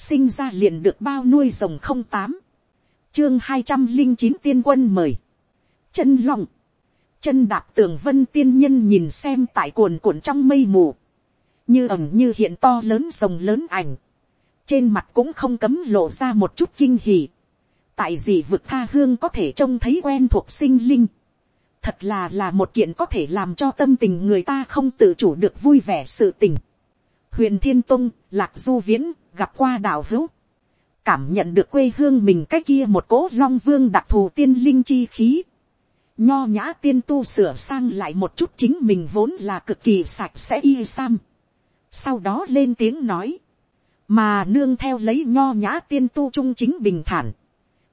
sinh ra liền được bao nuôi rồng không tám, chương hai trăm linh chín tiên quân mời, chân long, chân đạp tường vân tiên nhân nhìn xem tại cuồn cuộn trong mây mù, như ẩm như hiện to lớn rồng lớn ảnh, trên mặt cũng không cấm lộ ra một chút kinh hỉ, tại gì vực tha hương có thể trông thấy quen thuộc sinh linh, thật là là một kiện có thể làm cho tâm tình người ta không tự chủ được vui vẻ sự tình. huyền thiên tông, lạc du viễn, gặp qua đạo hữu, cảm nhận được quê hương mình cái kia một cố long vương đặc thù tiên linh chi khí, nho nhã tiên tu sửa sang lại một chút chính mình vốn là cực kỳ sạch sẽ y sam. sau đó lên tiếng nói, mà nương theo lấy nho nhã tiên tu trung chính bình thản,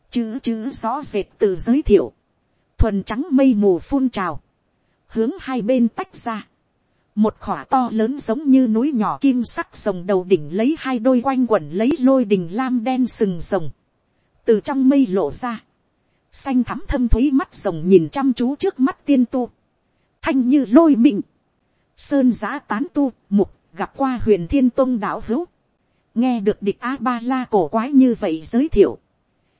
chữ chữ rõ rệt từ giới thiệu, thuần trắng mây mù phun trào, hướng hai bên tách ra, một khỏa to lớn giống như núi nhỏ kim sắc rồng đầu đỉnh lấy hai đôi quanh quẩn lấy lôi đình lam đen sừng rồng, từ trong mây lộ ra, xanh thắm thâm thúy mắt rồng nhìn chăm chú trước mắt tiên tu, thanh như lôi mịn, sơn giã tán tu, mục, gặp qua huyền thiên tôn đạo hữu, nghe được địch a ba la cổ quái như vậy giới thiệu,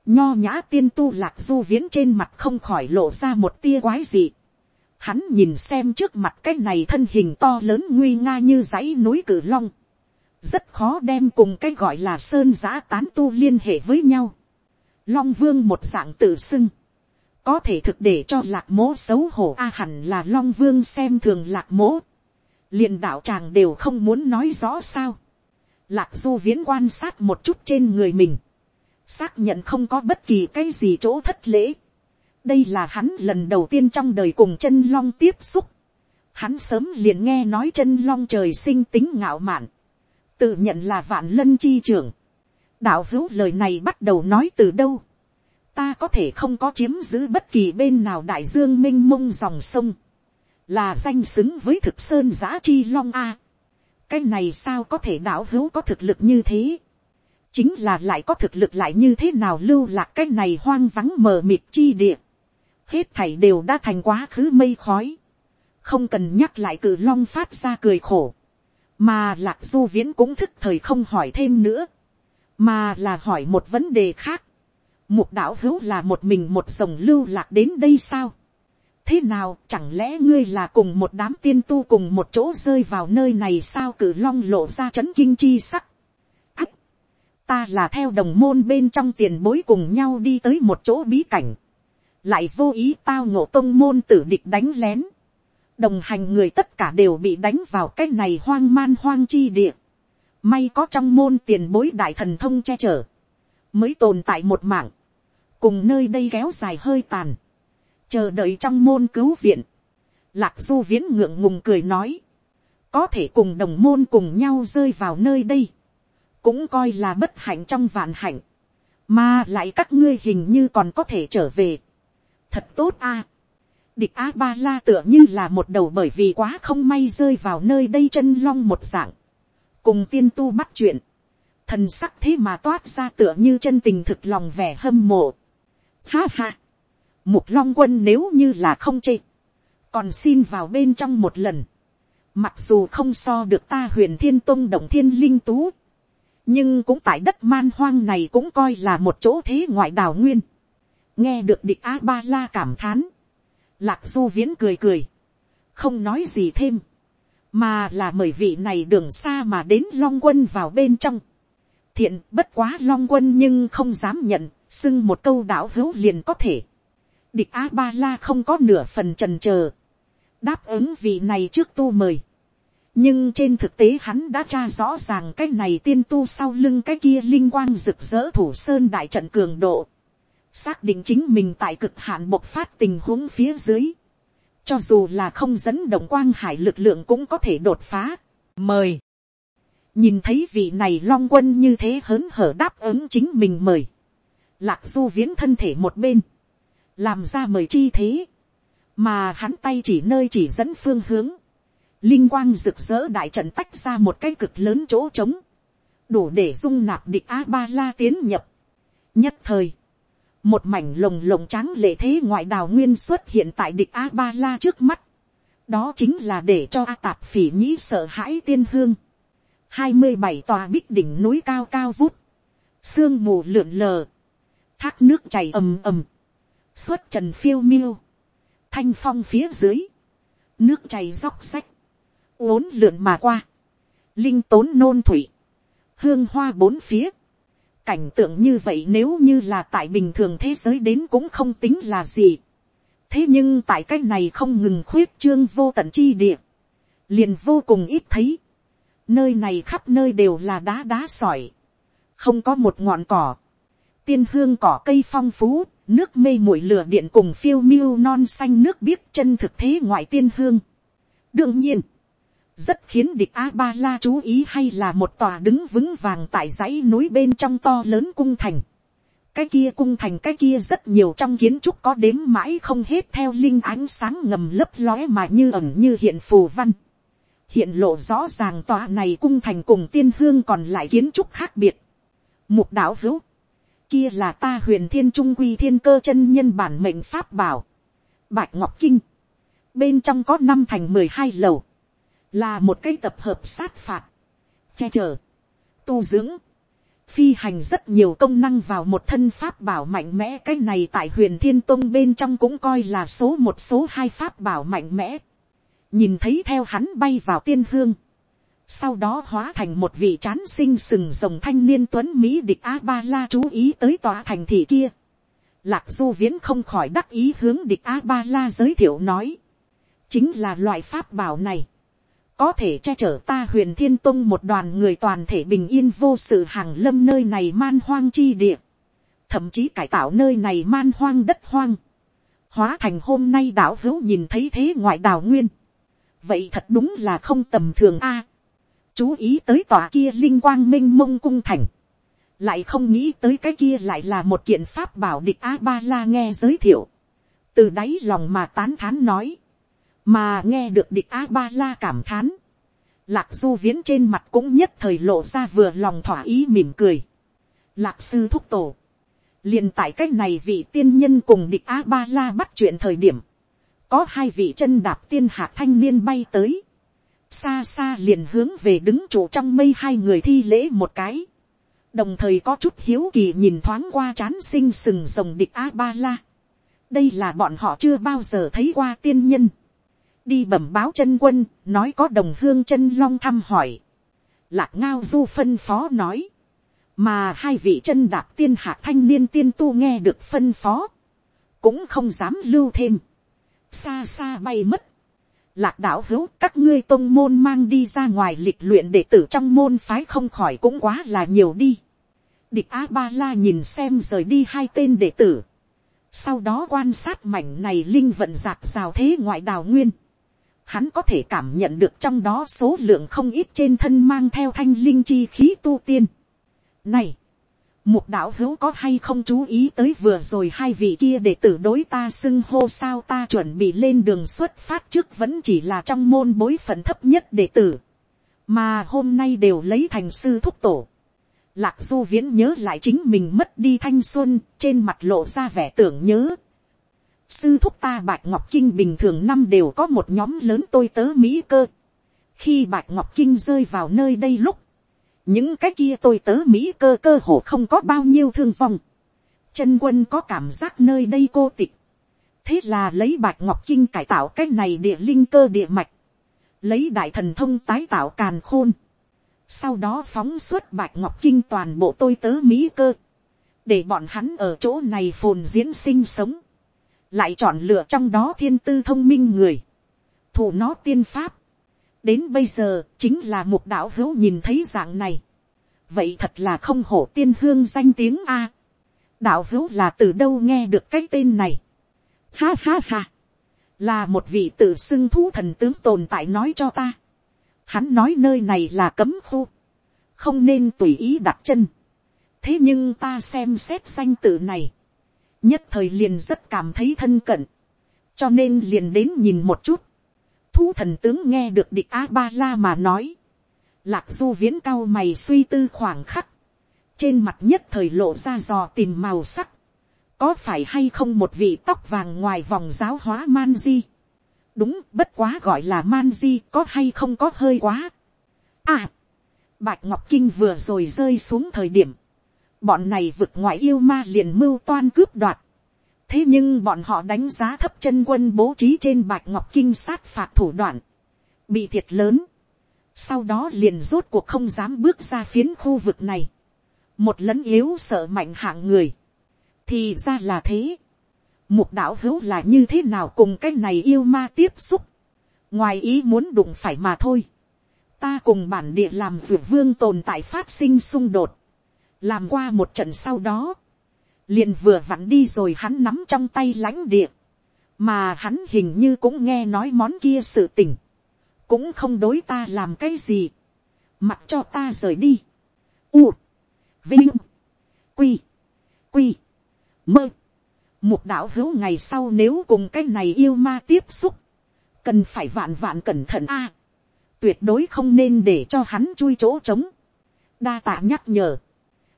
nho nhã tiên tu lạc du viễn trên mặt không khỏi lộ ra một tia quái dị. Hắn nhìn xem trước mặt cái này thân hình to lớn nguy nga như dãy núi cử long. Rất khó đem cùng cái gọi là sơn giã tán tu liên hệ với nhau. Long vương một dạng tự xưng. Có thể thực để cho lạc mố xấu hổ a hẳn là long vương xem thường lạc mố. liền đạo tràng đều không muốn nói rõ sao. Lạc du viễn quan sát một chút trên người mình xác nhận không có bất kỳ cái gì chỗ thất lễ đây là hắn lần đầu tiên trong đời cùng chân long tiếp xúc. hắn sớm liền nghe nói chân long trời sinh tính ngạo mạn, tự nhận là vạn lân chi trưởng. đạo hữu lời này bắt đầu nói từ đâu. ta có thể không có chiếm giữ bất kỳ bên nào đại dương minh mông dòng sông, là danh xứng với thực sơn giã chi long a. cái này sao có thể đạo hữu có thực lực như thế chính là lại có thực lực lại như thế nào lưu lạc cái này hoang vắng mờ mịt chi địa. Hết thảy đều đã thành quá khứ mây khói. Không cần nhắc lại cử long phát ra cười khổ. Mà lạc du viễn cũng thức thời không hỏi thêm nữa. Mà là hỏi một vấn đề khác. Mục đạo hữu là một mình một dòng lưu lạc đến đây sao? Thế nào chẳng lẽ ngươi là cùng một đám tiên tu cùng một chỗ rơi vào nơi này sao cử long lộ ra chấn kinh chi sắc ta là theo đồng môn bên trong tiền bối cùng nhau đi tới một chỗ bí cảnh, lại vô ý tao ngộ tông môn tử địch đánh lén, đồng hành người tất cả đều bị đánh vào cái này hoang man hoang chi địa, may có trong môn tiền bối đại thần thông che chở, mới tồn tại một mảng, cùng nơi đây kéo dài hơi tàn, chờ đợi trong môn cứu viện, lạc du viễn ngượng ngùng cười nói, có thể cùng đồng môn cùng nhau rơi vào nơi đây, cũng coi là bất hạnh trong vạn hạnh, mà lại các ngươi hình như còn có thể trở về thật tốt a. địch a ba la tựa như là một đầu bởi vì quá không may rơi vào nơi đây chân long một dạng, cùng tiên tu bắt chuyện, thần sắc thế mà toát ra tựa như chân tình thực lòng vẻ hâm mộ. Ha ha, mục long quân nếu như là không chê, còn xin vào bên trong một lần, mặc dù không so được ta huyền thiên tôn động thiên linh tú, nhưng cũng tại đất man hoang này cũng coi là một chỗ thế ngoại đảo nguyên nghe được địch a ba la cảm thán, lạc du viễn cười cười, không nói gì thêm, mà là mời vị này đường xa mà đến long quân vào bên trong. thiện bất quá long quân nhưng không dám nhận, xưng một câu đạo hữu liền có thể. địch a ba la không có nửa phần trần chờ đáp ứng vị này trước tu mời. Nhưng trên thực tế hắn đã tra rõ ràng cái này tiên tu sau lưng cái kia linh quang rực rỡ thủ sơn đại trận cường độ, xác định chính mình tại cực hạn bộc phát tình huống phía dưới, cho dù là không dẫn động quang hải lực lượng cũng có thể đột phá, mời, nhìn thấy vị này long quân như thế hớn hở đáp ứng chính mình mời, lạc du viễn thân thể một bên, làm ra mời chi thế, mà hắn tay chỉ nơi chỉ dẫn phương hướng, linh quang rực rỡ đại trận tách ra một cái cực lớn chỗ trống, đủ để dung nạp địch a ba la tiến nhập. nhất thời, một mảnh lồng lồng trắng lệ thế ngoại đào nguyên xuất hiện tại địch a ba la trước mắt. đó chính là để cho a tạp phỉ nhĩ sợ hãi tiên hương. hai mươi bảy tòa bích đỉnh núi cao cao vút, sương mù lượn lờ, thác nước chảy ầm ầm, xuất trần phiêu miêu, thanh phong phía dưới, nước chảy róc rách, uốn lượn mà qua, linh tốn nôn thủy, hương hoa bốn phía, cảnh tượng như vậy nếu như là tại bình thường thế giới đến cũng không tính là gì. thế nhưng tại cái này không ngừng khuyết trương vô tận chi địa, liền vô cùng ít thấy. nơi này khắp nơi đều là đá đá sỏi, không có một ngọn cỏ, tiên hương cỏ cây phong phú, nước mê mũi lửa điện cùng phiêu miêu non xanh nước biếc chân thực thế ngoại tiên hương. đương nhiên, rất khiến địch a ba la chú ý hay là một tòa đứng vững vàng tại dãy núi bên trong to lớn cung thành. cái kia cung thành cái kia rất nhiều trong kiến trúc có đếm mãi không hết theo linh ánh sáng ngầm lấp lóe mà như ẩn như hiện phù văn. hiện lộ rõ ràng tòa này cung thành cùng tiên hương còn lại kiến trúc khác biệt. mục đạo hữu, kia là ta huyền thiên trung quy thiên cơ chân nhân bản mệnh pháp bảo. bạch ngọc kinh, bên trong có năm thành mười hai lầu là một cái tập hợp sát phạt, che chở, tu dưỡng, phi hành rất nhiều công năng vào một thân pháp bảo mạnh mẽ cái này tại huyền thiên tông bên trong cũng coi là số một số hai pháp bảo mạnh mẽ. nhìn thấy theo hắn bay vào tiên hương, sau đó hóa thành một vị trán sinh sừng rồng thanh niên tuấn mỹ địch a ba la chú ý tới tòa thành thị kia. lạc du viễn không khỏi đắc ý hướng địch a ba la giới thiệu nói, chính là loại pháp bảo này có thể che chở ta huyền thiên tông một đoàn người toàn thể bình yên vô sự hàng lâm nơi này man hoang chi địa, thậm chí cải tạo nơi này man hoang đất hoang, hóa thành hôm nay đảo hữu nhìn thấy thế ngoại đào nguyên, vậy thật đúng là không tầm thường a, chú ý tới tòa kia linh quang m i n h mông cung thành, lại không nghĩ tới cái kia lại là một kiện pháp bảo địch a ba la nghe giới thiệu, từ đáy lòng mà tán thán nói, mà nghe được địch a ba la cảm thán, lạc du viễn trên mặt cũng nhất thời lộ ra vừa lòng thỏa ý mỉm cười. lạc sư thúc tổ, liền tại c á c h này vị tiên nhân cùng địch a ba la bắt chuyện thời điểm, có hai vị chân đạp tiên hạ thanh niên bay tới, xa xa liền hướng về đứng trụ trong mây hai người thi lễ một cái, đồng thời có chút hiếu kỳ nhìn thoáng qua c h á n sinh sừng rồng địch a ba la. đây là bọn họ chưa bao giờ thấy qua tiên nhân đi bẩm báo chân quân, nói có đồng hương chân long thăm hỏi. Lạc ngao du phân phó nói. Mà hai vị chân đạp tiên hạ thanh niên tiên tu nghe được phân phó. Cũng không dám lưu thêm. Xa xa bay mất. Lạc đạo hữu các ngươi tôn môn mang đi ra ngoài lịch luyện đệ tử trong môn phái không khỏi cũng quá là nhiều đi. Địch A-ba-la nhìn xem rời đi hai tên đệ tử. Sau đó quan sát mảnh này linh vận giạt rào thế ngoại đào nguyên hắn có thể cảm nhận được trong đó số lượng không ít trên thân mang theo thanh linh chi khí tu tiên. Này, một đạo hữu có hay không chú ý tới vừa rồi hai vị kia để tử đối ta xưng hô sao ta chuẩn bị lên đường xuất phát trước vẫn chỉ là trong môn bối phận thấp nhất đệ tử. Mà hôm nay đều lấy thành sư thúc tổ. Lạc du viễn nhớ lại chính mình mất đi thanh xuân, trên mặt lộ ra vẻ tưởng nhớ, sư thúc ta bạch ngọc kinh bình thường năm đều có một nhóm lớn tôi tớ mỹ cơ. khi bạch ngọc kinh rơi vào nơi đây lúc, những cái kia tôi tớ mỹ cơ cơ hồ không có bao nhiêu thương vong. chân quân có cảm giác nơi đây cô tịch. thế là lấy bạch ngọc kinh cải tạo cái này địa linh cơ địa mạch. lấy đại thần thông tái tạo càn khôn. sau đó phóng xuất bạch ngọc kinh toàn bộ tôi tớ mỹ cơ. để bọn hắn ở chỗ này phồn diễn sinh sống lại chọn lựa trong đó thiên tư thông minh người, thủ nó tiên pháp, đến bây giờ chính là một đạo hữu nhìn thấy dạng này, vậy thật là không hổ tiên hương danh tiếng a, đạo hữu là từ đâu nghe được cái tên này, ha ha ha, là một vị tự xưng thú thần tướng tồn tại nói cho ta, hắn nói nơi này là cấm khu, không nên tùy ý đặt chân, thế nhưng ta xem xét danh tự này, nhất thời liền rất cảm thấy thân cận, cho nên liền đến nhìn một chút. Thu thần tướng nghe được địch a ba la mà nói, lạc du viễn cao mày suy tư khoảng khắc, trên mặt nhất thời lộ ra dò tìm màu sắc, có phải hay không một vị tóc vàng ngoài vòng giáo hóa man di, đúng bất quá gọi là man di có hay không có hơi quá. À, bạch ngọc kinh vừa rồi rơi xuống thời điểm, bọn này vực ngoại yêu ma liền mưu toan cướp đoạt. thế nhưng bọn họ đánh giá thấp chân quân bố trí trên bạch ngọc kinh sát phạt thủ đoạn, bị thiệt lớn. sau đó liền rốt cuộc không dám bước ra phiến khu vực này. một lẫn yếu sợ mạnh hạng người. thì ra là thế. mục đạo hữu là như thế nào cùng cái này yêu ma tiếp xúc. ngoài ý muốn đụng phải mà thôi. ta cùng bản địa làm vượt vương tồn tại phát sinh xung đột làm qua một trận sau đó, liền vừa vặn đi rồi hắn nắm trong tay lãnh địa, mà hắn hình như cũng nghe nói món kia sự tình, cũng không đối ta làm cái gì, mặc cho ta rời đi. U, vinh, quy, quy, mơ, một đạo hữu ngày sau nếu cùng cái này yêu ma tiếp xúc, cần phải vạn vạn cẩn thận a, tuyệt đối không nên để cho hắn chui chỗ trống, đa tạ nhắc nhở,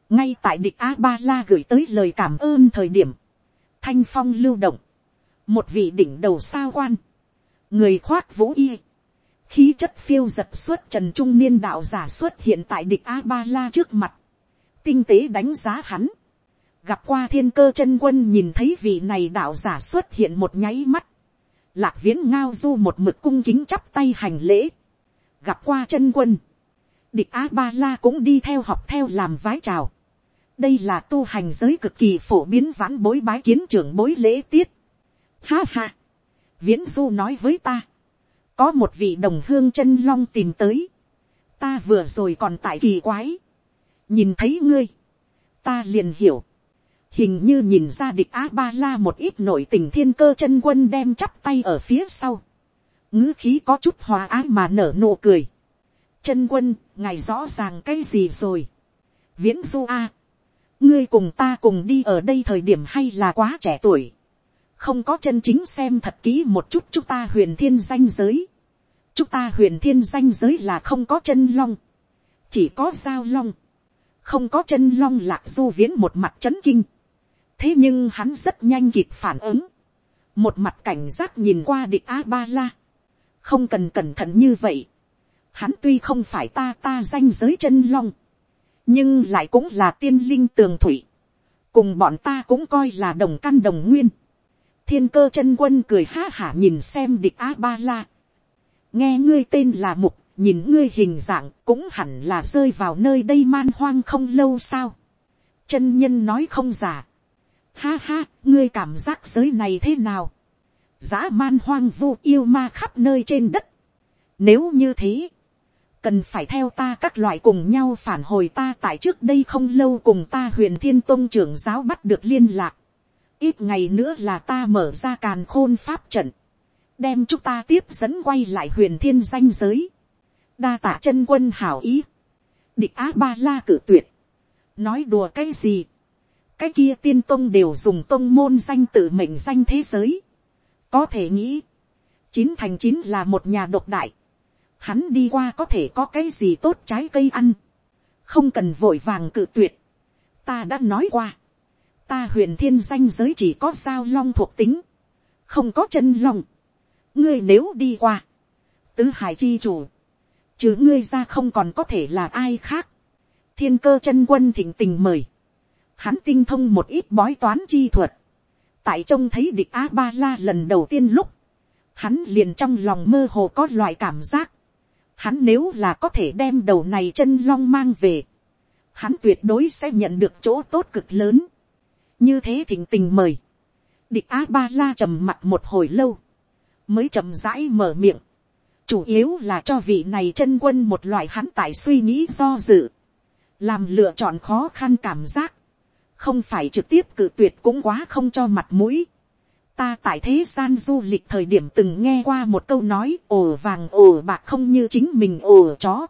ngay tại địch a ba la gửi tới lời cảm ơn thời điểm, thanh phong lưu động, một vị đỉnh đầu sao quan, người khoác vũ y, khí chất phiêu giật suốt trần trung niên đạo giả xuất hiện tại địch a ba la trước mặt, tinh tế đánh giá hắn, gặp qua thiên cơ chân quân nhìn thấy vị này đạo giả xuất hiện một nháy mắt, lạc viễn ngao du một mực cung kính chắp tay hành lễ, gặp qua chân quân, địch a ba la cũng đi theo học theo làm vái chào, đây là tu hành giới cực kỳ phổ biến vãn bối bái kiến trưởng bối lễ tiết. Ha ha, viễn du nói với ta, có một vị đồng hương chân long tìm tới, ta vừa rồi còn tại kỳ quái, nhìn thấy ngươi, ta liền hiểu, hình như nhìn ra địch a ba la một ít nội tình thiên cơ chân quân đem chắp tay ở phía sau, ngữ khí có chút hòa ái mà nở nụ cười, chân quân, ngài rõ ràng cái gì rồi, viễn du a, ngươi cùng ta cùng đi ở đây thời điểm hay là quá trẻ tuổi, không có chân chính xem thật kỹ một chút chúng ta huyền thiên danh giới, chúng ta huyền thiên danh giới là không có chân long, chỉ có giao long, không có chân long lạc du viễn một mặt c h ấ n kinh, thế nhưng hắn rất nhanh kịp phản ứng, một mặt cảnh giác nhìn qua địch a ba la, không cần cẩn thận như vậy, hắn tuy không phải ta ta danh giới chân long, nhưng lại cũng là tiên linh tường thủy, cùng bọn ta cũng coi là đồng căn đồng nguyên. thiên cơ chân quân cười ha hả nhìn xem địch a ba la. nghe ngươi tên là mục, nhìn ngươi hình dạng cũng hẳn là rơi vào nơi đây man hoang không lâu sao. chân nhân nói không giả. ha ha, ngươi cảm giác giới này thế nào. dã man hoang vu yêu ma khắp nơi trên đất. nếu như thế, cần phải theo ta các loại cùng nhau phản hồi ta tại trước đây không lâu cùng ta huyền thiên tôn trưởng giáo bắt được liên lạc. ít ngày nữa là ta mở ra càn khôn pháp trận, đem chúng ta tiếp dẫn quay lại huyền thiên danh giới. đa tạ chân quân hảo ý, địch á ba la cử tuyệt, nói đùa cái gì, cái kia tiên tôn đều dùng tôn môn danh tự mệnh danh thế giới, có thể nghĩ, chín thành chín là một nhà độc đại, hắn đi qua có thể có cái gì tốt trái cây ăn, không cần vội vàng cự tuyệt. ta đã nói qua, ta huyền thiên danh giới chỉ có sao long thuộc tính, không có chân long. ngươi nếu đi qua, tứ hải chi chủ, chứ ngươi ra không còn có thể là ai khác. thiên cơ chân quân thịnh tình mời, hắn tinh thông một ít bói toán chi thuật, tại trông thấy địch a ba la lần đầu tiên lúc, hắn liền trong lòng mơ hồ có loại cảm giác, Hắn nếu là có thể đem đầu này chân long mang về. Hắn tuyệt đối sẽ nhận được chỗ tốt cực lớn. Như thế thỉnh tình mời. Địch A-ba-la trầm mặt một hồi lâu. Mới chậm rãi mở miệng. Chủ yếu là cho vị này chân quân một loại hắn tại suy nghĩ do dự. Làm lựa chọn khó khăn cảm giác. Không phải trực tiếp cự tuyệt cũng quá không cho mặt mũi ta tại thế gian du lịch thời điểm từng nghe qua một câu nói, ồ vàng ồ bạc không như chính mình ồ chó.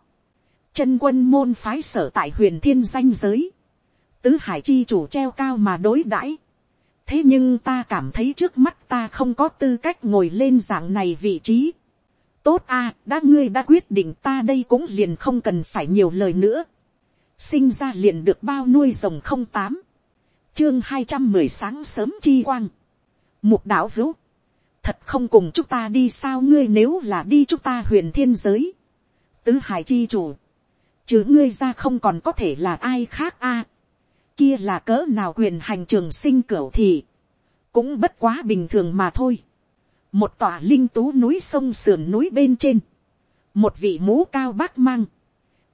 chân quân môn phái sở tại huyền thiên danh giới. tứ hải chi chủ treo cao mà đối đãi. thế nhưng ta cảm thấy trước mắt ta không có tư cách ngồi lên dạng này vị trí. tốt a, đã ngươi đã quyết định ta đây cũng liền không cần phải nhiều lời nữa. sinh ra liền được bao nuôi rồng không tám. chương hai trăm mười sáng sớm chi quang Mục đạo hữu. Thật không cùng chúng ta đi sao ngươi nếu là đi chúng ta huyền thiên giới. Tứ hải chi chủ. Chứ ngươi ra không còn có thể là ai khác a kia là cỡ nào quyền hành trường sinh cửu thì, cũng bất quá bình thường mà thôi. một tòa linh tú núi sông sườn núi bên trên, một vị mũ cao bác mang,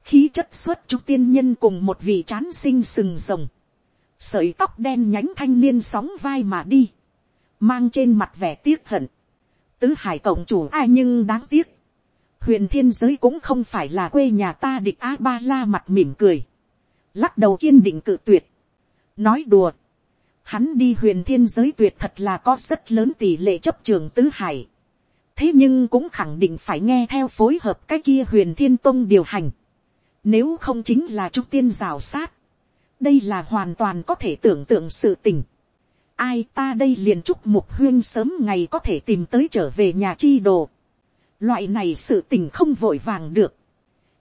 khí chất xuất chúng tiên nhân cùng một vị trán sinh sừng rồng, sợi tóc đen nhánh thanh niên sóng vai mà đi, mang trên mặt vẻ tiếc hận, tứ hải cộng chủ ai nhưng đáng tiếc, huyền thiên giới cũng không phải là quê nhà ta địch a ba la mặt mỉm cười, lắc đầu kiên định cự tuyệt, nói đùa, hắn đi huyền thiên giới tuyệt thật là có rất lớn tỷ lệ chấp trường tứ hải, thế nhưng cũng khẳng định phải nghe theo phối hợp cái kia huyền thiên tông điều hành, nếu không chính là trung tiên rào sát, đây là hoàn toàn có thể tưởng tượng sự tình, ai ta đây liền chúc mục huyên sớm ngày có thể tìm tới trở về nhà chi đồ. Loại này sự tình không vội vàng được.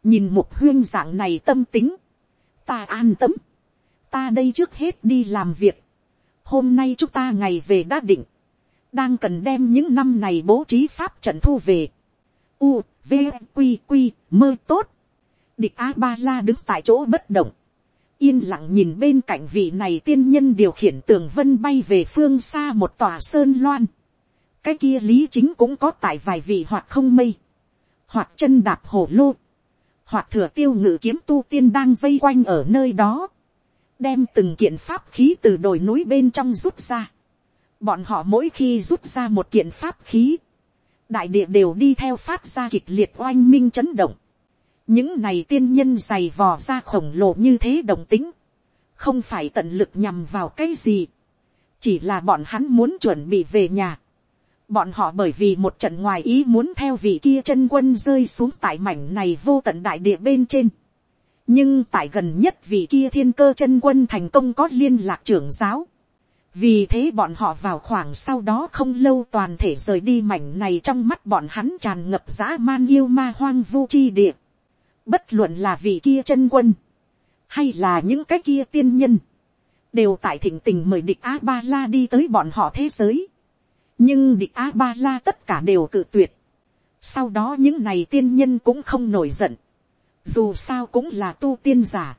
Nhìn mục huyên dạng này tâm tính. Ta an tâm. Ta đây trước hết đi làm việc. Hôm nay chúng ta ngày về đã định. Đang cần đem những năm này bố trí pháp trận thu về. U, V, Quy, Quy, mơ tốt. Địch A-ba-la đứng tại chỗ bất động yên lặng nhìn bên cạnh vị này tiên nhân điều khiển tường vân bay về phương xa một tòa sơn loan. cái kia lý chính cũng có tại vài vị hoặc không mây, hoặc chân đạp hổ lô, hoặc thừa tiêu ngự kiếm tu tiên đang vây quanh ở nơi đó, đem từng kiện pháp khí từ đồi núi bên trong rút ra. bọn họ mỗi khi rút ra một kiện pháp khí, đại địa đều đi theo phát ra kịch liệt oanh minh chấn động những này tiên nhân dày vò ra khổng lồ như thế đồng tính, không phải tận lực nhằm vào cái gì, chỉ là bọn hắn muốn chuẩn bị về nhà. bọn họ bởi vì một trận ngoài ý muốn theo vị kia chân quân rơi xuống tại mảnh này vô tận đại địa bên trên. nhưng tại gần nhất vị kia thiên cơ chân quân thành công có liên lạc trưởng giáo. vì thế bọn họ vào khoảng sau đó không lâu toàn thể rời đi mảnh này trong mắt bọn hắn tràn ngập dã man yêu ma hoang vu chi địa Bất luận là vị kia chân quân. Hay là những cái kia tiên nhân. Đều tại thỉnh tình mời địch A-ba-la đi tới bọn họ thế giới. Nhưng địch A-ba-la tất cả đều cự tuyệt. Sau đó những này tiên nhân cũng không nổi giận. Dù sao cũng là tu tiên giả.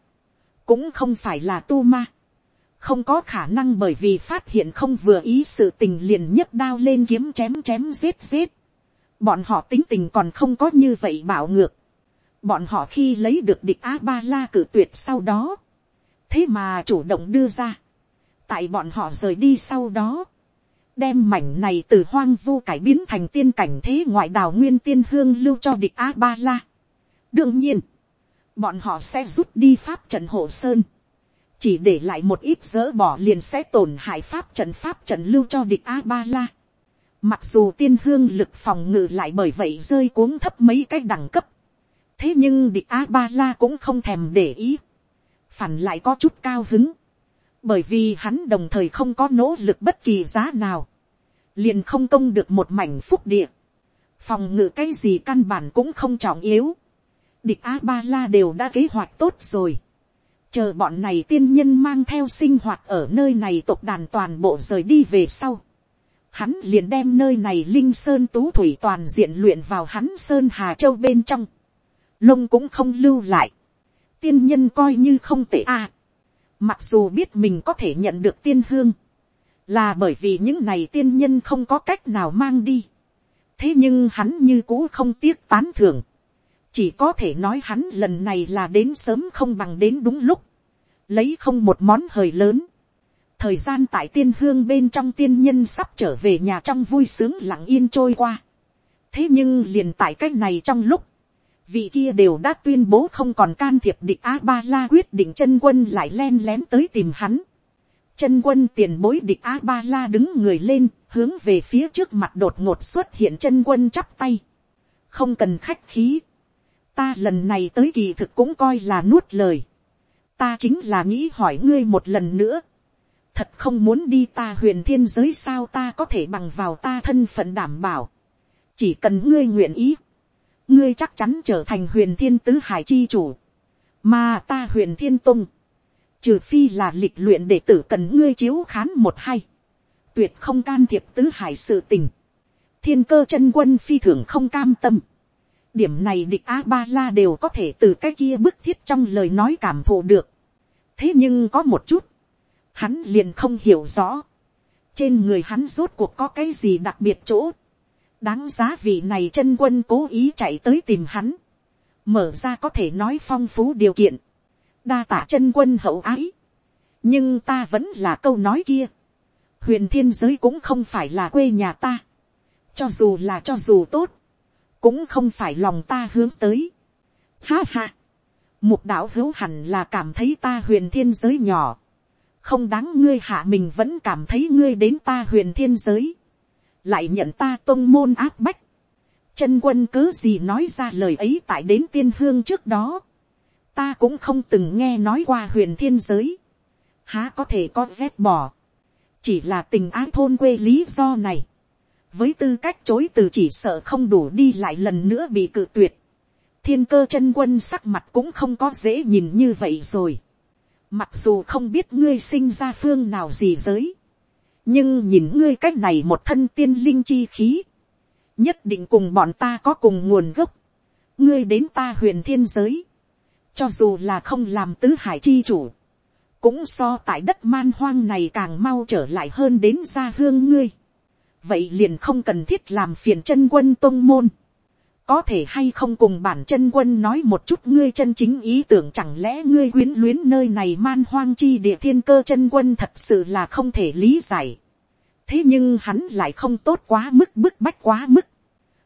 Cũng không phải là tu ma không có khả năng bởi vì phát hiện không vừa ý sự tình liền nhất đao lên kiếm chém chém giết giết. Bọn họ tính tình còn không có như vậy bảo ngược bọn họ khi lấy được địch a ba la cử tuyệt sau đó, thế mà chủ động đưa ra, tại bọn họ rời đi sau đó, đem mảnh này từ hoang vu cải biến thành tiên cảnh thế ngoại đào nguyên tiên hương lưu cho địch a ba la. đương nhiên, bọn họ sẽ rút đi pháp trận hồ sơn, chỉ để lại một ít dỡ bỏ liền sẽ tổn hại pháp trận pháp trận lưu cho địch a ba la. Mặc dù tiên hương lực phòng ngự lại bởi vậy rơi cuống thấp mấy cái đẳng cấp, thế nhưng địch a ba la cũng không thèm để ý, phản lại có chút cao hứng, bởi vì hắn đồng thời không có nỗ lực bất kỳ giá nào, liền không công được một mảnh phúc địa, phòng ngự cái gì căn bản cũng không trọng yếu, địch a ba la đều đã kế hoạch tốt rồi, chờ bọn này tiên nhân mang theo sinh hoạt ở nơi này tộc đàn toàn bộ rời đi về sau, hắn liền đem nơi này linh sơn tú thủy toàn diện luyện vào hắn sơn hà châu bên trong, lông cũng không lưu lại, tiên nhân coi như không tệ a. mặc dù biết mình có thể nhận được tiên hương, là bởi vì những này tiên nhân không có cách nào mang đi. thế nhưng hắn như cũ không tiếc tán thưởng, chỉ có thể nói hắn lần này là đến sớm không bằng đến đúng lúc, lấy không một món hời lớn. thời gian tại tiên hương bên trong tiên nhân sắp trở về nhà trong vui sướng lặng yên trôi qua. thế nhưng liền tại cái này trong lúc, vị kia đều đã tuyên bố không còn can thiệp địch a ba la quyết định chân quân lại len lén tới tìm hắn. chân quân tiền bối địch a ba la đứng người lên, hướng về phía trước mặt đột ngột xuất hiện chân quân chắp tay. không cần khách khí. ta lần này tới kỳ thực cũng coi là nuốt lời. ta chính là nghĩ hỏi ngươi một lần nữa. thật không muốn đi ta huyền thiên giới sao ta có thể bằng vào ta thân phận đảm bảo. chỉ cần ngươi nguyện ý ngươi chắc chắn trở thành huyền thiên tứ hải chi chủ, mà ta huyền thiên tung, trừ phi là lịch luyện để tử cần ngươi chiếu khán một hay, tuyệt không can thiệp tứ hải sự tình, thiên cơ chân quân phi thường không cam tâm, điểm này địch a ba la đều có thể từ cái kia bức thiết trong lời nói cảm thụ được, thế nhưng có một chút, hắn liền không hiểu rõ, trên người hắn rốt cuộc có cái gì đặc biệt chỗ, đáng giá vị này chân quân cố ý chạy tới tìm hắn, mở ra có thể nói phong phú điều kiện, đa tả chân quân hậu ái, nhưng ta vẫn là câu nói kia, huyền thiên giới cũng không phải là quê nhà ta, cho dù là cho dù tốt, cũng không phải lòng ta hướng tới. Ha ha, mục đạo hữu hẳn là cảm thấy ta huyền thiên giới nhỏ, không đáng ngươi hạ mình vẫn cảm thấy ngươi đến ta huyền thiên giới, lại nhận ta tôn môn áp bách, chân quân cứ gì nói ra lời ấy tại đến tiên hương trước đó, ta cũng không từng nghe nói qua huyền thiên giới, há có thể có rét bỏ, chỉ là tình ái thôn quê lý do này, với tư cách chối từ chỉ sợ không đủ đi lại lần nữa bị cự tuyệt, thiên cơ chân quân sắc mặt cũng không có dễ nhìn như vậy rồi, mặc dù không biết ngươi sinh ra phương nào gì giới, nhưng nhìn ngươi cách này một thân tiên linh chi khí, nhất định cùng bọn ta có cùng nguồn gốc, ngươi đến ta huyền thiên giới, cho dù là không làm tứ hải chi chủ, cũng so tại đất man hoang này càng mau trở lại hơn đến gia hương ngươi. vậy liền không cần thiết làm phiền chân quân tôn môn có thể hay không cùng bản chân quân nói một chút ngươi chân chính ý tưởng chẳng lẽ ngươi quyến luyến nơi này man hoang chi địa thiên cơ chân quân thật sự là không thể lý giải. thế nhưng hắn lại không tốt quá mức, bức bách quá mức.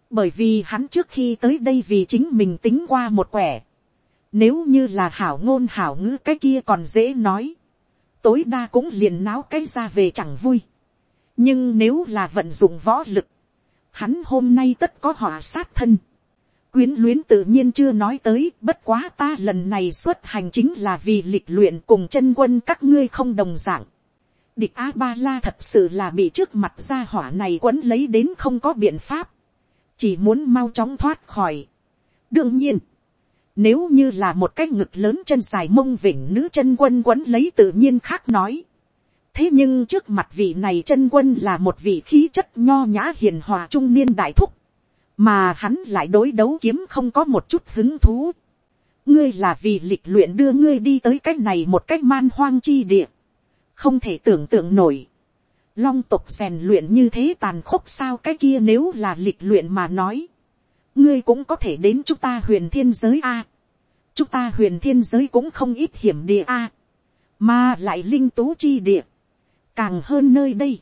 bởi vì hắn trước khi tới đây vì chính mình tính qua một quẻ nếu như là hảo ngôn hảo ngữ cái kia còn dễ nói. Tối đa cũng liền náo cái ra về chẳng vui. Nhưng nếu là vận dụng võ lực. Hắn hôm nay tất có họa sát thân. Quyến luyến tự nhiên chưa nói tới. Bất quá ta lần này xuất hành chính là vì lịch luyện cùng chân quân các ngươi không đồng dạng. Địch A-ba-la thật sự là bị trước mặt ra hỏa này quấn lấy đến không có biện pháp. Chỉ muốn mau chóng thoát khỏi. Đương nhiên, nếu như là một cái ngực lớn chân dài mông vỉnh nữ chân quân quấn lấy tự nhiên khác nói. Thế nhưng trước mặt vị này chân quân là một vị khí chất nho nhã hiền hòa trung niên đại thúc. Mà hắn lại đối đấu kiếm không có một chút hứng thú. Ngươi là vì lịch luyện đưa ngươi đi tới cách này một cách man hoang chi địa. Không thể tưởng tượng nổi. Long tục rèn luyện như thế tàn khốc sao cái kia nếu là lịch luyện mà nói ngươi cũng có thể đến chúng ta huyền thiên giới a. chúng ta huyền thiên giới cũng không ít hiểm địa a. mà lại linh tú chi địa. càng hơn nơi đây.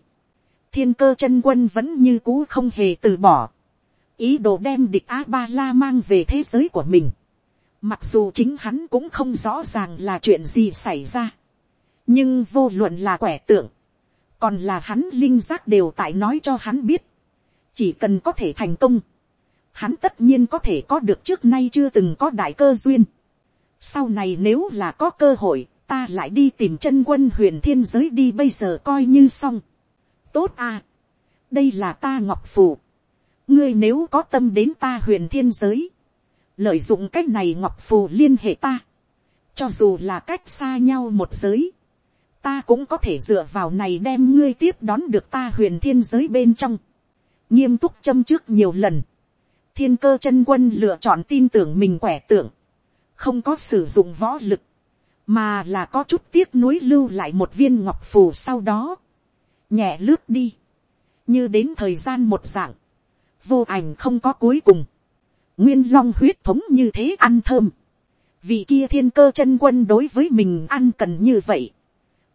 thiên cơ chân quân vẫn như cũ không hề từ bỏ ý đồ đem địch a ba la mang về thế giới của mình. mặc dù chính hắn cũng không rõ ràng là chuyện gì xảy ra. nhưng vô luận là quẻ tượng. còn là hắn linh giác đều tại nói cho hắn biết. chỉ cần có thể thành công hắn tất nhiên có thể có được trước nay chưa từng có đại cơ duyên. Sau này nếu là có cơ hội, ta lại đi tìm chân quân huyền thiên giới đi bây giờ coi như xong. Tốt à. Đây là ta ngọc phù. Ngươi nếu có tâm đến ta huyền thiên giới. Lợi dụng cách này ngọc phù liên hệ ta. Cho dù là cách xa nhau một giới. Ta cũng có thể dựa vào này đem ngươi tiếp đón được ta huyền thiên giới bên trong. Nghiêm túc châm trước nhiều lần thiên cơ chân quân lựa chọn tin tưởng mình quẻ tưởng, không có sử dụng võ lực, mà là có chút tiếc nuối lưu lại một viên ngọc phù sau đó, nhẹ lướt đi, như đến thời gian một dạng, vô ảnh không có cuối cùng, nguyên long huyết thống như thế ăn thơm, vì kia thiên cơ chân quân đối với mình ăn cần như vậy,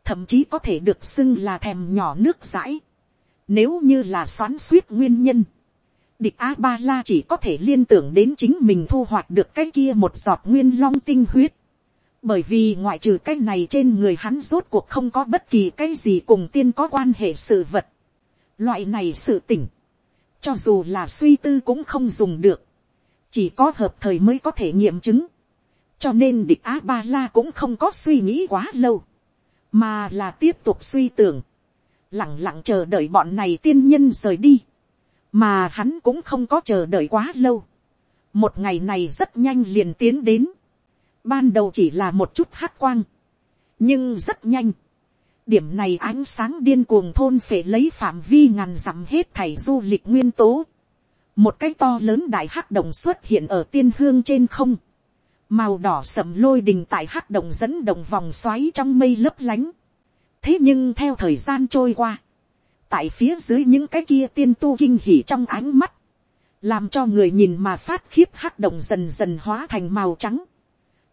thậm chí có thể được xưng là thèm nhỏ nước rãi nếu như là xoắn suýt nguyên nhân, địch a ba la chỉ có thể liên tưởng đến chính mình thu hoạch được cái kia một giọt nguyên long tinh huyết. bởi vì ngoại trừ cái này trên người hắn rốt cuộc không có bất kỳ cái gì cùng tiên có quan hệ sự vật. loại này sự tỉnh, cho dù là suy tư cũng không dùng được, chỉ có hợp thời mới có thể nghiệm chứng. cho nên địch a ba la cũng không có suy nghĩ quá lâu, mà là tiếp tục suy tưởng, lẳng lặng chờ đợi bọn này tiên nhân rời đi mà hắn cũng không có chờ đợi quá lâu. một ngày này rất nhanh liền tiến đến. ban đầu chỉ là một chút hát quang. nhưng rất nhanh điểm này ánh sáng điên cuồng thôn phệ lấy phạm vi ngàn dặm hết thảy du lịch nguyên tố. một cái to lớn đại hắc động xuất hiện ở tiên hương trên không. màu đỏ sầm lôi đình tại hắc động dẫn động vòng xoáy trong mây lấp lánh thế nhưng theo thời gian trôi qua, tại phía dưới những cái kia tiên tu kinh hỉ trong ánh mắt, làm cho người nhìn mà phát khiếp hắc động dần dần hóa thành màu trắng,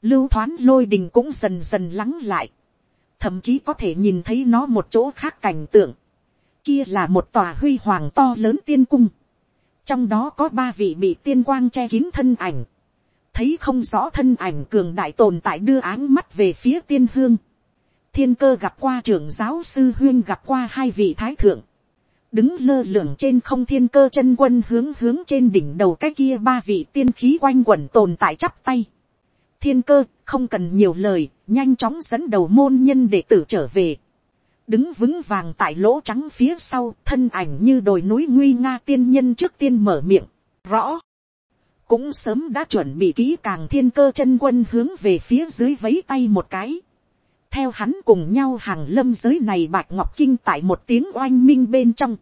lưu thoáng lôi đình cũng dần dần lắng lại, thậm chí có thể nhìn thấy nó một chỗ khác cảnh tượng, kia là một tòa huy hoàng to lớn tiên cung, trong đó có ba vị bị tiên quang che kín thân ảnh, thấy không rõ thân ảnh cường đại tồn tại đưa áng mắt về phía tiên hương, thiên cơ gặp qua trưởng giáo sư huyên gặp qua hai vị thái thượng, đứng lơ lửng trên không thiên cơ chân quân hướng hướng trên đỉnh đầu cái kia ba vị tiên khí quanh quẩn tồn tại chắp tay. thiên cơ không cần nhiều lời, nhanh chóng dẫn đầu môn nhân đệ tử trở về. đứng vững vàng tại lỗ trắng phía sau, thân ảnh như đồi núi nguy nga tiên nhân trước tiên mở miệng, rõ. cũng sớm đã chuẩn bị kỹ càng thiên cơ chân quân hướng về phía dưới vấy tay một cái. Theo hắn cùng nhau hàng lâm giới này bạch ngọc kinh tại một tiếng oanh minh bên trong,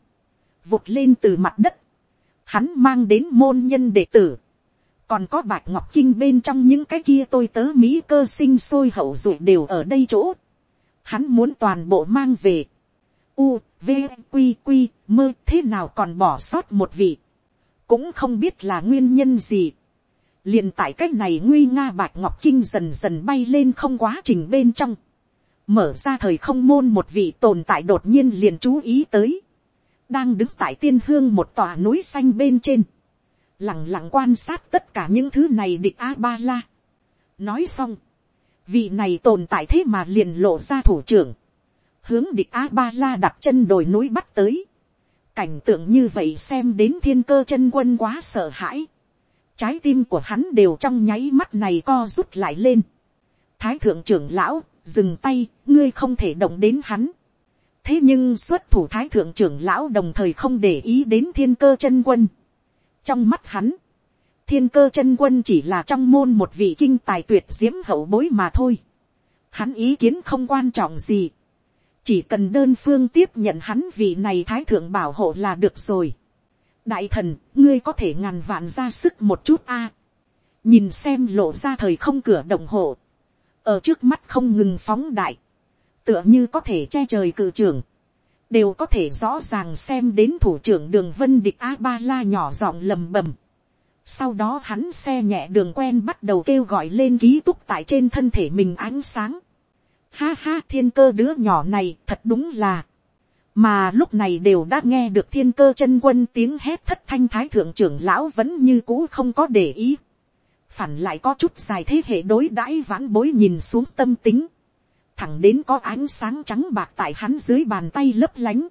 vụt lên từ mặt đất, hắn mang đến môn nhân đệ tử, còn có bạch ngọc kinh bên trong những cái kia tôi tớ mỹ cơ sinh sôi hậu duệ đều ở đây chỗ, hắn muốn toàn bộ mang về, u, v, q q mơ thế nào còn bỏ sót một vị, cũng không biết là nguyên nhân gì, liền tại cách này nguy nga bạch ngọc kinh dần dần bay lên không quá trình bên trong, mở ra thời không môn một vị tồn tại đột nhiên liền chú ý tới, đang đứng tại tiên hương một tòa núi xanh bên trên, lẳng lặng quan sát tất cả những thứ này địch a ba la. nói xong, vị này tồn tại thế mà liền lộ ra thủ trưởng, hướng địch a ba la đặt chân đồi núi bắt tới, cảnh tượng như vậy xem đến thiên cơ chân quân quá sợ hãi, trái tim của hắn đều trong nháy mắt này co rút lại lên, thái thượng trưởng lão dừng tay, ngươi không thể động đến hắn. thế nhưng xuất thủ thái thượng trưởng lão đồng thời không để ý đến thiên cơ chân quân trong mắt hắn, thiên cơ chân quân chỉ là trong môn một vị kinh tài tuyệt diễm hậu bối mà thôi. hắn ý kiến không quan trọng gì. chỉ cần đơn phương tiếp nhận hắn vị này thái thượng bảo hộ là được rồi. đại thần, ngươi có thể ngàn vạn ra sức một chút a. nhìn xem lộ ra thời không cửa đồng hộ ở trước mắt không ngừng phóng đại, tựa như có thể che trời cự trưởng, đều có thể rõ ràng xem đến thủ trưởng đường vân địch a ba la nhỏ giọng lầm bầm. sau đó hắn xe nhẹ đường quen bắt đầu kêu gọi lên ký túc tại trên thân thể mình ánh sáng. ha ha thiên cơ đứa nhỏ này thật đúng là, mà lúc này đều đã nghe được thiên cơ chân quân tiếng hét thất thanh thái thượng trưởng lão vẫn như cũ không có để ý phản lại có chút dài thế hệ đối đãi vãn bối nhìn xuống tâm tính, thẳng đến có ánh sáng trắng bạc tại hắn dưới bàn tay lấp lánh,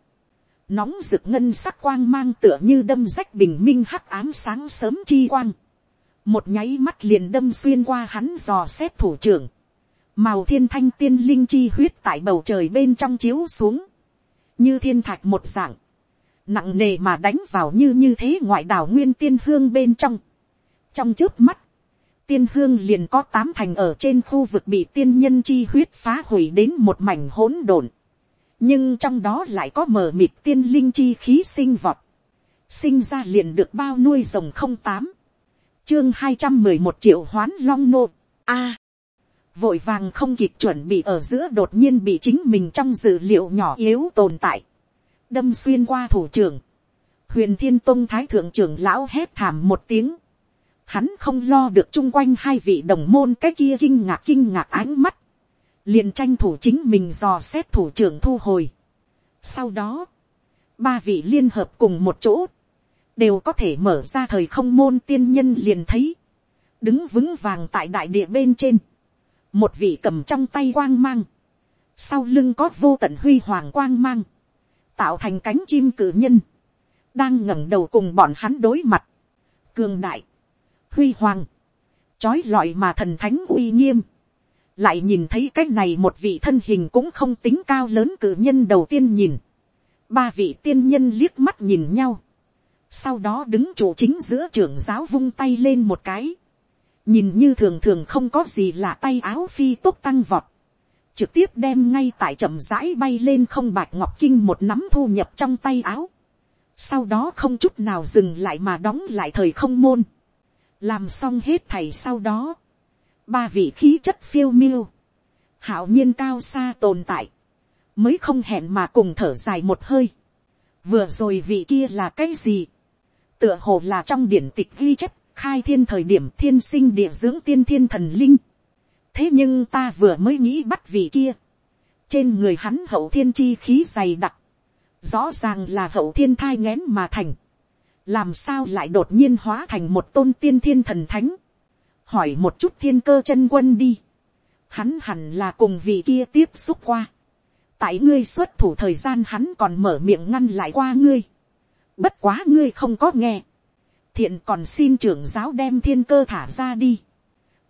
nóng rực ngân sắc quang mang tựa như đâm rách bình minh hắc ám sáng sớm chi quang, một nháy mắt liền đâm xuyên qua hắn dò xét thủ trưởng, màu thiên thanh tiên linh chi huyết tại bầu trời bên trong chiếu xuống, như thiên thạch một dạng, nặng nề mà đánh vào như như thế ngoại đảo nguyên tiên hương bên trong, trong trước mắt, tiên hương liền có tám thành ở trên khu vực bị tiên nhân chi huyết phá hủy đến một mảnh hỗn độn. nhưng trong đó lại có mờ mịt tiên linh chi khí sinh vọt. sinh ra liền được bao nuôi rồng không tám. chương hai trăm mười một triệu hoán long nô. a. vội vàng không kịp chuẩn bị ở giữa đột nhiên bị chính mình trong dữ liệu nhỏ yếu tồn tại. đâm xuyên qua thủ trưởng. huyền thiên tông thái thượng trưởng lão hét thảm một tiếng hắn không lo được chung quanh hai vị đồng môn cái kia kinh ngạc kinh ngạc ánh mắt, liền tranh thủ chính mình dò xét thủ trưởng thu hồi. Sau đó, ba vị liên hợp cùng một chỗ, đều có thể mở ra thời không môn tiên nhân liền thấy, đứng vững vàng tại đại địa bên trên, một vị cầm trong tay quang mang, sau lưng có vô tận huy hoàng quang mang, tạo thành cánh chim cử nhân, đang ngẩng đầu cùng bọn hắn đối mặt, cường đại, huy hoàng, trói lọi mà thần thánh uy nghiêm, lại nhìn thấy cái này một vị thân hình cũng không tính cao lớn cử nhân đầu tiên nhìn, ba vị tiên nhân liếc mắt nhìn nhau, sau đó đứng chủ chính giữa trưởng giáo vung tay lên một cái, nhìn như thường thường không có gì là tay áo phi tốt tăng vọt, trực tiếp đem ngay tại chậm rãi bay lên không bạch ngọc kinh một nắm thu nhập trong tay áo, sau đó không chút nào dừng lại mà đóng lại thời không môn, làm xong hết thầy sau đó, ba vị khí chất phiêu miêu, hảo nhiên cao xa tồn tại, mới không hẹn mà cùng thở dài một hơi. vừa rồi vị kia là cái gì, tựa hồ là trong điển tịch ghi chép khai thiên thời điểm thiên sinh địa dưỡng tiên thiên thần linh. thế nhưng ta vừa mới nghĩ bắt vị kia, trên người hắn hậu thiên chi khí dày đặc, rõ ràng là hậu thiên thai ngén mà thành, làm sao lại đột nhiên hóa thành một tôn tiên thiên thần thánh, hỏi một chút thiên cơ chân quân đi, hắn hẳn là cùng vị kia tiếp xúc qua, tại ngươi xuất thủ thời gian hắn còn mở miệng ngăn lại qua ngươi, bất quá ngươi không có nghe, thiện còn xin trưởng giáo đem thiên cơ thả ra đi,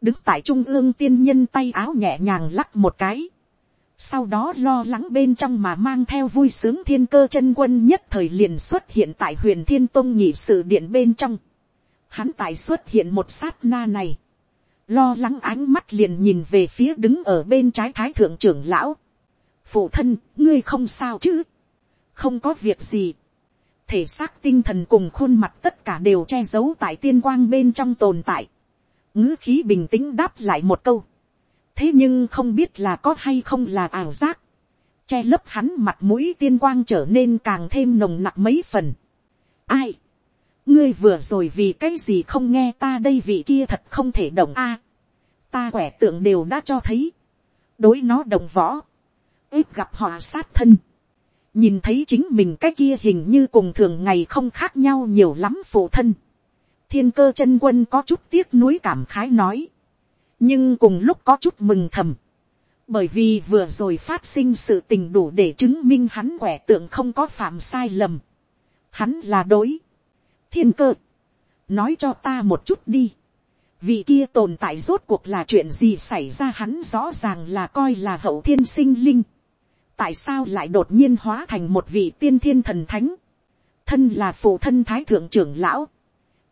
đứng tại trung ương tiên nhân tay áo nhẹ nhàng lắc một cái, sau đó lo lắng bên trong mà mang theo vui sướng thiên cơ chân quân nhất thời liền xuất hiện tại huyền thiên tông nhị sự điện bên trong. Hắn tại xuất hiện một sát na này. Lo lắng ánh mắt liền nhìn về phía đứng ở bên trái thái thượng trưởng lão. Phụ thân, ngươi không sao chứ? Không có việc gì. Thể xác tinh thần cùng khuôn mặt tất cả đều che giấu tại tiên quang bên trong tồn tại. ngữ khí bình tĩnh đáp lại một câu thế nhưng không biết là có hay không là ảo giác, che lấp hắn mặt mũi tiên quang trở nên càng thêm nồng nặc mấy phần. ai, ngươi vừa rồi vì cái gì không nghe ta đây vị kia thật không thể động a, ta quẻ tượng đều đã cho thấy, đối nó đồng võ, ít gặp họ sát thân, nhìn thấy chính mình cái kia hình như cùng thường ngày không khác nhau nhiều lắm phụ thân, thiên cơ chân quân có chút tiếc nuối cảm khái nói, nhưng cùng lúc có chút mừng thầm, bởi vì vừa rồi phát sinh sự tình đủ để chứng minh hắn quẻ tượng không có phạm sai lầm. Hắn là đối. thiên cơ, nói cho ta một chút đi. vì kia tồn tại rốt cuộc là chuyện gì xảy ra hắn rõ ràng là coi là hậu thiên sinh linh. tại sao lại đột nhiên hóa thành một vị tiên thiên thần thánh. thân là phụ thân thái thượng trưởng lão.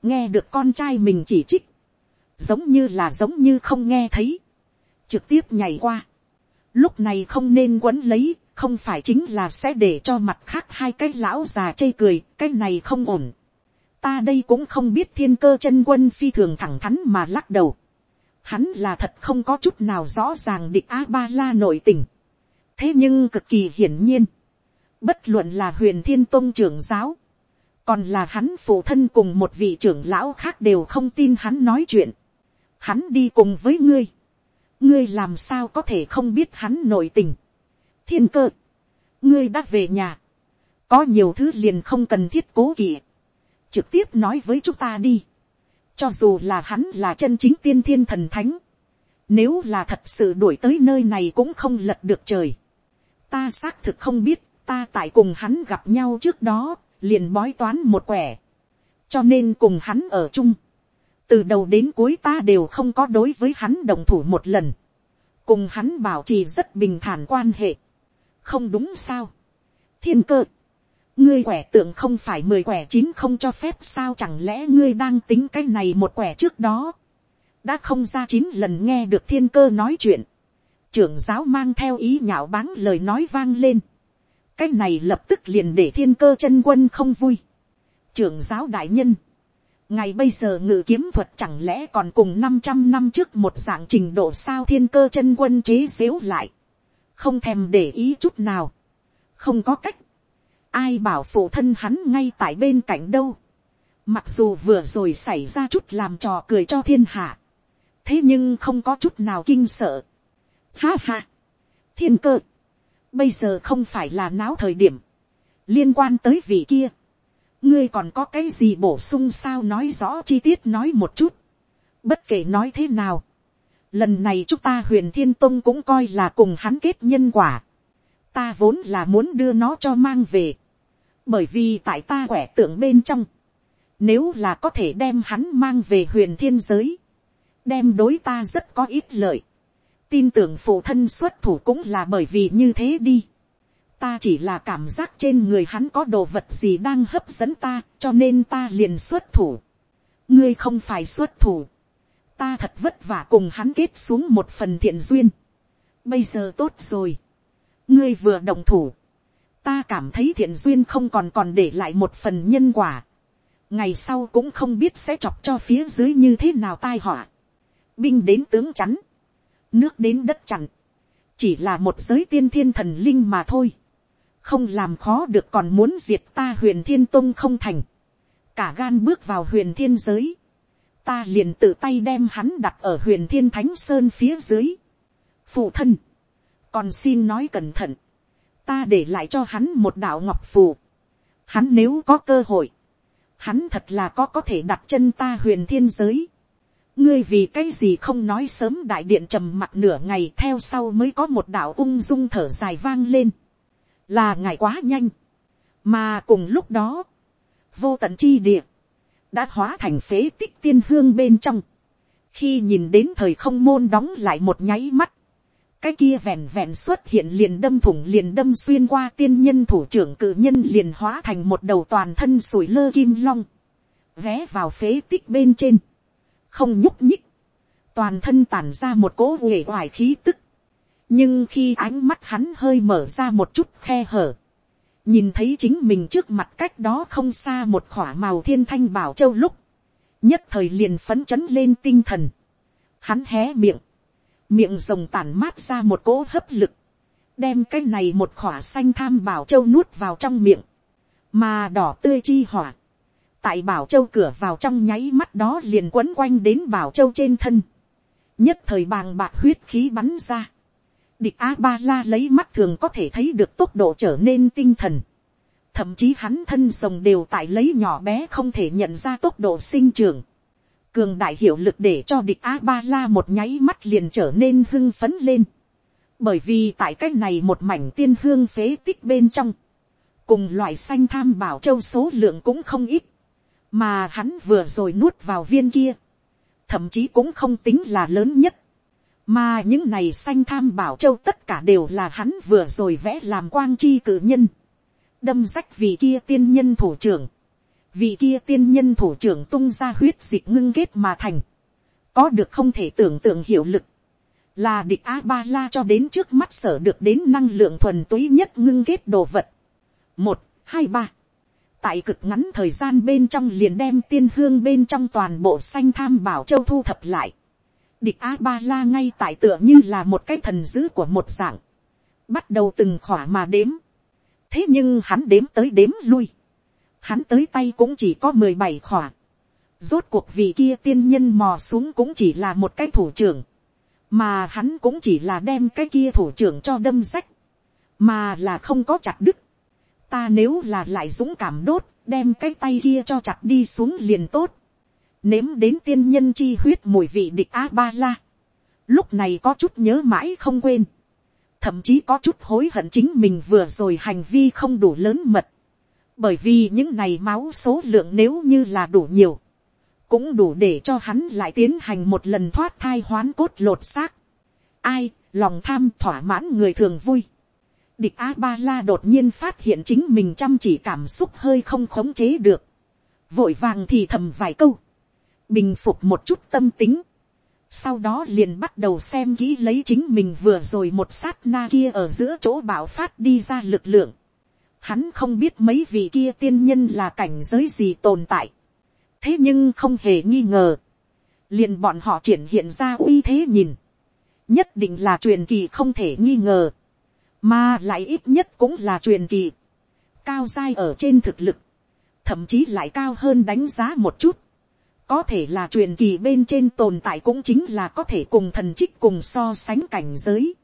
nghe được con trai mình chỉ trích giống như là giống như không nghe thấy, trực tiếp nhảy qua. Lúc này không nên quấn lấy, không phải chính là sẽ để cho mặt khác hai cái lão già chê cười, cái này không ổn. Ta đây cũng không biết thiên cơ chân quân phi thường thẳng thắn mà lắc đầu. Hắn là thật không có chút nào rõ ràng địch A-ba-la nội tình. Thế nhưng cực kỳ hiển nhiên. Bất luận là huyền thiên tông trưởng giáo. Còn là hắn phụ thân cùng một vị trưởng lão khác đều không tin hắn nói chuyện hắn đi cùng với ngươi, ngươi làm sao có thể không biết hắn nội tình. thiên cơ, ngươi đã về nhà, có nhiều thứ liền không cần thiết cố kỵ, trực tiếp nói với chúng ta đi, cho dù là hắn là chân chính tiên thiên thần thánh, nếu là thật sự đuổi tới nơi này cũng không lật được trời. Ta xác thực không biết, ta tại cùng hắn gặp nhau trước đó, liền bói toán một quẻ. Cho nên cùng hắn ở chung từ đầu đến cuối ta đều không có đối với hắn đồng thủ một lần, cùng hắn bảo trì rất bình thản quan hệ, không đúng sao, thiên cơ, ngươi quẻ tượng không phải mười quẻ chín không cho phép sao? Chẳng lẽ ngươi đang tính cái này một quẻ trước đó, đã không ra chín lần nghe được thiên cơ nói chuyện, trưởng giáo mang theo ý nhạo báng lời nói vang lên, cái này lập tức liền để thiên cơ chân quân không vui, trưởng giáo đại nhân, ngày bây giờ ngự kiếm thuật chẳng lẽ còn cùng năm trăm năm trước một dạng trình độ sao thiên cơ chân quân chế xếu lại. Không thèm để ý chút nào. Không có cách. Ai bảo phụ thân hắn ngay tại bên cạnh đâu. Mặc dù vừa rồi xảy ra chút làm trò cười cho thiên hạ. Thế nhưng không có chút nào kinh sợ. Ha ha. Thiên cơ. Bây giờ không phải là náo thời điểm. Liên quan tới vị kia ngươi còn có cái gì bổ sung sao nói rõ chi tiết nói một chút. bất kể nói thế nào. lần này chúng ta huyền thiên tông cũng coi là cùng hắn kết nhân quả. ta vốn là muốn đưa nó cho mang về. bởi vì tại ta quẻ tượng bên trong. nếu là có thể đem hắn mang về huyền thiên giới. đem đối ta rất có ít lợi. tin tưởng phụ thân xuất thủ cũng là bởi vì như thế đi ta chỉ là cảm giác trên người hắn có đồ vật gì đang hấp dẫn ta, cho nên ta liền xuất thủ. ngươi không phải xuất thủ. ta thật vất vả cùng hắn kết xuống một phần thiện duyên. bây giờ tốt rồi. ngươi vừa đồng thủ. ta cảm thấy thiện duyên không còn còn để lại một phần nhân quả. ngày sau cũng không biết sẽ chọc cho phía dưới như thế nào tai họa. binh đến tướng chắn. nước đến đất chặn chỉ là một giới tiên thiên thần linh mà thôi không làm khó được còn muốn diệt ta huyền thiên tông không thành. cả gan bước vào huyền thiên giới. ta liền tự tay đem hắn đặt ở huyền thiên thánh sơn phía dưới. phụ thân, còn xin nói cẩn thận. ta để lại cho hắn một đạo ngọc phù. hắn nếu có cơ hội, hắn thật là có có thể đặt chân ta huyền thiên giới ngươi vì cái gì không nói sớm đại điện trầm mặt nửa ngày theo sau mới có một đạo ung dung thở dài vang lên, là ngài quá nhanh, mà cùng lúc đó, vô tận chi địa, đã hóa thành phế tích tiên hương bên trong, khi nhìn đến thời không môn đóng lại một nháy mắt, cái kia vẹn vẹn xuất hiện liền đâm thủng liền đâm xuyên qua tiên nhân thủ trưởng cự nhân liền hóa thành một đầu toàn thân sủi lơ kim long, vé vào phế tích bên trên, không nhúc nhích, toàn thân tản ra một cỗ uể oải khí tức, nhưng khi ánh mắt hắn hơi mở ra một chút khe hở, nhìn thấy chính mình trước mặt cách đó không xa một khỏa màu thiên thanh bảo châu lúc, nhất thời liền phấn chấn lên tinh thần, hắn hé miệng, miệng rồng tản mát ra một cỗ hấp lực, đem cái này một khỏa xanh tham bảo châu nuốt vào trong miệng, mà đỏ tươi chi hỏa, tại bảo châu cửa vào trong nháy mắt đó liền quấn quanh đến bảo châu trên thân, nhất thời bàng bạc huyết khí bắn ra, địch a ba la lấy mắt thường có thể thấy được tốc độ trở nên tinh thần, thậm chí hắn thân rồng đều tại lấy nhỏ bé không thể nhận ra tốc độ sinh trưởng, cường đại hiệu lực để cho địch a ba la một nháy mắt liền trở nên hưng phấn lên, bởi vì tại cái này một mảnh tiên hương phế tích bên trong, cùng loại xanh tham bảo châu số lượng cũng không ít, mà hắn vừa rồi nuốt vào viên kia, thậm chí cũng không tính là lớn nhất, mà những này xanh tham bảo châu tất cả đều là hắn vừa rồi vẽ làm quang chi cử nhân, đâm rách vì kia tiên nhân thủ trưởng, vì kia tiên nhân thủ trưởng tung ra huyết dịch ngưng kết mà thành, có được không thể tưởng tượng hiệu lực, là địch a ba la cho đến trước mắt sở được đến năng lượng thuần túy nhất ngưng kết đồ vật. một, hai, ba. Tại cực ngắn thời gian bên trong liền đem tiên hương bên trong toàn bộ xanh tham bảo châu thu thập lại. Địch A Ba La ngay tại tựa như là một cái thần dữ của một dạng. Bắt đầu từng khỏa mà đếm. Thế nhưng hắn đếm tới đếm lui. Hắn tới tay cũng chỉ có mười bảy khỏa. Rốt cuộc vì kia tiên nhân mò xuống cũng chỉ là một cái thủ trưởng. Mà hắn cũng chỉ là đem cái kia thủ trưởng cho đâm rách. Mà là không có chặt đứt ta nếu là lại dũng cảm đốt, đem cái tay kia cho chặt đi xuống liền tốt. Nếm đến tiên nhân chi huyết mùi vị địch A-ba-la. Lúc này có chút nhớ mãi không quên. Thậm chí có chút hối hận chính mình vừa rồi hành vi không đủ lớn mật. Bởi vì những này máu số lượng nếu như là đủ nhiều. Cũng đủ để cho hắn lại tiến hành một lần thoát thai hoán cốt lột xác. Ai, lòng tham thỏa mãn người thường vui Địch A-ba-la đột nhiên phát hiện chính mình chăm chỉ cảm xúc hơi không khống chế được. Vội vàng thì thầm vài câu. Bình phục một chút tâm tính. Sau đó liền bắt đầu xem kỹ lấy chính mình vừa rồi một sát na kia ở giữa chỗ bảo phát đi ra lực lượng. Hắn không biết mấy vị kia tiên nhân là cảnh giới gì tồn tại. Thế nhưng không hề nghi ngờ. Liền bọn họ triển hiện ra uy thế nhìn. Nhất định là truyền kỳ không thể nghi ngờ mà lại ít nhất cũng là truyền kỳ, cao dai ở trên thực lực, thậm chí lại cao hơn đánh giá một chút, có thể là truyền kỳ bên trên tồn tại cũng chính là có thể cùng thần trích cùng so sánh cảnh giới.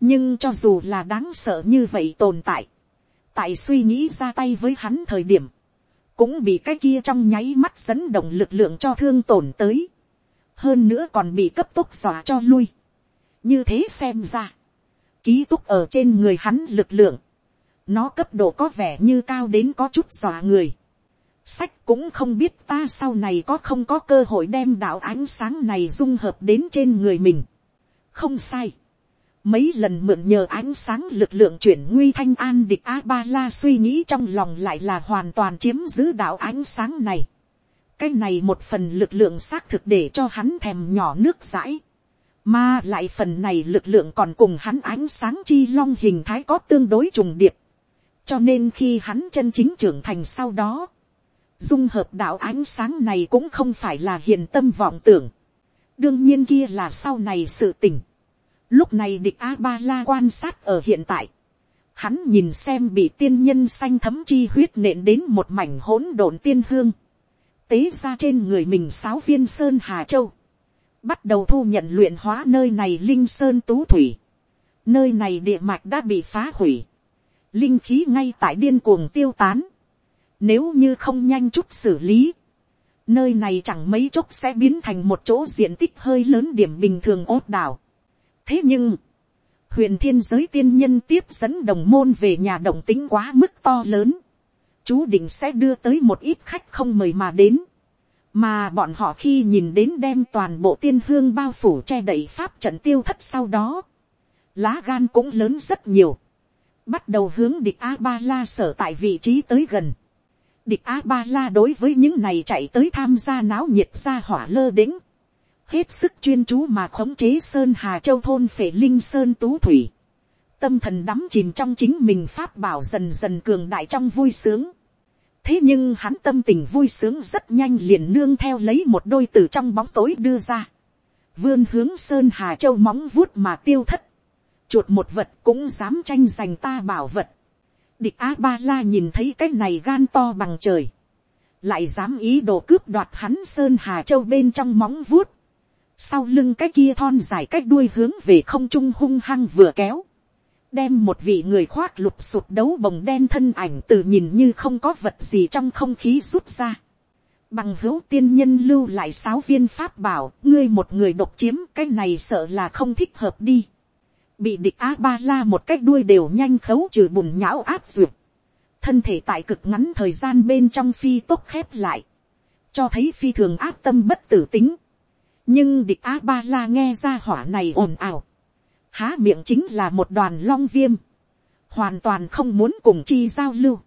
nhưng cho dù là đáng sợ như vậy tồn tại, tại suy nghĩ ra tay với hắn thời điểm, cũng bị cái kia trong nháy mắt dẫn động lực lượng cho thương tổn tới, hơn nữa còn bị cấp tốc dọa cho lui. như thế xem ra, ký túc ở trên người hắn lực lượng, nó cấp độ có vẻ như cao đến có chút dọa người. Sách cũng không biết ta sau này có không có cơ hội đem đạo ánh sáng này dung hợp đến trên người mình. Không sai. Mấy lần mượn nhờ ánh sáng lực lượng chuyển nguy thanh an địch A-ba-la suy nghĩ trong lòng lại là hoàn toàn chiếm giữ đạo ánh sáng này. Cái này một phần lực lượng xác thực để cho hắn thèm nhỏ nước rãi. Mà lại phần này lực lượng còn cùng hắn ánh sáng chi long hình thái có tương đối trùng điệp. Cho nên khi hắn chân chính trưởng thành sau đó. Dung hợp đạo ánh sáng này cũng không phải là hiền tâm vọng tưởng. Đương nhiên kia là sau này sự tỉnh. Lúc này địch A-ba-la quan sát ở hiện tại. Hắn nhìn xem bị tiên nhân xanh thấm chi huyết nện đến một mảnh hỗn độn tiên hương. Tế ra trên người mình sáu viên sơn Hà Châu. Bắt đầu thu nhận luyện hóa nơi này linh sơn tú thủy. Nơi này địa mạch đã bị phá hủy. Linh khí ngay tại điên cuồng tiêu tán. Nếu như không nhanh chút xử lý. Nơi này chẳng mấy chốc sẽ biến thành một chỗ diện tích hơi lớn điểm bình thường ốt đảo. Thế nhưng huyền thiên giới tiên nhân tiếp dẫn đồng môn về nhà động tính quá mức to lớn, chú định sẽ đưa tới một ít khách không mời mà đến, mà bọn họ khi nhìn đến đem toàn bộ tiên hương bao phủ che đậy pháp trận tiêu thất sau đó, lá gan cũng lớn rất nhiều, bắt đầu hướng địch a ba la sở tại vị trí tới gần, địch a ba la đối với những này chạy tới tham gia náo nhiệt ra hỏa lơ đĩnh, hết sức chuyên chú mà khống chế sơn hà châu thôn phệ linh sơn tú thủy, tâm thần đắm chìm trong chính mình pháp bảo dần dần cường đại trong vui sướng. thế nhưng hắn tâm tình vui sướng rất nhanh liền nương theo lấy một đôi từ trong bóng tối đưa ra, vươn hướng sơn hà châu móng vuốt mà tiêu thất, chuột một vật cũng dám tranh giành ta bảo vật địch a ba la nhìn thấy cái này gan to bằng trời, lại dám ý đồ cướp đoạt hắn sơn hà châu bên trong móng vuốt, sau lưng cái kia thon dài cách đuôi hướng về không trung hung hăng vừa kéo, đem một vị người khoác lục sụt đấu bồng đen thân ảnh từ nhìn như không có vật gì trong không khí rút ra. Bằng hữu tiên nhân lưu lại sáu viên pháp bảo, ngươi một người độc chiếm cái này sợ là không thích hợp đi. Bị địch A-ba-la một cách đuôi đều nhanh khấu trừ bùn nhão áp duyệt. Thân thể tại cực ngắn thời gian bên trong phi tốt khép lại. Cho thấy phi thường áp tâm bất tử tính. Nhưng địch a ba la nghe ra hỏa này ồn ào, há miệng chính là một đoàn long viêm, hoàn toàn không muốn cùng chi giao lưu,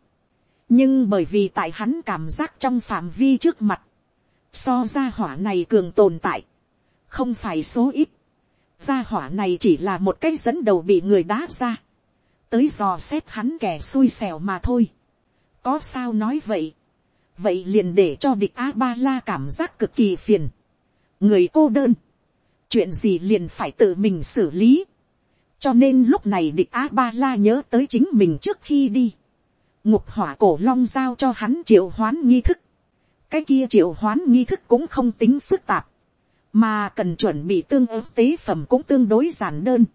nhưng bởi vì tại hắn cảm giác trong phạm vi trước mặt, so ra hỏa này cường tồn tại, không phải số ít, gia hỏa này chỉ là một cái dẫn đầu bị người đá ra, tới dò xét hắn kẻ xui xẻo mà thôi, có sao nói vậy, vậy liền để cho địch a ba la cảm giác cực kỳ phiền, người cô đơn, chuyện gì liền phải tự mình xử lý. cho nên lúc này địch a ba la nhớ tới chính mình trước khi đi. ngục hỏa cổ long giao cho hắn triệu hoán nghi thức. cái kia triệu hoán nghi thức cũng không tính phức tạp, mà cần chuẩn bị tương ứng tế phẩm cũng tương đối giản đơn.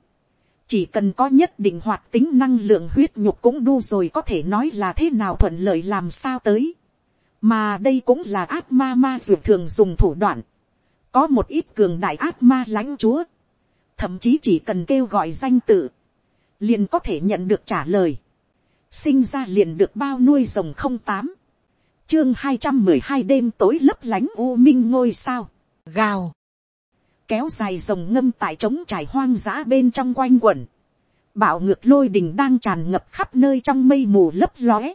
chỉ cần có nhất định hoạt tính năng lượng huyết nhục cũng đu rồi có thể nói là thế nào thuận lợi làm sao tới. mà đây cũng là ác ma ma dược thường dùng thủ đoạn. Có một ít cường đại ác ma lãnh chúa, thậm chí chỉ cần kêu gọi danh tự, liền có thể nhận được trả lời, sinh ra liền được bao nuôi rồng không tám, chương hai trăm mười hai đêm tối lấp lánh u minh ngôi sao, gào, kéo dài rồng ngâm tại trống trải hoang dã bên trong quanh quẩn, bạo ngược lôi đình đang tràn ngập khắp nơi trong mây mù lấp lóe,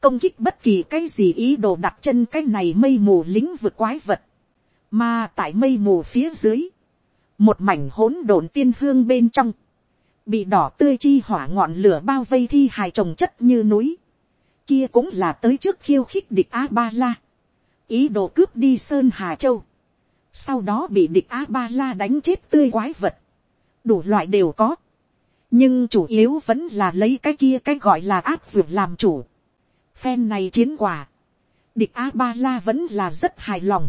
công kích bất kỳ cái gì ý đồ đặt chân cái này mây mù lính vượt quái vật, mà tại mây mù phía dưới, một mảnh hỗn độn tiên hương bên trong, bị đỏ tươi chi hỏa ngọn lửa bao vây thi hài trồng chất như núi, kia cũng là tới trước khiêu khích địch a ba la, ý đồ cướp đi sơn hà châu, sau đó bị địch a ba la đánh chết tươi quái vật, đủ loại đều có, nhưng chủ yếu vẫn là lấy cái kia cái gọi là áp dụng làm chủ. Phen này chiến quả, địch a ba la vẫn là rất hài lòng.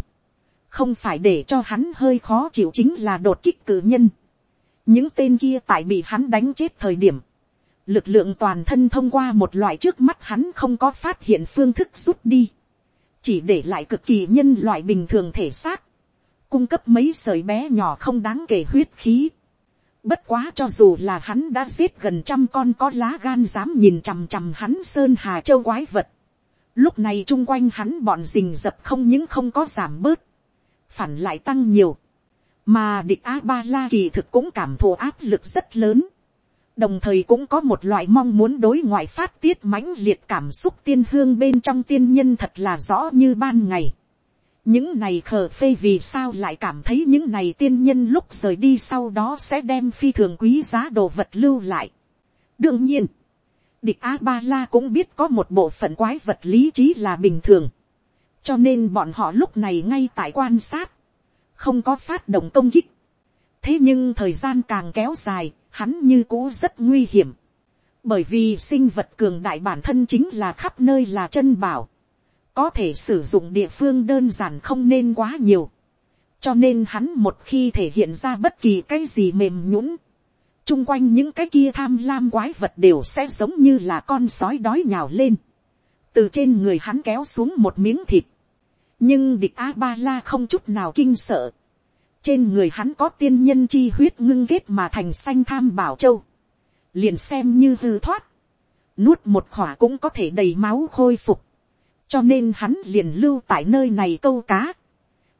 Không phải để cho hắn hơi khó chịu chính là đột kích cử nhân. những tên kia tại bị hắn đánh chết thời điểm, lực lượng toàn thân thông qua một loại trước mắt hắn không có phát hiện phương thức rút đi, chỉ để lại cực kỳ nhân loại bình thường thể xác, cung cấp mấy sợi bé nhỏ không đáng kể huyết khí. Bất quá cho dù là hắn đã giết gần trăm con có lá gan dám nhìn chằm chằm hắn sơn hà châu quái vật. Lúc này chung quanh hắn bọn rình dập không những không có giảm bớt phản lại tăng nhiều, mà địch a ba la kỳ thực cũng cảm thụ áp lực rất lớn, đồng thời cũng có một loại mong muốn đối ngoại phát tiết mãnh liệt cảm xúc tiên hương bên trong tiên nhân thật là rõ như ban ngày những này khờ phê vì sao lại cảm thấy những này tiên nhân lúc rời đi sau đó sẽ đem phi thường quý giá đồ vật lưu lại. đương nhiên, địch a ba la cũng biết có một bộ phận quái vật lý trí là bình thường cho nên bọn họ lúc này ngay tại quan sát, không có phát động công kích. thế nhưng thời gian càng kéo dài, hắn như cũ rất nguy hiểm. bởi vì sinh vật cường đại bản thân chính là khắp nơi là chân bảo có thể sử dụng địa phương đơn giản không nên quá nhiều. cho nên hắn một khi thể hiện ra bất kỳ cái gì mềm nhũn, chung quanh những cái kia tham lam quái vật đều sẽ giống như là con sói đói nhào lên. từ trên người hắn kéo xuống một miếng thịt. nhưng địch a ba la không chút nào kinh sợ trên người hắn có tiên nhân chi huyết ngưng kết mà thành xanh tham bảo châu. Liền xem như hư thoát. Nuốt một khỏa cũng có thể đầy máu khôi phục. Cho nên hắn liền lưu tại nơi này câu cá.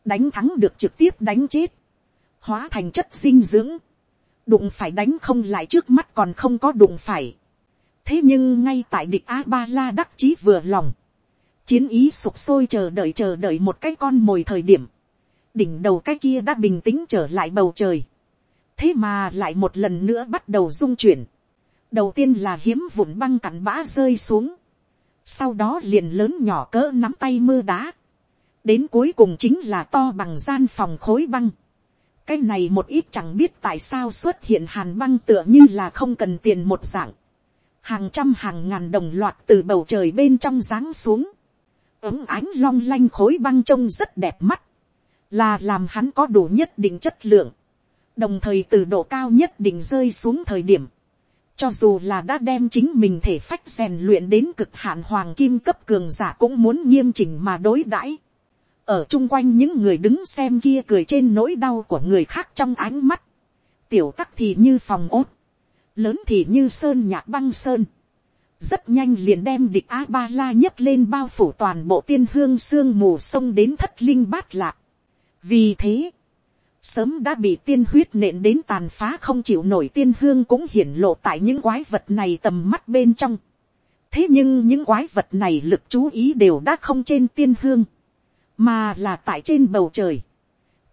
Đánh thắng được trực tiếp đánh chết. Hóa thành chất dinh dưỡng. Đụng phải đánh không lại trước mắt còn không có đụng phải. Thế nhưng ngay tại địch A-ba-la đắc chí vừa lòng. Chiến ý sục sôi chờ đợi chờ đợi một cái con mồi thời điểm đỉnh đầu cái kia đã bình tĩnh trở lại bầu trời, thế mà lại một lần nữa bắt đầu rung chuyển, đầu tiên là hiếm vụn băng cặn bã rơi xuống, sau đó liền lớn nhỏ cỡ nắm tay mưa đá, đến cuối cùng chính là to bằng gian phòng khối băng, cái này một ít chẳng biết tại sao xuất hiện hàn băng tựa như là không cần tiền một dạng, hàng trăm hàng ngàn đồng loạt từ bầu trời bên trong giáng xuống, ấm ánh long lanh khối băng trông rất đẹp mắt, là làm hắn có đủ nhất định chất lượng, đồng thời từ độ cao nhất định rơi xuống thời điểm, cho dù là đã đem chính mình thể phách rèn luyện đến cực hạn hoàng kim cấp cường giả cũng muốn nghiêm chỉnh mà đối đãi. ở chung quanh những người đứng xem kia cười trên nỗi đau của người khác trong ánh mắt, tiểu tắc thì như phòng ốt, lớn thì như sơn nhạc băng sơn, rất nhanh liền đem địch a ba la nhấc lên bao phủ toàn bộ tiên hương sương mù sông đến thất linh bát lạc. Vì thế, sớm đã bị tiên huyết nện đến tàn phá không chịu nổi tiên hương cũng hiển lộ tại những quái vật này tầm mắt bên trong. thế nhưng những quái vật này lực chú ý đều đã không trên tiên hương, mà là tại trên bầu trời.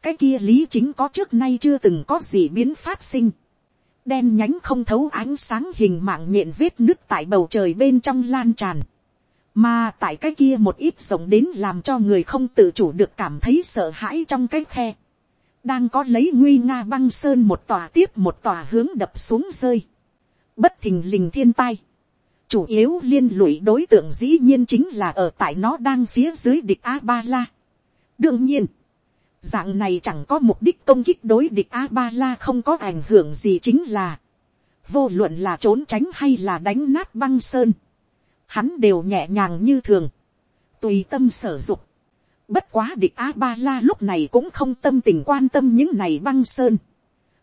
cái kia lý chính có trước nay chưa từng có gì biến phát sinh. đen nhánh không thấu ánh sáng hình mạng nhện vết nước tại bầu trời bên trong lan tràn mà tại cái kia một ít rộng đến làm cho người không tự chủ được cảm thấy sợ hãi trong cái khe. Đang có lấy nguy nga băng sơn một tòa tiếp một tòa hướng đập xuống rơi. Bất thình lình thiên tai. Chủ yếu liên lụy đối tượng dĩ nhiên chính là ở tại nó đang phía dưới địch A-ba-la. Đương nhiên, dạng này chẳng có mục đích công kích đối địch A-ba-la không có ảnh hưởng gì chính là vô luận là trốn tránh hay là đánh nát băng sơn hắn đều nhẹ nhàng như thường, tùy tâm sở dục. Bất quá địch a ba la lúc này cũng không tâm tình quan tâm những này băng sơn,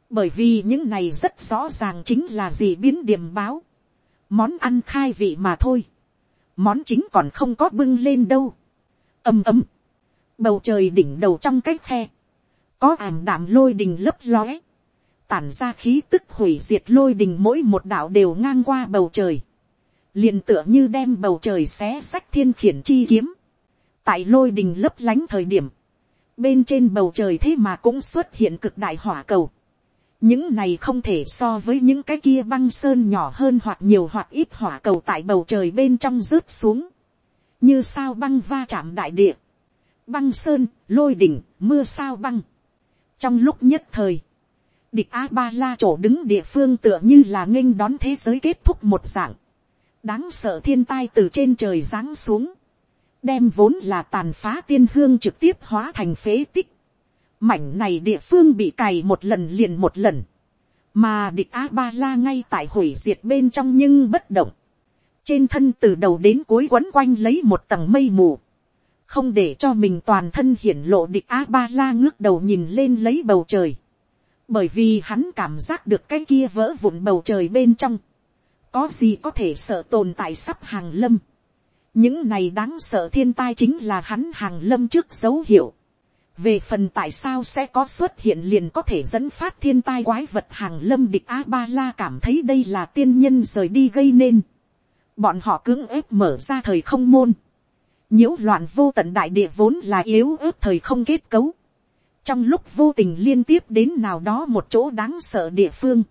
bởi vì những này rất rõ ràng chính là gì biến điểm báo, món ăn khai vị mà thôi, món chính còn không có bưng lên đâu, Âm ấm. bầu trời đỉnh đầu trong cái khe, có ảm đạm lôi đình lấp lóe, tản ra khí tức hủy diệt lôi đình mỗi một đạo đều ngang qua bầu trời, liền tựa như đem bầu trời xé sách thiên khiển chi kiếm, tại lôi đình lấp lánh thời điểm, bên trên bầu trời thế mà cũng xuất hiện cực đại hỏa cầu. những này không thể so với những cái kia băng sơn nhỏ hơn hoặc nhiều hoặc ít hỏa cầu tại bầu trời bên trong rớt xuống, như sao băng va chạm đại địa, băng sơn, lôi đỉnh, mưa sao băng. trong lúc nhất thời, địch a ba la chỗ đứng địa phương tựa như là nghênh đón thế giới kết thúc một dạng đáng sợ thiên tai từ trên trời giáng xuống, đem vốn là tàn phá tiên hương trực tiếp hóa thành phế tích. Mảnh này địa phương bị cày một lần liền một lần, mà địch a ba la ngay tại hủy diệt bên trong nhưng bất động. trên thân từ đầu đến cuối quấn quanh lấy một tầng mây mù, không để cho mình toàn thân hiển lộ địch a ba la ngước đầu nhìn lên lấy bầu trời, bởi vì hắn cảm giác được cái kia vỡ vụn bầu trời bên trong, có gì có thể sợ tồn tại sắp hàng lâm những này đáng sợ thiên tai chính là hắn hàng lâm trước dấu hiệu. về phần tại sao sẽ có xuất hiện liền có thể dẫn phát thiên tai quái vật hàng lâm địch a ba la cảm thấy đây là tiên nhân rời đi gây nên. bọn họ cưỡng ép mở ra thời không môn. nhiễu loạn vô tận đại địa vốn là yếu ớt thời không kết cấu. trong lúc vô tình liên tiếp đến nào đó một chỗ đáng sợ địa phương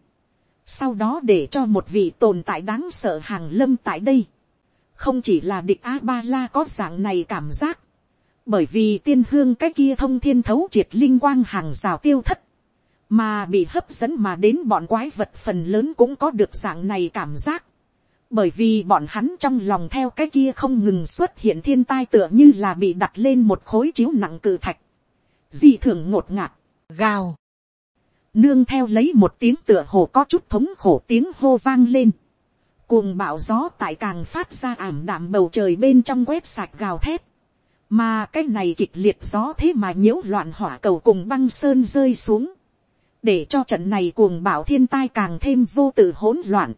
sau đó để cho một vị tồn tại đáng sợ hàng lâm tại đây, không chỉ là địch a ba la có dạng này cảm giác, bởi vì tiên hương cái kia thông thiên thấu triệt linh quang hàng rào tiêu thất, mà bị hấp dẫn mà đến bọn quái vật phần lớn cũng có được dạng này cảm giác, bởi vì bọn hắn trong lòng theo cái kia không ngừng xuất hiện thiên tai tựa như là bị đặt lên một khối chiếu nặng cự thạch, di thường ngột ngạt, gào, nương theo lấy một tiếng tựa hồ có chút thống khổ tiếng hô vang lên, cuồng bạo gió tại càng phát ra ảm đạm bầu trời bên trong quét sạch gào thét, mà cái này kịch liệt gió thế mà nhiễu loạn hỏa cầu cùng băng sơn rơi xuống, để cho trận này cuồng bạo thiên tai càng thêm vô tự hỗn loạn,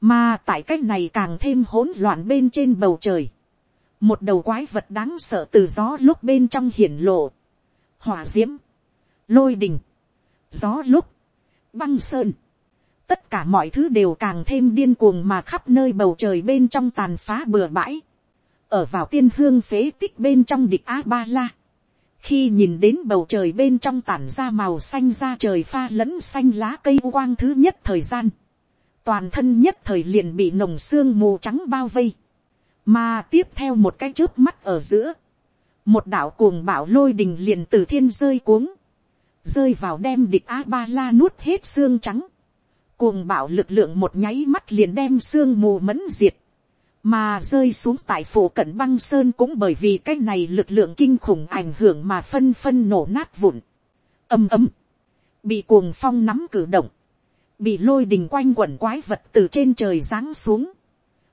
mà tại cái này càng thêm hỗn loạn bên trên bầu trời, một đầu quái vật đáng sợ từ gió lúc bên trong hiển lộ, hỏa d i ễ m lôi đình, gió lúc, băng sơn, tất cả mọi thứ đều càng thêm điên cuồng mà khắp nơi bầu trời bên trong tàn phá bừa bãi, ở vào tiên hương phế tích bên trong địch a ba la, khi nhìn đến bầu trời bên trong tản ra màu xanh ra trời pha lẫn xanh lá cây quang thứ nhất thời gian, toàn thân nhất thời liền bị nồng xương mù trắng bao vây, mà tiếp theo một cái chớp mắt ở giữa, một đạo cuồng bạo lôi đình liền từ thiên rơi cuống, rơi vào đem địch a ba la nuốt hết xương trắng, cuồng bạo lực lượng một nháy mắt liền đem sương mù mẫn diệt, mà rơi xuống tại phủ cận băng sơn cũng bởi vì cái này lực lượng kinh khủng ảnh hưởng mà phân phân nổ nát vụn. ầm ầm, bị cuồng phong nắm cử động, bị lôi đình quanh quẩn quái vật từ trên trời giáng xuống,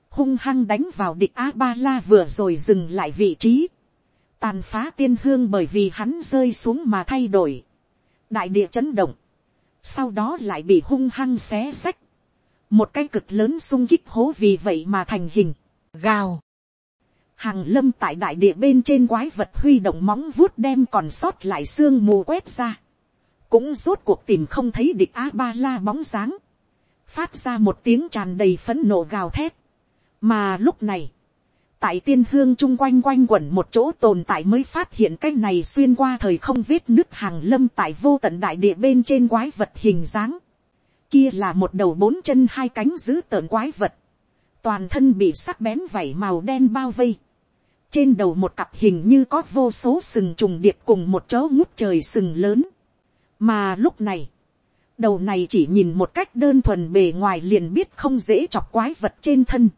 hung hăng đánh vào địch a ba la vừa rồi dừng lại vị trí, tàn phá tiên hương bởi vì hắn rơi xuống mà thay đổi, đại địa chấn động, sau đó lại bị hung hăng xé xách, một cái cực lớn sung kích hố vì vậy mà thành hình, gào. Hàng lâm tại đại địa bên trên quái vật huy động móng vuốt đem còn sót lại xương mù quét ra. Cũng rốt cuộc tìm không thấy địch A-ba-la bóng dáng. Phát ra một tiếng tràn đầy phấn nộ gào thét. Mà lúc này, tại tiên hương chung quanh quanh quẩn một chỗ tồn tại mới phát hiện cái này xuyên qua thời không vết nứt hàng lâm tại vô tận đại địa bên trên quái vật hình dáng. Kia là một đầu bốn chân hai cánh giữ tợn quái vật. Toàn thân bị sắc bén vảy màu đen bao vây, trên đầu một cặp hình như có vô số sừng trùng điệp cùng một chỗ ngút trời sừng lớn, mà lúc này, đầu này chỉ nhìn một cách đơn thuần bề ngoài liền biết không dễ chọc quái vật trên thân,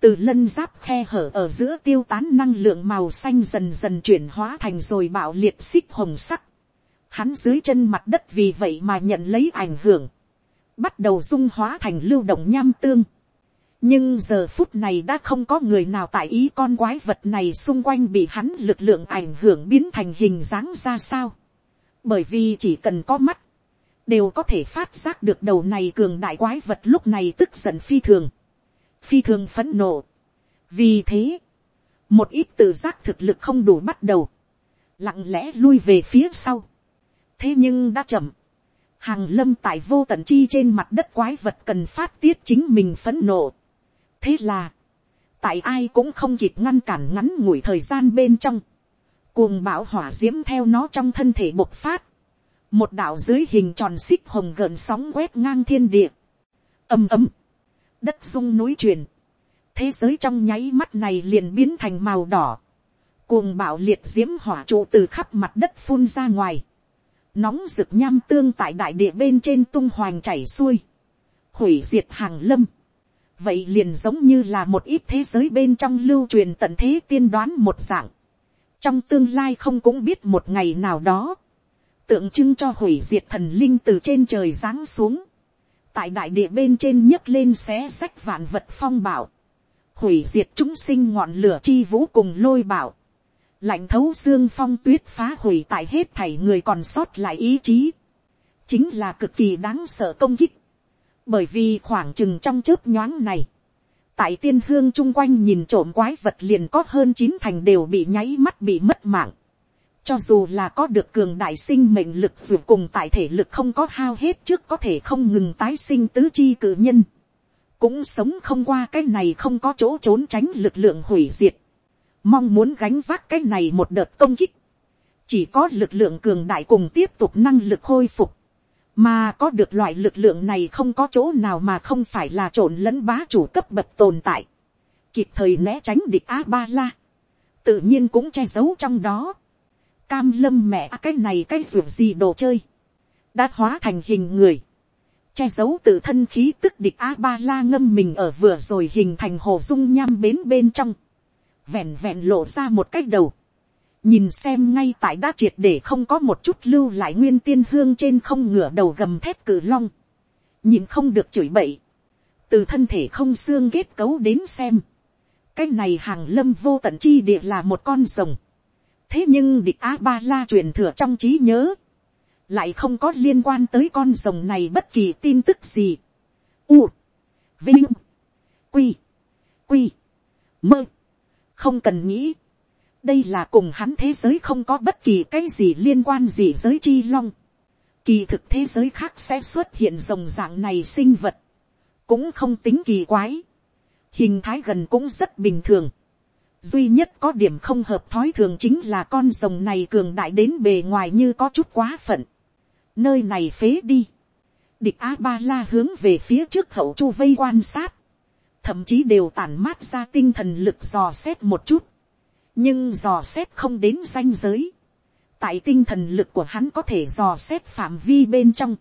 từ lân giáp khe hở ở giữa tiêu tán năng lượng màu xanh dần dần chuyển hóa thành rồi bạo liệt xích hồng sắc, hắn dưới chân mặt đất vì vậy mà nhận lấy ảnh hưởng, bắt đầu dung hóa thành lưu động nham tương, nhưng giờ phút này đã không có người nào tại ý con quái vật này xung quanh bị hắn lực lượng ảnh hưởng biến thành hình dáng ra sao. bởi vì chỉ cần có mắt, đều có thể phát giác được đầu này cường đại quái vật lúc này tức giận phi thường, phi thường phấn nộ. vì thế, một ít tự giác thực lực không đủ bắt đầu, lặng lẽ lui về phía sau. thế nhưng đã chậm, hàng lâm tại vô tận chi trên mặt đất quái vật cần phát tiết chính mình phấn nộ. Thế là, tại ai cũng không kịp ngăn cản ngắn ngủi thời gian bên trong, cuồng bão hỏa d i ễ m theo nó trong thân thể bộc phát, một đạo dưới hình tròn xích hồng gợn sóng quét ngang thiên địa, ầm ầm, đất sung núi chuyển. Thế giới trong nháy mắt này liền biến thành màu đỏ, cuồng bạo liệt d i ễ m hỏa trụ từ khắp mặt đất phun ra ngoài, nóng rực nham tương tại đại địa bên trên tung hoành chảy xuôi, hủy diệt hàng lâm, vậy liền giống như là một ít thế giới bên trong lưu truyền tận thế tiên đoán một dạng. trong tương lai không cũng biết một ngày nào đó, tượng trưng cho hủy diệt thần linh từ trên trời giáng xuống, tại đại địa bên trên nhấc lên xé sách vạn vật phong bảo, hủy diệt chúng sinh ngọn lửa chi vũ cùng lôi bảo, lạnh thấu xương phong tuyết phá hủy tại hết thảy người còn sót lại ý chí, chính là cực kỳ đáng sợ công kích. Bởi vì khoảng chừng trong chớp nhoáng này, tại tiên hương chung quanh nhìn trộm quái vật liền có hơn chín thành đều bị nháy mắt bị mất mạng cho dù là có được cường đại sinh mệnh lực dù cùng tại thể lực không có hao hết trước có thể không ngừng tái sinh tứ chi cử nhân, cũng sống không qua cái này không có chỗ trốn tránh lực lượng hủy diệt, mong muốn gánh vác cái này một đợt công kích, chỉ có lực lượng cường đại cùng tiếp tục năng lực khôi phục, mà có được loại lực lượng này không có chỗ nào mà không phải là trộn lẫn bá chủ cấp bậc tồn tại. Kịp thời né tránh địch A-ba-la. Tự nhiên cũng che giấu trong đó. Cam lâm mẹ à, cái này cái ruột gì đồ chơi. đã hóa thành hình người, che giấu tự thân khí tức địch a ba la ngâm mình ở vừa rồi hình thành hồ dung nham bến bên trong, vẹn vẹn lộ ra một cái đầu, nhìn xem ngay tại đã triệt để không có một chút lưu lại nguyên tiên hương trên không ngửa đầu gầm thép cử long, nhìn không được chửi bậy, từ thân thể không xương kết cấu đến xem, cái này hàng lâm vô tận chi địa là một con rồng, thế nhưng địch a ba la truyền thừa trong trí nhớ, lại không có liên quan tới con rồng này bất kỳ tin tức gì. U, vinh, quy, quy, mơ, không cần nghĩ, đây là cùng hắn thế giới không có bất kỳ cái gì liên quan gì giới chi long. Kỳ thực thế giới khác sẽ xuất hiện rồng dạng này sinh vật, cũng không tính kỳ quái, hình thái gần cũng rất bình thường duy nhất có điểm không hợp thói thường chính là con rồng này cường đại đến bề ngoài như có chút quá phận. nơi này phế đi. địch a ba la hướng về phía trước hậu chu vây quan sát. thậm chí đều tản mát ra tinh thần lực dò xét một chút. nhưng dò xét không đến danh giới. tại tinh thần lực của hắn có thể dò xét phạm vi bên trong.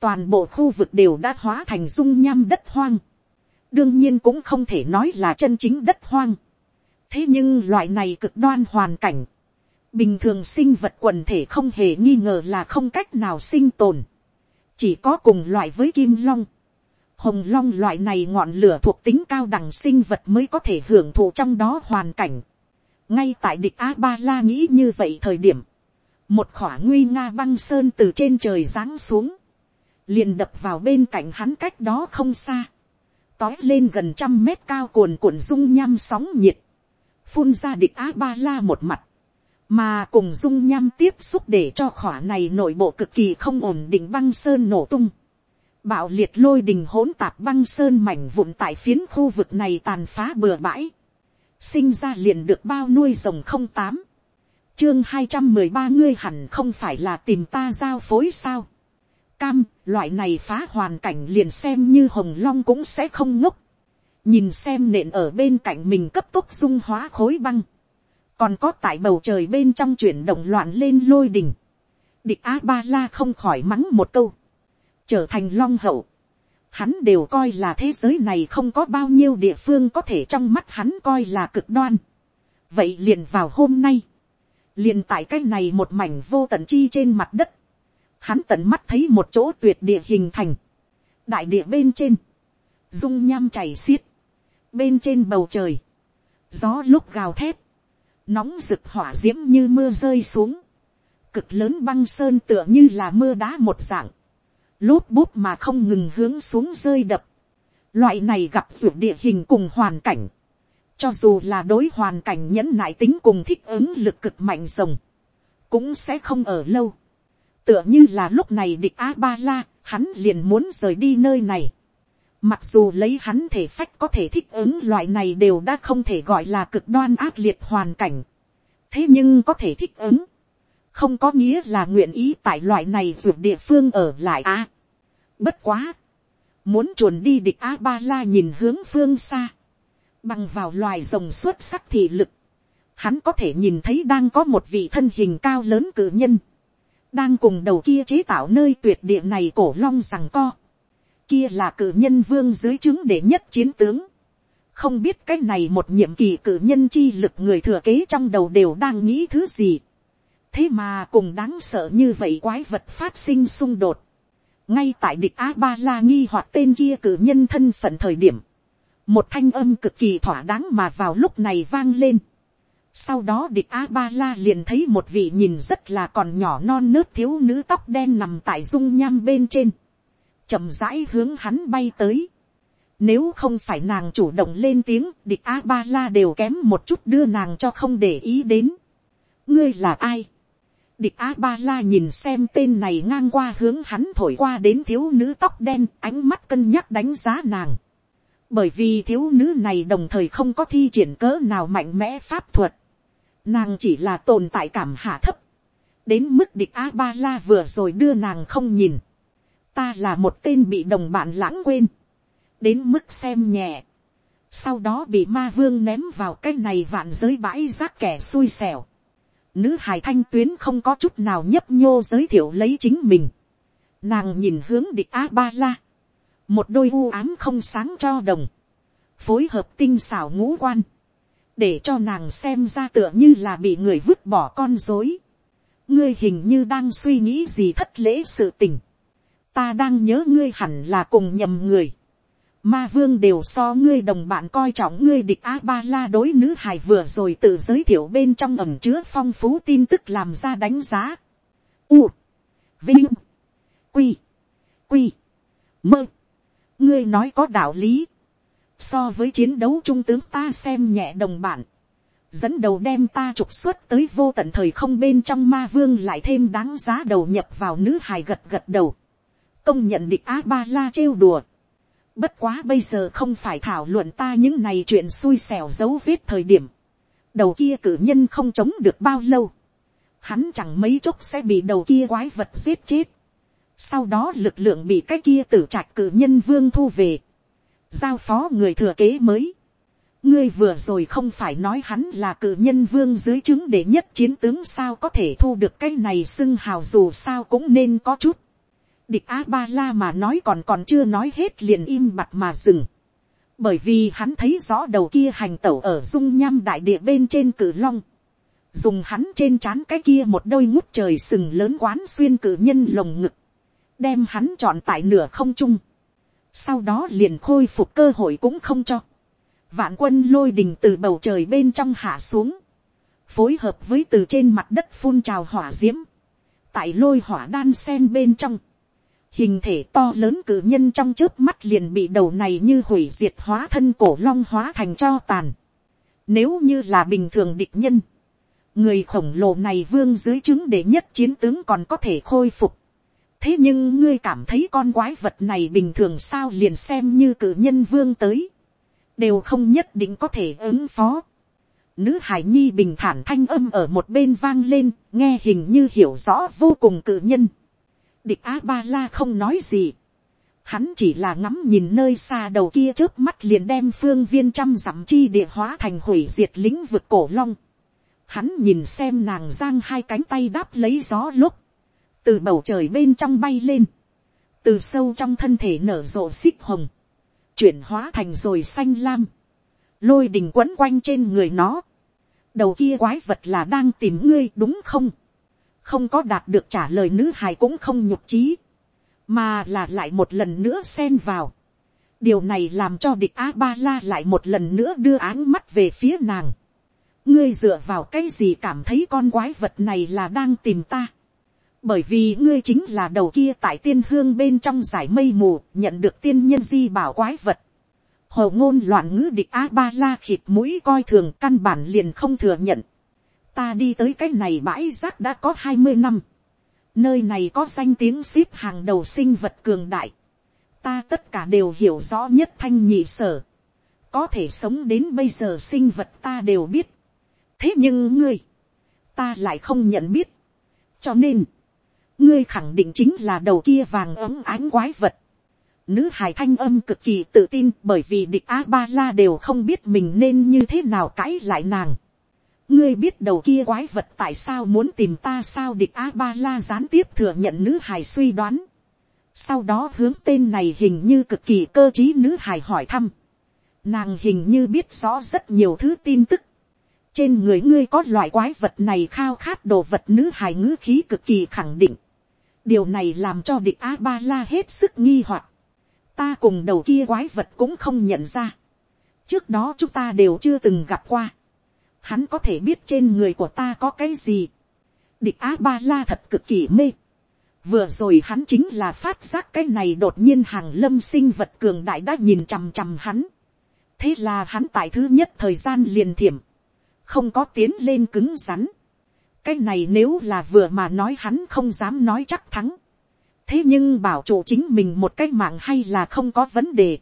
toàn bộ khu vực đều đã hóa thành dung nham đất hoang. đương nhiên cũng không thể nói là chân chính đất hoang thế nhưng loại này cực đoan hoàn cảnh, bình thường sinh vật quần thể không hề nghi ngờ là không cách nào sinh tồn, chỉ có cùng loại với kim long, hồng long loại này ngọn lửa thuộc tính cao đẳng sinh vật mới có thể hưởng thụ trong đó hoàn cảnh. ngay tại địch a ba la nghĩ như vậy thời điểm, một khỏa nguy nga băng sơn từ trên trời giáng xuống, liền đập vào bên cạnh hắn cách đó không xa, tói lên gần trăm mét cao cuồn cuộn dung nham sóng nhiệt, phun ra địch á ba la một mặt, mà cùng dung nham tiếp xúc để cho khỏa này nội bộ cực kỳ không ổn định băng sơn nổ tung. Bạo liệt lôi đình hỗn tạp băng sơn mảnh vụn tại phiến khu vực này tàn phá bừa bãi. Sinh ra liền được bao nuôi rồng không tám. Chương hai trăm mười ba ngươi hẳn không phải là tìm ta giao phối sao. Cam, loại này phá hoàn cảnh liền xem như hồng long cũng sẽ không ngốc nhìn xem nện ở bên cạnh mình cấp tốc dung hóa khối băng, còn có tại bầu trời bên trong chuyển động loạn lên lôi đình, địch a ba la không khỏi mắng một câu, trở thành long hậu, hắn đều coi là thế giới này không có bao nhiêu địa phương có thể trong mắt hắn coi là cực đoan, vậy liền vào hôm nay, liền tại cái này một mảnh vô tận chi trên mặt đất, hắn tận mắt thấy một chỗ tuyệt địa hình thành, đại địa bên trên, dung nham chảy xiết, bên trên bầu trời, gió lúc gào thét, nóng rực hỏa d i ễ m như mưa rơi xuống, cực lớn băng sơn tựa như là mưa đá một dạng, lốp bút mà không ngừng hướng xuống rơi đập, loại này gặp ruột địa hình cùng hoàn cảnh, cho dù là đối hoàn cảnh nhẫn nại tính cùng thích ứng lực cực mạnh rồng, cũng sẽ không ở lâu, tựa như là lúc này địch a ba la, hắn liền muốn rời đi nơi này, Mặc dù lấy hắn thể phách có thể thích ứng loại này đều đã không thể gọi là cực đoan ác liệt hoàn cảnh. Thế nhưng có thể thích ứng. Không có nghĩa là nguyện ý tại loại này ruột địa phương ở lại a. bất quá. Muốn chuồn đi địch A-ba-la nhìn hướng phương xa. Bằng vào loài rồng xuất sắc thị lực. Hắn có thể nhìn thấy đang có một vị thân hình cao lớn cử nhân. Đang cùng đầu kia chế tạo nơi tuyệt địa này cổ long rằng co kia là cử nhân vương dưới chứng để nhất chiến tướng. không biết cái này một nhiệm kỳ cử nhân chi lực người thừa kế trong đầu đều đang nghĩ thứ gì. thế mà cùng đáng sợ như vậy quái vật phát sinh xung đột. ngay tại địch a ba la nghi hoặc tên kia cử nhân thân phận thời điểm. một thanh âm cực kỳ thỏa đáng mà vào lúc này vang lên. Sau đó địch A-ba-la liền thấy một vị nhìn rất là còn nhỏ non nớt thiếu nữ tóc đen nằm tại dung nham bên trên chậm rãi hướng hắn bay tới. Nếu không phải nàng chủ động lên tiếng, địch A-ba-la đều kém một chút đưa nàng cho không để ý đến. Ngươi là ai? Địch A-ba-la nhìn xem tên này ngang qua hướng hắn thổi qua đến thiếu nữ tóc đen, ánh mắt cân nhắc đánh giá nàng. Bởi vì thiếu nữ này đồng thời không có thi triển cỡ nào mạnh mẽ pháp thuật. Nàng chỉ là tồn tại cảm hạ thấp. Đến mức địch A-ba-la vừa rồi đưa nàng không nhìn ta là một tên bị đồng bạn lãng quên, đến mức xem nhẹ, sau đó bị ma vương ném vào cái này vạn giới bãi rác kẻ xui xẻo. Nữ hài thanh tuyến không có chút nào nhấp nhô giới thiệu lấy chính mình. Nàng nhìn hướng địch A-ba-la. Một đôi u ám không sáng cho đồng. Phối hợp tinh xảo ngũ quan. Để cho nàng xem ra tựa như là bị người vứt bỏ con dối. Ngươi hình như đang suy nghĩ gì thất lễ sự tình. Ta đang nhớ ngươi hẳn là cùng nhầm người. Ma vương đều so ngươi đồng bạn coi trọng ngươi địch A-ba-la đối nữ hài vừa rồi tự giới thiệu bên trong ẩm chứa phong phú tin tức làm ra đánh giá. U. Vinh. Quy. Quy. Mơ. Ngươi nói có đạo lý. So với chiến đấu trung tướng ta xem nhẹ đồng bạn. Dẫn đầu đem ta trục xuất tới vô tận thời không bên trong ma vương lại thêm đáng giá đầu nhập vào nữ hài gật gật đầu. Công nhận địch A-ba-la trêu đùa Bất quá bây giờ không phải thảo luận ta những này chuyện xui xẻo dấu vết thời điểm. Đầu kia cử nhân không chống được bao lâu. Hắn chẳng mấy chốc sẽ bị đầu kia quái vật giết chết. Sau đó lực lượng bị cái kia tử trạch cử nhân vương thu về. Giao phó người thừa kế mới. Ngươi vừa rồi không phải nói hắn là cử nhân vương dưới chứng để nhất chiến tướng sao có thể thu được cái này xưng hào dù sao cũng nên có chút địch a ba la mà nói còn còn chưa nói hết liền im mặt mà dừng. bởi vì hắn thấy rõ đầu kia hành tẩu ở dung nham đại địa bên trên cử long. dùng hắn trên trán cái kia một đôi ngút trời sừng lớn quán xuyên cử nhân lồng ngực. đem hắn chọn tại nửa không trung. sau đó liền khôi phục cơ hội cũng không cho. vạn quân lôi đình từ bầu trời bên trong hạ xuống. phối hợp với từ trên mặt đất phun trào hỏa d i ễ m tại lôi hỏa đan sen bên trong hình thể to lớn cử nhân trong trước mắt liền bị đầu này như hủy diệt hóa thân cổ long hóa thành cho tàn. Nếu như là bình thường địch nhân, người khổng lồ này vương dưới chứng để nhất chiến tướng còn có thể khôi phục. thế nhưng ngươi cảm thấy con quái vật này bình thường sao liền xem như cử nhân vương tới, đều không nhất định có thể ứng phó. Nữ hải nhi bình thản thanh âm ở một bên vang lên, nghe hình như hiểu rõ vô cùng cử nhân Địch á ba la không nói gì. Hắn chỉ là ngắm nhìn nơi xa đầu kia trước mắt liền đem phương viên trăm dặm chi địa hóa thành hủy diệt lĩnh vực cổ long. Hắn nhìn xem nàng giang hai cánh tay đáp lấy gió lúc. Từ bầu trời bên trong bay lên. Từ sâu trong thân thể nở rộ xích hồng. Chuyển hóa thành rồi xanh lam. Lôi đình quấn quanh trên người nó. Đầu kia quái vật là đang tìm ngươi đúng không? Không có đạt được trả lời nữ hài cũng không nhục trí, mà là lại một lần nữa xen vào. điều này làm cho địch a ba la lại một lần nữa đưa áng mắt về phía nàng. ngươi dựa vào cái gì cảm thấy con quái vật này là đang tìm ta. bởi vì ngươi chính là đầu kia tại tiên hương bên trong giải mây mù nhận được tiên nhân di bảo quái vật. hồ ngôn loạn ngữ địch a ba la khịt mũi coi thường căn bản liền không thừa nhận ta đi tới cái này bãi rác đã có hai mươi năm. Nơi này có danh tiếng ship hàng đầu sinh vật cường đại. Ta tất cả đều hiểu rõ nhất thanh nhị sở. Có thể sống đến bây giờ sinh vật ta đều biết. Thế nhưng ngươi, ta lại không nhận biết. Cho nên, ngươi khẳng định chính là đầu kia vàng ấm ánh quái vật. Nữ hài thanh âm cực kỳ tự tin bởi vì địch A-ba-la đều không biết mình nên như thế nào cãi lại nàng ngươi biết đầu kia quái vật tại sao muốn tìm ta sao địch a ba la gián tiếp thừa nhận nữ hài suy đoán. sau đó hướng tên này hình như cực kỳ cơ t r í nữ hài hỏi thăm. nàng hình như biết rõ rất nhiều thứ tin tức. trên người ngươi có loại quái vật này khao khát đồ vật nữ hài ngữ khí cực kỳ khẳng định. điều này làm cho địch a ba la hết sức nghi hoặc. ta cùng đầu kia quái vật cũng không nhận ra. trước đó chúng ta đều chưa từng gặp qua hắn có thể biết trên người của ta có cái gì. địch á ba la thật cực kỳ mê. vừa rồi hắn chính là phát giác cái này đột nhiên hàng lâm sinh vật cường đại đã nhìn chằm chằm hắn. thế là hắn tại thứ nhất thời gian liền thiểm, không có tiến lên cứng rắn. cái này nếu là vừa mà nói hắn không dám nói chắc thắng. thế nhưng bảo chủ chính mình một cái mạng hay là không có vấn đề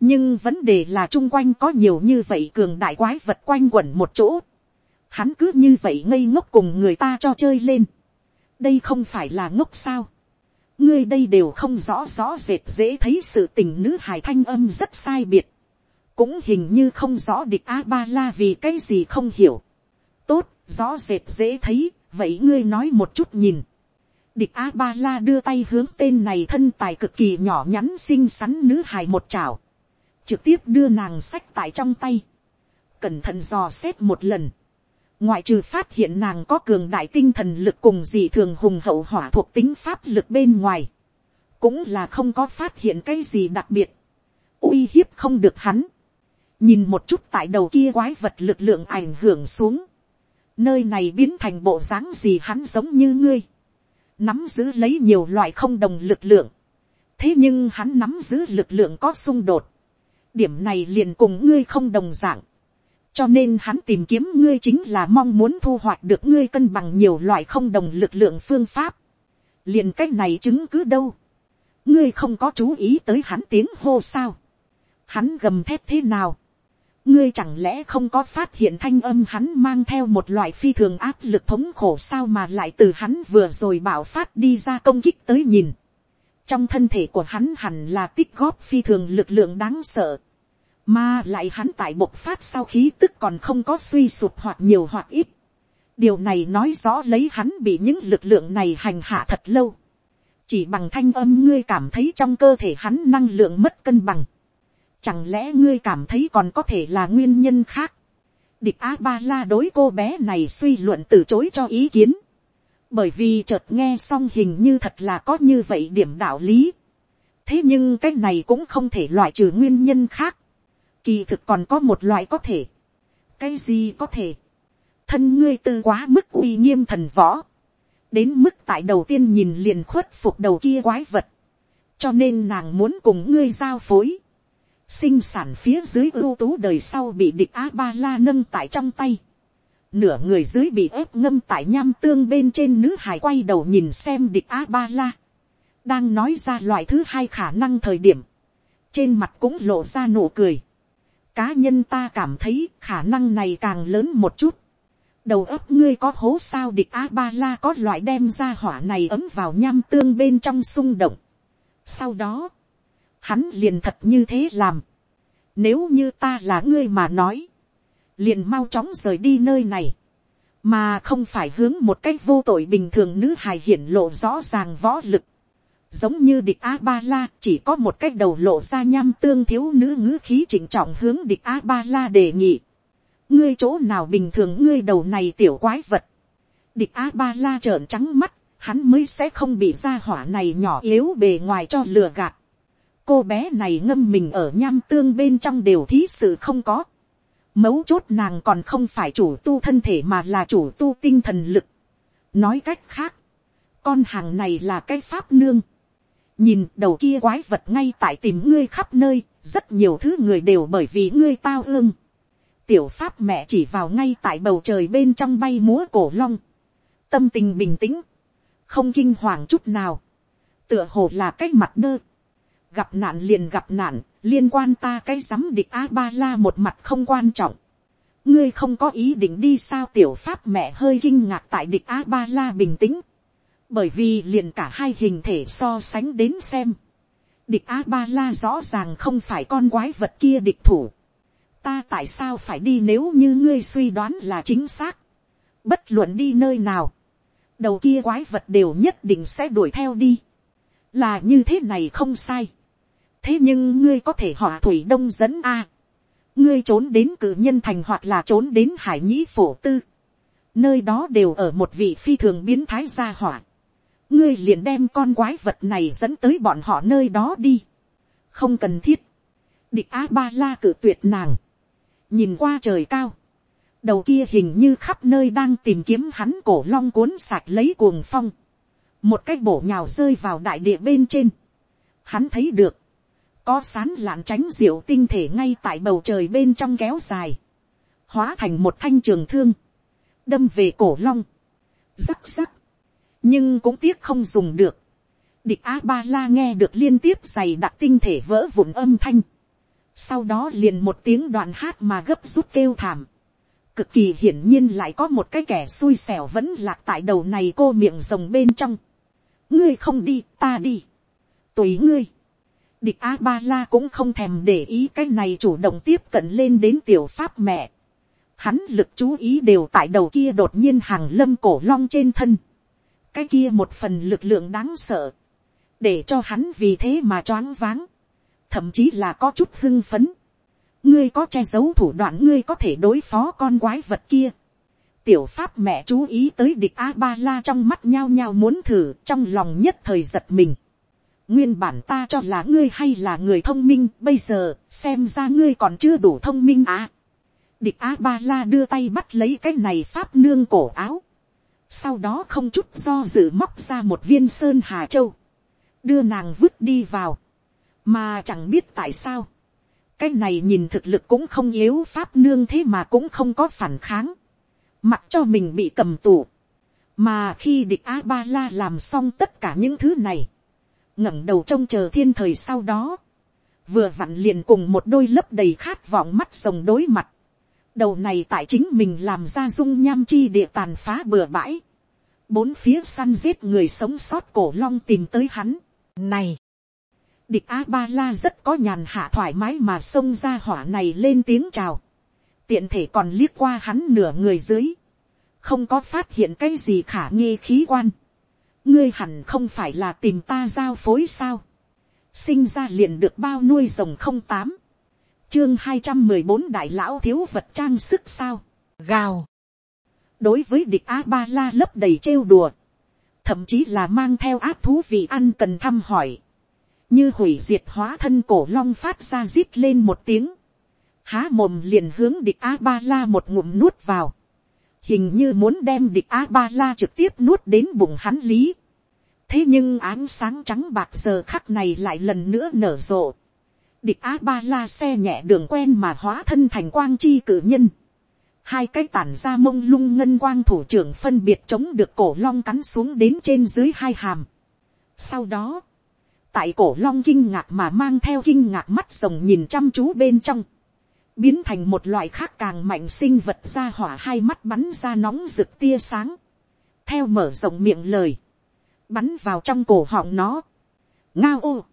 nhưng vấn đề là chung quanh có nhiều như vậy cường đại quái vật quanh quẩn một chỗ. Hắn cứ như vậy ngây ngốc cùng người ta cho chơi lên. đây không phải là ngốc sao. ngươi đây đều không rõ rõ rệt dễ thấy sự tình nữ hải thanh âm rất sai biệt. cũng hình như không rõ địch a ba la vì cái gì không hiểu. tốt, rõ rệt dễ thấy, vậy ngươi nói một chút nhìn. Địch A-ba-la đưa tay hướng tên này thân tài cực kỳ nhỏ nhắn xinh xắn nữ hài một chảo. Trực tiếp đưa nàng sách tại trong tay. Cẩn thận dò xét một lần. Ngoại trừ phát hiện nàng có cường đại tinh thần lực cùng dị thường hùng hậu hỏa thuộc tính pháp lực bên ngoài. Cũng là không có phát hiện cái gì đặc biệt. uy hiếp không được hắn. Nhìn một chút tại đầu kia quái vật lực lượng ảnh hưởng xuống. Nơi này biến thành bộ dáng gì hắn giống như ngươi nắm giữ lấy nhiều loại không đồng lực lượng. thế nhưng hắn nắm giữ lực lượng có xung đột điểm này liền cùng ngươi không đồng dạng. cho nên hắn tìm kiếm ngươi chính là mong muốn thu hoạch được ngươi cân bằng nhiều loại không đồng lực lượng phương pháp. liền cách này chứng cứ đâu. ngươi không có chú ý tới hắn tiếng hô sao. hắn gầm thép thế nào ngươi chẳng lẽ không có phát hiện thanh âm hắn mang theo một loại phi thường áp lực thống khổ sao mà lại từ hắn vừa rồi bảo phát đi ra công kích tới nhìn. trong thân thể của hắn hẳn là tích góp phi thường lực lượng đáng sợ mà lại hắn tại bộc phát sau khí tức còn không có suy sụp hoặc nhiều hoặc ít. điều này nói rõ lấy hắn bị những lực lượng này hành hạ thật lâu. chỉ bằng thanh âm ngươi cảm thấy trong cơ thể hắn năng lượng mất cân bằng Chẳng lẽ ngươi cảm thấy còn có thể là nguyên nhân khác? Địch A-ba-la đối cô bé này suy luận từ chối cho ý kiến. Bởi vì chợt nghe xong hình như thật là có như vậy điểm đạo lý. Thế nhưng cái này cũng không thể loại trừ nguyên nhân khác. Kỳ thực còn có một loại có thể. Cái gì có thể? Thân ngươi tư quá mức uy nghiêm thần võ. Đến mức tại đầu tiên nhìn liền khuất phục đầu kia quái vật. Cho nên nàng muốn cùng ngươi giao phối sinh sản phía dưới ưu tú đời sau bị địch a ba la nâng tại trong tay, nửa người dưới bị ép ngâm tại nham tương bên trên nữ hải quay đầu nhìn xem địch a ba la, đang nói ra loại thứ hai khả năng thời điểm, trên mặt cũng lộ ra nụ cười, cá nhân ta cảm thấy khả năng này càng lớn một chút, đầu óc ngươi có hố sao địch a ba la có loại đem ra hỏa này ấm vào nham tương bên trong xung động. Sau đó, hắn liền thật như thế làm. Nếu như ta là ngươi mà nói, liền mau chóng rời đi nơi này, mà không phải hướng một cách vô tội bình thường nữ hài hiển lộ rõ ràng võ lực. Giống như địch A-ba-la chỉ có một cách đầu lộ ra nham tương thiếu nữ ngữ khí chỉnh trọng hướng địch A-ba-la đề nghị. Ngươi chỗ nào bình thường ngươi đầu này tiểu quái vật. Địch A-ba-la trợn trắng mắt, hắn mới sẽ không bị ra hỏa này nhỏ yếu bề ngoài cho lừa gạt cô bé này ngâm mình ở nham tương bên trong đều thí sự không có. Mấu chốt nàng còn không phải chủ tu thân thể mà là chủ tu tinh thần lực. Nói cách khác, con hàng này là cái pháp nương. Nhìn đầu kia quái vật ngay tại tìm ngươi khắp nơi, rất nhiều thứ người đều bởi vì ngươi tao ương. Tiểu pháp mẹ chỉ vào ngay tại bầu trời bên trong bay múa cổ long. Tâm tình bình tĩnh, không kinh hoàng chút nào. Tựa hồ là cái mặt đơ gặp nạn liền gặp nạn, liên quan ta cái giám địch a ba la một mặt không quan trọng. ngươi không có ý định đi sao tiểu pháp mẹ hơi kinh ngạc tại địch a ba la bình tĩnh, bởi vì liền cả hai hình thể so sánh đến xem. địch a ba la rõ ràng không phải con quái vật kia địch thủ. ta tại sao phải đi nếu như ngươi suy đoán là chính xác. bất luận đi nơi nào, đầu kia quái vật đều nhất định sẽ đuổi theo đi. là như thế này không sai thế nhưng ngươi có thể họ thủy đông dẫn a. ngươi trốn đến cử nhân thành hoặc là trốn đến hải nhĩ phổ tư. nơi đó đều ở một vị phi thường biến thái gia hỏa ngươi liền đem con quái vật này dẫn tới bọn họ nơi đó đi. không cần thiết. địch a ba la cử tuyệt nàng. nhìn qua trời cao. đầu kia hình như khắp nơi đang tìm kiếm hắn cổ long cuốn sạch lấy cuồng phong. một cái bổ nhào rơi vào đại địa bên trên. hắn thấy được có sán lạn tránh diệu tinh thể ngay tại bầu trời bên trong kéo dài, hóa thành một thanh trường thương, đâm về cổ long, rắc rắc, nhưng cũng tiếc không dùng được, địch a ba la nghe được liên tiếp giày đặc tinh thể vỡ vụn âm thanh, sau đó liền một tiếng đoạn hát mà gấp rút kêu thảm, cực kỳ hiển nhiên lại có một cái kẻ xui xẻo vẫn lạc tại đầu này cô miệng rồng bên trong, ngươi không đi ta đi, tùy ngươi, Địch A-ba-la cũng không thèm để ý cái này chủ động tiếp cận lên đến tiểu pháp mẹ. Hắn lực chú ý đều tại đầu kia đột nhiên hàng lâm cổ long trên thân cái kia một phần lực lượng đáng sợ, để cho hắn vì thế mà choáng váng, thậm chí là có chút hưng phấn. ngươi có che giấu thủ đoạn ngươi có thể đối phó con quái vật kia. tiểu pháp mẹ chú ý tới địch a ba la trong mắt nhao nhao muốn thử trong lòng nhất thời giật mình. nguyên bản ta cho là ngươi hay là người thông minh bây giờ xem ra ngươi còn chưa đủ thông minh à. địch a ba la đưa tay bắt lấy cái này pháp nương cổ áo sau đó không chút do dự móc ra một viên sơn hà châu. Đưa nàng vứt đi vào, mà chẳng biết tại sao, cái này nhìn thực lực cũng không yếu pháp nương thế mà cũng không có phản kháng, mặc cho mình bị cầm tù, mà khi địch a ba la làm xong tất cả những thứ này, ngẩng đầu trông chờ thiên thời sau đó, vừa vặn liền cùng một đôi lấp đầy khát vọng mắt rồng đối mặt, đầu này tại chính mình làm ra dung nham chi địa tàn phá bừa bãi, bốn phía săn giết người sống sót cổ long tìm tới hắn, này, địch a ba la rất có nhàn hạ thoải mái mà xông ra hỏa này lên tiếng chào. Tiện thể còn liếc qua hắn nửa người dưới. Không có phát hiện cái gì khả nghi khí quan. Ngươi hẳn không phải là tìm ta giao phối sao. Sinh ra liền được bao nuôi rồng không tám. Chương hai trăm mười bốn đại lão thiếu vật trang sức sao. Gào. Đối với địch a ba la lấp đầy trêu đùa thậm chí là mang theo áp thú vị ăn cần thăm hỏi, như hủy diệt hóa thân cổ long phát ra rít lên một tiếng, há mồm liền hướng địch a ba la một ngụm nuốt vào, hình như muốn đem địch a ba la trực tiếp nuốt đến bụng hắn lý. thế nhưng ánh sáng trắng bạc giờ khắc này lại lần nữa nở rộ địch a ba la xe nhẹ đường quen mà hóa thân thành quang chi cử nhân hai cái tản ra mông lung ngân quang thủ trưởng phân biệt chống được cổ long cắn xuống đến trên dưới hai hàm. Sau đó, tại cổ long kinh ngạc mà mang theo kinh ngạc mắt rồng nhìn chăm chú bên trong, biến thành một loại khác càng mạnh sinh vật ra hỏa hai mắt bắn ra nóng rực tia sáng, theo mở rộng miệng lời, bắn vào trong cổ họng nó. ngao ô,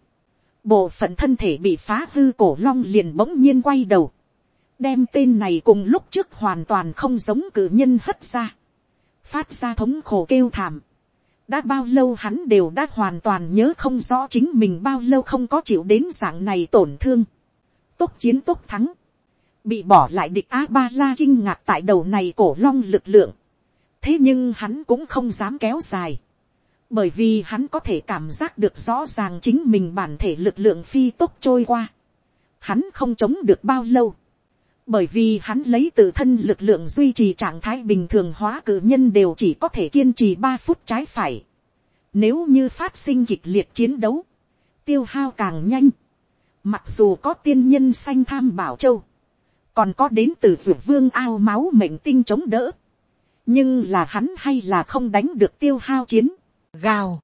bộ phận thân thể bị phá hư cổ long liền bỗng nhiên quay đầu, đem tên này cùng lúc trước hoàn toàn không giống cử nhân hất ra, phát ra thống khổ kêu thảm. đã bao lâu hắn đều đã hoàn toàn nhớ không rõ chính mình bao lâu không có chịu đến dạng này tổn thương. tốt chiến tốt thắng, bị bỏ lại địch a ba la kinh ngạc tại đầu này cổ long lực lượng. thế nhưng hắn cũng không dám kéo dài, bởi vì hắn có thể cảm giác được rõ ràng chính mình bản thể lực lượng phi tốc trôi qua. hắn không chống được bao lâu bởi vì hắn lấy tự thân lực lượng duy trì trạng thái bình thường hóa cử nhân đều chỉ có thể kiên trì ba phút trái phải. Nếu như phát sinh kịch liệt chiến đấu, tiêu hao càng nhanh. Mặc dù có tiên nhân xanh tham bảo châu, còn có đến từ vượt vương ao máu mệnh tinh chống đỡ. nhưng là hắn hay là không đánh được tiêu hao chiến. Gào.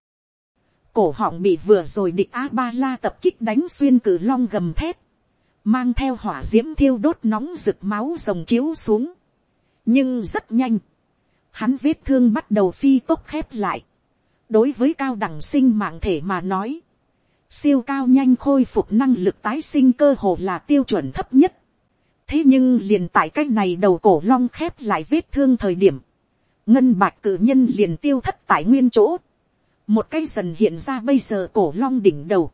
Cổ họng bị vừa rồi địch A-ba-la tập kích đánh xuyên cử long gầm thép mang theo hỏa diễm thiêu đốt nóng rực máu rồng chiếu xuống. nhưng rất nhanh, hắn vết thương bắt đầu phi tốc khép lại. đối với cao đẳng sinh mạng thể mà nói, siêu cao nhanh khôi phục năng lực tái sinh cơ hồ là tiêu chuẩn thấp nhất. thế nhưng liền tại cái này đầu cổ long khép lại vết thương thời điểm, ngân bạch cử nhân liền tiêu thất tại nguyên chỗ một cái dần hiện ra bây giờ cổ long đỉnh đầu,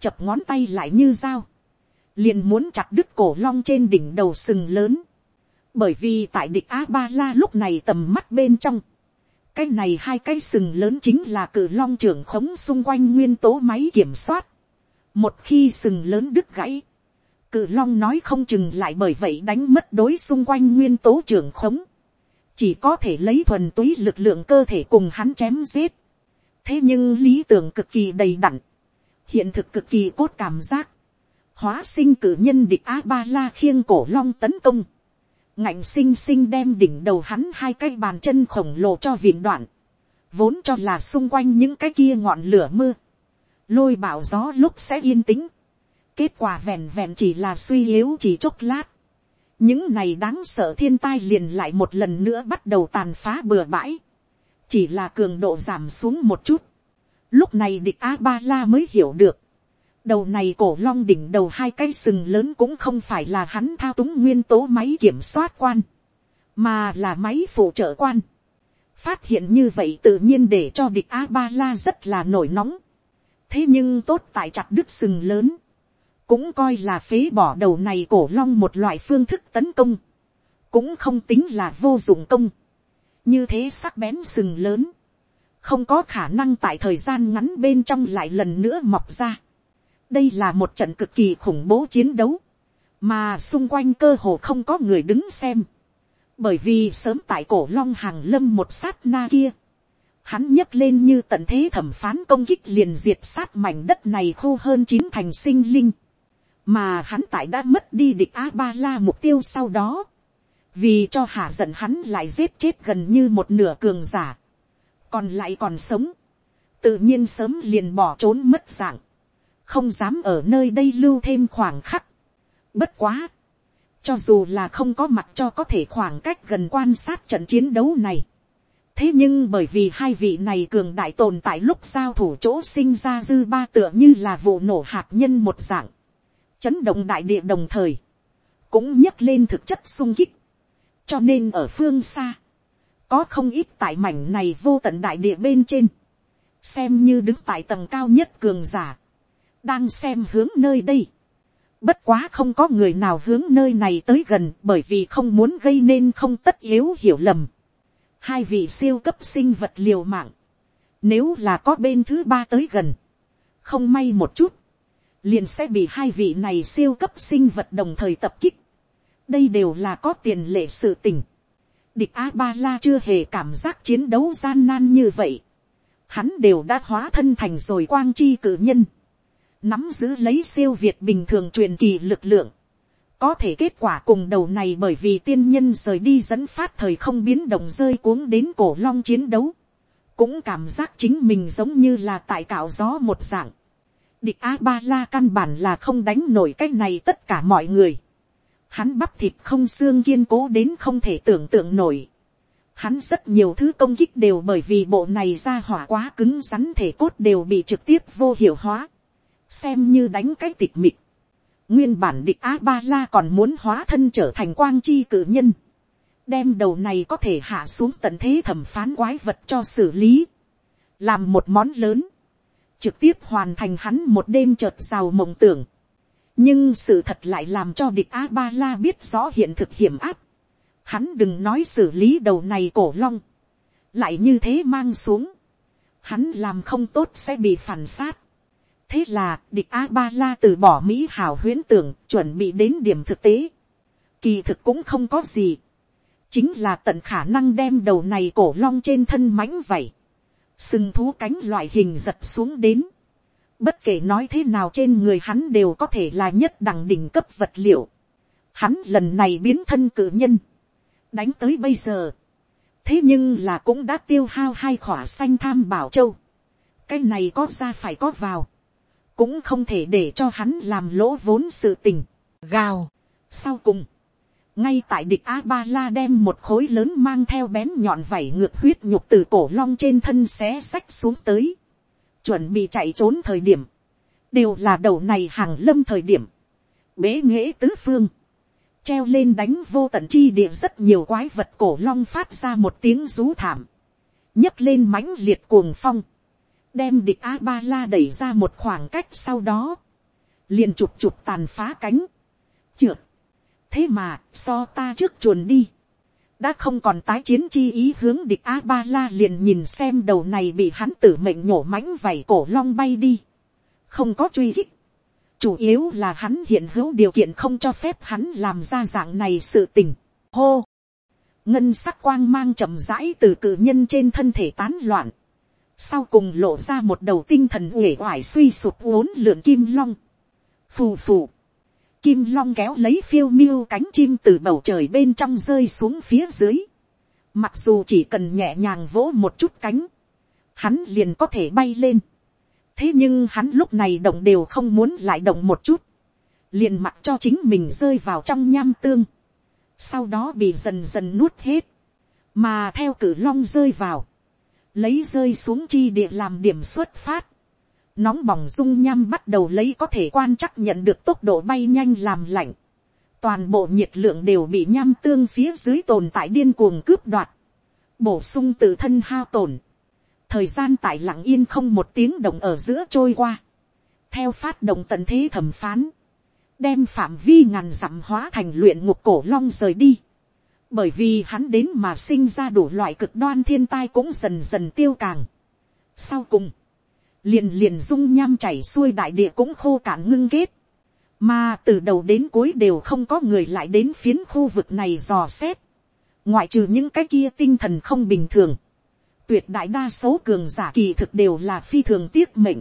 chập ngón tay lại như dao. Liền muốn chặt đứt cổ long trên đỉnh đầu sừng lớn, bởi vì tại địch a ba la lúc này tầm mắt bên trong, cái này hai cái sừng lớn chính là cử long trưởng khống xung quanh nguyên tố máy kiểm soát, một khi sừng lớn đứt gãy, cử long nói không chừng lại bởi vậy đánh mất đối xung quanh nguyên tố trưởng khống, chỉ có thể lấy thuần túy lực lượng cơ thể cùng hắn chém giết thế nhưng lý tưởng cực kỳ đầy đặn, hiện thực cực kỳ cốt cảm giác, hóa sinh cử nhân địch a ba la khiêng cổ long tấn công, ngạnh sinh sinh đem đỉnh đầu hắn hai cái bàn chân khổng lồ cho viện đoạn, vốn cho là xung quanh những cái kia ngọn lửa mưa, lôi bảo gió lúc sẽ yên tĩnh, kết quả vẹn vẹn chỉ là suy yếu chỉ chốc lát, những này đáng sợ thiên tai liền lại một lần nữa bắt đầu tàn phá bừa bãi, chỉ là cường độ giảm xuống một chút, lúc này địch a ba la mới hiểu được, đầu này cổ long đỉnh đầu hai cái sừng lớn cũng không phải là hắn thao túng nguyên tố máy kiểm soát quan, mà là máy phụ trợ quan. phát hiện như vậy tự nhiên để cho địch a ba la rất là nổi nóng. thế nhưng tốt tại chặt đứt sừng lớn, cũng coi là phế bỏ đầu này cổ long một loại phương thức tấn công, cũng không tính là vô dụng công như thế sắc bén sừng lớn, không có khả năng tại thời gian ngắn bên trong lại lần nữa mọc ra. đây là một trận cực kỳ khủng bố chiến đấu, mà xung quanh cơ hồ không có người đứng xem. Bởi vì sớm tại cổ long hàng lâm một sát na kia, hắn nhấc lên như tận thế thẩm phán công kích liền diệt sát mảnh đất này khô hơn chín thành sinh linh, mà hắn tại đã mất đi địch a ba la mục tiêu sau đó, vì cho hạ giận hắn lại giết chết gần như một nửa cường giả, còn lại còn sống, tự nhiên sớm liền bỏ trốn mất dạng, không dám ở nơi đây lưu thêm khoảng khắc. Bất quá, cho dù là không có mặt cho có thể khoảng cách gần quan sát trận chiến đấu này. thế nhưng bởi vì hai vị này cường đại tồn tại lúc giao thủ chỗ sinh ra dư ba tựa như là vụ nổ hạt nhân một dạng. chấn động đại địa đồng thời. cũng nhấc lên thực chất sung kích cho nên ở phương xa, có không ít tại mảnh này vô tận đại địa bên trên. xem như đứng tại tầng cao nhất cường giả. đang xem hướng nơi đây Bất quá không có người nào hướng nơi này tới gần bởi vì không muốn gây nên không tất yếu hiểu lầm. Hai vị siêu cấp sinh vật liều mạng. Nếu là có bên thứ ba tới gần. Không may một chút. Liền sẽ bị hai vị này siêu cấp sinh vật đồng thời tập kích. Đây đều là có tiền lệ sự tình. Địch A-ba-la chưa hề cảm giác chiến đấu gian nan như vậy. Hắn đều đã hóa thân thành rồi quang chi cử nhân nắm giữ lấy siêu việt bình thường truyền kỳ lực lượng, có thể kết quả cùng đầu này bởi vì tiên nhân rời đi dẫn phát thời không biến động rơi cuống đến cổ long chiến đấu, cũng cảm giác chính mình giống như là tại cạo gió một dạng. Địch a ba la căn bản là không đánh nổi cái này tất cả mọi người. Hắn bắp thịt không xương kiên cố đến không thể tưởng tượng nổi. Hắn rất nhiều thứ công kích đều bởi vì bộ này ra hỏa quá cứng rắn thể cốt đều bị trực tiếp vô hiệu hóa xem như đánh cái tịch mịt. Nguyên bản địch A-ba-la còn muốn hóa thân trở thành quang chi cử nhân. Đem đầu này có thể hạ xuống tận thế thẩm phán quái vật cho xử lý. Làm một món lớn. Trực tiếp hoàn thành hắn một đêm chợt giàu mộng tưởng. Nhưng sự thật lại làm cho địch A-ba-la biết rõ hiện thực hiểm áp. Hắn đừng nói xử lý đầu này cổ long. Lại như thế mang xuống. Hắn làm không tốt sẽ bị phản sát thế là, địch a ba la từ bỏ mỹ hào huyễn tưởng, chuẩn bị đến điểm thực tế kỳ thực cũng không có gì chính là tận khả năng đem đầu này cổ long trên thân mánh vậy sừng thú cánh loại hình giật xuống đến bất kể nói thế nào trên người hắn đều có thể là nhất đẳng đỉnh cấp vật liệu. Hắn lần này biến thân cử nhân. Đánh tới bây giờ. Thế nhưng là cũng đã tiêu hao hai khỏa xanh tham bảo châu. Cái này có ra phải có vào. Cũng không thể để cho hắn làm lỗ vốn sự tình, gào. Sau cùng, ngay tại địch a ba la đem một khối lớn mang theo bén nhọn vảy ngược huyết nhục từ cổ long trên thân xé sách xuống tới, chuẩn bị chạy trốn thời điểm, đều là đầu này hàng lâm thời điểm, bế nghễ tứ phương, treo lên đánh vô tận chi địa rất nhiều quái vật cổ long phát ra một tiếng rú thảm, nhấc lên mãnh liệt cuồng phong, đem địch a ba la đẩy ra một khoảng cách sau đó, liền chụp chụp tàn phá cánh, trượt, thế mà so ta trước chuồn đi, đã không còn tái chiến chi ý hướng địch a ba la liền nhìn xem đầu này bị hắn tử mệnh nhổ mãnh vảy cổ long bay đi, không có truy hích, chủ yếu là hắn hiện hữu điều kiện không cho phép hắn làm ra dạng này sự tình, hô, ngân sắc quang mang chậm rãi từ cử nhân trên thân thể tán loạn, sau cùng lộ ra một đầu tinh thần uể oải suy sụp uốn lượn kim long, phù phù, kim long kéo lấy phiêu miêu cánh chim từ bầu trời bên trong rơi xuống phía dưới, mặc dù chỉ cần nhẹ nhàng vỗ một chút cánh, hắn liền có thể bay lên, thế nhưng hắn lúc này động đều không muốn lại động một chút, liền mặc cho chính mình rơi vào trong nham tương, sau đó bị dần dần nuốt hết, mà theo cử long rơi vào, lấy rơi xuống chi địa làm điểm xuất phát, nóng bỏng dung nham bắt đầu lấy có thể quan chắc nhận được tốc độ bay nhanh làm lạnh, toàn bộ nhiệt lượng đều bị nham tương phía dưới tồn tại điên cuồng cướp đoạt, bổ sung tự thân hao tổn, thời gian tại lặng yên không một tiếng động ở giữa trôi qua, theo phát động tận thế thẩm phán, đem phạm vi ngàn dặm hóa thành luyện ngục cổ long rời đi, bởi vì hắn đến mà sinh ra đủ loại cực đoan thiên tai cũng dần dần tiêu càng. Sau cùng, liền liền dung nham chảy xuôi đại địa cũng khô cạn ngưng kết, mà từ đầu đến cuối đều không có người lại đến phiến khu vực này dò xét, ngoại trừ những cái kia tinh thần không bình thường, tuyệt đại đa số cường giả kỳ thực đều là phi thường tiếc mệnh,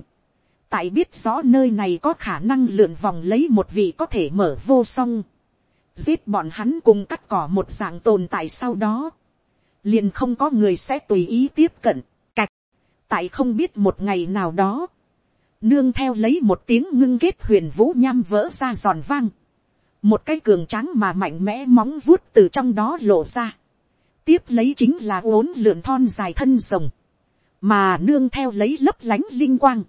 tại biết rõ nơi này có khả năng lượn vòng lấy một vị có thể mở vô song, giết bọn hắn cùng cắt cỏ một dạng tồn tại sau đó, liền không có người sẽ tùy ý tiếp cận, tại không biết một ngày nào đó, nương theo lấy một tiếng ngưng kết huyền vũ nham vỡ ra giòn vang, một cái cường trắng mà mạnh mẽ móng vuốt từ trong đó lộ ra, tiếp lấy chính là uốn lượn thon dài thân rồng, mà nương theo lấy lấp lánh linh quang,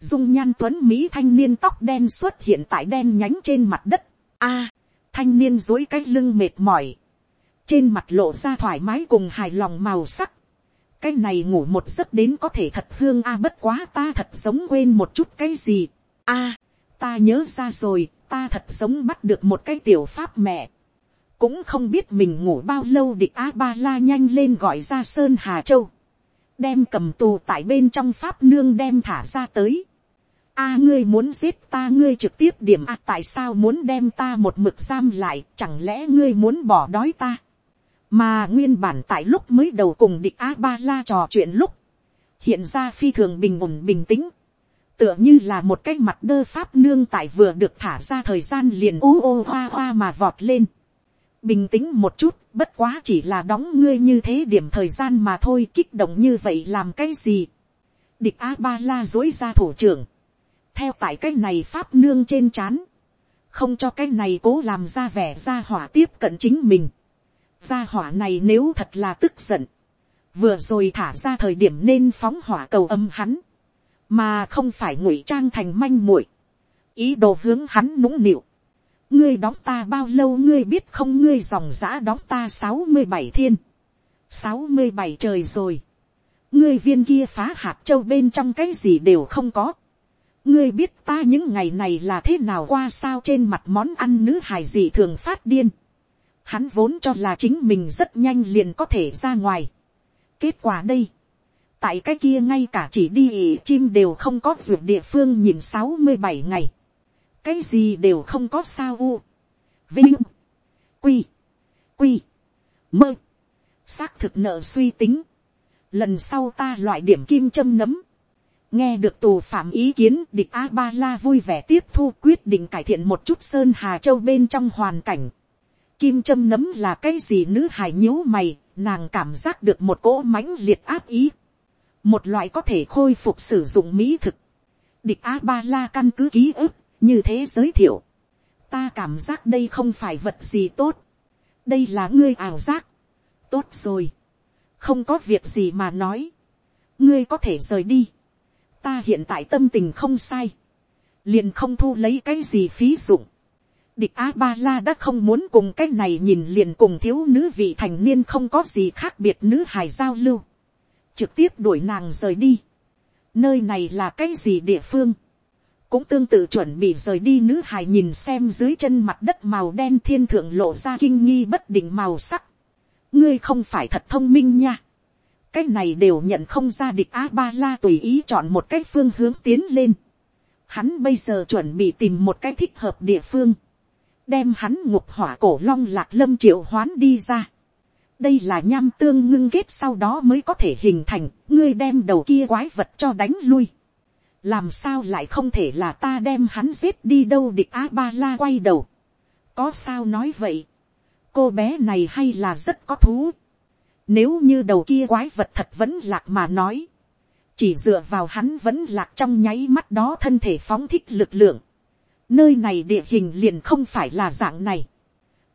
dung nhan tuấn mỹ thanh niên tóc đen xuất hiện tại đen nhánh trên mặt đất, a, thanh niên dối cái lưng mệt mỏi, trên mặt lộ ra thoải mái cùng hài lòng màu sắc, cái này ngủ một giấc đến có thể thật hương a à, bất quá ta thật sống quên một chút cái gì, a, ta nhớ ra rồi, ta thật sống bắt được một cái tiểu pháp mẹ, cũng không biết mình ngủ bao lâu địch a ba la nhanh lên gọi ra sơn hà châu, đem cầm tù tại bên trong pháp nương đem thả ra tới, a ngươi muốn giết ta ngươi trực tiếp điểm a tại sao muốn đem ta một mực giam lại? Chẳng lẽ ngươi muốn bỏ đói ta? Mà nguyên bản tại lúc mới đầu cùng địch a ba la trò chuyện lúc, hiện ra phi thường bình ổn bình tĩnh. Tựa như là một cái mặt đơ pháp nương tại vừa được thả ra thời gian liền ô ô hoa hoa mà vọt lên. Bình tĩnh một chút, bất quá chỉ là đóng ngươi như thế điểm thời gian mà thôi, kích động như vậy làm cái gì? Địch a ba la dối ra thủ trưởng. Theo tại cái này pháp nương trên c h á n không cho cái này cố làm ra vẻ ra hỏa tiếp cận chính mình gia hỏa này nếu thật là tức giận, vừa rồi thả ra thời điểm nên phóng hỏa cầu âm hắn, mà không phải ngụy trang thành manh muội, ý đồ hướng hắn nũng nịu. ngươi đóng ta bao lâu ngươi biết không? Ngươi dòng giã đóng ta sáu mươi bảy thiên, sáu mươi bảy trời rồi, ngươi viên kia phá hạt châu bên trong cái gì đều không có, ngươi biết ta những ngày này là thế nào qua sao? Trên mặt món ăn nữ hài gì thường phát điên. Hắn vốn cho là chính mình rất nhanh liền có thể ra ngoài. Kết quả đây. Tại cái kia ngay cả chỉ đi ỉ chim đều không có vượt địa phương nhìn sáu mươi bảy ngày. Cái gì đều không có sao u. Vinh. Quy. Quy. Mơ. Xác thực nợ suy tính. Lần sau ta loại điểm kim châm nấm nghe được tù phạm ý kiến, địch a ba la vui vẻ tiếp thu quyết định cải thiện một chút sơn hà châu bên trong hoàn cảnh kim châm nấm là cái gì nữ hài nhíu mày nàng cảm giác được một cỗ mãnh liệt áp ý. Một loại có thể khôi phục sử dụng mỹ thực. Địch a ba la căn cứ ký ức như thế giới thiệu. Ta cảm giác đây không phải vật gì tốt. Đây là ngươi ảo giác. Tốt rồi. Không có việc gì mà nói. Ngươi có thể rời đi. Ta hiện tại tâm tình không sai, liền không thu lấy cái gì phí dụng. Địch a ba la đã không muốn cùng cái này nhìn liền cùng thiếu nữ vị thành niên không có gì khác biệt nữ hài giao lưu. Trực tiếp đuổi nàng rời đi. Nơi này là cái gì địa phương. Cũng tương tự chuẩn bị rời đi nữ hài nhìn xem dưới chân mặt đất màu đen thiên thượng lộ ra kinh nghi bất định màu sắc. Ngươi không phải thật thông minh nha cái này đều nhận không ra địch a ba la tùy ý chọn một cái phương hướng tiến lên. Hắn bây giờ chuẩn bị tìm một cái thích hợp địa phương, đem hắn ngục hỏa cổ long lạc lâm triệu hoán đi ra. đây là nham tương ngưng kết sau đó mới có thể hình thành, ngươi đem đầu kia quái vật cho đánh lui. làm sao lại không thể là ta đem hắn giết đi đâu địch a ba la quay đầu. có sao nói vậy, cô bé này hay là rất có thú nếu như đầu kia quái vật thật vẫn lạc mà nói. Chỉ dựa vào hắn vẫn lạc trong nháy mắt đó thân thể phóng thích lực lượng. Nơi này địa hình liền không phải là dạng này.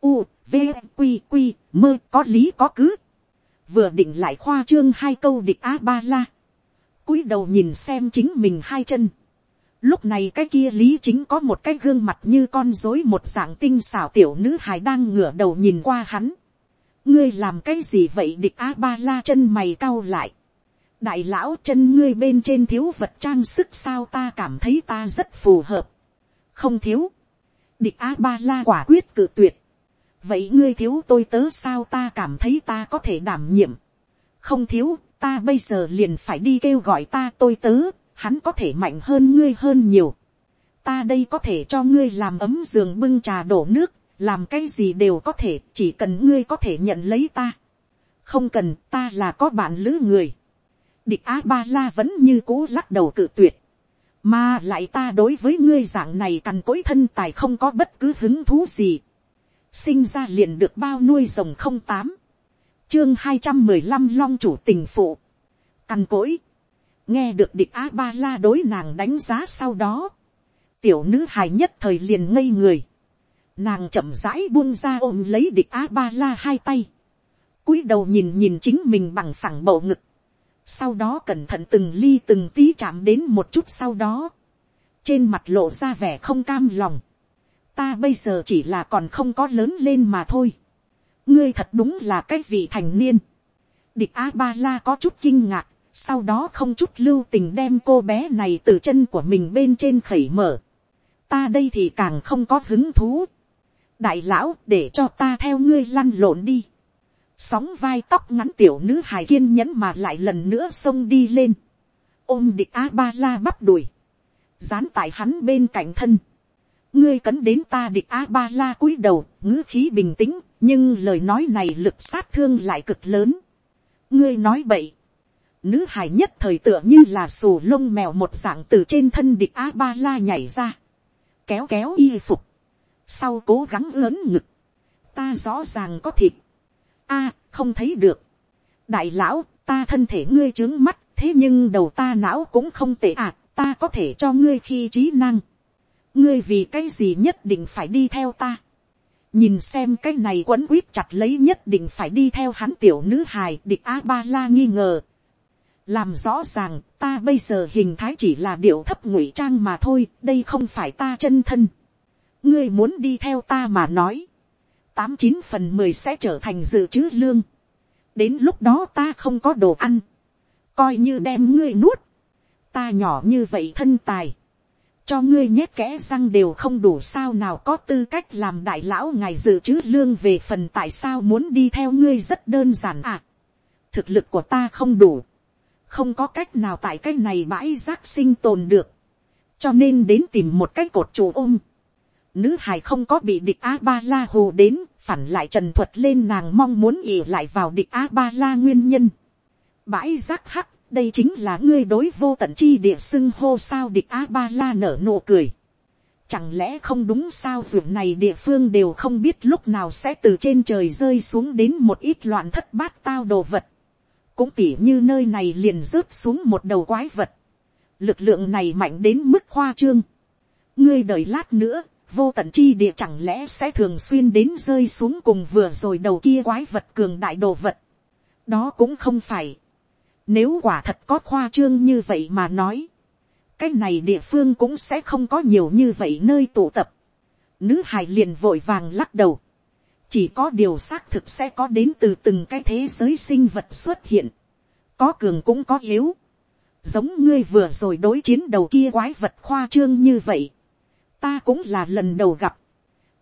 U, V, q q mơ có lý có cứ. Vừa định lại khoa trương hai câu địch A-ba-la. cúi đầu nhìn xem chính mình hai chân. Lúc này cái kia lý chính có một cái gương mặt như con dối một dạng tinh xảo tiểu nữ hài đang ngửa đầu nhìn qua hắn ngươi làm cái gì vậy địch a ba la chân mày cau lại. đại lão chân ngươi bên trên thiếu vật trang sức sao ta cảm thấy ta rất phù hợp không thiếu. địch a ba la quả quyết cự tuyệt. vậy ngươi thiếu tôi tớ sao ta cảm thấy ta có thể đảm nhiệm. không thiếu, ta bây giờ liền phải đi kêu gọi ta tôi tớ, hắn có thể mạnh hơn ngươi hơn nhiều. ta đây có thể cho ngươi làm ấm giường bưng trà đổ nước, làm cái gì đều có thể, chỉ cần ngươi có thể nhận lấy ta. không cần, ta là có bạn lữ người. địch a ba la vẫn như cũ lắc đầu cự tuyệt mà lại ta đối với ngươi dạng này cằn cỗi thân tài không có bất cứ hứng thú gì. sinh ra liền được bao nuôi rồng không tám. chương hai trăm mười lăm long chủ tình phụ. cằn cỗi. nghe được địch a ba la đối nàng đánh giá sau đó. tiểu nữ hài nhất thời liền ngây người Nàng chậm rãi buông ra ôm lấy địch a ba la hai tay. cúi đầu nhìn nhìn chính mình bằng phẳng bầu ngực. Sau đó cẩn thận từng ly từng tí chạm đến một chút sau đó. Trên mặt lộ ra vẻ không cam lòng. Ta bây giờ chỉ là còn không có lớn lên mà thôi. Ngươi thật đúng là cái vị thành niên. Địch a ba la có chút kinh ngạc. Sau đó không chút lưu tình đem cô bé này từ chân của mình bên trên khẩy mở. Ta đây thì càng không có hứng thú đại lão, để cho ta theo ngươi lăn lộn đi sóng vai tóc ngắn tiểu nữ hài kiên nhẫn mà lại lần nữa xông đi lên. ôm địch a ba la bắp đùi. dán tại hắn bên cạnh thân. ngươi cấn đến ta địch a ba la cúi đầu ngữ khí bình tĩnh nhưng lời nói này lực sát thương lại cực lớn. ngươi nói bậy. nữ hài nhất thời tựa như là sù lông mèo một dạng từ trên thân địch a ba la nhảy ra. kéo kéo y phục sau cố gắng lớn ngực, ta rõ ràng có thịt, a, không thấy được, đại lão, ta thân thể ngươi trướng mắt, thế nhưng đầu ta não cũng không tệ à, ta có thể cho ngươi khi trí năng, ngươi vì cái gì nhất định phải đi theo ta, nhìn xem cái này quấn quýt chặt lấy nhất định phải đi theo hắn tiểu nữ hài địch a ba la nghi ngờ, làm rõ ràng ta bây giờ hình thái chỉ là điệu thấp ngụy trang mà thôi đây không phải ta chân thân. Ngươi muốn đi theo ta mà nói, tám chín phần mười sẽ trở thành dự trữ lương. đến lúc đó ta không có đồ ăn, coi như đem ngươi nuốt, ta nhỏ như vậy thân tài, cho ngươi nhét kẽ răng đều không đủ sao nào có tư cách làm đại lão ngài dự trữ lương về phần tại sao muốn đi theo ngươi rất đơn giản à. thực lực của ta không đủ, không có cách nào tại cái này bãi rác sinh tồn được, cho nên đến tìm một cái cột trụ ôm. Nữ hài không có bị địch A-ba-la hồ đến, phản lại trần thuật lên nàng mong muốn ỉ lại vào địch A-ba-la nguyên nhân. Bãi giác hắc, đây chính là ngươi đối vô tận chi địa xưng hô sao địch A-ba-la nở nụ cười. Chẳng lẽ không đúng sao vườn này địa phương đều không biết lúc nào sẽ từ trên trời rơi xuống đến một ít loạn thất bát tao đồ vật. Cũng tỉ như nơi này liền rớt xuống một đầu quái vật. Lực lượng này mạnh đến mức khoa trương. Ngươi đợi lát nữa, vô tận chi địa chẳng lẽ sẽ thường xuyên đến rơi xuống cùng vừa rồi đầu kia quái vật cường đại đồ vật. đó cũng không phải. nếu quả thật có khoa trương như vậy mà nói, cái này địa phương cũng sẽ không có nhiều như vậy nơi tụ tập. nữ hài liền vội vàng lắc đầu. chỉ có điều xác thực sẽ có đến từ từng cái thế giới sinh vật xuất hiện. có cường cũng có yếu. giống ngươi vừa rồi đối chiến đầu kia quái vật khoa trương như vậy ta cũng là lần đầu gặp.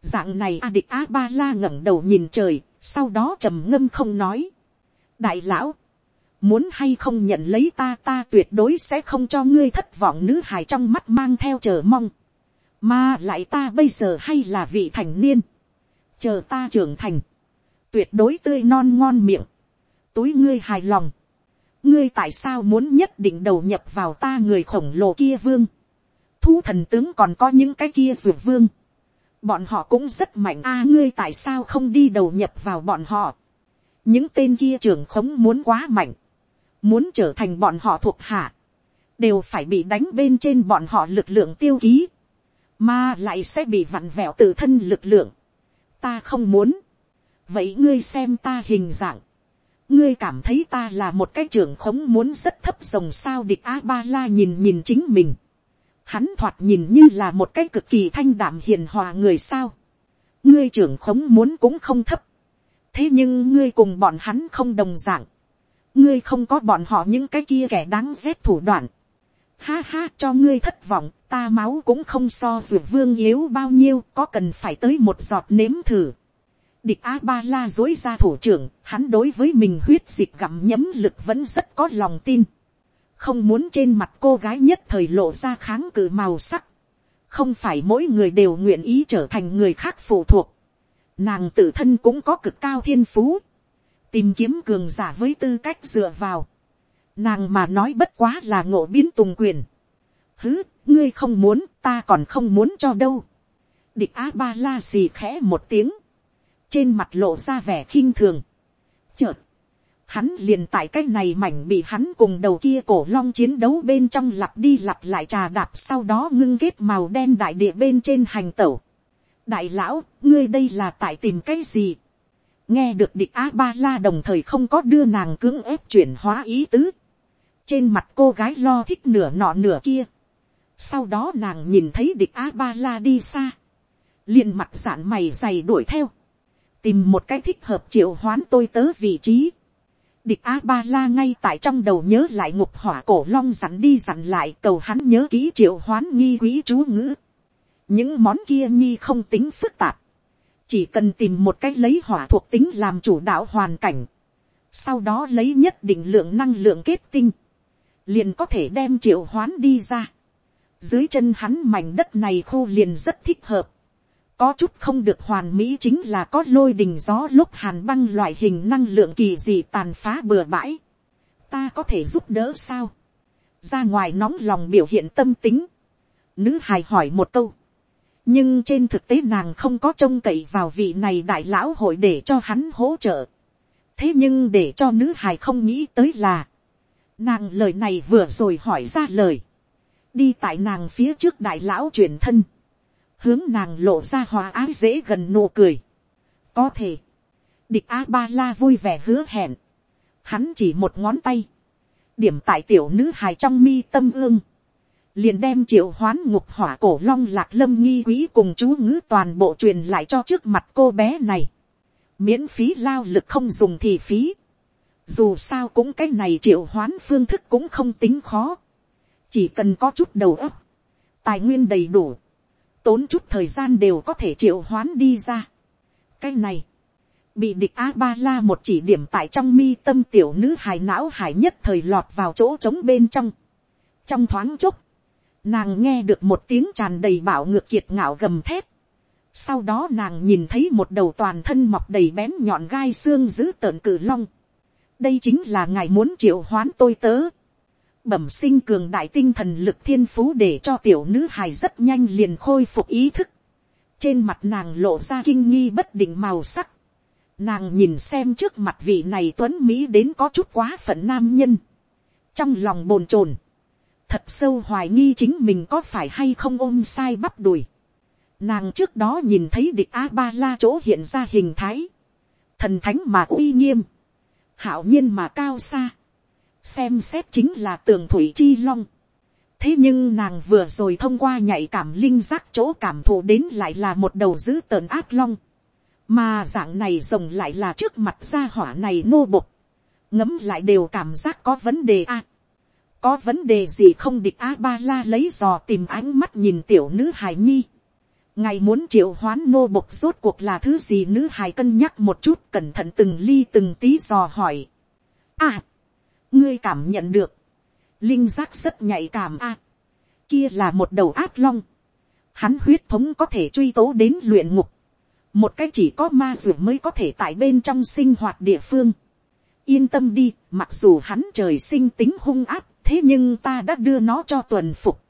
dạng này a địch a ba la ngẩng đầu nhìn trời, sau đó trầm ngâm không nói. đại lão, muốn hay không nhận lấy ta ta tuyệt đối sẽ không cho ngươi thất vọng nữ hài trong mắt mang theo chờ mong. mà lại ta bây giờ hay là vị thành niên. chờ ta trưởng thành. tuyệt đối tươi non ngon miệng. túi ngươi hài lòng. ngươi tại sao muốn nhất định đầu nhập vào ta người khổng lồ kia vương thú thần tướng còn có những cái kia ruột vương. Bọn họ cũng rất mạnh a, ngươi tại sao không đi đầu nhập vào bọn họ. Những tên kia trưởng khống muốn quá mạnh. Muốn trở thành bọn họ thuộc hạ. Đều phải bị đánh bên trên bọn họ lực lượng tiêu ký. Mà lại sẽ bị vặn vẹo tự thân lực lượng. Ta không muốn. Vậy ngươi xem ta hình dạng ngươi cảm thấy ta là một cái trưởng khống muốn rất thấp rồng sao địch a ba la nhìn nhìn chính mình hắn thoạt nhìn như là một cái cực kỳ thanh đảm hiền hòa người sao. ngươi trưởng khống muốn cũng không thấp. thế nhưng ngươi cùng bọn hắn không đồng d ạ n g ngươi không có bọn họ những cái kia kẻ đáng rét thủ đoạn. Ha ha cho ngươi thất vọng, ta máu cũng không so dù vương yếu bao nhiêu, có cần phải tới một giọt nếm thử. Địch A Ba La dối ra thủ trưởng, hắn đối với mình huyết dịch gặm nhấm lực vẫn rất có lòng tin. Không muốn trên mặt cô gái nhất thời lộ ra kháng cự màu sắc. Không phải mỗi người đều nguyện ý trở thành người khác phụ thuộc Nàng tự thân cũng có cực cao thiên phú. Tìm kiếm cường giả với tư cách dựa vào. Nàng mà nói bất quá là ngộ biến tùng quyền. Hứ, ngươi không muốn, ta còn không muốn cho đâu. Địch A-ba-la xì khẽ một tiếng. Trên mặt lộ ra vẻ khinh thường. Hắn liền tại cái này mảnh bị hắn cùng đầu kia cổ long chiến đấu bên trong lặp đi lặp lại trà đạp sau đó ngưng kết màu đen đại địa bên trên hành tẩu đại lão, ngươi đây là tại tìm cái gì. nghe được địch a ba la đồng thời không có đưa nàng cưỡng ép chuyển hóa ý tứ. trên mặt cô gái lo thích nửa nọ nửa kia. sau đó nàng nhìn thấy địch a ba la đi xa. liền mặt sạn mày dày đuổi theo. tìm một cái thích hợp triệu hoán tôi tớ vị trí. Địch A Ba La ngay tại trong đầu nhớ lại ngục hỏa cổ long dặn đi dặn lại cầu hắn nhớ kỹ triệu hoán nghi quý chú ngữ. Những món kia nhi không tính phức tạp, chỉ cần tìm một cách lấy hỏa thuộc tính làm chủ đạo hoàn cảnh, sau đó lấy nhất định lượng năng lượng kết tinh, liền có thể đem triệu hoán đi ra. dưới chân hắn mảnh đất này khô liền rất thích hợp, có chút không được hoàn mỹ chính là có lôi đình gió lúc hàn băng loại hình năng lượng kỳ dị tàn phá bừa bãi. ta có thể giúp đỡ sao. ra ngoài nóng lòng biểu hiện tâm tính. nữ hài hỏi một câu nhưng trên thực tế nàng không có trông cậy vào vị này đại lão hội để cho hắn hỗ trợ. thế nhưng để cho nữ hài không nghĩ tới là, nàng lời này vừa rồi hỏi ra lời, đi tại nàng phía trước đại lão truyền thân, hướng nàng lộ ra hòa ái dễ gần nụ cười. có thể, địch a ba la vui vẻ hứa hẹn, hắn chỉ một ngón tay, điểm tại tiểu nữ hài trong mi tâm ương, liền đem triệu hoán ngục hỏa cổ long lạc lâm nghi quý cùng chú ngữ toàn bộ truyền lại cho trước mặt cô bé này. miễn phí lao lực không dùng thì phí. dù sao cũng cái này triệu hoán phương thức cũng không tính khó. chỉ cần có chút đầu óc, tài nguyên đầy đủ, tốn chút thời gian đều có thể triệu hoán đi ra. cái này, bị địch a ba la một chỉ điểm tại trong mi tâm tiểu nữ hài não hải nhất thời lọt vào chỗ trống bên trong. trong thoáng chốc, Nàng nghe được một tiếng tràn đầy bảo ngược kiệt ngạo gầm thét. Sau đó nàng nhìn thấy một đầu toàn thân mọc đầy bén nhọn gai xương giữ tợn cử long. Đây chính là ngài muốn triệu hoán tôi tớ. Bẩm sinh cường đại tinh thần lực thiên phú để cho tiểu nữ hài rất nhanh liền khôi phục ý thức. Trên mặt nàng lộ ra kinh nghi bất định màu sắc. Nàng nhìn xem trước mặt vị này tuấn Mỹ đến có chút quá phận nam nhân. Trong lòng bồn chồn thật sâu hoài nghi chính mình có phải hay không ôm sai bắp đùi. Nàng trước đó nhìn thấy địch a ba la chỗ hiện ra hình thái, thần thánh mà uy nghiêm, hảo nhiên mà cao xa, xem xét chính là tường thủy chi long. thế nhưng nàng vừa rồi thông qua nhạy cảm linh giác chỗ cảm thụ đến lại là một đầu dữ tợn ác long, mà dạng này rồng lại là trước mặt gia hỏa này nô bục, ngấm lại đều cảm giác có vấn đề a có vấn đề gì không địch a ba la lấy dò tìm ánh mắt nhìn tiểu nữ hài nhi. ngài muốn triệu hoán nô bộc rốt cuộc là thứ gì nữ hài cân nhắc một chút cẩn thận từng ly từng tí dò hỏi. à, ngươi cảm nhận được, linh giác rất nhạy cảm a. kia là một đầu át long. hắn huyết thống có thể truy tố đến luyện ngục. một cái chỉ có ma ruột mới có thể tại bên trong sinh hoạt địa phương. yên tâm đi, mặc dù hắn trời sinh tính hung áp thế nhưng ta đã đưa nó cho tuần phục.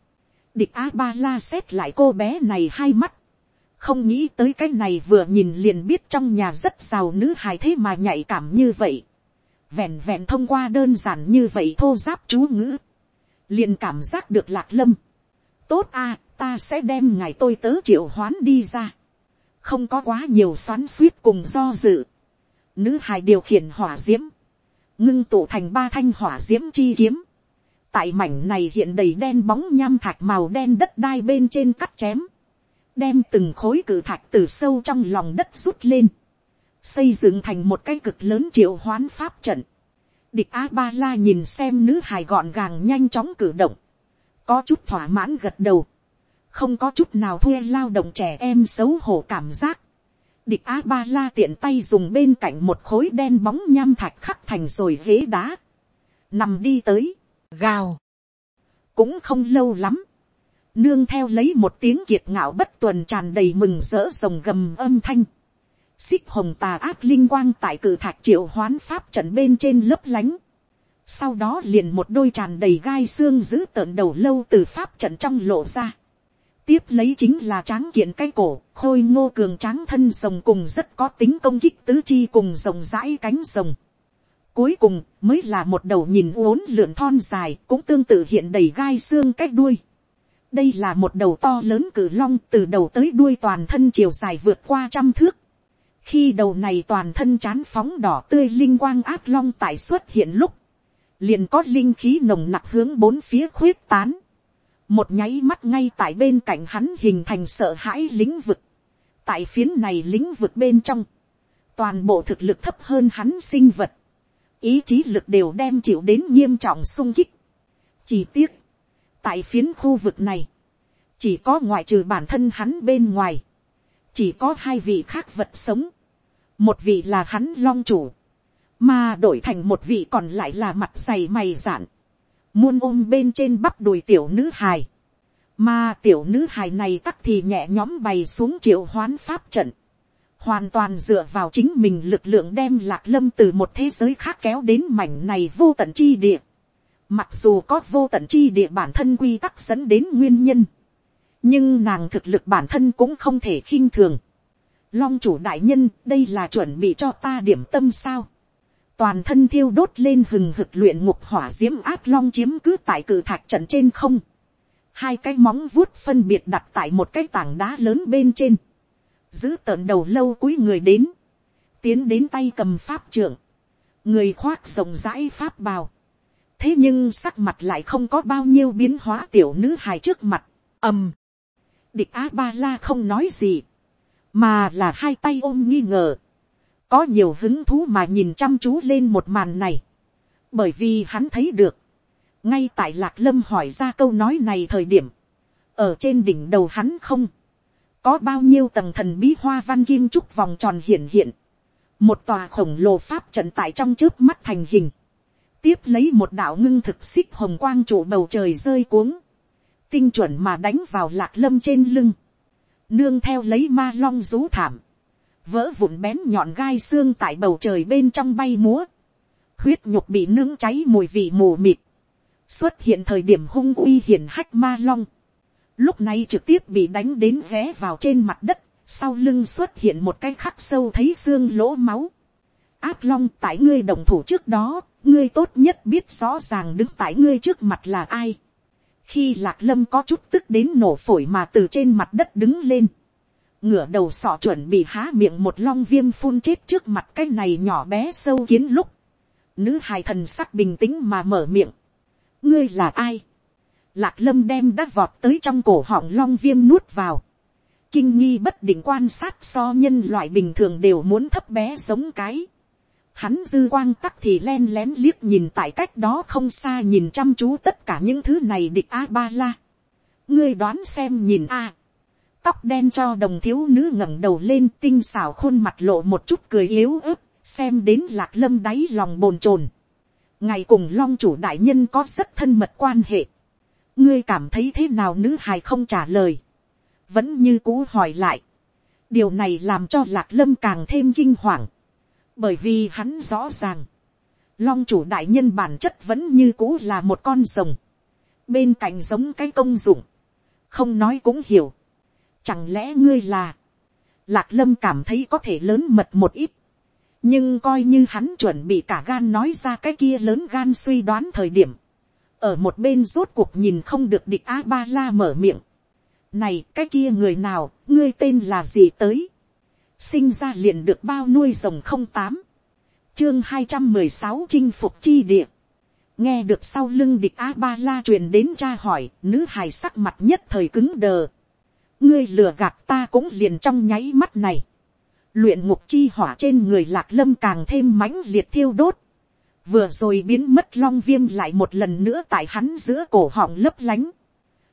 địch a ba la xét lại cô bé này hai mắt. không nghĩ tới cái này vừa nhìn liền biết trong nhà rất giàu nữ hài thế mà nhạy cảm như vậy vẹn vẹn thông qua đơn giản như vậy thô giáp chú ngữ. liền cảm giác được lạc lâm. tốt a, ta sẽ đem ngài tôi tớ triệu hoán đi ra. không có quá nhiều xoắn suýt cùng do dự. nữ hài điều khiển hỏa d i ễ m ngưng tụ thành ba thanh hỏa d i ễ m chi kiếm tại mảnh này hiện đầy đen bóng nham thạch màu đen đất đai bên trên cắt chém, đem từng khối cử thạch từ sâu trong lòng đất rút lên, xây dựng thành một cái cực lớn triệu hoán pháp trận. địch a ba la nhìn xem nữ hài gọn gàng nhanh chóng cử động, có chút thỏa mãn gật đầu, không có chút nào thuê lao động trẻ em xấu hổ cảm giác. địch a ba la tiện tay dùng bên cạnh một khối đen bóng nham thạch khắc thành rồi ghế đá, nằm đi tới, gào, cũng không lâu lắm, nương theo lấy một tiếng kiệt ngạo bất tuần tràn đầy mừng rỡ rồng gầm âm thanh, xích hồng tà ác linh quang tại cử thạch triệu hoán pháp trận bên trên lấp lánh, sau đó liền một đôi tràn đầy gai xương giữ tợn đầu lâu từ pháp trận trong lộ ra, tiếp lấy chính là tráng kiện cái cổ, khôi ngô cường tráng thân rồng cùng rất có tính công kích tứ chi cùng rồng rãi cánh rồng. Cuối cùng mới là một đầu nhìn uốn lượn thon dài cũng tương tự hiện đầy gai xương cách đuôi. Đây là một đầu to lớn cử long từ đầu tới đuôi toàn thân chiều dài vượt qua trăm thước. Khi đầu này toàn thân chán phóng đỏ tươi linh quang ác long tại xuất hiện lúc. Liền có linh khí nồng nặc hướng bốn phía khuyết tán. Một nháy mắt ngay tại bên cạnh hắn hình thành sợ hãi lĩnh vực. Tại phiến này lĩnh vực bên trong. Toàn bộ thực lực thấp hơn hắn sinh vật ý chí lực đều đem chịu đến nghiêm trọng sung kích. Chỉ tiếc, tại phiến khu vực này, chỉ có ngoại trừ bản thân hắn bên ngoài, chỉ có hai vị khác vật sống, một vị là hắn long chủ, mà đổi thành một vị còn lại là mặt dày mày dạn, muôn ôm bên trên bắp đùi tiểu nữ hài, mà tiểu nữ hài này tắc thì nhẹ nhóm bày xuống triệu hoán pháp trận, hoàn toàn dựa vào chính mình lực lượng đem lạc lâm từ một thế giới khác kéo đến mảnh này vô tận chi địa. Mặc dù có vô tận chi địa bản thân quy tắc dẫn đến nguyên nhân, nhưng nàng thực lực bản thân cũng không thể khinh thường. Long chủ đại nhân, đây là chuẩn bị cho ta điểm tâm sao. Toàn thân thiêu đốt lên hừng hực luyện ngục hỏa diễm áp long chiếm cứ tại cử thạch trận trên không. Hai cái móng vuốt phân biệt đặt tại một cái tảng đá lớn bên trên. Giữ tợn đầu lâu cúi người đến, tiến đến tay cầm pháp trưởng, người khoác rộng rãi pháp bào, thế nhưng sắc mặt lại không có bao nhiêu biến hóa tiểu nữ hài trước mặt, ầm, địch a ba la không nói gì, mà là hai tay ôm nghi ngờ, có nhiều hứng thú mà nhìn chăm chú lên một màn này, bởi vì hắn thấy được, ngay tại lạc lâm hỏi ra câu nói này thời điểm, ở trên đỉnh đầu hắn không, có bao nhiêu tầng thần bí hoa văn kim trúc vòng tròn hiện hiện, một tòa khổng lồ pháp trận tại trong trước mắt thành hình, tiếp lấy một đạo ngưng thực xích hồng quang trụ bầu trời rơi cuống, tinh chuẩn mà đánh vào lạc lâm trên lưng, nương theo lấy ma long rú thảm, vỡ vụn bén nhọn gai xương tại bầu trời bên trong bay múa, huyết nhục bị nướng cháy mùi vị mù mịt, xuất hiện thời điểm hung uy hiển hách ma long, lúc này trực tiếp bị đánh đến ghé vào trên mặt đất, sau lưng xuất hiện một cái khắc sâu thấy xương lỗ máu. ác long tại ngươi đồng thủ trước đó, ngươi tốt nhất biết rõ ràng đứng tại ngươi trước mặt là ai khi lạc lâm có chút tức đến nổ phổi mà từ trên mặt đất đứng lên, ngửa đầu sọ chuẩn bị há miệng một long viêm phun chết trước mặt cái này nhỏ bé sâu kiến lúc, nữ hài thần sắc bình tĩnh mà mở miệng, ngươi là ai, Lạc lâm đem đã vọt tới trong cổ họng long viêm nuốt vào. Kinh nghi bất định quan sát so nhân loại bình thường đều muốn thấp bé giống cái. Hắn dư quang tắc thì len lén liếc nhìn tại cách đó không xa nhìn chăm chú tất cả những thứ này địch A-ba-la. Ngươi đoán xem nhìn A. Tóc đen cho đồng thiếu nữ ngẩng đầu lên tinh xảo khuôn mặt lộ một chút cười yếu ớt, xem đến lạc lâm đáy lòng bồn chồn. Ngày cùng long chủ đại nhân có rất thân mật quan hệ ngươi cảm thấy thế nào nữ hài không trả lời, vẫn như cũ hỏi lại, điều này làm cho lạc lâm càng thêm kinh hoàng, bởi vì hắn rõ ràng, long chủ đại nhân bản chất vẫn như cũ là một con rồng, bên cạnh giống cái công dụng, không nói cũng hiểu, chẳng lẽ ngươi là, lạc lâm cảm thấy có thể lớn mật một ít, nhưng coi như hắn chuẩn bị cả gan nói ra cái kia lớn gan suy đoán thời điểm, ở một bên rốt cuộc nhìn không được địch a ba la mở miệng. này cái kia người nào, ngươi tên là gì tới sinh ra liền được bao nuôi rồng không tám. chương hai trăm mười sáu chinh phục chi địa. nghe được sau lưng địch a ba la truyền đến cha hỏi, nữ hài sắc mặt nhất thời cứng đờ. ngươi lừa gạt ta cũng liền trong nháy mắt này. luyện ngục chi hỏa trên người lạc lâm càng thêm mãnh liệt thiêu đốt, vừa rồi biến mất long viêm lại một lần nữa tại hắn giữa cổ họng lấp lánh,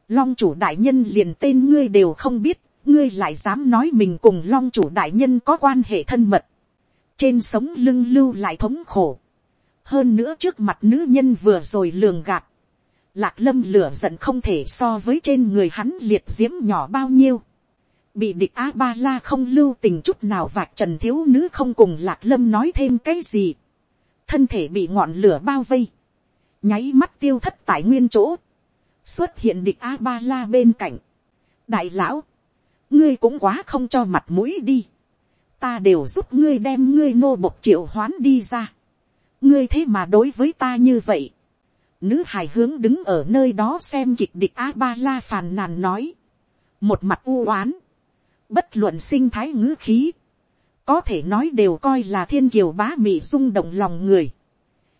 long chủ đại nhân liền tên ngươi đều không biết, ngươi lại dám nói mình cùng long chủ đại nhân có quan hệ thân mật, trên sống lưng lưu lại thống khổ, hơn nữa trước mặt nữ nhân vừa rồi lường gạt, lạc lâm lửa giận không thể so với trên người hắn liệt diễm nhỏ bao nhiêu, bị địch a ba la không lưu tình chút nào và trần thiếu nữ không cùng lạc lâm nói thêm cái gì, thân thể bị ngọn lửa bao vây, nháy mắt tiêu thất tại nguyên chỗ, xuất hiện địch a ba la bên cạnh, đại lão, ngươi cũng quá không cho mặt mũi đi, ta đều giúp ngươi đem ngươi nô bộc triệu hoán đi ra, ngươi thế mà đối với ta như vậy, nữ hài hướng đứng ở nơi đó xem kịch địch a ba la phàn nàn nói, một mặt u oán, bất luận sinh thái ngữ khí, có thể nói đều coi là thiên kiều bá mị rung động lòng người,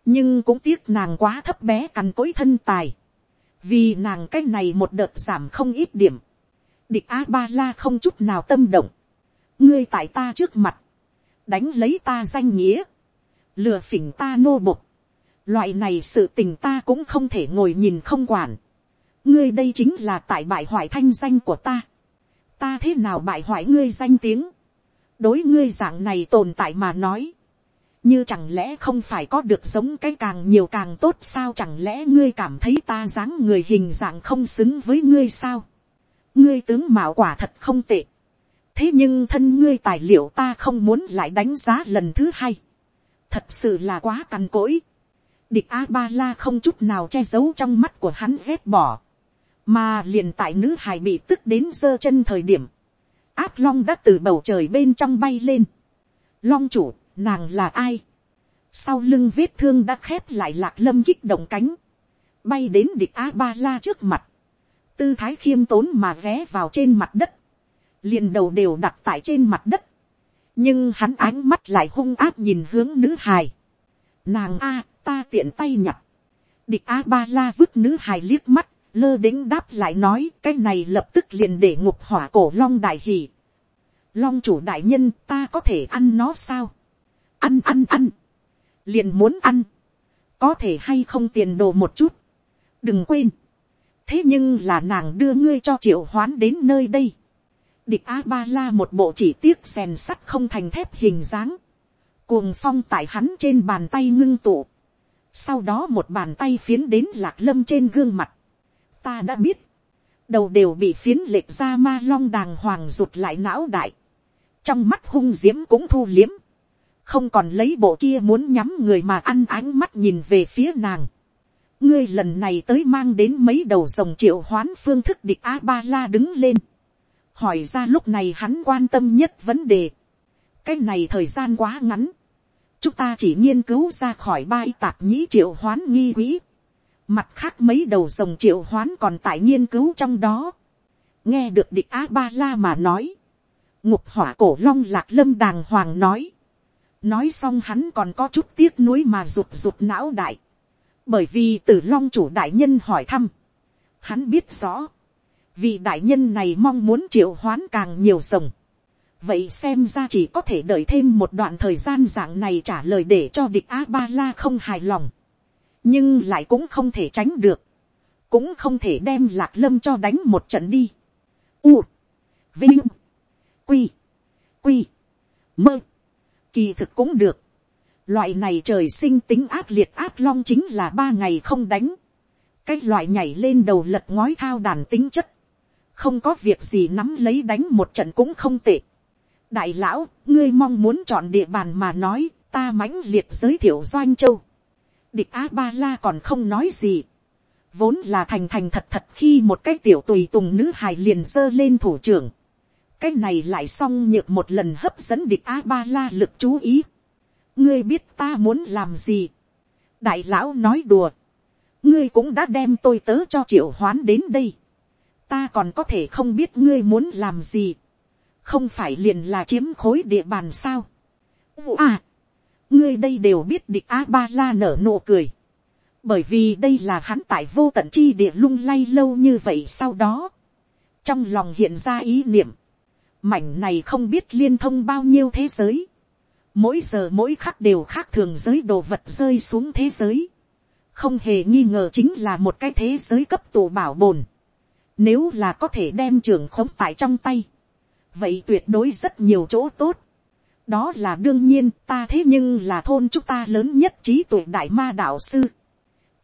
nhưng cũng tiếc nàng quá thấp bé cằn cối thân tài, vì nàng cái này một đợt giảm không ít điểm, địch a ba la không chút nào tâm động, ngươi tại ta trước mặt, đánh lấy ta danh nghĩa, lừa phỉnh ta nô bục, loại này sự tình ta cũng không thể ngồi nhìn không quản, ngươi đây chính là tại bại hoại thanh danh của ta, ta thế nào bại hoại ngươi danh tiếng, đối ngươi dạng này tồn tại mà nói, như chẳng lẽ không phải có được giống cái càng nhiều càng tốt sao? Chẳng lẽ ngươi cảm thấy ta dáng người hình dạng không xứng với ngươi sao, ngươi tướng mạo quả thật không tệ, thế nhưng thân ngươi tài liệu ta không muốn lại đánh giá lần thứ hai, thật sự là quá cằn cỗi, địch a ba la không chút nào che giấu trong mắt của hắn ghét bỏ, mà liền tại nữ hài bị tức đến giơ chân thời điểm, át long đã từ bầu trời bên trong bay lên. long chủ, nàng là ai. sau lưng vết thương đã khép lại lạc lâm kích động cánh, bay đến địch a ba la trước mặt, tư thái khiêm tốn mà vé vào trên mặt đất, liền đầu đều đặt tại trên mặt đất, nhưng hắn ánh mắt lại hung áp nhìn hướng nữ hài. nàng a, ta tiện tay nhặt, địch a ba la vứt nữ hài liếc mắt, lơ đĩnh đáp lại nói cái này lập tức liền để ngục hỏa cổ long đại hỉ. long chủ đại nhân ta có thể ăn nó sao. ăn ăn ăn. liền muốn ăn. có thể hay không tiền đồ một chút. đừng quên thế nhưng là nàng đưa ngươi cho triệu hoán đến nơi đây. địch a ba la một bộ chỉ tiếc rèn sắt không thành thép hình dáng. cuồng phong tại hắn trên bàn tay ngưng tụ. sau đó một bàn tay phiến đến lạc lâm trên gương mặt ta đã biết, đầu đều bị phiến lệch ra ma long đàng hoàng rụt lại não đại, trong mắt hung diễm cũng thu liếm, không còn lấy bộ kia muốn nhắm người mà ăn ánh mắt nhìn về phía nàng ngươi lần này tới mang đến mấy đầu rồng triệu hoán phương thức địch a ba la đứng lên, hỏi ra lúc này hắn quan tâm nhất vấn đề. cái này thời gian quá ngắn, chúng ta chỉ nghiên cứu ra khỏi ba tạp nhĩ triệu hoán nghi quỹ Mặt khác mấy đầu rồng triệu hoán còn tại nghiên cứu trong đó. Nghe được địch A-ba-la mà nói. Ngục hỏa cổ long lạc lâm đàng hoàng nói. Nói xong hắn còn có chút tiếc nuối mà rụt rụt não đại. Bởi vì từ long chủ đại nhân hỏi thăm. Hắn biết rõ. Vì đại nhân này mong muốn triệu hoán càng nhiều rồng vậy xem ra chỉ có thể đợi thêm một đoạn thời gian dạng này trả lời để cho địch a ba la không hài lòng nhưng lại cũng không thể tránh được, cũng không thể đem lạc lâm cho đánh một trận đi. U, vinh, quy, quy, mơ, kỳ thực cũng được. Loại này trời sinh tính ác liệt ác long chính là ba ngày không đánh. Cái loại nhảy lên đầu lật ngói thao đàn tính chất. Không có việc gì nắm lấy đánh một trận cũng không tệ. Đại lão, ngươi mong muốn chọn địa bàn mà nói, ta mãnh liệt giới thiệu Doanh Châu địch a ba la còn không nói gì. vốn là thành thành thật thật khi một cái tiểu tùy tùng nữ hài liền giơ lên thủ trưởng. cái này lại xong nhược một lần hấp dẫn địch a ba la lực chú ý ngươi biết ta muốn làm gì. đại lão nói đùa. ngươi cũng đã đem tôi tớ cho triệu hoán đến đây. ta còn có thể không biết ngươi muốn làm gì. không phải liền là chiếm khối địa bàn sao. à ngươi đây đều biết địch a ba la nở nụ cười, bởi vì đây là hắn tại vô tận chi địa lung lay lâu như vậy sau đó, trong lòng hiện ra ý niệm, mảnh này không biết liên thông bao nhiêu thế giới, mỗi giờ mỗi khắc đều khác thường giới đồ vật rơi xuống thế giới, không hề nghi ngờ chính là một cái thế giới cấp tù bảo bồn, nếu là có thể đem trường khống tại trong tay, vậy tuyệt đối rất nhiều chỗ tốt, đó là đương nhiên ta thế nhưng là thôn chúng ta lớn nhất trí tuệ đại ma đạo sư,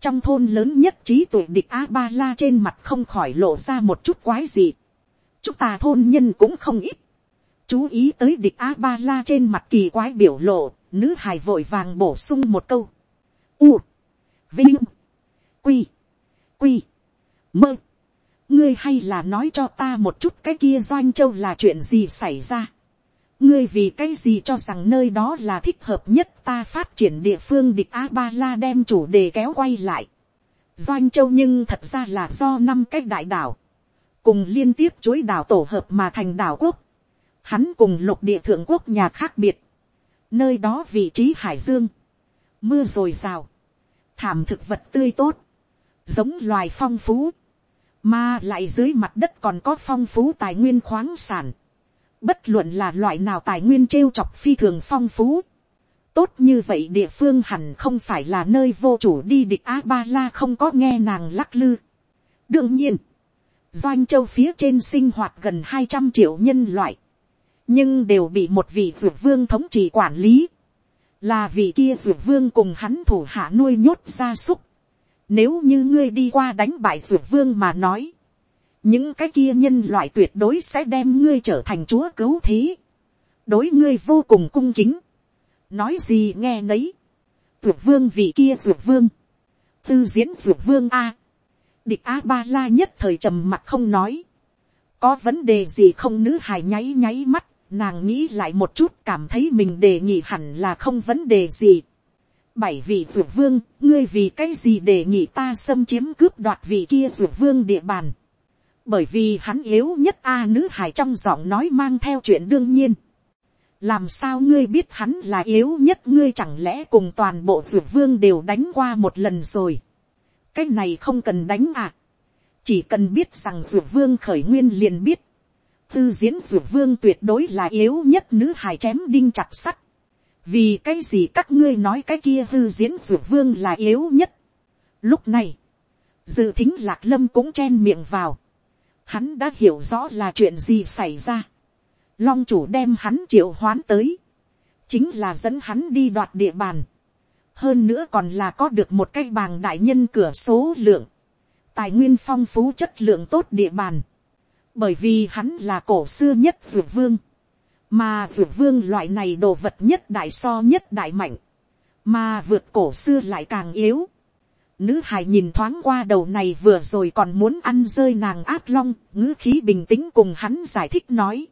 trong thôn lớn nhất trí tuệ địch a ba la trên mặt không khỏi lộ ra một chút quái gì. chúng ta thôn nhân cũng không ít chú ý tới địch a ba la trên mặt kỳ quái biểu lộ, nữ hài vội vàng bổ sung một câu. u, vinh, quy, quy, mơ. ngươi hay là nói cho ta một chút cái kia doanh châu là chuyện gì xảy ra. ngươi vì cái gì cho rằng nơi đó là thích hợp nhất ta phát triển địa phương địch a ba la đem chủ đề kéo quay lại. doanh châu nhưng thật ra là do năm cái đại đảo, cùng liên tiếp chuỗi đảo tổ hợp mà thành đảo quốc hắn cùng lục địa thượng quốc nhà khác biệt. nơi đó vị trí hải dương, mưa r ồ i rào, thảm thực vật tươi tốt, giống loài phong phú, mà lại dưới mặt đất còn có phong phú tài nguyên khoáng sản Bất luận là loại nào tài nguyên trêu chọc phi thường phong phú. Tốt như vậy địa phương hẳn không phải là nơi vô chủ đi địch A-ba-la không có nghe nàng lắc lư. Đương nhiên, doanh châu phía trên sinh hoạt gần hai trăm triệu nhân loại. Nhưng đều bị một vị dược vương thống trị quản lý. Là vị kia dược vương cùng hắn thủ hạ nuôi nhốt gia súc. Nếu như ngươi đi qua đánh bại dược vương mà nói những cái kia nhân loại tuyệt đối sẽ đem ngươi trở thành chúa cứu thế, đối ngươi vô cùng cung kính, nói gì nghe nấy, dược vương vị kia dược vương, tư diễn dược vương a, địch a ba la nhất thời trầm mặt không nói, có vấn đề gì không nữ hài nháy nháy mắt, nàng nghĩ lại một chút cảm thấy mình đề nghị hẳn là không vấn đề gì. bảy vị rượu vương, ngươi vì cái gì đề nghị ta xâm chiếm cướp đoạt vị kia rượu vương địa bàn bởi vì hắn yếu nhất a nữ hải trong giọng nói mang theo chuyện đương nhiên. làm sao ngươi biết hắn là yếu nhất ngươi chẳng lẽ cùng toàn bộ rượu vương đều đánh qua một lần rồi. cái này không cần đánh à. chỉ cần biết rằng rượu vương khởi nguyên liền biết tư diễn dược vương tuyệt đối là yếu nhất nữ hài chém đinh chặt sắt. vì cái gì các ngươi nói cái kia tư diễn dược vương là yếu nhất. lúc này, dự thính lạc lâm cũng chen miệng vào hắn đã hiểu rõ là chuyện gì xảy ra. Long chủ đem hắn triệu hoán tới, chính là dẫn hắn đi đoạt địa bàn. hơn nữa còn là có được một cái bàng đại nhân cửa số lượng, tài nguyên phong phú chất lượng tốt địa bàn bởi vì hắn là cổ xưa nhất dược vương, mà dược vương loại này đồ vật nhất đại so nhất đại mạnh, mà vượt cổ xưa lại càng yếu Nữ hài nhìn thoáng qua đầu này vừa rồi còn muốn ăn rơi nàng át long, ngữ khí bình tĩnh cùng hắn giải thích nói.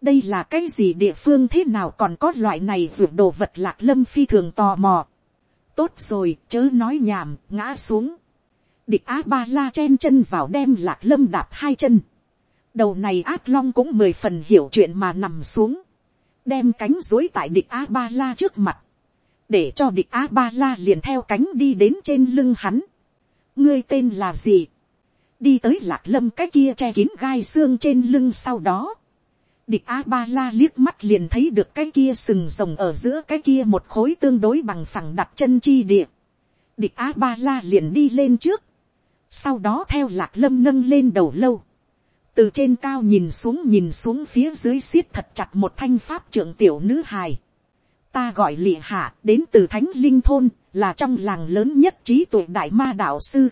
Đây là cái gì địa phương thế nào còn có loại này ruột đồ vật lạc lâm phi thường tò mò. Tốt rồi, chớ nói nhảm, ngã xuống. Địch á ba la chen chân vào đem lạc lâm đạp hai chân. Đầu này át long cũng mười phần hiểu chuyện mà nằm xuống. Đem cánh dối tại địch á ba la trước mặt để cho địch a ba la liền theo cánh đi đến trên lưng hắn. ngươi tên là gì, đi tới lạc lâm cái kia che kín gai xương trên lưng sau đó. địch a ba la liếc mắt liền thấy được cái kia sừng rồng ở giữa cái kia một khối tương đối bằng phẳng đặt chân chi địa. địch a ba la liền đi lên trước, sau đó theo lạc lâm nâng lên đầu lâu từ trên cao nhìn xuống nhìn xuống phía dưới siết thật chặt một thanh pháp trưởng tiểu nữ hài. Ta gọi lịa hạ, đến từ thánh linh thôn, là trong làng lớn nhất trí tuệ đại ma đạo sư.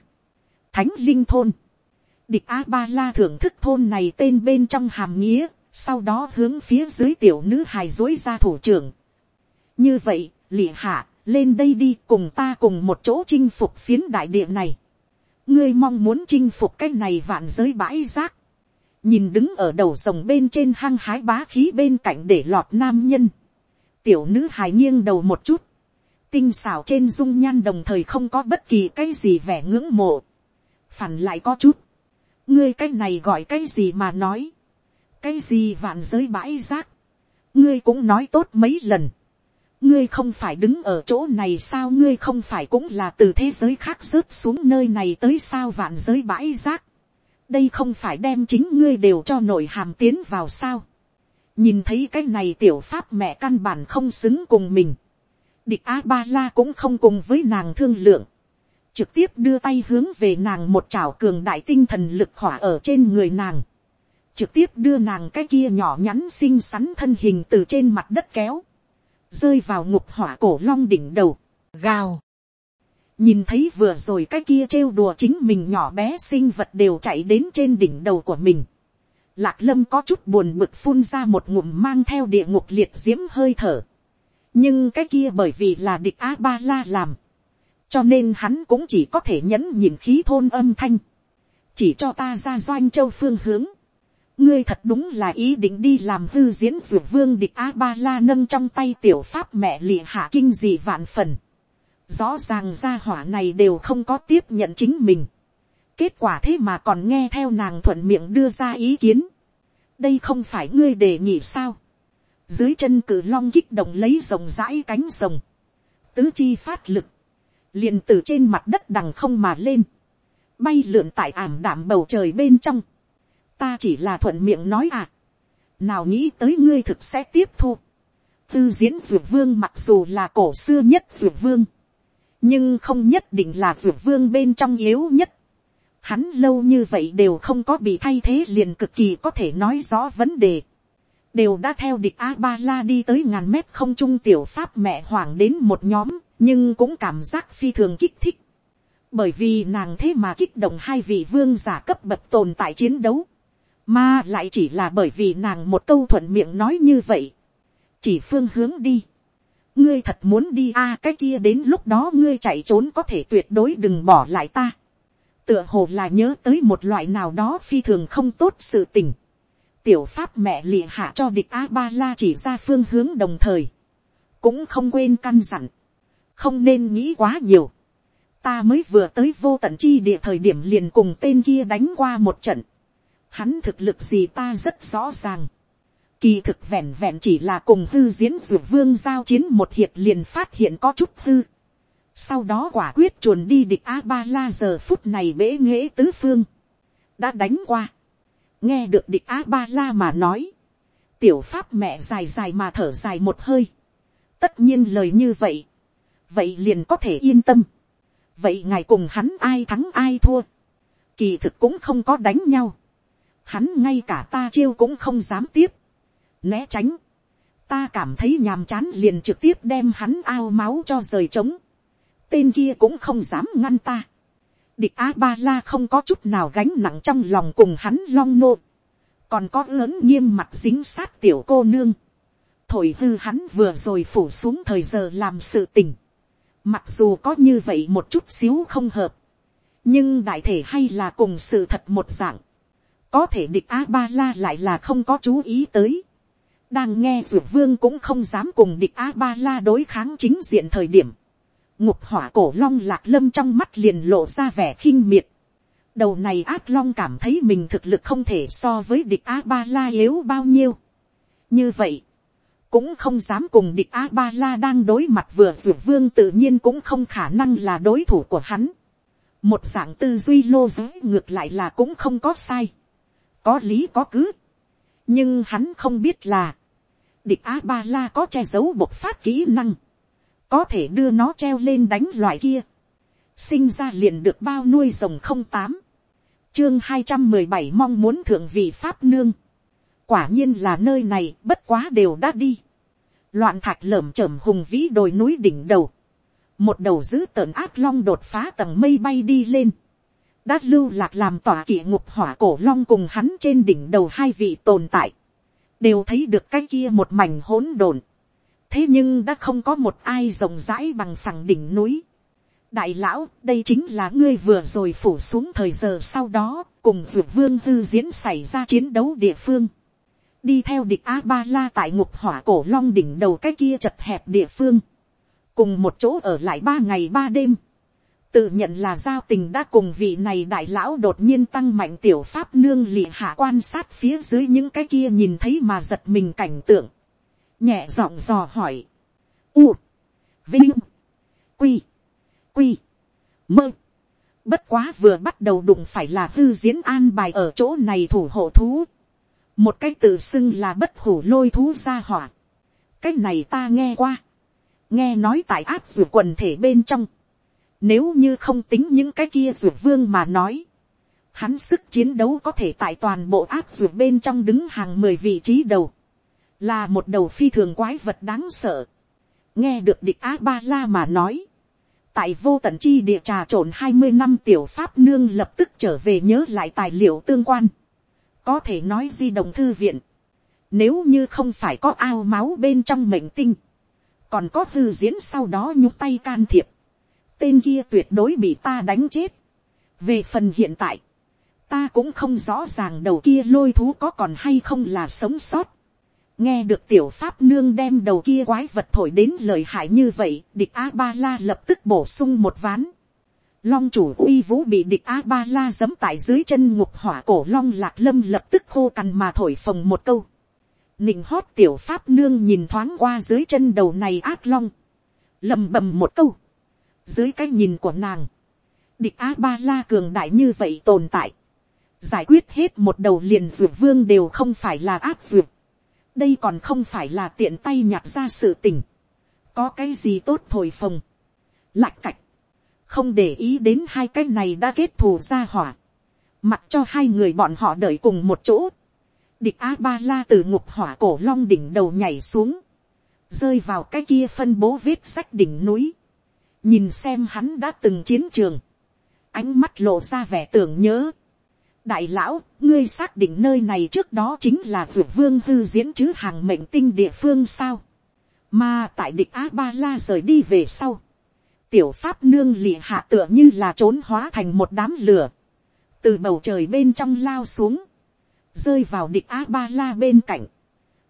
Thánh linh thôn. Địch a ba la thưởng thức thôn này tên bên trong hàm nghĩa, sau đó hướng phía dưới tiểu nữ hài dối ra thủ trưởng. Như vậy lịa hạ, lên đây đi, cùng ta cùng một chỗ chinh phục phiến đại địa này. Ngươi mong muốn chinh phục cái này vạn giới bãi rác nhìn đứng ở đầu rồng bên trên hăng hái bá khí bên cạnh để lọt nam nhân. Tiểu nữ hài nghiêng đầu một chút, tinh xảo trên dung nhan đồng thời không có bất kỳ cái gì vẻ ngưỡng mộ, phản lại có chút, ngươi cái này gọi cái gì mà nói, cái gì vạn giới bãi rác, ngươi cũng nói tốt mấy lần, ngươi không phải đứng ở chỗ này sao? Ngươi không phải cũng là từ thế giới khác rớt xuống nơi này tới sao vạn giới bãi rác, đây không phải đem chính ngươi đều cho nội hàm tiến vào sao, nhìn thấy cái này tiểu pháp mẹ căn bản không xứng cùng mình, địch a ba la cũng không cùng với nàng thương lượng, trực tiếp đưa tay hướng về nàng một chảo cường đại tinh thần lực khỏa ở trên người nàng, trực tiếp đưa nàng cái kia nhỏ nhắn xinh xắn thân hình từ trên mặt đất kéo, rơi vào ngục hỏa cổ long đỉnh đầu, gào nhìn thấy vừa rồi cái kia trêu đùa chính mình nhỏ bé sinh vật đều chạy đến trên đỉnh đầu của mình. Lạc lâm có chút buồn bực phun ra một ngụm mang theo địa ngục liệt diễm hơi thở. nhưng cái kia bởi vì là địch a ba la làm. cho nên hắn cũng chỉ có thể nhẫn nhìn khí thôn âm thanh. chỉ cho ta ra doanh châu phương hướng ngươi thật đúng là ý định đi làm hư diễn ruột vương địch a ba la nâng trong tay tiểu pháp mẹ lịa hạ kinh dị vạn phần rõ ràng gia hỏa này đều không có tiếp nhận chính mình. kết quả thế mà còn nghe theo nàng thuận miệng đưa ra ý kiến. đây không phải ngươi đề nghị sao. dưới chân cử long kích động lấy rồng rãi cánh rồng. tứ chi phát lực. liền từ trên mặt đất đằng không mà lên. bay lượn tại ảm đạm bầu trời bên trong ta chỉ là thuận miệng nói à. nào nghĩ tới ngươi thực sẽ tiếp thu. tư diễn dược vương mặc dù là cổ xưa nhất dược vương nhưng không nhất định là dược vương bên trong yếu nhất. hắn lâu như vậy đều không có bị thay thế liền cực kỳ có thể nói rõ vấn đề. đều đã theo địch a ba la đi tới ngàn mét không trung tiểu pháp mẹ hoàng đến một nhóm, nhưng cũng cảm giác phi thường kích thích bởi vì nàng thế mà kích động hai vị vương giả cấp bậc tồn tại chiến đấu mà lại chỉ là bởi vì nàng một câu thuận miệng nói như vậy. Chỉ phương hướng đi. Ngươi thật muốn đi a, cái kia đến lúc đó ngươi chạy trốn có thể tuyệt đối đừng bỏ lại ta. Tựa hồ là nhớ tới một loại nào đó phi thường không tốt sự tình. Tiểu pháp mẹ lịa hạ cho địch A-ba-la chỉ ra phương hướng đồng thời. Cũng không quên căn dặn. Không nên nghĩ quá nhiều. Ta mới vừa tới vô tận chi địa thời điểm liền cùng tên kia đánh qua một trận hắn thực lực gì ta rất rõ ràng. Kỳ thực vẹn vẹn chỉ là cùng hư diễn dược vương giao chiến một hiệp liền phát hiện có chút hư. Sau đó quả quyết chuồn đi địch A-ba-la giờ phút này bế nghễ tứ phương. Đã đánh qua. Nghe được địch A-ba-la mà nói. Tiểu pháp mẹ dài dài mà thở dài một hơi. Tất nhiên lời như vậy. Vậy liền có thể yên tâm. Vậy ngài cùng hắn ai thắng ai thua. Kỳ thực cũng không có đánh nhau hắn ngay cả ta chiêu cũng không dám tiếp, né tránh, ta cảm thấy nhàm chán liền trực tiếp đem hắn ao máu cho rời trống, tên kia cũng không dám ngăn ta, địch a ba la không có chút nào gánh nặng trong lòng cùng hắn long nô, còn có lớn nghiêm mặt dính sát tiểu cô nương, thổi hư hắn vừa rồi phủ xuống thời giờ làm sự tình, mặc dù có như vậy một chút xíu không hợp, nhưng đại thể hay là cùng sự thật một dạng, có thể địch a ba la lại là không có chú ý tới đang nghe dược vương cũng không dám cùng địch a ba la đối kháng chính diện thời điểm. ngục hỏa cổ long lạc lâm trong mắt liền lộ ra vẻ khinh miệt. đầu này ác long cảm thấy mình thực lực không thể so với địch a ba la yếu bao nhiêu. như vậy, cũng không dám cùng địch a ba la đang đối mặt vừa dược vương tự nhiên cũng không khả năng là đối thủ của hắn. một dạng tư duy lô giới ngược lại là cũng không có sai có lý có cứ. nhưng hắn không biết là, địch a ba la có che giấu bộc phát kỹ năng, có thể đưa nó treo lên đánh loại kia, sinh ra liền được bao nuôi rồng không tám, chương hai trăm mười bảy mong muốn thượng vị pháp nương, quả nhiên là nơi này bất quá đều đã đi, loạn thạch lởm chởm hùng vĩ đồi núi đỉnh đầu, một đầu giữ tợn ác long đột phá tầng mây bay đi lên, đã lưu lạc làm tỏa kỵ ngục hỏa cổ long cùng hắn trên đỉnh đầu hai vị tồn tại, đều thấy được cái kia một mảnh hỗn độn. thế nhưng đã không có một ai rộng rãi bằng phẳng đỉnh núi. đại lão, đây chính là ngươi vừa rồi phủ xuống thời giờ sau đó, cùng vượt vương hư diễn xảy ra chiến đấu địa phương. đi theo địch a ba la tại ngục hỏa cổ long đỉnh đầu cái kia chật hẹp địa phương. cùng một chỗ ở lại ba ngày ba đêm tự nhận là giao tình đã cùng vị này đại lão đột nhiên tăng mạnh tiểu pháp nương lì hạ quan sát phía dưới những cái kia nhìn thấy mà giật mình cảnh tượng, nhẹ giọng dò hỏi, u, vinh, quy, quy, mơ, bất quá vừa bắt đầu đụng phải là hư diễn an bài ở chỗ này thủ hộ thú, một cái tự xưng là bất hủ lôi thú ra hỏa, cái này ta nghe qua, nghe nói tại áp dù quần thể bên trong, nếu như không tính những cái kia d vương mà nói, hắn sức chiến đấu có thể tại toàn bộ áp d bên trong đứng hàng mười vị trí đầu, là một đầu phi thường quái vật đáng sợ, nghe được địch a ba la mà nói, tại vô tận chi địa trà trộn hai mươi năm tiểu pháp nương lập tức trở về nhớ lại tài liệu tương quan, có thể nói di động thư viện, nếu như không phải có ao máu bên trong mệnh tinh, còn có thư diễn sau đó nhúc tay can thiệp, tên kia tuyệt đối bị ta đánh chết. về phần hiện tại, ta cũng không rõ ràng đầu kia lôi thú có còn hay không là sống sót. nghe được tiểu pháp nương đem đầu kia quái vật thổi đến lời hại như vậy, địch a ba la lập tức bổ sung một ván. long chủ uy vũ bị địch a ba la giấm tại dưới chân ngục hỏa cổ long lạc lâm lập tức khô cằn mà thổi phồng một câu. nịnh hót tiểu pháp nương nhìn thoáng qua dưới chân đầu này ác long. lầm bầm một câu dưới cái nhìn của nàng, địch a ba la cường đại như vậy tồn tại giải quyết hết một đầu liền dược vương đều không phải là áp dược. đây còn không phải là tiện tay nhặt ra sự tình. có cái gì tốt thổi phồng. lạch cạch. không để ý đến hai cái này đã kết thù ra hỏa. mặc cho hai người bọn họ đợi cùng một chỗ. địch a ba la từ ngục hỏa cổ long đỉnh đầu nhảy xuống. rơi vào cái kia phân bố vết sách đỉnh núi nhìn xem hắn đã từng chiến trường. ánh mắt lộ ra vẻ tưởng nhớ đại lão, ngươi xác định nơi này trước đó chính là vượt vương hư diễn chứ hàng mệnh tinh địa phương sao. mà tại địch a ba la rời đi về sau. tiểu pháp nương lìa hạ tựa như là trốn hóa thành một đám lửa. từ bầu trời bên trong lao xuống. rơi vào địch a ba la bên cạnh.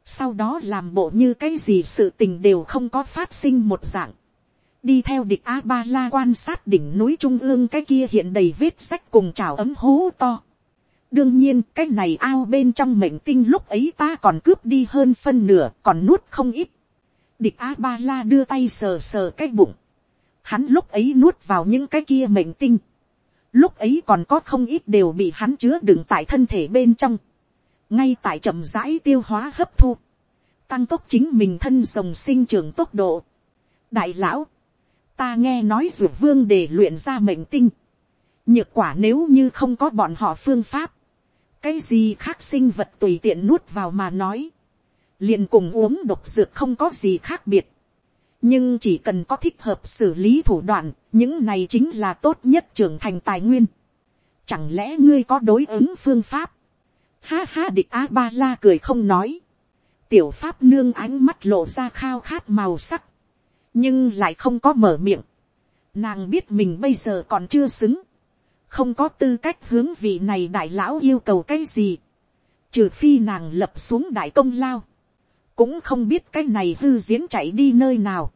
sau đó làm bộ như cái gì sự tình đều không có phát sinh một dạng đi theo địch a ba la quan sát đỉnh núi trung ương cái kia hiện đầy vết sách cùng trào ấm hố to. Đương nhiên, cái này ao bên trong mệnh tinh lúc ấy ta còn cướp đi hơn phân nửa, còn nuốt không ít. Địch a ba la đưa tay sờ sờ cái bụng. Hắn lúc ấy nuốt vào những cái kia mệnh tinh. Lúc ấy còn có không ít đều bị hắn chứa đựng tại thân thể bên trong. Ngay tại chậm rãi tiêu hóa hấp thu. Tăng tốc chính mình thân rồng sinh trưởng tốc độ. Đại lão ta nghe nói ruột vương để luyện ra mệnh tinh nhược quả nếu như không có bọn họ phương pháp cái gì khác sinh vật tùy tiện nuốt vào mà nói, liền cùng uống độc dược không có gì khác biệt, nhưng chỉ cần có thích hợp xử lý thủ đoạn, những này chính là tốt nhất trưởng thành tài nguyên. Chẳng lẽ ngươi có đối ứng phương pháp? Ha ha địch a ba la cười không nói. Tiểu pháp nương ánh mắt lộ ra khao khát màu sắc, nhưng lại không có mở miệng. Nàng biết mình bây giờ còn chưa xứng không có tư cách hướng vị này đại lão yêu cầu cái gì, trừ phi nàng lập xuống đại công lao, cũng không biết cái này hư diễn chạy đi nơi nào.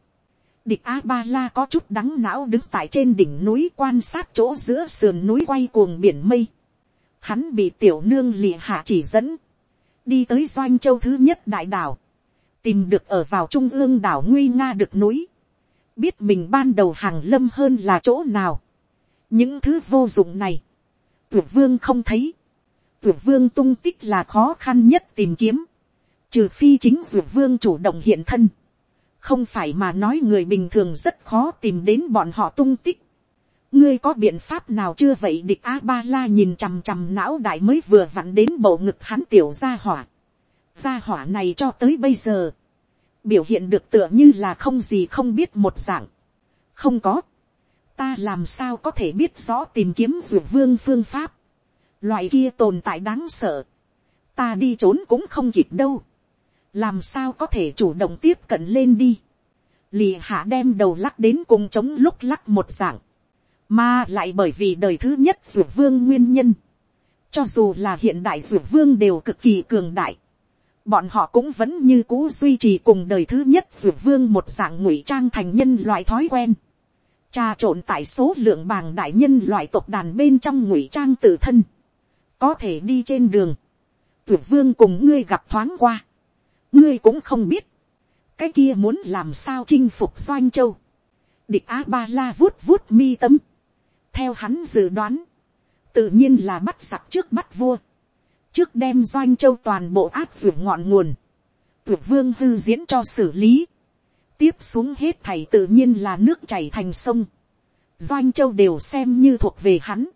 Địch a ba la có chút đắng não đứng tại trên đỉnh núi quan sát chỗ giữa sườn núi quay cuồng biển mây. Hắn bị tiểu nương lìa hạ chỉ dẫn, đi tới doanh châu thứ nhất đại đảo, tìm được ở vào trung ương đảo nguy nga được núi, biết mình ban đầu hàng lâm hơn là chỗ nào, những thứ vô dụng này, tuyệt vương không thấy, tuyệt vương tung tích là khó khăn nhất tìm kiếm, trừ phi chính tuyệt vương chủ động hiện thân, không phải mà nói người bình thường rất khó tìm đến bọn họ tung tích. ngươi có biện pháp nào chưa vậy địch a ba la nhìn chằm chằm não đại mới vừa vặn đến bộ ngực hắn tiểu ra hỏa gia hỏa này cho tới bây giờ, biểu hiện được tựa như là không gì không biết một dạng. không có. Ta làm sao có thể biết rõ tìm kiếm ruột vương phương pháp, loại kia tồn tại đáng sợ, ta đi trốn cũng không kịp đâu, làm sao có thể chủ động tiếp cận lên đi, lì hạ đem đầu lắc đến cùng chống lúc lắc một dạng, mà lại bởi vì đời thứ nhất ruột vương nguyên nhân, cho dù là hiện đại ruột vương đều cực kỳ cường đại, bọn họ cũng vẫn như cũ duy trì cùng đời thứ nhất ruột vương một dạng ngụy trang thành nhân loại thói quen. Trà trộn tại số lượng bàng đại nhân loại tộc đàn bên trong ngụy trang tự thân, có thể đi trên đường, tuyệt vương cùng ngươi gặp thoáng qua, ngươi cũng không biết, cái kia muốn làm sao chinh phục doanh châu, địch a ba la vuốt vuốt mi tâm, theo hắn dự đoán, tự nhiên là bắt sặc trước bắt vua, trước đem doanh châu toàn bộ áp dụng ngọn nguồn, tuyệt vương hư diễn cho xử lý, tiếp xuống hết thảy tự nhiên là nước chảy thành sông, doanh châu đều xem như thuộc về hắn,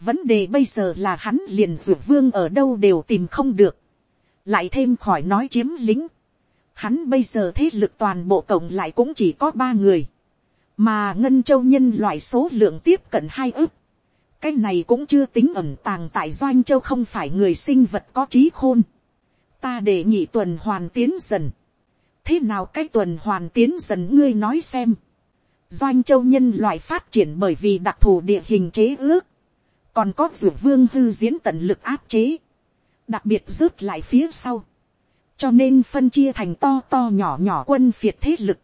vấn đề bây giờ là hắn liền dược vương ở đâu đều tìm không được, lại thêm khỏi nói chiếm lính, hắn bây giờ thế lực toàn bộ cộng lại cũng chỉ có ba người, mà ngân châu nhân loại số lượng tiếp cận hai ức, cái này cũng chưa tính ẩn tàng tại doanh châu không phải người sinh vật có trí khôn, ta để nhị tuần hoàn tiến dần, thế nào cái tuần hoàn tiến dần ngươi nói xem, doanh châu nhân loại phát triển bởi vì đặc thù địa hình chế ước, còn có ruột vương hư diễn tận lực áp chế, đặc biệt rớt lại phía sau, cho nên phân chia thành to to nhỏ nhỏ quân phiệt thế lực,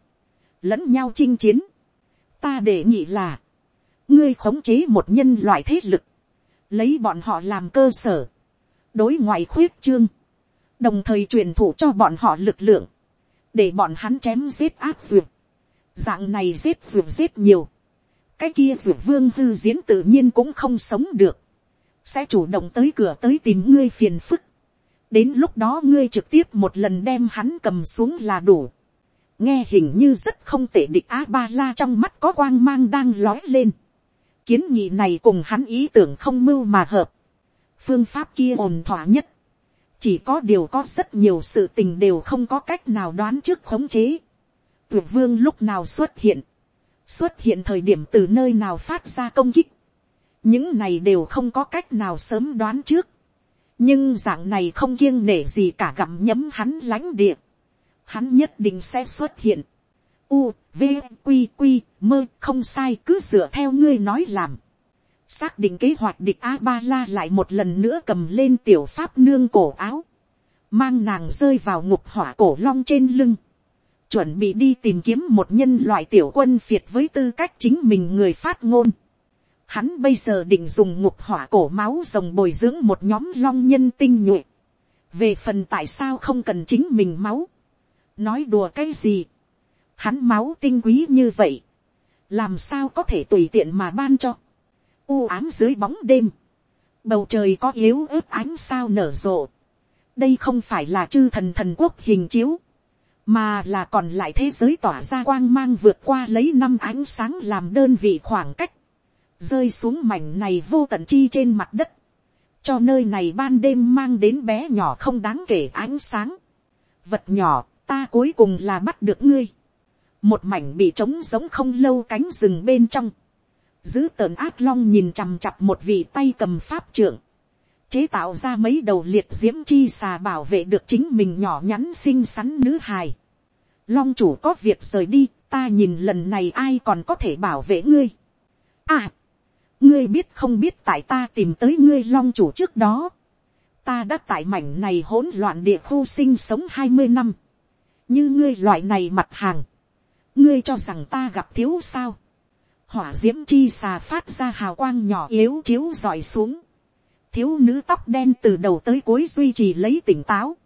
lẫn nhau chinh chiến. ta để nhị là, ngươi khống chế một nhân loại thế lực, lấy bọn họ làm cơ sở, đối ngoại khuyết trương, đồng thời truyền thụ cho bọn họ lực lượng, để bọn hắn chém giết áp duyệt, dạng này giết duyệt giết nhiều, cái kia duyệt vương hư diễn tự nhiên cũng không sống được, sẽ chủ động tới cửa tới tìm ngươi phiền phức, đến lúc đó ngươi trực tiếp một lần đem hắn cầm xuống là đủ, nghe hình như rất không tệ địch a ba la trong mắt có quang mang đang lói lên, kiến nghị này cùng hắn ý tưởng không mưu mà hợp, phương pháp kia ổn thỏa nhất, chỉ có điều có rất nhiều sự tình đều không có cách nào đoán trước khống chế. Tuyệt vương lúc nào xuất hiện, xuất hiện thời điểm từ nơi nào phát ra công kích, những này đều không có cách nào sớm đoán trước, nhưng dạng này không kiêng nể gì cả gặm nhấm hắn lãnh địa, hắn nhất định sẽ xuất hiện. U, V, Q, Q, mơ không sai cứ dựa theo ngươi nói làm. Xác định kế hoạch địch A-ba-la lại một lần nữa cầm lên tiểu pháp nương cổ áo. Mang nàng rơi vào ngục hỏa cổ long trên lưng. Chuẩn bị đi tìm kiếm một nhân loại tiểu quân phiệt với tư cách chính mình người phát ngôn. Hắn bây giờ định dùng ngục hỏa cổ máu rồng bồi dưỡng một nhóm long nhân tinh nhuệ. Về phần tại sao không cần chính mình máu. Nói đùa cái gì. Hắn máu tinh quý như vậy. Làm sao có thể tùy tiện mà ban cho u ám dưới bóng đêm, bầu trời có yếu ớt ánh sao nở rộ, đây không phải là chư thần thần quốc hình chiếu, mà là còn lại thế giới tỏa ra quang mang vượt qua lấy năm ánh sáng làm đơn vị khoảng cách, rơi xuống mảnh này vô tận chi trên mặt đất, cho nơi này ban đêm mang đến bé nhỏ không đáng kể ánh sáng. Vật nhỏ, ta cuối cùng là bắt được ngươi. Một mảnh bị trống giống không lâu cánh rừng bên trong giữ tờn ác long nhìn chằm chặp một vị tay cầm pháp trưởng, chế tạo ra mấy đầu liệt diễm chi xà bảo vệ được chính mình nhỏ nhắn xinh xắn nữ hài. Long chủ có việc rời đi, ta nhìn lần này ai còn có thể bảo vệ ngươi. À, ngươi biết không biết tại ta tìm tới ngươi long chủ trước đó. Ta đã tại mảnh này hỗn loạn địa khu sinh sống hai mươi năm. Như ngươi loại này mặt hàng. Ngươi cho rằng ta gặp thiếu sao? Hỏa d i ễ m chi xà phát ra hào quang nhỏ yếu chiếu dọi xuống, thiếu nữ tóc đen từ đầu tới cuối duy trì lấy tỉnh táo,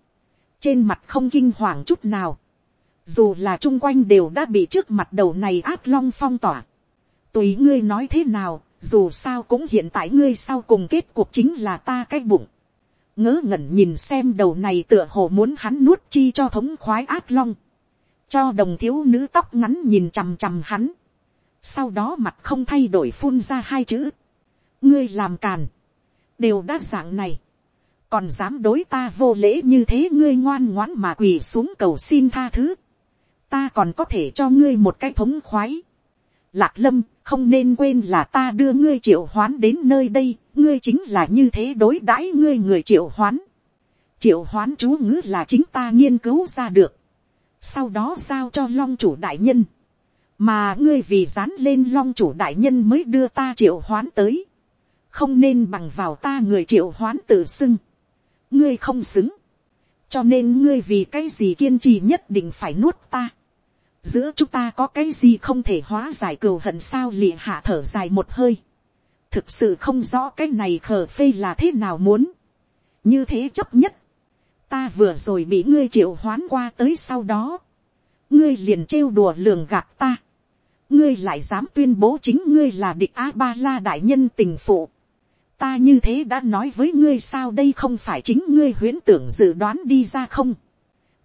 trên mặt không kinh hoàng chút nào, dù là chung quanh đều đã bị trước mặt đầu này áp long phong tỏa, tùy ngươi nói thế nào, dù sao cũng hiện tại ngươi sau cùng kết cuộc chính là ta cái bụng, ngớ ngẩn nhìn xem đầu này tựa hồ muốn hắn nuốt chi cho thống khoái áp long, cho đồng thiếu nữ tóc ngắn nhìn chằm chằm hắn, sau đó mặt không thay đổi phun ra hai chữ, ngươi làm càn, đều đã dạng này, còn dám đối ta vô lễ như thế ngươi ngoan ngoãn mà quỳ xuống cầu xin tha thứ, ta còn có thể cho ngươi một cái thống khoái. Lạc lâm, không nên quên là ta đưa ngươi triệu hoán đến nơi đây, ngươi chính là như thế đối đãi ngươi người triệu hoán. Triệu hoán chú ngữ là chính ta nghiên cứu ra được. Sau đó giao cho long chủ đại nhân. Mà ngươi vì dán lên long chủ đại nhân mới đưa ta triệu hoán tới, không nên bằng vào ta người triệu hoán tự xưng, ngươi không xứng, cho nên ngươi vì cái gì kiên trì nhất định phải nuốt ta, giữa chúng ta có cái gì không thể hóa giải cừu hận sao lìa hạ thở dài một hơi, thực sự không rõ cái này khờ phê là thế nào muốn, như thế chấp nhất, ta vừa rồi bị ngươi triệu hoán qua tới sau đó, ngươi liền trêu đùa lường gạt ta, ngươi lại dám tuyên bố chính ngươi là địch a ba la đại nhân tình phụ. ta như thế đã nói với ngươi sao đây không phải chính ngươi huyễn tưởng dự đoán đi ra không.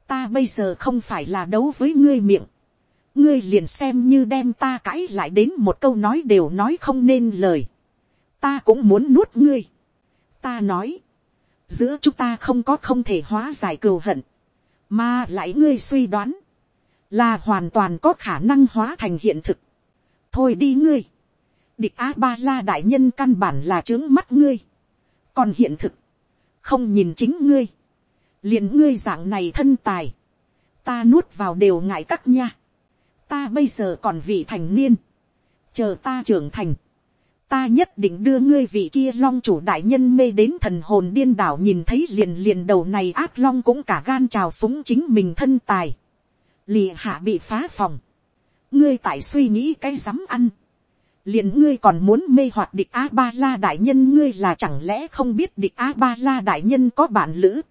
ta bây giờ không phải là đấu với ngươi miệng. ngươi liền xem như đem ta cãi lại đến một câu nói đều nói không nên lời. ta cũng muốn nuốt ngươi. ta nói, giữa chúng ta không có không thể hóa giải cừu hận, mà lại ngươi suy đoán, là hoàn toàn có khả năng hóa thành hiện thực. thôi đi ngươi. Địch a ba la đại nhân căn bản là trướng mắt ngươi. còn hiện thực, không nhìn chính ngươi, liền ngươi dạng này thân tài, ta nuốt vào đều ngại các nha. ta bây giờ còn vị thành niên, chờ ta trưởng thành, ta nhất định đưa ngươi vị kia long chủ đại nhân mê đến thần hồn điên đảo nhìn thấy liền liền đầu này ác long cũng cả gan trào phúng chính mình thân tài. lìa hạ bị phá phòng. ngươi tại suy nghĩ cái dám ăn liền ngươi còn muốn mê hoặc địch a ba la đại nhân, ngươi là chẳng lẽ không biết địch a ba la đại nhân có bản lữ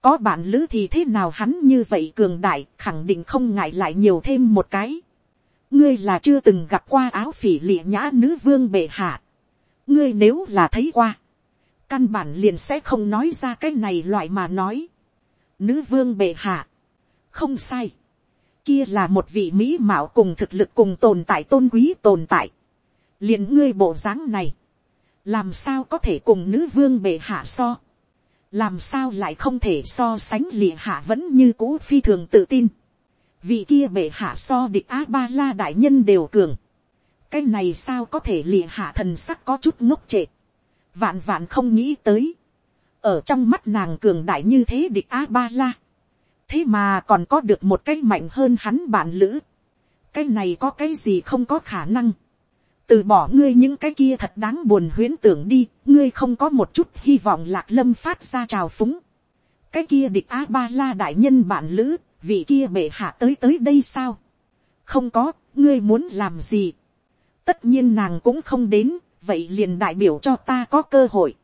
có bản lữ thì thế nào hắn như vậy cường đại, khẳng định không ngại lại nhiều thêm một cái ngươi là chưa từng gặp qua áo phỉ lịa nhã nữ vương bệ hạ. Ngươi nếu là thấy qua căn bản liền sẽ không nói ra cái này loại mà nói. Nữ vương bệ hạ. Không sai. Kia là một vị mỹ mạo cùng thực lực cùng tồn tại tôn quý tồn tại. Liền ngươi bộ dáng này, làm sao có thể cùng nữ vương bệ hạ so, làm sao lại không thể so sánh lịa hạ vẫn như cũ phi thường tự tin, vị kia bệ hạ so địch a ba la đại nhân đều cường, cái này sao có thể lìa hạ thần sắc có chút ngốc trệ, vạn vạn không nghĩ tới, ở trong mắt nàng cường đại như thế địch a ba la, thế mà còn có được một cái mạnh hơn hắn bản lữ, cái này có cái gì không có khả năng, từ bỏ ngươi những cái kia thật đáng buồn huyễn tưởng đi, ngươi không có một chút hy vọng lạc lâm phát ra trào phúng. cái kia địch a ba la đại nhân bạn lữ, vị kia bệ hạ tới tới đây sao. không có, ngươi muốn làm gì. tất nhiên nàng cũng không đến, vậy liền đại biểu cho ta có cơ hội.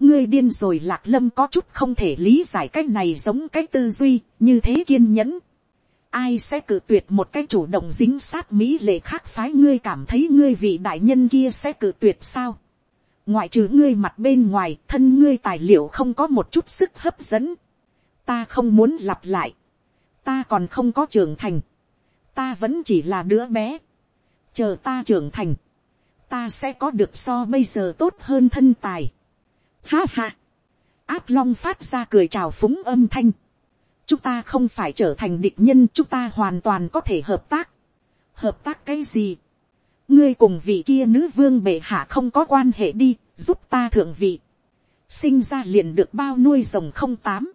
ngươi điên rồi lạc lâm có chút không thể lý giải cái này giống cái tư duy, như thế kiên nhẫn ai sẽ cự tuyệt một cái chủ động dính sát mỹ lệ khác phái ngươi cảm thấy ngươi vị đại nhân kia sẽ cự tuyệt sao. ngoại trừ ngươi mặt bên ngoài thân ngươi tài liệu không có một chút sức hấp dẫn. ta không muốn lặp lại ta còn không có trưởng thành. ta vẫn chỉ là đứa bé. chờ ta trưởng thành. ta sẽ có được so bây giờ tốt hơn thân tài. ha ha. áp long phát ra cười chào phúng âm thanh chúng ta không phải trở thành địch nhân chúng ta hoàn toàn có thể hợp tác. hợp tác cái gì. ngươi cùng vị kia nữ vương bệ hạ không có quan hệ đi, giúp ta thượng vị. sinh ra liền được bao nuôi rồng không tám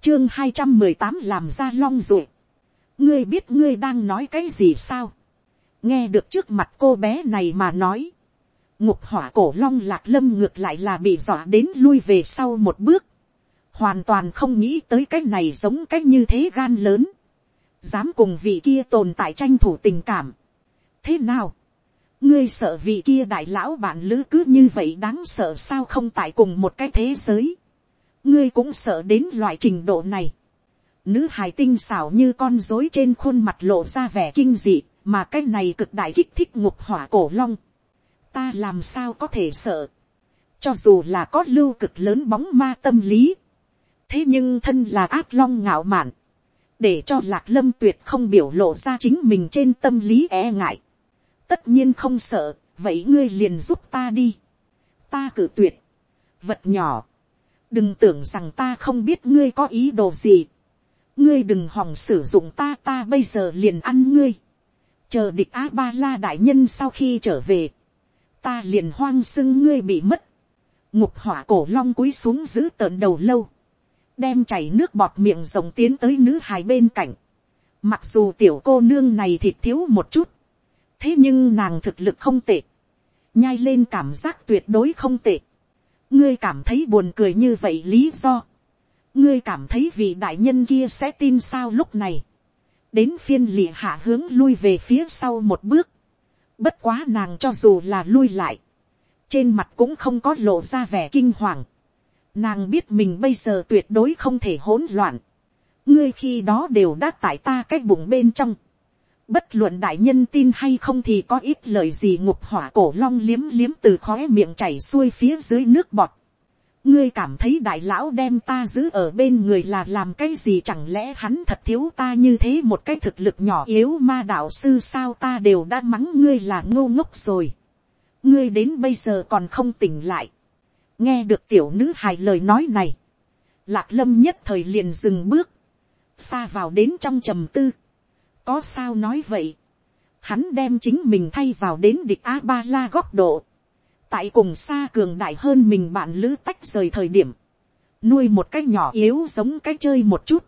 chương hai trăm mười tám làm ra long ruột. ngươi biết ngươi đang nói cái gì sao. nghe được trước mặt cô bé này mà nói. ngục hỏa cổ long lạc lâm ngược lại là bị dọa đến lui về sau một bước hoàn toàn không nghĩ tới cái này giống cái như thế gan lớn, dám cùng vị kia tồn tại tranh thủ tình cảm. thế nào, ngươi sợ vị kia đại lão bạn lữ cứ như vậy đáng sợ sao không tại cùng một cái thế giới, ngươi cũng sợ đến loại trình độ này. Nữ hài tinh xảo như con dối trên khuôn mặt lộ ra vẻ kinh dị, mà cái này cực đại kích thích ngục hỏa cổ long. Ta làm sao có thể sợ. Cho dù là có lưu cực lớn bóng ma tâm lý, thế nhưng thân là ác long ngạo mạn, để cho lạc lâm tuyệt không biểu lộ ra chính mình trên tâm lý e ngại. tất nhiên không sợ, vậy ngươi liền giúp ta đi. ta cử tuyệt. vật nhỏ đừng tưởng rằng ta không biết ngươi có ý đồ gì. ngươi đừng hòng sử dụng ta ta bây giờ liền ăn ngươi. chờ địch a ba la đại nhân sau khi trở về. ta liền hoang xưng ngươi bị mất. ngục hỏa cổ long cúi xuống giữ tợn đầu lâu đem chảy nước bọt miệng rồng tiến tới nữ hài bên cạnh. Mặc dù tiểu cô nương này thịt thiếu một chút, thế nhưng nàng thực lực không tệ, nhai lên cảm giác tuyệt đối không tệ ngươi cảm thấy buồn cười như vậy lý do. ngươi cảm thấy vị đại nhân kia sẽ tin sao lúc này. đến phiên lìa hạ hướng lui về phía sau một bước. bất quá nàng cho dù là lui lại, trên mặt cũng không có lộ ra vẻ kinh hoàng Nàng biết mình bây giờ tuyệt đối không thể hỗn loạn. Ngươi khi đó đều đã tại ta cái bụng bên trong. Bất luận đại nhân tin hay không thì có ít lời gì ngục hỏa cổ long liếm liếm từ khóe miệng chảy xuôi phía dưới nước bọt. Ngươi cảm thấy đại lão đem ta giữ ở bên người là làm cái gì chẳng lẽ hắn thật thiếu ta như thế một cái thực lực nhỏ yếu ma đạo sư sao ta đều đã mắng ngươi là ngô ngốc rồi. Ngươi đến bây giờ còn không tỉnh lại. Nghe được tiểu nữ hài lời nói này. Lạc lâm nhất thời liền dừng bước. Xa vào đến trong trầm tư có sao nói vậy. Hắn đem chính mình thay vào đến địch A-ba-la góc độ. Tại cùng xa cường đại hơn mình bạn lữ tách rời thời điểm. Nuôi một cái nhỏ yếu giống cái chơi một chút.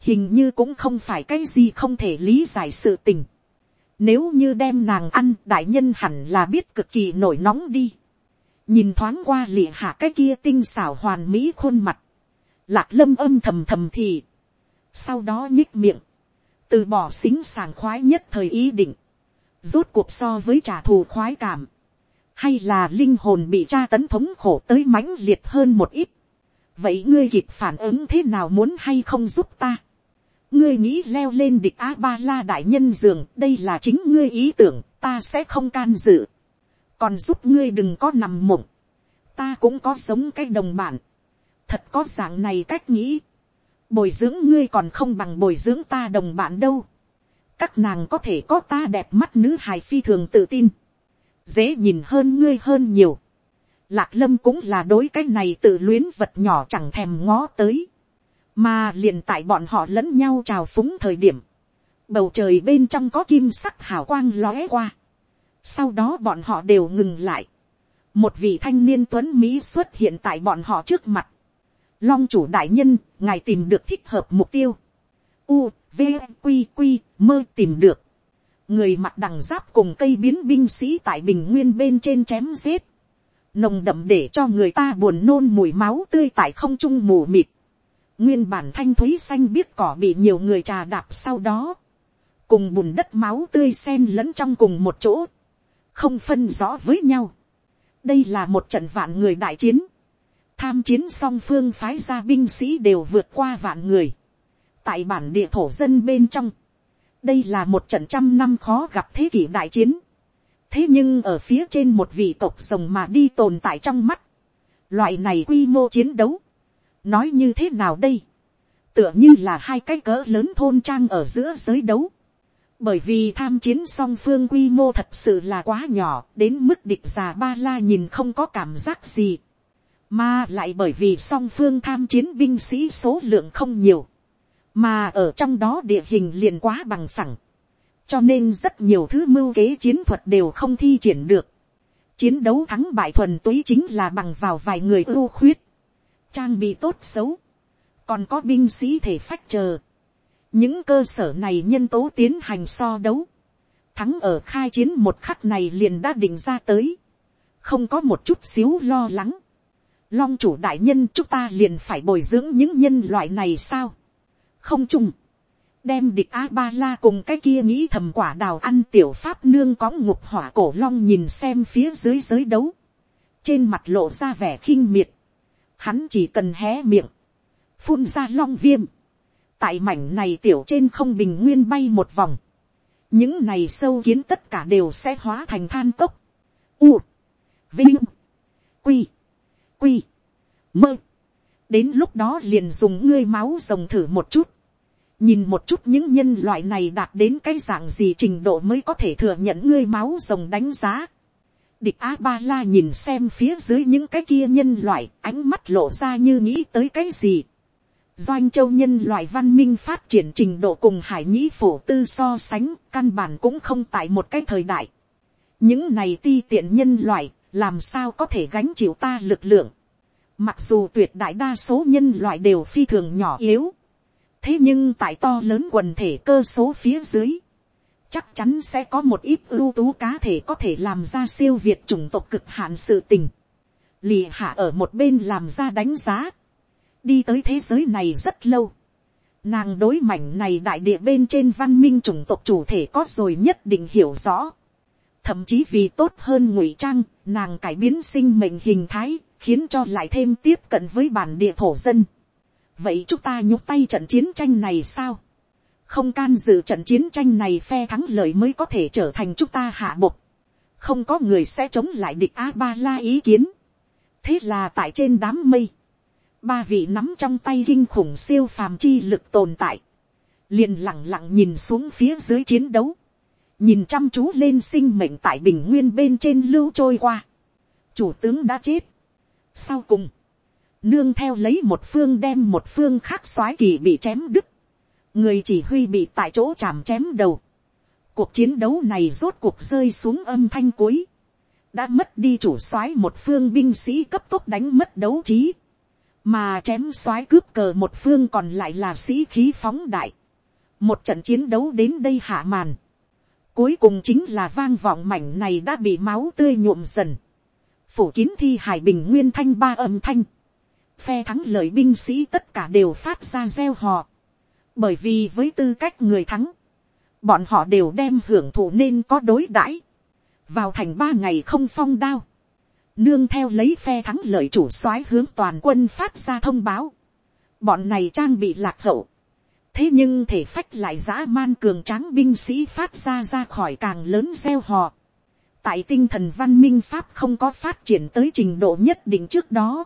Hình như cũng không phải cái gì không thể lý giải sự tình. Nếu như đem nàng ăn, đại nhân hẳn là biết cực kỳ nổi nóng đi. Nhìn thoáng qua lịa hạ cái kia tinh xảo hoàn mỹ khuôn mặt. Lạc lâm âm thầm thầm thì. Sau đó nhích miệng từ bỏ xính sàng khoái nhất thời ý định, rốt cuộc so với trả thù khoái cảm, hay là linh hồn bị tra tấn thống khổ tới mãnh liệt hơn một ít. vậy ngươi kịp phản ứng thế nào muốn hay không giúp ta. ngươi nghĩ leo lên địch a ba la đại nhân giường đây là chính ngươi ý tưởng ta sẽ không can dự. còn giúp ngươi đừng có nằm mộng. ta cũng có giống cái đồng bản. thật có dạng này cách nghĩ bồi dưỡng ngươi còn không bằng bồi dưỡng ta đồng bạn đâu. các nàng có thể có ta đẹp mắt nữ hài phi thường tự tin. dễ nhìn hơn ngươi hơn nhiều. lạc lâm cũng là đối cái này tự luyến vật nhỏ chẳng thèm ngó tới. mà liền tại bọn họ lẫn nhau trào phúng thời điểm. bầu trời bên trong có kim sắc hào quang lóe qua. sau đó bọn họ đều ngừng lại. một vị thanh niên tuấn mỹ xuất hiện tại bọn họ trước mặt long chủ đại nhân, ngài tìm được thích hợp mục tiêu. U, v, q q mơ tìm được. người mặt đằng giáp cùng cây biến binh sĩ tại bình nguyên bên trên chém giết. nồng đậm để cho người ta buồn nôn mùi máu tươi tại không trung mù mịt. nguyên bản thanh thúy xanh biết cỏ bị nhiều người trà đạp sau đó. cùng bùn đất máu tươi sen lẫn trong cùng một chỗ. không phân rõ với nhau. đây là một trận vạn người đại chiến tham chiến song phương phái ra binh sĩ đều vượt qua vạn người. tại bản địa thổ dân bên trong, đây là một trận trăm năm khó gặp thế kỷ đại chiến. thế nhưng ở phía trên một vị tộc rồng mà đi tồn tại trong mắt, loại này quy mô chiến đấu, nói như thế nào đây, tựa như là hai cái cỡ lớn thôn trang ở giữa giới đấu, bởi vì tham chiến song phương quy mô thật sự là quá nhỏ đến mức địch già ba la nhìn không có cảm giác gì mà lại bởi vì song phương tham chiến binh sĩ số lượng không nhiều. Mà ở trong đó địa hình liền quá bằng phẳng. Cho nên rất nhiều thứ mưu kế chiến thuật đều không thi triển được. Chiến đấu thắng bại thuần túy chính là bằng vào vài người ưu khuyết. Trang bị tốt xấu. Còn có binh sĩ thể phách chờ. Những cơ sở này nhân tố tiến hành so đấu. Thắng ở khai chiến một khắc này liền đã định ra tới. Không có một chút xíu lo lắng long chủ đại nhân, chúng ta liền phải bồi dưỡng những nhân loại này sao. không chung. đem địch a ba la cùng cái kia nghĩ thầm quả đào ăn tiểu pháp nương có ngục hỏa cổ long nhìn xem phía dưới giới đấu. trên mặt lộ ra vẻ khinh miệt. hắn chỉ cần hé miệng. phun ra long viêm. tại mảnh này tiểu trên không bình nguyên bay một vòng. những này sâu kiến tất cả đều sẽ hóa thành than cốc. U. Vinh. Quy quy, mơ. đến lúc đó liền dùng ngươi máu rồng thử một chút. nhìn một chút những nhân loại này đạt đến cái dạng gì trình độ mới có thể thừa nhận ngươi máu rồng đánh giá. địch a ba la nhìn xem phía dưới những cái kia nhân loại ánh mắt lộ ra như nghĩ tới cái gì. Doanh châu nhân loại văn minh phát triển trình độ cùng hải nhĩ phổ tư so sánh căn bản cũng không tại một cái thời đại. Những này ti tiện nhân loại làm sao có thể gánh chịu ta lực lượng. Mặc dù tuyệt đại đa số nhân loại đều phi thường nhỏ yếu, thế nhưng tại to lớn quần thể cơ số phía dưới, chắc chắn sẽ có một ít ưu tú cá thể có thể làm ra siêu việt chủng tộc cực hạn sự tình. Lì hạ ở một bên làm ra đánh giá, đi tới thế giới này rất lâu. Nàng đối mảnh này đại địa bên trên văn minh chủng tộc chủ thể có rồi nhất định hiểu rõ thậm chí vì tốt hơn ngụy trang, nàng cải biến sinh mệnh hình thái, khiến cho lại thêm tiếp cận với bản địa thổ dân. vậy chúng ta nhúc tay trận chiến tranh này sao, không can dự trận chiến tranh này phe thắng lợi mới có thể trở thành chúng ta hạ bục, không có người sẽ chống lại địch a ba la ý kiến, thế là tại trên đám mây, ba vị nắm trong tay kinh khủng siêu phàm chi lực tồn tại, liền lặng lặng nhìn xuống phía dưới chiến đấu, nhìn chăm chú lên sinh mệnh tại bình nguyên bên trên lưu trôi qua, chủ tướng đã chết. sau cùng, nương theo lấy một phương đem một phương khác soái kỳ bị chém đứt, người chỉ huy bị tại chỗ chạm chém đầu, cuộc chiến đấu này rốt cuộc rơi xuống âm thanh cuối, đã mất đi chủ soái một phương binh sĩ cấp tốc đánh mất đấu trí, mà chém soái cướp cờ một phương còn lại là sĩ khí phóng đại, một trận chiến đấu đến đây hạ màn, cuối cùng chính là vang vọng mảnh này đã bị máu tươi nhuộm dần, phủ kín thi hải bình nguyên thanh ba âm thanh, phe thắng lợi binh sĩ tất cả đều phát ra gieo họ, bởi vì với tư cách người thắng, bọn họ đều đem hưởng thụ nên có đối đãi, vào thành ba ngày không phong đao, nương theo lấy phe thắng lợi chủ soái hướng toàn quân phát ra thông báo, bọn này trang bị lạc hậu, thế nhưng thể phách lại dã man cường tráng binh sĩ phát ra ra khỏi càng lớn gieo họ, tại tinh thần văn minh pháp không có phát triển tới trình độ nhất định trước đó,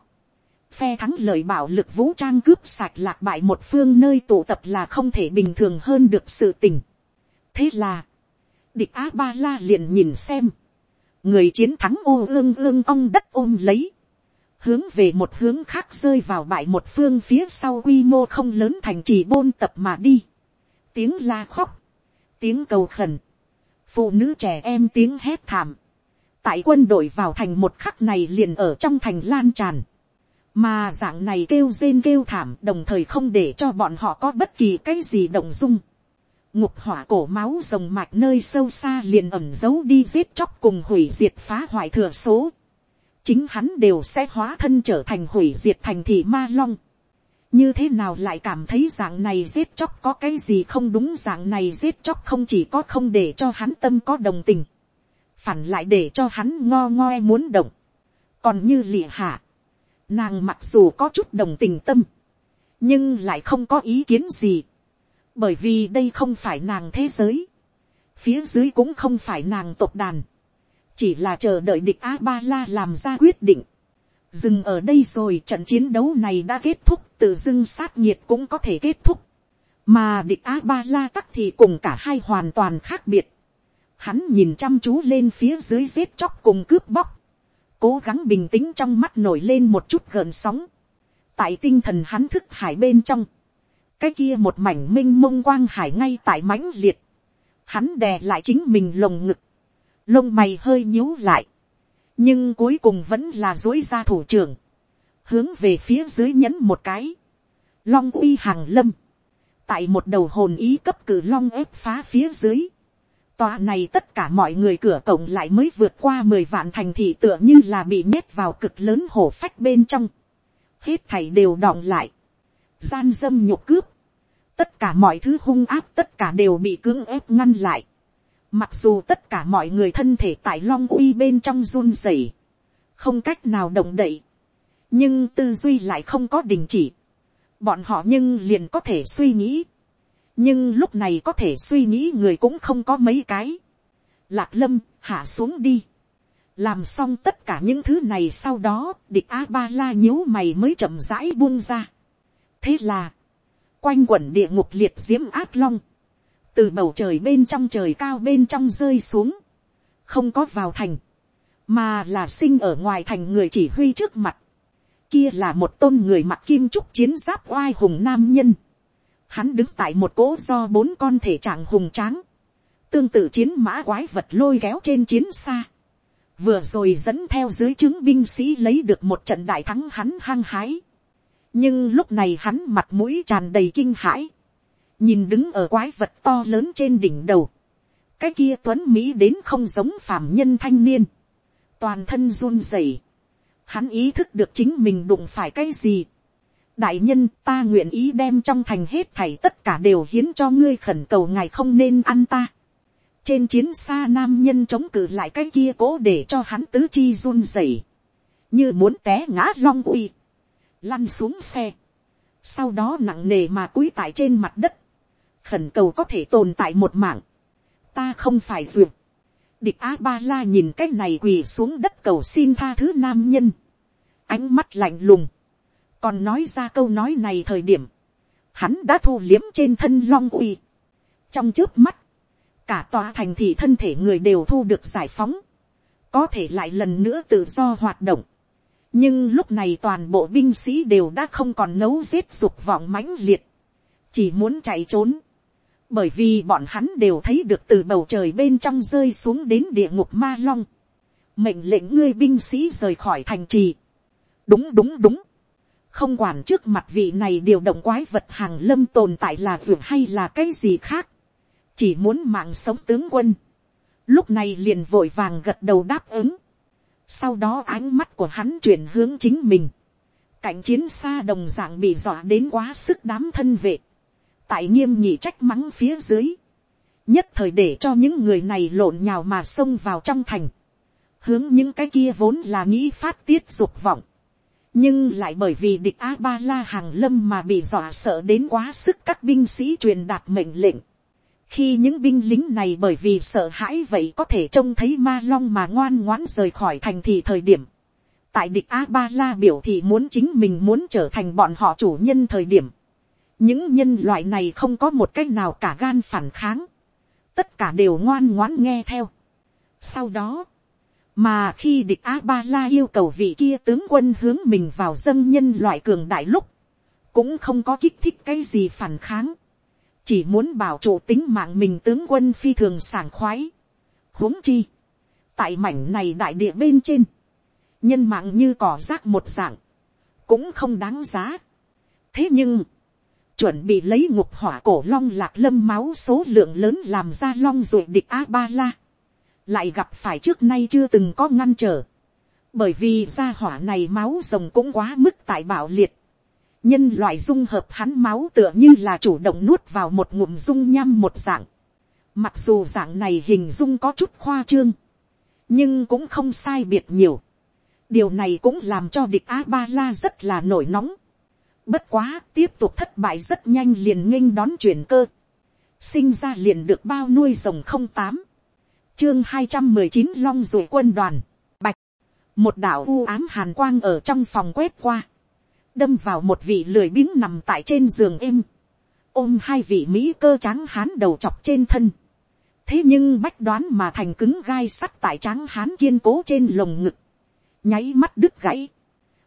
phe thắng lợi bảo lực vũ trang cướp sạch lạc bại một phương nơi tụ tập là không thể bình thường hơn được sự tình. thế là, địch á ba la liền nhìn xem, người chiến thắng ô ương ương ong đất ôm lấy, hướng về một hướng khác rơi vào bại một phương phía sau quy mô không lớn thành trì bôn tập mà đi. tiếng la khóc, tiếng cầu khẩn, phụ nữ trẻ em tiếng hét thảm, tại quân đội vào thành một khắc này liền ở trong thành lan tràn, mà dạng này kêu rên kêu thảm đồng thời không để cho bọn họ có bất kỳ cái gì động dung. ngục hỏa cổ máu rồng mạch nơi sâu xa liền ẩm giấu đi giết chóc cùng hủy diệt phá hoại thừa số chính hắn đều sẽ hóa thân trở thành hủy diệt thành thị ma long. như thế nào lại cảm thấy dạng này giết chóc có cái gì không đúng dạng này giết chóc không chỉ có không để cho hắn tâm có đồng tình, phản lại để cho hắn ngo ngoe muốn động. còn như lịa hạ Nàng mặc dù có chút đồng tình tâm. Nhưng lại không có ý kiến gì. Bởi vì đây không phải nàng thế giới. Phía dưới cũng không phải nàng tộc đàn. Chỉ là chờ đợi địch A-ba-la làm ra quyết định. Dừng ở đây rồi trận chiến đấu này đã kết thúc. Tự dưng sát nhiệt cũng có thể kết thúc. Mà địch A-ba-la tắc thì cùng cả hai hoàn toàn khác biệt. Hắn nhìn chăm chú lên phía dưới giết chóc cùng cướp bóc cố gắng bình tĩnh trong mắt nổi lên một chút gợn sóng. tại tinh thần hắn thức hải bên trong, cái kia một mảnh m i n h mông quang hải ngay tại mãnh liệt, hắn đè lại chính mình lồng ngực, lông mày hơi nhíu lại, nhưng cuối cùng vẫn là dối ra thủ trưởng, hướng về phía dưới nhấn một cái, long uy hàng lâm, tại một đầu hồn ý cấp cử long ép phá phía dưới, Tòa này tất cả mọi người cửa cổng lại mới vượt qua mười vạn thành thị tựa như là bị nhét vào cực lớn hổ phách bên trong. Hết thảy đều đọng lại. Gian dâm nhục cướp. Tất cả mọi thứ hung áp tất cả đều bị cưỡng ép ngăn lại. Mặc dù tất cả mọi người thân thể tại long uy bên trong run rẩy, không cách nào động đậy, nhưng tư duy lại không có đình chỉ. Bọn họ nhưng liền có thể suy nghĩ, nhưng lúc này có thể suy nghĩ người cũng không có mấy cái. lạc lâm hạ xuống đi. làm xong tất cả những thứ này sau đó địch a ba la nhíu mày mới chậm rãi buông ra. thế là, quanh quẩn địa ngục liệt diễm ác long, từ bầu trời bên trong trời cao bên trong rơi xuống, không có vào thành, mà là sinh ở ngoài thành người chỉ huy trước mặt. Kia là một tôn người mặc kim trúc chiến giáp oai hùng nam nhân. Hắn đứng tại một cỗ do bốn con thể trạng hùng tráng, tương tự chiến mã quái vật lôi kéo trên chiến xa, vừa rồi dẫn theo dưới chứng binh sĩ lấy được một trận đại thắng hắn hăng hái, nhưng lúc này hắn mặt mũi tràn đầy kinh hãi, nhìn đứng ở quái vật to lớn trên đỉnh đầu, cái kia tuấn mỹ đến không giống phàm nhân thanh niên, toàn thân run rẩy, hắn ý thức được chính mình đụng phải cái gì, đại nhân ta nguyện ý đem trong thành hết thảy tất cả đều hiến cho ngươi khẩn cầu ngài không nên ăn ta. trên chiến xa nam nhân chống cự lại cái kia cố để cho hắn tứ chi run rẩy, như muốn té ngã long uy, lăn xuống xe, sau đó nặng nề mà cúi tại trên mặt đất, khẩn cầu có thể tồn tại một mạng, ta không phải duyệt, địch a ba la nhìn cái này quỳ xuống đất cầu xin tha thứ nam nhân, ánh mắt lạnh lùng, còn nói ra câu nói này thời điểm, hắn đã thu liếm trên thân long uy, trong trước mắt, cả tòa thành thị thân thể người đều thu được giải phóng, có thể lại lần nữa tự do hoạt động. nhưng lúc này toàn bộ binh sĩ đều đã không còn nấu giết dục vọng mãnh liệt, chỉ muốn chạy trốn, bởi vì bọn hắn đều thấy được từ bầu trời bên trong rơi xuống đến địa ngục ma long, mệnh lệnh ngươi binh sĩ rời khỏi thành trì. đúng đúng đúng, không quản trước mặt vị này điều động quái vật hàng lâm tồn tại là vượt hay là cái gì khác, chỉ muốn mạng sống tướng quân, lúc này liền vội vàng gật đầu đáp ứng, sau đó ánh mắt của hắn chuyển hướng chính mình, cảnh chiến xa đồng d ạ n g bị dọa đến quá sức đám thân vệ, tại nghiêm nhị trách mắng phía dưới, nhất thời để cho những người này lộn nhào mà xông vào trong thành, hướng những cái kia vốn là nghĩ phát tiết dục vọng, nhưng lại bởi vì địch a ba la hàng lâm mà bị dọa sợ đến quá sức các binh sĩ truyền đạt mệnh lệnh, khi những binh lính này bởi vì sợ hãi vậy có thể trông thấy ma long mà ngoan ngoãn rời khỏi thành thị thời điểm, tại địch a ba la biểu thị muốn chính mình muốn trở thành bọn họ chủ nhân thời điểm, những nhân loại này không có một cách nào cả gan phản kháng, tất cả đều ngoan ngoãn nghe theo. sau đó, mà khi địch a ba la yêu cầu vị kia tướng quân hướng mình vào dân nhân loại cường đại lúc, cũng không có kích thích cái gì phản kháng, chỉ muốn bảo trụ tính mạng mình tướng quân phi thường sảng khoái. huống chi, tại mảnh này đại địa bên trên, nhân mạng như cỏ rác một dạng, cũng không đáng giá. thế nhưng, chuẩn bị lấy ngục hỏa cổ long lạc lâm máu số lượng lớn làm ra long ruột địch a ba la, lại gặp phải trước nay chưa từng có ngăn trở, bởi vì gia hỏa này máu rồng cũng quá mức tại bảo liệt, nhân loại dung hợp hắn máu tựa như là chủ động nuốt vào một ngụm dung nham một dạng. Mặc dù dạng này hình dung có chút khoa trương, nhưng cũng không sai biệt nhiều. điều này cũng làm cho địch a ba la rất là nổi nóng bất quá tiếp tục thất bại rất nhanh liền nghênh đón chuyển cơ. sinh ra liền được bao nuôi rồng không tám. chương hai trăm mười chín long rồi quân đoàn. bạch. một đạo u ám hàn quang ở trong phòng quét qua đâm vào một vị lười biếng nằm tại trên giường êm, ôm hai vị mỹ cơ trắng hán đầu chọc trên thân. thế nhưng bách đoán mà thành cứng gai sắt tại trắng hán kiên cố trên lồng ngực, nháy mắt đứt gãy.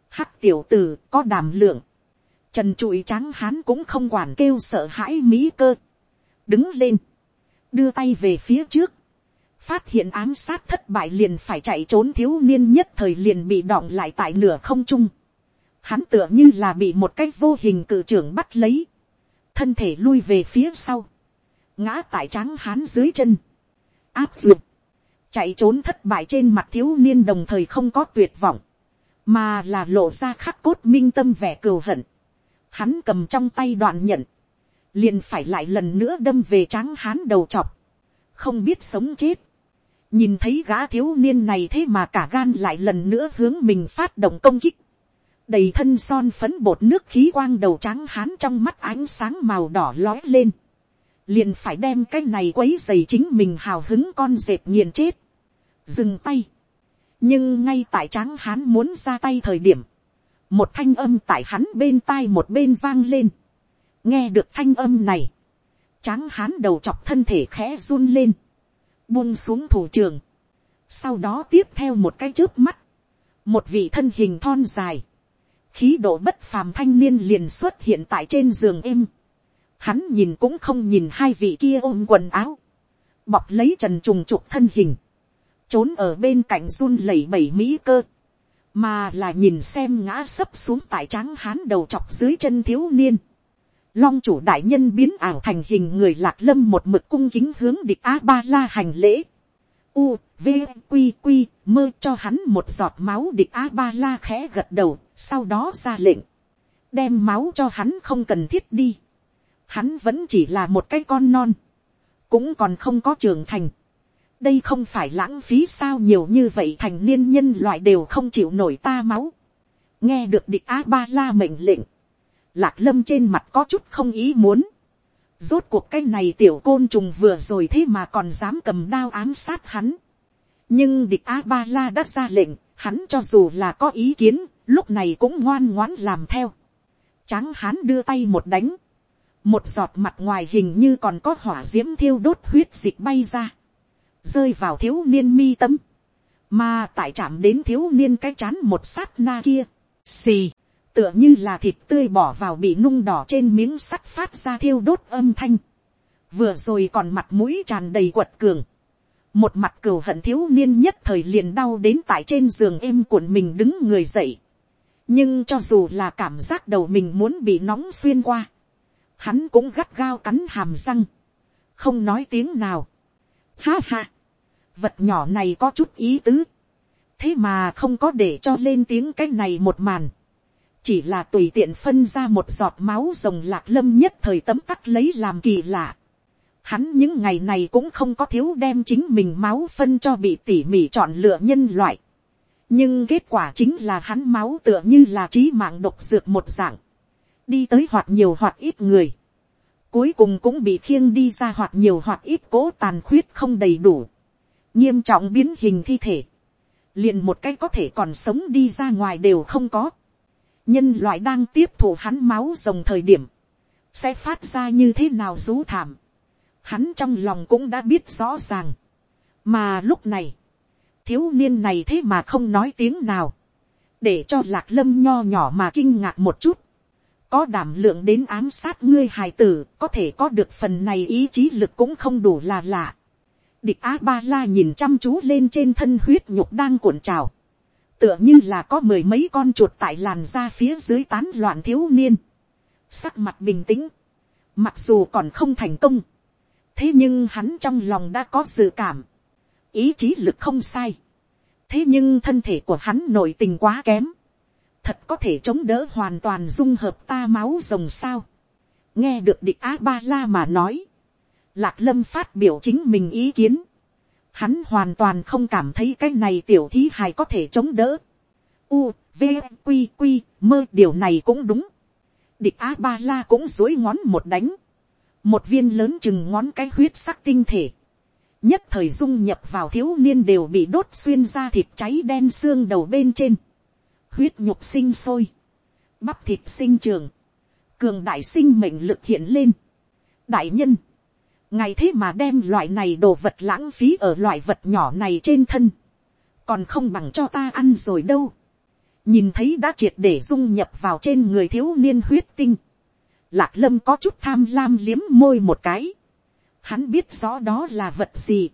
hắc tiểu tử có đàm lượng, trần trụi trắng hán cũng không quản kêu sợ hãi mỹ cơ, đứng lên, đưa tay về phía trước, phát hiện ám sát thất bại liền phải chạy trốn thiếu niên nhất thời liền bị đọng lại tại nửa không trung. Hắn tựa như là bị một cái vô hình cự trưởng bắt lấy, thân thể lui về phía sau, ngã tại tráng hắn dưới chân, áp dụng, chạy trốn thất bại trên mặt thiếu niên đồng thời không có tuyệt vọng, mà là lộ ra khắc cốt minh tâm vẻ cừu hận. Hắn cầm trong tay đoạn nhận, liền phải lại lần nữa đâm về tráng hán đầu chọc, không biết sống chết. nhìn thấy gã thiếu niên này thế mà cả gan lại lần nữa hướng mình phát động công kích. Đầy thân son phấn bột nước khí quang đầu trắng hán trong mắt ánh sáng màu đỏ lói lên, liền phải đem cái này quấy dày chính mình hào hứng con dệt nghiền chết, dừng tay, nhưng ngay tại tráng hán muốn ra tay thời điểm, một thanh âm tại hắn bên tai một bên vang lên, nghe được thanh âm này, tráng hán đầu chọc thân thể khẽ run lên, buông xuống thủ trường, sau đó tiếp theo một cái trước mắt, một vị thân hình thon dài, khí độ bất phàm thanh niên liền xuất hiện tại trên giường êm. Hắn nhìn cũng không nhìn hai vị kia ôm quần áo. Bọc lấy trần trùng trục thân hình. Trốn ở bên cạnh run lẩy bẩy mỹ cơ. Mà là nhìn xem ngã sấp xuống tại tráng hán đầu chọc dưới chân thiếu niên. Long chủ đại nhân biến ảo thành hình người lạc lâm một mực cung kính hướng địch A-ba-la hành lễ. U, V, Quy, Quy, mơ cho hắn một giọt máu địch A-ba-la khẽ gật đầu, sau đó ra lệnh. Đem máu cho hắn không cần thiết đi. Hắn vẫn chỉ là một cái con non. Cũng còn không có trưởng thành. Đây không phải lãng phí sao nhiều như vậy thành niên nhân loại đều không chịu nổi ta máu. Nghe được địch A-ba-la mệnh lệnh. Lạc lâm trên mặt có chút không ý muốn. Rốt cuộc cái này tiểu côn trùng vừa rồi thế mà còn dám cầm đao ám sát hắn. Nhưng địch A-ba-la đã ra lệnh, hắn cho dù là có ý kiến, lúc này cũng ngoan ngoãn làm theo. Tráng hắn đưa tay một đánh. Một giọt mặt ngoài hình như còn có hỏa diễm thiêu đốt huyết dịch bay ra. Rơi vào thiếu niên mi tâm. Mà tại chạm đến thiếu niên cái chán một sát na kia. Xì, tựa như là thịt tươi bỏ vào bị nung đỏ trên miếng sắt phát ra thiêu đốt âm thanh. Vừa rồi còn mặt mũi tràn đầy quật cường. Một mặt cừu hận thiếu niên nhất thời liền đau đến tại trên giường êm cuộn mình đứng người dậy. Nhưng cho dù là cảm giác đầu mình muốn bị nóng xuyên qua. Hắn cũng gắt gao cắn hàm răng. Không nói tiếng nào. Ha ha. Vật nhỏ này có chút ý tứ. Thế mà không có để cho lên tiếng cái này một màn chỉ là tùy tiện phân ra một giọt máu rồng lạc lâm nhất thời tấm tắc lấy làm kỳ lạ. Hắn những ngày này cũng không có thiếu đem chính mình máu phân cho bị tỉ mỉ chọn lựa nhân loại. nhưng kết quả chính là hắn máu tựa như là trí mạng độc dược một dạng. đi tới hoặc nhiều hoặc ít người. cuối cùng cũng bị khiêng đi ra hoặc nhiều hoặc ít cố tàn khuyết không đầy đủ nghiêm trọng biến hình thi thể. liền một cái có thể còn sống đi ra ngoài đều không có nhân loại đang tiếp thụ hắn máu rồng thời điểm, sẽ phát ra như thế nào rú thảm. Hắn trong lòng cũng đã biết rõ ràng. mà lúc này, thiếu niên này thế mà không nói tiếng nào, để cho lạc lâm nho nhỏ mà kinh ngạc một chút. có đảm lượng đến ám sát ngươi hài tử, có thể có được phần này ý chí lực cũng không đủ là lạ địch á ba la nhìn chăm chú lên trên thân huyết nhục đang cuộn trào. Tựa như là có mười mấy con chuột tại làn da phía dưới tán loạn thiếu niên, sắc mặt bình tĩnh, mặc dù còn không thành công, thế nhưng hắn trong lòng đã có dự cảm, ý chí lực không sai, thế nhưng thân thể của hắn nội tình quá kém, thật có thể chống đỡ hoàn toàn dung hợp ta máu rồng sao, nghe được địch á ba la mà nói, lạc lâm phát biểu chính mình ý kiến, hắn hoàn toàn không cảm thấy cái này tiểu thí hài có thể chống đỡ. U, V, Quy, Quy, mơ điều này cũng đúng. Địch A Ba La cũng dối ngón một đánh. Một viên lớn chừng ngón cái huyết sắc tinh thể. Nhất thời dung nhập vào thiếu niên đều bị đốt xuyên ra thịt cháy đen xương đầu bên trên. Huyết nhục sinh sôi. Bắp thịt sinh trường. Cường đại sinh mệnh lực hiện lên. Đại nhân ngày thế mà đem loại này đồ vật lãng phí ở loại vật nhỏ này trên thân, còn không bằng cho ta ăn rồi đâu. nhìn thấy đã triệt để dung nhập vào trên người thiếu niên huyết tinh, lạc lâm có chút tham lam liếm môi một cái, hắn biết rõ đó là vật gì,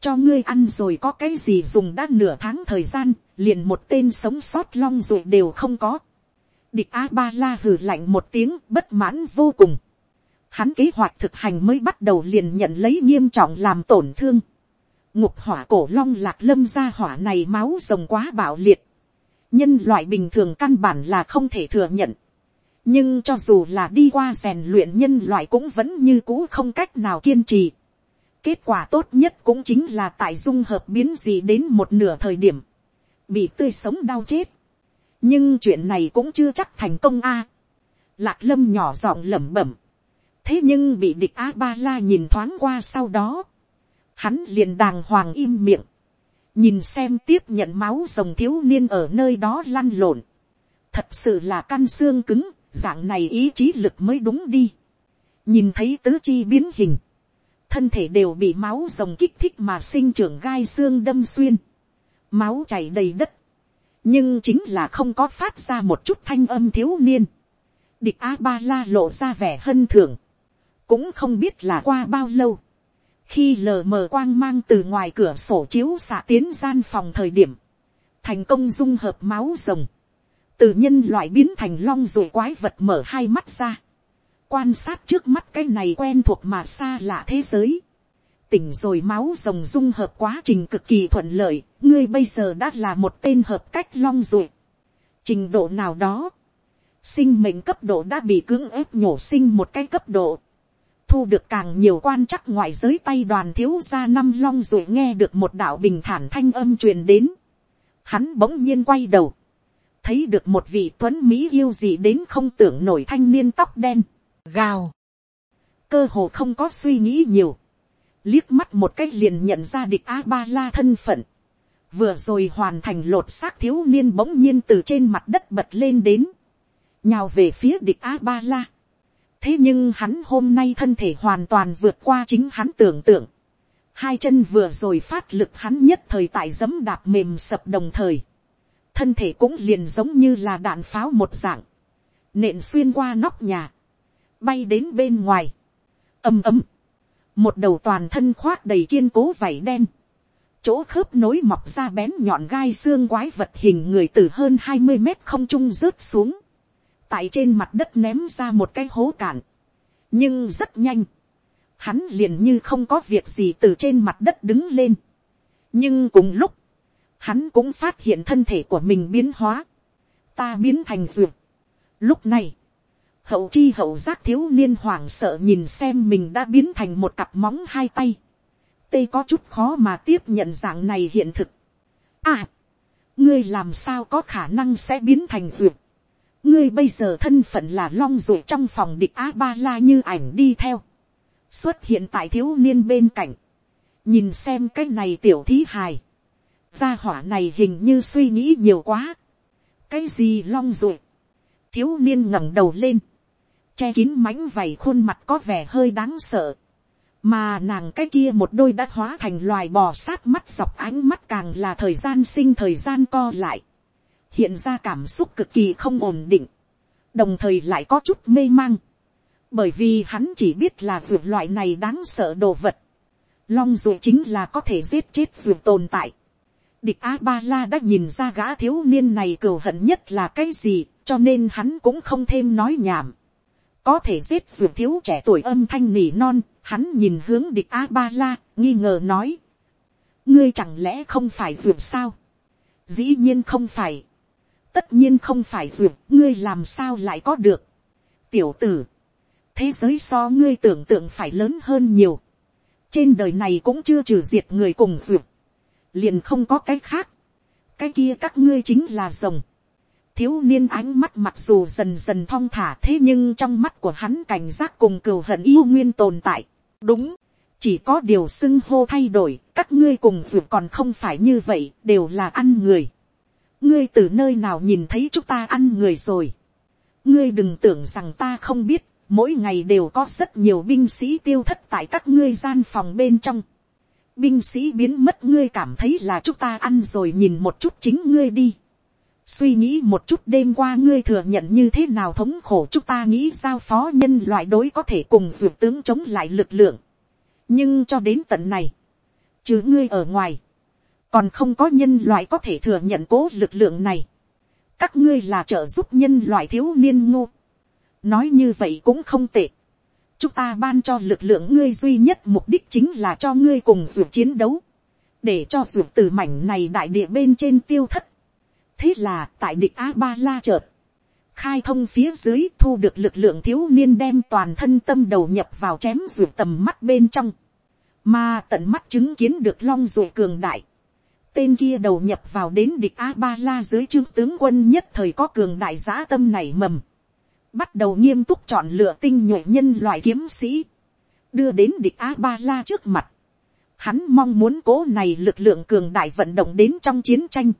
cho ngươi ăn rồi có cái gì dùng đã nửa tháng thời gian, liền một tên sống sót long ruột đều không có. địch a ba la hừ lạnh một tiếng bất mãn vô cùng hắn kế hoạch thực hành mới bắt đầu liền nhận lấy nghiêm trọng làm tổn thương. ngục hỏa cổ long lạc lâm ra hỏa này máu rồng quá bạo liệt. nhân loại bình thường căn bản là không thể thừa nhận. nhưng cho dù là đi qua rèn luyện nhân loại cũng vẫn như cũ không cách nào kiên trì. kết quả tốt nhất cũng chính là tại dung hợp biến gì đến một nửa thời điểm. bị tươi sống đau chết. nhưng chuyện này cũng chưa chắc thành công a. lạc lâm nhỏ giọng lẩm bẩm thế nhưng bị địch a ba la nhìn thoáng qua sau đó, hắn liền đàng hoàng im miệng, nhìn xem tiếp nhận máu rồng thiếu niên ở nơi đó lăn lộn, thật sự là căn xương cứng, dạng này ý chí lực mới đúng đi, nhìn thấy tứ chi biến hình, thân thể đều bị máu rồng kích thích mà sinh trưởng gai xương đâm xuyên, máu chảy đầy đất, nhưng chính là không có phát ra một chút thanh âm thiếu niên, địch a ba la lộ ra vẻ hân thường cũng không biết là qua bao lâu, khi lờ mờ quang mang từ ngoài cửa sổ chiếu xạ tiến gian phòng thời điểm, thành công dung hợp máu rồng, từ nhân loại biến thành long rồi quái vật mở hai mắt ra, quan sát trước mắt cái này quen thuộc mà xa lạ thế giới, tỉnh rồi máu rồng dung hợp quá trình cực kỳ thuận lợi, ngươi bây giờ đã là một tên hợp cách long rồi. Trình độ nào đó, sinh mệnh cấp độ đã bị cưỡng ép nhổ sinh một cái cấp độ thu được càng nhiều quan chắc ngoại giới tay đoàn thiếu gia năm long rồi nghe được một đạo bình thản thanh âm truyền đến. Hắn bỗng nhiên quay đầu. Thấy được một vị tuấn Mỹ yêu gì đến không tưởng nổi thanh niên tóc đen. Gào. cơ hồ không có suy nghĩ nhiều, liếc mắt một cách liền nhận ra địch a ba la thân phận, vừa rồi hoàn thành lột xác thiếu niên bỗng nhiên từ trên mặt đất bật lên đến, nhào về phía địch a ba la thế nhưng hắn hôm nay thân thể hoàn toàn vượt qua chính hắn tưởng tượng, hai chân vừa rồi phát lực hắn nhất thời tại giấm đạp mềm sập đồng thời, thân thể cũng liền giống như là đạn pháo một dạng, nện xuyên qua nóc nhà, bay đến bên ngoài, ầm ầm, một đầu toàn thân khoác đầy kiên cố vảy đen, chỗ khớp nối mọc ra bén nhọn gai xương quái vật hình người từ hơn hai mươi mét không trung rớt xuống, tại trên mặt đất ném ra một cái hố cạn, nhưng rất nhanh, hắn liền như không có việc gì từ trên mặt đất đứng lên, nhưng cùng lúc, hắn cũng phát hiện thân thể của mình biến hóa, ta biến thành duyệt. Lúc này, hậu chi hậu giác thiếu niên hoảng sợ nhìn xem mình đã biến thành một cặp móng hai tay. Tê có chút khó mà tiếp nhận dạng này hiện thực. À, ngươi làm sao có khả năng sẽ biến thành duyệt ngươi bây giờ thân phận là long ruột trong phòng địch a ba la như ảnh đi theo. xuất hiện tại thiếu niên bên cạnh. nhìn xem cái này tiểu thí hài. gia hỏa này hình như suy nghĩ nhiều quá. cái gì long ruột. thiếu niên ngẩng đầu lên che kín mánh vầy khuôn mặt có vẻ hơi đáng sợ. Mà nàng cái kia một đôi đã hóa thành loài bò sát mắt dọc ánh mắt càng là thời gian sinh thời gian co lại. Hiện ra cảm xúc cực kỳ không ổn định. Đồng thời lại có chút mê mang. Bởi vì hắn chỉ biết là ruột loại này đáng sợ đồ vật. Long ruột chính là có thể giết chết ruột tồn tại. Địch A-ba-la đã nhìn ra gã thiếu niên này cừu hận nhất là cái gì, cho nên hắn cũng không thêm nói nhảm có thể giết ruột thiếu trẻ tuổi âm thanh nỉ non, hắn nhìn hướng địch a ba la, nghi ngờ nói, ngươi chẳng lẽ không phải ruột sao, dĩ nhiên không phải, tất nhiên không phải ruột, ngươi làm sao lại có được, tiểu tử, thế giới so ngươi tưởng tượng phải lớn hơn nhiều, trên đời này cũng chưa trừ diệt người cùng ruột, liền không có cái khác, cái kia các ngươi chính là rồng, thiếu niên ánh mắt mặc dù dần dần thong thả thế nhưng trong mắt của hắn cảnh giác cùng cừu hận yêu nguyên tồn tại. đúng, chỉ có điều xưng hô thay đổi, các ngươi cùng ruột còn không phải như vậy, đều là ăn người ngươi từ nơi nào nhìn thấy chúng ta ăn người rồi. ngươi đừng tưởng rằng ta không biết, mỗi ngày đều có rất nhiều binh sĩ tiêu thất tại các ngươi gian phòng bên trong. binh sĩ biến mất ngươi cảm thấy là chúng ta ăn rồi nhìn một chút chính ngươi đi suy nghĩ một chút đêm qua ngươi thừa nhận như thế nào thống khổ chúng ta nghĩ giao phó nhân loại đối có thể cùng dược tướng chống lại lực lượng. nhưng cho đến tận này, chứ ngươi ở ngoài, còn không có nhân loại có thể thừa nhận cố lực lượng này. các ngươi là trợ giúp nhân loại thiếu niên ngô. nói như vậy cũng không tệ. chúng ta ban cho lực lượng ngươi duy nhất mục đích chính là cho ngươi cùng ruột chiến đấu, để cho ruột từ mảnh này đại địa bên trên tiêu thất thế là tại địch a ba la chợt khai thông phía dưới thu được lực lượng thiếu niên đem toàn thân tâm đầu nhập vào chém ruột tầm mắt bên trong mà tận mắt chứng kiến được long ruột cường đại tên kia đầu nhập vào đến địch a ba la dưới trương tướng quân nhất thời có cường đại giá tâm này mầm. Bắt đầu nghiêm túc chọn lựa tinh nhuệ nhân loại kiếm sĩ. Đưa đến địch a ba la trước mặt. Hắn mong muốn cố này lực lượng cường đại vận động đến trong chiến tranh.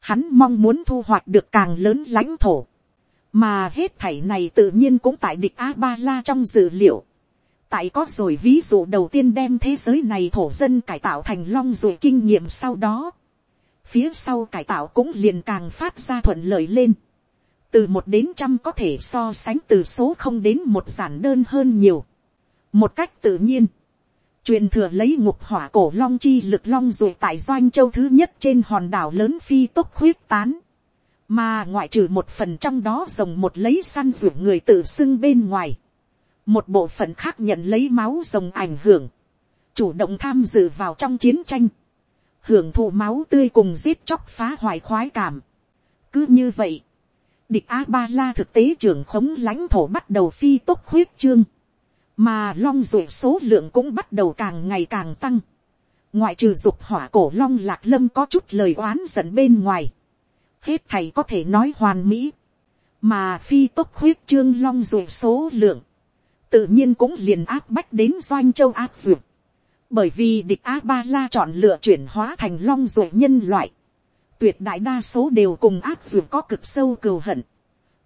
Hắn mong muốn thu hoạch được càng lớn lãnh thổ, mà hết thảy này tự nhiên cũng tại địch a ba la trong dự liệu tại có rồi ví dụ đầu tiên đem thế giới này thổ dân cải tạo thành long rồi kinh nghiệm sau đó, phía sau cải tạo cũng liền càng phát ra thuận lợi lên. từ một đến trăm có thể so sánh từ số không đến một giản đơn hơn nhiều. một cách tự nhiên, truyền thừa lấy ngục hỏa cổ long chi lực long rồi tại doanh châu thứ nhất trên hòn đảo lớn phi tốc khuyết tán. Mà ngoại trừ một phần trong đó rồng một lấy săn rủ người tự xưng bên ngoài. Một bộ phận khác nhận lấy máu rồng ảnh hưởng. Chủ động tham dự vào trong chiến tranh. Hưởng thụ máu tươi cùng giết chóc phá hoại khoái cảm. Cứ như vậy. Địch A-ba-la thực tế trưởng khống lãnh thổ bắt đầu phi tốc khuyết trương mà long ruột số lượng cũng bắt đầu càng ngày càng tăng. ngoại trừ dục hỏa cổ long lạc lâm có chút lời oán giận bên ngoài. hết thầy có thể nói hoàn mỹ. mà phi tốc khuyết trương long ruột số lượng tự nhiên cũng liền áp bách đến doanh châu áp duyệt. bởi vì địch a ba la chọn lựa chuyển hóa thành long ruột nhân loại. tuyệt đại đa số đều cùng áp duyệt có cực sâu cừu hận.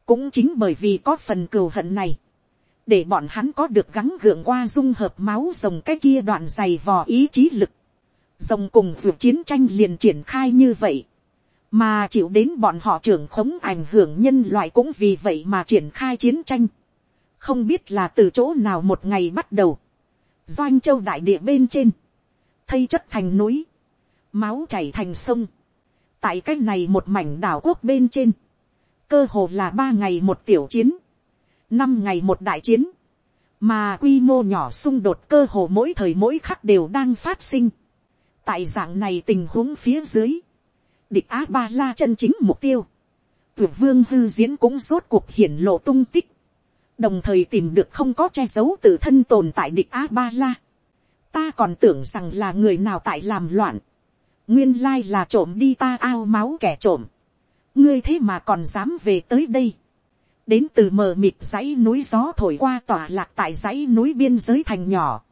cũng chính bởi vì có phần cừu hận này. để bọn hắn có được gắng gượng qua dung hợp máu rồng cái kia đoạn dày vò ý chí lực. rồng cùng vượt chiến tranh liền triển khai như vậy mà chịu đến bọn họ trưởng khống ảnh hưởng nhân loại cũng vì vậy mà triển khai chiến tranh không biết là từ chỗ nào một ngày bắt đầu, doanh châu đại địa bên trên, thây chất thành núi, máu chảy thành sông, tại cái này một mảnh đảo quốc bên trên, cơ hồ là ba ngày một tiểu chiến, năm ngày một đại chiến, mà quy mô nhỏ xung đột cơ hồ mỗi thời mỗi khắc đều đang phát sinh. tại dạng này tình huống phía dưới, địch á ba la chân chính mục tiêu. Tuyệt vương hư diễn cũng rốt cuộc hiển lộ tung tích. Đồng thời tìm được không có che giấu tự thân tồn tại địch á ba la. Ta còn tưởng rằng là người nào tại làm loạn. Nguyên lai là trộm đi ta ao máu kẻ trộm. Ngươi thế mà còn dám về tới đây. Đến từ mờ mịt dãy núi gió thổi qua tỏa lạc tại dãy núi biên giới thành nhỏ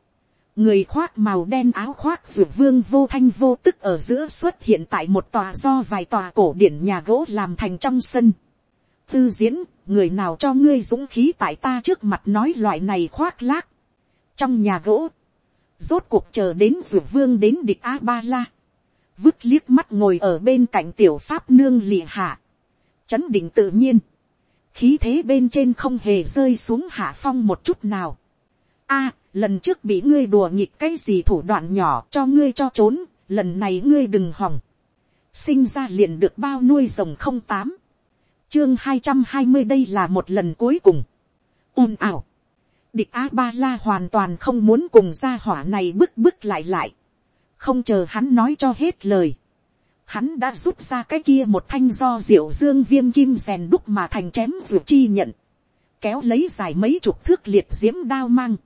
người khoác màu đen áo khoác ruột vương vô thanh vô tức ở giữa xuất hiện tại một tòa do vài tòa cổ điển nhà gỗ làm thành trong sân. tư diễn, người nào cho ngươi dũng khí tại ta trước mặt nói loại này khoác lác. trong nhà gỗ, rốt cuộc chờ đến ruột vương đến địch a ba la. vứt liếc mắt ngồi ở bên cạnh tiểu pháp nương lìa hạ. chấn định tự nhiên. khí thế bên trên không hề rơi xuống hạ phong một chút nào. a, lần trước bị ngươi đùa nghịch cái gì thủ đoạn nhỏ cho ngươi cho trốn, lần này ngươi đừng hỏng. sinh ra liền được bao nuôi rồng không tám, chương hai trăm hai mươi đây là một lần cuối cùng. ồn ào, địch a ba la hoàn toàn không muốn cùng gia hỏa này bức bức lại lại, không chờ hắn nói cho hết lời. Hắn đã rút ra cái kia một thanh do diệu dương viêm kim rèn đúc mà thành chém ruột chi nhận. Kéo lấy dài mấy chục thước liệt diễm đao mang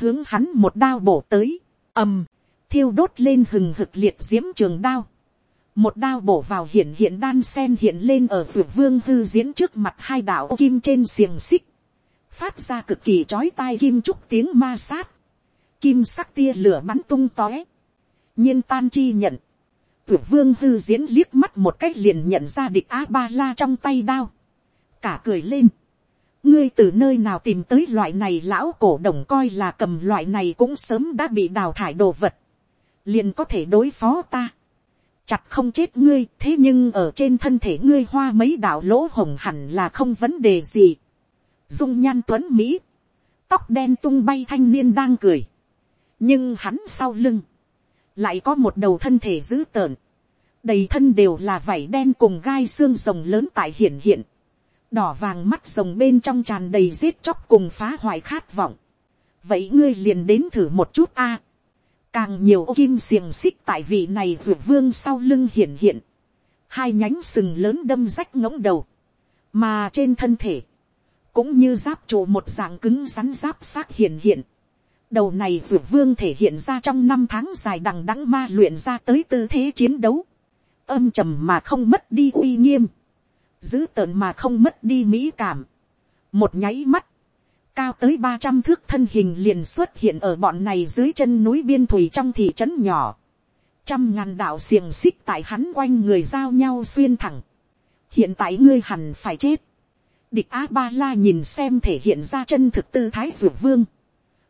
hướng hắn một đao bổ tới, ầm, thiêu đốt lên hừng hực liệt diễm trường đao, một đao bổ vào hiện hiện đan sen hiện lên ở vượt vương hư diễn trước mặt hai đạo kim trên xiềng xích, phát ra cực kỳ chói tai kim trúc tiếng ma sát, kim sắc tia lửa bắn tung tóe, nhiên tan chi nhận, vượt vương hư diễn liếc mắt một cách liền nhận ra địch a ba la trong tay đao, cả cười lên, ngươi từ nơi nào tìm tới loại này lão cổ đồng coi là cầm loại này cũng sớm đã bị đào thải đồ vật, liền có thể đối phó ta chặt không chết ngươi thế nhưng ở trên thân thể ngươi hoa mấy đạo lỗ hồng hẳn là không vấn đề gì. dung nhan tuấn mỹ, tóc đen tung bay thanh niên đang cười, nhưng hắn sau lưng, lại có một đầu thân thể dữ tợn, đầy thân đều là vảy đen cùng gai xương rồng lớn tại hiển hiện, đỏ vàng mắt rồng bên trong tràn đầy giết chóc cùng phá hoại khát vọng. vậy ngươi liền đến thử một chút a càng nhiều ô kim xiềng xích tại vị này ruột vương sau lưng hiển hiện. hai nhánh sừng lớn đâm rách ngỗng đầu. mà trên thân thể, cũng như giáp trụ một dạng cứng rắn giáp xác hiển hiện. đầu này ruột vương thể hiện ra trong năm tháng dài đằng đẵng ma luyện ra tới tư thế chiến đấu. âm trầm mà không mất đi uy nghiêm dữ tợn mà không mất đi mỹ cảm. một nháy mắt, cao tới ba trăm thước thân hình liền xuất hiện ở bọn này dưới chân núi biên thủy trong thị trấn nhỏ. trăm ngàn đạo xiềng xích tại hắn quanh người giao nhau xuyên thẳng. hiện tại ngươi hẳn phải chết. địch a ba la nhìn xem thể hiện ra chân thực tư thái rượu vương.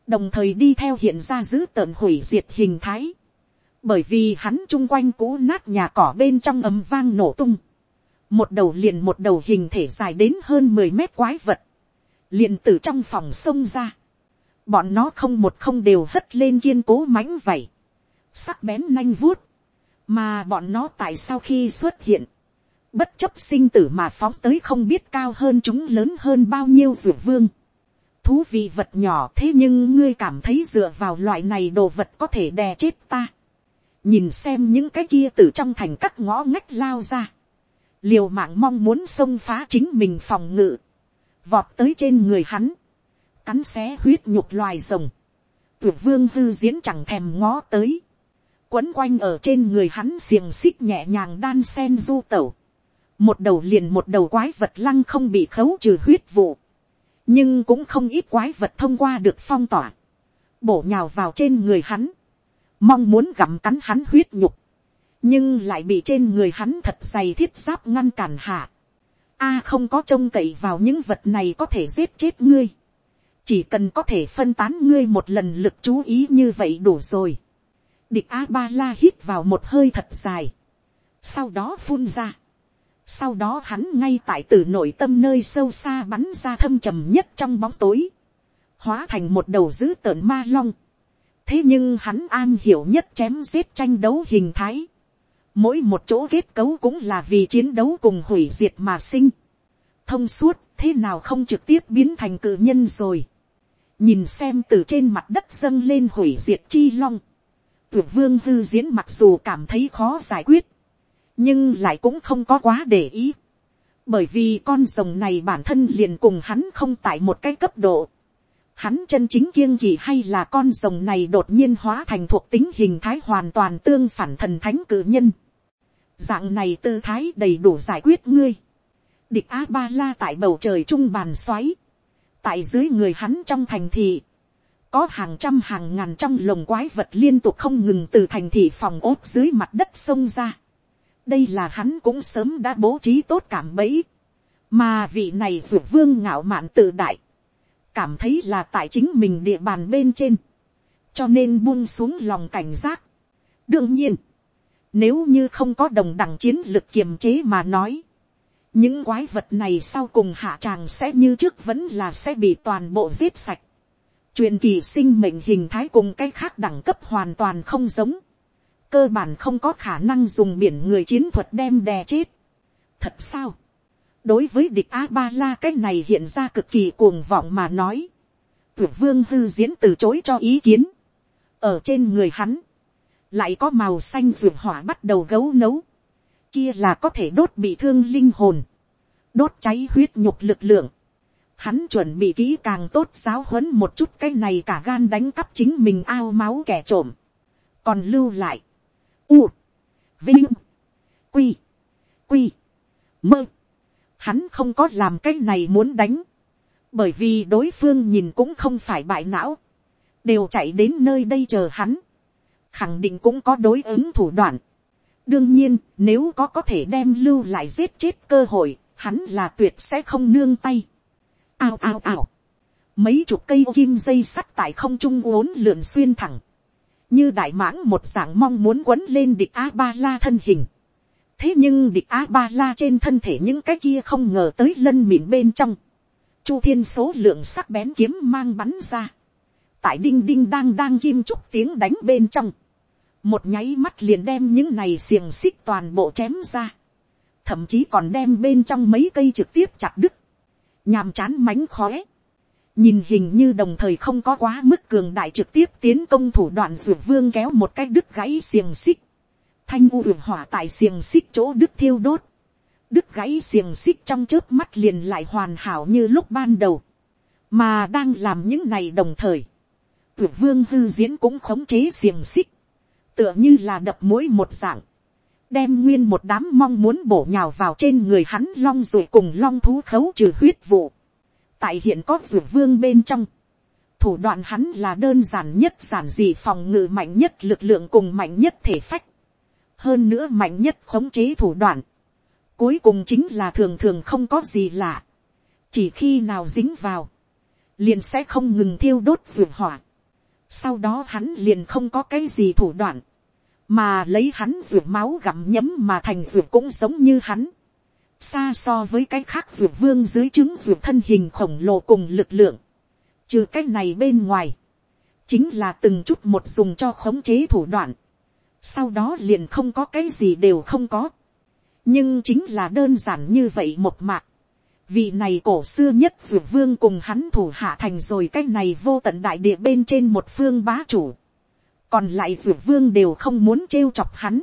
đồng thời đi theo hiện ra giữ tợn hủy diệt hình thái. bởi vì hắn chung quanh cũ nát nhà cỏ bên trong ấm vang nổ tung một đầu liền một đầu hình thể dài đến hơn mười mét quái vật, liền từ trong phòng xông ra, bọn nó không một không đều hất lên kiên cố mãnh vảy, sắc bén nanh vuốt, mà bọn nó tại sao khi xuất hiện, bất chấp sinh tử mà phóng tới không biết cao hơn chúng lớn hơn bao nhiêu rượu vương. Thú vị vật nhỏ thế nhưng ngươi cảm thấy dựa vào loại này đồ vật có thể đè chết ta. nhìn xem những cái kia từ trong thành các ngõ ngách lao ra. Liều mạng mong muốn xông phá chính mình phòng ngự, vọt tới trên người hắn, cắn xé huyết nhục loài rồng, tuyệt vương hư diễn chẳng thèm ngó tới, quấn quanh ở trên người hắn xiềng xích nhẹ nhàng đan sen du tẩu, một đầu liền một đầu quái vật lăng không bị khấu trừ huyết vụ, nhưng cũng không ít quái vật thông qua được phong tỏa, bổ nhào vào trên người hắn, mong muốn gặm cắn hắn huyết nhục, nhưng lại bị trên người hắn thật dày thiết giáp ngăn cản hạ. A không có trông cậy vào những vật này có thể giết chết ngươi, chỉ cần có thể phân tán ngươi một lần lực chú ý như vậy đủ rồi. Địch A ba la hít vào một hơi thật dài, sau đó phun ra. Sau đó hắn ngay tại từ nội tâm nơi sâu xa bắn ra thâm trầm nhất trong bóng tối. Hóa thành một đầu dữ tợn ma long. Thế nhưng hắn an hiểu nhất chém giết tranh đấu hình thái. Mỗi một chỗ kết cấu cũng là vì chiến đấu cùng hủy diệt mà sinh. Thông suốt thế nào không trực tiếp biến thành cự nhân rồi. Nhìn xem từ trên mặt đất dâng lên hủy diệt chi long. Tuyệt vương hư diễn mặc dù cảm thấy khó giải quyết nhưng lại cũng không có quá để ý, bởi vì con rồng này bản thân liền cùng hắn không tại một cái cấp độ. Hắn chân chính kiêng kỳ hay là con rồng này đột nhiên hóa thành thuộc tính hình thái hoàn toàn tương phản thần thánh cử nhân. Dạng này tư thái đầy đủ giải quyết ngươi. Địch A-ba-la tại bầu trời trung bàn xoáy. Tại dưới người hắn trong thành thị. Có hàng trăm hàng ngàn trong lồng quái vật liên tục không ngừng từ thành thị phòng ốt dưới mặt đất sông ra đây là hắn cũng sớm đã bố trí tốt cảm bẫy, mà vị này ruột vương ngạo mạn tự đại, cảm thấy là tại chính mình địa bàn bên trên, cho nên buông xuống lòng cảnh giác. đương nhiên, nếu như không có đồng đẳng chiến lược kiềm chế mà nói, những quái vật này sau cùng hạ tràng sẽ như trước vẫn là sẽ bị toàn bộ giết sạch. truyền kỳ sinh mệnh hình thái cùng cái khác đẳng cấp hoàn toàn không giống cơ bản không có khả năng dùng biển người chiến thuật đem đè chết. thật sao, đối với địch a ba la cái này hiện ra cực kỳ cuồng vọng mà nói, tuyệt vương hư diễn từ chối cho ý kiến, ở trên người hắn, lại có màu xanh ruột hỏa bắt đầu gấu nấu, kia là có thể đốt bị thương linh hồn, đốt cháy huyết nhục lực lượng, hắn chuẩn bị kỹ càng tốt giáo huấn một chút cái này cả gan đánh cắp chính mình ao máu kẻ trộm, còn lưu lại, u, vinh, quy, quy, mơ. Hắn không có làm cái này muốn đánh, bởi vì đối phương nhìn cũng không phải bại não, đều chạy đến nơi đây chờ hắn, khẳng định cũng có đối ứng thủ đoạn. đương nhiên, nếu có có thể đem lưu lại giết chết cơ hội, hắn là tuyệt sẽ không nương tay. ao ao ao, mấy chục cây kim dây sắt tại không trung uốn lượn xuyên thẳng, như đại mãng một dạng mong muốn quấn lên địch a ba la thân hình thế nhưng địch a ba la trên thân thể những cái kia không ngờ tới lân mịn bên trong. chu thiên số lượng sắc bén kiếm mang bắn ra. tại đinh đinh đang đang kim trúc tiếng đánh bên trong. một nháy mắt liền đem những này xiềng xích toàn bộ chém ra. thậm chí còn đem bên trong mấy cây trực tiếp chặt đứt. nhàm chán mánh khóe nhìn hình như đồng thời không có quá mức cường đại trực tiếp tiến công thủ đoạn ruột vương kéo một cái đứt gãy xiềng xích, thanh u ruột hỏa tại xiềng xích chỗ đứt thiêu đốt, đứt gãy xiềng xích trong trước mắt liền lại hoàn hảo như lúc ban đầu, mà đang làm những này đồng thời, ruột vương hư diễn cũng khống chế xiềng xích, tựa như là đập mũi một dạng, đem nguyên một đám mong muốn bổ nhào vào trên người hắn long rồi cùng long thú khấu trừ huyết vụ. Tại hiện có ruột vương bên trong, thủ đoạn hắn là đơn giản nhất giản dị phòng ngự mạnh nhất lực lượng cùng mạnh nhất thể phách, hơn nữa mạnh nhất khống chế thủ đoạn, cuối cùng chính là thường thường không có gì lạ, chỉ khi nào dính vào, liền sẽ không ngừng thiêu đốt ruột hỏa, sau đó hắn liền không có cái gì thủ đoạn, mà lấy hắn ruột máu gặm nhấm mà thành ruột cũng giống như hắn, xa so với cái khác ruột vương dưới trứng ruột thân hình khổng lồ cùng lực lượng, trừ cái này bên ngoài, chính là từng chút một dùng cho khống chế thủ đoạn, sau đó liền không có cái gì đều không có, nhưng chính là đơn giản như vậy một mạc, vị này cổ xưa nhất ruột vương cùng hắn thủ hạ thành rồi cái này vô tận đại địa bên trên một phương bá chủ, còn lại ruột vương đều không muốn trêu chọc hắn,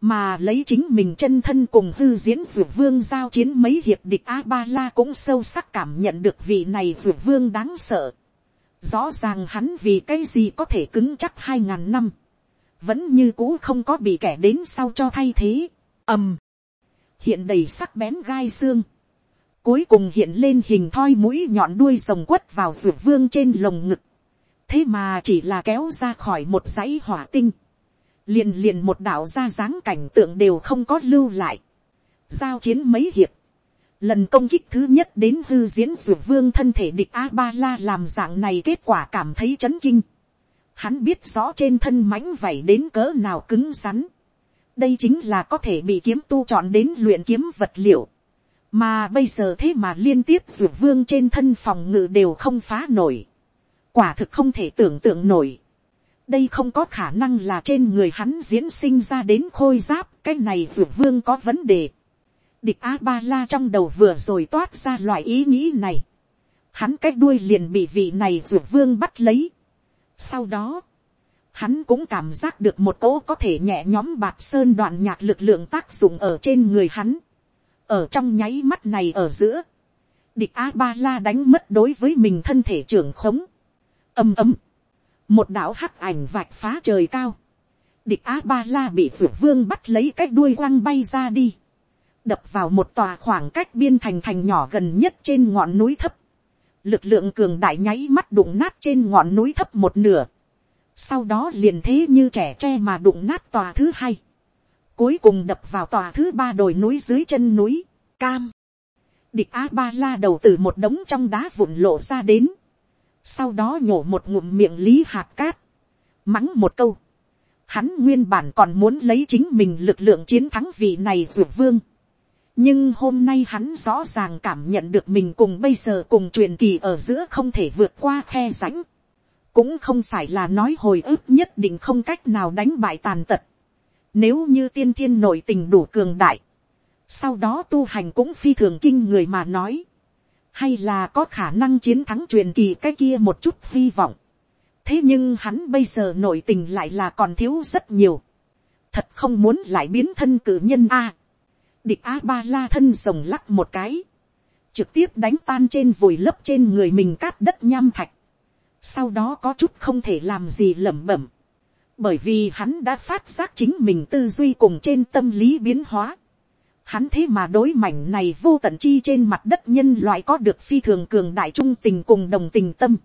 mà lấy chính mình chân thân cùng hư diễn dược vương giao chiến mấy hiệp địch a ba la cũng sâu sắc cảm nhận được vị này dược vương đáng sợ. rõ ràng hắn vì cái gì có thể cứng chắc hai ngàn năm, vẫn như cũ không có bị kẻ đến sau cho thay thế, ầm, hiện đầy sắc bén gai xương, cuối cùng hiện lên hình thoi mũi nhọn đuôi rồng quất vào ruột vương trên lồng ngực, thế mà chỉ là kéo ra khỏi một dãy hỏa tinh, liền liền một đạo ra dáng cảnh tượng đều không có lưu lại, giao chiến mấy hiệp, lần công kích thứ nhất đến hư diễn ruột vương thân thể địch a ba la làm dạng này kết quả cảm thấy chấn kinh, hắn biết rõ trên thân mãnh vảy đến cỡ nào cứng rắn, đây chính là có thể bị kiếm tu chọn đến luyện kiếm vật liệu, mà bây giờ thế mà liên tiếp ruột vương trên thân phòng ngự đều không phá nổi, quả thực không thể tưởng tượng nổi, đây không có khả năng là trên người hắn diễn sinh ra đến khôi giáp, cái này ruột vương có vấn đề. Địch a ba la trong đầu vừa rồi toát ra loại ý nghĩ này, hắn cái đuôi liền bị vị này ruột vương bắt lấy. Sau đó, hắn cũng cảm giác được một cỗ có thể nhẹ nhóm bạc sơn đoạn nhạc lực lượng tác dụng ở trên người hắn. ở trong nháy mắt này ở giữa, địch a ba la đánh mất đối với mình thân thể trưởng khống. Âm ấm, một đảo hắc ảnh vạch phá trời cao. địch a ba la bị vượt vương bắt lấy cái đuôi quăng bay ra đi. đập vào một tòa khoảng cách biên thành thành nhỏ gần nhất trên ngọn núi thấp lực lượng cường đại nháy mắt đụng nát trên ngọn núi thấp một nửa. Sau đó liền thế như trẻ tre mà đụng nát tòa thứ hai, cuối cùng đập vào tòa thứ ba đồi núi dưới chân núi, cam, địch a ba la đầu từ một đống trong đá vụn lộ ra đến, sau đó nhổ một ngụm miệng lý hạt cát, mắng một câu, hắn nguyên bản còn muốn lấy chính mình lực lượng chiến thắng vị này ruột vương, nhưng hôm nay hắn rõ ràng cảm nhận được mình cùng bây giờ cùng truyền kỳ ở giữa không thể vượt qua khe rãnh, cũng không phải là nói hồi ức nhất định không cách nào đánh bại tàn tật. Nếu như tiên thiên nội tình đủ cường đại, sau đó tu hành cũng phi thường kinh người mà nói, hay là có khả năng chiến thắng truyền kỳ cái kia một chút hy vọng. thế nhưng hắn bây giờ nội tình lại là còn thiếu rất nhiều. thật không muốn lại biến thân cử nhân a địch a ba la thân rồng lắc một cái, trực tiếp đánh tan trên vùi lấp trên người mình cát đất nham thạch sau đó có chút không thể làm gì lẩm bẩm, bởi vì hắn đã phát giác chính mình tư duy cùng trên tâm lý biến hóa. Hắn thế mà đối mảnh này vô tận chi trên mặt đất nhân loại có được phi thường cường đại trung tình cùng đồng tình tâm.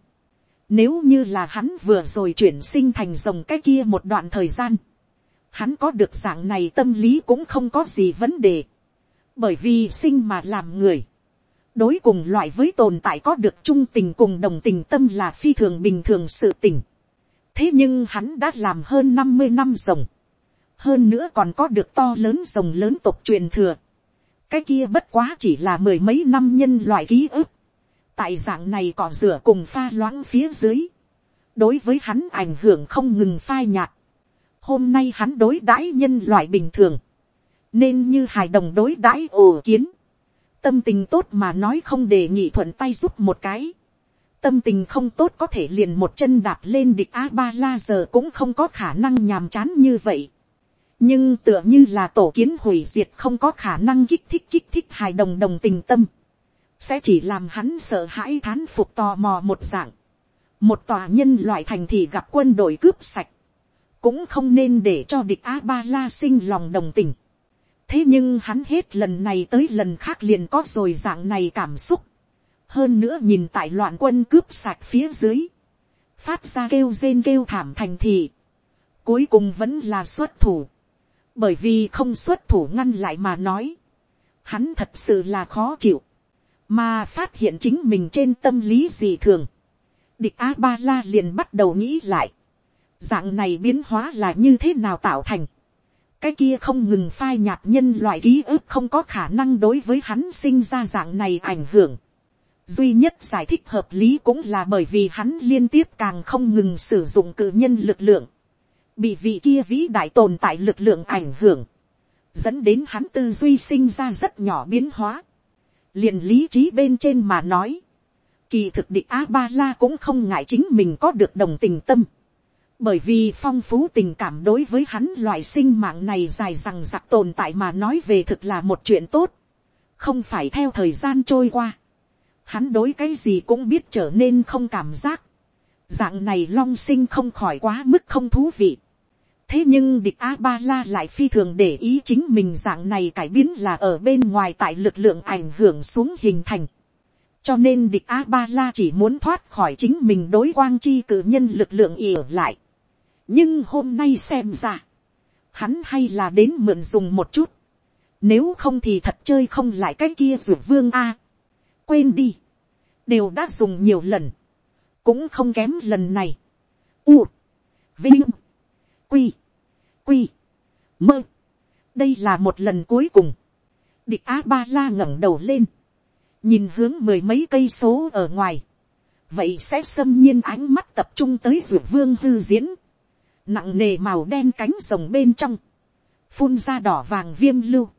Nếu như là hắn vừa rồi chuyển sinh thành rồng cái kia một đoạn thời gian. Hắn có được dạng này tâm lý cũng không có gì vấn đề. Bởi vì sinh mà làm người đối cùng loại với tồn tại có được trung tình cùng đồng tình tâm là phi thường bình thường sự tình. thế nhưng hắn đã làm hơn năm mươi năm rồng. hơn nữa còn có được to lớn rồng lớn tộc truyền thừa. cái kia bất quá chỉ là mười mấy năm nhân loại ký ức. tại dạng này cỏ rửa cùng pha loãng phía dưới. đối với hắn ảnh hưởng không ngừng phai nhạt. hôm nay hắn đối đãi nhân loại bình thường nên như hài đồng đối đãi ồ kiến tâm tình tốt mà nói không để nhị thuận tay giúp một cái. tâm tình không tốt có thể liền một chân đạp lên địch a ba la giờ cũng không có khả năng nhàm chán như vậy. nhưng tựa như là tổ kiến hủy diệt không có khả năng kích thích kích thích hài đồng đồng tình tâm. sẽ chỉ làm hắn sợ hãi thán phục tò mò một dạng. một tòa nhân loại thành thị gặp quân đội cướp sạch. cũng không nên để cho địch a ba la sinh lòng đồng tình thế nhưng hắn hết lần này tới lần khác liền có rồi dạng này cảm xúc. hơn nữa nhìn tại loạn quân cướp sạch phía dưới. phát ra kêu rên kêu thảm thành thị. cuối cùng vẫn là xuất thủ. bởi vì không xuất thủ ngăn lại mà nói. hắn thật sự là khó chịu. mà phát hiện chính mình trên tâm lý gì thường. địch a ba la liền bắt đầu nghĩ lại. dạng này biến hóa là như thế nào tạo thành cái kia không ngừng phai nhạt nhân loại ký ức không có khả năng đối với hắn sinh ra dạng này ảnh hưởng. duy nhất giải thích hợp lý cũng là bởi vì hắn liên tiếp càng không ngừng sử dụng cử nhân lực lượng, bị vị kia vĩ đại tồn tại lực lượng ảnh hưởng, dẫn đến hắn tư duy sinh ra rất nhỏ biến hóa. liền lý trí bên trên mà nói, kỳ thực địch a ba la cũng không ngại chính mình có được đồng tình tâm bởi vì phong phú tình cảm đối với hắn loại sinh mạng này dài rằng giặc tồn tại mà nói về thực là một chuyện tốt, không phải theo thời gian trôi qua, hắn đối cái gì cũng biết trở nên không cảm giác, dạng này long sinh không khỏi quá mức không thú vị, thế nhưng địch a ba la lại phi thường để ý chính mình dạng này cải biến là ở bên ngoài tại lực lượng ảnh hưởng xuống hình thành. cho nên địch a ba la chỉ muốn thoát khỏi chính mình đối quang chi cử nhân lực lượng ỉ lại nhưng hôm nay xem ra, hắn hay là đến mượn dùng một chút. nếu không thì thật chơi không lại cái kia ruột vương a. quên đi, đều đã dùng nhiều lần, cũng không kém lần này. U, vinh, quy, quy, mơ. đây là một lần cuối cùng. địch a ba la ngẩng đầu lên, nhìn hướng mười mấy cây số ở ngoài. vậy sẽ xâm nhiên ánh mắt tập trung tới ruột vương hư diễn nặng nề màu đen cánh rồng bên trong, phun ra đỏ vàng viêm lưu,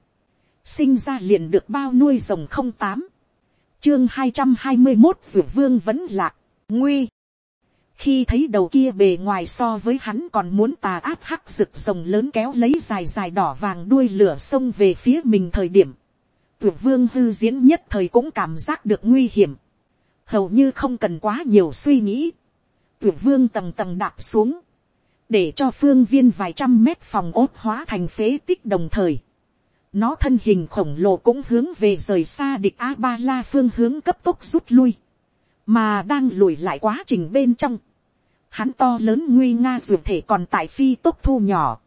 sinh ra liền được bao nuôi rồng không tám, chương hai trăm hai mươi một ruột vương vẫn lạc, nguy, khi thấy đầu kia bề ngoài so với hắn còn muốn tà áp hắc rực rồng lớn kéo lấy dài dài đỏ vàng đuôi lửa sông về phía mình thời điểm, tuyệt vương hư diễn nhất thời cũng cảm giác được nguy hiểm, hầu như không cần quá nhiều suy nghĩ, tuyệt vương tầng tầng đạp xuống, để cho phương viên vài trăm mét phòng ốt hóa thành phế tích đồng thời, nó thân hình khổng lồ cũng hướng về rời xa địch a ba la phương hướng cấp tốc rút lui, mà đang lùi lại quá trình bên trong, hắn to lớn nguy nga dù thể còn tại phi tốc thu nhỏ.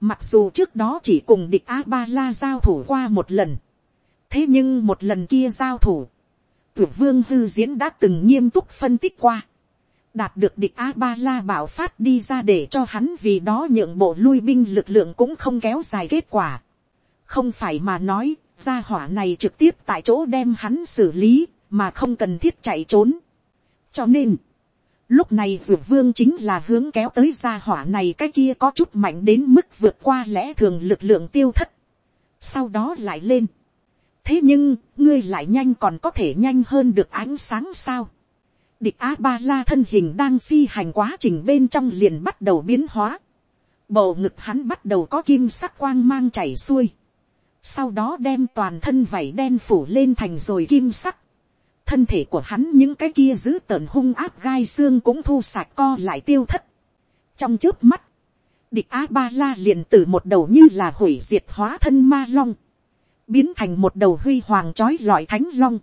Mặc dù trước đó chỉ cùng địch A-ba-la giao thủ qua một lần. Thế nhưng một lần kia giao thủ. Tuyển vương hư diễn đã từng nghiêm túc phân tích qua. Đạt được địch A-ba-la bảo phát đi ra để cho hắn vì đó nhượng bộ lui binh lực lượng cũng không kéo dài kết quả. Không phải mà nói, gia hỏa này trực tiếp tại chỗ đem hắn xử lý, mà không cần thiết chạy trốn. Cho nên, Lúc này dược vương chính là hướng kéo tới gia hỏa này cái kia có chút mạnh đến mức vượt qua lẽ thường lực lượng tiêu thất. Sau đó lại lên. Thế nhưng, ngươi lại nhanh còn có thể nhanh hơn được ánh sáng sao. Địch A-ba-la thân hình đang phi hành quá trình bên trong liền bắt đầu biến hóa. Bầu ngực hắn bắt đầu có kim sắc quang mang chảy xuôi. Sau đó đem toàn thân vảy đen phủ lên thành rồi kim sắc thân thể của hắn những cái kia giữ tợn hung áp gai xương cũng thu sạch co lại tiêu thất. trong trước mắt, địch a ba la liền từ một đầu như là hủy diệt hóa thân ma long, biến thành một đầu huy hoàng trói lọi thánh long,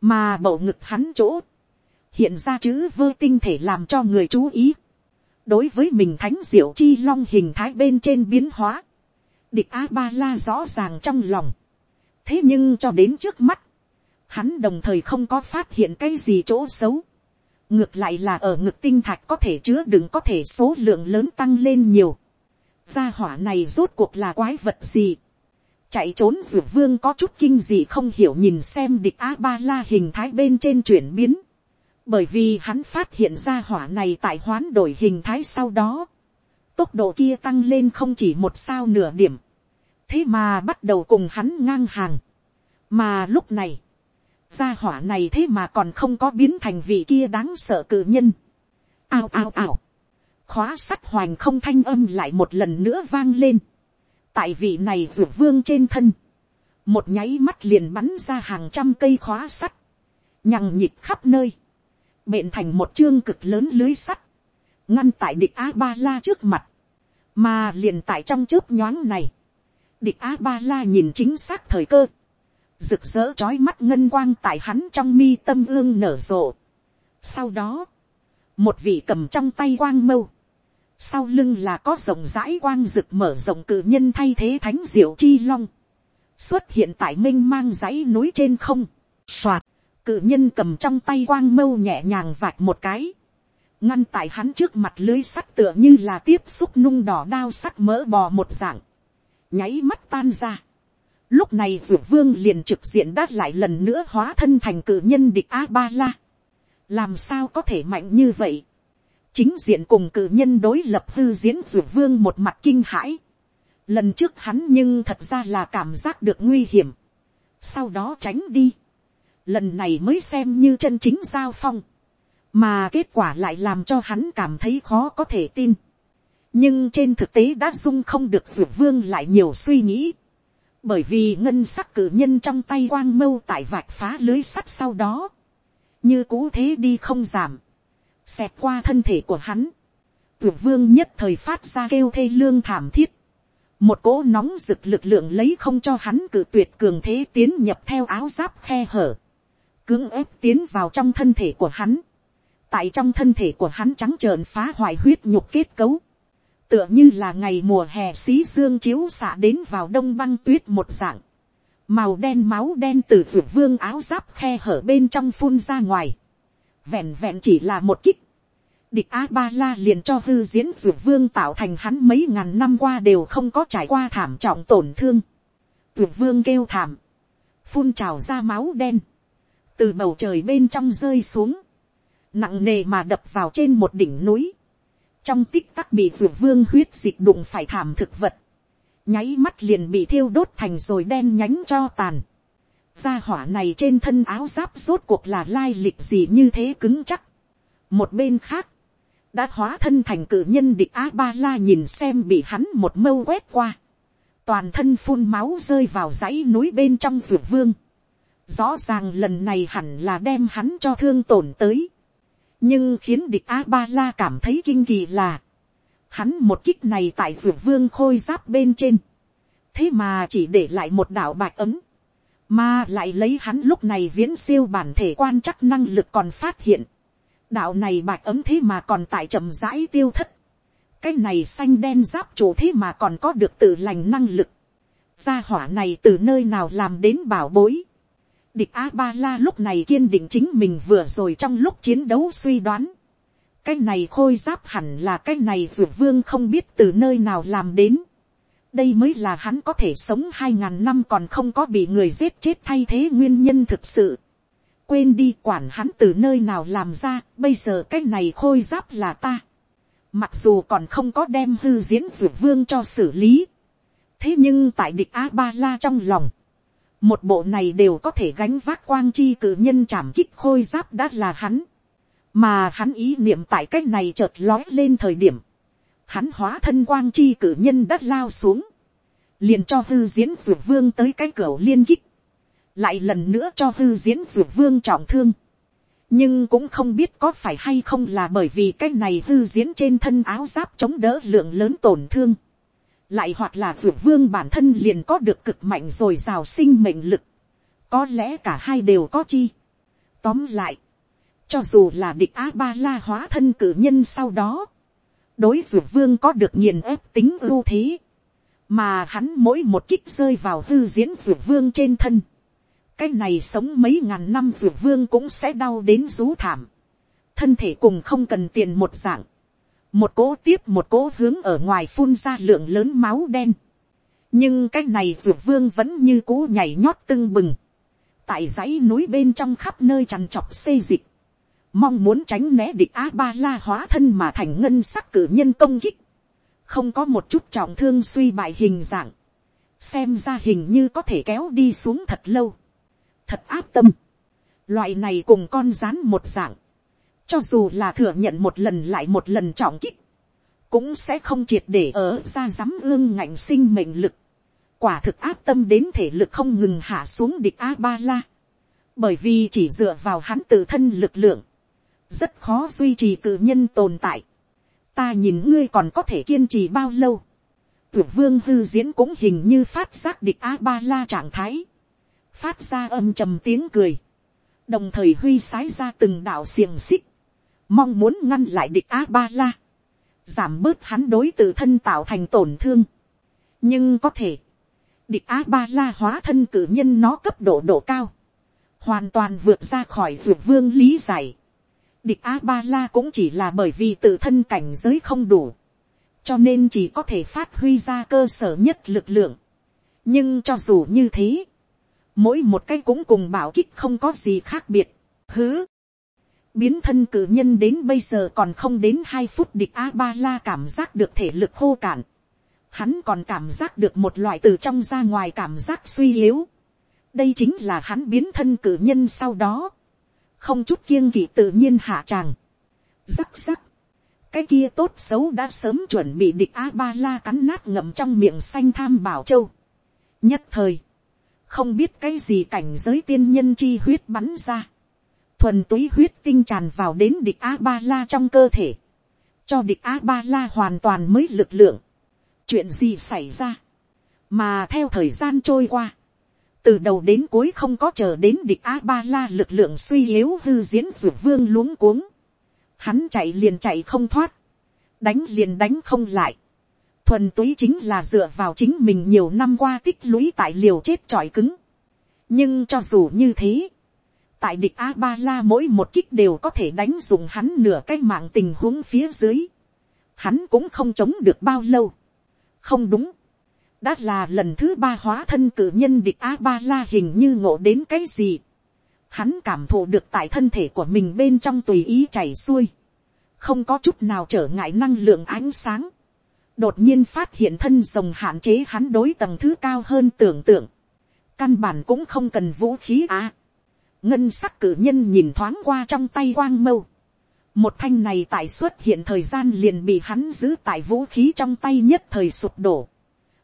mà bầu ngực hắn chỗ, hiện ra chữ vơ tinh thể làm cho người chú ý. đối với mình thánh diệu chi long hình thái bên trên biến hóa, địch a ba la rõ ràng trong lòng. thế nhưng cho đến trước mắt, hắn đồng thời không có phát hiện cái gì chỗ xấu. ngược lại là ở ngực tinh thạch có thể chứa đựng có thể số lượng lớn tăng lên nhiều. gia hỏa này rốt cuộc là quái vật gì. chạy trốn dược vương có chút kinh gì không hiểu nhìn xem địch a ba la hình thái bên trên chuyển biến bởi vì hắn phát hiện ra hỏa này tại hoán đổi hình thái sau đó. tốc độ kia tăng lên không chỉ một sao nửa điểm. thế mà bắt đầu cùng hắn ngang hàng. mà lúc này, gia hỏa này thế mà còn không có biến thành vị kia đáng sợ cử nhân. ao ao ao. khóa sắt hoành không thanh âm lại một lần nữa vang lên. tại vị này ruột vương trên thân. một nháy mắt liền bắn ra hàng trăm cây khóa sắt. nhằng nhịp khắp nơi bện thành một chương cực lớn lưới sắt. ngăn tại địch a ba la trước mặt. mà liền tại trong chớp nhoáng này. địch a ba la nhìn chính xác thời cơ rực rỡ trói mắt ngân quang tại hắn trong mi tâm ương nở rộ. Sau đó, một vị cầm trong tay quang mâu, sau lưng là có rộng rãi quang rực mở rộng cử nhân thay thế thánh diệu chi long, xuất hiện tại minh mang dãy núi trên không, soạt, cử nhân cầm trong tay quang mâu nhẹ nhàng vạch một cái, ngăn tại hắn trước mặt lưới sắt tựa như là tiếp xúc nung đỏ đao sắt mỡ bò một dạng, nháy mắt tan ra, Lúc này dược vương liền trực diện đát lại lần nữa hóa thân thành cử nhân địch A-ba-la. Làm sao có thể mạnh như vậy? Chính diện cùng cử nhân đối lập hư diễn dược vương một mặt kinh hãi. Lần trước hắn nhưng thật ra là cảm giác được nguy hiểm. Sau đó tránh đi. Lần này mới xem như chân chính giao phong. Mà kết quả lại làm cho hắn cảm thấy khó có thể tin. Nhưng trên thực tế đã dung không được dược vương lại nhiều suy nghĩ. Bởi vì ngân sắc cử nhân trong tay quang mâu tại vạch phá lưới sắt sau đó, như cũ thế đi không giảm, xẹt qua thân thể của hắn, tuyệt vương nhất thời phát ra kêu thê lương thảm thiết, một cỗ nóng rực lực lượng lấy không cho hắn cử tuyệt cường thế tiến nhập theo áo giáp khe hở, cưỡng ép tiến vào trong thân thể của hắn, tại trong thân thể của hắn trắng trợn phá hoại huyết nhục kết cấu, tựa như là ngày mùa hè xí dương chiếu xạ đến vào đông băng tuyết một dạng, màu đen máu đen từ vượt vương áo giáp khe hở bên trong phun ra ngoài, vẹn vẹn chỉ là một kích, địch a ba la liền cho hư diễn dược vương tạo thành hắn mấy ngàn năm qua đều không có trải qua thảm trọng tổn thương. dược vương kêu thảm, phun trào ra máu đen, từ bầu trời bên trong rơi xuống, nặng nề mà đập vào trên một đỉnh núi, trong tích tắc bị ruột vương huyết dịch đụng phải thảm thực vật, nháy mắt liền bị thiêu đốt thành rồi đen nhánh cho tàn. gia hỏa này trên thân áo giáp rốt cuộc là lai lịch gì như thế cứng chắc. một bên khác, đã hóa thân thành cử nhân địch a ba la nhìn xem bị hắn một mâu quét qua, toàn thân phun máu rơi vào dãy núi bên trong ruột vương, rõ ràng lần này hẳn là đem hắn cho thương tổn tới, nhưng khiến địch a ba la cảm thấy kinh kỳ là, hắn một kích này tại ruột vương khôi giáp bên trên, thế mà chỉ để lại một đảo bạch ấm, mà lại lấy hắn lúc này viễn siêu bản thể quan chắc năng lực còn phát hiện, đạo này bạch ấm thế mà còn tại chậm rãi tiêu thất, cái này xanh đen giáp chủ thế mà còn có được tự lành năng lực, gia hỏa này từ nơi nào làm đến bảo bối, địch a ba la lúc này kiên định chính mình vừa rồi trong lúc chiến đấu suy đoán, cái này khôi giáp hẳn là cái này ruột vương không biết từ nơi nào làm đến, đây mới là hắn có thể sống hai ngàn năm còn không có bị người giết chết thay thế nguyên nhân thực sự quên đi quản hắn từ nơi nào làm ra, bây giờ cái này khôi giáp là ta. Mặc dù còn không có đem hư diễn ruột vương cho xử lý. Thế nhưng tại địch A-ba-la trong lòng, một bộ này đều có thể gánh vác quang chi cử nhân chảm kích khôi giáp đã là hắn. Mà hắn ý niệm tại cách này chợt lói lên thời điểm. Hắn hóa thân quang chi cử nhân đất lao xuống. Liền cho hư diễn dược vương tới cái cửa liên kích lại lần nữa cho hư diễn dược vương trọng thương. nhưng cũng không biết có phải hay không là bởi vì cái này hư diễn trên thân áo giáp chống đỡ lượng lớn tổn thương lại hoặc là ruột vương bản thân liền có được cực mạnh rồi rào sinh mệnh lực. có lẽ cả hai đều có chi. tóm lại, cho dù là địch a ba la hóa thân cử nhân sau đó, đối ruột vương có được nghiền ép tính ưu thế, mà hắn mỗi một kích rơi vào hư diễn ruột vương trên thân, cái này sống mấy ngàn năm ruột vương cũng sẽ đau đến rú thảm. thân thể cùng không cần tiền một dạng một cỗ tiếp một cỗ hướng ở ngoài phun ra lượng lớn máu đen. nhưng cái này ruột vương vẫn như cũ nhảy nhót tưng bừng. tại dãy núi bên trong khắp nơi trằn trọc xây dịch. mong muốn tránh né địch a ba la hóa thân mà thành ngân sắc cử nhân công kích. không có một chút trọng thương suy bại hình dạng. xem ra hình như có thể kéo đi xuống thật lâu thật áp tâm. Loại này cùng con rán một dạng. Cho dù là thừa nhận một lần lại một lần trọng kích. Cũng sẽ không triệt để ở ra dám ương ngạnh sinh mệnh lực. Quả thực áp tâm đến thể lực không ngừng hạ xuống địch A-ba-la. Bởi vì chỉ dựa vào hắn tự thân lực lượng. Rất khó duy trì cự nhân tồn tại. Ta nhìn ngươi còn có thể kiên trì bao lâu. Tuyệt vương hư diễn cũng hình như phát giác địch A-ba-la trạng thái phát ra âm trầm tiếng cười, đồng thời huy sái ra từng đạo xiềng xích, mong muốn ngăn lại địch a ba la, giảm bớt hắn đối tự thân tạo thành tổn thương. nhưng có thể, địch a ba la hóa thân cử nhân nó cấp độ độ cao, hoàn toàn vượt ra khỏi ruột vương lý giải. địch a ba la cũng chỉ là bởi vì tự thân cảnh giới không đủ, cho nên chỉ có thể phát huy ra cơ sở nhất lực lượng. nhưng cho dù như thế, mỗi một cái cũng cùng bảo kích không có gì khác biệt. Hứ, biến thân cử nhân đến bây giờ còn không đến hai phút địch a ba la cảm giác được thể lực khô cạn. Hắn còn cảm giác được một loại từ trong ra ngoài cảm giác suy yếu. đây chính là hắn biến thân cử nhân sau đó. không chút kiêng kỵ tự nhiên hạ tràng. rắc rắc. cái kia tốt xấu đã sớm chuẩn bị địch a ba la cắn nát ngậm trong miệng xanh tham bảo châu. nhất thời không biết cái gì cảnh giới tiên nhân chi huyết bắn ra, thuần túy huyết tinh tràn vào đến địch a ba la trong cơ thể, cho địch a ba la hoàn toàn mới lực lượng, chuyện gì xảy ra, mà theo thời gian trôi qua, từ đầu đến cuối không có chờ đến địch a ba la lực lượng suy yếu hư diễn ruột vương luống cuống, hắn chạy liền chạy không thoát, đánh liền đánh không lại, thuần túy chính là dựa vào chính mình nhiều năm qua tích lũy tại liều chết trọi cứng. nhưng cho dù như thế, tại địch a ba la mỗi một kích đều có thể đánh dùng hắn nửa cái mạng tình huống phía dưới, hắn cũng không chống được bao lâu. không đúng, đã là lần thứ ba hóa thân cử nhân địch a ba la hình như ngộ đến cái gì. hắn cảm thụ được tại thân thể của mình bên trong tùy ý chảy xuôi, không có chút nào trở ngại năng lượng ánh sáng đột nhiên phát hiện thân rồng hạn chế hắn đối tầng thứ cao hơn tưởng tượng, căn bản cũng không cần vũ khí à ngân sắc cử nhân nhìn thoáng qua trong tay quang mâu, một thanh này tại xuất hiện thời gian liền bị hắn giữ tại vũ khí trong tay nhất thời sụp đổ,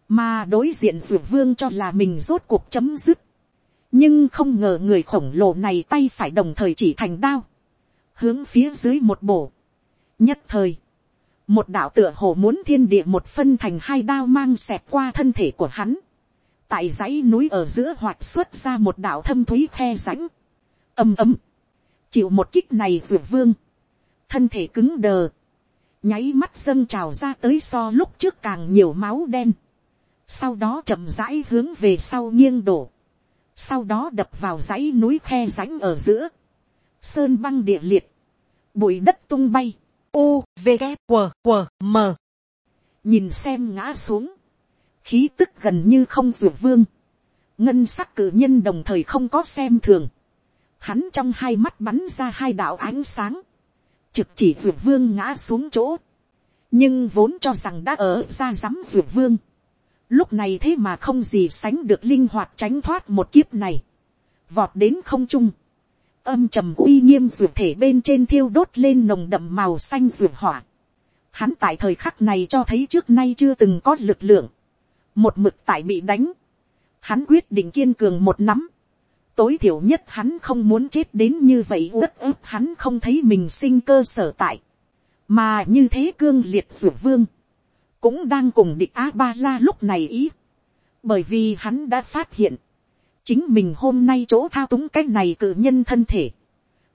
mà đối diện dược vương cho là mình rốt cuộc chấm dứt, nhưng không ngờ người khổng lồ này tay phải đồng thời chỉ thành đao, hướng phía dưới một bổ, nhất thời, một đạo tựa hồ muốn thiên địa một phân thành hai đao mang xẹt qua thân thể của hắn, tại dãy núi ở giữa hoạt xuất ra một đạo thâm thúy khe rãnh, ầm ầm, chịu một kích này ruột vương, thân thể cứng đờ, nháy mắt dâng trào ra tới so lúc trước càng nhiều máu đen, sau đó chậm rãi hướng về sau nghiêng đổ, sau đó đập vào dãy núi khe rãnh ở giữa, sơn băng địa liệt, bụi đất tung bay, u v g q q m. Nhìn xem ngã xuống. Khí tức gần như không ruột vương. Ngân sắc cử nhân đồng thời không có xem thường hắn trong hai mắt bắn ra hai đạo ánh sáng trực chỉ ruột vương ngã xuống chỗ nhưng vốn cho rằng đã ở ra rắm ruột vương lúc này thế mà không gì sánh được linh hoạt tránh thoát một kiếp này vọt đến không trung âm trầm uy nghiêm ruột thể bên trên thiêu đốt lên nồng đậm màu xanh ruột hỏa. Hắn tại thời khắc này cho thấy trước nay chưa từng có lực lượng. Một mực tại bị đánh. Hắn quyết định kiên cường một nắm. Tối thiểu nhất hắn không muốn chết đến như vậy uất ức hắn không thấy mình sinh cơ sở tại. Mà như thế cương liệt ruột vương. Cũng đang cùng địch A-ba-la lúc này ý. Bởi vì hắn đã phát hiện chính mình hôm nay chỗ thao túng cái này cự nhân thân thể,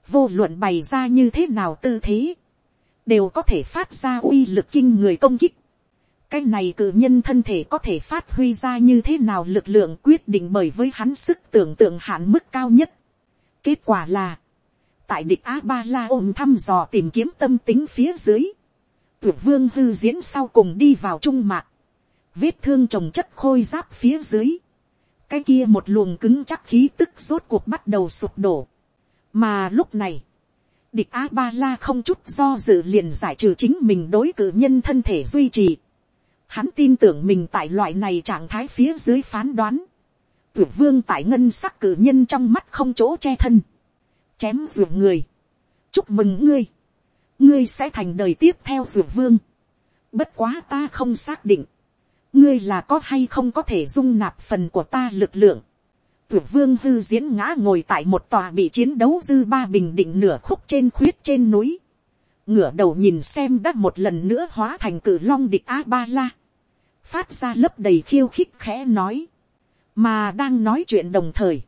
vô luận bày ra như thế nào tư thế, đều có thể phát ra uy lực kinh người công kích cái này cử nhân thân thể có thể phát huy ra như thế nào lực lượng quyết định bởi với hắn sức tưởng tượng hạn mức cao nhất. kết quả là, tại địch a ba la ôm thăm dò tìm kiếm tâm tính phía dưới, tuyệt vương hư diễn sau cùng đi vào trung mạc, vết thương trồng chất khôi giáp phía dưới, cái kia một luồng cứng chắc khí tức rốt cuộc bắt đầu sụp đổ. mà lúc này, địch a ba la không chút do dự liền giải trừ chính mình đối cử nhân thân thể duy trì hắn tin tưởng mình tại loại này trạng thái phía dưới phán đoán. tuyệt vương tại ngân sắc cử nhân trong mắt không chỗ che thân. chém ruột người. chúc mừng ngươi. ngươi sẽ thành đời tiếp theo ruột vương. bất quá ta không xác định ngươi là có hay không có thể dung nạp phần của ta lực lượng. Tuyệt vương hư diễn ngã ngồi tại một tòa bị chiến đấu dư ba bình định nửa khúc trên khuyết trên núi ngửa đầu nhìn xem đã một lần nữa hóa thành cử long địch A-ba-la. Phát ra lớp đầy khiêu khích khẽ nói. Mà đang nói chuyện đồng thời.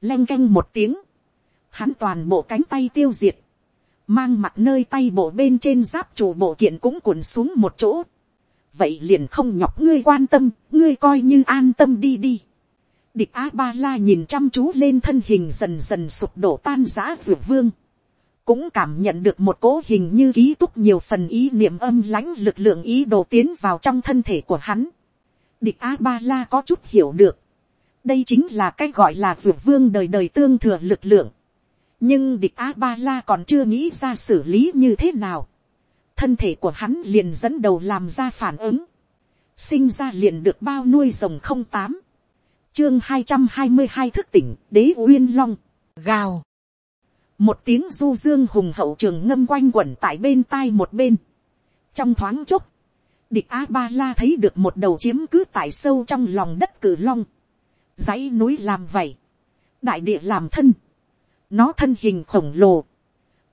Leng canh một tiếng. Hắn toàn bộ cánh tay tiêu diệt. Mang mặt nơi tay bộ bên trên giáp chủ bộ kiện cũng cuộn xuống một chỗ vậy liền không nhọc ngươi quan tâm, ngươi coi như an tâm đi đi. Địch a ba la nhìn chăm chú lên thân hình dần dần sụp đổ tan giã ruột vương. Cũng cảm nhận được một cố hình như ký túc nhiều phần ý niệm âm lãnh lực lượng ý đồ tiến vào trong thân thể của hắn. Địch a ba la có chút hiểu được. Đây chính là cái gọi là ruột vương đời đời tương thừa lực lượng. Nhưng địch a ba la còn chưa nghĩ ra xử lý như thế nào thân thể của hắn liền dẫn đầu làm ra phản ứng, sinh ra liền được bao nuôi rồng không tám, chương hai trăm hai mươi hai thức tỉnh đế uyên long, gào, một tiếng du dương hùng hậu trường ngâm quanh quẩn tại bên tai một bên, trong thoáng chốc, địch a ba la thấy được một đầu chiếm cứ tại sâu trong lòng đất cử long, dãy núi làm vảy, đại địa làm thân, nó thân hình khổng lồ,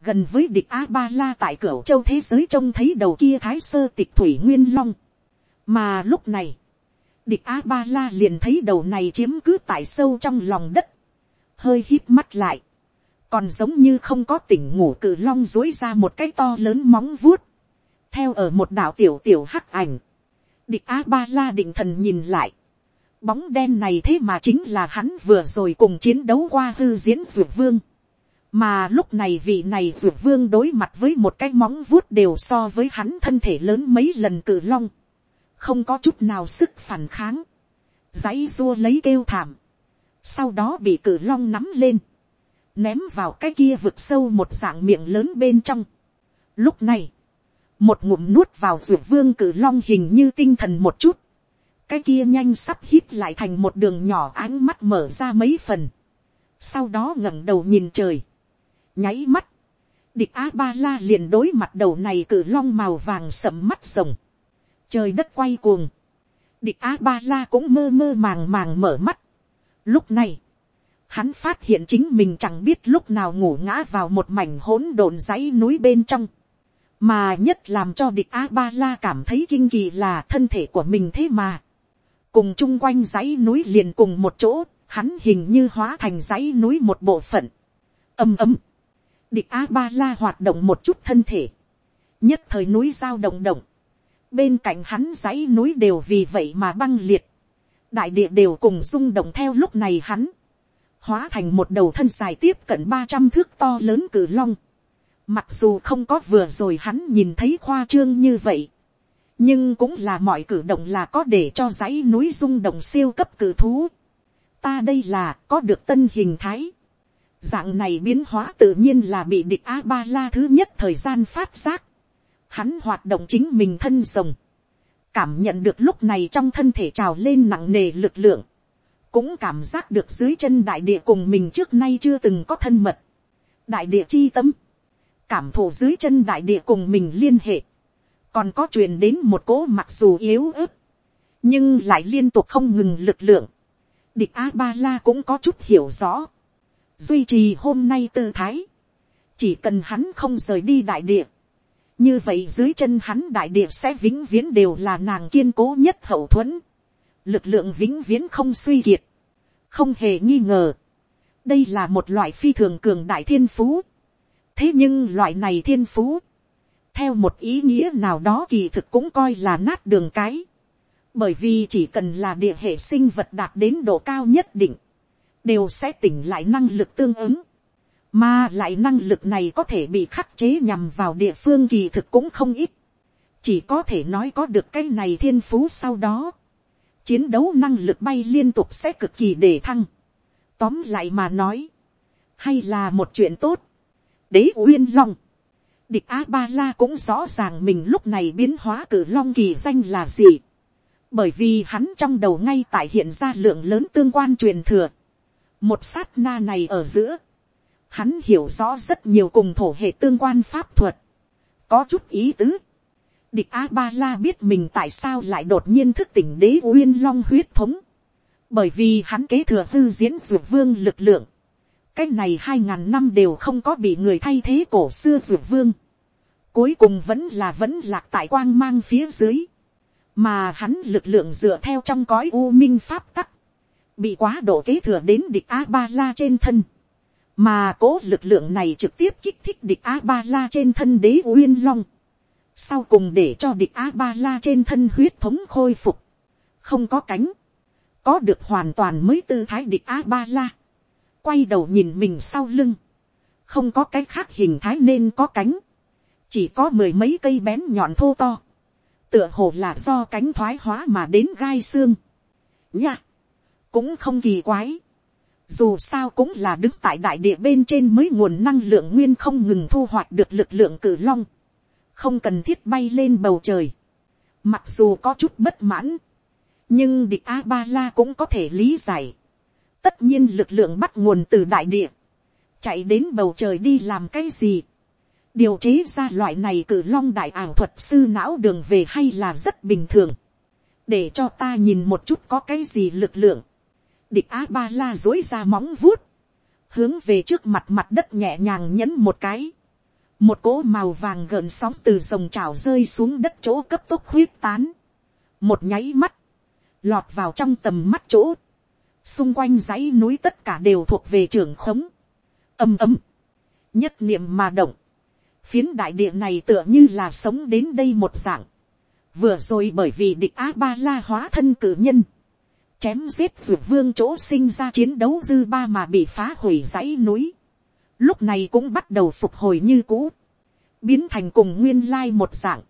gần với địch a ba la tại cửa châu thế giới trông thấy đầu kia thái sơ tịch thủy nguyên long, mà lúc này, địch a ba la liền thấy đầu này chiếm cứ tại sâu trong lòng đất, hơi hít mắt lại, còn giống như không có tỉnh ngủ cự long dối ra một cái to lớn móng vuốt, theo ở một đảo tiểu tiểu hắc ảnh, địch a ba la định thần nhìn lại, bóng đen này thế mà chính là hắn vừa rồi cùng chiến đấu qua hư diễn dược vương, mà lúc này vị này dược vương đối mặt với một cái móng vuốt đều so với hắn thân thể lớn mấy lần cự long, không có chút nào sức phản kháng, dãy dua lấy kêu thảm, sau đó bị cự long nắm lên, ném vào cái kia vực sâu một dạng miệng lớn bên trong. Lúc này, một ngụm nuốt vào ruột vương cử long hình như tinh thần một chút, cái kia nhanh sắp hít lại thành một đường nhỏ ánh mắt mở ra mấy phần, sau đó ngẩng đầu nhìn trời, nháy mắt, địch a ba la liền đối mặt đầu này cử long màu vàng sậm mắt rồng, trời đất quay cuồng, địch a ba la cũng mơ mơ màng màng mở mắt, lúc này, hắn phát hiện chính mình chẳng biết lúc nào ngủ ngã vào một mảnh hỗn độn dãy núi bên trong, mà nhất làm cho địch a ba la cảm thấy kinh kỳ là thân thể của mình thế mà, cùng chung quanh dãy núi liền cùng một chỗ, hắn hình như hóa thành dãy núi một bộ phận, ầm ầm, địch a ba la hoạt động một chút thân thể, nhất thời núi giao động động, bên cạnh hắn dãy núi đều vì vậy mà băng liệt, đại địa đều cùng rung động theo lúc này hắn, hóa thành một đầu thân dài tiếp cận ba trăm thước to lớn cử long, Mặc dù không có vừa rồi hắn nhìn thấy khoa trương như vậy. Nhưng cũng là mọi cử động là có để cho dãy núi rung động siêu cấp cử thú. Ta đây là có được tân hình thái. Dạng này biến hóa tự nhiên là bị địch A-ba-la thứ nhất thời gian phát giác. Hắn hoạt động chính mình thân rồng. Cảm nhận được lúc này trong thân thể trào lên nặng nề lực lượng. Cũng cảm giác được dưới chân đại địa cùng mình trước nay chưa từng có thân mật. Đại địa chi tâm. Cảm thụ dưới chân đại địa cùng mình liên hệ, còn có truyền đến một cố mặc dù yếu ớt, nhưng lại liên tục không ngừng lực lượng. Địch a ba la cũng có chút hiểu rõ, duy trì hôm nay tư thái, chỉ cần hắn không rời đi đại địa, như vậy dưới chân hắn đại địa sẽ vĩnh viễn đều là nàng kiên cố nhất hậu thuẫn, lực lượng vĩnh viễn không suy kiệt, không hề nghi ngờ, đây là một loại phi thường cường đại thiên phú, thế nhưng loại này thiên phú, theo một ý nghĩa nào đó kỳ thực cũng coi là nát đường cái, bởi vì chỉ cần là địa hệ sinh vật đạt đến độ cao nhất định, đều sẽ tỉnh lại năng lực tương ứng, mà lại năng lực này có thể bị khắc chế nhằm vào địa phương kỳ thực cũng không ít, chỉ có thể nói có được cái này thiên phú sau đó, chiến đấu năng lực bay liên tục sẽ cực kỳ để thăng. Tóm lại mà nói, hay là một chuyện tốt, đế uyên long. Địch A-ba-la cũng rõ ràng mình lúc này biến hóa cử long kỳ danh là gì. Bởi vì hắn trong đầu ngay tại hiện ra lượng lớn tương quan truyền thừa. Một sát na này ở giữa. Hắn hiểu rõ rất nhiều cùng thổ hệ tương quan pháp thuật. Có chút ý tứ. Địch A-ba-la biết mình tại sao lại đột nhiên thức tỉnh đế uyên long huyết thống. Bởi vì hắn kế thừa hư diễn dược vương lực lượng cái này hai ngàn năm đều không có bị người thay thế cổ xưa dược vương. Cuối cùng vẫn là vẫn lạc tại quang mang phía dưới. Mà hắn lực lượng dựa theo trong cõi u minh pháp tắc. Bị quá độ kế thừa đến địch A-ba-la trên thân. Mà cố lực lượng này trực tiếp kích thích địch A-ba-la trên thân đế uyên long. Sau cùng để cho địch A-ba-la trên thân huyết thống khôi phục. Không có cánh. Có được hoàn toàn mới tư thái địch A-ba-la. Quay đầu nhìn mình sau lưng, không có cái khác hình thái nên có cánh, chỉ có mười mấy cây bén nhọn thô to, tựa hồ là do cánh thoái hóa mà đến gai xương. Nha, cũng không kỳ quái, dù sao cũng là đứng tại đại địa bên trên mới nguồn năng lượng nguyên không ngừng thu hoạch được lực lượng cử long, không cần thiết bay lên bầu trời, mặc dù có chút bất mãn, nhưng địch a ba la cũng có thể lý giải, tất nhiên lực lượng bắt nguồn từ đại địa, chạy đến bầu trời đi làm cái gì, điều chế ra loại này cử long đại ảo thuật sư não đường về hay là rất bình thường, để cho ta nhìn một chút có cái gì lực lượng, địch a ba la dối ra móng vuốt, hướng về trước mặt mặt đất nhẹ nhàng nhấn một cái, một cỗ màu vàng gợn sóng từ rồng trào rơi xuống đất chỗ cấp tốc huyết tán, một nháy mắt, lọt vào trong tầm mắt chỗ, xung quanh dãy núi tất cả đều thuộc về trưởng khống, âm ấm, nhất niệm mà động, phiến đại địa này tựa như là sống đến đây một dạng, vừa rồi bởi vì địch a ba la hóa thân cử nhân, chém giết vượt vương chỗ sinh ra chiến đấu dư ba mà bị phá hủy dãy núi, lúc này cũng bắt đầu phục hồi như cũ, biến thành cùng nguyên lai một dạng,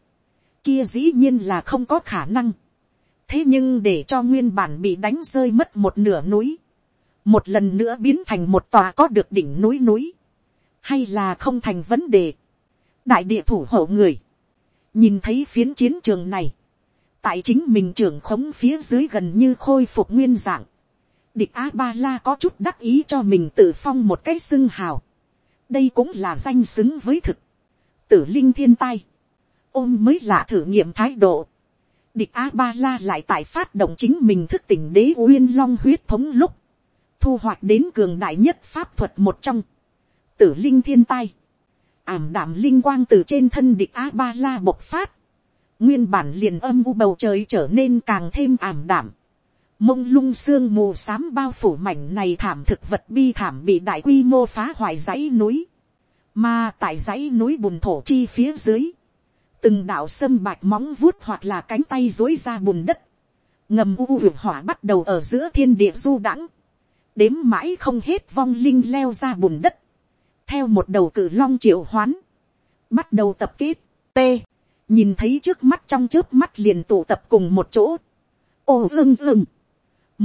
kia dĩ nhiên là không có khả năng, thế nhưng để cho nguyên bản bị đánh rơi mất một nửa núi, một lần nữa biến thành một tòa có được đỉnh núi núi, hay là không thành vấn đề. đại địa thủ hộ người, nhìn thấy phiến chiến trường này, tại chính mình trưởng khống phía dưới gần như khôi phục nguyên dạng, địch a ba la có chút đắc ý cho mình tự phong một cái xưng hào, đây cũng là danh xứng với thực, tử linh thiên tai, ôm mới là thử nghiệm thái độ, địch a ba la lại tại phát động chính mình thức tỉnh đế uyên long huyết thống lúc, thu hoạch đến cường đại nhất pháp thuật một trong, tử linh thiên tai, ảm đảm linh quang từ trên thân địch a ba la bộc phát, nguyên bản liền âm u bầu trời trở nên càng thêm ảm đảm, mông lung sương mù s á m bao phủ mảnh này thảm thực vật bi thảm bị đại quy mô phá hoại dãy núi, mà tại dãy núi bùn thổ chi phía dưới, từng đạo sâm bạch móng vuốt hoặc là cánh tay dối ra bùn đất, ngầm u vượt hỏa bắt đầu ở giữa thiên địa du đãng, đếm mãi không hết vong linh leo ra bùn đất, theo một đầu cử long triệu hoán, bắt đầu tập kết, t, nhìn thấy trước mắt trong trước mắt liền tụ tập cùng một chỗ, ô ương ương,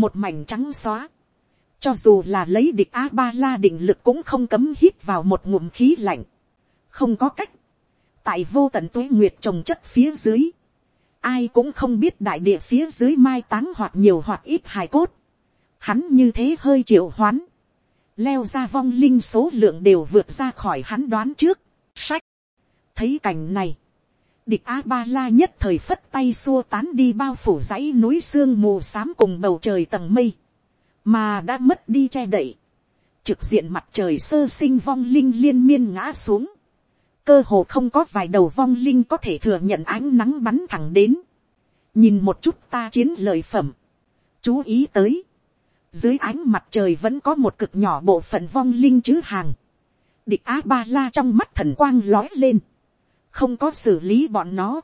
một mảnh trắng xóa, cho dù là lấy địch a ba la định lực cũng không cấm hít vào một ngụm khí lạnh, không có cách, tại vô tận tuế nguyệt trồng chất phía dưới, ai cũng không biết đại địa phía dưới mai táng hoặc nhiều hoặc ít hài cốt, hắn như thế hơi triệu hoán, leo ra vong linh số lượng đều vượt ra khỏi hắn đoán trước, sách, thấy cảnh này, địch a ba la nhất thời phất tay xua tán đi bao phủ dãy núi sương mù s á m cùng bầu trời tầng mây, mà đã mất đi che đậy, trực diện mặt trời sơ sinh vong linh liên miên ngã xuống, cơ hồ không có vài đầu vong linh có thể thừa nhận ánh nắng bắn thẳng đến, nhìn một chút ta chiến lợi phẩm, chú ý tới, dưới ánh mặt trời vẫn có một cực nhỏ bộ phận vong linh chứ hàng, địch á ba la trong mắt thần quang lói lên, không có xử lý bọn nó,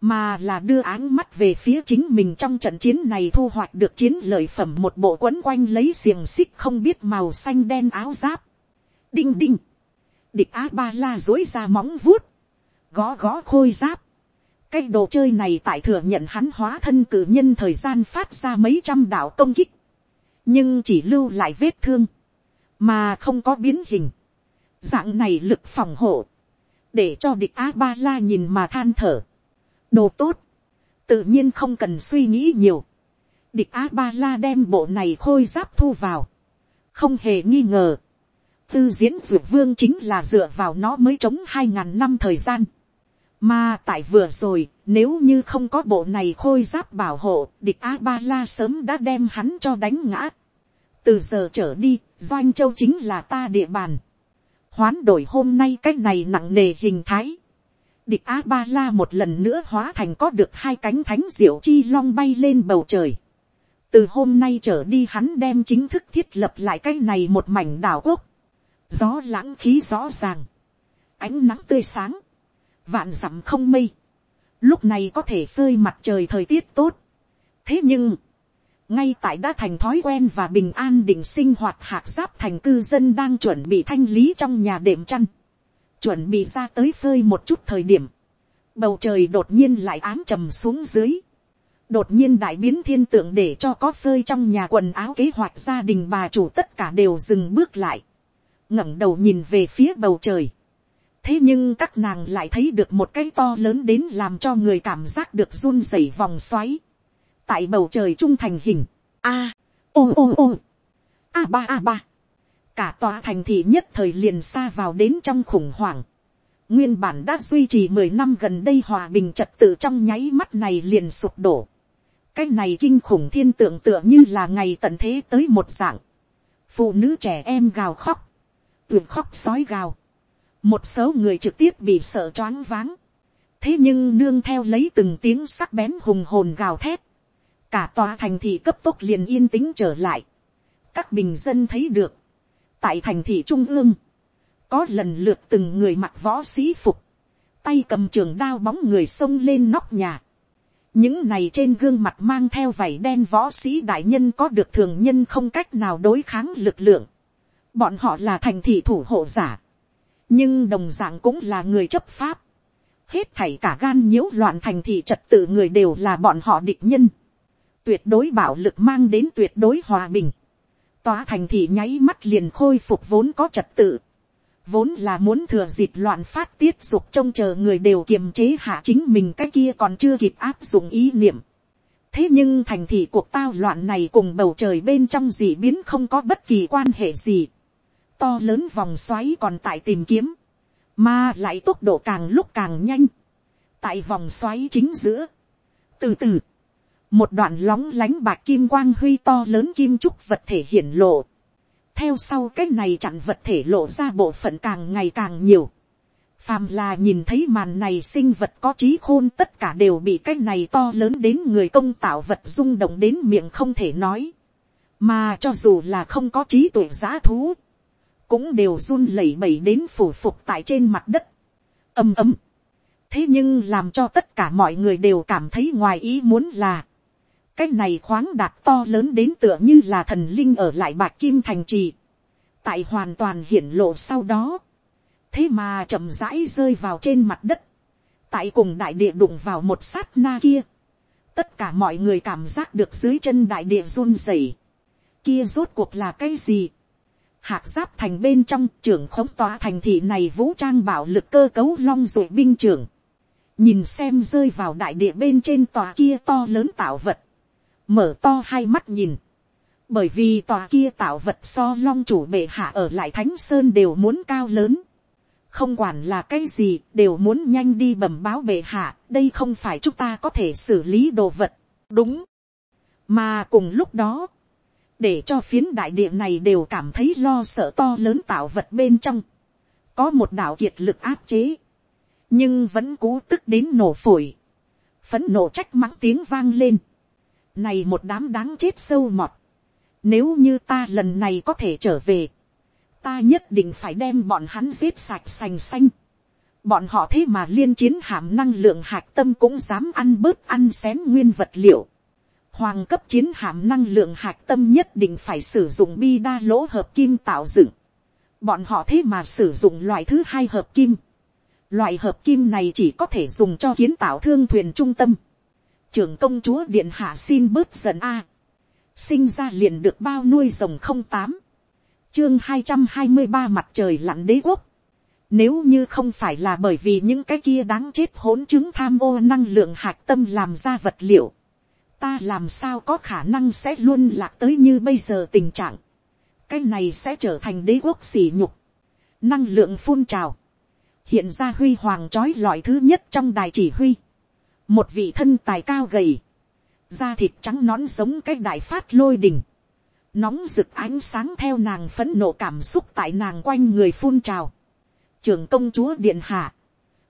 mà là đưa áng mắt về phía chính mình trong trận chiến này thu hoạch được chiến lợi phẩm một bộ quấn quanh lấy xiềng xích không biết màu xanh đen áo giáp. Đinh đinh, địch á ba la dối ra móng vuốt, gó gó khôi giáp. cái đồ chơi này tại thừa nhận hắn hóa thân cử nhân thời gian phát ra mấy trăm đạo công kích, nhưng chỉ lưu lại vết thương, mà không có biến hình. dạng này lực phòng hộ, để cho địch a ba la nhìn mà than thở. đồ tốt, tự nhiên không cần suy nghĩ nhiều. địch a ba la đem bộ này khôi giáp thu vào, không hề nghi ngờ. tư diễn dược vương chính là dựa vào nó mới chống hai ngàn năm thời gian. mà tại vừa rồi, nếu như không có bộ này khôi giáp bảo hộ, địch a ba la sớm đã đem hắn cho đánh ngã. từ giờ trở đi, doanh châu chính là ta địa bàn hoán đổi hôm nay cái này nặng nề hình thái. Địch a ba la một lần nữa hóa thành có được hai cánh thánh diệu chi long bay lên bầu trời. từ hôm nay trở đi hắn đem chính thức thiết lập lại cái này một mảnh đảo quốc. gió lãng khí rõ ràng, ánh nắng tươi sáng, vạn dặm không mây. lúc này có thể phơi mặt trời thời tiết tốt. thế nhưng, ngay tại đã thành thói quen và bình an định sinh hoạt hạc giáp thành cư dân đang chuẩn bị thanh lý trong nhà đệm chăn, chuẩn bị ra tới phơi một chút thời điểm, bầu trời đột nhiên lại ám trầm xuống dưới, đột nhiên đại biến thiên tượng để cho có phơi trong nhà quần áo kế hoạch gia đình bà chủ tất cả đều dừng bước lại, ngẩng đầu nhìn về phía bầu trời, thế nhưng các nàng lại thấy được một cái to lớn đến làm cho người cảm giác được run rẩy vòng xoáy, tại bầu trời trung thành hình, a, ôm ôm ôm a ba a ba, cả tòa thành thị nhất thời liền xa vào đến trong khủng hoảng, nguyên bản đã duy trì mười năm gần đây hòa bình trật tự trong nháy mắt này liền sụp đổ, cái này kinh khủng thiên tượng tựa như là ngày tận thế tới một dạng, phụ nữ trẻ em gào khóc, tuyệt khóc sói gào, một số người trực tiếp bị sợ choáng váng, thế nhưng nương theo lấy từng tiếng sắc bén hùng hồn gào thét, cả tòa thành thị cấp tốc liền yên tĩnh trở lại, các bình dân thấy được, tại thành thị trung ương, có lần lượt từng người mặc võ sĩ phục, tay cầm trường đao bóng người xông lên nóc nhà, những này trên gương mặt mang theo vảy đen võ sĩ đại nhân có được thường nhân không cách nào đối kháng lực lượng. Bọn họ là thành thị thủ hộ giả. Nhưng đồng dạng cũng là người chấp pháp. Hết thảy cả gan nhiễu loạn thành thị trật tự người đều là bọn họ địch nhân. Tuyệt đối bạo lực mang đến tuyệt đối hòa bình. Tòa thành thị nháy mắt liền khôi phục vốn có trật tự vốn là muốn thừa dịp loạn phát tiết dục trông chờ người đều kiềm chế hạ chính mình cái kia còn chưa kịp áp dụng ý niệm. thế nhưng thành thị cuộc tao loạn này cùng bầu trời bên trong dị biến không có bất kỳ quan hệ gì. to lớn vòng xoáy còn tại tìm kiếm, mà lại tốc độ càng lúc càng nhanh. tại vòng xoáy chính giữa, từ từ, một đoạn lóng lánh bạc kim quang huy to lớn kim trúc vật thể hiển lộ theo sau cái này chặn vật thể lộ ra bộ phận càng ngày càng nhiều. phàm là nhìn thấy màn này sinh vật có trí khôn tất cả đều bị cái này to lớn đến người công tạo vật rung động đến miệng không thể nói. mà cho dù là không có trí tuệ giá thú, cũng đều run lẩy bẩy đến phủ phục tại trên mặt đất. ầm ầm. thế nhưng làm cho tất cả mọi người đều cảm thấy ngoài ý muốn là, cái này khoáng đạt to lớn đến tựa như là thần linh ở lại bạc kim thành trì. tại hoàn toàn hiển lộ sau đó. thế mà chậm rãi rơi vào trên mặt đất. tại cùng đại địa đụng vào một sát na kia. tất cả mọi người cảm giác được dưới chân đại địa run rẩy. kia rốt cuộc là cái gì. hạc giáp thành bên trong trưởng khống tòa thành thị này vũ trang bảo lực cơ cấu long ruột binh trưởng. nhìn xem rơi vào đại địa bên trên tòa kia to lớn tạo vật mở to hai mắt nhìn, bởi vì tòa kia tạo vật so long chủ bệ hạ ở lại thánh sơn đều muốn cao lớn, không quản là cái gì đều muốn nhanh đi bẩm báo bệ hạ, đây không phải chúng ta có thể xử lý đồ vật, đúng, mà cùng lúc đó, để cho phiến đại địa này đều cảm thấy lo sợ to lớn tạo vật bên trong, có một đạo kiệt lực áp chế, nhưng vẫn cố tức đến nổ phổi, phấn nổ trách mắng tiếng vang lên, này một đám đáng chết sâu mọt. Nếu như ta lần này có thể trở về. Ta nhất định phải đem bọn hắn giết sạch sành xanh. Bọn họ thế mà liên chiến hàm năng lượng hạt tâm cũng dám ăn bớt ăn xén nguyên vật liệu. Hoàng cấp chiến hàm năng lượng hạt tâm nhất định phải sử dụng bi đa lỗ hợp kim tạo dựng. Bọn họ thế mà sử dụng loại thứ hai hợp kim. Loại hợp kim này chỉ có thể dùng cho kiến tạo thương thuyền trung tâm trưởng công chúa điện hạ xin bớt giận a. sinh ra liền được bao nuôi rồng không tám. chương hai trăm hai mươi ba mặt trời lặn đế quốc. Nếu như không phải là bởi vì những cái kia đáng chết hỗn chứng tham ô năng lượng hạt tâm làm ra vật liệu. Ta làm sao có khả năng sẽ luôn lạc tới như bây giờ tình trạng. Cái này sẽ trở thành đế quốc sỉ nhục. Năng lượng phun trào. Hiện ra huy hoàng trói lọi thứ nhất trong đài chỉ huy một vị thân tài cao gầy, da thịt trắng nón giống cái đại phát lôi đình, nóng rực ánh sáng theo nàng phấn nộ cảm xúc tại nàng quanh người phun trào. trường công chúa điện hạ,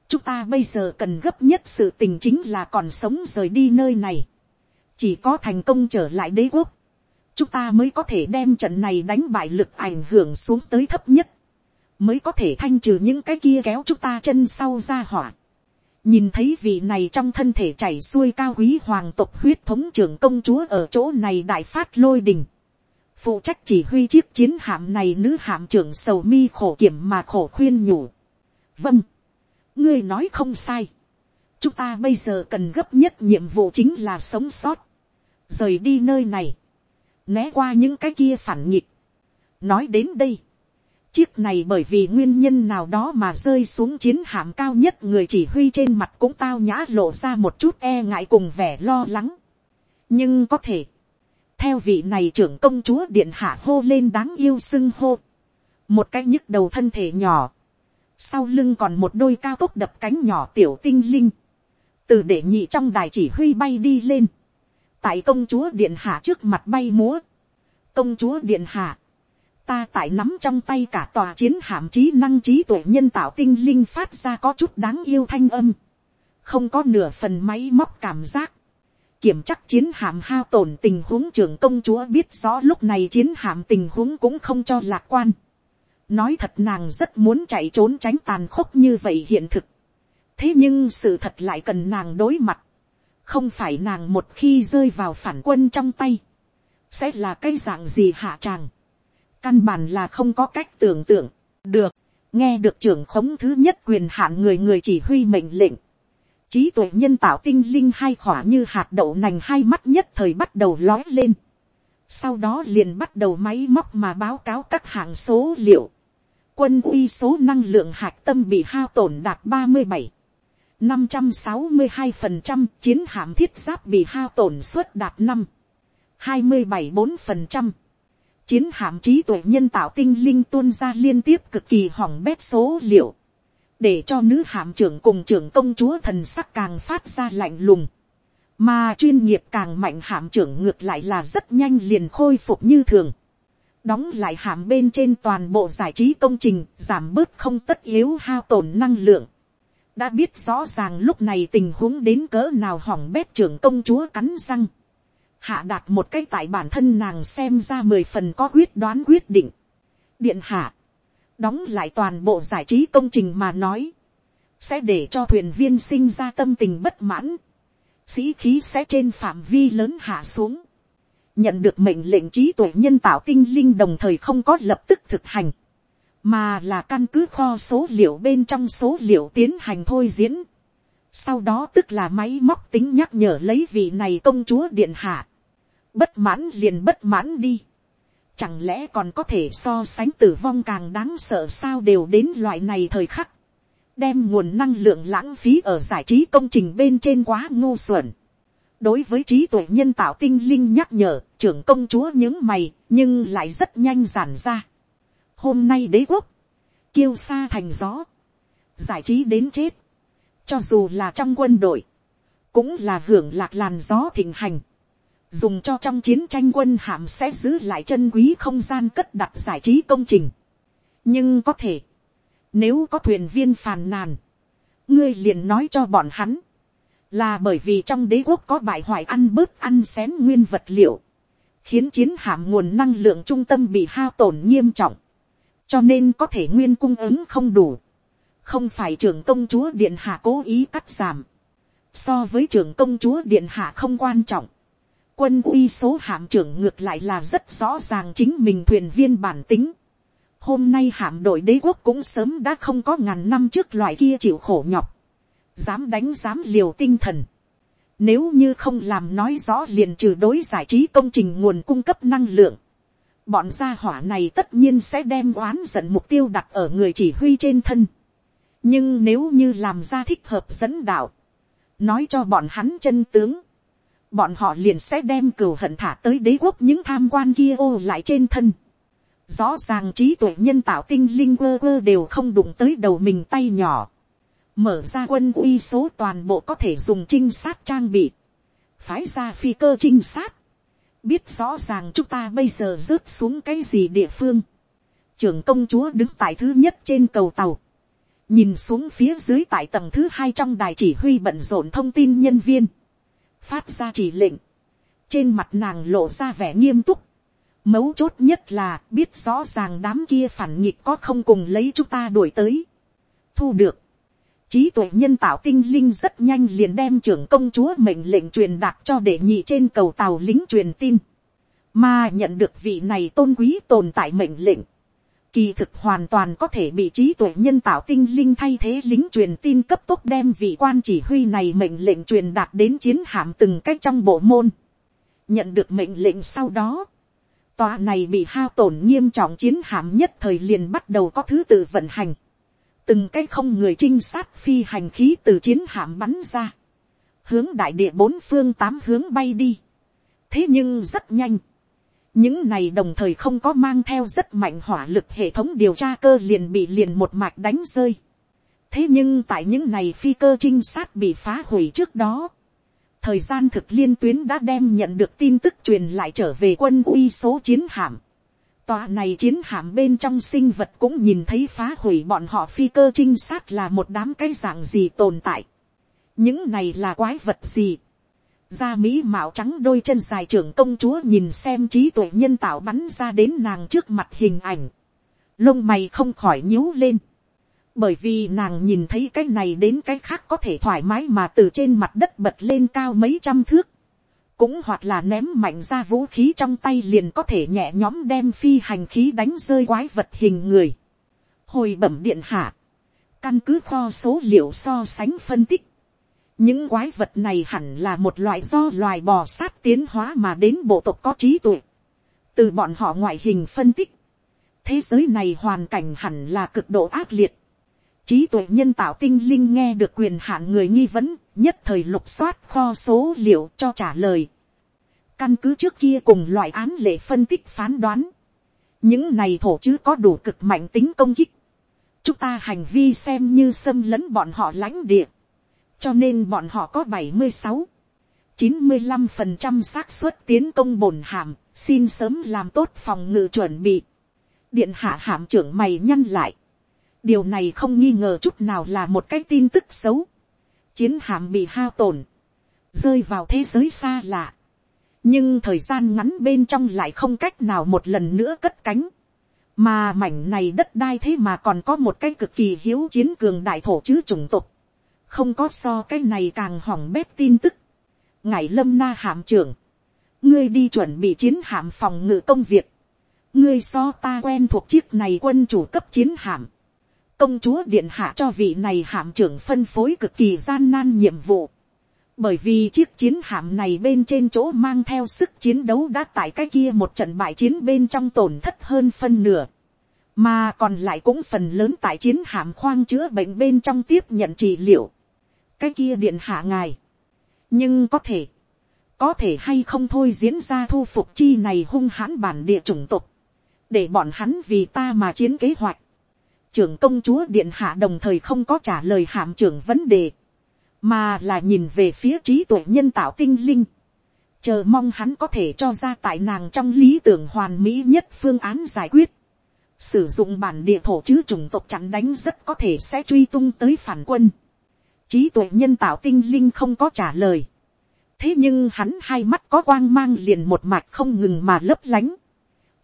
chúng ta bây giờ cần gấp nhất sự tình chính là còn sống rời đi nơi này, chỉ có thành công trở lại đế quốc, chúng ta mới có thể đem trận này đánh bại lực ảnh hưởng xuống tới thấp nhất, mới có thể thanh trừ những cái kia kéo chúng ta chân sau ra hỏa nhìn thấy vị này trong thân thể chảy xuôi cao quý hoàng tộc huyết thống trưởng công chúa ở chỗ này đại phát lôi đình. phụ trách chỉ huy chiếc chiến hạm này nữ hạm trưởng sầu mi khổ kiểm mà khổ khuyên nhủ. vâng, ngươi nói không sai. chúng ta bây giờ cần gấp nhất nhiệm vụ chính là sống sót. rời đi nơi này. né qua những cái kia phản nghịch. nói đến đây Chiếc này bởi vì nguyên nhân nào đó mà rơi xuống chiến hạm cao nhất người chỉ huy trên mặt cũng tao nhã lộ ra một chút e ngại cùng vẻ lo lắng. Nhưng có thể, theo vị này trưởng công chúa điện hạ hô lên đáng yêu sưng hô. Một cái nhức đầu thân thể nhỏ. Sau lưng còn một đôi cao tốc đập cánh nhỏ tiểu tinh linh. Từ để nhị trong đài chỉ huy bay đi lên. Tại công chúa điện hạ trước mặt bay múa. Công chúa điện hạ ta tại nắm trong tay cả tòa chiến hạm trí năng trí tuệ nhân tạo tinh linh phát ra có chút đáng yêu thanh âm, không có nửa phần máy móc cảm giác, kiểm chắc chiến hạm hao tổn tình huống trưởng công chúa biết rõ lúc này chiến hạm tình huống cũng không cho lạc quan. nói thật nàng rất muốn chạy trốn tránh tàn khốc như vậy hiện thực. thế nhưng sự thật lại cần nàng đối mặt. không phải nàng một khi rơi vào phản quân trong tay. sẽ là cái dạng gì hạ tràng căn bản là không có cách tưởng tượng, được, nghe được trưởng khống thứ nhất quyền hạn người người chỉ huy mệnh lệnh, trí tuệ nhân tạo tinh linh hai khỏa như hạt đậu nành hai mắt nhất thời bắt đầu lói lên, sau đó liền bắt đầu máy móc mà báo cáo các hạng số liệu, quân uy số năng lượng hạt tâm bị hao tổn đạt ba mươi bảy. 562% chiến hạm thiết giáp bị hao tổn suất đạt năm. 27-4% chiến hạm trí tuệ nhân tạo tinh linh tuôn ra liên tiếp cực kỳ hỏng bét số liệu. Để cho nữ hạm trưởng cùng trưởng công chúa thần sắc càng phát ra lạnh lùng, mà chuyên nghiệp càng mạnh hạm trưởng ngược lại là rất nhanh liền khôi phục như thường, đóng lại hạm bên trên toàn bộ giải trí công trình giảm bớt không tất yếu hao tổn năng lượng, đã biết rõ ràng lúc này tình huống đến cỡ nào hỏng bét trưởng công chúa cắn răng, hạ đạt một cái tại bản thân nàng xem ra mười phần có quyết đoán quyết định, điện hạ, đóng lại toàn bộ giải trí công trình mà nói, sẽ để cho thuyền viên sinh ra tâm tình bất mãn, sĩ khí sẽ trên phạm vi lớn hạ xuống, nhận được mệnh lệnh trí tuệ nhân tạo tinh linh đồng thời không có lập tức thực hành, mà là căn cứ kho số liệu bên trong số liệu tiến hành thôi diễn, sau đó tức là máy móc tính nhắc nhở lấy vị này công chúa điện hạ, bất mãn liền bất mãn đi, Chẳng lẽ còn có thể so sánh tử vong càng đáng sợ sao đều đến loại này thời khắc. Đem nguồn năng lượng lãng phí ở giải trí công trình bên trên quá ngu xuẩn. Đối với trí tuệ nhân tạo tinh linh nhắc nhở, trưởng công chúa những mày, nhưng lại rất nhanh giản ra. Hôm nay đế quốc, kiêu xa thành gió, giải trí đến chết. Cho dù là trong quân đội, cũng là hưởng lạc làn gió thịnh hành dùng cho trong chiến tranh quân hạm sẽ giữ lại chân quý không gian cất đặt giải trí công trình. nhưng có thể, nếu có thuyền viên phàn nàn, ngươi liền nói cho bọn hắn, là bởi vì trong đế quốc có bại hoại ăn bớt ăn xén nguyên vật liệu, khiến chiến hạm nguồn năng lượng trung tâm bị hao tổn nghiêm trọng, cho nên có thể nguyên cung ứng không đủ, không phải trưởng công chúa điện hạ cố ý cắt giảm, so với trưởng công chúa điện hạ không quan trọng, quân uy số hạm trưởng ngược lại là rất rõ ràng chính mình thuyền viên bản tính. Hôm nay hạm đội đế quốc cũng sớm đã không có ngàn năm trước loại kia chịu khổ nhọc. Dám đánh dám liều tinh thần. Nếu như không làm nói rõ liền trừ đối giải trí công trình nguồn cung cấp năng lượng. Bọn gia hỏa này tất nhiên sẽ đem oán giận mục tiêu đặt ở người chỉ huy trên thân. Nhưng nếu như làm ra thích hợp dẫn đạo. Nói cho bọn hắn chân tướng bọn họ liền sẽ đem cừu hận thả tới đế quốc những tham quan kia ô lại trên thân. Rõ ràng trí tuệ nhân tạo tinh linh quơ quơ đều không đụng tới đầu mình tay nhỏ. Mở ra quân uy số toàn bộ có thể dùng trinh sát trang bị. Phái ra phi cơ trinh sát. Biết rõ ràng chúng ta bây giờ rớt xuống cái gì địa phương. Trưởng công chúa đứng tại thứ nhất trên cầu tàu. Nhìn xuống phía dưới tại tầng thứ hai trong đài chỉ huy bận rộn thông tin nhân viên phát ra chỉ lệnh, trên mặt nàng lộ ra vẻ nghiêm túc, mấu chốt nhất là biết rõ ràng đám kia phản nghịch có không cùng lấy chúng ta đuổi tới, thu được, trí tuệ nhân tạo tinh linh rất nhanh liền đem trưởng công chúa mệnh lệnh truyền đạt cho đệ nhị trên cầu tàu lính truyền tin, mà nhận được vị này tôn quý tồn tại mệnh lệnh, kỳ thực hoàn toàn có thể bị trí tuệ nhân tạo tinh linh thay thế lính truyền tin cấp tốc đem vị quan chỉ huy này mệnh lệnh truyền đạt đến chiến hạm từng cách trong bộ môn. nhận được mệnh lệnh sau đó, tòa này bị hao tổn nghiêm trọng chiến hạm nhất thời liền bắt đầu có thứ tự vận hành. từng cách không người trinh sát phi hành khí từ chiến hạm bắn ra, hướng đại địa bốn phương tám hướng bay đi. thế nhưng rất nhanh, những này đồng thời không có mang theo rất mạnh hỏa lực hệ thống điều tra cơ liền bị liền một mạch đánh rơi. thế nhưng tại những này phi cơ trinh sát bị phá hủy trước đó, thời gian thực liên tuyến đã đem nhận được tin tức truyền lại trở về quân uy số chiến hạm, Tòa này chiến hạm bên trong sinh vật cũng nhìn thấy phá hủy bọn họ phi cơ trinh sát là một đám cái dạng gì tồn tại. Những này là quái vật gì. Da mỹ mạo trắng đôi chân dài trưởng công chúa nhìn xem trí tuệ nhân tạo bắn ra đến nàng trước mặt hình ảnh. Lông mày không khỏi nhíu lên. Bởi vì nàng nhìn thấy cái này đến cái khác có thể thoải mái mà từ trên mặt đất bật lên cao mấy trăm thước cũng hoặc là ném mạnh ra vũ khí trong tay liền có thể nhẹ nhóm đem phi hành khí đánh rơi quái vật hình người. Hồi bẩm điện hạ, căn cứ kho số liệu so sánh phân tích, những quái vật này hẳn là một loại do loài bò sát tiến hóa mà đến bộ tộc có trí tuệ. từ bọn họ ngoại hình phân tích, thế giới này hoàn cảnh hẳn là cực độ ác liệt. trí tuệ nhân tạo tinh linh nghe được quyền hạn người nghi vấn, nhất thời lục soát kho số liệu cho trả lời. Căn cứ trước kia cùng loại án lệ phân tích phán đoán. Những này thổ chứ có đủ cực mạnh tính công kích. Chúng ta hành vi xem như xâm lấn bọn họ lãnh địa. Cho nên bọn họ có bảy mươi sáu chín mươi 95% xác suất tiến công bổn hàm, xin sớm làm tốt phòng ngự chuẩn bị. Điện hạ hàm trưởng mày nhăn lại. Điều này không nghi ngờ chút nào là một cái tin tức xấu chiến hạm bị hao tổn, rơi vào thế giới xa lạ. nhưng thời gian ngắn bên trong lại không cách nào một lần nữa cất cánh. mà mảnh này đất đai thế mà còn có một cái cực kỳ hiếu chiến cường đại thổ chứ chủng tục không có so cái này càng hỏng bếp tin tức. ngài lâm na hạm trưởng, ngươi đi chuẩn bị chiến hạm phòng ngự công việc. ngươi so ta quen thuộc chiếc này quân chủ cấp chiến hạm công chúa điện hạ cho vị này hạm trưởng phân phối cực kỳ gian nan nhiệm vụ. Bởi vì chiếc chiến hạm này bên trên chỗ mang theo sức chiến đấu đã tại cái kia một trận bại chiến bên trong tổn thất hơn phân nửa. Mà còn lại cũng phần lớn tại chiến hạm khoang chữa bệnh bên trong tiếp nhận trị liệu. Cái kia điện hạ ngài. Nhưng có thể. Có thể hay không thôi diễn ra thu phục chi này hung hãn bản địa chủng tộc Để bọn hắn vì ta mà chiến kế hoạch trưởng công chúa điện hạ đồng thời không có trả lời hạm trưởng vấn đề, mà là nhìn về phía trí tuệ nhân tạo tinh linh, chờ mong hắn có thể cho ra tại nàng trong lý tưởng hoàn mỹ nhất phương án giải quyết. Sử dụng bản địa thổ chứ chủng tộc chặn đánh rất có thể sẽ truy tung tới phản quân. Trí tuệ nhân tạo tinh linh không có trả lời. Thế nhưng hắn hai mắt có quang mang liền một mạch không ngừng mà lấp lánh.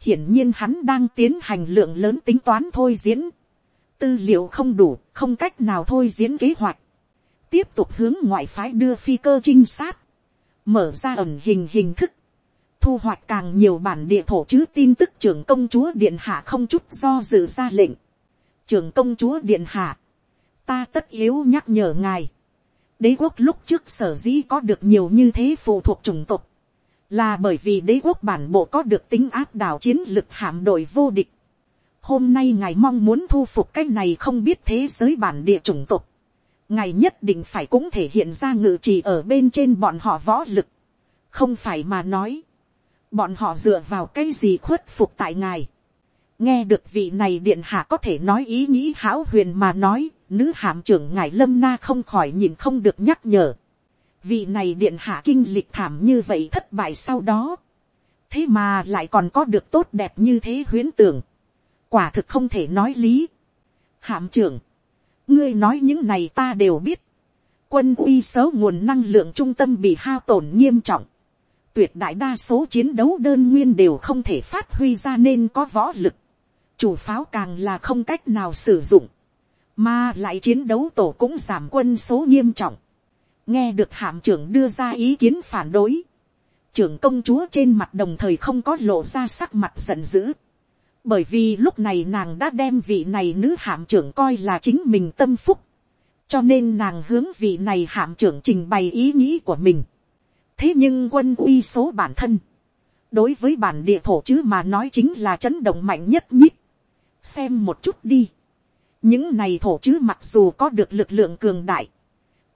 Hiển nhiên hắn đang tiến hành lượng lớn tính toán thôi diễn tư liệu không đủ, không cách nào thôi diễn kế hoạch. tiếp tục hướng ngoại phái đưa phi cơ trinh sát, mở ra ẩn hình hình thức, thu hoạch càng nhiều bản địa thổ chứ tin tức trưởng công chúa điện hạ không chút do dự ra lệnh. trưởng công chúa điện hạ, ta tất yếu nhắc nhở ngài. đế quốc lúc trước sở dĩ có được nhiều như thế phụ thuộc chủng tộc, là bởi vì đế quốc bản bộ có được tính áp đảo chiến lực hạm đội vô địch. Hôm nay ngài mong muốn thu phục cái này không biết thế giới bản địa chủng tộc, ngài nhất định phải cũng thể hiện ra ngự trì ở bên trên bọn họ võ lực, không phải mà nói, bọn họ dựa vào cái gì khuất phục tại ngài, nghe được vị này điện hạ có thể nói ý nghĩ hão huyền mà nói, nữ hàm trưởng ngài lâm na không khỏi nhìn không được nhắc nhở, vị này điện hạ kinh lịch thảm như vậy thất bại sau đó, thế mà lại còn có được tốt đẹp như thế huyến tưởng, quả thực không thể nói lý. hạm trưởng, ngươi nói những này ta đều biết. quân uy xấu nguồn năng lượng trung tâm bị hao tổn nghiêm trọng. tuyệt đại đa số chiến đấu đơn nguyên đều không thể phát huy ra nên có võ lực chủ pháo càng là không cách nào sử dụng. mà lại chiến đấu tổ cũng giảm quân số nghiêm trọng. nghe được hạm trưởng đưa ra ý kiến phản đối. trưởng công chúa trên mặt đồng thời không có lộ ra sắc mặt giận dữ bởi vì lúc này nàng đã đem vị này nữ hạm trưởng coi là chính mình tâm phúc, cho nên nàng hướng vị này hạm trưởng trình bày ý nghĩ của mình. thế nhưng quân uy số bản thân, đối với bản địa thổ chứ mà nói chính là chấn động mạnh nhất nhít xem một chút đi. những này thổ chứ mặc dù có được lực lượng cường đại,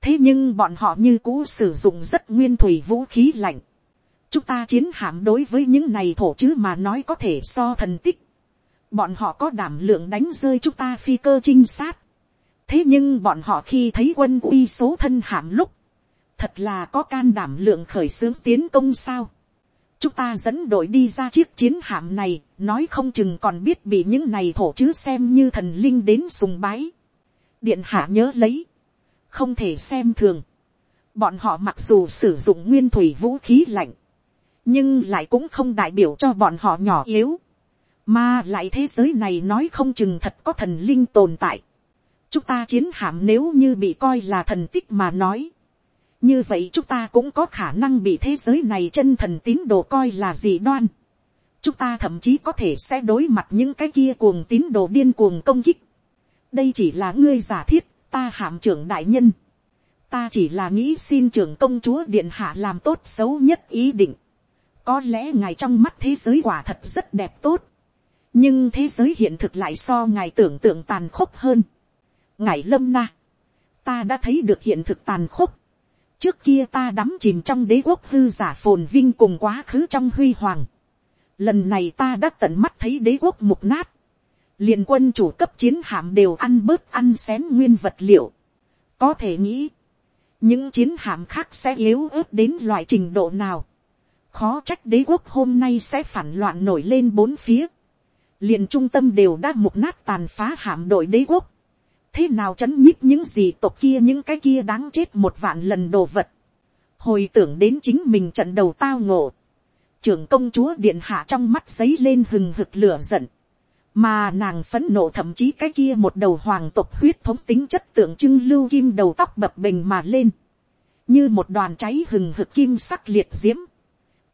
thế nhưng bọn họ như cũ sử dụng rất nguyên thủy vũ khí lạnh. chúng ta chiến hạm đối với những này thổ chứ mà nói có thể so thần tích bọn họ có đảm lượng đánh rơi chúng ta phi cơ trinh sát. thế nhưng bọn họ khi thấy quân uy số thân hạm lúc, thật là có can đảm lượng khởi xướng tiến công sao chúng ta dẫn đội đi ra chiếc chiến hạm này, nói không chừng còn biết bị những này thổ chứ xem như thần linh đến sùng bái. điện hạ nhớ lấy, không thể xem thường. bọn họ mặc dù sử dụng nguyên thủy vũ khí lạnh, nhưng lại cũng không đại biểu cho bọn họ nhỏ yếu, mà lại thế giới này nói không chừng thật có thần linh tồn tại. chúng ta chiến hạm nếu như bị coi là thần tích mà nói, như vậy chúng ta cũng có khả năng bị thế giới này chân thần tín đồ coi là gì đoan. chúng ta thậm chí có thể sẽ đối mặt những cái kia cuồng tín đồ điên cuồng công kích. đây chỉ là ngươi giả thiết, ta hạm trưởng đại nhân. ta chỉ là nghĩ xin trưởng công chúa điện hạ làm tốt xấu nhất ý định. có lẽ ngài trong mắt thế giới quả thật rất đẹp tốt. nhưng thế giới hiện thực lại so ngài tưởng tượng tàn khốc hơn. ngài lâm na, ta đã thấy được hiện thực tàn khốc trước kia ta đắm chìm trong đế quốc hư giả phồn vinh cùng quá khứ trong huy hoàng. Lần này ta đã tận mắt thấy đế quốc mục nát. liền quân chủ cấp chiến hạm đều ăn bớt ăn xén nguyên vật liệu. Có thể nghĩ, những chiến hạm khác sẽ yếu ớt đến loại trình độ nào. Khó trách đế quốc hôm nay sẽ phản loạn nổi lên bốn phía. liền trung tâm đều đã mục nát tàn phá hạm đội đế quốc thế nào chấn nhích những gì tộc kia những cái kia đáng chết một vạn lần đồ vật. hồi tưởng đến chính mình trận đầu tao ngộ. trưởng công chúa điện hạ trong mắt giấy lên hừng hực lửa giận. mà nàng phấn nộ thậm chí cái kia một đầu hoàng tộc huyết thống tính chất tượng trưng lưu kim đầu tóc bập bình mà lên. như một đoàn cháy hừng hực kim sắc liệt diễm.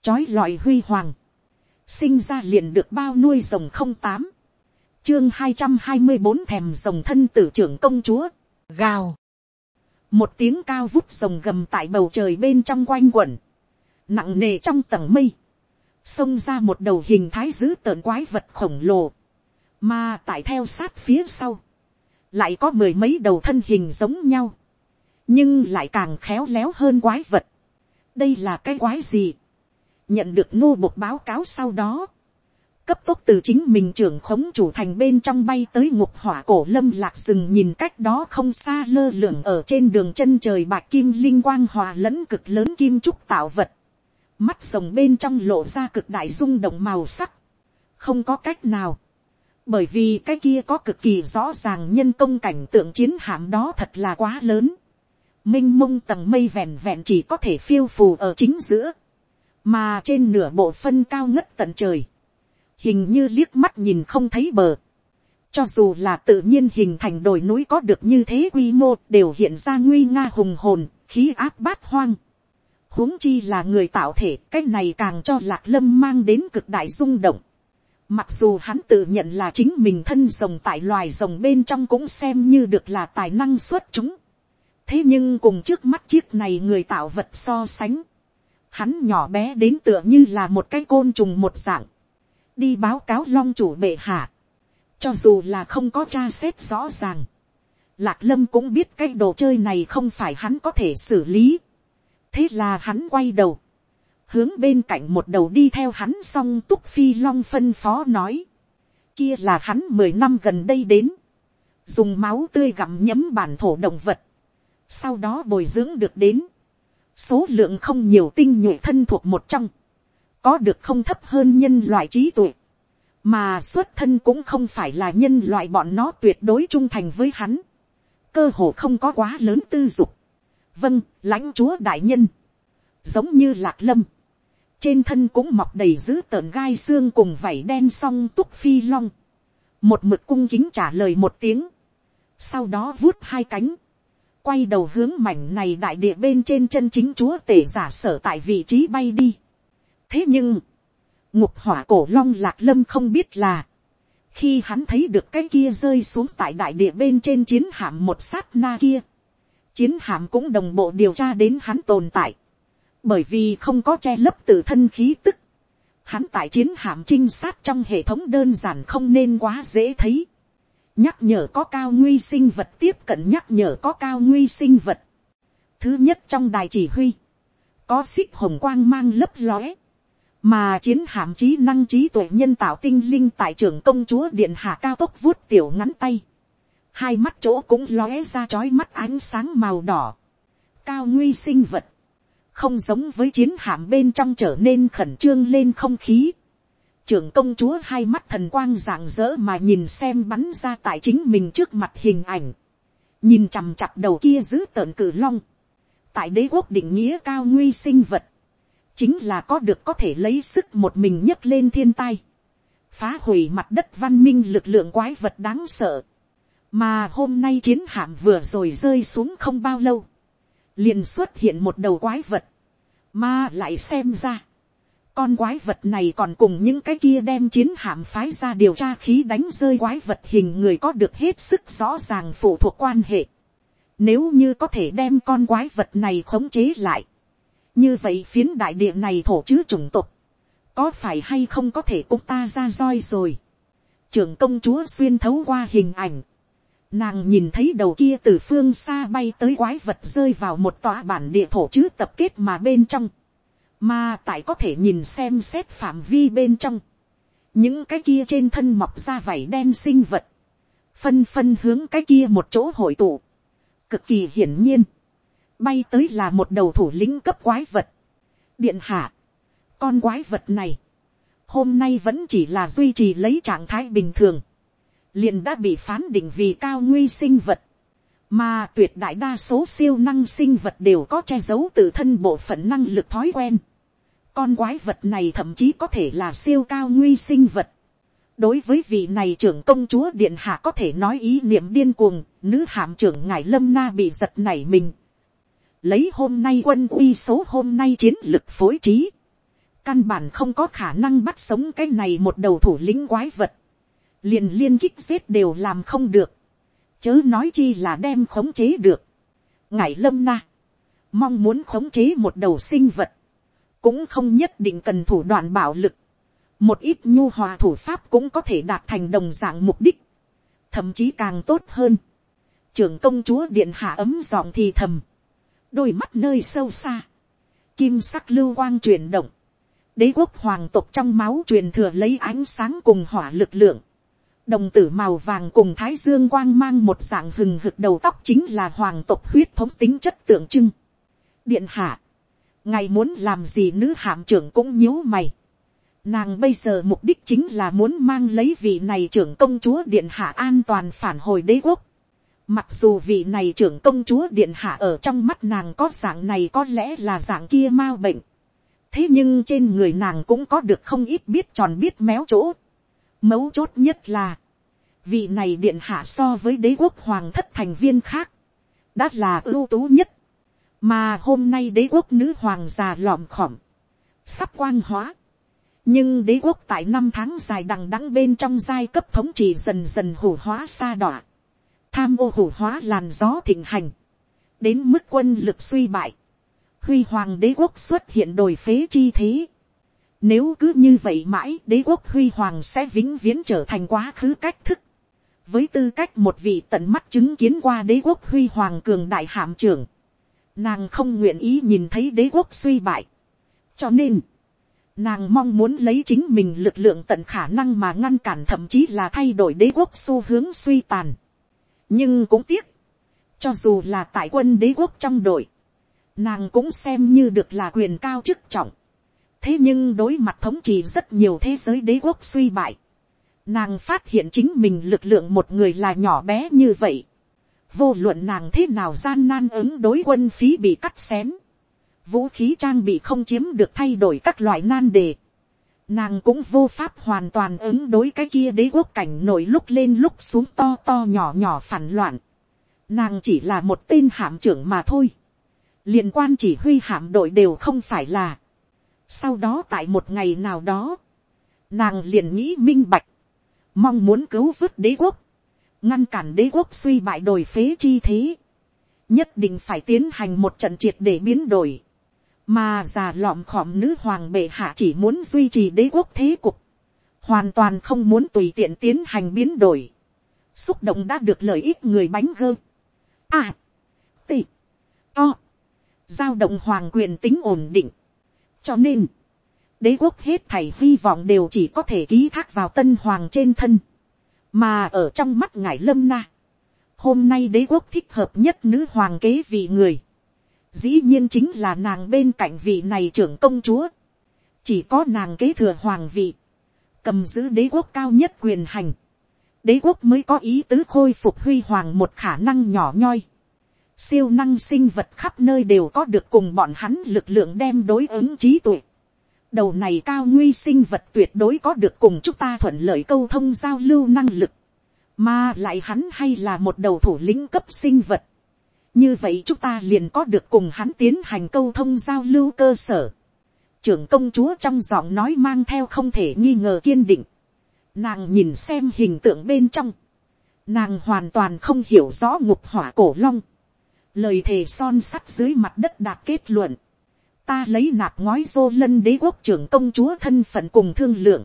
chói lọi huy hoàng. sinh ra liền được bao nuôi rồng không tám chương hai trăm hai mươi bốn thèm rồng thân tử trưởng công chúa, gào. một tiếng cao vút rồng gầm tại bầu trời bên trong quanh quẩn, nặng nề trong tầng mây, xông ra một đầu hình thái dữ tợn quái vật khổng lồ, mà tại theo sát phía sau, lại có mười mấy đầu thân hình giống nhau, nhưng lại càng khéo léo hơn quái vật. đây là cái quái gì, nhận được nô bột báo cáo sau đó, cấp tốc từ chính mình trưởng khống chủ thành bên trong bay tới ngục hỏa cổ lâm lạc rừng nhìn cách đó không xa lơ lửng ở trên đường chân trời bạc kim linh quang hòa lẫn cực lớn kim trúc tạo vật. Mắt rồng bên trong lộ ra cực đại rung động màu sắc. Không có cách nào. Bởi vì cái kia có cực kỳ rõ ràng nhân công cảnh tượng chiến hạm đó thật là quá lớn. Minh mông tầng mây vẹn vẹn chỉ có thể phiêu phù ở chính giữa. Mà trên nửa bộ phân cao ngất tận trời hình như liếc mắt nhìn không thấy bờ. Cho dù là tự nhiên hình thành đồi núi có được như thế quy mô đều hiện ra nguy nga hùng hồn, khí áp bát hoang. huống chi là người tạo thể, cái này càng cho lạc lâm mang đến cực đại rung động. Mặc dù hắn tự nhận là chính mình thân rồng tại loài rồng bên trong cũng xem như được là tài năng xuất chúng. Thế nhưng cùng trước mắt chiếc này người tạo vật so sánh. Hắn nhỏ bé đến tựa như là một cái côn trùng một dạng đi báo cáo long chủ bệ hạ. cho dù là không có tra xét rõ ràng. lạc lâm cũng biết cái đồ chơi này không phải hắn có thể xử lý. thế là hắn quay đầu. hướng bên cạnh một đầu đi theo hắn xong túc phi long phân phó nói. kia là hắn mười năm gần đây đến. dùng máu tươi gặm nhấm bản thổ động vật. sau đó bồi dưỡng được đến. số lượng không nhiều tinh nhuệ thân thuộc một trong có được không thấp hơn nhân loại trí tuệ, mà xuất thân cũng không phải là nhân loại bọn nó tuyệt đối trung thành với hắn, cơ hồ không có quá lớn tư dục. vâng, lãnh chúa đại nhân, giống như lạc lâm, trên thân cũng mọc đầy dữ tợn gai xương cùng vảy đen song túc phi long, một mực cung kính trả lời một tiếng, sau đó vuốt hai cánh, quay đầu hướng mảnh này đại địa bên trên chân chính chúa tể giả sở tại vị trí bay đi thế nhưng, ngục hỏa cổ long lạc lâm không biết là, khi hắn thấy được cái kia rơi xuống tại đại địa bên trên chiến hạm một sát na kia, chiến hạm cũng đồng bộ điều tra đến hắn tồn tại, bởi vì không có che lấp từ thân khí tức, hắn tại chiến hạm trinh sát trong hệ thống đơn giản không nên quá dễ thấy, nhắc nhở có cao nguy sinh vật tiếp cận nhắc nhở có cao nguy sinh vật, thứ nhất trong đài chỉ huy, có xích hồng quang mang lấp lóe, mà chiến hạm trí năng trí tuệ nhân tạo tinh linh tại trưởng công chúa điện hạ cao tốc vuốt tiểu ngắn tay, hai mắt chỗ cũng lóe ra chói mắt ánh sáng màu đỏ, cao nguy sinh vật, không giống với chiến hạm bên trong trở nên khẩn trương lên không khí. trưởng công chúa hai mắt thần quang rạng rỡ mà nhìn xem bắn ra tại chính mình trước mặt hình ảnh. nhìn chằm chặp đầu kia giữ tợn cử long. tại đế quốc định nghĩa cao nguy sinh vật chính là có được có thể lấy sức một mình nhấc lên thiên tai. phá hủy mặt đất văn minh lực lượng quái vật đáng sợ. mà hôm nay chiến hạm vừa rồi rơi xuống không bao lâu liền xuất hiện một đầu quái vật, mà lại xem ra, con quái vật này còn cùng những cái kia đem chiến hạm phái ra điều tra khí đánh rơi quái vật hình người có được hết sức rõ ràng phụ thuộc quan hệ. Nếu như có thể đem con quái vật này khống chế lại, như vậy phiến đại địa này thổ chứ chủng tộc có phải hay không có thể cũng ta ra roi rồi. trưởng công chúa xuyên thấu qua hình ảnh, Nàng nhìn thấy đầu kia từ phương xa bay tới quái vật rơi vào một tòa bản địa thổ chứ tập kết mà bên trong. Mà tại có thể nhìn xem xét phạm vi bên trong. Những cái kia trên thân mọc ra vảy đen sinh vật. Phân phân hướng cái kia một chỗ hội tụ. Cực kỳ hiển nhiên. Bay tới là một đầu thủ lĩnh cấp quái vật. Điện hạ. Con quái vật này. Hôm nay vẫn chỉ là duy trì lấy trạng thái bình thường liền đã bị phán định vì cao nguy sinh vật, mà tuyệt đại đa số siêu năng sinh vật đều có che giấu tự thân bộ phận năng lực thói quen. Con quái vật này thậm chí có thể là siêu cao nguy sinh vật. đối với vị này trưởng công chúa điện hạ có thể nói ý niệm điên cuồng, nữ hạm trưởng ngài lâm na bị giật nảy mình lấy hôm nay quân uy số hôm nay chiến lực phối trí. căn bản không có khả năng bắt sống cái này một đầu thủ lĩnh quái vật. Liền liên kích giết đều làm không được, chớ nói chi là đem khống chế được. ngài lâm na, mong muốn khống chế một đầu sinh vật, cũng không nhất định cần thủ đoạn bạo lực, một ít nhu hòa thủ pháp cũng có thể đạt thành đồng dạng mục đích, thậm chí càng tốt hơn. trưởng công chúa điện hạ ấm giọng thì thầm, đôi mắt nơi sâu xa, kim sắc lưu quang chuyển động, đế quốc hoàng tộc trong máu truyền thừa lấy ánh sáng cùng hỏa lực lượng, đồng tử màu vàng cùng thái dương quang mang một dạng hừng hực đầu tóc chính là hoàng tộc huyết thống tính chất tượng trưng. điện hạ, ngài muốn làm gì nữ hạm trưởng cũng nhíu mày. Nàng bây giờ mục đích chính là muốn mang lấy vị này trưởng công chúa điện hạ an toàn phản hồi đế quốc. Mặc dù vị này trưởng công chúa điện hạ ở trong mắt nàng có dạng này có lẽ là dạng kia mau bệnh. Thế nhưng trên người nàng cũng có được không ít biết tròn biết méo chỗ. Mấu chốt nhất là, vị này điện hạ so với đế quốc hoàng thất thành viên khác, đã là ưu tú nhất, mà hôm nay đế quốc nữ hoàng già lòm khỏm, sắp quang hóa, nhưng đế quốc tại năm tháng dài đằng đẵng bên trong giai cấp thống trị dần dần hủ hóa xa đọa, tham ô hủ hóa làn gió thịnh hành, đến mức quân lực suy bại, huy hoàng đế quốc xuất hiện đồi phế chi thế, nếu cứ như vậy mãi đế quốc huy hoàng sẽ vĩnh viễn trở thành quá khứ cách thức. Với tư cách một vị tận mắt chứng kiến qua đế quốc huy hoàng cường đại hạm trưởng. Nàng không nguyện ý nhìn thấy đế quốc suy bại. Cho nên, nàng mong muốn lấy chính mình lực lượng tận khả năng mà ngăn cản thậm chí là thay đổi đế quốc xu hướng suy tàn. Nhưng cũng tiếc, cho dù là tại quân đế quốc trong đội, nàng cũng xem như được là quyền cao chức trọng. Thế nhưng đối mặt thống trị rất nhiều thế giới đế quốc suy bại, nàng phát hiện chính mình lực lượng một người là nhỏ bé như vậy, vô luận nàng thế nào gian nan ứng đối quân phí bị cắt xén, vũ khí trang bị không chiếm được thay đổi các loại nan đề, nàng cũng vô pháp hoàn toàn ứng đối cái kia đế quốc cảnh nổi lúc lên lúc xuống to to nhỏ nhỏ phản loạn, nàng chỉ là một tên hạm trưởng mà thôi, liên quan chỉ huy hạm đội đều không phải là, sau đó tại một ngày nào đó, nàng liền nghĩ minh bạch, mong muốn cứu vớt đế quốc, ngăn cản đế quốc suy bại đồi phế chi thế, nhất định phải tiến hành một trận triệt để biến đổi, mà già lọm khọm nữ hoàng bệ hạ chỉ muốn duy trì đế quốc thế cục, hoàn toàn không muốn tùy tiện tiến hành biến đổi, xúc động đã được lợi ích người bánh gơ, a, t, to, giao động hoàng quyền tính ổn định, cho nên, đế quốc hết thảy hy vọng đều chỉ có thể ký thác vào tân hoàng trên thân. Mà ở trong mắt ngài lâm na, hôm nay đế quốc thích hợp nhất nữ hoàng kế vị người, dĩ nhiên chính là nàng bên cạnh vị này trưởng công chúa, chỉ có nàng kế thừa hoàng vị, cầm giữ đế quốc cao nhất quyền hành, đế quốc mới có ý tứ khôi phục huy hoàng một khả năng nhỏ nhoi. Siêu năng sinh vật khắp nơi đều có được cùng bọn hắn lực lượng đem đối ứng trí tuệ. Đầu này cao nguy sinh vật tuyệt đối có được cùng chúng ta thuận lợi câu thông giao lưu năng lực. Mà lại hắn hay là một đầu thủ lĩnh cấp sinh vật. Như vậy chúng ta liền có được cùng hắn tiến hành câu thông giao lưu cơ sở. Trưởng công chúa trong giọng nói mang theo không thể nghi ngờ kiên định. Nàng nhìn xem hình tượng bên trong. Nàng hoàn toàn không hiểu rõ ngục hỏa cổ long. Lời thề son sắt dưới mặt đất đạt kết luận. Ta lấy nạp ngói dô lân đế quốc trưởng công chúa thân phận cùng thương lượng.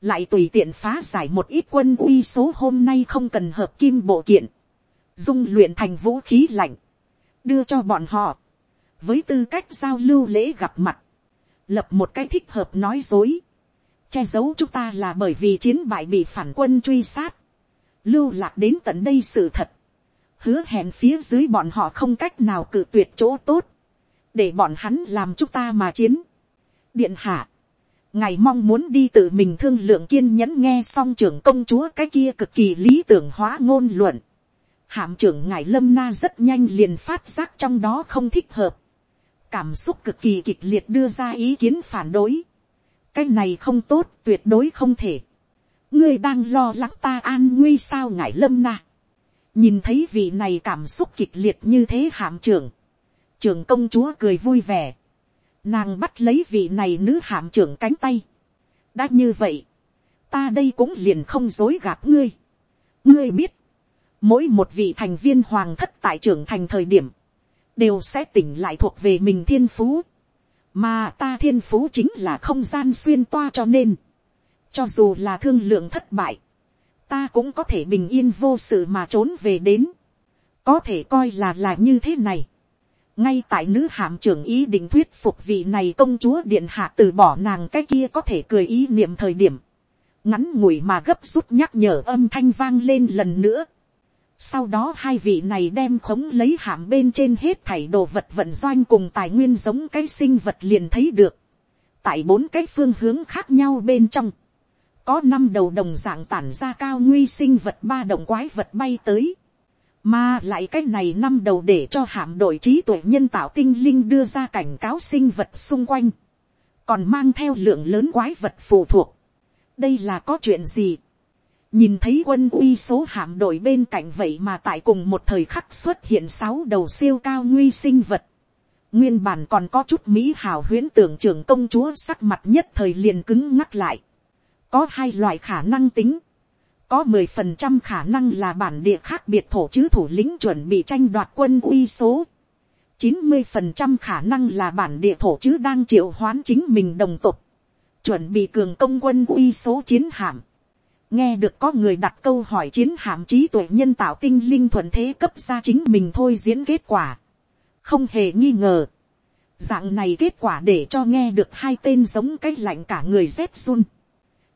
Lại tùy tiện phá giải một ít quân uy số hôm nay không cần hợp kim bộ kiện. Dung luyện thành vũ khí lạnh. Đưa cho bọn họ. Với tư cách giao lưu lễ gặp mặt. Lập một cái thích hợp nói dối che giấu chúng ta là bởi vì chiến bại bị phản quân truy sát, lưu lạc đến tận đây sự thật, hứa hẹn phía dưới bọn họ không cách nào cự tuyệt chỗ tốt, để bọn hắn làm chúng ta mà chiến. điện hạ, ngài mong muốn đi tự mình thương lượng kiên nhẫn nghe xong trưởng công chúa cái kia cực kỳ lý tưởng hóa ngôn luận hạm trưởng ngài lâm na rất nhanh liền phát giác trong đó không thích hợp. cảm xúc cực kỳ kịch liệt đưa ra ý kiến phản đối cái này không tốt tuyệt đối không thể. ngươi đang lo lắng ta an nguy sao ngài lâm na. nhìn thấy vị này cảm xúc kịch liệt như thế hạm trưởng. trưởng công chúa cười vui vẻ. nàng bắt lấy vị này nữ hạm trưởng cánh tay. đã như vậy, ta đây cũng liền không dối gạt ngươi. ngươi biết, mỗi một vị thành viên hoàng thất tại trưởng thành thời điểm, đều sẽ tỉnh lại thuộc về mình thiên phú mà ta thiên phú chính là không gian xuyên toa cho nên, cho dù là thương lượng thất bại, ta cũng có thể bình yên vô sự mà trốn về đến, có thể coi là là như thế này. ngay tại nữ hạm trưởng ý định thuyết phục vị này công chúa điện hạ từ bỏ nàng cái kia có thể cười ý niệm thời điểm, ngắn ngủi mà gấp rút nhắc nhở âm thanh vang lên lần nữa. Sau đó hai vị này đem khống lấy hạm bên trên hết thảy đồ vật vận doanh cùng tài nguyên giống cái sinh vật liền thấy được. Tại bốn cái phương hướng khác nhau bên trong. Có năm đầu đồng dạng tản ra cao nguy sinh vật ba đồng quái vật bay tới. Mà lại cái này năm đầu để cho hạm đội trí tuệ nhân tạo tinh linh đưa ra cảnh cáo sinh vật xung quanh. Còn mang theo lượng lớn quái vật phụ thuộc. Đây là có chuyện gì? Nhìn thấy quân uy số hạm đội bên cạnh vậy mà tại cùng một thời khắc xuất hiện sáu đầu siêu cao nguy sinh vật. nguyên bản còn có chút mỹ hào huyễn tưởng trưởng công chúa sắc mặt nhất thời liền cứng ngắc lại. có hai loại khả năng tính. có mười phần trăm khả năng là bản địa khác biệt thổ chứ thủ lĩnh chuẩn bị tranh đoạt quân uy số. chín mươi phần trăm khả năng là bản địa thổ chứ đang triệu hoán chính mình đồng tục. chuẩn bị cường công quân uy số chiến hạm nghe được có người đặt câu hỏi chiến hạm trí tuệ nhân tạo tinh linh thuận thế cấp ra chính mình thôi diễn kết quả. không hề nghi ngờ. dạng này kết quả để cho nghe được hai tên giống cái lạnh cả người rét run.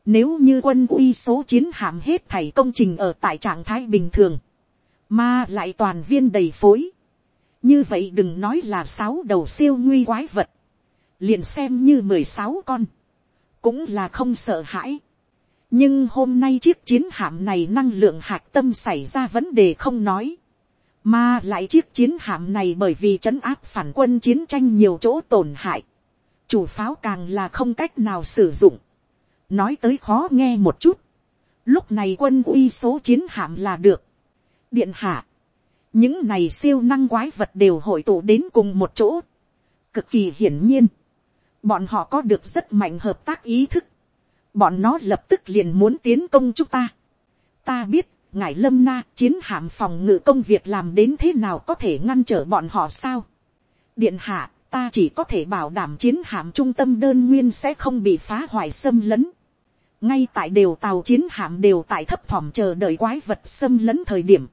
nếu như quân uy số chiến hạm hết thảy công trình ở tại trạng thái bình thường, mà lại toàn viên đầy phối. như vậy đừng nói là sáu đầu siêu nguy quái vật, liền xem như mười sáu con, cũng là không sợ hãi nhưng hôm nay chiếc chiến hạm này năng lượng hạt tâm xảy ra vấn đề không nói, mà lại chiếc chiến hạm này bởi vì trấn áp phản quân chiến tranh nhiều chỗ tổn hại, chủ pháo càng là không cách nào sử dụng, nói tới khó nghe một chút, lúc này quân uy số chiến hạm là được, điện hạ, những này siêu năng quái vật đều hội tụ đến cùng một chỗ, cực kỳ hiển nhiên, bọn họ có được rất mạnh hợp tác ý thức, bọn nó lập tức liền muốn tiến công chúng ta. ta biết, ngài lâm na chiến hạm phòng ngự công việc làm đến thế nào có thể ngăn trở bọn họ sao. điện hạ, ta chỉ có thể bảo đảm chiến hạm trung tâm đơn nguyên sẽ không bị phá hoại xâm lấn. ngay tại đều tàu chiến hạm đều tại thấp thỏm chờ đợi quái vật xâm lấn thời điểm.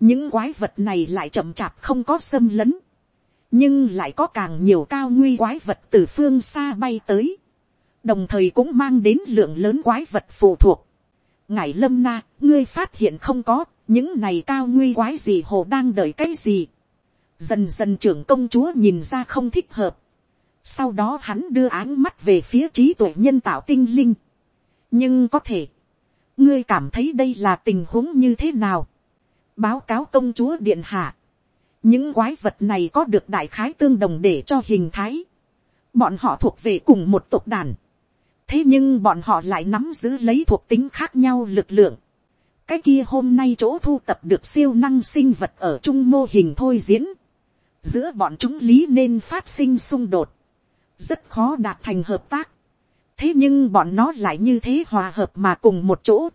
những quái vật này lại chậm chạp không có xâm lấn. nhưng lại có càng nhiều cao nguy quái vật từ phương xa bay tới đồng thời cũng mang đến lượng lớn quái vật phụ thuộc. Ngải lâm na, ngươi phát hiện không có, những này cao nguy quái gì hồ đang đợi cái gì. Dần dần trưởng công chúa nhìn ra không thích hợp. Sau đó hắn đưa áng mắt về phía trí tuệ nhân tạo tinh linh. Nhưng có thể. Ngươi cảm thấy đây là tình huống như thế nào? Báo cáo công chúa điện hạ. Những quái vật này có được đại khái tương đồng để cho hình thái. Bọn họ thuộc về cùng một tộc đàn. Thế nhưng bọn họ lại nắm giữ lấy thuộc tính khác nhau lực lượng. Cái kia hôm nay chỗ thu tập được siêu năng sinh vật ở trung mô hình thôi diễn, giữa bọn chúng lý nên phát sinh xung đột, rất khó đạt thành hợp tác, thế nhưng bọn nó lại như thế hòa hợp mà cùng một chỗ,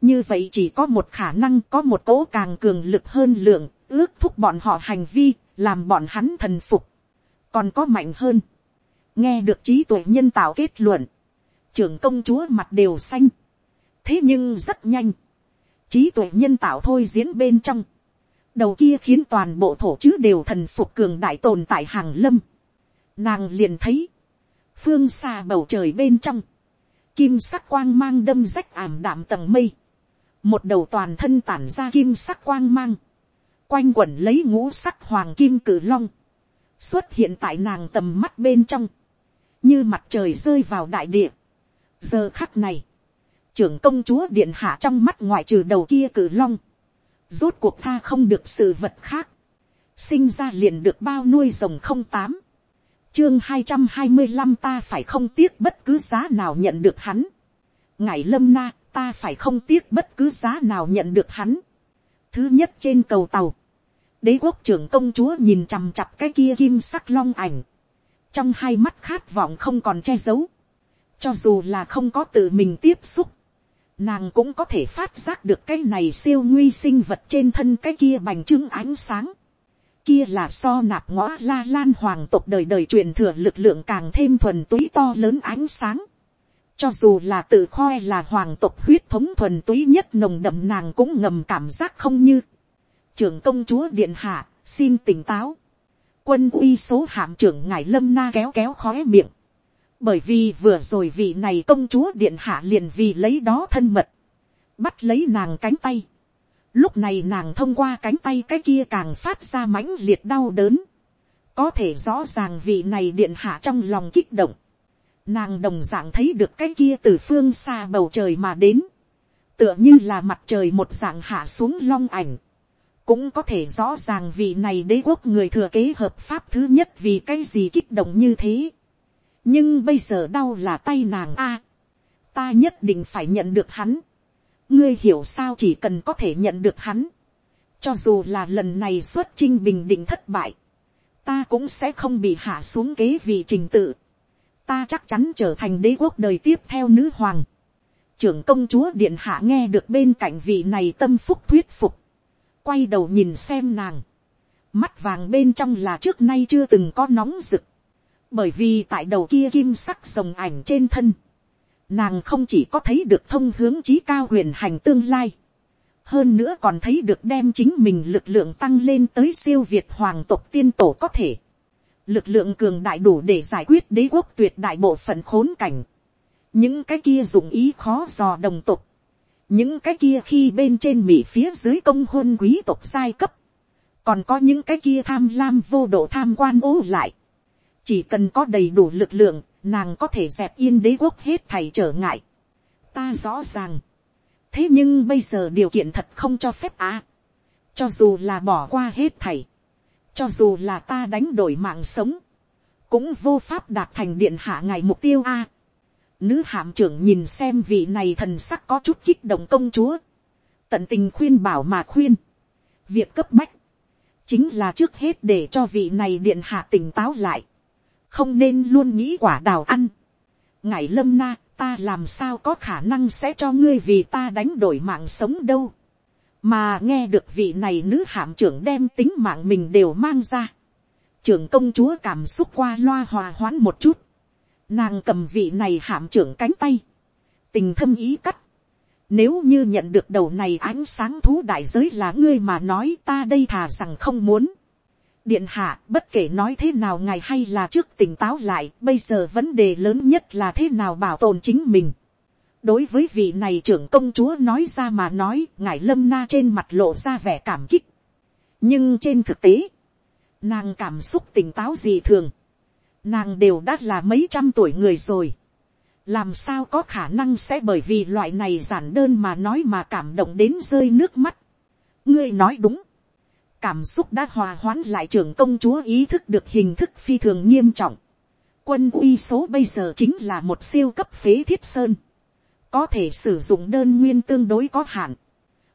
như vậy chỉ có một khả năng có một cỗ càng cường lực hơn lượng, ước thúc bọn họ hành vi, làm bọn hắn thần phục, còn có mạnh hơn, nghe được trí tuệ nhân tạo kết luận, trưởng công chúa mặt đều xanh, thế nhưng rất nhanh, trí tuệ nhân tạo thôi diễn bên trong, đầu kia khiến toàn bộ thổ chứ đều thần phục cường đại tồn tại hàng lâm. Nàng liền thấy, phương xa bầu trời bên trong, kim sắc quang mang đâm rách ảm đạm tầng mây, một đầu toàn thân tản ra kim sắc quang mang, quanh quẩn lấy ngũ sắc hoàng kim cử long, xuất hiện tại nàng tầm mắt bên trong, như mặt trời rơi vào đại địa giờ khắc này, trưởng công chúa điện hạ trong mắt ngoại trừ đầu kia cử long, rốt cuộc tha không được sự vật khác, sinh ra liền được bao nuôi rồng không tám, chương hai trăm hai mươi năm ta phải không tiếc bất cứ giá nào nhận được hắn, ngài lâm na ta phải không tiếc bất cứ giá nào nhận được hắn, thứ nhất trên cầu tàu, đế quốc trưởng công chúa nhìn chằm chặp cái kia kim sắc long ảnh, trong hai mắt khát vọng không còn che giấu, cho dù là không có tự mình tiếp xúc, nàng cũng có thể phát giác được cái này siêu nguy sinh vật trên thân cái kia bành trướng ánh sáng. Kia là so nạp ngõ la lan hoàng tộc đời đời truyền thừa lực lượng càng thêm thuần túy to lớn ánh sáng. Cho dù là tự khoe là hoàng tộc huyết thống thuần túy nhất nồng đậm nàng cũng ngầm cảm giác không như. Trưởng công chúa điện hạ, xin tỉnh táo. Quân uy số hạm trưởng ngài lâm na kéo kéo khóe miệng bởi vì vừa rồi vị này công chúa điện hạ liền vì lấy đó thân mật, bắt lấy nàng cánh tay. Lúc này nàng thông qua cánh tay cái kia càng phát ra mãnh liệt đau đớn. Có thể rõ ràng vị này điện hạ trong lòng kích động. Nàng đồng dạng thấy được cái kia từ phương xa bầu trời mà đến. Tựa như là mặt trời một dạng hạ xuống long ảnh. Cũng có thể rõ ràng vị này đế quốc người thừa kế hợp pháp thứ nhất vì cái gì kích động như thế nhưng bây giờ đau là tay nàng a. ta nhất định phải nhận được hắn. ngươi hiểu sao chỉ cần có thể nhận được hắn. cho dù là lần này xuất chinh bình định thất bại, ta cũng sẽ không bị hạ xuống kế vị trình tự. ta chắc chắn trở thành đế quốc đời tiếp theo nữ hoàng. trưởng công chúa điện hạ nghe được bên cạnh vị này tâm phúc thuyết phục. quay đầu nhìn xem nàng. mắt vàng bên trong là trước nay chưa từng có nóng rực bởi vì tại đầu kia kim sắc rồng ảnh trên thân, nàng không chỉ có thấy được thông hướng trí cao huyền hành tương lai, hơn nữa còn thấy được đem chính mình lực lượng tăng lên tới siêu việt hoàng tộc tiên tổ có thể. lực lượng cường đại đủ để giải quyết đế quốc tuyệt đại bộ phận khốn cảnh. những cái kia dùng ý khó dò đồng tộc những cái kia khi bên trên mỹ phía dưới công hôn quý tộc giai cấp. còn có những cái kia tham lam vô độ tham quan ố lại chỉ cần có đầy đủ lực lượng, nàng có thể dẹp yên đế quốc hết thầy trở ngại. ta rõ ràng. thế nhưng bây giờ điều kiện thật không cho phép à. cho dù là bỏ qua hết thầy, cho dù là ta đánh đổi mạng sống, cũng vô pháp đạt thành điện hạ ngài mục tiêu a. À. nữ hạm trưởng nhìn xem vị này thần sắc có chút kích động công chúa, tận tình khuyên bảo mà khuyên, việc cấp bách, chính là trước hết để cho vị này điện hạ tỉnh táo lại không nên luôn nghĩ quả đào ăn. ngài lâm na, ta làm sao có khả năng sẽ cho ngươi vì ta đánh đổi mạng sống đâu. mà nghe được vị này nữ hạm trưởng đem tính mạng mình đều mang ra. trưởng công chúa cảm xúc qua loa hòa hoãn một chút. nàng cầm vị này hạm trưởng cánh tay. tình thâm ý cắt. Nếu như nhận được đầu này ánh sáng thú đại giới là ngươi mà nói ta đây thà rằng không muốn điện hạ bất kể nói thế nào ngài hay là trước tỉnh táo lại bây giờ vấn đề lớn nhất là thế nào bảo tồn chính mình. Đối với vị này trưởng công chúa nói ra mà nói ngài lâm na trên mặt lộ ra vẻ cảm kích. Nhưng trên thực tế nàng cảm xúc tỉnh táo gì thường, nàng đều đã là mấy trăm tuổi người rồi, làm sao có khả năng sẽ bởi vì loại này giản đơn mà nói mà cảm động đến rơi nước mắt. ngươi nói đúng, cảm xúc đã hòa hoãn lại trưởng công chúa ý thức được hình thức phi thường nghiêm trọng. quân uy số bây giờ chính là một siêu cấp phế thiết sơn, có thể sử dụng đơn nguyên tương đối có hạn,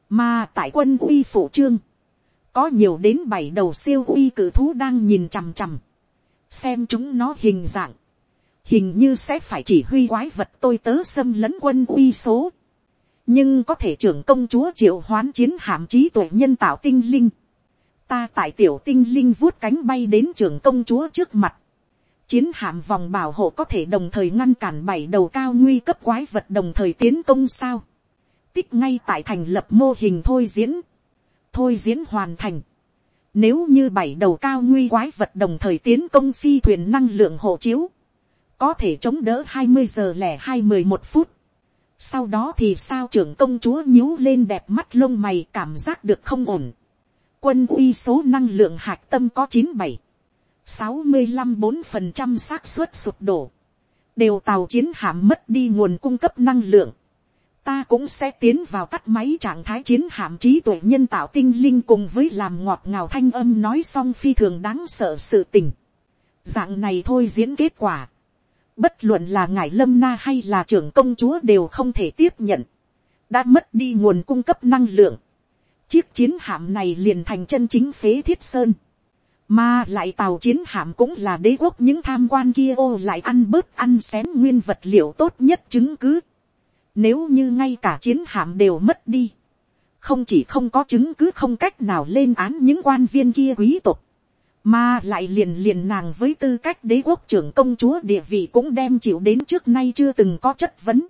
mà tại quân uy phụ trương, có nhiều đến bảy đầu siêu uy cử thú đang nhìn chằm chằm, xem chúng nó hình dạng, hình như sẽ phải chỉ huy quái vật tôi tớ xâm lấn quân uy số, nhưng có thể trưởng công chúa triệu hoán chiến hạm trí tuệ nhân tạo tinh linh, ta tại tiểu tinh linh vuốt cánh bay đến trưởng công chúa trước mặt, chiến hạm vòng bảo hộ có thể đồng thời ngăn cản bảy đầu cao nguy cấp quái vật đồng thời tiến công sao, tích ngay tại thành lập mô hình thôi diễn, thôi diễn hoàn thành, nếu như bảy đầu cao nguy quái vật đồng thời tiến công phi thuyền năng lượng hộ chiếu, có thể chống đỡ hai mươi giờ lẻ hai mười một phút. Sau đó thì sao trưởng công chúa nhíu lên đẹp mắt lông mày cảm giác được không ổn. Quân uy số năng lượng hạt tâm có chín bảy sáu mươi năm bốn phần trăm xác suất sụp đổ. Đều tàu chiến hạm mất đi nguồn cung cấp năng lượng. Ta cũng sẽ tiến vào tắt máy trạng thái chiến hạm trí tuệ nhân tạo tinh linh cùng với làm ngọt ngào thanh âm nói xong phi thường đáng sợ sự tình. Dạng này thôi diễn kết quả bất luận là ngài lâm na hay là trưởng công chúa đều không thể tiếp nhận, đã mất đi nguồn cung cấp năng lượng, chiếc chiến hạm này liền thành chân chính phế thiết sơn, mà lại tàu chiến hạm cũng là đế quốc những tham quan kia ô lại ăn bớt ăn xén nguyên vật liệu tốt nhất chứng cứ. Nếu như ngay cả chiến hạm đều mất đi, không chỉ không có chứng cứ không cách nào lên án những quan viên kia quý tộc, mà lại liền liền nàng với tư cách đế quốc trưởng công chúa địa vị cũng đem chịu đến trước nay chưa từng có chất vấn.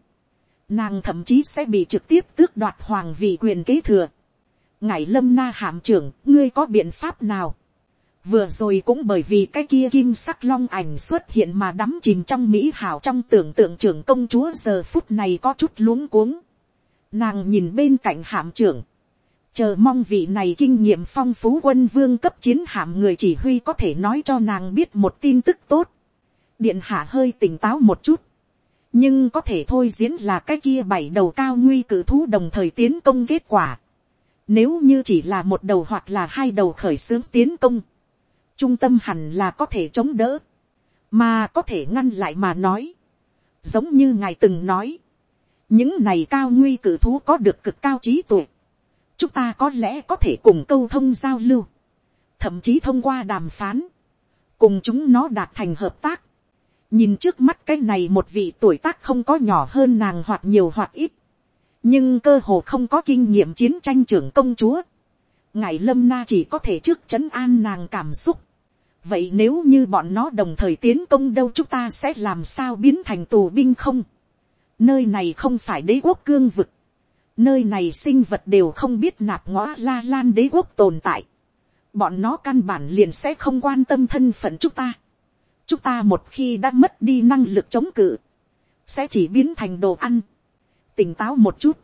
Nàng thậm chí sẽ bị trực tiếp tước đoạt hoàng vị quyền kế thừa. Ngài lâm na hạm trưởng, ngươi có biện pháp nào? Vừa rồi cũng bởi vì cái kia kim sắc long ảnh xuất hiện mà đắm chìm trong mỹ hảo trong tưởng tượng trưởng công chúa giờ phút này có chút luống cuống. Nàng nhìn bên cạnh hạm trưởng chờ mong vị này kinh nghiệm phong phú quân vương cấp chiến hạm người chỉ huy có thể nói cho nàng biết một tin tức tốt. điện hạ hơi tỉnh táo một chút. nhưng có thể thôi diễn là cái kia bảy đầu cao nguy cử thú đồng thời tiến công kết quả nếu như chỉ là một đầu hoặc là hai đầu khởi xướng tiến công, trung tâm hẳn là có thể chống đỡ, mà có thể ngăn lại mà nói. giống như ngài từng nói, những này cao nguy cử thú có được cực cao trí tuệ chúng ta có lẽ có thể cùng câu thông giao lưu, thậm chí thông qua đàm phán, cùng chúng nó đạt thành hợp tác. nhìn trước mắt cái này một vị tuổi tác không có nhỏ hơn nàng hoặc nhiều hoặc ít, nhưng cơ hồ không có kinh nghiệm chiến tranh trưởng công chúa. ngài lâm na chỉ có thể trước c h ấ n an nàng cảm xúc. vậy nếu như bọn nó đồng thời tiến công đâu chúng ta sẽ làm sao biến thành tù binh không. nơi này không phải đế quốc cương vực Nơi này sinh vật đều không biết nạp ngõ la lan đế quốc tồn tại. Bọn nó căn bản liền sẽ không quan tâm thân phận chúng ta. Chúng ta một khi đã mất đi năng lực chống cự. Sẽ chỉ biến thành đồ ăn. Tỉnh táo một chút.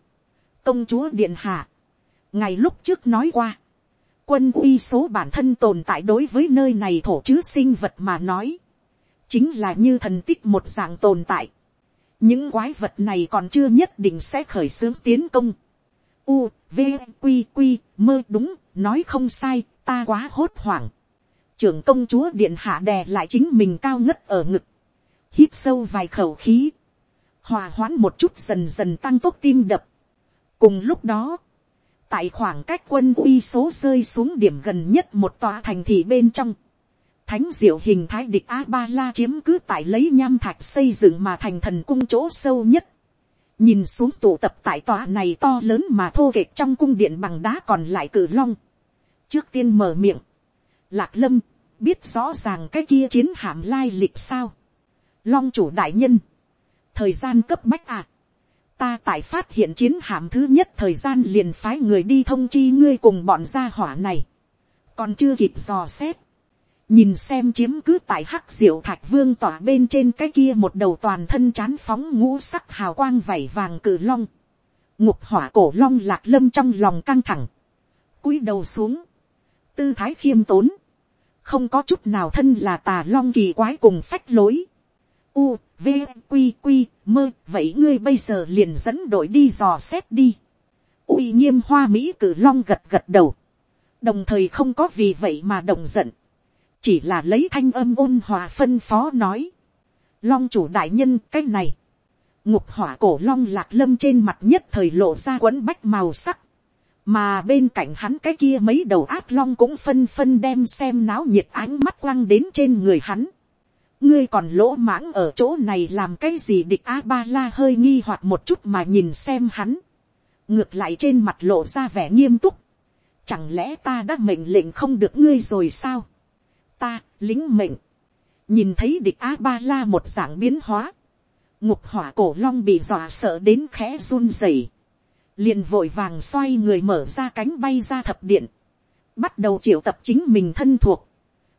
Công chúa Điện Hạ. Ngày lúc trước nói qua. Quân uy số bản thân tồn tại đối với nơi này thổ chứ sinh vật mà nói. Chính là như thần tích một dạng tồn tại những quái vật này còn chưa nhất định sẽ khởi xướng tiến công. U, v, q q mơ đúng, nói không sai, ta quá hốt hoảng. trưởng công chúa điện hạ đè lại chính mình cao ngất ở ngực. hít sâu vài khẩu khí hòa hoãn một chút dần dần tăng tốc tim đập. cùng lúc đó, tại khoảng cách quân uy số rơi xuống điểm gần nhất một tòa thành thị bên trong, thánh diệu hình thái địch a ba la chiếm cứ tại lấy nham thạch xây dựng mà thành thần cung chỗ sâu nhất. nhìn xuống tụ tập tại tòa này to lớn mà thô kệch trong cung điện bằng đá còn lại cử long. trước tiên mở miệng. lạc lâm, biết rõ ràng cái kia chiến hạm lai lịch sao. long chủ đại nhân thời gian cấp bách à. ta tại phát hiện chiến hạm thứ nhất thời gian liền phái người đi thông chi ngươi cùng bọn gia hỏa này. còn chưa kịp dò xét nhìn xem chiếm cứ tại hắc diệu thạch vương tỏa bên trên cái kia một đầu toàn thân chán phóng ngũ sắc hào quang vảy vàng cử long, ngục hỏa cổ long lạc lâm trong lòng căng thẳng, cúi đầu xuống, tư thái khiêm tốn, không có chút nào thân là tà long kỳ quái cùng phách lối. U, v, q q mơ, vậy ngươi bây giờ liền dẫn đội đi dò xét đi. uy nghiêm hoa mỹ cử long gật gật đầu. đồng thời không có vì vậy mà động giận. chỉ là lấy thanh âm ôn hòa phân phó nói. long chủ đại nhân cái này. ngục hỏa cổ long lạc lâm trên mặt nhất thời lộ ra quấn bách màu sắc mà bên cạnh hắn cái kia mấy đầu ác long cũng phân phân đem xem náo nhiệt ánh mắt quăng đến trên người hắn ngươi còn lỗ mãng ở chỗ này làm cái gì địch a ba la hơi nghi hoặc một chút mà nhìn xem hắn. ngược lại trên mặt lộ ra vẻ nghiêm túc. chẳng lẽ ta đã mệnh lệnh không được ngươi rồi sao. ta lính mệnh. nhìn thấy địch a ba la một dạng biến hóa. ngục hỏa cổ long bị dọa sợ đến khẽ run rẩy liền vội vàng xoay người mở ra cánh bay ra thập điện, bắt đầu triệu tập chính mình thân thuộc,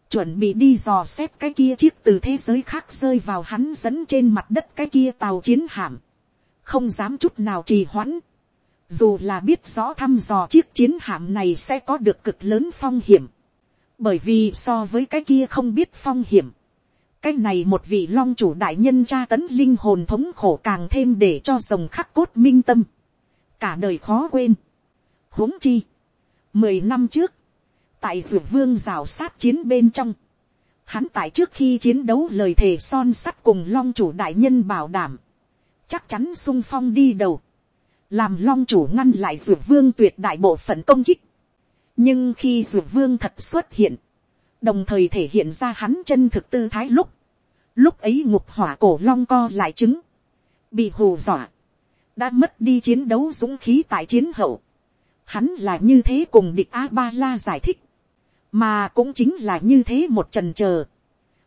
chuẩn bị đi dò xét cái kia chiếc từ thế giới khác rơi vào hắn dẫn trên mặt đất cái kia tàu chiến hạm, không dám chút nào trì hoãn, dù là biết rõ thăm dò chiếc chiến hạm này sẽ có được cực lớn phong hiểm, bởi vì so với cái kia không biết phong hiểm, cái này một vị long chủ đại nhân tra tấn linh hồn thống khổ càng thêm để cho rồng khắc cốt minh tâm. Cả đời khó quên. huống chi, mười năm trước, tại dược vương rào sát chiến bên trong, hắn tại trước khi chiến đấu lời thề son sắt cùng long chủ đại nhân bảo đảm, chắc chắn sung phong đi đầu, làm long chủ ngăn lại dược vương tuyệt đại bộ phận công kích. nhưng khi dược vương thật xuất hiện, đồng thời thể hiện ra hắn chân thực tư thái lúc, lúc ấy ngục hỏa cổ long co lại trứng, bị hù dọa, đã mất đi chiến đấu dũng khí tại chiến hậu. Hắn là như thế cùng địch A-ba-la giải thích. Mà cũng chính là như thế một trần chờ.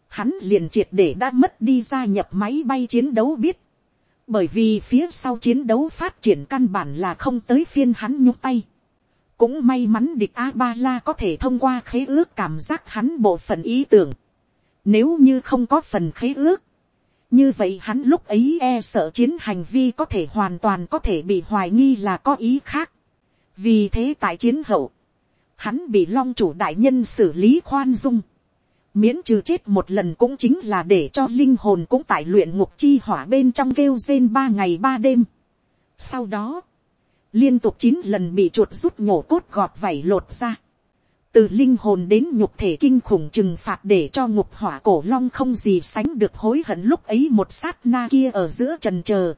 Hắn liền triệt để đã mất đi gia nhập máy bay chiến đấu biết. Bởi vì phía sau chiến đấu phát triển căn bản là không tới phiên hắn nhúc tay. Cũng may mắn địch A-ba-la có thể thông qua khế ước cảm giác hắn bộ phận ý tưởng. Nếu như không có phần khế ước như vậy hắn lúc ấy e sợ chiến hành vi có thể hoàn toàn có thể bị hoài nghi là có ý khác. vì thế tại chiến hậu, hắn bị long chủ đại nhân xử lý khoan dung. miễn trừ chết một lần cũng chính là để cho linh hồn cũng tại luyện ngục chi hỏa bên trong kêu rên ba ngày ba đêm. sau đó, liên tục chín lần bị chuột rút nhổ cốt gọt vảy lột ra từ linh hồn đến nhục thể kinh khủng trừng phạt để cho ngục hỏa cổ long không gì sánh được hối hận lúc ấy một sát na kia ở giữa trần chờ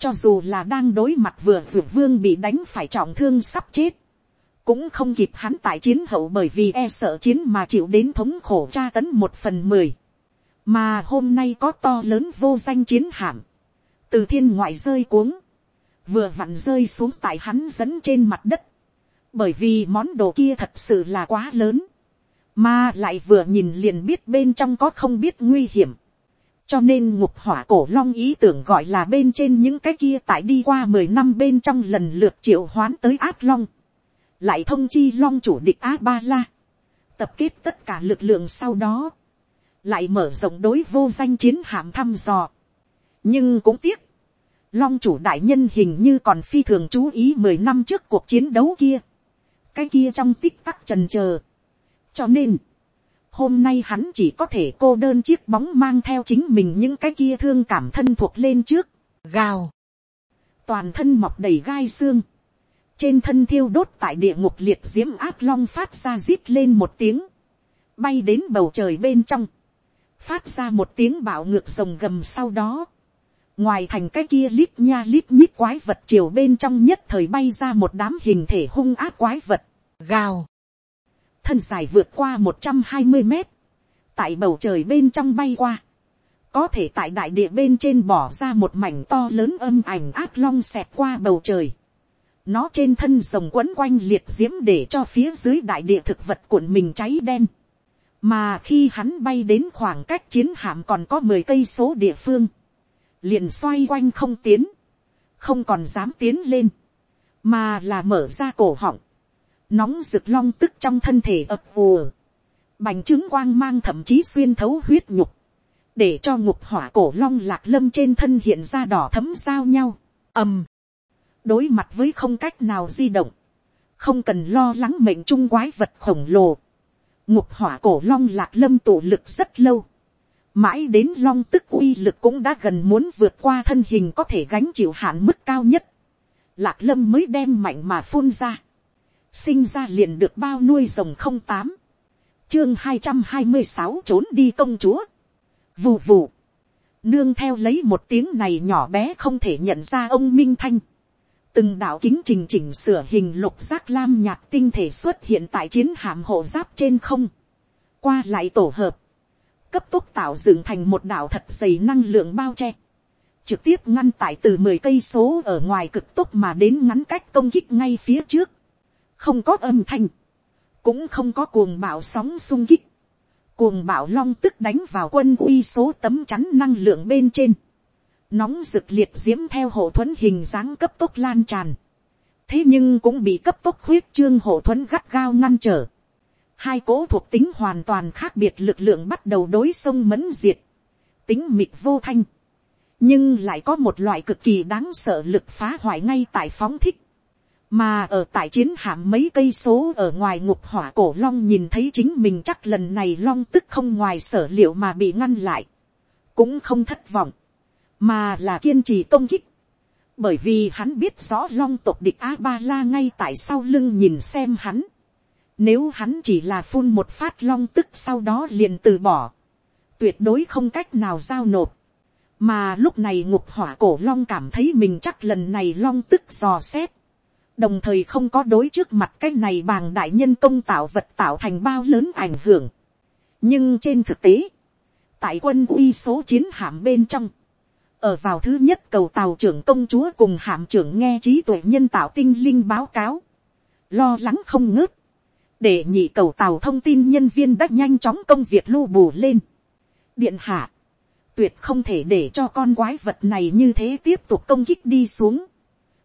cho dù là đang đối mặt vừa ruột vương bị đánh phải trọng thương sắp chết, cũng không kịp hắn tại chiến hậu bởi vì e sợ chiến mà chịu đến thống khổ tra tấn một phần mười. mà hôm nay có to lớn vô danh chiến hạm, từ thiên ngoại rơi cuống, vừa vặn rơi xuống tại hắn dẫn trên mặt đất. Bởi vì món đồ kia thật sự là quá lớn, mà lại vừa nhìn liền biết bên trong có không biết nguy hiểm, cho nên ngục hỏa cổ long ý tưởng gọi là bên trên những cái kia tại đi qua mười năm bên trong lần lượt triệu hoán tới át long, lại thông chi long chủ địch a ba la, tập kết tất cả lực lượng sau đó, lại mở rộng đối vô danh chiến hạm thăm dò. nhưng cũng tiếc, long chủ đại nhân hình như còn phi thường chú ý mười năm trước cuộc chiến đấu kia. Cái kia trong tích tắc trần chờ. cho nên, hôm nay hắn chỉ có thể cô đơn chiếc bóng mang theo chính mình những cái kia thương cảm thân thuộc lên trước, gào, toàn thân mọc đầy gai xương, trên thân thiêu đốt tại địa ngục liệt diễm ác long phát ra rít lên một tiếng, bay đến bầu trời bên trong, phát ra một tiếng bạo ngược rồng gầm sau đó, ngoài thành cái kia lít nha lít nhít quái vật chiều bên trong nhất thời bay ra một đám hình thể hung ác quái vật, gào, thân dài vượt qua một trăm hai mươi mét, tại bầu trời bên trong bay qua, có thể tại đại địa bên trên bỏ ra một mảnh to lớn âm ảnh ác long xẹt qua bầu trời, nó trên thân rồng quấn quanh liệt diễm để cho phía dưới đại địa thực vật cuộn mình cháy đen, mà khi hắn bay đến khoảng cách chiến hạm còn có mười cây số địa phương, liền xoay quanh không tiến, không còn dám tiến lên, mà là mở ra cổ họng, nóng rực long tức trong thân thể ập ùa, bành trướng quang mang thậm chí xuyên thấu huyết nhục, để cho ngục hỏa cổ long lạc lâm trên thân hiện ra đỏ thấm giao nhau, ầm, đối mặt với không cách nào di động, không cần lo lắng mệnh trung quái vật khổng lồ, ngục hỏa cổ long lạc lâm tụ lực rất lâu, mãi đến long tức uy lực cũng đã gần muốn vượt qua thân hình có thể gánh chịu hạn mức cao nhất, lạc lâm mới đem mạnh mà phun ra, sinh ra liền được bao nuôi rồng không tám, chương hai trăm hai mươi sáu trốn đi công chúa, vù vù, nương theo lấy một tiếng này nhỏ bé không thể nhận ra ông minh thanh, từng đạo kính trình chỉnh sửa hình lục giác lam nhạt tinh thể xuất hiện tại chiến hạm hộ giáp trên không, qua lại tổ hợp, cấp tốc tạo dựng thành một đạo thật dày năng lượng bao che, trực tiếp ngăn tại từ mười cây số ở ngoài cực tốc mà đến ngắn cách công kích ngay phía trước, không có âm thanh, cũng không có cuồng bạo sóng sung kích, cuồng bạo long tức đánh vào quân uy số tấm chắn năng lượng bên trên, nóng rực liệt diễm theo hộ thuẫn hình dáng cấp tốc lan tràn, thế nhưng cũng bị cấp tốc khuyết trương hộ thuẫn gắt gao ngăn trở, hai cố thuộc tính hoàn toàn khác biệt lực lượng bắt đầu đối sông mẫn diệt, tính mịt vô thanh, nhưng lại có một loại cực kỳ đáng sợ lực phá hoại ngay tại phóng thích, mà ở tại chiến hạm mấy cây số ở ngoài ngục hỏa cổ long nhìn thấy chính mình chắc lần này long tức không ngoài sở liệu mà bị ngăn lại, cũng không thất vọng, mà là kiên trì công kích, bởi vì hắn biết rõ long tộc địch a ba la ngay tại sau lưng nhìn xem hắn, nếu hắn chỉ là phun một phát long tức sau đó liền từ bỏ, tuyệt đối không cách nào giao nộp, mà lúc này ngục hỏa cổ long cảm thấy mình chắc lần này long tức dò xét, đồng thời không có đối trước mặt cái này bàng đại nhân công tạo vật tạo thành bao lớn ảnh hưởng. nhưng trên thực tế, tại quân uy số chiến hạm bên trong, ở vào thứ nhất cầu tàu trưởng công chúa cùng hạm trưởng nghe trí tuệ nhân tạo tinh linh báo cáo, lo lắng không ngớt, để nhị cầu tàu thông tin nhân viên đã nhanh chóng công việc lưu bù lên. điện hạ, tuyệt không thể để cho con quái vật này như thế tiếp tục công kích đi xuống.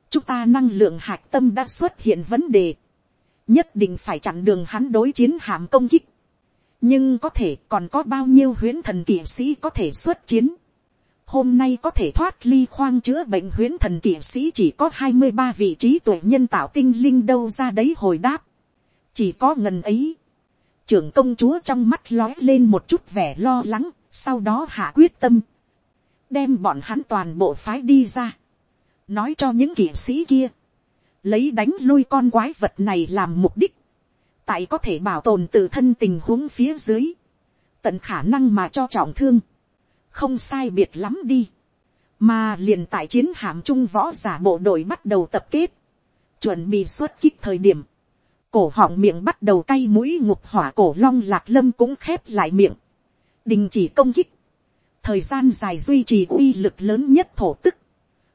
Chúng ta năng lượng hạt tâm đã xuất hiện vấn đề, nhất định phải chặn đường hắn đối chiến hàm công kích, nhưng có thể còn có bao nhiêu huyễn thần kỵ sĩ có thể xuất chiến, hôm nay có thể thoát ly khoang chữa bệnh huyễn thần kỵ sĩ chỉ có hai mươi ba vị trí tuổi nhân tạo tinh linh đâu ra đấy hồi đáp, chỉ có ngần ấy, trưởng công chúa trong mắt lói lên một chút vẻ lo lắng, sau đó hạ quyết tâm, đem bọn hắn toàn bộ phái đi ra. Nói cho những kỵ sĩ kia, lấy đánh lui con quái vật này làm mục đích, tại có thể bảo tồn tự thân tình huống phía dưới, tận khả năng mà cho trọng thương, không sai biệt lắm đi, mà liền tại chiến hạm trung võ giả bộ đội bắt đầu tập kết, chuẩn bị xuất kích thời điểm, cổ họng miệng bắt đầu cay mũi ngục hỏa cổ long lạc lâm cũng khép lại miệng, đình chỉ công kích, thời gian dài duy trì uy lực lớn nhất thổ tức,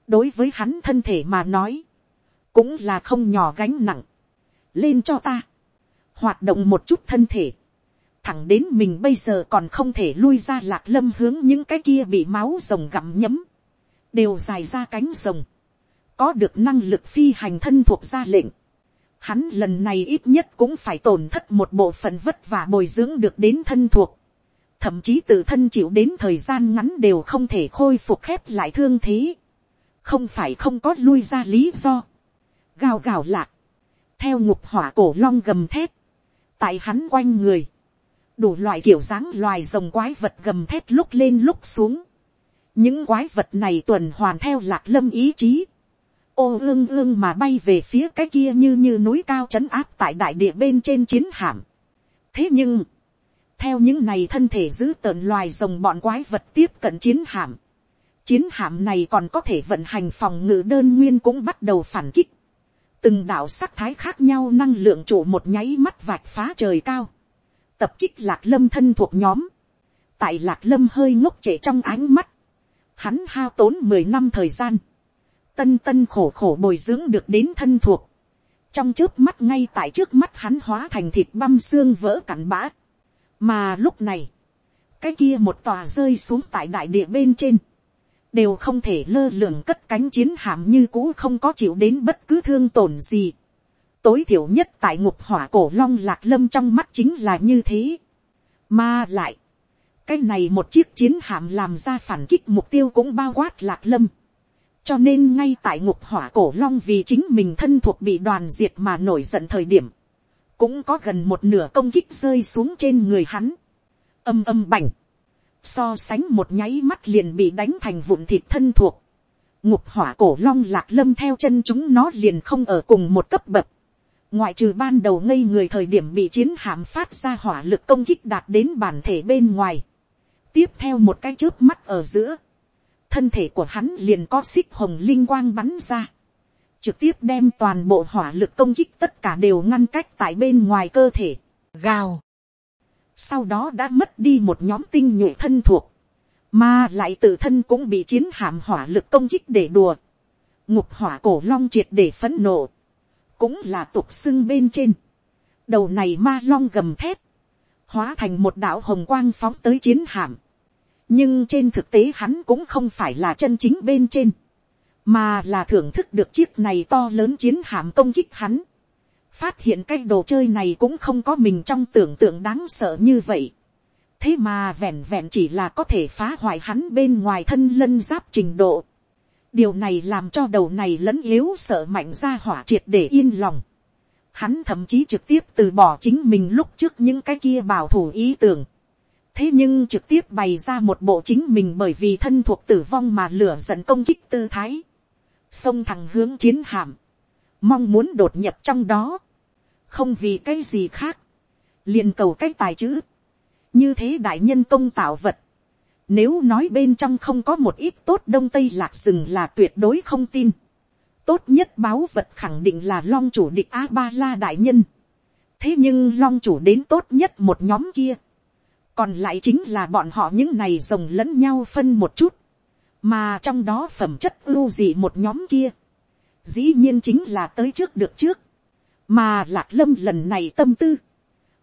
đối với hắn thân thể mà nói, cũng là không nhỏ gánh nặng, lên cho ta, hoạt động một chút thân thể, thẳng đến mình bây giờ còn không thể lui ra lạc lâm hướng những cái kia bị máu rồng gặm nhấm, đều dài ra cánh rồng, có được năng lực phi hành thân thuộc ra lệnh, hắn lần này ít nhất cũng phải tổn thất một bộ phận vất vả bồi dưỡng được đến thân thuộc, thậm chí tự thân chịu đến thời gian ngắn đều không thể khôi phục khép lại thương thế. Không phải không có lui ra lý do, gào gào lạc, theo ngục hỏa cổ long gầm thép tại hắn quanh người, đủ loại kiểu dáng loài rồng quái vật gầm thét lúc lên lúc xuống, những quái vật này tuần hoàn theo lạc lâm ý chí, ô ương ương mà bay về phía cái kia như như núi cao trấn áp tại đại địa bên trên chiến hạm. thế nhưng, theo những này thân thể giữ tợn loài rồng bọn quái vật tiếp cận chiến hạm, chiến hạm này còn có thể vận hành phòng ngự đơn nguyên cũng bắt đầu phản kích. từng đạo sắc thái khác nhau năng lượng chủ một nháy mắt vạch phá trời cao tập kích lạc lâm thân thuộc nhóm. tại lạc lâm hơi ngốc trễ trong ánh mắt. hắn hao tốn mười năm thời gian. tân tân khổ khổ bồi dưỡng được đến thân thuộc. trong trước mắt ngay tại trước mắt hắn hóa thành thịt băm xương vỡ cặn bã. mà lúc này, cái kia một tòa rơi xuống tại đại địa bên trên đều không thể lơ lường cất cánh chiến hạm như cũ không có chịu đến bất cứ thương tổn gì tối thiểu nhất tại ngục hỏa cổ long lạc lâm trong mắt chính là như thế. mà lại, cái này một chiếc chiến hạm làm ra phản kích mục tiêu cũng bao quát lạc lâm. cho nên ngay tại ngục hỏa cổ long vì chính mình thân thuộc bị đoàn diệt mà nổi giận thời điểm, cũng có gần một nửa công kích rơi xuống trên người hắn, âm âm bảnh, so sánh một nháy mắt liền bị đánh thành vụn thịt thân thuộc, ngục hỏa cổ long lạc lâm theo chân chúng nó liền không ở cùng một cấp bậc, ngoại trừ ban đầu ngây người thời điểm bị chiến hạm phát ra hỏa lực công kích đạt đến bản thể bên ngoài, tiếp theo một cái trước mắt ở giữa, thân thể của hắn liền có xích hồng linh quang bắn ra, trực tiếp đem toàn bộ hỏa lực công kích tất cả đều ngăn cách tại bên ngoài cơ thể, gào. Sau đó đã mất đi một nhóm tinh nhuệ thân thuộc, mà lại tự thân cũng bị chiến hạm hỏa lực công kích để đùa, ngục hỏa cổ long triệt để phấn nộ, cũng là tục xưng bên trên, đầu này ma long gầm thép, hóa thành một đạo hồng quang phóng tới chiến hạm, nhưng trên thực tế hắn cũng không phải là chân chính bên trên, mà là thưởng thức được chiếc này to lớn chiến hạm công kích hắn, phát hiện cái đồ chơi này cũng không có mình trong tưởng tượng đáng sợ như vậy, thế mà vẹn vẹn chỉ là có thể phá hoại hắn bên ngoài thân lân giáp trình độ, điều này làm cho đầu này lẫn yếu sợ mạnh ra hỏa triệt để yên lòng, hắn thậm chí trực tiếp từ bỏ chính mình lúc trước những cái kia bảo thủ ý tưởng, thế nhưng trực tiếp bày ra một bộ chính mình bởi vì thân thuộc tử vong mà lửa giận công kích tư thái, xông thẳng hướng chiến hạm, mong muốn đột nhập trong đó, không vì cái gì khác, liền cầu cái tài chữ, như thế đại nhân công tạo vật, nếu nói bên trong không có một ít tốt đông tây lạc rừng là tuyệt đối không tin, tốt nhất báo vật khẳng định là long chủ địch a ba la đại nhân, thế nhưng long chủ đến tốt nhất một nhóm kia, còn lại chính là bọn họ những này rồng lẫn nhau phân một chút, mà trong đó phẩm chất ưu dị một nhóm kia, dĩ nhiên chính là tới trước được trước, mà lạc lâm lần này tâm tư,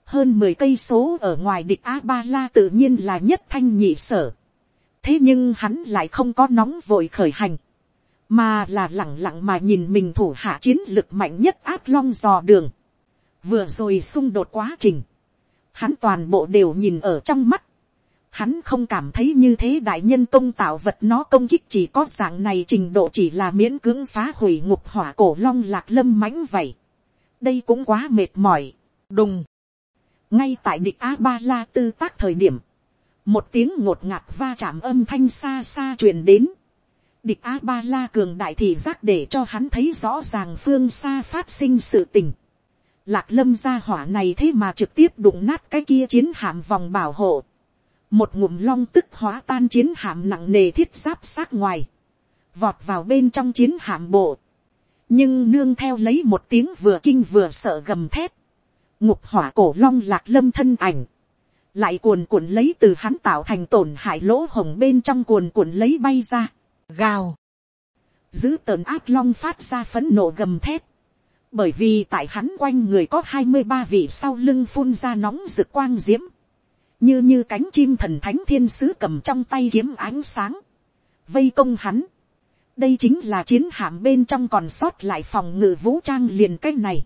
hơn mười cây số ở ngoài địch a ba la tự nhiên là nhất thanh nhị sở, thế nhưng hắn lại không có nóng vội khởi hành, mà là lẳng lặng mà nhìn mình thủ hạ chiến lực mạnh nhất át long dò đường, vừa rồi xung đột quá trình, hắn toàn bộ đều nhìn ở trong mắt, hắn không cảm thấy như thế đại nhân công tạo vật nó công kích chỉ có dạng này trình độ chỉ là miễn cưỡng phá hủy ngục hỏa cổ long lạc lâm mãnh vậy. đây cũng quá mệt mỏi, đùng ngay tại địch a ba la tư tác thời điểm, một tiếng ngột ngạt va chạm âm thanh xa xa truyền đến. địch a ba la cường đại thì giác để cho hắn thấy rõ ràng phương xa phát sinh sự tình. lạc lâm ra hỏa này thế mà trực tiếp đụng nát cái kia chiến hạm vòng bảo hộ một ngụm long tức hóa tan chiến hạm nặng nề thiết giáp sát ngoài, vọt vào bên trong chiến hạm bộ, nhưng nương theo lấy một tiếng vừa kinh vừa sợ gầm thét, ngục hỏa cổ long lạc lâm thân ảnh, lại cuồn cuộn lấy từ hắn tạo thành tổn hại lỗ hồng bên trong cuồn cuộn lấy bay ra, gào, giữ tờn ác long phát ra phấn nộ gầm thét, bởi vì tại hắn quanh người có hai mươi ba vị sau lưng phun ra nóng rực quang diễm, như như cánh chim thần thánh thiên sứ cầm trong tay kiếm ánh sáng, vây công hắn. đây chính là chiến hạm bên trong còn sót lại phòng ngự vũ trang liền cái này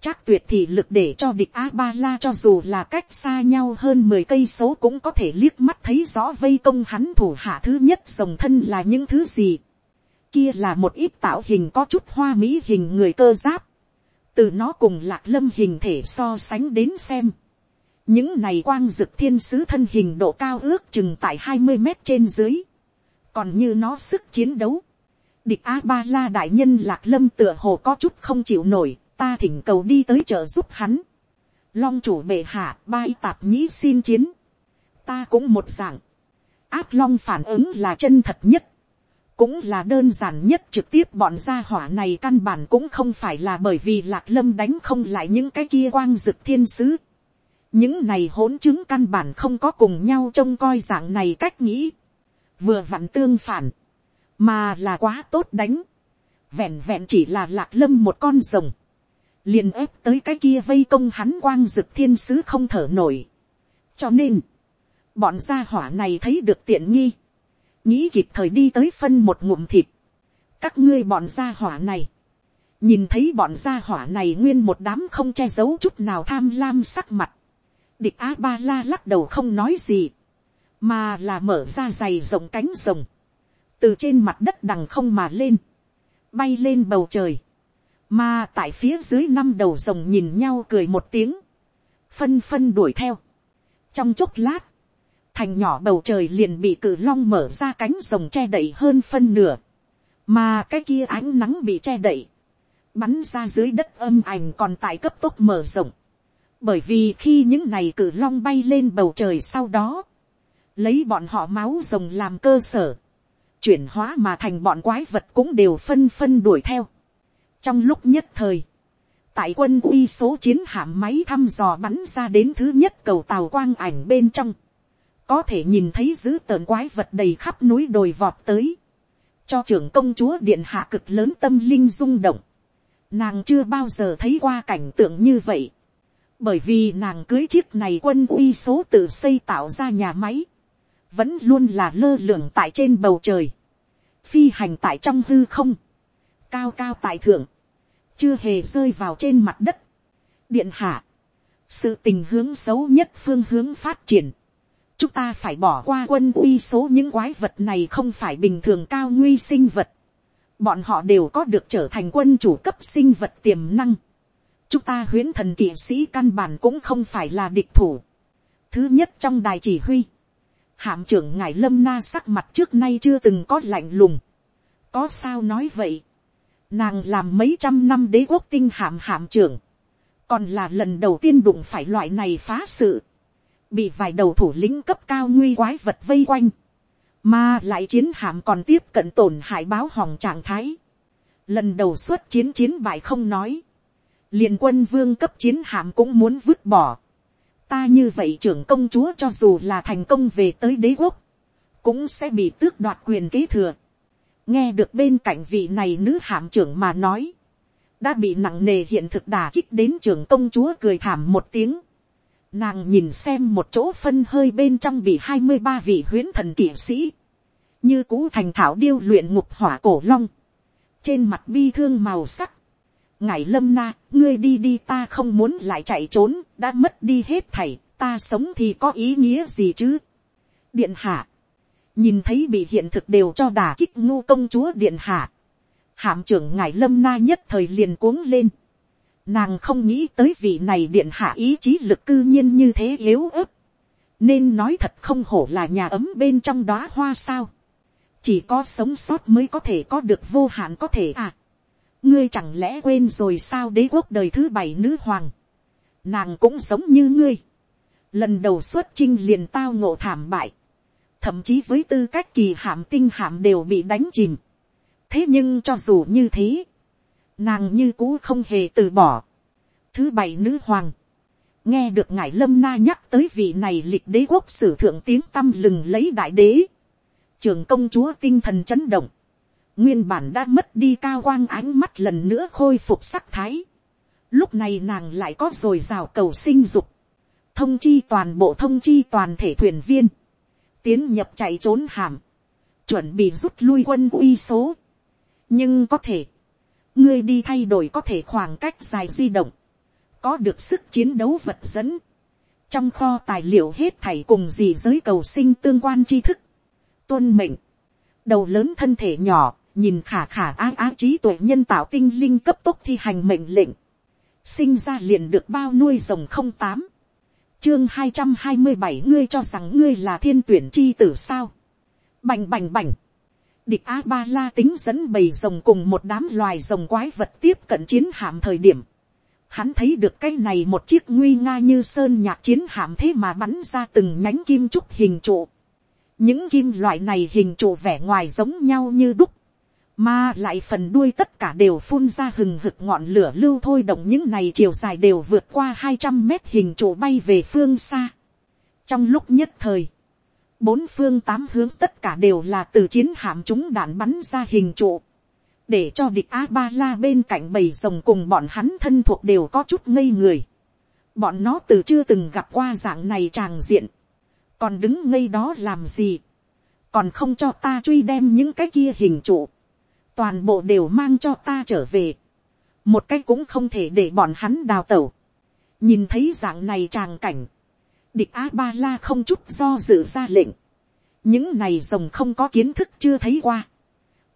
chắc tuyệt thì lực để cho địch a ba la cho dù là cách xa nhau hơn mười cây số cũng có thể liếc mắt thấy rõ vây công hắn thủ hạ thứ nhất dòng thân là những thứ gì. kia là một ít tạo hình có chút hoa mỹ hình người cơ giáp. từ nó cùng lạc lâm hình thể so sánh đến xem những này quang dực thiên sứ thân hình độ cao ước chừng tại hai mươi mét trên dưới, còn như nó sức chiến đấu, địch a ba la đại nhân lạc lâm tựa hồ có chút không chịu nổi, ta thỉnh cầu đi tới trợ giúp hắn, long chủ bệ hạ bai tạp nhĩ xin chiến, ta cũng một dạng, áp long phản ứng là chân thật nhất, cũng là đơn giản nhất trực tiếp bọn gia hỏa này căn bản cũng không phải là bởi vì lạc lâm đánh không lại những cái kia quang dực thiên sứ. Những này hỗn chứng căn bản không có cùng nhau trông coi dạng này cách nghĩ, vừa vặn tương phản, mà là quá tốt đánh, vẹn vẹn chỉ là lạc lâm một con rồng, liền ép tới cái kia vây công hắn quang dực thiên sứ không thở nổi. cho nên, bọn gia hỏa này thấy được tiện nghi, nghĩ kịp thời đi tới phân một ngụm thịt, các ngươi bọn gia hỏa này, nhìn thấy bọn gia hỏa này nguyên một đám không che giấu chút nào tham lam sắc mặt, địch a ba la lắc đầu không nói gì, mà là mở ra giày rộng cánh rồng, từ trên mặt đất đằng không mà lên, bay lên bầu trời, mà tại phía dưới năm đầu rồng nhìn nhau cười một tiếng, phân phân đuổi theo. trong chốc lát, thành nhỏ bầu trời liền bị cử long mở ra cánh rồng che đậy hơn phân nửa, mà cái kia ánh nắng bị che đậy, bắn ra dưới đất âm ảnh còn tại cấp tốc mở rộng, bởi vì khi những này cử long bay lên bầu trời sau đó, lấy bọn họ máu rồng làm cơ sở, chuyển hóa mà thành bọn quái vật cũng đều phân phân đuổi theo trong lúc nhất thời, tại quân uy số chiến hạm máy thăm dò bắn ra đến thứ nhất cầu tàu quang ảnh bên trong, có thể nhìn thấy dữ tợn quái vật đầy khắp núi đồi vọt tới, cho trưởng công chúa điện hạ cực lớn tâm linh rung động, nàng chưa bao giờ thấy qua cảnh tượng như vậy, bởi vì nàng cưới chiếc này quân uy số tự xây tạo ra nhà máy, vẫn luôn là lơ lửng tại trên bầu trời, phi hành tại trong hư không, cao cao tại thượng, chưa hề rơi vào trên mặt đất. điện hạ, sự tình hướng xấu nhất phương hướng phát triển, chúng ta phải bỏ qua quân uy số những quái vật này không phải bình thường cao nguy sinh vật, bọn họ đều có được trở thành quân chủ cấp sinh vật tiềm năng, chúng ta huyễn thần kỵ sĩ căn bản cũng không phải là địch thủ. thứ nhất trong đài chỉ huy, hạm trưởng ngài lâm na sắc mặt trước nay chưa từng có lạnh lùng. có sao nói vậy nàng làm mấy trăm năm đế quốc tinh hạm hạm trưởng. còn là lần đầu tiên đụng phải loại này phá sự. bị vài đầu thủ lĩnh cấp cao nguy quái vật vây quanh. mà lại chiến hạm còn tiếp cận tổn hại báo hỏng trạng thái. lần đầu xuất chiến chiến bại không nói. liền quân vương cấp chiến hạm cũng muốn vứt bỏ ta như vậy trưởng công chúa cho dù là thành công về tới đế quốc, cũng sẽ bị tước đoạt quyền kế thừa nghe được bên cạnh vị này nữ hạm trưởng mà nói, đã bị nặng nề hiện thực đà kích đến trưởng công chúa cười thảm một tiếng. Nàng nhìn xem một chỗ phân hơi bên trong bị hai mươi ba vị huyến thần kỵ sĩ, như cũ thành thảo điêu luyện ngục hỏa cổ long, trên mặt bi thương màu sắc, ngài lâm na, ngươi đi đi ta không muốn lại chạy trốn, đã mất đi hết thảy, ta sống thì có ý nghĩa gì chứ. điện hạ, nhìn thấy bị hiện thực đều cho đà kích ngu công chúa điện hạ. hạm trưởng ngài lâm na nhất thời liền cuống lên. nàng không nghĩ tới vị này điện hạ ý chí lực cư nhiên như thế yếu ớt. nên nói thật không hổ là nhà ấm bên trong đó hoa sao. chỉ có sống sót mới có thể có được vô hạn có thể à ngươi chẳng lẽ quên rồi sao đế quốc đời thứ bảy nữ hoàng, nàng cũng sống như ngươi, lần đầu xuất chinh liền tao ngộ thảm bại, thậm chí với tư cách kỳ hạm tinh hạm đều bị đánh chìm. thế nhưng cho dù như thế, nàng như cũ không hề từ bỏ. thứ bảy nữ hoàng, nghe được ngài lâm na nhắc tới vị này lịch đế quốc sử thượng tiếng tâm lừng lấy đại đế, trường công chúa tinh thần chấn động, nguyên bản đã mất đi cao quang ánh mắt lần nữa khôi phục sắc thái. Lúc này nàng lại có rồi rào cầu sinh dục. Thông chi toàn bộ thông chi toàn thể thuyền viên. Tiến nhập chạy trốn hàm. Chuẩn bị rút lui quân uy số. Nhưng có thể. Ngươi đi thay đổi có thể khoảng cách dài di động. Có được sức chiến đấu vật dẫn. Trong kho tài liệu hết thảy cùng gì giới cầu sinh tương quan tri thức. Tuân mệnh. Đầu lớn thân thể nhỏ nhìn khả khả ái ái trí tuệ nhân tạo tinh linh cấp tốc thi hành mệnh lệnh, sinh ra liền được bao nuôi rồng không tám, chương hai trăm hai mươi bảy ngươi cho rằng ngươi là thiên tuyển chi tử sao, bành bành bành, địch a ba la tính dẫn bầy rồng cùng một đám loài rồng quái vật tiếp cận chiến hạm thời điểm, hắn thấy được cái này một chiếc nguy nga như sơn nhạc chiến hạm thế mà bắn ra từng nhánh kim trúc hình trụ. những kim loại này hình trụ vẻ ngoài giống nhau như đúc, mà lại phần đuôi tất cả đều phun ra hừng hực ngọn lửa lưu thôi động những này chiều dài đều vượt qua hai trăm mét hình trụ bay về phương xa. trong lúc nhất thời, bốn phương tám hướng tất cả đều là từ chiến hạm chúng đạn bắn ra hình trụ, để cho địch a ba la bên cạnh bầy rồng cùng bọn hắn thân thuộc đều có chút ngây người. bọn nó từ chưa từng gặp qua dạng này tràng diện, còn đứng ngây đó làm gì, còn không cho ta truy đem những cái kia hình trụ toàn bộ đều mang cho ta trở về, một cách cũng không thể để bọn hắn đào tẩu, nhìn thấy dạng này tràng cảnh, địch a ba la không chút do dự ra lệnh, những này rồng không có kiến thức chưa thấy qua,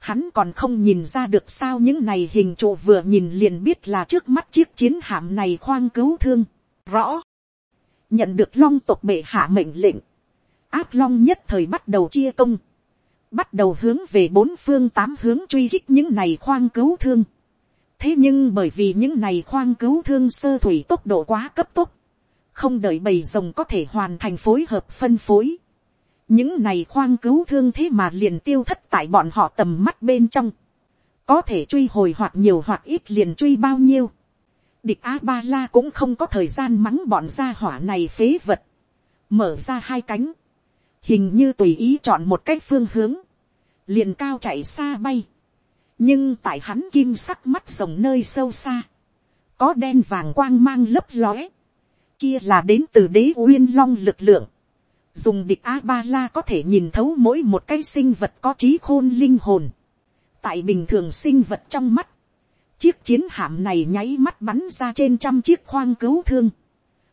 hắn còn không nhìn ra được sao những này hình trụ vừa nhìn liền biết là trước mắt chiếc chiến hạm này khoang cứu thương. Rõ. Nhận được long tộc bệ hạ mệnh lệnh. Áp long nhất thời bắt đầu chia công. Bắt đầu hướng về bốn phương tám hướng truy kích những này khoang cứu thương. Thế nhưng bởi vì những này khoang cứu thương sơ thủy tốc độ quá cấp tốc. Không đợi bầy rồng có thể hoàn thành phối hợp phân phối. Những này khoang cứu thương thế mà liền tiêu thất tại bọn họ tầm mắt bên trong, có thể truy hồi hoặc nhiều hoặc ít liền truy bao nhiêu, địch a ba la cũng không có thời gian mắng bọn gia hỏa này phế vật, mở ra hai cánh, hình như tùy ý chọn một cách phương hướng, liền cao chạy xa bay, nhưng tại hắn kim sắc mắt rồng nơi sâu xa, có đen vàng quang mang lấp lóe, kia là đến từ đế uyên long lực lượng, dùng địch a ba la có thể nhìn thấu mỗi một cái sinh vật có trí khôn linh hồn. tại bình thường sinh vật trong mắt, chiếc chiến hạm này nháy mắt bắn ra trên trăm chiếc khoang cứu thương.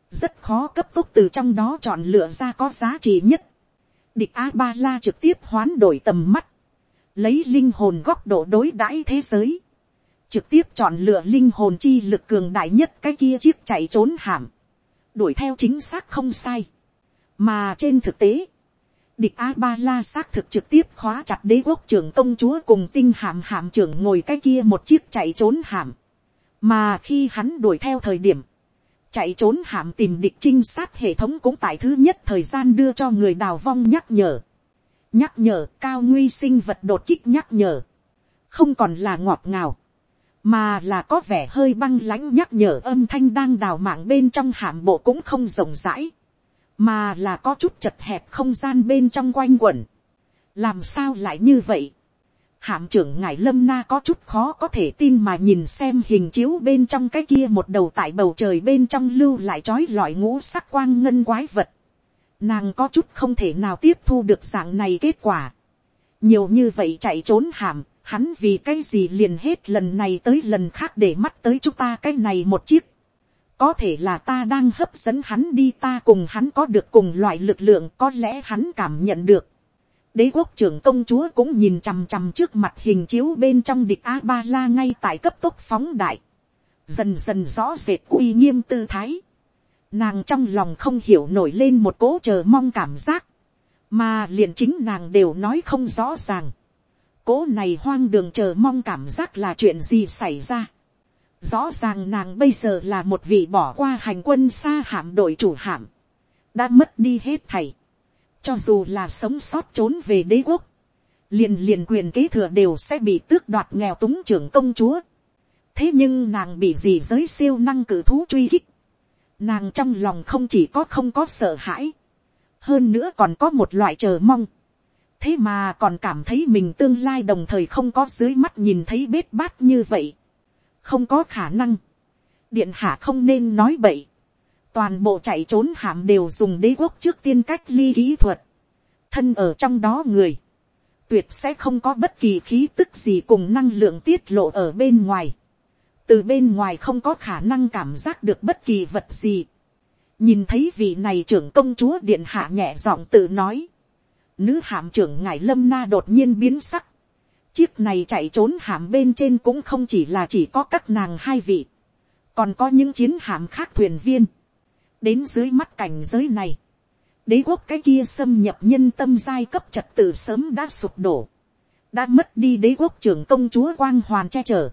rất khó cấp tốc từ trong đó chọn lựa ra có giá trị nhất. địch a ba la trực tiếp hoán đổi tầm mắt, lấy linh hồn góc độ đối đãi thế giới, trực tiếp chọn lựa linh hồn chi lực cường đại nhất cái kia chiếc chạy trốn hàm đuổi theo chính xác không sai mà trên thực tế, địch a ba la xác thực trực tiếp khóa chặt đế quốc trưởng công chúa cùng tinh hàm hàm trưởng ngồi cái kia một chiếc chạy trốn hàm. mà khi hắn đuổi theo thời điểm, chạy trốn hàm tìm địch trinh sát hệ thống cũng tại thứ nhất thời gian đưa cho người đào vong nhắc nhở nhắc nhở cao nguy sinh vật đột kích nhắc nhở. không còn là ngọt ngào, mà là có vẻ hơi băng lãnh nhắc nhở âm thanh đang đào mạng bên trong hàm bộ cũng không rộng rãi mà là có chút chật hẹp không gian bên trong quanh quẩn. làm sao lại như vậy. hạm trưởng ngài lâm na có chút khó có thể tin mà nhìn xem hình chiếu bên trong cái kia một đầu tại bầu trời bên trong lưu lại trói lọi ngũ sắc quang ngân quái vật nàng có chút không thể nào tiếp thu được dạng này kết quả. nhiều như vậy chạy trốn hàm, hắn vì cái gì liền hết lần này tới lần khác để mắt tới chúng ta cái này một chiếc có thể là ta đang hấp dẫn hắn đi ta cùng hắn có được cùng loại lực lượng có lẽ hắn cảm nhận được. đế quốc trưởng công chúa cũng nhìn chằm chằm trước mặt hình chiếu bên trong địch a ba la ngay tại cấp tốc phóng đại. dần dần rõ rệt uy nghiêm tư thái nàng trong lòng không hiểu nổi lên một cố chờ mong cảm giác. mà liền chính nàng đều nói không rõ ràng. cố này hoang đường chờ mong cảm giác là chuyện gì xảy ra Rõ ràng nàng bây giờ là một vị bỏ qua hành quân xa hạm đội chủ hạm. Đã mất đi hết thảy. Cho dù là sống sót trốn về đế quốc. Liền liền quyền kế thừa đều sẽ bị tước đoạt nghèo túng trưởng công chúa. Thế nhưng nàng bị gì giới siêu năng cử thú truy hích. Nàng trong lòng không chỉ có không có sợ hãi. Hơn nữa còn có một loại chờ mong. Thế mà còn cảm thấy mình tương lai đồng thời không có dưới mắt nhìn thấy bết bát như vậy. Không có khả năng, điện hạ không nên nói bậy, toàn bộ chạy trốn hạm đều dùng đế quốc trước tiên cách ly kỹ thuật, thân ở trong đó người, tuyệt sẽ không có bất kỳ khí tức gì cùng năng lượng tiết lộ ở bên ngoài, từ bên ngoài không có khả năng cảm giác được bất kỳ vật gì, nhìn thấy vị này trưởng công chúa điện hạ nhẹ giọng tự nói, nữ hạm trưởng ngài lâm na đột nhiên biến sắc, Chiếc này chạy trốn hạm bên trên cũng không chỉ là chỉ có các nàng hai vị. Còn có những chiến hạm khác thuyền viên. Đến dưới mắt cảnh giới này. Đế quốc cái kia xâm nhập nhân tâm giai cấp trật tự sớm đã sụp đổ. Đã mất đi đế quốc trưởng công chúa quang hoàn che chở.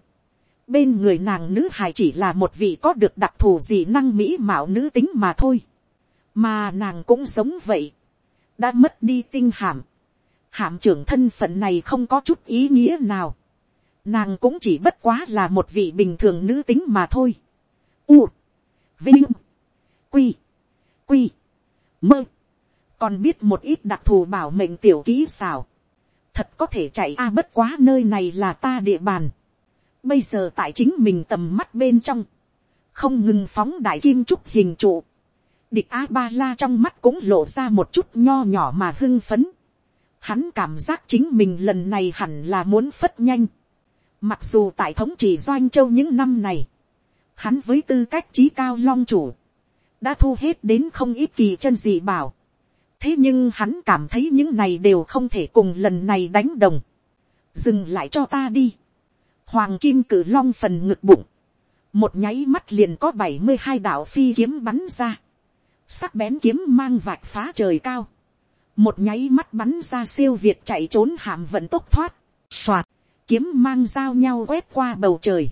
Bên người nàng nữ hài chỉ là một vị có được đặc thù gì năng mỹ mạo nữ tính mà thôi. Mà nàng cũng sống vậy. Đã mất đi tinh hàm hạm trưởng thân phận này không có chút ý nghĩa nào. Nàng cũng chỉ bất quá là một vị bình thường nữ tính mà thôi. U, Vinh, Quy, Quy, Mơ. Còn biết một ít đặc thù bảo mệnh tiểu kỹ xào, Thật có thể chạy a bất quá nơi này là ta địa bàn. Bây giờ tại chính mình tầm mắt bên trong. Không ngừng phóng đại kim trúc hình trụ. Địch A-ba-la trong mắt cũng lộ ra một chút nho nhỏ mà hưng phấn Hắn cảm giác chính mình lần này hẳn là muốn phất nhanh. Mặc dù tại thống trị Doanh Châu những năm này, hắn với tư cách trí cao long chủ, đã thu hết đến không ít kỳ chân dị bảo. Thế nhưng hắn cảm thấy những này đều không thể cùng lần này đánh đồng. dừng lại cho ta đi, hoàng kim cử long phần ngực bụng, một nháy mắt liền có bảy mươi hai đạo phi kiếm bắn ra, sắc bén kiếm mang vạch phá trời cao, một nháy mắt bắn ra siêu việt chạy trốn hàm vận tốc thoát, soạt, kiếm mang giao nhau quét qua bầu trời,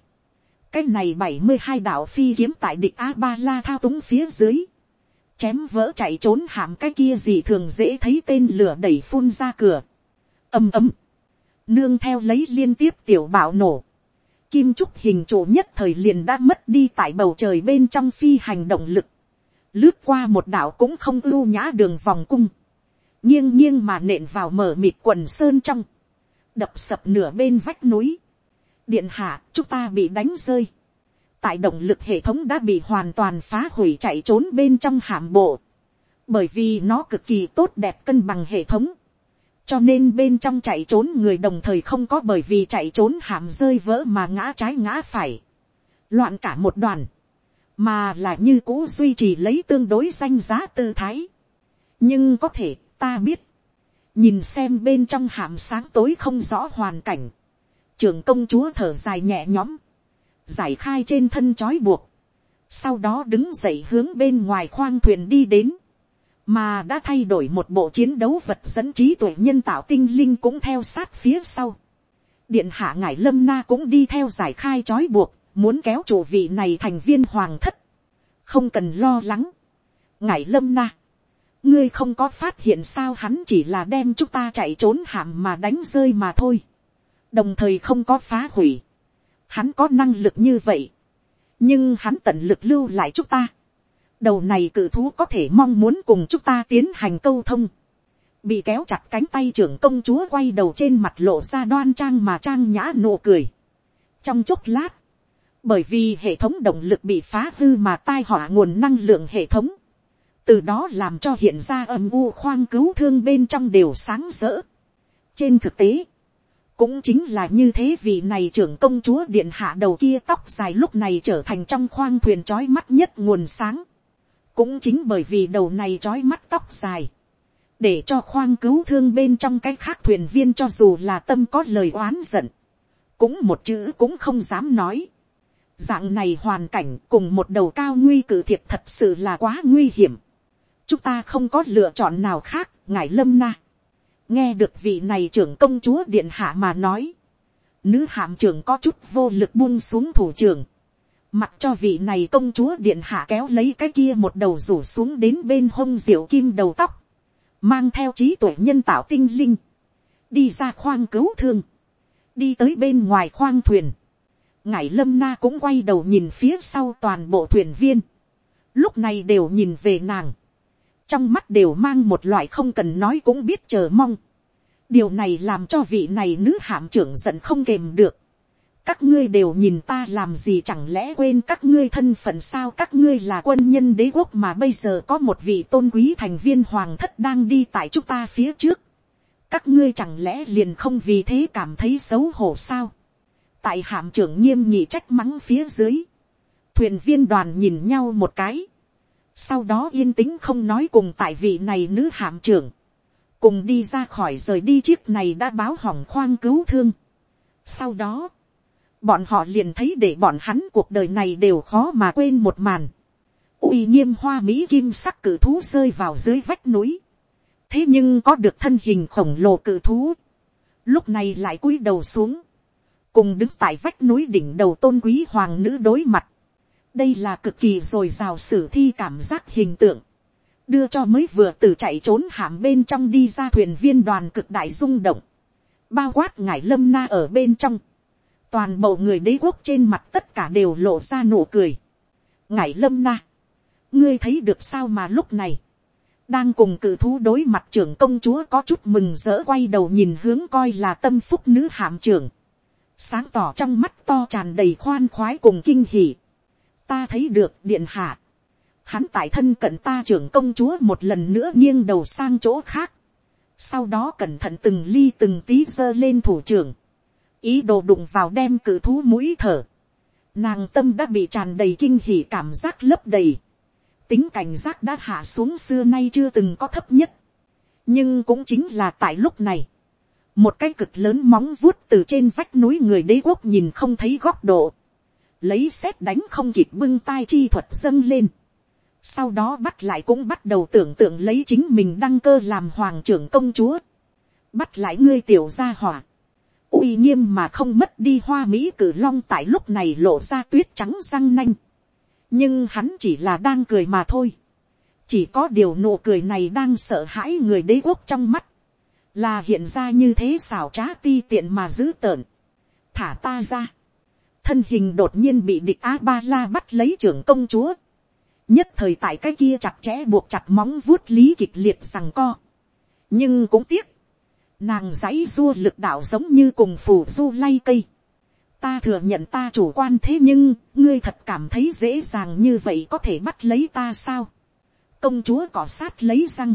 cái này bảy mươi hai đạo phi kiếm tại địch a ba la thao túng phía dưới, chém vỡ chạy trốn hàm cái kia gì thường dễ thấy tên lửa đẩy phun ra cửa, ầm ầm, nương theo lấy liên tiếp tiểu bạo nổ, kim trúc hình trụ nhất thời liền đã mất đi tại bầu trời bên trong phi hành động lực, lướt qua một đảo cũng không ưu nhã đường vòng cung, nghiêng nghiêng mà nện vào mở mịt quần sơn trong, đập sập nửa bên vách núi, điện hạ chúng ta bị đánh rơi, tại động lực hệ thống đã bị hoàn toàn phá hủy chạy trốn bên trong hàm bộ, bởi vì nó cực kỳ tốt đẹp cân bằng hệ thống, cho nên bên trong chạy trốn người đồng thời không có bởi vì chạy trốn hàm rơi vỡ mà ngã trái ngã phải, loạn cả một đoàn, mà là như cũ duy trì lấy tương đối danh giá tư thái. nhưng có thể ta biết, nhìn xem bên trong hàm sáng tối không rõ hoàn cảnh, trưởng công chúa thở dài nhẹ nhõm, giải khai trên thân trói buộc, sau đó đứng dậy hướng bên ngoài khoang thuyền đi đến, mà đã thay đổi một bộ chiến đấu vật dẫn trí tuệ nhân tạo tinh linh cũng theo sát phía sau. điện hạ ngải lâm na cũng đi theo giải khai trói buộc, muốn kéo chủ vị này thành viên hoàng thất. không cần lo lắng. ngải lâm na, ngươi không có phát hiện sao hắn chỉ là đem chúng ta chạy trốn hàm mà đánh rơi mà thôi. đồng thời không có phá hủy. hắn có năng lực như vậy. nhưng hắn tận lực lưu lại chúng ta đầu này cự thú có thể mong muốn cùng chúng ta tiến hành câu thông. bị kéo chặt cánh tay trưởng công chúa quay đầu trên mặt lộ ra đoan trang mà trang nhã nụ cười. trong chốc lát, bởi vì hệ thống động lực bị phá hư mà tai họa nguồn năng lượng hệ thống, từ đó làm cho hiện ra âm u khoang cứu thương bên trong đều sáng rỡ. trên thực tế, cũng chính là như thế vì này trưởng công chúa điện hạ đầu kia tóc dài lúc này trở thành trong khoang thuyền trói mắt nhất nguồn sáng cũng chính bởi vì đầu này trói mắt tóc dài, để cho khoang cứu thương bên trong cái khác thuyền viên cho dù là tâm có lời oán giận, cũng một chữ cũng không dám nói. Dạng này hoàn cảnh cùng một đầu cao nguy cử thiệp thật sự là quá nguy hiểm. Chúng ta không có lựa chọn nào khác, ngài lâm na. nghe được vị này trưởng công chúa điện hạ mà nói. Nữ hạm trưởng có chút vô lực buông xuống thủ trưởng Mặc cho vị này công chúa điện hạ kéo lấy cái kia một đầu rủ xuống đến bên hông diệu kim đầu tóc. Mang theo trí tuệ nhân tạo tinh linh. Đi ra khoang cứu thương. Đi tới bên ngoài khoang thuyền. Ngải lâm na cũng quay đầu nhìn phía sau toàn bộ thuyền viên. Lúc này đều nhìn về nàng. Trong mắt đều mang một loại không cần nói cũng biết chờ mong. Điều này làm cho vị này nữ hạm trưởng giận không kềm được các ngươi đều nhìn ta làm gì chẳng lẽ quên các ngươi thân phận sao các ngươi là quân nhân đế quốc mà bây giờ có một vị tôn quý thành viên hoàng thất đang đi tại chúng ta phía trước. các ngươi chẳng lẽ liền không vì thế cảm thấy xấu hổ sao. tại hạm trưởng nghiêm nhị trách mắng phía dưới. thuyền viên đoàn nhìn nhau một cái. sau đó yên tĩnh không nói cùng tại vị này nữ hạm trưởng. cùng đi ra khỏi rời đi chiếc này đã báo hỏng khoang cứu thương. sau đó, bọn họ liền thấy để bọn hắn cuộc đời này đều khó mà quên một màn. uy nghiêm hoa mỹ kim sắc cử thú rơi vào dưới vách núi. thế nhưng có được thân hình khổng lồ cử thú. lúc này lại cúi đầu xuống. cùng đứng tại vách núi đỉnh đầu tôn quý hoàng nữ đối mặt. đây là cực kỳ rồi rào sử thi cảm giác hình tượng. đưa cho mới vừa từ chạy trốn hàm bên trong đi ra thuyền viên đoàn cực đại rung động. bao quát ngải lâm na ở bên trong toàn bộ người đế quốc trên mặt tất cả đều lộ ra nụ cười. ngải lâm na, ngươi thấy được sao mà lúc này, đang cùng cự thú đối mặt trưởng công chúa có chút mừng rỡ quay đầu nhìn hướng coi là tâm phúc nữ hàm trưởng, sáng tỏ trong mắt to tràn đầy khoan khoái cùng kinh hỉ. ta thấy được điện hạ, hắn tại thân cận ta trưởng công chúa một lần nữa nghiêng đầu sang chỗ khác, sau đó cẩn thận từng ly từng tí giơ lên thủ trưởng, ý đồ đụng vào đem cự thú mũi thở. Nàng tâm đã bị tràn đầy kinh hỉ cảm giác lấp đầy. Tính cảnh giác đã hạ xuống xưa nay chưa từng có thấp nhất. Nhưng cũng chính là tại lúc này. một cái cực lớn móng vuốt từ trên vách núi người đế quốc nhìn không thấy góc độ, lấy xét đánh không kịp bưng tai chi thuật dâng lên, sau đó bắt lại cũng bắt đầu tưởng tượng lấy chính mình đăng cơ làm hoàng trưởng công chúa, bắt lại ngươi tiểu gia hỏa, uy nghiêm mà không mất đi hoa mỹ cử long tại lúc này lộ ra tuyết trắng răng nanh, nhưng hắn chỉ là đang cười mà thôi, chỉ có điều nụ cười này đang sợ hãi người đế quốc trong mắt, là hiện ra như thế xảo trá ti tiện mà dữ tợn, thả ta ra, thân hình đột nhiên bị địch a ba la bắt lấy trưởng công chúa, nhất thời tại cái kia chặt chẽ buộc chặt móng vuốt lý kịch liệt rằng co, nhưng cũng tiếc, nàng dãy dua lực đạo giống như cùng phù du lay cây, ta thừa nhận ta chủ quan thế nhưng ngươi thật cảm thấy dễ dàng như vậy có thể bắt lấy ta sao? Công chúa cỏ sát lấy răng,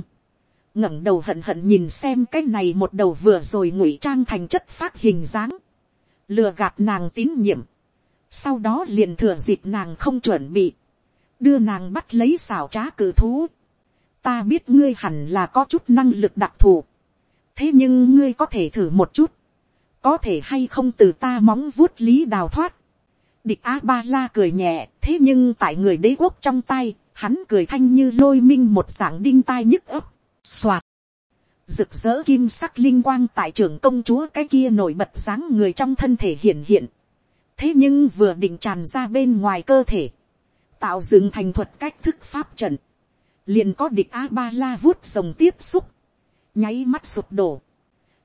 ngẩng đầu hận hận nhìn xem cái này một đầu vừa rồi ngụy trang thành chất phát hình dáng, lừa gạt nàng tín nhiệm, sau đó liền thừa dịp nàng không chuẩn bị, đưa nàng bắt lấy xảo trá cử thú. ta biết ngươi hẳn là có chút năng lực đặc thù, thế nhưng ngươi có thể thử một chút, có thể hay không từ ta móng vuốt lý đào thoát. địch a ba la cười nhẹ, thế nhưng tại người đế quốc trong tay, hắn cười thanh như lôi minh một dạng đinh tai nhức ấp, soạt, rực rỡ kim sắc linh quang tại trưởng công chúa cái kia nổi bật dáng người trong thân thể hiện hiện, thế nhưng vừa định tràn ra bên ngoài cơ thể, tạo dựng thành thuật cách thức pháp trận, liền có địch a ba la vuốt rồng tiếp xúc, nháy mắt sụp đổ,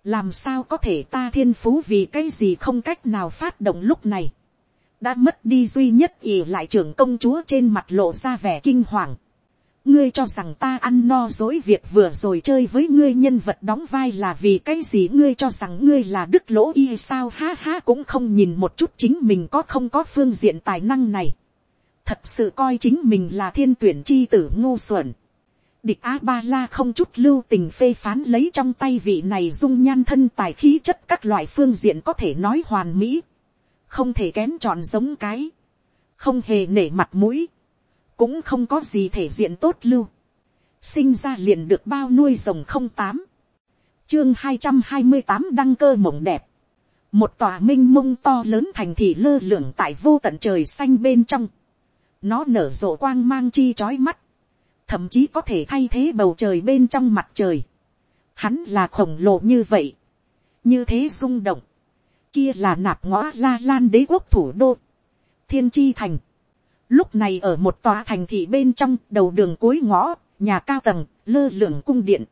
làm sao có thể ta thiên phú vì cái gì không cách nào phát động lúc này, đã mất đi duy nhất ỉ lại trưởng công chúa trên mặt lộ ra vẻ kinh hoàng. ngươi cho rằng ta ăn no dối việc vừa rồi chơi với ngươi nhân vật đóng vai là vì cái gì ngươi cho rằng ngươi là đức lỗ y sao ha ha cũng không nhìn một chút chính mình có không có phương diện tài năng này. thật sự coi chính mình là thiên tuyển chi tử ngu xuẩn địch a ba la không chút lưu tình phê phán lấy trong tay vị này dung nhan thân tài khí chất các loại phương diện có thể nói hoàn mỹ. Không thể kén chọn giống cái, không hề nể mặt mũi, cũng không có gì thể diện tốt lưu, sinh ra liền được bao nuôi rồng không tám, chương hai trăm hai mươi tám đăng cơ mộng đẹp, một tòa m i n h mông to lớn thành thị lơ lửng tại vô tận trời xanh bên trong, nó nở rộ quang mang chi trói mắt, thậm chí có thể thay thế bầu trời bên trong mặt trời, hắn là khổng lồ như vậy, như thế rung động, kia là nạp ngõ la lan đế quốc thủ đô, thiên chi thành. Lúc này ở một tòa thành thị bên trong đầu đường cuối ngõ, nhà cao tầng, lơ lửng cung điện.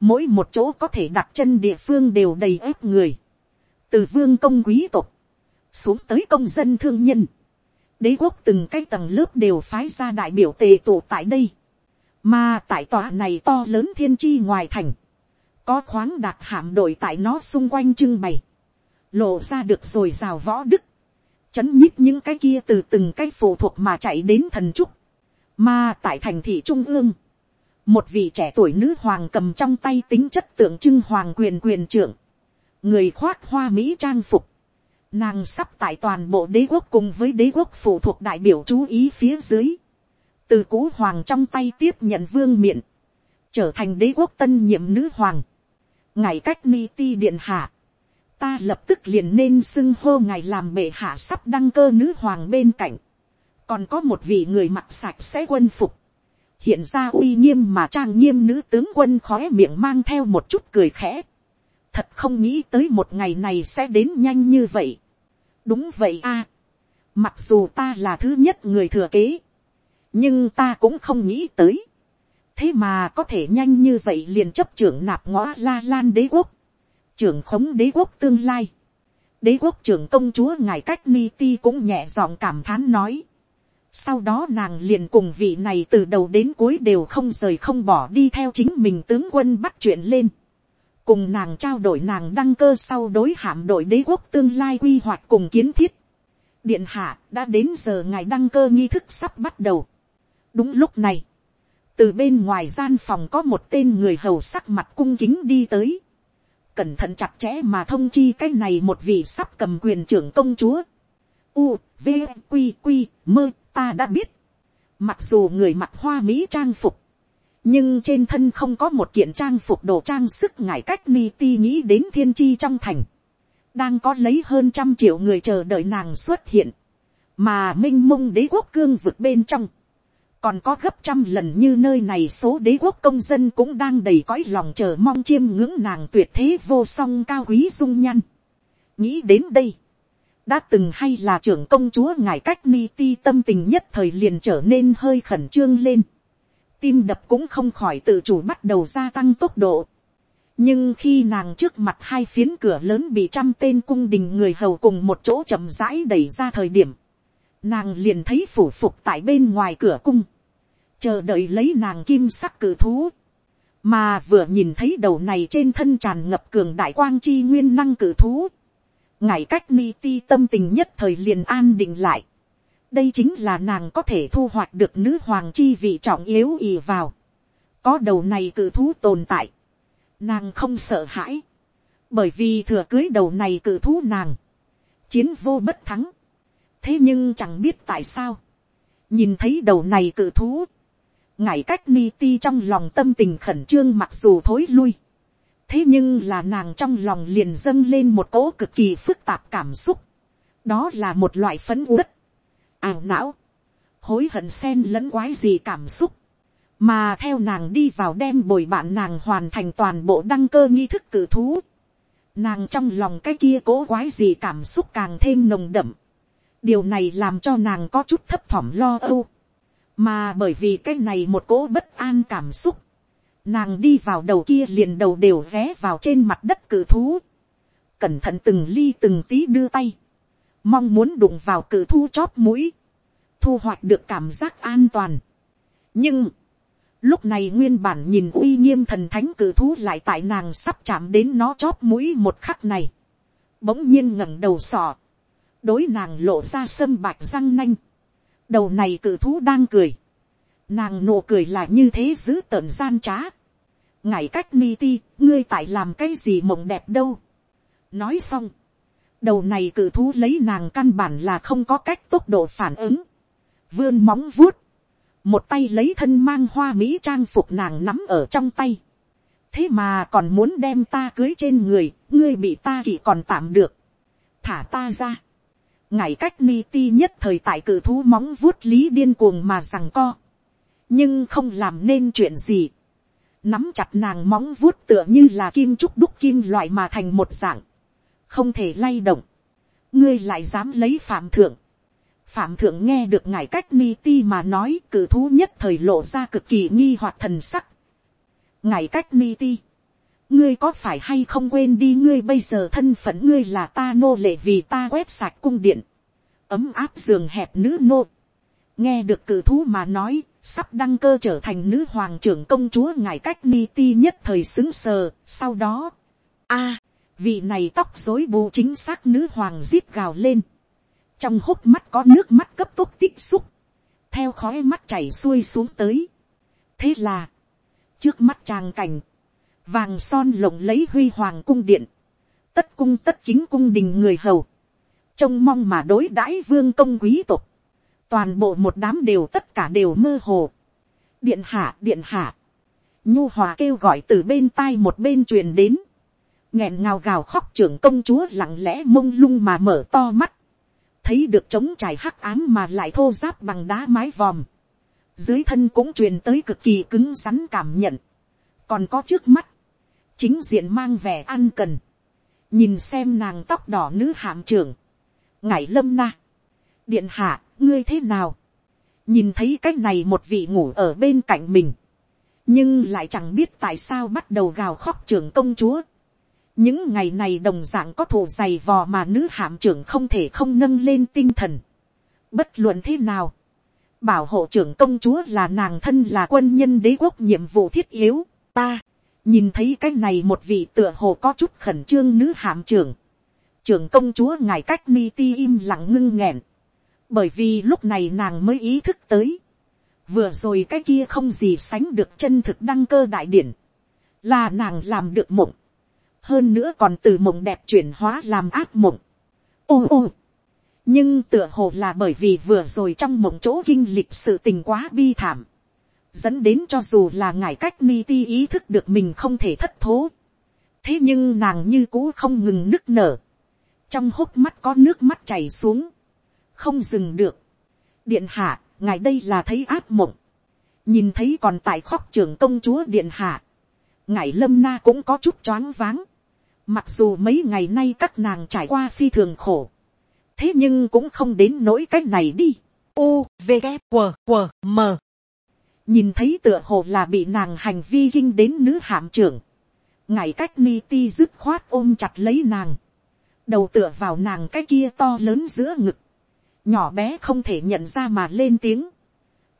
Mỗi một chỗ có thể đặt chân địa phương đều đầy ép người. Từ vương công quý tộc, xuống tới công dân thương nhân. Đế quốc từng cái tầng lớp đều phái ra đại biểu tề tụ tại đây. Mà tại tòa này to lớn thiên chi ngoài thành. Có khoáng đạt hạm đội tại nó xung quanh trưng bày. Lộ ra được rồi rào võ đức, chấn nhích những cái kia từ từng cái phụ thuộc mà chạy đến thần trúc, mà tại thành thị trung ương, một vị trẻ tuổi nữ hoàng cầm trong tay tính chất tượng trưng hoàng quyền quyền trưởng, người khoác hoa mỹ trang phục, nàng sắp tại toàn bộ đế quốc cùng với đế quốc phụ thuộc đại biểu chú ý phía dưới, từ cũ hoàng trong tay tiếp nhận vương miện, trở thành đế quốc tân nhiệm nữ hoàng, ngày cách ni ti điện hạ, ta lập tức liền nên xưng hô ngài làm bệ hạ sắp đăng cơ nữ hoàng bên cạnh, còn có một vị người mặc sạch sẽ quân phục, hiện ra uy nghiêm mà trang nghiêm nữ tướng quân khói miệng mang theo một chút cười khẽ, thật không nghĩ tới một ngày này sẽ đến nhanh như vậy. đúng vậy a, mặc dù ta là thứ nhất người thừa kế, nhưng ta cũng không nghĩ tới, thế mà có thể nhanh như vậy liền chấp trưởng nạp ngõ la lan đế quốc, trưởng khống đế quốc tương lai. đế quốc trưởng công chúa ngài cách ni ti cũng nhẹ giọng cảm thán nói. sau đó nàng liền cùng vị này từ đầu đến cuối đều không rời không bỏ đi theo chính mình tướng quân bắt chuyện lên. cùng nàng trao đổi nàng đăng cơ sau đối hạm đội đế quốc tương lai quy hoạch cùng kiến thiết. điện hạ đã đến giờ ngài đăng cơ nghi thức sắp bắt đầu đúng lúc này, từ bên ngoài gian phòng có một tên người hầu sắc mặt cung kính đi tới cẩn thận chặt chẽ mà thông chi cái này một vị sắp cầm quyền trưởng công chúa. U, V, q q mơ, ta đã biết. Mặc dù người mặc hoa mỹ trang phục, nhưng trên thân không có một kiện trang phục đồ trang sức ngải cách ni ti nghĩ đến thiên chi trong thành, đang có lấy hơn trăm triệu người chờ đợi nàng xuất hiện, mà m i n h mông đế quốc cương vực bên trong, còn có gấp trăm lần như nơi này số đế quốc công dân cũng đang đầy cõi lòng chờ mong chiêm ngưỡng nàng tuyệt thế vô song cao quý dung nhan. Nghĩ đến đây, đã từng hay là trưởng công chúa ngài cách ni ti tâm tình nhất thời liền trở nên hơi khẩn trương lên. Tim đập cũng không khỏi tự chủ bắt đầu gia tăng tốc độ. nhưng khi nàng trước mặt hai phiến cửa lớn bị trăm tên cung đình người hầu cùng một chỗ chậm rãi đẩy ra thời điểm, nàng liền thấy phủ phục tại bên ngoài cửa cung, chờ đợi lấy nàng kim sắc cử thú, mà vừa nhìn thấy đầu này trên thân tràn ngập cường đại quang chi nguyên năng cử thú, ngài cách ni ti tâm tình nhất thời liền an định lại, đây chính là nàng có thể thu hoạch được nữ hoàng chi vị trọng yếu ì vào. có đầu này cử thú tồn tại. nàng không sợ hãi. bởi vì thừa cưới đầu này cử thú nàng. chiến vô bất thắng. thế nhưng chẳng biết tại sao. nhìn thấy đầu này cự thú ngại cách ni ti trong lòng tâm tình khẩn trương mặc dù thối lui. thế nhưng là nàng trong lòng liền dâng lên một cỗ cực kỳ phức tạp cảm xúc. đó là một loại phấn uất. Ảo não, hối hận xen lẫn quái gì cảm xúc, mà theo nàng đi vào đem bồi bạn nàng hoàn thành toàn bộ đăng cơ nghi thức cử thú, nàng trong lòng cái kia cố quái gì cảm xúc càng thêm nồng đậm, điều này làm cho nàng có chút thấp thỏm lo âu, mà bởi vì cái này một cố bất an cảm xúc, nàng đi vào đầu kia liền đầu đều vé vào trên mặt đất cự thú, cẩn thận từng ly từng tí đưa tay, mong muốn đụng vào cự thú chóp mũi, thu hoạch được cảm giác an toàn. nhưng, lúc này nguyên bản nhìn uy nghiêm thần thánh cự thú lại tại nàng sắp chạm đến nó chóp mũi một khắc này, bỗng nhiên ngẩng đầu sò, đối nàng lộ ra sâm bạch răng nanh, đầu này cử thú đang cười, nàng nụ cười là như thế giữ tợn gian trá, ngài cách ni ti, ngươi tại làm cái gì mộng đẹp đâu. nói xong, đầu này cử thú lấy nàng căn bản là không có cách tốc độ phản ứng, vươn móng vuốt, một tay lấy thân mang hoa mỹ trang phục nàng nắm ở trong tay, thế mà còn muốn đem ta cưới trên người, ngươi bị ta kỵ còn tạm được, thả ta ra, ngài cách ni ti nhất thời tại cử thú móng vuốt lý điên cuồng mà rằng co, nhưng không làm nên chuyện gì, nắm chặt nàng móng vuốt tựa như là kim trúc đúc kim loại mà thành một dạng, không thể lay động, ngươi lại dám lấy phạm thượng. phạm thượng nghe được ngài cách ni ti mà nói cử thú nhất thời lộ ra cực kỳ nghi hoặc thần sắc. ngài cách ni ti, ngươi có phải hay không quên đi ngươi bây giờ thân phận ngươi là ta nô lệ vì ta quét sạch cung điện, ấm áp giường hẹp nữ nô. nghe được cử thú mà nói, sắp đăng cơ trở thành nữ hoàng trưởng công chúa ngài cách ni ti nhất thời xứng sờ, sau đó, a, vị này tóc dối bù chính xác nữ hoàng rít gào lên, trong hốc mắt có nước mắt cấp tốc tích xúc, theo khói mắt chảy xuôi xuống tới. thế là, trước mắt tràng cảnh, vàng son lộng lấy huy hoàng cung điện, tất cung tất chính cung đình người hầu, trông mong mà đối đãi vương công quý tộc, toàn bộ một đám đều tất cả đều mơ hồ, điện hạ điện hạ, nhu hòa kêu gọi từ bên tai một bên truyền đến, nghẹn ngào gào khóc trưởng công chúa lặng lẽ mông lung mà mở to mắt, thấy được trống trải hắc ám mà lại thô giáp bằng đá mái vòm, dưới thân cũng truyền tới cực kỳ cứng rắn cảm nhận, còn có trước mắt, chính diện mang vẻ ăn cần, nhìn xem nàng tóc đỏ nữ hạm trưởng, ngải lâm na, điện hạ, ngươi thế nào, nhìn thấy cái này một vị ngủ ở bên cạnh mình, nhưng lại chẳng biết tại sao bắt đầu gào khóc trưởng công chúa, những ngày này đồng dạng có thủ dày vò mà nữ hạm trưởng không thể không nâng lên tinh thần. bất luận thế nào, bảo hộ trưởng công chúa là nàng thân là quân nhân đế quốc nhiệm vụ thiết yếu, ta, nhìn thấy cái này một vị tựa hồ có chút khẩn trương nữ hạm trưởng, trưởng công chúa ngài cách ni ti im lặng ngưng nghẹn, bởi vì lúc này nàng mới ý thức tới, vừa rồi cái kia không gì sánh được chân thực đăng cơ đại điển, là nàng làm được mộng, hơn nữa còn từ mộng đẹp chuyển hóa làm ác mộng. ô ô, nhưng tựa hồ là bởi vì vừa rồi trong mộng chỗ kinh lịch sự tình quá bi thảm, dẫn đến cho dù là ngài cách ni ti ý thức được mình không thể thất thố, thế nhưng nàng như cũ không ngừng nức nở, trong hốc mắt có nước mắt chảy xuống, không dừng được. điện hạ, ngài đây là thấy áp mộng, nhìn thấy còn tại khóc trưởng công chúa điện hạ, ngài lâm na cũng có chút choáng váng, mặc dù mấy ngày nay các nàng trải qua phi thường khổ, thế nhưng cũng không đến nỗi cách này đi. U, V, K, W, W, M nhìn thấy tựa hồ là bị nàng hành vi kinh đến nữ hạm trưởng, ngài cách ni ti dứt khoát ôm chặt lấy nàng, đầu tựa vào nàng cái kia to lớn giữa ngực, nhỏ bé không thể nhận ra mà lên tiếng,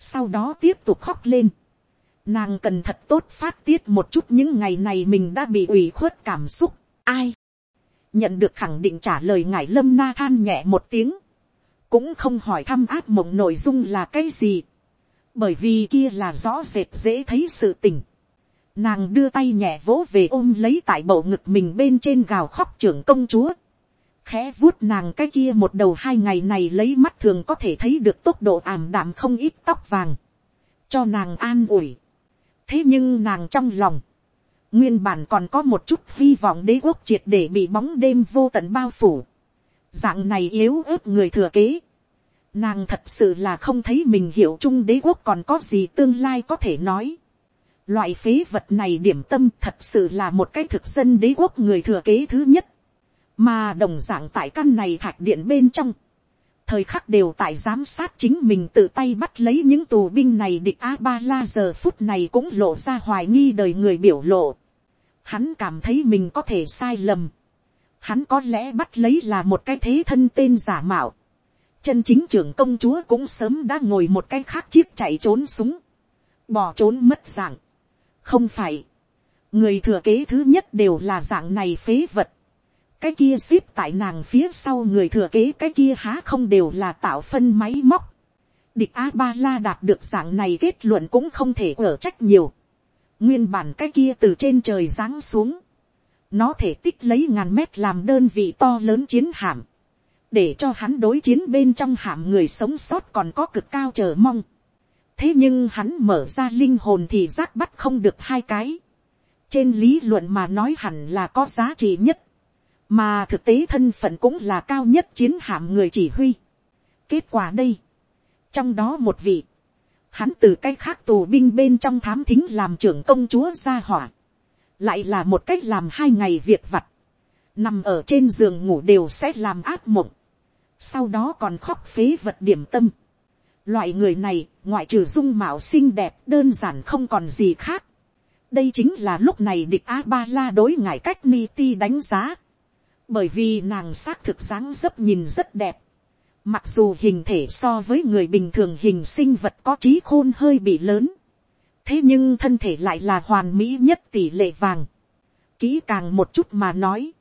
sau đó tiếp tục khóc lên. Nàng cần thật tốt phát tiết một chút những ngày này mình đã bị ủy khuất cảm xúc. Ai? Nhận được khẳng định trả lời ngài lâm na than nhẹ một tiếng. Cũng không hỏi thăm áp mộng nội dung là cái gì. Bởi vì kia là rõ rệt dễ thấy sự tình. Nàng đưa tay nhẹ vỗ về ôm lấy tại bầu ngực mình bên trên gào khóc trưởng công chúa khẽ vuốt nàng cái kia một đầu hai ngày này lấy mắt thường có thể thấy được tốc độ ảm đạm không ít tóc vàng, cho nàng an ủi. thế nhưng nàng trong lòng, nguyên bản còn có một chút hy vọng đế quốc triệt để bị bóng đêm vô tận bao phủ. dạng này yếu ớt người thừa kế nàng thật sự là không thấy mình hiểu chung đế quốc còn có gì tương lai có thể nói. loại phế vật này điểm tâm thật sự là một cái thực dân đế quốc người thừa kế thứ nhất mà đồng dạng tại căn này thạch điện bên trong, thời khắc đều tại giám sát chính mình tự tay bắt lấy những tù binh này địch a ba la giờ phút này cũng lộ ra hoài nghi đời người biểu lộ. Hắn cảm thấy mình có thể sai lầm. Hắn có lẽ bắt lấy là một cái thế thân tên giả mạo. Chân chính trưởng công chúa cũng sớm đã ngồi một cái khác chiếc chạy trốn súng. Bỏ trốn mất dạng. Không phải. Người thừa kế thứ nhất đều là dạng này phế vật cái kia ship tại nàng phía sau người thừa kế cái kia há không đều là tạo phân máy móc. Địch A Ba La đạt được dạng này kết luận cũng không thể ở trách nhiều. Nguyên bản cái kia từ trên trời giáng xuống. Nó thể tích lấy ngàn mét làm đơn vị to lớn chiến hạm. Để cho hắn đối chiến bên trong hạm người sống sót còn có cực cao chờ mong. Thế nhưng hắn mở ra linh hồn thì giác bắt không được hai cái. Trên lý luận mà nói hẳn là có giá trị nhất mà thực tế thân phận cũng là cao nhất chiến hạm người chỉ huy. kết quả đây, trong đó một vị, hắn từ cái khác tù binh bên trong thám thính làm trưởng công chúa gia hỏa, lại là một cách làm hai ngày việc vặt, nằm ở trên giường ngủ đều sẽ làm ác mộng, sau đó còn khóc phế vật điểm tâm. Loại người này, ngoại trừ dung mạo xinh đẹp đơn giản không còn gì khác. đây chính là lúc này địch a ba la đối ngại cách ni ti đánh giá bởi vì nàng xác thực dáng dấp nhìn rất đẹp. Mặc dù hình thể so với người bình thường hình sinh vật có trí khôn hơi bị lớn. Thế nhưng thân thể lại là hoàn mỹ nhất tỷ lệ vàng. Kỹ càng một chút mà nói.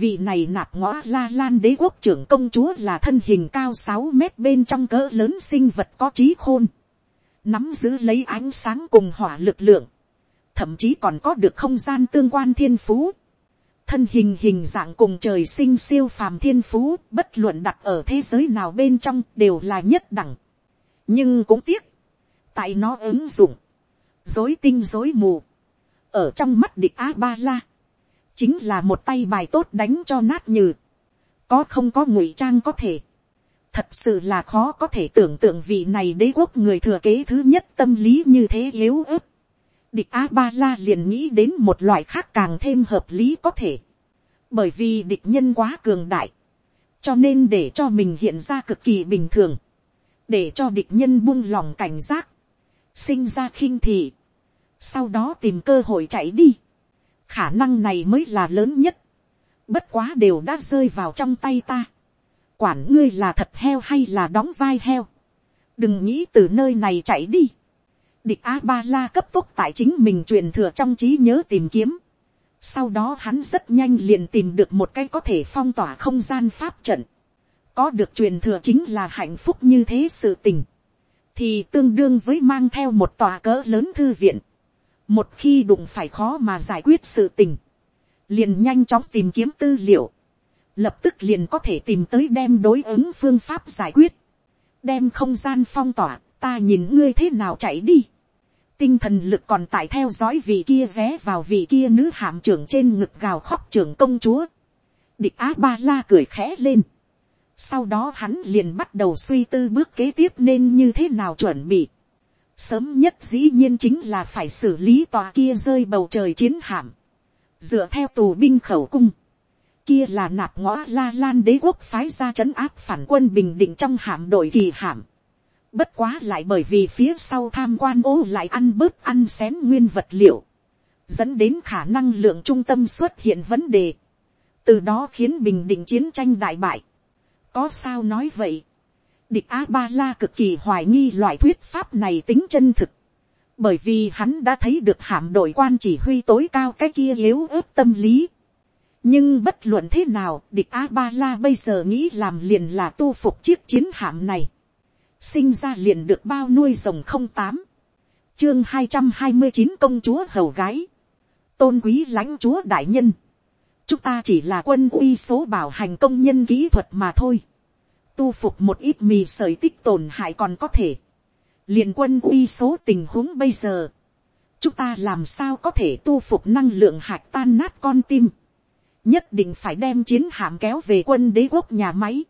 Vị này nạp ngõ la lan đế quốc trưởng công chúa là thân hình cao sáu mét bên trong cỡ lớn sinh vật có trí khôn. Nắm giữ lấy ánh sáng cùng hỏa lực lượng. Thậm chí còn có được không gian tương quan thiên phú thân hình hình dạng cùng trời sinh siêu phàm thiên phú, bất luận đặt ở thế giới nào bên trong đều là nhất đẳng. nhưng cũng tiếc, tại nó ứng dụng, dối tinh dối mù, ở trong mắt địch a ba la, chính là một tay bài tốt đánh cho nát nhừ, có không có ngụy trang có thể, thật sự là khó có thể tưởng tượng vị này đế quốc người thừa kế thứ nhất tâm lý như thế yếu ớt. Địch a ba la liền nghĩ đến một loại khác càng thêm hợp lý có thể. bởi vì địch nhân quá cường đại, cho nên để cho mình hiện ra cực kỳ bình thường, để cho địch nhân buông lòng cảnh giác, sinh ra khinh thị, sau đó tìm cơ hội chạy đi khả năng này mới là lớn nhất, bất quá đều đã rơi vào trong tay ta. quản ngươi là thật heo hay là đóng vai heo, đừng nghĩ từ nơi này chạy đi địch a ba la cấp tốc tại chính mình truyền thừa trong trí nhớ tìm kiếm. sau đó hắn rất nhanh liền tìm được một cái có thể phong tỏa không gian pháp trận. có được truyền thừa chính là hạnh phúc như thế sự tình. thì tương đương với mang theo một tòa cỡ lớn thư viện một khi đụng phải khó mà giải quyết sự tình. liền nhanh chóng tìm kiếm tư liệu. lập tức liền có thể tìm tới đem đối ứng phương pháp giải quyết. đem không gian phong tỏa, ta nhìn ngươi thế nào chạy đi tinh thần lực còn tại theo dõi vị kia vé vào vị kia nữ hàm trưởng trên ngực gào khóc trưởng công chúa. địch á ba la cười khẽ lên. sau đó hắn liền bắt đầu suy tư bước kế tiếp nên như thế nào chuẩn bị sớm nhất dĩ nhiên chính là phải xử lý tòa kia rơi bầu trời chiến hạm. dựa theo tù binh khẩu cung. kia là nạp ngõ la lan đế quốc phái ra c h ấ n áp phản quân bình định trong hạm đội kỳ hạm Bất quá lại bởi vì phía sau tham quan ô lại ăn bớt ăn xén nguyên vật liệu. Dẫn đến khả năng lượng trung tâm xuất hiện vấn đề. Từ đó khiến bình định chiến tranh đại bại. Có sao nói vậy? Địch A-ba-la cực kỳ hoài nghi loại thuyết pháp này tính chân thực. Bởi vì hắn đã thấy được hạm đội quan chỉ huy tối cao cái kia yếu ớt tâm lý. Nhưng bất luận thế nào, địch A-ba-la bây giờ nghĩ làm liền là tu phục chiếc chiến hạm này. Sinh ra liền được bao nuôi rồng không tám, chương hai trăm hai mươi chín công chúa hầu gái, tôn quý lãnh chúa đại nhân, chúng ta chỉ là quân uy số bảo hành công nhân kỹ thuật mà thôi, tu phục một ít mì sợi tích tổn hại còn có thể, liền quân uy số tình huống bây giờ, chúng ta làm sao có thể tu phục năng lượng hạt tan nát con tim, nhất định phải đem chiến hạm kéo về quân đế quốc nhà máy,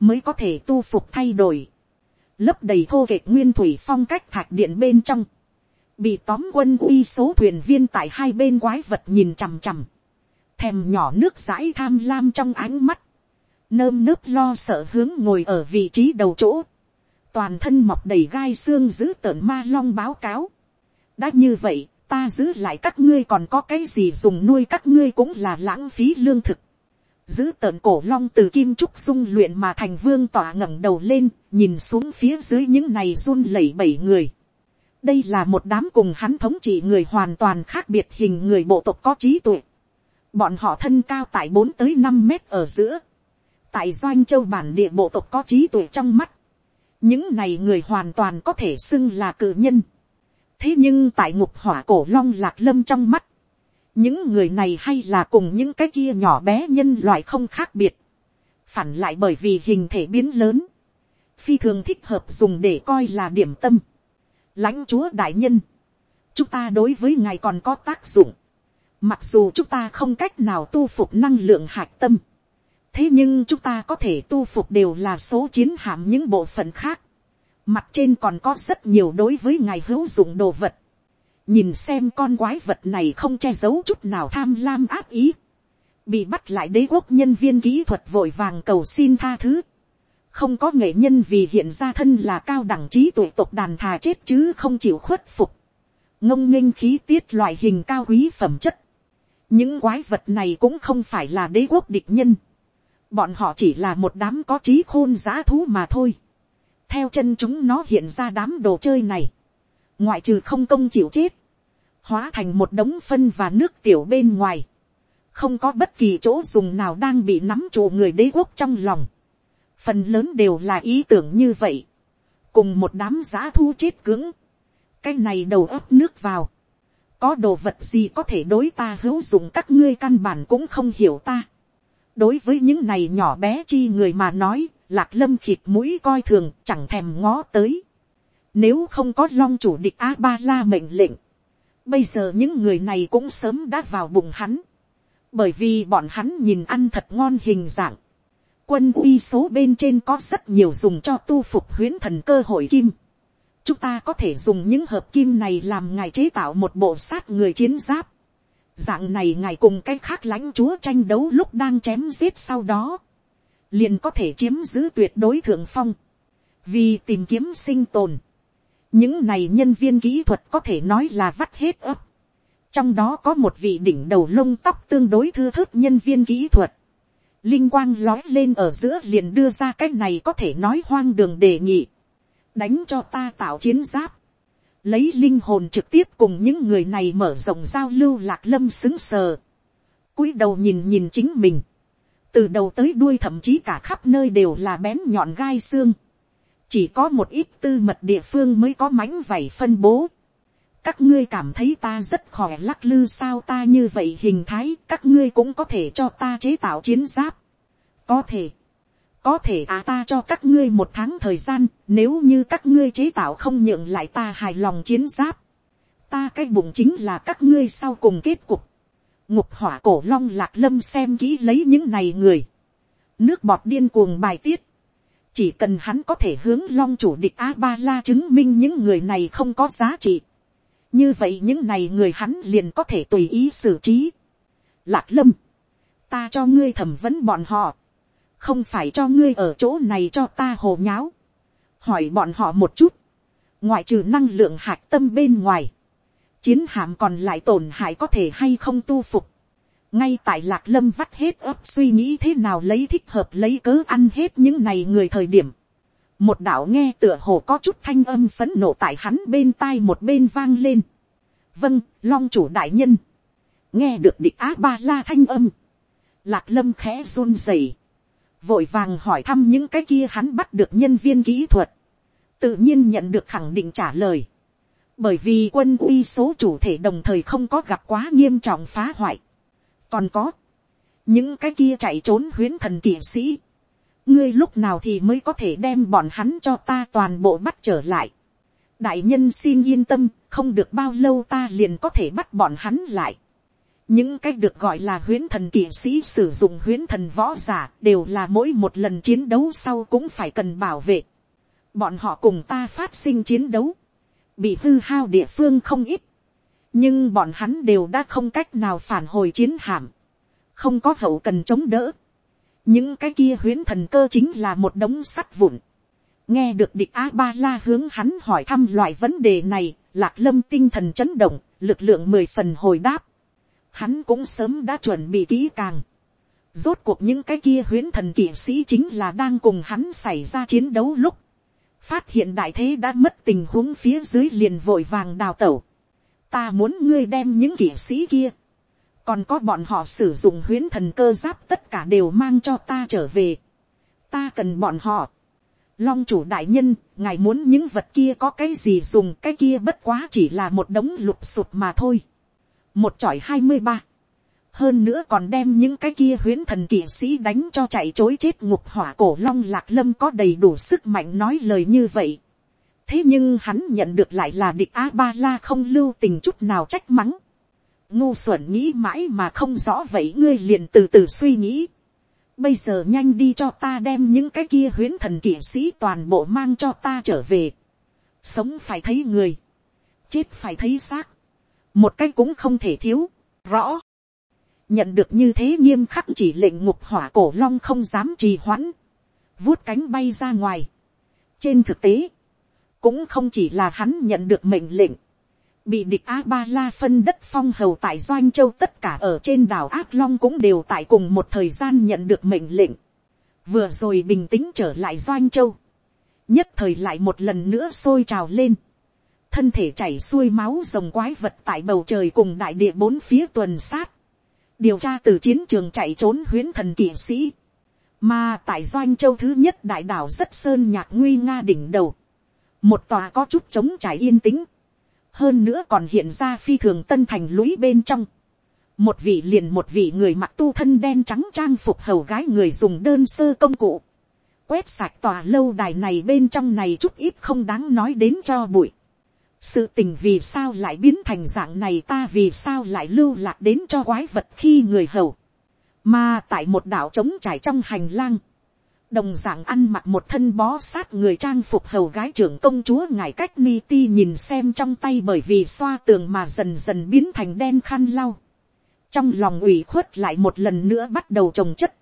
mới có thể tu phục thay đổi. Lấp đầy thô kệch nguyên thủy phong cách thạch điện bên trong, bị tóm quân uy số thuyền viên tại hai bên quái vật nhìn chằm chằm, thèm nhỏ nước dãi tham lam trong ánh mắt, nơm nớp lo sợ hướng ngồi ở vị trí đầu chỗ, toàn thân mọc đầy gai xương giữ tợn ma long báo cáo. đã như vậy, ta giữ lại các ngươi còn có cái gì dùng nuôi các ngươi cũng là lãng phí lương thực giữ tợn cổ long từ kim trúc dung luyện mà thành vương tỏa ngẩng đầu lên, nhìn xuống phía dưới những này run lẩy bẩy người. đây là một đám cùng hắn thống trị người hoàn toàn khác biệt hình người bộ tộc có trí tuệ. bọn họ thân cao tại bốn tới năm mét ở giữa tại doanh châu bản địa bộ tộc có trí tuệ trong mắt. những này người hoàn toàn có thể xưng là cử nhân. thế nhưng tại ngục hỏa cổ long lạc lâm trong mắt, những người này hay là cùng những cái kia nhỏ bé nhân loại không khác biệt, phản lại bởi vì hình thể biến lớn, phi thường thích hợp dùng để coi là điểm tâm. lãnh chúa đại nhân, chúng ta đối với ngài còn có tác dụng, mặc dù chúng ta không cách nào tu phục năng lượng hạt tâm, thế nhưng chúng ta có thể tu phục đều là số chiến hạm những bộ phận khác, mặt trên còn có rất nhiều đối với ngài hữu dụng đồ vật, nhìn xem con quái vật này không che giấu chút nào tham lam áp ý, bị bắt lại đế quốc nhân viên kỹ thuật vội vàng cầu xin tha thứ, không có nghệ nhân vì hiện ra thân là cao đẳng trí tuổi tộc đàn thà chết chứ không chịu khuất phục, ngông nghênh khí tiết loại hình cao quý phẩm chất, những quái vật này cũng không phải là đế quốc địch nhân, bọn họ chỉ là một đám có trí khôn giá thú mà thôi, theo chân chúng nó hiện ra đám đồ chơi này, ngoại trừ không công chịu chết, hóa thành một đống phân và nước tiểu bên ngoài, không có bất kỳ chỗ dùng nào đang bị nắm trụ người đế quốc trong lòng, phần lớn đều là ý tưởng như vậy, cùng một đám giá thu chết cứng, cái này đầu ấp nước vào, có đồ vật gì có thể đối ta hữu dụng các ngươi căn bản cũng không hiểu ta đối với những này nhỏ bé chi người mà nói, lạc lâm khịt mũi coi thường chẳng thèm ngó tới. Nếu không có long chủ địch A-ba-la mệnh lệnh. Bây giờ những người này cũng sớm đã vào bụng hắn. Bởi vì bọn hắn nhìn ăn thật ngon hình dạng. Quân uy số bên trên có rất nhiều dùng cho tu phục huyến thần cơ hội kim. Chúng ta có thể dùng những hợp kim này làm ngài chế tạo một bộ sát người chiến giáp. Dạng này ngài cùng cái khác lãnh chúa tranh đấu lúc đang chém giết sau đó. Liền có thể chiếm giữ tuyệt đối thượng phong. Vì tìm kiếm sinh tồn, những này nhân viên kỹ thuật có thể nói là vắt hết ấp. trong đó có một vị đỉnh đầu lông tóc tương đối thư thớt nhân viên kỹ thuật. linh quang lói lên ở giữa liền đưa ra cái này có thể nói hoang đường đề nghị. đánh cho ta tạo chiến giáp lấy linh hồn trực tiếp cùng những người này mở rộng giao lưu lạc lâm xứng sờ. cúi đầu nhìn nhìn chính mình. từ đầu tới đuôi thậm chí cả khắp nơi đều là bén nhọn gai xương chỉ có một ít tư mật địa phương mới có mánh vảy phân bố. các ngươi cảm thấy ta rất khỏe lắc lư sao ta như vậy hình thái các ngươi cũng có thể cho ta chế tạo chiến giáp. có thể, có thể à ta cho các ngươi một tháng thời gian nếu như các ngươi chế tạo không nhượng lại ta hài lòng chiến giáp. ta cái bụng chính là các ngươi sau cùng kết cục, ngục hỏa cổ long lạc lâm xem kỹ lấy những này người, nước bọt điên cuồng bài tiết, chỉ cần hắn có thể hướng long chủ địch a ba la chứng minh những người này không có giá trị, như vậy những này người hắn liền có thể tùy ý xử trí. Lạc lâm, ta cho ngươi thẩm vấn bọn họ, không phải cho ngươi ở chỗ này cho ta hồ nháo, hỏi bọn họ một chút, ngoại trừ năng lượng hạt tâm bên ngoài, chiến hạm còn lại tổn hại có thể hay không tu phục. ngay tại lạc lâm vắt hết ấp suy nghĩ thế nào lấy thích hợp lấy cớ ăn hết những này người thời điểm. một đạo nghe tựa hồ có chút thanh âm phấn nộ tại hắn bên tai một bên vang lên. vâng, long chủ đại nhân. nghe được địch á ba la thanh âm. lạc lâm khẽ run rẩy vội vàng hỏi thăm những cái kia hắn bắt được nhân viên kỹ thuật. tự nhiên nhận được khẳng định trả lời bởi vì quân uy số chủ thể đồng thời không có gặp quá nghiêm trọng phá hoại. còn có, những cái kia chạy trốn huyến thần kỵ sĩ, ngươi lúc nào thì mới có thể đem bọn hắn cho ta toàn bộ bắt trở lại. đại nhân xin yên tâm, không được bao lâu ta liền có thể bắt bọn hắn lại những cái được gọi là huyến thần kỵ sĩ sử dụng huyến thần võ giả đều là mỗi một lần chiến đấu sau cũng phải cần bảo vệ. bọn họ cùng ta phát sinh chiến đấu bị hư hao địa phương không ít, nhưng bọn hắn đều đã không cách nào phản hồi chiến hạm, không có hậu cần chống đỡ. những cái kia huyến thần cơ chính là một đống sắt vụn. nghe được địch a ba la hướng hắn hỏi thăm loại vấn đề này, lạc lâm tinh thần chấn động, lực lượng mười phần hồi đáp hắn cũng sớm đã chuẩn bị kỹ càng. rốt cuộc những cái kia huyến thần kỵ sĩ chính là đang cùng hắn xảy ra chiến đấu lúc phát hiện đại thế đã mất tình huống phía dưới liền vội vàng đào tẩu. ta muốn ngươi đem những kỵ sĩ kia, còn có bọn họ sử dụng huyến thần cơ giáp tất cả đều mang cho ta trở về. ta cần bọn họ. long chủ đại nhân, ngài muốn những vật kia có cái gì dùng cái kia bất quá chỉ là một đống lục sụp mà thôi một chọi hai mươi ba hơn nữa còn đem những cái kia huyến thần kỵ sĩ đánh cho chạy chối chết ngục hỏa cổ long lạc lâm có đầy đủ sức mạnh nói lời như vậy. thế nhưng hắn nhận được lại là địch a ba la không lưu tình chút nào trách mắng. ngu xuẩn nghĩ mãi mà không rõ vậy ngươi liền từ từ suy nghĩ. bây giờ nhanh đi cho ta đem những cái kia huyến thần kỵ sĩ toàn bộ mang cho ta trở về. sống phải thấy người, chết phải thấy xác, một cái cũng không thể thiếu, rõ. Nhận được như thế nghiêm khắc chỉ lệnh ngục hỏa cổ long không dám trì hoãn, vuốt cánh bay ra ngoài. trên thực tế, cũng không chỉ là hắn nhận được mệnh lệnh, bị địch a ba la phân đất phong hầu tại doanh châu tất cả ở trên đảo ác long cũng đều tại cùng một thời gian nhận được mệnh lệnh, vừa rồi bình tĩnh trở lại doanh châu, nhất thời lại một lần nữa sôi trào lên, thân thể chảy xuôi máu rồng quái vật tại bầu trời cùng đại địa bốn phía tuần sát, điều tra từ chiến trường chạy trốn huyến thần kỵ sĩ, mà tại doanh châu thứ nhất đại đảo rất sơn nhạc nguy nga đỉnh đầu, một tòa có chút trống trải yên tĩnh, hơn nữa còn hiện ra phi thường tân thành lũy bên trong, một vị liền một vị người mặc tu thân đen trắng trang phục hầu gái người dùng đơn sơ công cụ, quét sạch tòa lâu đài này bên trong này chút ít không đáng nói đến cho bụi sự tình vì sao lại biến thành dạng này ta vì sao lại lưu lạc đến cho quái vật khi người hầu. mà tại một đảo trống trải trong hành lang, đồng dạng ăn mặc một thân bó sát người trang phục hầu gái trưởng công chúa ngài cách ni ti nhìn xem trong tay bởi vì xoa tường mà dần dần biến thành đen khăn lau. trong lòng ủy khuất lại một lần nữa bắt đầu trồng chất.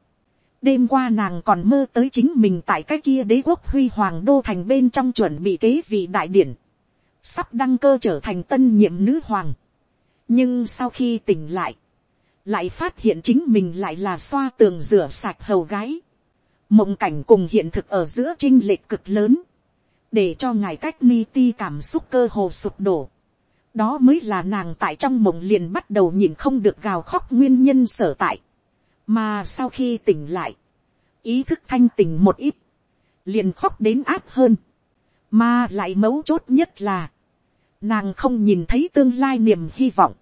đêm qua nàng còn mơ tới chính mình tại cái kia đế quốc huy hoàng đô thành bên trong chuẩn bị kế vị đại điển sắp đăng cơ trở thành tân nhiệm nữ hoàng. nhưng sau khi tỉnh lại, lại phát hiện chính mình lại là xoa tường rửa sạch hầu gái. mộng cảnh cùng hiện thực ở giữa chinh lệch cực lớn, để cho ngài cách ni ti cảm xúc cơ hồ sụp đổ. đó mới là nàng tại trong mộng liền bắt đầu nhìn không được gào khóc nguyên nhân sở tại. mà sau khi tỉnh lại, ý thức thanh tỉnh một ít, liền khóc đến áp hơn. mà lại mấu chốt nhất là, Nàng không nhìn thấy tương lai niềm hy vọng.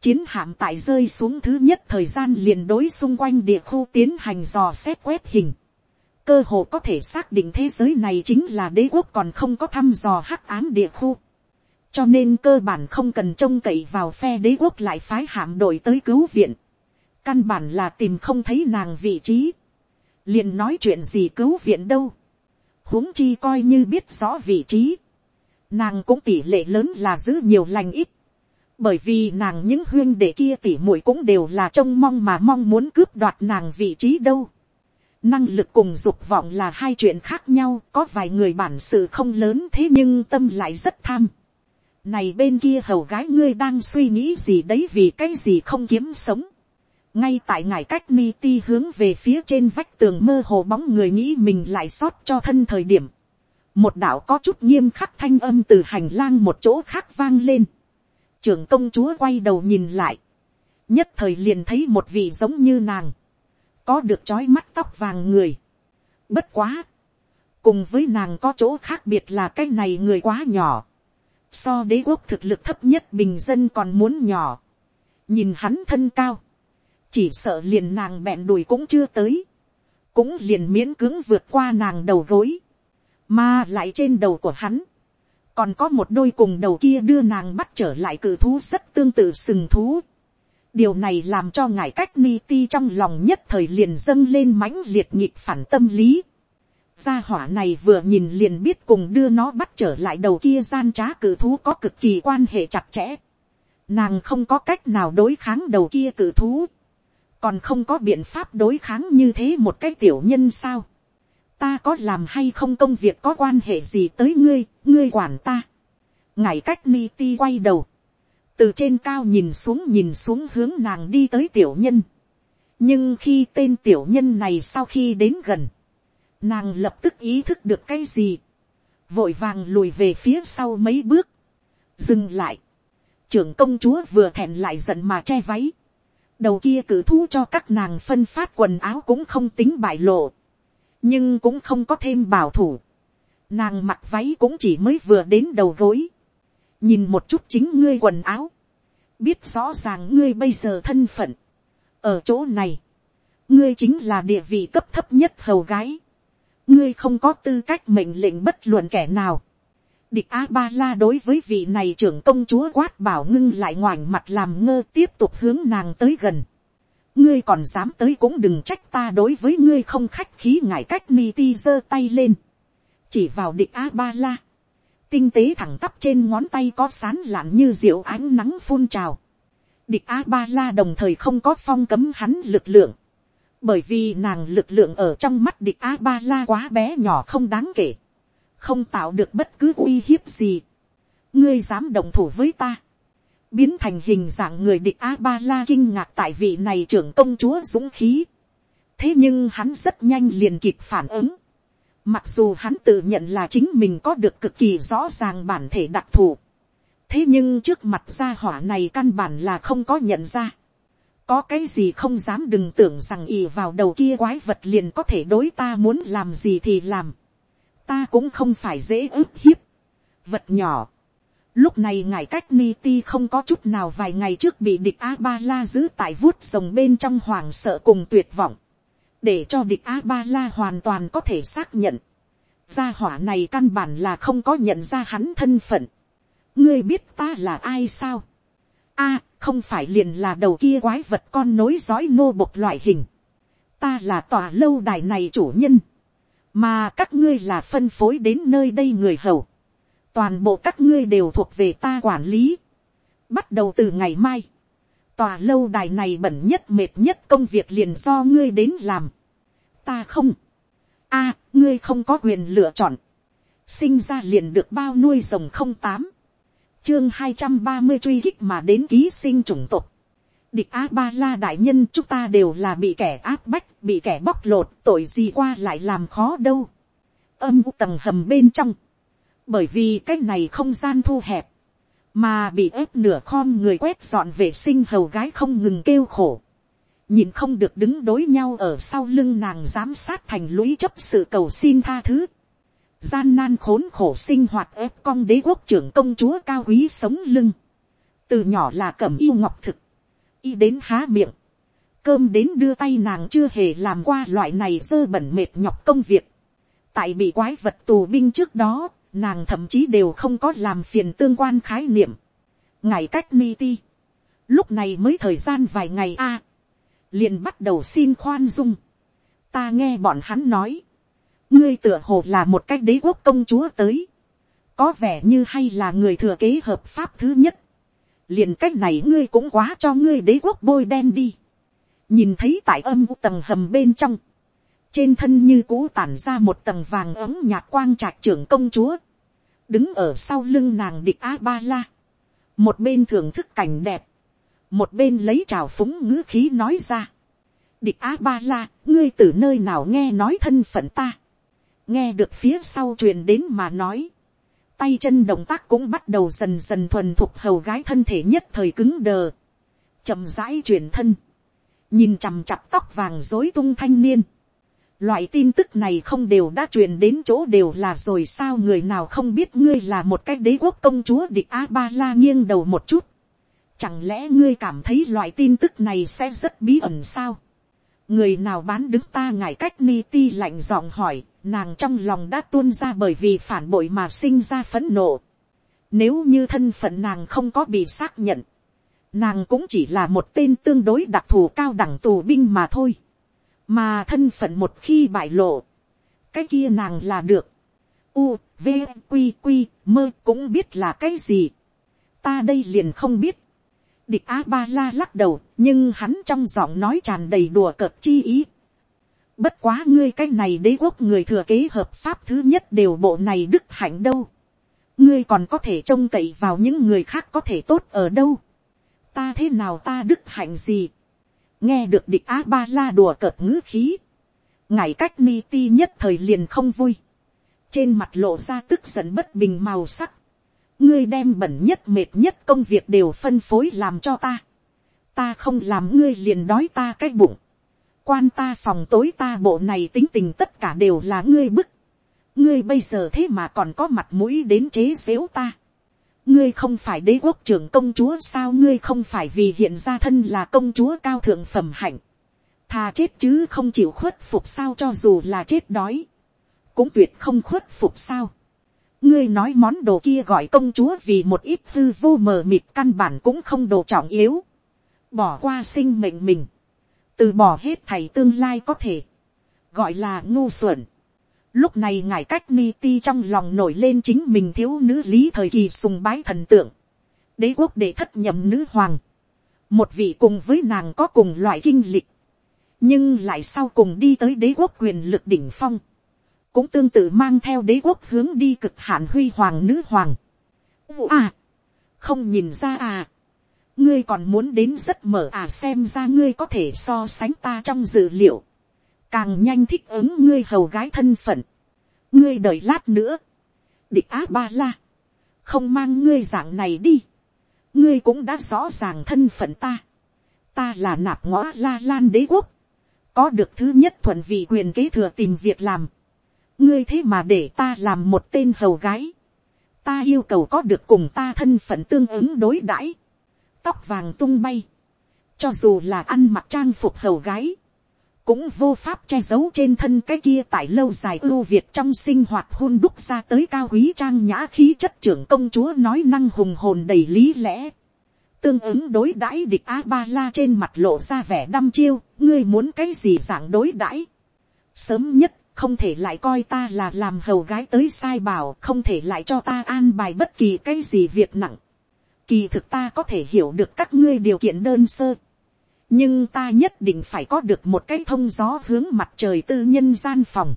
Chiến hạm tại rơi xuống thứ nhất thời gian liền đối xung quanh địa khu tiến hành dò xét quét hình. Cơ hồ có thể xác định thế giới này chính là đế quốc còn không có thăm dò hắc ám địa khu. cho nên cơ bản không cần trông cậy vào phe đế quốc lại phái hạm đội tới cứu viện, căn bản là tìm không thấy nàng vị trí, liền nói chuyện gì cứu viện đâu, huống chi coi như biết rõ vị trí, nàng cũng tỷ lệ lớn là giữ nhiều lành ít, bởi vì nàng những huyên đệ kia tỉ muội cũng đều là trông mong mà mong muốn cướp đoạt nàng vị trí đâu. Năng lực cùng dục vọng là hai chuyện khác nhau, có vài người bản sự không lớn thế nhưng tâm lại rất tham. Này bên kia hầu gái ngươi đang suy nghĩ gì đấy vì cái gì không kiếm sống. Ngay tại ngải cách ni ti hướng về phía trên vách tường mơ hồ bóng người nghĩ mình lại sót cho thân thời điểm. Một đạo có chút nghiêm khắc thanh âm từ hành lang một chỗ khác vang lên. Trưởng công chúa quay đầu nhìn lại, nhất thời liền thấy một vị giống như nàng, có được trói mắt tóc vàng người. Bất quá, cùng với nàng có chỗ khác biệt là cái này người quá nhỏ, so đế quốc thực lực thấp nhất bình dân còn muốn nhỏ, nhìn hắn thân cao, chỉ sợ liền nàng bẹn đùi cũng chưa tới, cũng liền miễn cưỡng vượt qua nàng đầu gối, mà lại trên đầu của hắn, còn có một đôi cùng đầu kia đưa nàng bắt trở lại cử thú rất tương tự sừng thú. điều này làm cho ngài cách ni ti trong lòng nhất thời liền dâng lên mãnh liệt nhịp phản tâm lý. gia hỏa này vừa nhìn liền biết cùng đưa nó bắt trở lại đầu kia gian trá cử thú có cực kỳ quan hệ chặt chẽ. nàng không có cách nào đối kháng đầu kia cử thú. còn không có biện pháp đối kháng như thế một cái tiểu nhân sao ta có làm hay không công việc có quan hệ gì tới ngươi, ngươi quản ta. ngài cách ni ti quay đầu, từ trên cao nhìn xuống nhìn xuống hướng nàng đi tới tiểu nhân. nhưng khi tên tiểu nhân này sau khi đến gần, nàng lập tức ý thức được cái gì, vội vàng lùi về phía sau mấy bước, dừng lại, trưởng công chúa vừa thẹn lại giận mà che váy, đầu kia cử thu cho các nàng phân phát quần áo cũng không tính bại lộ, nhưng cũng không có thêm bảo thủ. Nàng mặc váy cũng chỉ mới vừa đến đầu gối. nhìn một chút chính ngươi quần áo. biết rõ ràng ngươi bây giờ thân phận. ở chỗ này, ngươi chính là địa vị cấp thấp nhất hầu gái. ngươi không có tư cách mệnh lệnh bất luận kẻ nào. Địch A-ba-la đối với vị này trưởng công chúa quát bảo ngưng lại ngoảnh mặt làm ngơ tiếp tục hướng nàng tới gần ngươi còn dám tới cũng đừng trách ta đối với ngươi không khách khí ngại cách ni ti giơ tay lên, chỉ vào địch a ba la, tinh tế thẳng tắp trên ngón tay có sán lạn như diệu ánh nắng phun trào, địch a ba la đồng thời không có phong cấm hắn lực lượng, bởi vì nàng lực lượng ở trong mắt địch a ba la quá bé nhỏ không đáng kể, không tạo được bất cứ uy hiếp gì, ngươi dám đồng thủ với ta, biến thành hình dạng người địch a ba la kinh ngạc tại vị này trưởng công chúa dũng khí. thế nhưng hắn rất nhanh liền kịp phản ứng. mặc dù hắn tự nhận là chính mình có được cực kỳ rõ ràng bản thể đặc thù. thế nhưng trước mặt gia hỏa này căn bản là không có nhận ra. có cái gì không dám đừng tưởng rằng ì vào đầu kia quái vật liền có thể đối ta muốn làm gì thì làm. ta cũng không phải dễ ức hiếp. vật nhỏ Lúc này ngài cách ni ti không có chút nào vài ngày trước bị địch A-ba-la giữ tại vuốt rồng bên trong hoàng sợ cùng tuyệt vọng. Để cho địch A-ba-la hoàn toàn có thể xác nhận. Gia hỏa này căn bản là không có nhận ra hắn thân phận. Ngươi biết ta là ai sao? a, không phải liền là đầu kia quái vật con nối dõi nô bộc loại hình. Ta là tòa lâu đài này chủ nhân. Mà các ngươi là phân phối đến nơi đây người hầu toàn bộ các ngươi đều thuộc về ta quản lý. bắt đầu từ ngày mai, tòa lâu đài này bẩn nhất mệt nhất công việc liền do ngươi đến làm. ta không. a, à, ngươi không có quyền lựa chọn. sinh ra liền được bao nuôi rồng không tám. chương hai trăm ba mươi truy hích mà đến ký sinh chủng tộc. địch a ba la đại nhân chúng ta đều là bị kẻ áp bách, bị kẻ bóc lột, tội gì qua lại làm khó đâu. âm u tầng hầm bên trong bởi vì cái này không gian thu hẹp, mà bị ép nửa khom người quét dọn vệ sinh hầu gái không ngừng kêu khổ, nhìn không được đứng đối nhau ở sau lưng nàng giám sát thành lũy chấp sự cầu xin tha thứ, gian nan khốn khổ sinh hoạt ép con đế quốc trưởng công chúa cao quý sống lưng, từ nhỏ là cẩm yêu ngọc thực, y đến há miệng, cơm đến đưa tay nàng chưa hề làm qua loại này dơ bẩn mệt nhọc công việc, tại bị quái vật tù binh trước đó, nàng thậm chí đều không có làm phiền tương quan khái niệm. ngày cách ni ti, lúc này mới thời gian vài ngày a, liền bắt đầu xin khoan dung. ta nghe bọn hắn nói, ngươi tựa hồ là một cái đế quốc công chúa tới, có vẻ như hay là người thừa kế hợp pháp thứ nhất, liền cách này ngươi cũng quá cho ngươi đế quốc bôi đen đi, nhìn thấy tại âm u tầng hầm bên trong, trên thân như cũ tản ra một tầng vàng ấm nhạt quang trạc trưởng công chúa, đứng ở sau lưng nàng địch a ba la, một bên thưởng thức cảnh đẹp, một bên lấy trào phúng ngữ khí nói ra, địch a ba la, ngươi từ nơi nào nghe nói thân phận ta, nghe được phía sau truyền đến mà nói, tay chân động tác cũng bắt đầu dần dần thuần thục hầu gái thân thể nhất thời cứng đờ, chậm rãi truyền thân, nhìn chằm chặp tóc vàng dối tung thanh niên, Loại tin tức này không đều đã truyền đến chỗ đều là rồi sao người nào không biết ngươi là một cái đế quốc công chúa địch A-ba-la nghiêng đầu một chút. Chẳng lẽ ngươi cảm thấy loại tin tức này sẽ rất bí ẩn sao? Người nào bán đứng ta ngại cách ni ti lạnh giọng hỏi, nàng trong lòng đã tuôn ra bởi vì phản bội mà sinh ra phấn nộ. Nếu như thân phận nàng không có bị xác nhận, nàng cũng chỉ là một tên tương đối đặc thù cao đẳng tù binh mà thôi mà thân phận một khi bại lộ, cái kia nàng là được. U, v, q q mơ cũng biết là cái gì. ta đây liền không biết. địch a ba la lắc đầu, nhưng hắn trong giọng nói tràn đầy đùa cợt chi ý. bất quá ngươi cái này đế quốc người thừa kế hợp pháp thứ nhất đều bộ này đức hạnh đâu. ngươi còn có thể trông cậy vào những người khác có thể tốt ở đâu. ta thế nào ta đức hạnh gì nghe được địch a ba la đùa cợt ngữ khí, ngài cách ni ti nhất thời liền không vui, trên mặt lộ ra tức giận bất bình màu sắc, ngươi đem bẩn nhất mệt nhất công việc đều phân phối làm cho ta, ta không làm ngươi liền đói ta cái bụng, quan ta phòng tối ta bộ này tính tình tất cả đều là ngươi bức, ngươi bây giờ thế mà còn có mặt mũi đến chế xếu ta, ngươi không phải đế quốc trưởng công chúa sao ngươi không phải vì hiện ra thân là công chúa cao thượng phẩm hạnh. thà chết chứ không chịu khuất phục sao cho dù là chết đói. cũng tuyệt không khuất phục sao. ngươi nói món đồ kia gọi công chúa vì một ít hư vô mờ mịt căn bản cũng không đồ trọng yếu. bỏ qua sinh mệnh mình. từ bỏ hết thầy tương lai có thể. gọi là ngu xuẩn Lúc này ngài cách ni ti trong lòng nổi lên chính mình thiếu nữ lý thời kỳ sùng bái thần tượng. Đế quốc để thất nhậm nữ hoàng. Một vị cùng với nàng có cùng loại kinh lịch. Nhưng lại sau cùng đi tới đế quốc quyền lực đỉnh phong. Cũng tương tự mang theo đế quốc hướng đi cực hạn huy hoàng nữ hoàng. À! Không nhìn ra à! Ngươi còn muốn đến rất mở à xem ra ngươi có thể so sánh ta trong dữ liệu càng nhanh thích ứng ngươi hầu gái thân phận, ngươi đợi lát nữa, địch á ba la, không mang ngươi dạng này đi, ngươi cũng đã rõ ràng thân phận ta, ta là nạp ngõ la lan đế quốc, có được thứ nhất thuận vị quyền kế thừa tìm việc làm, ngươi thế mà để ta làm một tên hầu gái, ta yêu cầu có được cùng ta thân phận tương ứng đối đãi, tóc vàng tung bay, cho dù là ăn mặc trang phục hầu gái, cũng vô pháp che giấu trên thân cái kia tại lâu dài ưu việt trong sinh hoạt hôn đúc ra tới cao quý trang nhã khí chất trưởng công chúa nói năng hùng hồn đầy lý lẽ. Tương ứng đối đãi địch A-ba-la trên mặt lộ ra vẻ đăm chiêu, ngươi muốn cái gì dạng đối đãi Sớm nhất, không thể lại coi ta là làm hầu gái tới sai bảo, không thể lại cho ta an bài bất kỳ cái gì việc nặng. Kỳ thực ta có thể hiểu được các ngươi điều kiện đơn sơ nhưng ta nhất định phải có được một cái thông gió hướng mặt trời tư nhân gian phòng,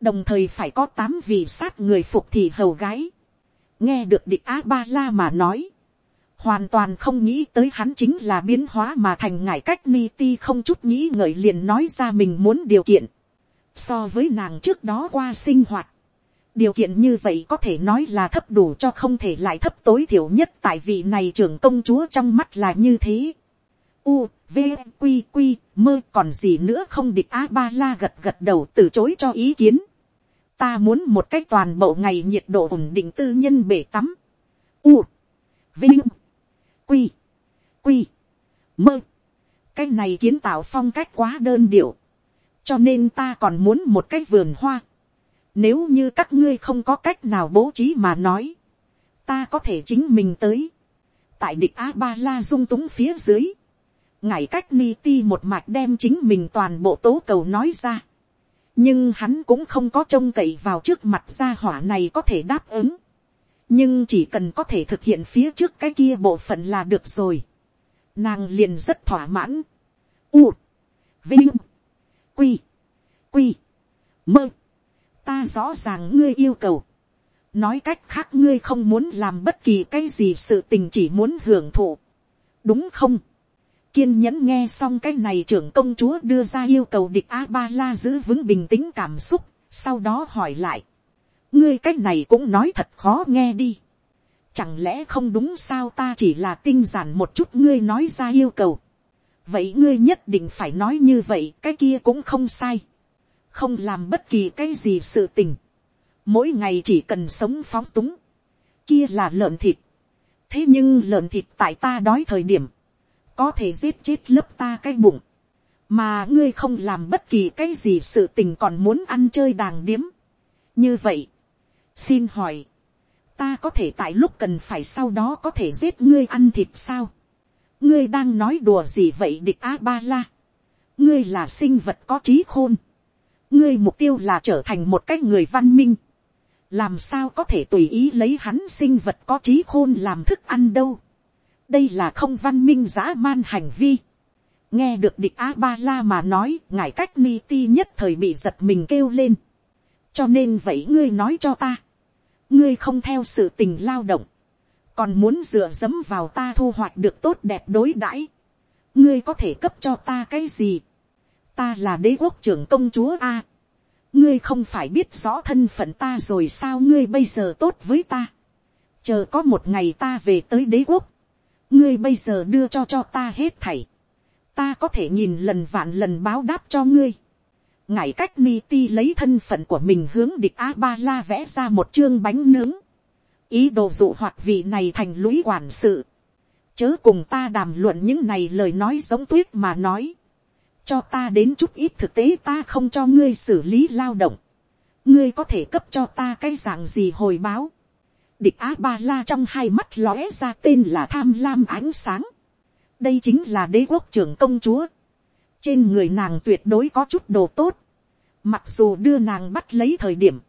đồng thời phải có tám vị sát người phục thị hầu gái, nghe được địch a ba la mà nói, hoàn toàn không nghĩ tới hắn chính là biến hóa mà thành ngải cách ni ti không chút nghĩ ngợi liền nói ra mình muốn điều kiện, so với nàng trước đó qua sinh hoạt, điều kiện như vậy có thể nói là thấp đủ cho không thể lại thấp tối thiểu nhất tại vị này trưởng công chúa trong mắt là như thế u, v, q q mơ còn gì nữa không địch a ba la gật gật đầu từ chối cho ý kiến. ta muốn một cách toàn bộ ngày nhiệt độ ổn định tư nhân bể tắm. u, vinh, q q mơ. cái này kiến tạo phong cách quá đơn điệu. cho nên ta còn muốn một cái vườn hoa. Nếu như các ngươi không có cách nào bố trí mà nói. Ta có thể chính mình tới. Tại địch A-ba-la dung túng phía dưới. Ngải cách ni ti một mạch đem chính mình toàn bộ tố cầu nói ra. Nhưng hắn cũng không có trông cậy vào trước mặt gia hỏa này có thể đáp ứng. Nhưng chỉ cần có thể thực hiện phía trước cái kia bộ phận là được rồi. Nàng liền rất thỏa mãn. U. Vinh. Quy. Quy. Mơ ta rõ ràng ngươi yêu cầu. nói cách khác ngươi không muốn làm bất kỳ cái gì sự tình chỉ muốn hưởng thụ. đúng không kiên nhẫn nghe xong cái này trưởng công chúa đưa ra yêu cầu địch a ba la giữ vững bình tĩnh cảm xúc, sau đó hỏi lại. ngươi cái này cũng nói thật khó nghe đi. chẳng lẽ không đúng sao ta chỉ là tinh giản một chút ngươi nói ra yêu cầu. vậy ngươi nhất định phải nói như vậy cái kia cũng không sai không làm bất kỳ cái gì sự tình, mỗi ngày chỉ cần sống phóng túng, kia là lợn thịt, thế nhưng lợn thịt tại ta đói thời điểm, có thể giết chết lớp ta cái bụng, mà ngươi không làm bất kỳ cái gì sự tình còn muốn ăn chơi đàng điếm. như vậy, xin hỏi, ta có thể tại lúc cần phải sau đó có thể giết ngươi ăn thịt sao. ngươi đang nói đùa gì vậy địch a ba la. ngươi là sinh vật có trí khôn ngươi mục tiêu là trở thành một cái người văn minh, làm sao có thể tùy ý lấy hắn sinh vật có trí khôn làm thức ăn đâu đây là không văn minh dã man hành vi. nghe được địch a ba la mà nói ngài cách ni ti nhất thời bị giật mình kêu lên. cho nên vậy ngươi nói cho ta, ngươi không theo sự tình lao động, còn muốn dựa dẫm vào ta thu hoạch được tốt đẹp đối đãi, ngươi có thể cấp cho ta cái gì ta là đế quốc trưởng công chúa a. ngươi không phải biết rõ thân phận ta rồi sao ngươi bây giờ tốt với ta. chờ có một ngày ta về tới đế quốc ngươi bây giờ đưa cho cho ta hết thảy. ta có thể nhìn lần vạn lần báo đáp cho ngươi. ngải cách ni ti lấy thân phận của mình hướng địch a ba la vẽ ra một chương bánh nướng. ý đồ dụ hoạt vị này thành lũy quản sự. chớ cùng ta đàm luận những này lời nói giống tuyết mà nói cho ta đến chút ít thực tế ta không cho ngươi xử lý lao động, ngươi có thể cấp cho ta cái dạng gì hồi báo địch á ba la trong hai mắt lóe ra tên là tham lam ánh sáng. đây chính là đế quốc trưởng công chúa. trên người nàng tuyệt đối có chút đồ tốt. mặc dù đưa nàng bắt lấy thời điểm,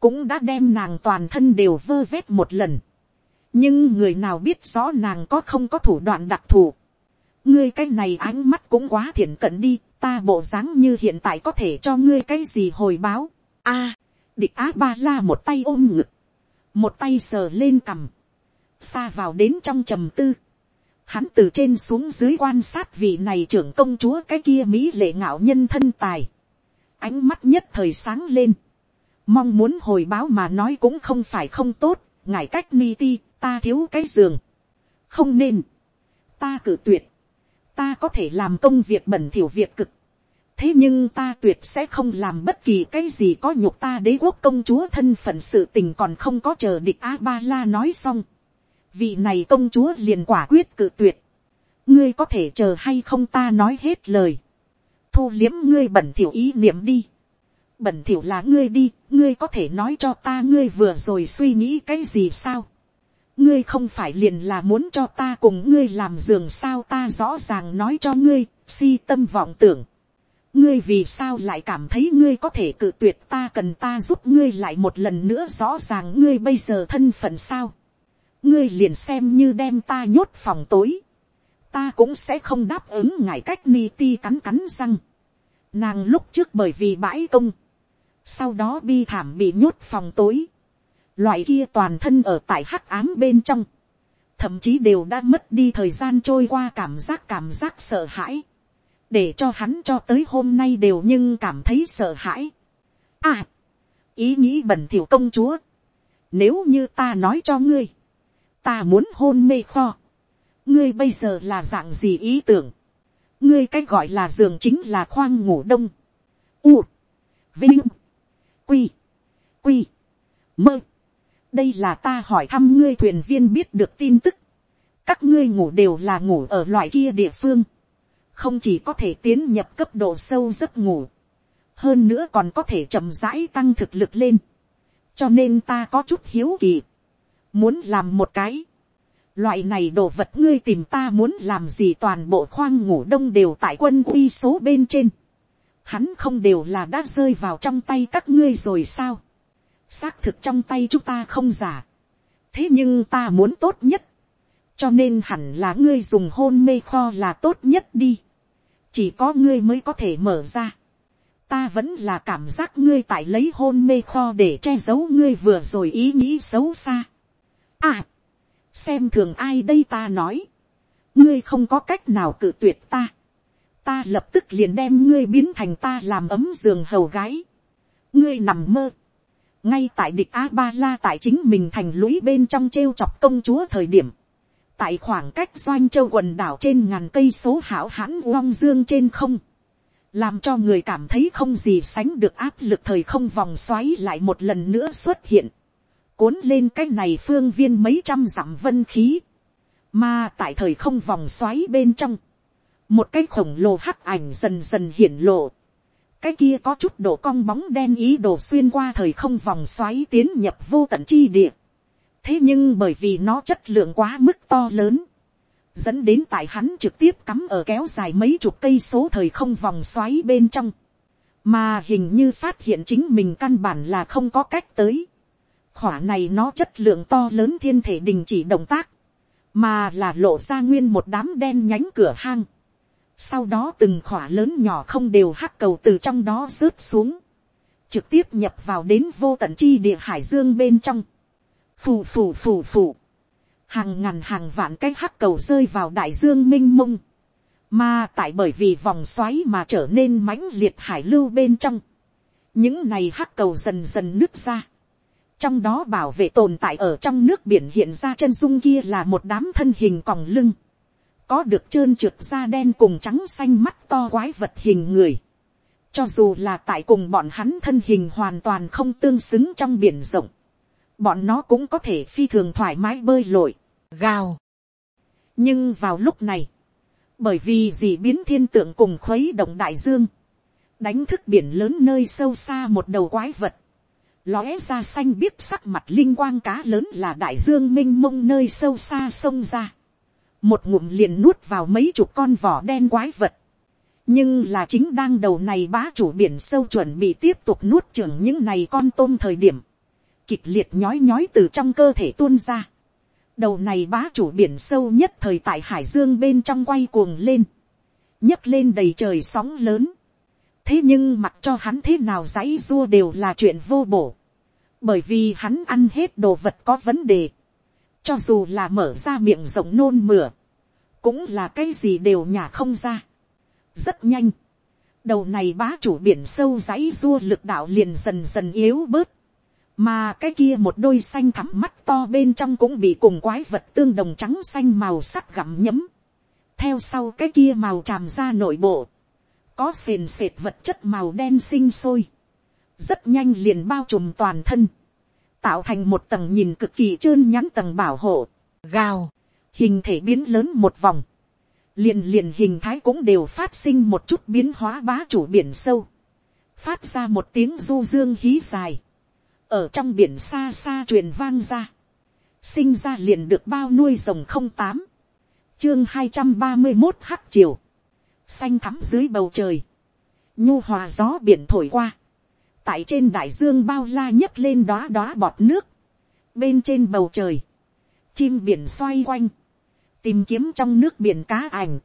cũng đã đem nàng toàn thân đều vơ vét một lần. nhưng người nào biết rõ nàng có không có thủ đoạn đặc thù ngươi cái này ánh mắt cũng quá thiện cận đi, ta bộ dáng như hiện tại có thể cho ngươi cái gì hồi báo. a, địch á ba la một tay ôm ngực, một tay sờ lên cằm, xa vào đến trong trầm tư. Hắn từ trên xuống dưới quan sát vị này trưởng công chúa cái kia mỹ lệ ngạo nhân thân tài. Ánh mắt nhất thời sáng lên. Mong muốn hồi báo mà nói cũng không phải không tốt, ngài cách ni ti, ta thiếu cái giường. Không nên. Ta cử tuyệt ta có thể làm công việc bẩn thỉu việc cực thế nhưng ta tuyệt sẽ không làm bất kỳ cái gì có nhục ta đế quốc công chúa thân phận sự tình còn không có chờ địch a ba la nói xong. vị này công chúa liền quả quyết cự tuyệt. ngươi có thể chờ hay không ta nói hết lời. thu liếm ngươi bẩn thỉu ý niệm đi. bẩn thỉu là ngươi đi, ngươi có thể nói cho ta ngươi vừa rồi suy nghĩ cái gì sao ngươi không phải liền là muốn cho ta cùng ngươi làm giường sao ta rõ ràng nói cho ngươi, si tâm vọng tưởng ngươi vì sao lại cảm thấy ngươi có thể cự tuyệt ta cần ta giúp ngươi lại một lần nữa rõ ràng ngươi bây giờ thân phận sao. ngươi liền xem như đem ta nhốt phòng tối. ta cũng sẽ không đáp ứng ngài cách ni ti cắn cắn răng. nàng lúc trước bởi vì bãi công, sau đó bi thảm bị nhốt phòng tối loại kia toàn thân ở tại hắc ám bên trong, thậm chí đều đã mất đi thời gian trôi qua cảm giác cảm giác sợ hãi, để cho hắn cho tới hôm nay đều nhưng cảm thấy sợ hãi. À, ý nghĩ bẩn thỉu công chúa, nếu như ta nói cho ngươi, ta muốn hôn mê kho, ngươi bây giờ là dạng gì ý tưởng, ngươi c á c gọi là giường chính là khoang ngủ đông, u, vinh, quy, quy, mơ, đây là ta hỏi thăm ngươi thuyền viên biết được tin tức. các ngươi ngủ đều là ngủ ở loại kia địa phương không chỉ có thể tiến nhập cấp độ sâu giấc ngủ. hơn nữa còn có thể chậm rãi tăng thực lực lên, cho nên ta có chút hiếu kỳ, muốn làm một cái, loại này đồ vật ngươi tìm ta muốn làm gì toàn bộ khoang ngủ đông đều tại quân uy số bên trên, hắn không đều là đã rơi vào trong tay các ngươi rồi sao, xác thực trong tay chúng ta không giả, thế nhưng ta muốn tốt nhất, cho nên hẳn là ngươi dùng hôn mê kho là tốt nhất đi, chỉ có ngươi mới có thể mở ra, ta vẫn là cảm giác ngươi tại lấy hôn mê kho để che giấu ngươi vừa rồi ý nghĩ xấu xa. À, xem thường ai đây ta nói, ngươi không có cách nào cự tuyệt ta, ta lập tức liền đem ngươi biến thành ta làm ấm giường hầu gái, ngươi nằm mơ, ngay tại địch a ba la tại chính mình thành lũy bên trong t r e o chọc công chúa thời điểm, tại khoảng cách doanh châu quần đảo trên ngàn cây số hảo hãn long dương trên không, làm cho người cảm thấy không gì sánh được áp lực thời không vòng xoáy lại một lần nữa xuất hiện, cuốn lên cái này phương viên mấy trăm dặm vân khí, mà tại thời không vòng xoáy bên trong, một cái khổng lồ hắc ảnh dần dần hiển lộ, cái kia có chút độ cong bóng đen ý đồ xuyên qua thời không vòng xoáy tiến nhập vô tận chi địa thế nhưng bởi vì nó chất lượng quá mức to lớn, dẫn đến tại hắn trực tiếp cắm ở kéo dài mấy chục cây số thời không vòng xoáy bên trong, mà hình như phát hiện chính mình căn bản là không có cách tới. khỏa này nó chất lượng to lớn thiên thể đình chỉ động tác, mà là lộ ra nguyên một đám đen nhánh cửa hang sau đó từng khỏa lớn nhỏ không đều hắc cầu từ trong đó rớt xuống. Trực tiếp nhập vào đến vô tận chi địa hải dương bên trong. Phù phù phù phù. Hàng ngàn hàng vạn cái hắc cầu rơi vào đại dương minh mông. Mà tại bởi vì vòng xoáy mà trở nên mãnh liệt hải lưu bên trong. Những này hắc cầu dần dần nứt ra. Trong đó bảo vệ tồn tại ở trong nước biển hiện ra chân dung kia là một đám thân hình còng lưng có được trơn trượt da đen cùng trắng xanh mắt to quái vật hình người. Cho dù là tại cùng bọn hắn thân hình hoàn toàn không tương xứng trong biển rộng. Bọn nó cũng có thể phi thường thoải mái bơi lội, gào. Nhưng vào lúc này, bởi vì gì biến thiên tượng cùng khuấy động đại dương, đánh thức biển lớn nơi sâu xa một đầu quái vật, lóe ra xanh biếc sắc mặt linh quang cá lớn là đại dương m i n h mông nơi sâu xa sông ra một ngụm liền nuốt vào mấy chục con vỏ đen quái vật. nhưng là chính đang đầu này bá chủ biển sâu chuẩn bị tiếp tục nuốt trưởng những này con tôm thời điểm, kịch liệt nhói nhói từ trong cơ thể tuôn ra. đầu này bá chủ biển sâu nhất thời tại hải dương bên trong quay cuồng lên, nhấc lên đầy trời sóng lớn. thế nhưng mặc cho hắn thế nào giấy rua đều là chuyện vô bổ, bởi vì hắn ăn hết đồ vật có vấn đề cho dù là mở ra miệng rộng nôn mửa, cũng là cái gì đều nhả không ra. rất nhanh, đầu này bá chủ biển sâu giấy rua lực đạo liền dần dần yếu bớt, mà cái kia một đôi xanh thắm mắt to bên trong cũng bị cùng quái vật tương đồng trắng xanh màu sắc gặm nhấm, theo sau cái kia màu tràm ra nội bộ, có sền sệt vật chất màu đen sinh sôi, rất nhanh liền bao trùm toàn thân, tạo thành một tầng nhìn cực kỳ trơn nhắn tầng bảo hộ, gào, hình thể biến lớn một vòng, liền liền hình thái cũng đều phát sinh một chút biến hóa bá chủ biển sâu, phát ra một tiếng du dương hí dài, ở trong biển xa xa truyền vang ra, sinh ra liền được bao nuôi rồng không tám, chương hai trăm ba mươi một hắc triều, xanh thắm dưới bầu trời, nhu hòa gió biển thổi qua, tại trên đại dương bao la nhấc lên đóa đóa bọt nước, bên trên bầu trời, chim biển xoay quanh, tìm kiếm trong nước biển cá ảnh,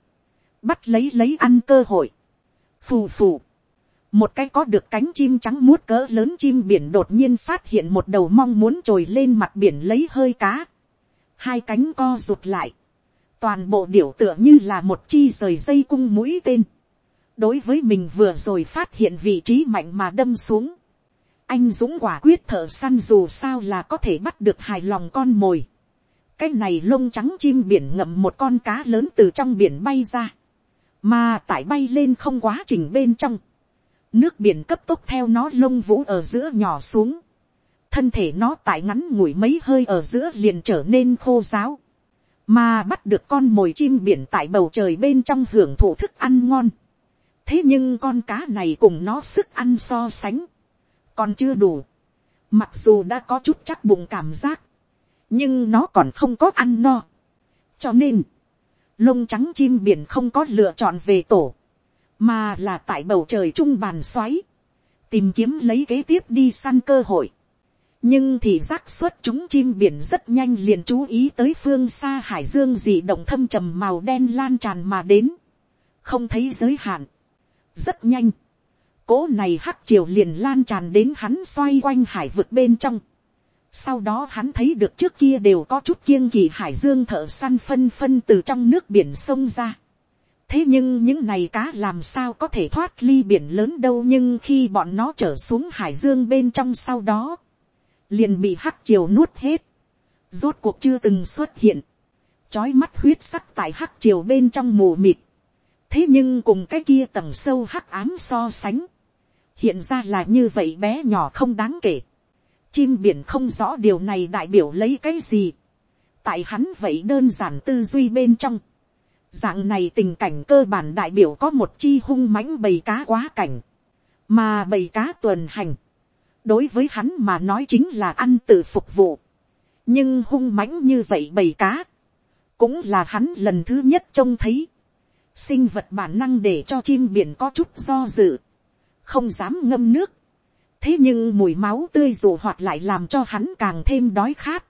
bắt lấy lấy ăn cơ hội, phù phù, một cái có được cánh chim trắng muốt cỡ lớn chim biển đột nhiên phát hiện một đầu mong muốn trồi lên mặt biển lấy hơi cá, hai cánh co rụt lại, toàn bộ điểu tựa như là một chi rời dây cung mũi tên, đối với mình vừa rồi phát hiện vị trí mạnh mà đâm xuống. anh dũng quả quyết thợ săn dù sao là có thể bắt được hài lòng con mồi. cái này lông trắng chim biển ngậm một con cá lớn từ trong biển bay ra. mà tại bay lên không quá trình bên trong nước biển cấp tốc theo nó lông vũ ở giữa nhỏ xuống. thân thể nó tại ngắn ngủi mấy hơi ở giữa liền trở nên khô giáo. mà bắt được con mồi chim biển tại bầu trời bên trong hưởng thụ thức ăn ngon. Thế nhưng con cá này cùng nó sức ăn so sánh, còn chưa đủ, mặc dù đã có chút chắc bụng cảm giác, nhưng nó còn không có ăn no, cho nên, lông trắng chim biển không có lựa chọn về tổ, mà là tại bầu trời trung bàn xoáy, tìm kiếm lấy kế tiếp đi săn cơ hội. nhưng thì giác xuất chúng chim biển rất nhanh liền chú ý tới phương xa hải dương dị động thâm trầm màu đen lan tràn mà đến, không thấy giới hạn, rất nhanh, cố này hắc triều liền lan tràn đến hắn xoay quanh hải vực bên trong, sau đó hắn thấy được trước kia đều có chút kiêng kỳ hải dương thợ săn phân phân từ trong nước biển sông ra thế nhưng những này cá làm sao có thể thoát ly biển lớn đâu nhưng khi bọn nó trở xuống hải dương bên trong sau đó, liền bị hắc triều nuốt hết, rốt cuộc chưa từng xuất hiện, trói mắt huyết sắc tại hắc triều bên trong mù mịt, thế nhưng cùng cái kia tầng sâu hắc ám so sánh, hiện ra là như vậy bé nhỏ không đáng kể, chim biển không rõ điều này đại biểu lấy cái gì, tại hắn vậy đơn giản tư duy bên trong, Dạng này tình cảnh cơ bản đại biểu có một chi hung mãnh bầy cá quá cảnh. Mà bầy cá tuần hành. Đối với hắn mà nói chính là ăn tự phục vụ. Nhưng hung mãnh như vậy bầy cá. Cũng là hắn lần thứ nhất trông thấy. Sinh vật bản năng để cho chim biển có chút do dự. Không dám ngâm nước. Thế nhưng mùi máu tươi dù hoạt lại làm cho hắn càng thêm đói khát.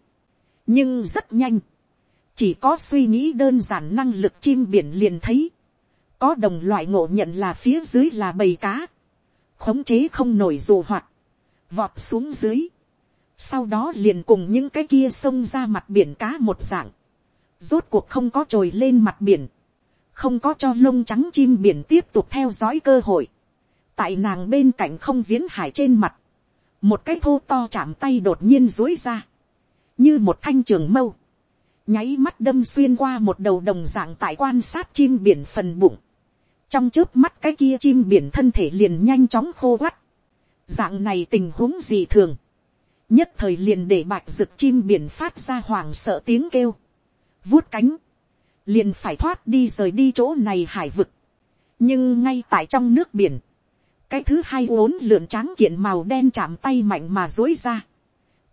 Nhưng rất nhanh chỉ có suy nghĩ đơn giản năng lực chim biển liền thấy, có đồng loại ngộ nhận là phía dưới là bầy cá, khống chế không nổi dù hoạt, vọt xuống dưới, sau đó liền cùng những cái kia xông ra mặt biển cá một dạng, rốt cuộc không có trồi lên mặt biển, không có cho lông trắng chim biển tiếp tục theo dõi cơ hội, tại nàng bên cạnh không viễn hải trên mặt, một cái thô to chạm tay đột nhiên dối ra, như một thanh trường mâu, nháy mắt đâm xuyên qua một đầu đồng dạng tại quan sát chim biển phần bụng. trong trước mắt cái kia chim biển thân thể liền nhanh chóng khô quắt. dạng này tình huống gì thường. nhất thời liền để bạch rực chim biển phát ra hoàng sợ tiếng kêu. vuốt cánh. liền phải thoát đi rời đi chỗ này hải vực. nhưng ngay tại trong nước biển, cái thứ hai uốn lượn tráng kiện màu đen chạm tay mạnh mà dối ra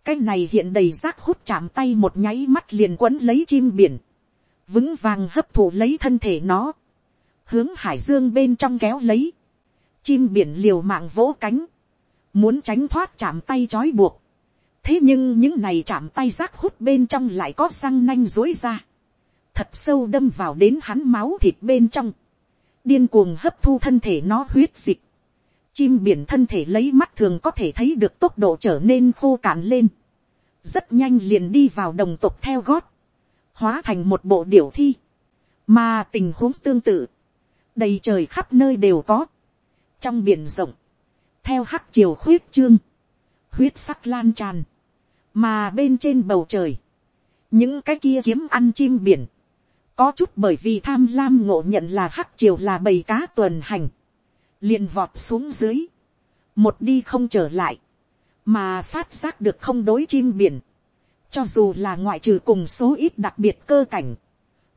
cái này hiện đầy rác hút chạm tay một nháy mắt liền quấn lấy chim biển, vững vàng hấp thụ lấy thân thể nó, hướng hải dương bên trong kéo lấy, chim biển liều mạng vỗ cánh, muốn tránh thoát chạm tay trói buộc, thế nhưng những này chạm tay rác hút bên trong lại có răng nanh dối ra, thật sâu đâm vào đến hắn máu thịt bên trong, điên cuồng hấp thu thân thể nó huyết dịch, chim biển thân thể lấy mắt thường có thể thấy được tốc độ trở nên khô cạn lên. Rất nhanh liền đi vào đồng tục theo gót. Hóa thành một bộ điểu thi. Mà tình huống tương tự. Đầy trời khắp nơi đều có. Trong biển rộng. Theo hắc chiều khuyết trương. Huyết sắc lan tràn. Mà bên trên bầu trời. Những cái kia kiếm ăn chim biển. Có chút bởi vì tham lam ngộ nhận là hắc chiều là bầy cá tuần hành liền vọt xuống dưới, một đi không trở lại, mà phát giác được không đối chim biển, cho dù là ngoại trừ cùng số ít đặc biệt cơ cảnh,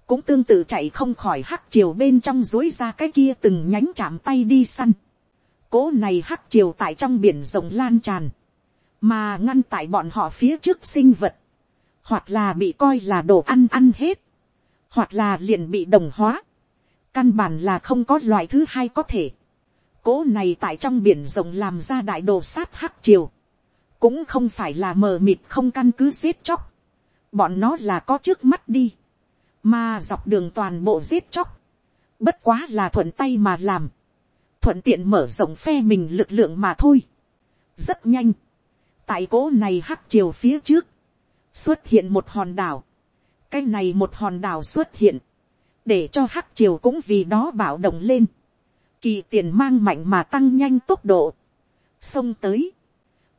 cũng tương tự chạy không khỏi hắc chiều bên trong dối ra cái kia từng nhánh chạm tay đi săn. Cố này hắc chiều tại trong biển rộng lan tràn, mà ngăn tại bọn họ phía trước sinh vật, hoặc là bị coi là đồ ăn ăn hết, hoặc là liền bị đồng hóa, căn bản là không có loại thứ hai có thể cố này tại trong biển rộng làm ra đại đồ sát hắc triều, cũng không phải là mờ mịt không căn cứ giết chóc, bọn nó là có trước mắt đi, mà dọc đường toàn bộ giết chóc, bất quá là thuận tay mà làm, thuận tiện mở rộng phe mình lực lượng mà thôi. rất nhanh, tại cố này hắc triều phía trước, xuất hiện một hòn đảo, cái này một hòn đảo xuất hiện, để cho hắc triều cũng vì đó bảo động lên kỳ tiền mang mạnh mà tăng nhanh tốc độ, xông tới,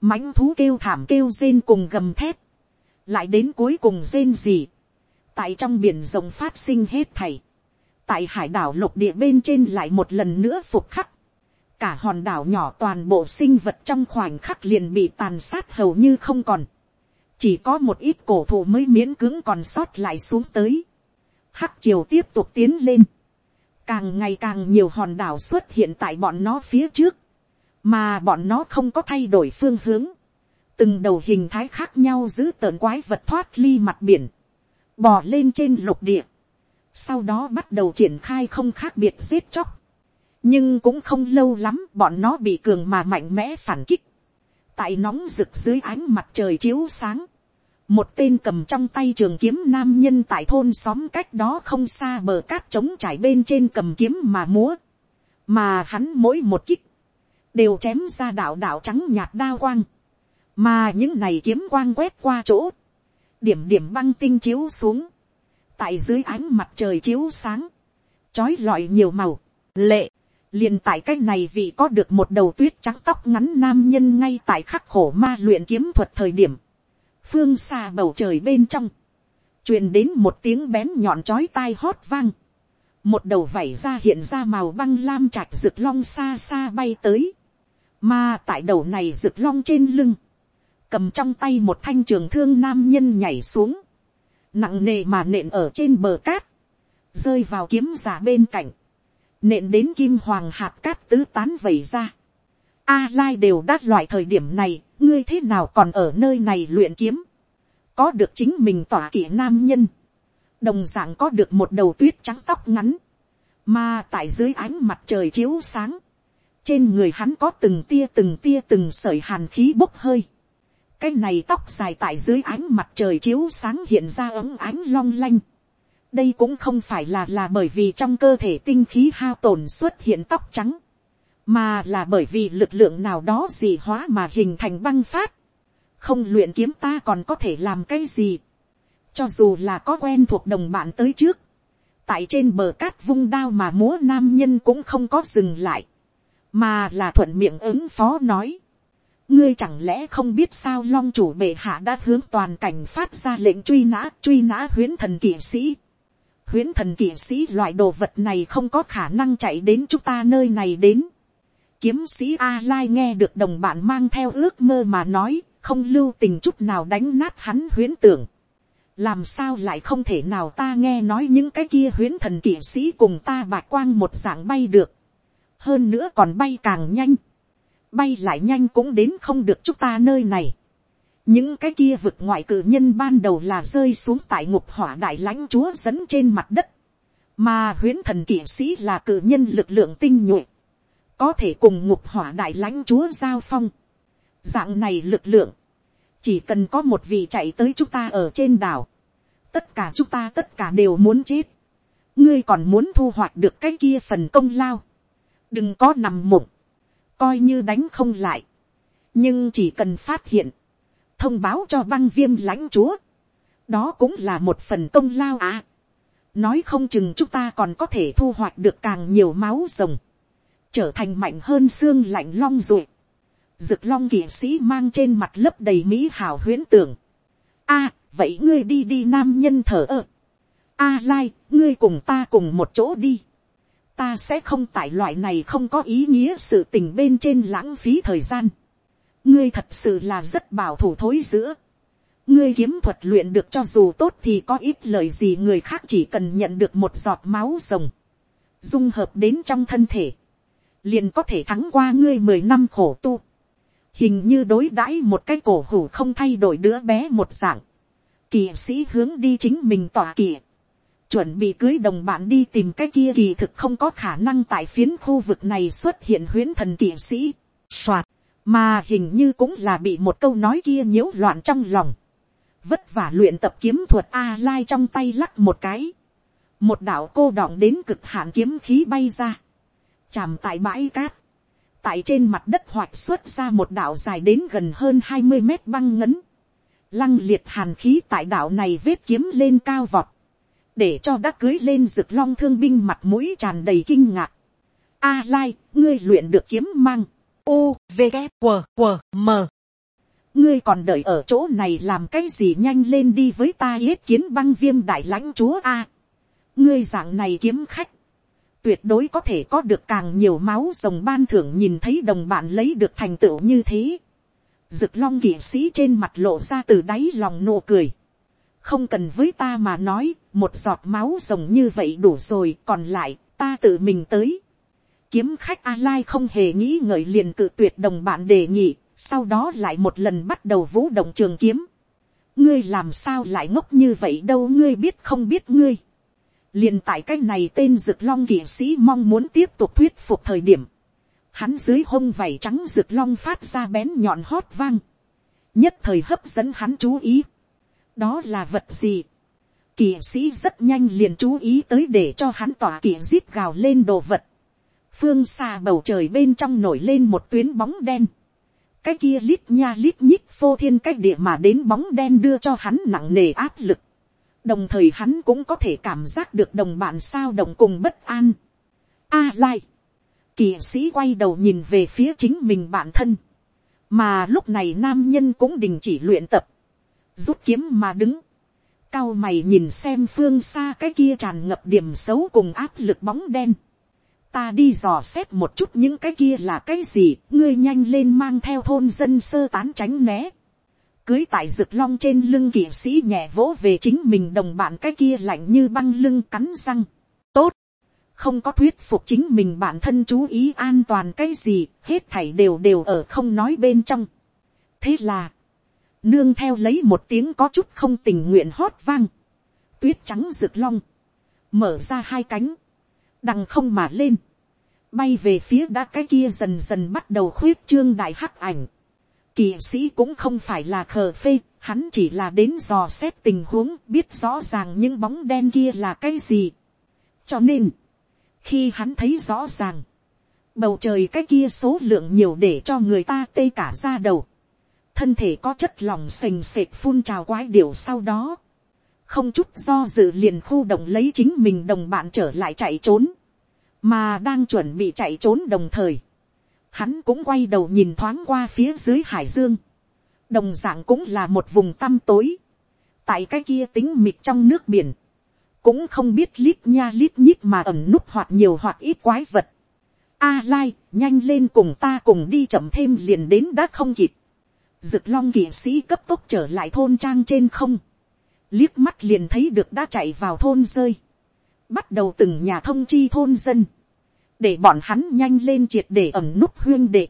mãnh thú kêu thảm kêu rên cùng gầm thét, lại đến cuối cùng rên gì, tại trong biển rồng phát sinh hết thảy, tại hải đảo lục địa bên trên lại một lần nữa phục khắc, cả hòn đảo nhỏ toàn bộ sinh vật trong khoảnh khắc liền bị tàn sát hầu như không còn, chỉ có một ít cổ thụ mới miễn cứng còn sót lại xuống tới, hắc triều tiếp tục tiến lên, càng ngày càng nhiều hòn đảo xuất hiện tại bọn nó phía trước, mà bọn nó không có thay đổi phương hướng, từng đầu hình thái khác nhau giữ tợn quái vật thoát ly mặt biển, bò lên trên lục địa, sau đó bắt đầu triển khai không khác biệt giết chóc, nhưng cũng không lâu lắm bọn nó bị cường mà mạnh mẽ phản kích, tại nóng rực dưới ánh mặt trời chiếu sáng, một tên cầm trong tay trường kiếm nam nhân tại thôn xóm cách đó không xa bờ cát trống trải bên trên cầm kiếm mà múa, mà hắn mỗi một kích, đều chém ra đạo đạo trắng nhạt đa quang, mà những này kiếm quang quét qua chỗ, điểm điểm băng tinh chiếu xuống, tại dưới ánh mặt trời chiếu sáng, trói lọi nhiều màu, lệ, liền tại cái này vì có được một đầu tuyết trắng tóc ngắn nam nhân ngay tại khắc khổ ma luyện kiếm thuật thời điểm, phương xa bầu trời bên trong, truyền đến một tiếng bén nhọn chói tai hót vang, một đầu vảy ra hiện ra màu băng lam trạch rực long xa xa bay tới, mà tại đầu này rực long trên lưng, cầm trong tay một thanh trường thương nam nhân nhảy xuống, nặng nề mà nện ở trên bờ cát, rơi vào kiếm giả bên cạnh, nện đến kim hoàng hạt cát tứ tán vẩy ra. A lai đều đắt loại thời điểm này, ngươi thế nào còn ở nơi này luyện kiếm, có được chính mình tỏa kỷ nam nhân, đồng d ạ n g có được một đầu tuyết trắng tóc ngắn, mà tại dưới ánh mặt trời chiếu sáng, trên người hắn có từng tia từng tia từng sởi hàn khí bốc hơi, cái này tóc dài tại dưới ánh mặt trời chiếu sáng hiện ra ấm ánh long lanh, đây cũng không phải là là bởi vì trong cơ thể tinh khí hao tổn xuất hiện tóc trắng, mà là bởi vì lực lượng nào đó dị hóa mà hình thành băng phát, không luyện kiếm ta còn có thể làm cái gì, cho dù là có quen thuộc đồng bạn tới trước, tại trên bờ cát vung đao mà múa nam nhân cũng không có dừng lại, mà là thuận miệng ứng phó nói, ngươi chẳng lẽ không biết sao long chủ bệ hạ đã hướng toàn cảnh phát ra lệnh truy nã truy nã huyến thần kỵ sĩ? Huyến thần kỵ sĩ loại đồ vật này không có khả năng chạy đến chúng ta nơi này đến kiếm sĩ A Lai nghe được đồng bạn mang theo ước mơ mà nói, không lưu tình chút nào đánh nát hắn huyến tưởng. Làm sao lại không thể nào ta nghe nói những cái kia huyến thần kỵ sĩ cùng ta bạc quang một dạng bay được. Hơn nữa còn bay càng nhanh. Bay lại nhanh cũng đến không được chúng ta nơi này. Những cái kia vực ngoại cử nhân ban đầu là rơi xuống tại ngục hỏa đại lãnh chúa dẫn trên mặt đất. Mà huyến thần kỵ sĩ là cử nhân lực lượng tinh nhuệ có thể cùng ngục hỏa đại lãnh chúa giao phong. dạng này lực lượng, chỉ cần có một vị chạy tới chúng ta ở trên đảo, tất cả chúng ta tất cả đều muốn chết. ngươi còn muốn thu hoạch được cái kia phần công lao. đừng có nằm mộng, coi như đánh không lại. nhưng chỉ cần phát hiện, thông báo cho băng viêm lãnh chúa, đó cũng là một phần công lao à. nói không chừng chúng ta còn có thể thu hoạch được càng nhiều máu rồng trở thành mạnh hơn xương lạnh long ruột. Dực long kỵ sĩ mang trên mặt lớp đầy mỹ hào huyễn tưởng. a vậy ngươi đi đi nam nhân thở ơ. a lai, ngươi cùng ta cùng một chỗ đi. ta sẽ không tại loại này không có ý nghĩa sự tình bên trên lãng phí thời gian. ngươi thật sự là rất bảo thủ thối giữa. ngươi kiếm thuật luyện được cho dù tốt thì có ít lời gì người khác chỉ cần nhận được một giọt máu rồng. dung hợp đến trong thân thể liền có thể thắng qua ngươi mười năm khổ tu. hình như đối đãi một cái cổ hủ không thay đổi đứa bé một dạng. kỳ sĩ hướng đi chính mình tỏa kỳ. chuẩn bị cưới đồng bạn đi tìm cái kia kỳ thực không có khả năng tại phiến khu vực này xuất hiện huyến thần kỳ sĩ. soạt, mà hình như cũng là bị một câu nói kia nhiễu loạn trong lòng. vất vả luyện tập kiếm thuật a lai trong tay lắc một cái. một đạo cô đọng đến cực hạn kiếm khí bay ra chạm tại bãi cát, tại trên mặt đất hoạch xuất ra một đảo dài đến gần hơn hai mươi mét băng ngấn, lăng liệt hàn khí tại đảo này vết kiếm lên cao vọt, để cho đã cưới lên rực long thương binh mặt mũi tràn đầy kinh ngạc. A lai, ngươi luyện được kiếm mang, u, v, g, w w m. ngươi còn đợi ở chỗ này làm cái gì nhanh lên đi với ta yết kiến băng viêm đại lãnh chúa a. ngươi dạng này kiếm khách, tuyệt đối có thể có được càng nhiều máu rồng ban thưởng nhìn thấy đồng bạn lấy được thành tựu như thế. Dực long kỵ sĩ trên mặt lộ ra từ đáy lòng nụ cười. Không cần với ta mà nói, một giọt máu rồng như vậy đủ rồi, còn lại, ta tự mình tới, kiếm khách a lai không hề nghĩ ngợi liền cự tuyệt đồng bạn đề nghị, sau đó lại một lần bắt đầu vũ động trường kiếm. ngươi làm sao lại ngốc như vậy đâu ngươi biết không biết ngươi liền tại cái này tên rực long kỵ sĩ mong muốn tiếp tục thuyết phục thời điểm. hắn dưới hông vảy trắng rực long phát ra bén nhọn hót vang. nhất thời hấp dẫn hắn chú ý. đó là vật gì. kỵ sĩ rất nhanh liền chú ý tới để cho hắn tỏa kỵ giết gào lên đồ vật phương xa bầu trời bên trong nổi lên một tuyến bóng đen. cái kia lít nha lít nhít phô thiên cách địa mà đến bóng đen đưa cho hắn nặng nề áp lực đồng thời hắn cũng có thể cảm giác được đồng bạn sao động cùng bất an. a lai. kỳ sĩ quay đầu nhìn về phía chính mình bản thân. mà lúc này nam nhân cũng đình chỉ luyện tập. rút kiếm mà đứng. cao mày nhìn xem phương xa cái kia tràn ngập điểm xấu cùng áp lực bóng đen ta đi dò xét một chút những cái kia là cái gì, ngươi nhanh lên mang theo thôn dân sơ tán tránh né. Cưới tại rực long trên lưng kỵ sĩ nhẹ vỗ về chính mình đồng bạn cái kia lạnh như băng lưng cắn răng. Tốt. Không có thuyết phục chính mình bản thân chú ý an toàn cái gì, hết thảy đều đều ở không nói bên trong. Thế là, nương theo lấy một tiếng có chút không tình nguyện hót vang. Tuyết trắng rực long. Mở ra hai cánh đằng không mà lên, bay về phía đã cái kia dần dần bắt đầu khuyết trương đại hắc ảnh kỳ sĩ cũng không phải là khờ phê, hắn chỉ là đến dò xét tình huống biết rõ ràng những bóng đen kia là cái gì. cho nên, khi hắn thấy rõ ràng, bầu trời cái kia số lượng nhiều để cho người ta tê cả ra đầu, thân thể có chất lỏng sềnh sệt phun trào quái điệu sau đó, không chút do dự liền khu động lấy chính mình đồng bạn trở lại chạy trốn, mà đang chuẩn bị chạy trốn đồng thời, hắn cũng quay đầu nhìn thoáng qua phía dưới hải dương, đồng d ạ n g cũng là một vùng tăm tối, tại cái kia tính mịt trong nước biển, cũng không biết lít nha lít nhít mà ẩm nút hoặc nhiều hoặc ít quái vật. A lai, nhanh lên cùng ta cùng đi chậm thêm liền đến đã không kịp. Dực long kỵ sĩ cấp tốc trở lại thôn trang trên không. Liếc mắt liền thấy được đã chạy vào thôn rơi, bắt đầu từng nhà thông chi thôn dân, để bọn hắn nhanh lên triệt để ẩm nút huyên đệ.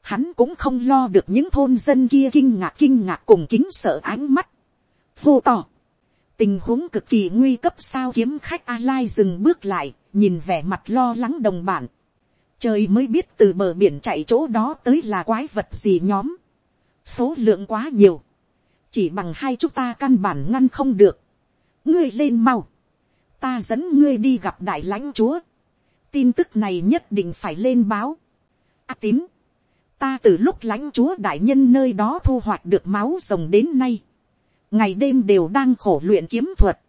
Hắn cũng không lo được những thôn dân kia kinh ngạc kinh ngạc cùng kính sợ ánh mắt. Vô tỏ. Tình huống cực kỳ nguy cấp sao kiếm khách A Lai dừng bước lại, nhìn vẻ mặt lo lắng đồng bản. Trời mới biết từ bờ biển chạy chỗ đó tới là quái vật gì nhóm. Số lượng quá nhiều chỉ bằng hai chúng ta căn bản ngăn không được. ngươi lên mau, ta dẫn ngươi đi gặp đại lãnh chúa tin tức này nhất định phải lên báo. a tín, ta từ lúc lãnh chúa đại nhân nơi đó thu hoạch được máu rồng đến nay, ngày đêm đều đang khổ luyện kiếm thuật.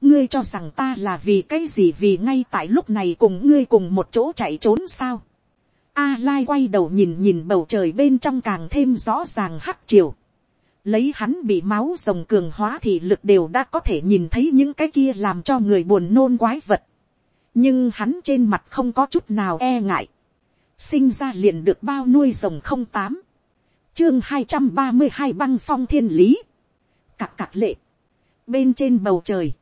ngươi cho rằng ta là vì cái gì vì ngay tại lúc này cùng ngươi cùng một chỗ chạy trốn sao. A Lai quay đầu nhìn nhìn bầu trời bên trong càng thêm rõ ràng hắc chiều lấy hắn bị máu rồng cường hóa thì lực đều đã có thể nhìn thấy những cái kia làm cho người buồn nôn quái vật nhưng hắn trên mặt không có chút nào e ngại. sinh ra liền được bao nuôi rồng không tám. chương hai trăm ba mươi hai băng phong thiên lý. cặc cặc lệ. bên trên bầu trời.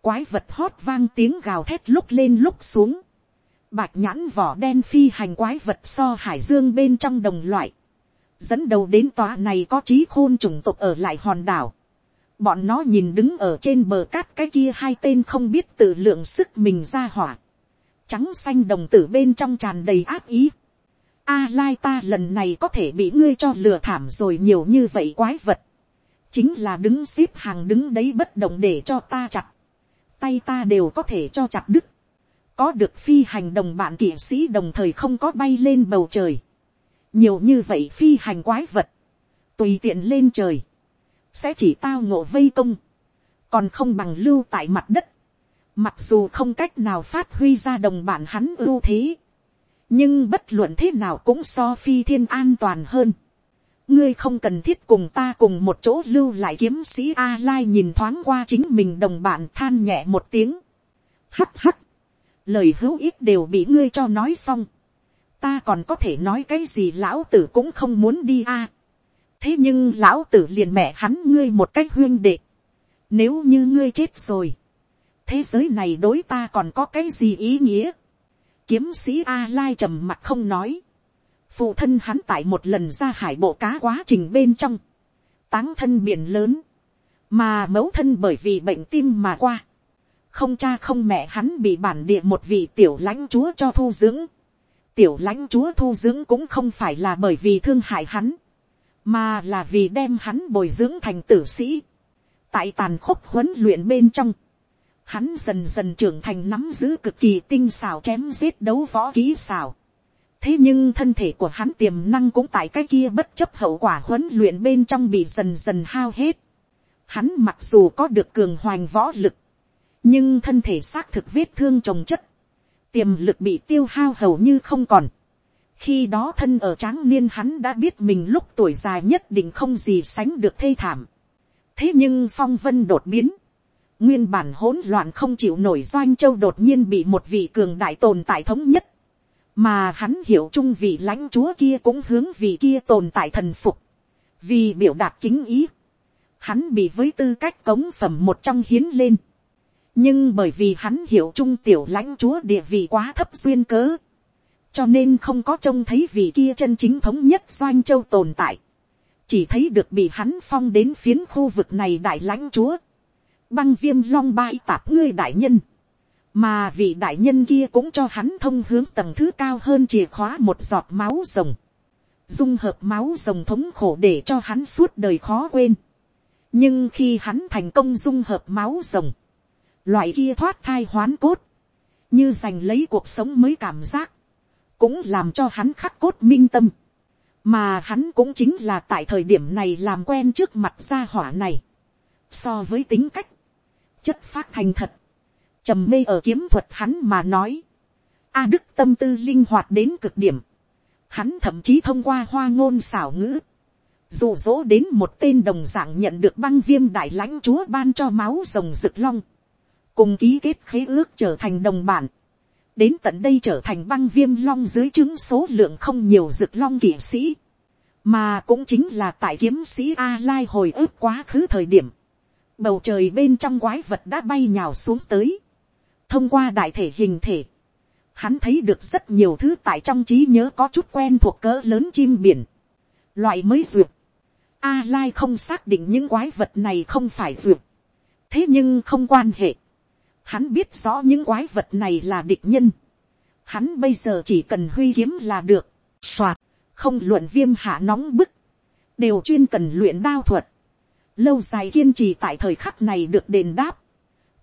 quái vật hót vang tiếng gào thét lúc lên lúc xuống. bạch nhãn vỏ đen phi hành quái vật so hải dương bên trong đồng loại dẫn đầu đến tòa này có trí khôn chủng tộc ở lại hòn đảo. Bọn nó nhìn đứng ở trên bờ cát cái kia hai tên không biết tự lượng sức mình ra hỏa. Trắng xanh đồng tử bên trong tràn đầy áp ý. A lai ta lần này có thể bị ngươi cho lừa thảm rồi nhiều như vậy quái vật. Chính là đứng xếp hàng đứng đấy bất động để cho ta chặt. Tay ta đều có thể cho chặt đứt. Có được phi hành đồng bạn kỵ sĩ đồng thời không có bay lên bầu trời nhiều như vậy phi hành quái vật, tùy tiện lên trời, sẽ chỉ tao ngộ vây công, còn không bằng lưu tại mặt đất, mặc dù không cách nào phát huy ra đồng bản hắn ưu thế, nhưng bất luận thế nào cũng so phi thiên an toàn hơn. ngươi không cần thiết cùng ta cùng một chỗ lưu lại kiếm sĩ a lai nhìn thoáng qua chính mình đồng bạn than nhẹ một tiếng. hắt hắt, lời hữu ích đều bị ngươi cho nói xong ta còn có thể nói cái gì lão tử cũng không muốn đi a thế nhưng lão tử liền mẹ hắn ngươi một cách huyên đệ. nếu như ngươi chết rồi, thế giới này đối ta còn có cái gì ý nghĩa. kiếm sĩ a lai trầm mặt không nói. phụ thân hắn tại một lần ra hải bộ cá quá trình bên trong. táng thân biển lớn. mà mẫu thân bởi vì bệnh tim mà qua. không cha không mẹ hắn bị bản địa một vị tiểu lãnh chúa cho thu dưỡng. tiểu lãnh chúa thu dưỡng cũng không phải là bởi vì thương hại hắn mà là vì đem hắn bồi dưỡng thành tử sĩ. tại tàn khốc huấn luyện bên trong hắn dần dần trưởng thành nắm giữ cực kỳ tinh xảo chém giết đấu võ kỹ xảo. thế nhưng thân thể của hắn tiềm năng cũng tại cái kia bất chấp hậu quả huấn luyện bên trong bị dần dần hao hết. hắn mặc dù có được cường hoành võ lực, nhưng thân thể xác thực vết thương trồng chất, tiềm lực bị tiêu hao hầu như không còn khi đó thân ở tráng niên hắn đã biết mình lúc tuổi già nhất định không gì sánh được thê thảm. thế nhưng phong vân đột biến, nguyên bản hỗn loạn không chịu nổi doanh châu đột nhiên bị một vị cường đại tồn tại thống nhất, mà hắn hiểu chung vị lãnh chúa kia cũng hướng vị kia tồn tại thần phục, vì biểu đạt kính ý, hắn bị với tư cách cống phẩm một trong hiến lên, nhưng bởi vì hắn hiểu chung tiểu lãnh chúa địa vị quá thấp duyên cớ, cho nên không có trông thấy vị kia chân chính thống nhất doanh châu tồn tại, chỉ thấy được bị hắn phong đến phiến khu vực này đại lãnh chúa, băng viêm long bãi tạp ngươi đại nhân. Mà vị đại nhân kia cũng cho hắn thông hướng tầng thứ cao hơn chìa khóa một giọt máu rồng. Dung hợp máu rồng thống khổ để cho hắn suốt đời khó quên. Nhưng khi hắn thành công dung hợp máu rồng. Loại kia thoát thai hoán cốt. Như giành lấy cuộc sống mới cảm giác. Cũng làm cho hắn khắc cốt minh tâm. Mà hắn cũng chính là tại thời điểm này làm quen trước mặt gia hỏa này. So với tính cách chất phát thành thật, trầm mê ở kiếm thuật hắn mà nói, a đức tâm tư linh hoạt đến cực điểm, hắn thậm chí thông qua hoa ngôn xảo ngữ, dụ dỗ đến một tên đồng dạng nhận được băng viêm đại lãnh chúa ban cho máu rồng rực long, cùng ký kết khế ước trở thành đồng bản, đến tận đây trở thành băng viêm long dưới chứng số lượng không nhiều rực long kỵ sĩ, mà cũng chính là tại kiếm sĩ a lai hồi ức quá khứ thời điểm, bầu trời bên trong quái vật đã bay nhào xuống tới, thông qua đại thể hình thể, hắn thấy được rất nhiều thứ tại trong trí nhớ có chút quen thuộc cỡ lớn chim biển, loại mới duyệt, a lai không xác định những quái vật này không phải duyệt, thế nhưng không quan hệ, hắn biết rõ những quái vật này là địch nhân, hắn bây giờ chỉ cần huy kiếm là được, Xoạt, không luận viêm hạ nóng bức, đều chuyên cần luyện đao thuật, lâu dài kiên trì tại thời khắc này được đền đáp,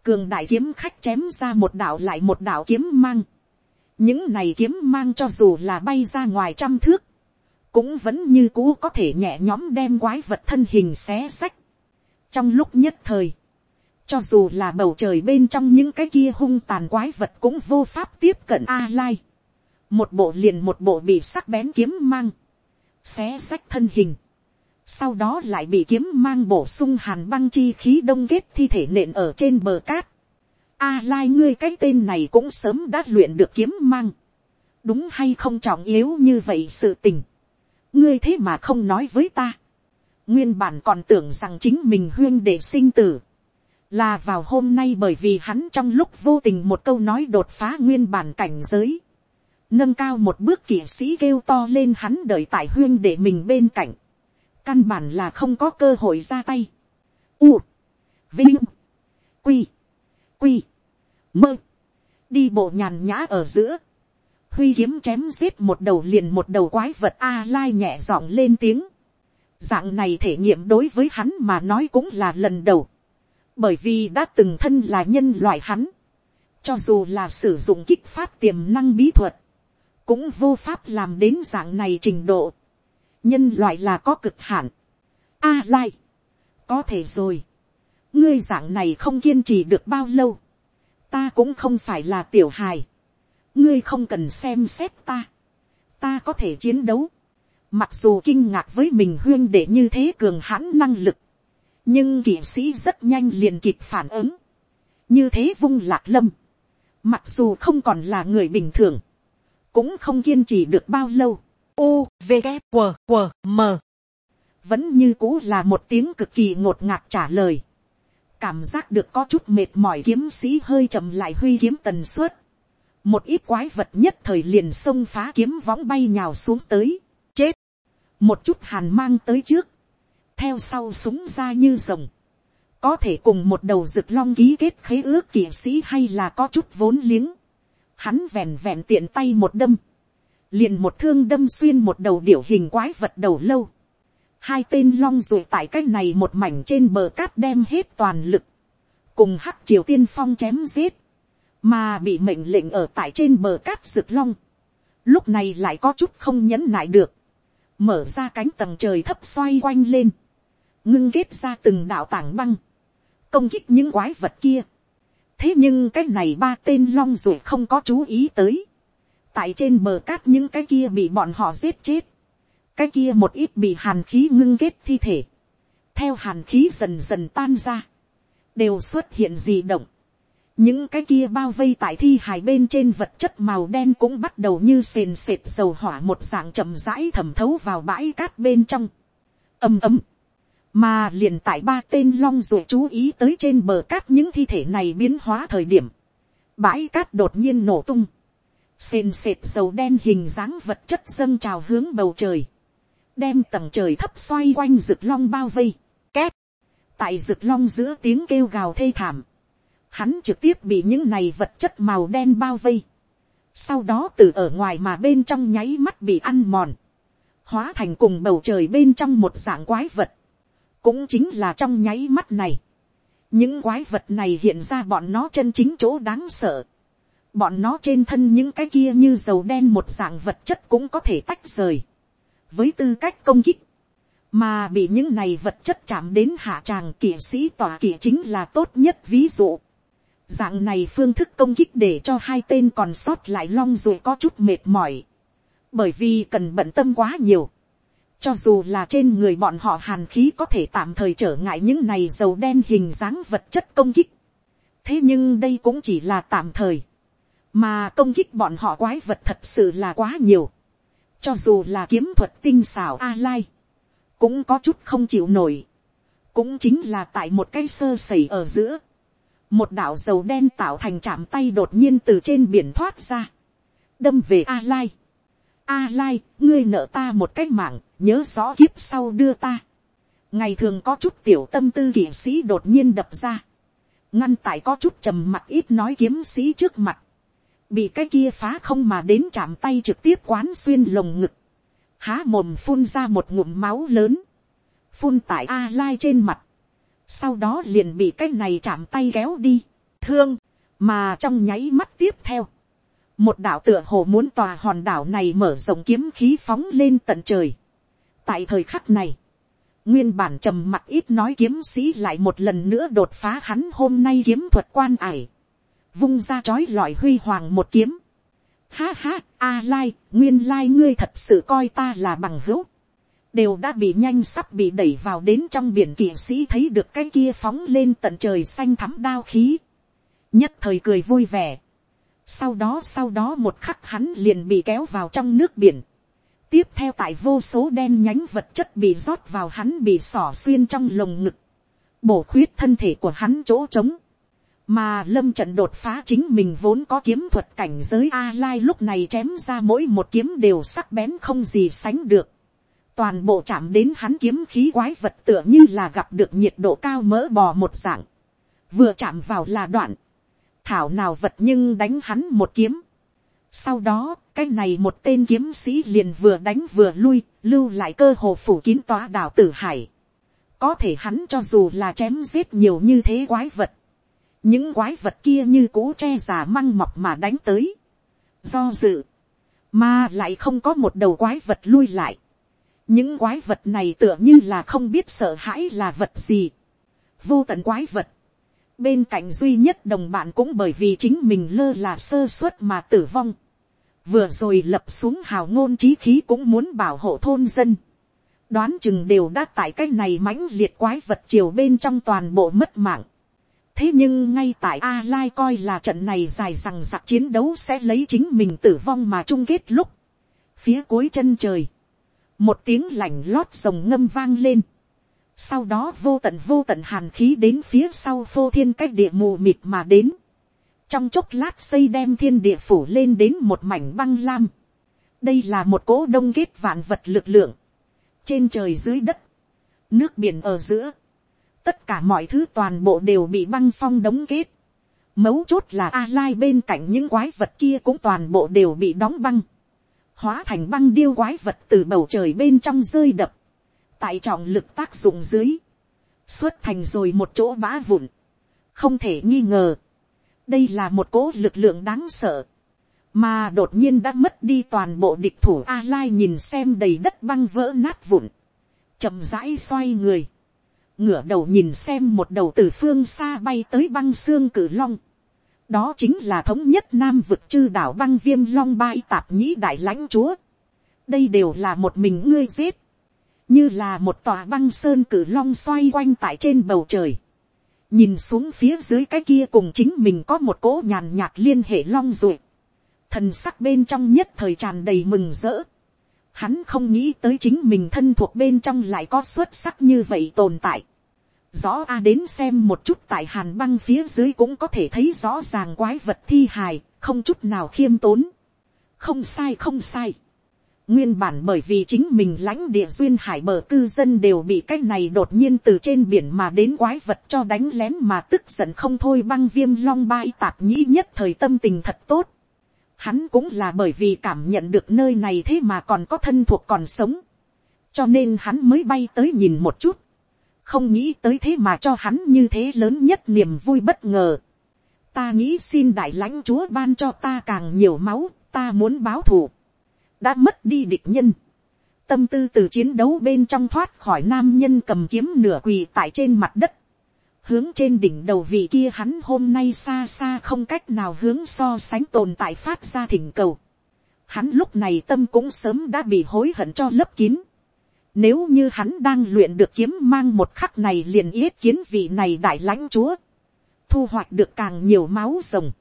cường đại kiếm khách chém ra một đạo lại một đạo kiếm mang, những này kiếm mang cho dù là bay ra ngoài trăm thước, cũng vẫn như cũ có thể nhẹ nhõm đem quái vật thân hình xé sách. trong lúc nhất thời, cho dù là bầu trời bên trong những cái kia hung tàn quái vật cũng vô pháp tiếp cận a lai, một bộ liền một bộ bị sắc bén kiếm mang, xé sách thân hình, sau đó lại bị kiếm mang bổ sung hàn băng chi khí đông kết thi thể nện ở trên bờ cát. A lai ngươi cái tên này cũng sớm đã luyện được kiếm mang. đúng hay không trọng yếu như vậy sự tình. ngươi thế mà không nói với ta. nguyên bản còn tưởng rằng chính mình huyên để sinh tử là vào hôm nay bởi vì hắn trong lúc vô tình một câu nói đột phá nguyên bản cảnh giới. nâng cao một bước kỵ sĩ kêu to lên hắn đợi tại huyên để mình bên cạnh. Căn bản là không có cơ hội ra tay. U, vinh, quy, quy, mơ, đi bộ nhàn nhã ở giữa, huy kiếm chém giết một đầu liền một đầu quái vật a lai nhẹ giọng lên tiếng. dạng này thể nghiệm đối với hắn mà nói cũng là lần đầu, bởi vì đã từng thân là nhân loại hắn, cho dù là sử dụng kích phát tiềm năng bí thuật, cũng vô pháp làm đến dạng này trình độ. Nhân loại là có cực hạn. A lai, có thể rồi, ngươi dạng này không kiên trì được bao lâu, ta cũng không phải là tiểu hài, ngươi không cần xem xét ta, ta có thể chiến đấu, mặc dù kinh ngạc với mình huyên để như thế cường hãn năng lực, nhưng kỵ sĩ rất nhanh liền kịp phản ứng, như thế vung lạc lâm, mặc dù không còn là người bình thường, cũng không kiên trì được bao lâu, u v K, W, W, m. Vẫn như cũ là một tiếng cực kỳ ngột ngạt trả lời. Cảm giác được có chút mệt mỏi kiếm sĩ hơi chậm lại huy kiếm tần suất, một ít quái vật nhất thời liền xông phá kiếm võng bay nhào xuống tới, chết, một chút hàn mang tới trước, theo sau súng ra như rồng, có thể cùng một đầu rực long ký kết khế ước kỵ sĩ hay là có chút vốn liếng, hắn vẹn vẹn tiện tay một đâm, liền một thương đâm xuyên một đầu điểu hình quái vật đầu lâu, hai tên long rồi tại cái này một mảnh trên bờ cát đem hết toàn lực, cùng hắc triều tiên phong chém giết, mà bị mệnh lệnh ở tại trên bờ cát rực long, lúc này lại có chút không nhẫn nại được, mở ra cánh tầng trời thấp xoay quanh lên, ngưng kết ra từng đạo tảng băng, công kích những quái vật kia. thế nhưng cái này ba tên long rồi không có chú ý tới, tại trên bờ cát những cái kia bị bọn họ giết chết, cái kia một ít bị hàn khí ngưng kết thi thể, theo hàn khí dần dần tan ra, đều xuất hiện gì động, những cái kia bao vây tại thi hài bên trên vật chất màu đen cũng bắt đầu như sền sệt dầu hỏa một dạng chậm rãi thẩm thấu vào bãi cát bên trong. ầm ầm mà liền tại ba tên long rồi chú ý tới trên bờ cát những thi thể này biến hóa thời điểm. bãi cát đột nhiên nổ tung. sền sệt dầu đen hình dáng vật chất dâng trào hướng bầu trời. đem tầng trời thấp xoay quanh rực long bao vây. két. tại rực long giữa tiếng kêu gào thê thảm hắn trực tiếp bị những này vật chất màu đen bao vây, sau đó từ ở ngoài mà bên trong nháy mắt bị ăn mòn, hóa thành cùng bầu trời bên trong một dạng quái vật, cũng chính là trong nháy mắt này, những quái vật này hiện ra bọn nó chân chính chỗ đáng sợ, bọn nó trên thân những cái kia như dầu đen một dạng vật chất cũng có thể tách rời, với tư cách công kích, mà bị những này vật chất chạm đến hạ tràng kỵ sĩ tòa kỵ chính là tốt nhất ví dụ. Dạng này phương thức công kích để cho hai tên còn sót lại long rồi có chút mệt mỏi. Bởi vì cần bận tâm quá nhiều. Cho dù là trên người bọn họ hàn khí có thể tạm thời trở ngại những này dầu đen hình dáng vật chất công kích. Thế nhưng đây cũng chỉ là tạm thời. Mà công kích bọn họ quái vật thật sự là quá nhiều. Cho dù là kiếm thuật tinh xảo A-lai. Cũng có chút không chịu nổi. Cũng chính là tại một cái sơ sẩy ở giữa một đạo dầu đen tạo thành chạm tay đột nhiên từ trên biển thoát ra, đâm về a lai a lai, ngươi nợ ta một cái mạng, nhớ rõ kiếp sau đưa ta. ngày thường có chút tiểu tâm tư kỵ sĩ đột nhiên đập ra, ngăn tại có chút trầm mặt ít nói kiếm sĩ trước mặt, bị cái kia phá không mà đến chạm tay trực tiếp quán xuyên lồng ngực, há mồm phun ra một ngụm máu lớn, phun tại a lai trên mặt, sau đó liền bị cái này chạm tay kéo đi, thương, mà trong nháy mắt tiếp theo, một đạo tựa hồ muốn tòa hòn đảo này mở rộng kiếm khí phóng lên tận trời. tại thời khắc này, nguyên bản trầm mặt ít nói kiếm sĩ lại một lần nữa đột phá hắn hôm nay kiếm thuật quan ải, vung ra chói lọi huy hoàng một kiếm. Ha ha, a lai, nguyên lai ngươi thật sự coi ta là bằng hữu đều đã bị nhanh sắp bị đẩy vào đến trong biển kỵ sĩ thấy được cái kia phóng lên tận trời xanh thắm đao khí. nhất thời cười vui vẻ sau đó sau đó một khắc hắn liền bị kéo vào trong nước biển. tiếp theo tại vô số đen nhánh vật chất bị rót vào hắn bị xỏ xuyên trong lồng ngực. bổ khuyết thân thể của hắn chỗ trống. mà lâm trận đột phá chính mình vốn có kiếm thuật cảnh giới a lai lúc này chém ra mỗi một kiếm đều sắc bén không gì sánh được toàn bộ chạm đến hắn kiếm khí quái vật tựa như là gặp được nhiệt độ cao mỡ bò một dạng, vừa chạm vào là đoạn, thảo nào vật nhưng đánh hắn một kiếm. Sau đó, cái này một tên kiếm sĩ liền vừa đánh vừa lui, lưu lại cơ hồ phủ kín tòa đảo tử hải. Có thể hắn cho dù là chém giết nhiều như thế quái vật. Những quái vật kia như cú tre giả măng mọc mà đánh tới. Do dự. Mà lại không có một đầu quái vật lui lại những quái vật này tựa như là không biết sợ hãi là vật gì. vô tận quái vật bên cạnh duy nhất đồng bạn cũng bởi vì chính mình lơ là sơ suất mà tử vong. vừa rồi lập xuống hào ngôn trí khí cũng muốn bảo hộ thôn dân. đoán chừng đều đã tại cái này mãnh liệt quái vật chiều bên trong toàn bộ mất mạng. thế nhưng ngay tại a lai coi là trận này dài rằng giặc chiến đấu sẽ lấy chính mình tử vong mà chung kết lúc. phía cuối chân trời, một tiếng lảnh lót rồng ngâm vang lên sau đó vô tận vô tận hàn khí đến phía sau phô thiên cách địa mù mịt mà đến, trong chốc lát xây đem thiên địa phủ lên đến một mảnh băng lam, đây là một cỗ đông kết vạn vật lực lượng, trên trời dưới đất, nước biển ở giữa, tất cả mọi thứ toàn bộ đều bị băng phong đóng kết, mấu chốt là a lai bên cạnh những quái vật kia cũng toàn bộ đều bị đóng băng, hóa thành băng điêu quái vật từ bầu trời bên trong rơi đập, tại trọng lực tác dụng dưới, xuất thành rồi một chỗ bã vụn, không thể nghi ngờ, đây là một cố lực lượng đáng sợ, mà đột nhiên đã mất đi toàn bộ địch thủ a lai nhìn xem đầy đất băng vỡ nát vụn, chậm rãi xoay người, ngửa đầu nhìn xem một đầu từ phương xa bay tới băng xương cử long, đó chính là thống nhất nam vực chư đảo băng viêm long bai tạp nhĩ đại lãnh chúa, đây đều là một mình ngươi giết, như là một tòa băng sơn cử long xoay quanh tại trên bầu trời, nhìn xuống phía dưới cái kia cùng chính mình có một cỗ nhàn nhạt liên hệ long ruột, thần sắc bên trong nhất thời tràn đầy mừng rỡ, hắn không nghĩ tới chính mình thân thuộc bên trong lại có xuất sắc như vậy tồn tại, rõ a đến xem một chút tại hàn băng phía dưới cũng có thể thấy rõ ràng quái vật thi hài, không chút nào khiêm tốn, không sai không sai, Nguyên bản bởi vì chính mình lãnh địa duyên hải bờ cư dân đều bị cái này đột nhiên từ trên biển mà đến quái vật cho đánh lén mà tức giận không thôi băng viêm long bai tạp nhĩ nhất thời tâm tình thật tốt. Hắn cũng là bởi vì cảm nhận được nơi này thế mà còn có thân thuộc còn sống. Cho nên hắn mới bay tới nhìn một chút. Không nghĩ tới thế mà cho hắn như thế lớn nhất niềm vui bất ngờ. Ta nghĩ xin đại lãnh chúa ban cho ta càng nhiều máu, ta muốn báo thù đã mất đi địch nhân, tâm tư từ chiến đấu bên trong thoát khỏi nam nhân cầm kiếm nửa quỳ tại trên mặt đất, hướng trên đỉnh đầu vị kia hắn hôm nay xa xa không cách nào hướng so sánh tồn tại phát ra thỉnh cầu. Hắn lúc này tâm cũng sớm đã bị hối hận cho lấp kín. Nếu như hắn đang luyện được kiếm mang một khắc này liền yết kiến vị này đại lãnh chúa. Thu hoạch được càng nhiều máu rồng.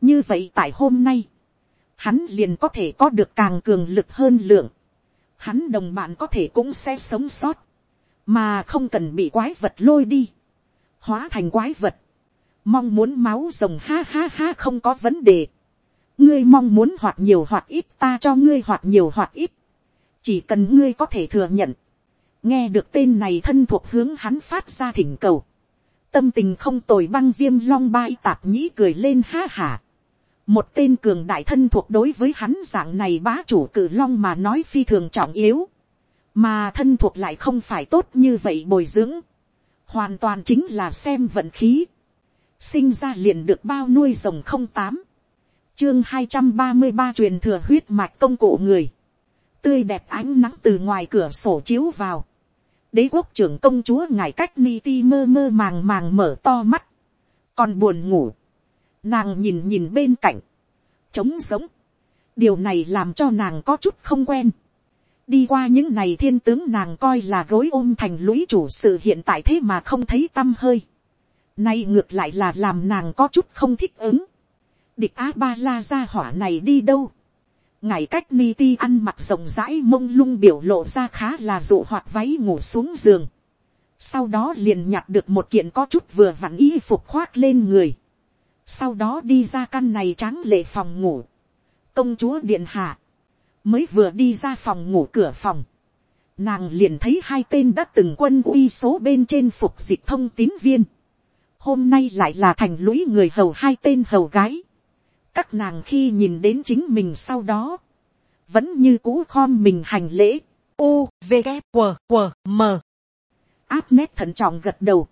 Như vậy tại hôm nay hắn liền có thể có được càng cường lực hơn lượng, hắn đồng bạn có thể cũng sẽ sống sót, mà không cần bị quái vật lôi đi, hóa thành quái vật, mong muốn máu rồng ha ha ha không có vấn đề, ngươi mong muốn hoặc nhiều hoặc ít ta cho ngươi hoặc nhiều hoặc ít, chỉ cần ngươi có thể thừa nhận, nghe được tên này thân thuộc hướng hắn phát ra thỉnh cầu, tâm tình không tồi băng viêm long bai tạp nhĩ cười lên ha hả, một tên cường đại thân thuộc đối với hắn dạng này bá chủ cử long mà nói phi thường trọng yếu, mà thân thuộc lại không phải tốt như vậy bồi dưỡng, hoàn toàn chính là xem vận khí, sinh ra liền được bao nuôi rồng không tám, chương hai trăm ba mươi ba truyền thừa huyết mạch công cụ người, tươi đẹp ánh nắng từ ngoài cửa sổ chiếu vào, đế quốc trưởng công chúa ngài cách ni ti mơ mơ màng màng mở to mắt, còn buồn ngủ, Nàng nhìn nhìn bên cạnh. Trống giống. Điều này làm cho nàng có chút không quen. Đi qua những này thiên tướng nàng coi là gối ôm thành lũy chủ sự hiện tại thế mà không thấy tâm hơi. Nay ngược lại là làm nàng có chút không thích ứng. Địch á ba la ra hỏa này đi đâu? Ngày cách ni ti ăn mặc rộng rãi mông lung biểu lộ ra khá là dụ hoạt váy ngủ xuống giường. Sau đó liền nhặt được một kiện có chút vừa vặn y phục khoác lên người sau đó đi ra căn này tráng lệ phòng ngủ, công chúa điện hạ, mới vừa đi ra phòng ngủ cửa phòng, nàng liền thấy hai tên đã từng quân uy số bên trên phục dịch thông tín viên, hôm nay lại là thành lũy người hầu hai tên hầu gái, các nàng khi nhìn đến chính mình sau đó, vẫn như cũ khom mình hành lễ, u v g q q m. Áp nét thận trọng gật đầu,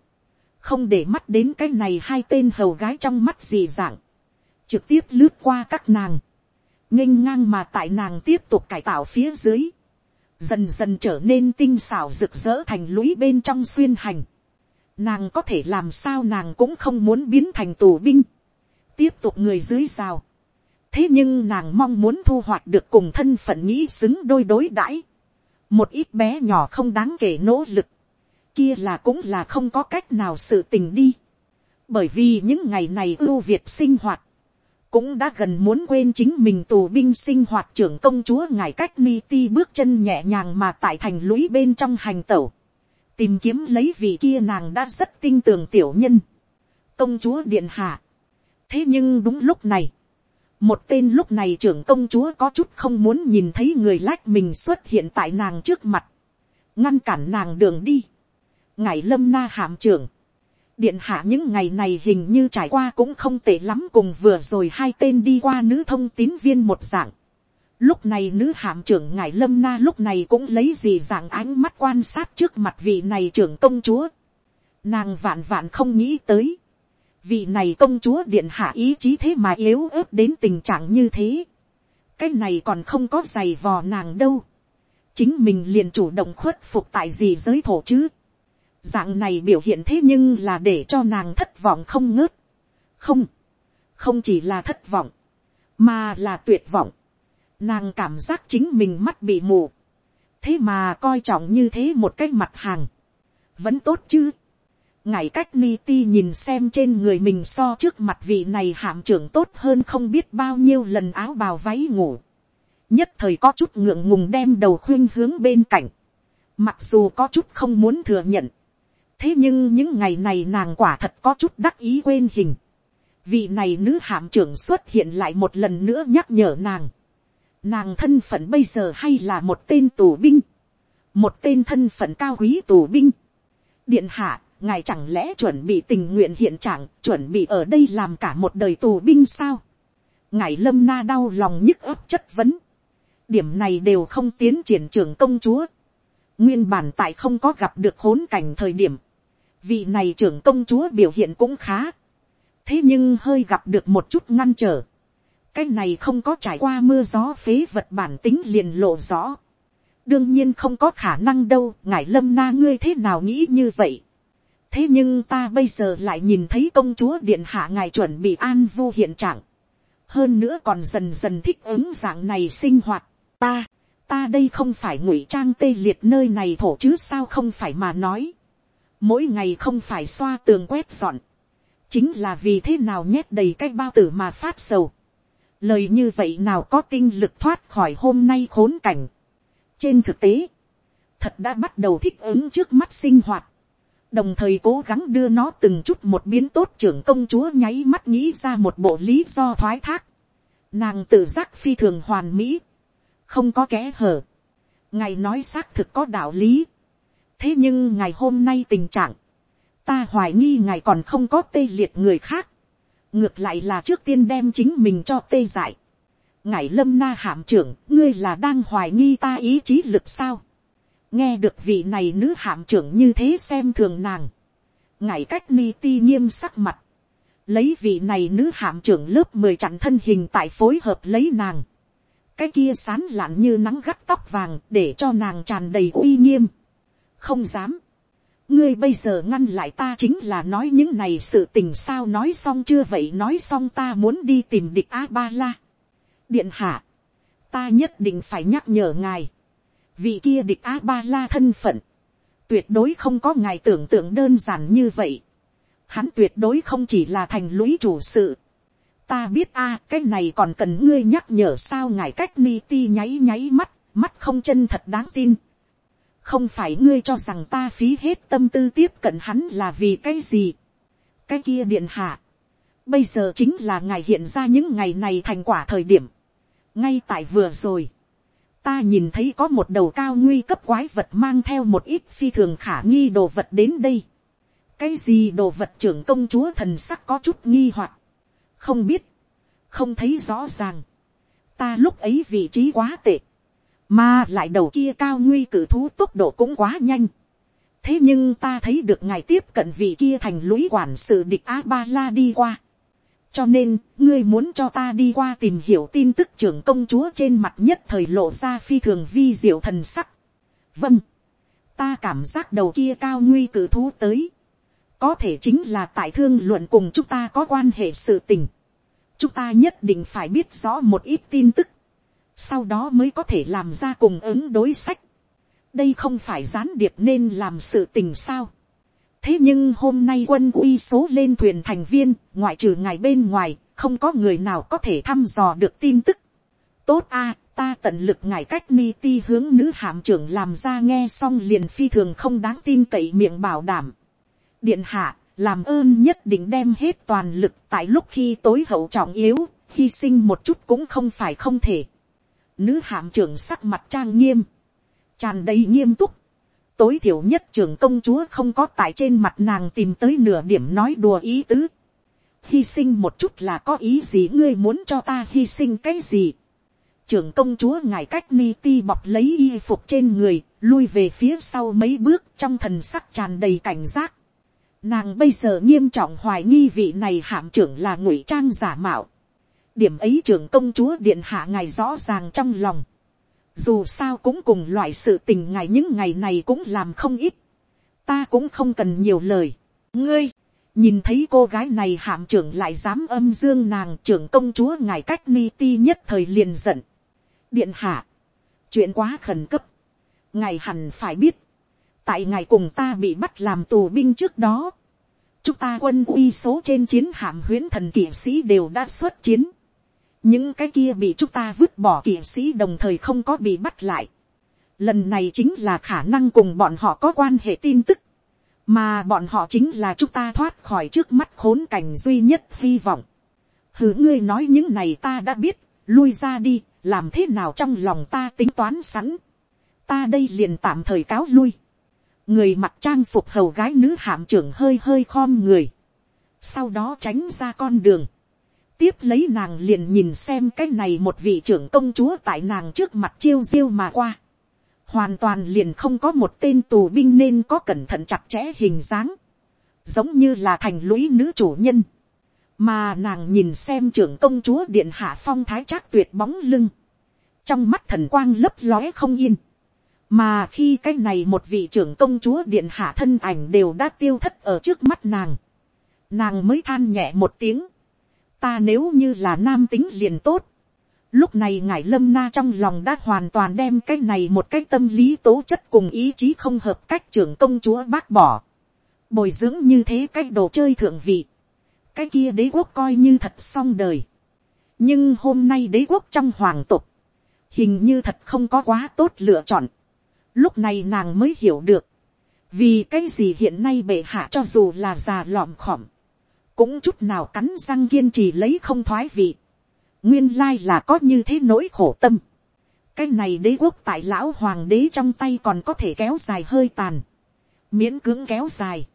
không để mắt đến cái này hai tên hầu gái trong mắt gì dạng, trực tiếp lướt qua các nàng, nghênh ngang mà tại nàng tiếp tục cải tạo phía dưới, dần dần trở nên tinh xảo rực rỡ thành lũy bên trong xuyên hành. Nàng có thể làm sao nàng cũng không muốn biến thành tù binh, tiếp tục người dưới rào. thế nhưng nàng mong muốn thu hoạch được cùng thân phận nghĩ xứng đôi đối đãi. một ít bé nhỏ không đáng kể nỗ lực, kia là cũng là không có cách nào sự tình đi. bởi vì những ngày này ưu việt sinh hoạt, cũng đã gần muốn quên chính mình tù binh sinh hoạt trưởng công chúa ngài cách ni ti bước chân nhẹ nhàng mà tại thành lũy bên trong hành tẩu. tìm kiếm lấy vị kia nàng đã rất tin tưởng tiểu nhân, công chúa điện hạ. thế nhưng đúng lúc này, một tên lúc này trưởng công chúa có chút không muốn nhìn thấy người lách mình xuất hiện tại nàng trước mặt, ngăn cản nàng đường đi ngài lâm na hàm trưởng, điện hạ những ngày này hình như trải qua cũng không tệ lắm cùng vừa rồi hai tên đi qua nữ thông tín viên một dạng. Lúc này nữ hạm trưởng ngài lâm na lúc này cũng lấy gì dạng ánh mắt quan sát trước mặt vị này trưởng công chúa. Nàng vạn vạn không nghĩ tới. Vị này công chúa điện hạ ý chí thế mà yếu ớt đến tình trạng như thế. Cái này còn không có giày vò nàng đâu. Chính mình liền chủ động khuất phục tại gì giới thổ chứ dạng này biểu hiện thế nhưng là để cho nàng thất vọng không ngớt. không, không chỉ là thất vọng, mà là tuyệt vọng. nàng cảm giác chính mình mắt bị mù. thế mà coi trọng như thế một cái mặt hàng. vẫn tốt chứ. ngài cách ni ti nhìn xem trên người mình so trước mặt vị này hạm trưởng tốt hơn không biết bao nhiêu lần áo bào váy ngủ. nhất thời có chút ngượng ngùng đem đầu khuyên hướng bên cạnh. mặc dù có chút không muốn thừa nhận thế nhưng những ngày này nàng quả thật có chút đắc ý quên hình. vị này nữ hạm trưởng xuất hiện lại một lần nữa nhắc nhở nàng. nàng thân phận bây giờ hay là một tên tù binh. một tên thân phận cao quý tù binh. điện hạ, ngài chẳng lẽ chuẩn bị tình nguyện hiện trạng, chuẩn bị ở đây làm cả một đời tù binh sao. ngài lâm na đau lòng nhức ấp chất vấn. điểm này đều không tiến triển trưởng công chúa. nguyên bản tại không có gặp được khốn cảnh thời điểm vị này trưởng công chúa biểu hiện cũng khá, thế nhưng hơi gặp được một chút ngăn trở, cái này không có trải qua mưa gió phế vật bản tính liền lộ rõ, đương nhiên không có khả năng đâu ngài lâm na ngươi thế nào nghĩ như vậy, thế nhưng ta bây giờ lại nhìn thấy công chúa điện hạ ngài chuẩn bị an vu hiện trạng, hơn nữa còn dần dần thích ứng dạng này sinh hoạt, ta, ta đây không phải ngụy trang tê liệt nơi này thổ chứ sao không phải mà nói, mỗi ngày không phải xoa tường quét dọn, chính là vì thế nào nhét đầy cái bao tử mà phát sầu. Lời như vậy nào có tinh lực thoát khỏi hôm nay khốn cảnh. Trên thực tế, thật đã bắt đầu thích ứng trước mắt sinh hoạt. Đồng thời cố gắng đưa nó từng chút một biến tốt trưởng công chúa nháy mắt nghĩ ra một bộ lý do thoái thác. Nàng tự giác phi thường hoàn mỹ. Không có kẽ hở. Ngài nói xác thực có đạo lý thế nhưng ngày hôm nay tình trạng, ta hoài nghi ngài còn không có tê liệt người khác, ngược lại là trước tiên đem chính mình cho tê dại. ngài lâm na hạm trưởng, ngươi là đang hoài nghi ta ý chí lực sao. nghe được vị này nữ hạm trưởng như thế xem thường nàng. ngài cách ni ti nghiêm sắc mặt. lấy vị này nữ hạm trưởng lớp mười chặn thân hình tại phối hợp lấy nàng. cái kia sán lạn như nắng gắt tóc vàng để cho nàng tràn đầy uy nghiêm không dám. ngươi bây giờ ngăn lại ta chính là nói những này sự tình sao nói xong chưa vậy nói xong ta muốn đi tìm địch a ba la. điện hạ, ta nhất định phải nhắc nhở ngài, vị kia địch a ba la thân phận, tuyệt đối không có ngài tưởng tượng đơn giản như vậy. Hắn tuyệt đối không chỉ là thành lũy chủ sự. Ta biết a cái này còn cần ngươi nhắc nhở sao ngài cách ni ti nháy nháy mắt, mắt không chân thật đáng tin không phải ngươi cho rằng ta phí hết tâm tư tiếp cận hắn là vì cái gì. cái kia điện hạ, bây giờ chính là ngài hiện ra những ngày này thành quả thời điểm. ngay tại vừa rồi, ta nhìn thấy có một đầu cao nguy cấp quái vật mang theo một ít phi thường khả nghi đồ vật đến đây. cái gì đồ vật trưởng công chúa thần sắc có chút nghi hoặc, không biết, không thấy rõ ràng. ta lúc ấy vị trí quá tệ mà lại đầu kia cao nguy cử thú tốc độ cũng quá nhanh. thế nhưng ta thấy được ngài tiếp cận vị kia thành lũy quản sự địch a ba la đi qua. cho nên, ngươi muốn cho ta đi qua tìm hiểu tin tức trưởng công chúa trên mặt nhất thời lộ ra phi thường vi diệu thần sắc. vâng, ta cảm giác đầu kia cao nguy cử thú tới. có thể chính là tại thương luận cùng chúng ta có quan hệ sự tình. chúng ta nhất định phải biết rõ một ít tin tức sau đó mới có thể làm ra cùng ứng đối sách. đây không phải gián điệp nên làm sự tình sao. thế nhưng hôm nay quân uy số lên thuyền thành viên, ngoại trừ ngài bên ngoài, không có người nào có thể thăm dò được tin tức. tốt a, ta tận lực ngài cách ni ti hướng nữ hàm trưởng làm ra nghe xong liền phi thường không đáng tin cậy miệng bảo đảm. điện hạ, làm ơn nhất định đem hết toàn lực tại lúc khi tối hậu trọng yếu, hy sinh một chút cũng không phải không thể. Nữ hạm trưởng sắc mặt trang nghiêm, tràn đầy nghiêm túc. Tối thiểu nhất trưởng công chúa không có tại trên mặt nàng tìm tới nửa điểm nói đùa ý tứ. Hy sinh một chút là có ý gì ngươi muốn cho ta hy sinh cái gì. Trưởng công chúa ngài cách ni ti bọc lấy y phục trên người, lui về phía sau mấy bước trong thần sắc tràn đầy cảnh giác. Nàng bây giờ nghiêm trọng hoài nghi vị này hạm trưởng là ngụy trang giả mạo. Điểm ấy trưởng công chúa điện hạ ngài rõ ràng trong lòng. Dù sao cũng cùng loại sự tình ngài những ngày này cũng làm không ít. Ta cũng không cần nhiều lời. Ngươi, nhìn thấy cô gái này hạm trưởng lại dám âm dương nàng trưởng công chúa ngài cách ni ti nhất thời liền giận. Điện hạ, chuyện quá khẩn cấp. Ngài hẳn phải biết tại ngày cùng ta bị bắt làm tù binh trước đó, chúng ta quân uy số trên chiến hạm huyễn thần kỵ sĩ đều đã xuất chiến những cái kia bị chúng ta vứt bỏ kỵ sĩ đồng thời không có bị bắt lại. lần này chính là khả năng cùng bọn họ có quan hệ tin tức, mà bọn họ chính là chúng ta thoát khỏi trước mắt khốn cảnh duy nhất hy vọng. hứ ngươi nói những này ta đã biết, lui ra đi, làm thế nào trong lòng ta tính toán sẵn. ta đây liền tạm thời cáo lui người mặc trang phục hầu gái nữ hạm trưởng hơi hơi khom người, sau đó tránh ra con đường, tiếp lấy nàng liền nhìn xem cái này một vị trưởng công chúa tại nàng trước mặt chiêu diêu mà qua, hoàn toàn liền không có một tên tù binh nên có cẩn thận chặt chẽ hình dáng, giống như là thành lũy nữ chủ nhân, mà nàng nhìn xem trưởng công chúa điện hạ phong thái trác tuyệt bóng lưng, trong mắt thần quang lấp lóe không yên, mà khi cái này một vị trưởng công chúa điện hạ thân ảnh đều đã tiêu thất ở trước mắt nàng, nàng mới than nhẹ một tiếng, ta nếu như là nam tính liền tốt, lúc này ngài lâm na trong lòng đã hoàn toàn đem cái này một cái tâm lý tố chất cùng ý chí không hợp cách trưởng công chúa bác bỏ, bồi dưỡng như thế cái đồ chơi thượng vị, cái kia đế quốc coi như thật xong đời, nhưng hôm nay đế quốc trong hoàng tục, hình như thật không có quá tốt lựa chọn, Lúc này nàng mới hiểu được. Vì cái gì hiện nay bệ hạ cho dù là già lòm khỏm. Cũng chút nào cắn răng kiên trì lấy không thoái vị. Nguyên lai là có như thế nỗi khổ tâm. Cái này đế quốc tại lão hoàng đế trong tay còn có thể kéo dài hơi tàn. Miễn cưỡng kéo dài.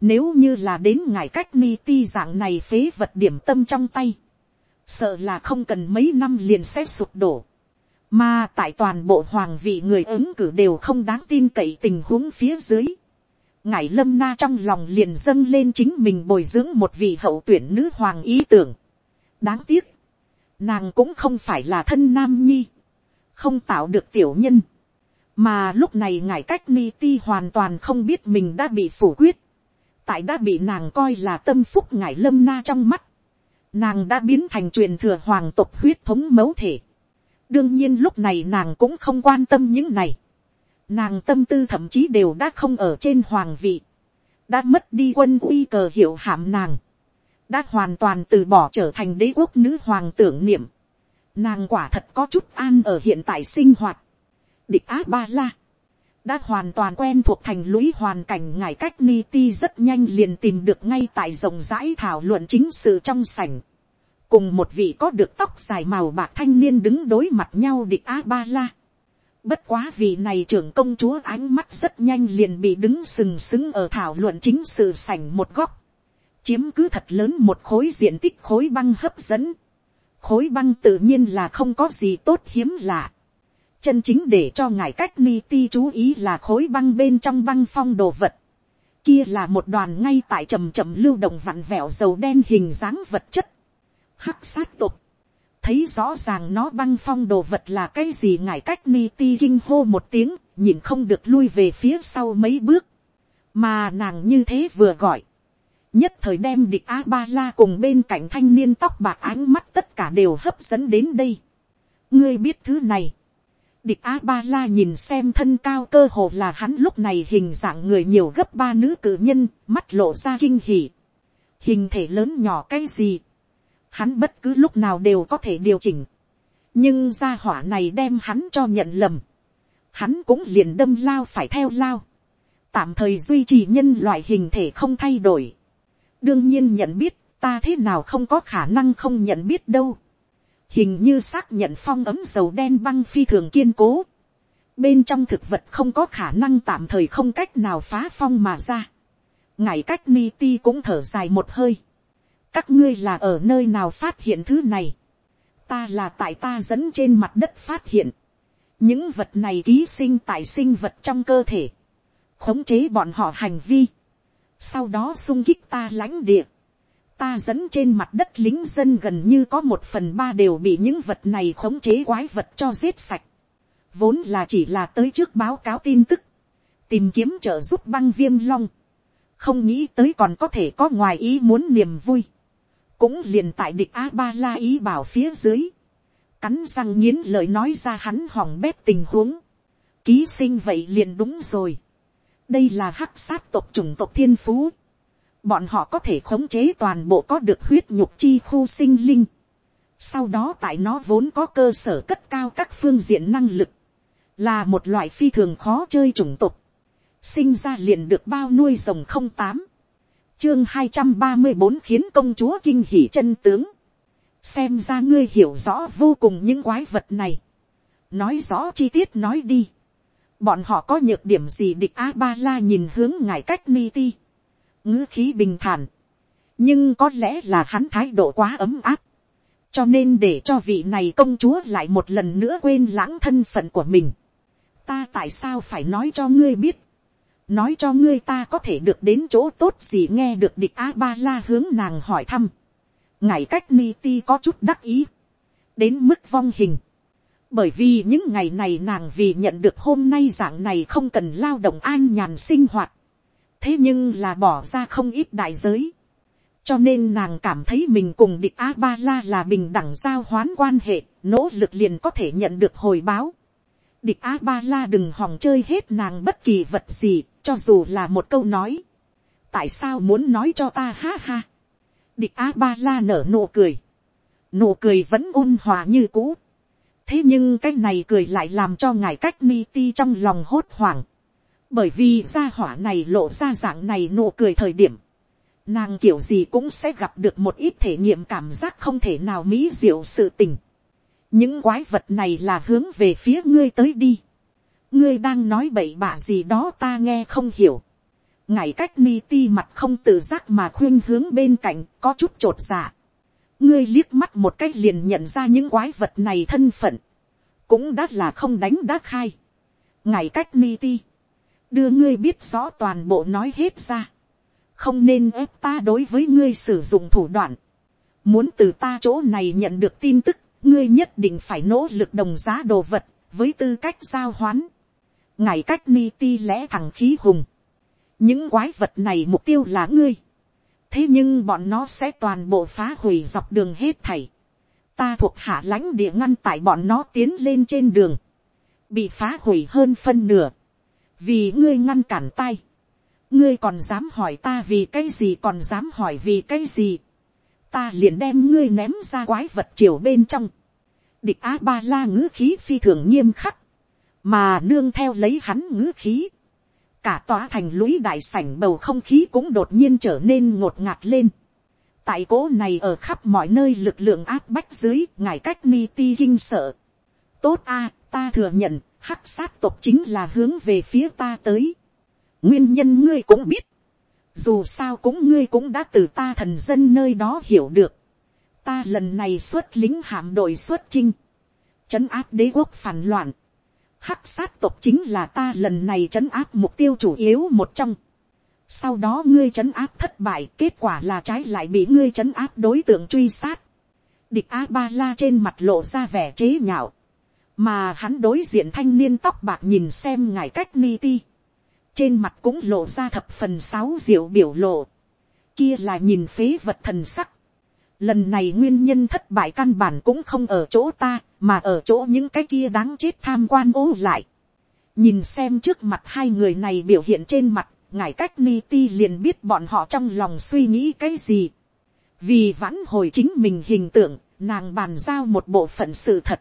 Nếu như là đến ngài cách ni ti dạng này phế vật điểm tâm trong tay. Sợ là không cần mấy năm liền sẽ sụp đổ mà tại toàn bộ hoàng vị người ứng cử đều không đáng tin cậy tình huống phía dưới. Ngải lâm na trong lòng liền dâng lên chính mình bồi dưỡng một vị hậu tuyển nữ hoàng ý tưởng. Đáng tiếc. Nàng cũng không phải là thân nam nhi. Không tạo được tiểu nhân. Mà lúc này ngải cách ni ti hoàn toàn không biết mình đã bị phủ quyết. Tại đã bị nàng coi là tâm phúc ngải lâm na trong mắt. Nàng đã biến thành truyền thừa hoàng tộc huyết thống mấu thể đương nhiên lúc này nàng cũng không quan tâm những này nàng tâm tư thậm chí đều đã không ở trên hoàng vị. đã mất đi quân uy cờ hiệu hàm nàng. đã hoàn toàn từ bỏ trở thành đế quốc nữ hoàng tưởng niệm. nàng quả thật có chút an ở hiện tại sinh hoạt. địch á ba la. đã hoàn toàn quen thuộc thành lũy hoàn cảnh ngài cách ni ti rất nhanh liền tìm được ngay tại rộng rãi thảo luận chính sự trong sảnh cùng một vị có được tóc dài màu bạc thanh niên đứng đối mặt nhau địch a ba la. Bất quá vị này trưởng công chúa ánh mắt rất nhanh liền bị đứng sừng sững ở thảo luận chính sự sảnh một góc. Chiếm cứ thật lớn một khối diện tích khối băng hấp dẫn. Khối băng tự nhiên là không có gì tốt hiếm lạ. Chân chính để cho ngài cách ni ti chú ý là khối băng bên trong băng phong đồ vật. Kia là một đoàn ngay tại chầm chậm lưu động vặn vẹo dầu đen hình dáng vật chất hắc sát tục, thấy rõ ràng nó băng phong đồ vật là cái gì ngài cách ni ti kinh hô một tiếng, nhìn không được lui về phía sau mấy bước, mà nàng như thế vừa gọi, nhất thời đem địch a ba la cùng bên cạnh thanh niên tóc bạc ánh mắt tất cả đều hấp dẫn đến đây. ngươi biết thứ này, địch a ba la nhìn xem thân cao cơ hồ là hắn lúc này hình dạng người nhiều gấp ba nữ cử nhân, mắt lộ ra kinh hỉ. hình thể lớn nhỏ cái gì, hắn bất cứ lúc nào đều có thể điều chỉnh. nhưng gia hỏa này đem hắn cho nhận lầm, hắn cũng liền đâm lao phải theo lao, tạm thời duy trì nhân loại hình thể không thay đổi, đương nhiên nhận biết ta thế nào không có khả năng không nhận biết đâu, hình như xác nhận phong ấm dầu đen băng phi thường kiên cố, bên trong thực vật không có khả năng tạm thời không cách nào phá phong mà ra, ngày cách ni ti cũng thở dài một hơi, các ngươi là ở nơi nào phát hiện thứ này, ta là tại ta dẫn trên mặt đất phát hiện, những vật này ký sinh tại sinh vật trong cơ thể, khống chế bọn họ hành vi, sau đó sung kích ta lãnh địa, ta dẫn trên mặt đất lính dân gần như có một phần ba đều bị những vật này khống chế quái vật cho giết sạch, vốn là chỉ là tới trước báo cáo tin tức, tìm kiếm trợ giúp băng viêm long, không nghĩ tới còn có thể có ngoài ý muốn niềm vui, cũng liền tại địch a ba la ý bảo phía dưới, cắn răng nghiến lời nói ra hắn hỏng bét tình huống, ký sinh vậy liền đúng rồi, đây là hắc sát tộc chủng tộc thiên phú, bọn họ có thể khống chế toàn bộ có được huyết nhục chi khu sinh linh, sau đó tại nó vốn có cơ sở cất cao các phương diện năng lực, là một loại phi thường khó chơi chủng tộc, sinh ra liền được bao nuôi rồng không tám, chương hai trăm ba mươi bốn khiến công chúa kinh hỉ chân tướng, xem ra ngươi hiểu rõ vô cùng những quái vật này, nói rõ chi tiết nói đi, bọn họ có nhược điểm gì địch a ba la nhìn hướng ngài cách ni ti, ngữ khí bình thản, nhưng có lẽ là hắn thái độ quá ấm áp, cho nên để cho vị này công chúa lại một lần nữa quên lãng thân phận của mình. ta tại sao phải nói cho ngươi biết, nói cho ngươi ta có thể được đến chỗ tốt gì nghe được địch a ba la hướng nàng hỏi thăm. ngày cách ni ti có chút đắc ý, đến mức vong hình. bởi vì những ngày này nàng vì nhận được hôm nay dạng này không cần lao động an nhàn sinh hoạt. thế nhưng là bỏ ra không ít đại giới. cho nên nàng cảm thấy mình cùng địch a ba la là bình đẳng giao hoán quan hệ, nỗ lực liền có thể nhận được hồi báo địch a ba la đừng hòng chơi hết nàng bất kỳ vật gì, cho dù là một câu nói. tại sao muốn nói cho ta ha ha. địch a ba la nở nụ cười. nụ cười vẫn ôn hòa như cũ. thế nhưng cái này cười lại làm cho ngài cách Mi ti trong lòng hốt hoảng. bởi vì gia hỏa này lộ ra dạng này nụ cười thời điểm. nàng kiểu gì cũng sẽ gặp được một ít thể nghiệm cảm giác không thể nào mỹ diệu sự tình những quái vật này là hướng về phía ngươi tới đi ngươi đang nói bậy bạ gì đó ta nghe không hiểu. ngài cách ni ti mặt không tự giác mà khuyên hướng bên cạnh có chút t r ộ t dạ. ngươi liếc mắt một cách liền nhận ra những quái vật này thân phận. cũng đã là không đánh đã khai. ngài cách ni ti. đưa ngươi biết rõ toàn bộ nói hết ra. không nên ép ta đối với ngươi sử dụng thủ đoạn. muốn từ ta chỗ này nhận được tin tức ngươi nhất định phải nỗ lực đồng giá đồ vật, với tư cách giao hoán ngài cách ni ti lẽ thằng khí hùng. những quái vật này mục tiêu là ngươi. thế nhưng bọn nó sẽ toàn bộ phá hủy dọc đường hết thảy. ta thuộc hạ lãnh địa ngăn tại bọn nó tiến lên trên đường. bị phá hủy hơn phân nửa. vì ngươi ngăn cản tay. ngươi còn dám hỏi ta vì cái gì còn dám hỏi vì cái gì ta liền đem ngươi ném ra quái vật triều bên trong. địch a ba la ngữ khí phi thường nghiêm khắc, mà nương theo lấy hắn ngữ khí. cả tòa thành lũy đại sảnh bầu không khí cũng đột nhiên trở nên ngột ngạt lên. tại cố này ở khắp mọi nơi lực lượng áp bách dưới ngài cách ni ti kinh sợ. tốt a, ta thừa nhận, hắc sát tộc chính là hướng về phía ta tới. nguyên nhân ngươi cũng biết dù sao cũng ngươi cũng đã từ ta thần dân nơi đó hiểu được, ta lần này xuất lính hạm đội xuất chinh, trấn áp đế quốc phản loạn, hắc sát tộc chính là ta lần này trấn áp mục tiêu chủ yếu một trong. Sau đó ngươi trấn áp thất bại, kết quả là trái lại bị ngươi trấn áp đối tượng truy sát. Địch A-ba-la trên mặt lộ ra vẻ chế nhạo. Mà hắn đối diện thanh niên tóc bạc nhìn xem ngài cách ni ti trên mặt cũng lộ ra thập phần sáu diệu biểu lộ, kia là nhìn phế vật thần sắc. Lần này nguyên nhân thất bại căn bản cũng không ở chỗ ta, mà ở chỗ những cái kia đáng chết tham quan ố lại. nhìn xem trước mặt hai người này biểu hiện trên mặt, ngài cách ni ti liền biết bọn họ trong lòng suy nghĩ cái gì. vì vãn hồi chính mình hình tượng, nàng bàn giao một bộ phận sự thật.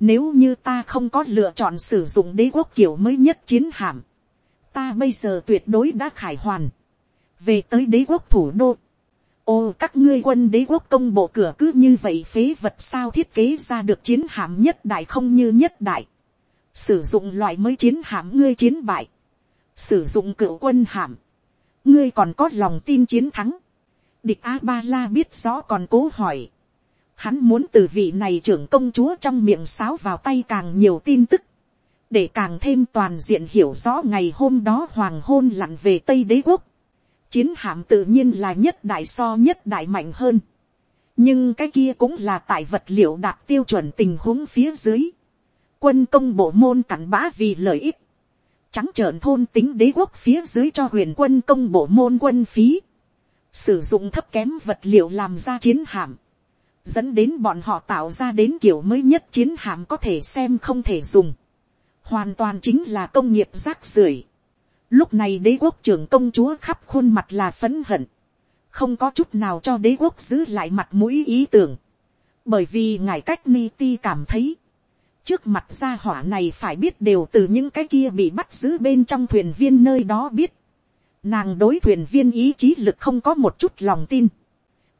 Nếu như ta không có lựa chọn sử dụng đế quốc kiểu mới nhất chiến hạm. Ta bây giờ tuyệt đối đã khải hoàn. Về tới đế quốc thủ đô. Ô, các ngươi quân đế quốc công bộ cửa cứ như vậy phế vật sao thiết kế ra được chiến hạm nhất đại không như nhất đại. Sử dụng loại mới chiến hạm ngươi chiến bại. Sử dụng cựu quân hạm. Ngươi còn có lòng tin chiến thắng. Địch A-ba-la biết rõ còn cố hỏi Hắn muốn từ vị này trưởng công chúa trong miệng sáo vào tay càng nhiều tin tức. Để càng thêm toàn diện hiểu rõ ngày hôm đó hoàng hôn lặn về Tây đế quốc. Chiến hạm tự nhiên là nhất đại so nhất đại mạnh hơn. Nhưng cái kia cũng là tại vật liệu đạt tiêu chuẩn tình huống phía dưới. Quân công bộ môn cặn bã vì lợi ích. Trắng trợn thôn tính đế quốc phía dưới cho huyền quân công bộ môn quân phí. Sử dụng thấp kém vật liệu làm ra chiến hạm dẫn đến bọn họ tạo ra đến kiểu mới nhất chiến hạm có thể xem không thể dùng, hoàn toàn chính là công nghiệp rác rưởi. Lúc này đế quốc trưởng công chúa khắp khuôn mặt là phấn hận, không có chút nào cho đế quốc giữ lại mặt mũi ý tưởng, bởi vì ngài cách ni ti cảm thấy, trước mặt gia hỏa này phải biết đều từ những cái kia bị bắt giữ bên trong thuyền viên nơi đó biết, nàng đối thuyền viên ý chí lực không có một chút lòng tin,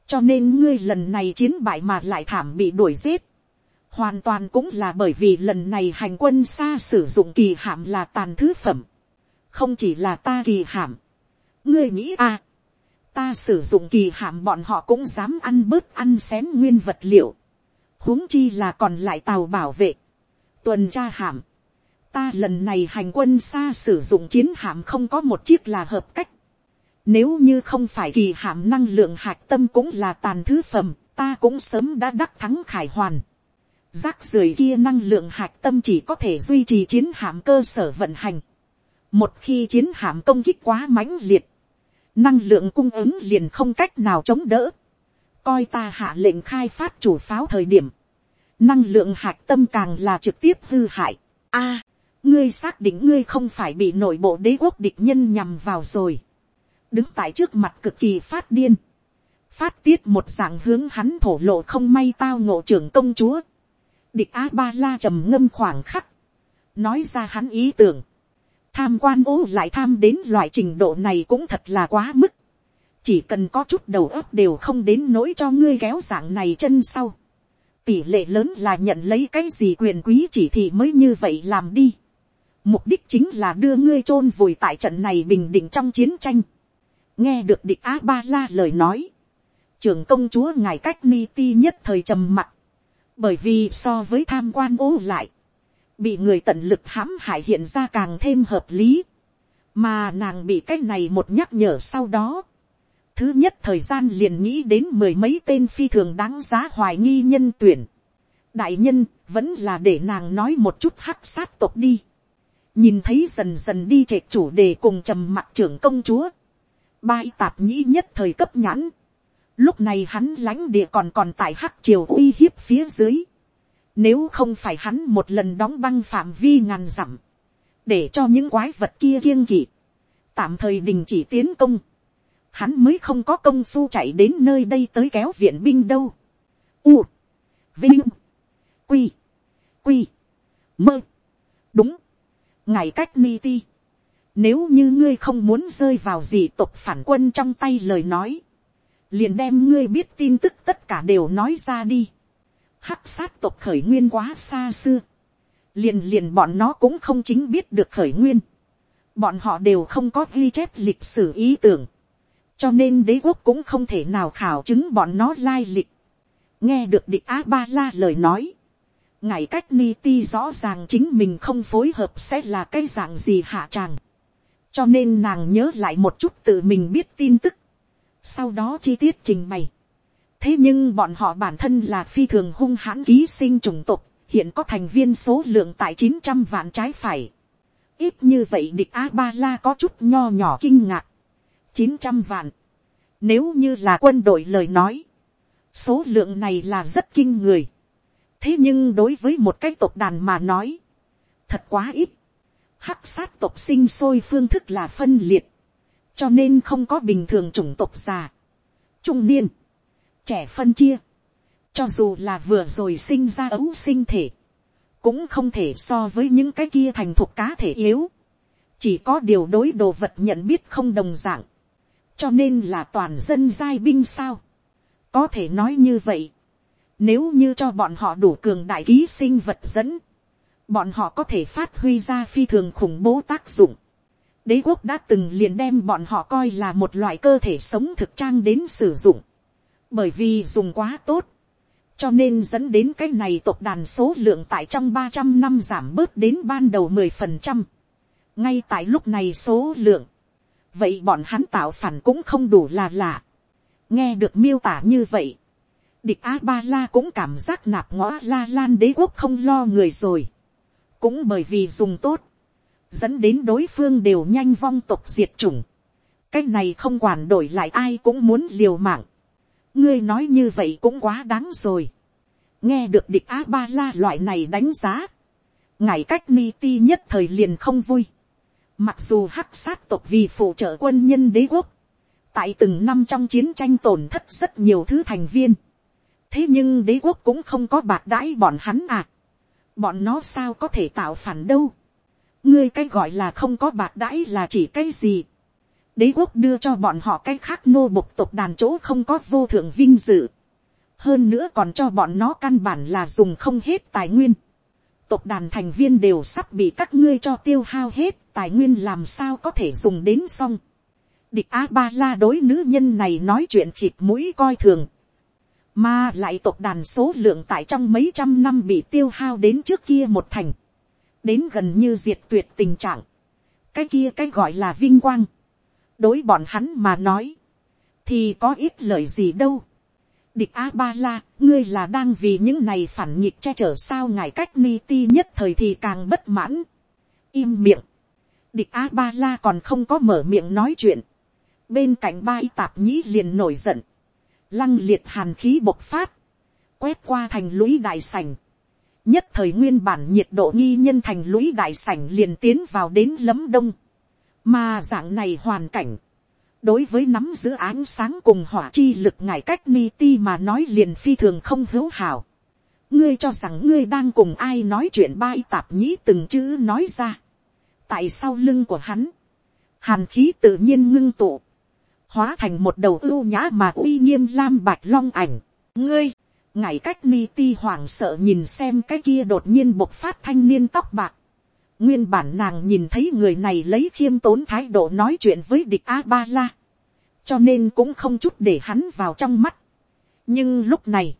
cho nên ngươi lần này chiến bại mà lại thảm bị đuổi giết, hoàn toàn cũng là bởi vì lần này hành quân xa sử dụng kỳ hạm là tàn thứ phẩm, không chỉ là ta kỳ hàm, ngươi nghĩ à, ta sử dụng kỳ hàm bọn họ cũng dám ăn bớt ăn xén nguyên vật liệu, huống chi là còn lại tàu bảo vệ, tuần tra hàm, ta lần này hành quân xa sử dụng chiến hạm không có một chiếc là hợp cách, nếu như không phải kỳ hạm năng lượng hạt tâm cũng là tàn thứ phẩm, ta cũng sớm đã đắc thắng khải hoàn. Rác rưởi kia năng lượng hạt tâm chỉ có thể duy trì chiến hạm cơ sở vận hành. Một khi chiến hạm công kích quá mãnh liệt, năng lượng cung ứng liền không cách nào chống đỡ. Coi ta hạ lệnh khai phát chủ pháo thời điểm, năng lượng hạt tâm càng là trực tiếp hư hại. A, ngươi xác định ngươi không phải bị nội bộ đế quốc địch nhân nhằm vào rồi. Đứng tại trước mặt cực kỳ phát điên, phát tiết một dạng hướng hắn thổ lộ không may tao ngộ trưởng công chúa, địch a ba la trầm ngâm khoảng khắc, nói ra hắn ý tưởng, tham quan ố lại tham đến loại trình độ này cũng thật là quá mức, chỉ cần có chút đầu óc đều không đến nỗi cho ngươi kéo dạng này chân sau, tỷ lệ lớn là nhận lấy cái gì quyền quý chỉ thị mới như vậy làm đi, mục đích chính là đưa ngươi chôn vùi tại trận này bình định trong chiến tranh, nghe được địch Á ba la lời nói, trưởng công chúa ngài cách ni ti nhất thời trầm mặc, bởi vì so với tham quan ố lại, bị người tận lực hãm hại hiện ra càng thêm hợp lý, mà nàng bị cái này một nhắc nhở sau đó, thứ nhất thời gian liền nghĩ đến mười mấy tên phi thường đáng giá hoài nghi nhân tuyển, đại nhân vẫn là để nàng nói một chút hắc sát tộc đi, nhìn thấy dần dần đi trệ chủ đề cùng trầm mặc trưởng công chúa, Bai tạp nhĩ nhất thời cấp nhãn. Lúc này hắn lãnh địa còn còn tại hắc triều uy hiếp phía dưới. Nếu không phải hắn một lần đóng băng phạm vi ngàn dặm. Để cho những quái vật kia kiêng kỵ. Tạm thời đình chỉ tiến công. Hắn mới không có công phu chạy đến nơi đây tới kéo viện binh đâu. U. Vinh. Quy. Quy. Mơ. Đúng. Ngày cách ni ti nếu như ngươi không muốn rơi vào gì tộc phản quân trong tay lời nói. Liền đem ngươi biết tin tức tất cả đều nói ra đi. Hắc sát tộc khởi nguyên quá xa xưa. Liền liền bọn nó cũng không chính biết được khởi nguyên. Bọn họ đều không có ghi chép lịch sử ý tưởng. Cho nên đế quốc cũng không thể nào khảo chứng bọn nó lai lịch. Nghe được địch A-ba-la lời nói ngài cách ni ti rõ ràng chính mình không phối hợp sẽ là cái dạng gì hạ tràng cho nên nàng nhớ lại một chút tự mình biết tin tức, sau đó chi tiết trình bày thế nhưng bọn họ bản thân là phi thường hung hãn ký sinh chủng tộc, hiện có thành viên số lượng tại chín trăm vạn trái phải. ít như vậy địch a ba la có chút nho nhỏ kinh ngạc. chín trăm vạn. nếu như là quân đội lời nói, số lượng này là rất kinh người. thế nhưng đối với một cái tộc đàn mà nói, thật quá ít hắc sát tộc sinh sôi phương thức là phân liệt, cho nên không có bình thường chủng tộc già, trung niên, trẻ phân chia, cho dù là vừa rồi sinh ra ấu sinh thể, cũng không thể so với những cái kia thành thuộc cá thể yếu, chỉ có điều đối đồ vật nhận biết không đồng dạng, cho nên là toàn dân giai binh sao, có thể nói như vậy, nếu như cho bọn họ đủ cường đại ký sinh vật dẫn, bọn họ có thể phát huy ra phi thường khủng bố tác dụng. Đế quốc đã từng liền đem bọn họ coi là một loại cơ thể sống thực trang đến sử dụng. Bởi vì dùng quá tốt. Cho nên dẫn đến cái này tộc đàn số lượng tại trong ba trăm năm giảm bớt đến ban đầu mười phần trăm Ngay tại lúc này số lượng. Vậy bọn hắn tạo phản cũng không đủ là lạ. Nghe được miêu tả như vậy. Địch A-ba-la cũng cảm giác nạp ngõ la lan đế quốc không lo người rồi cũng bởi vì dùng tốt, dẫn đến đối phương đều nhanh vong tộc diệt chủng. cái này không quản đổi lại ai cũng muốn liều mạng ngươi nói như vậy cũng quá đáng rồi. nghe được địch a ba la loại này đánh giá. ngài cách ni ti nhất thời liền không vui. mặc dù hắc sát tộc vì phụ trợ quân nhân đế quốc, tại từng năm trong chiến tranh tổn thất rất nhiều thứ thành viên. thế nhưng đế quốc cũng không có bạc đãi bọn hắn à bọn nó sao có thể tạo phản đâu. ngươi cái gọi là không có bạc đãi là chỉ cái gì đế quốc đưa cho bọn họ cái khác nô bộc tộc đàn chỗ không có vô thượng vinh dự. hơn nữa còn cho bọn nó căn bản là dùng không hết tài nguyên. tộc đàn thành viên đều sắp bị các ngươi cho tiêu hao hết, tài nguyên làm sao có thể dùng đến xong. địch a ba la đối nữ nhân này nói chuyện khịt mũi coi thường mà lại tộc đàn số lượng tại trong mấy trăm năm bị tiêu hao đến trước kia một thành. Đến gần như diệt tuyệt tình trạng. Cái kia cái gọi là vinh quang. Đối bọn hắn mà nói. Thì có ít lời gì đâu. Địch A-ba-la, ngươi là đang vì những này phản nghịch che chở sao ngài cách ni ti nhất thời thì càng bất mãn. Im miệng. Địch A-ba-la còn không có mở miệng nói chuyện. Bên cạnh ba y tạp nhĩ liền nổi giận lăng liệt hàn khí bộc phát, quét qua thành lũy đại sảnh, nhất thời nguyên bản nhiệt độ nghi nhân thành lũy đại sảnh liền tiến vào đến lấm đông, mà dạng này hoàn cảnh, đối với nắm giữ ánh sáng cùng hỏa chi lực ngài cách ni ti mà nói liền phi thường không hữu hảo, ngươi cho rằng ngươi đang cùng ai nói chuyện ba tạp nhĩ từng chữ nói ra, tại sau lưng của hắn, hàn khí tự nhiên ngưng tụ, hóa thành một đầu ưu nhã mà uy nghiêm lam bạch long ảnh. ngươi, ngài cách ni ti hoảng sợ nhìn xem cái kia đột nhiên bộc phát thanh niên tóc bạc nguyên bản nàng nhìn thấy người này lấy khiêm tốn thái độ nói chuyện với địch a ba la. cho nên cũng không chút để hắn vào trong mắt. nhưng lúc này,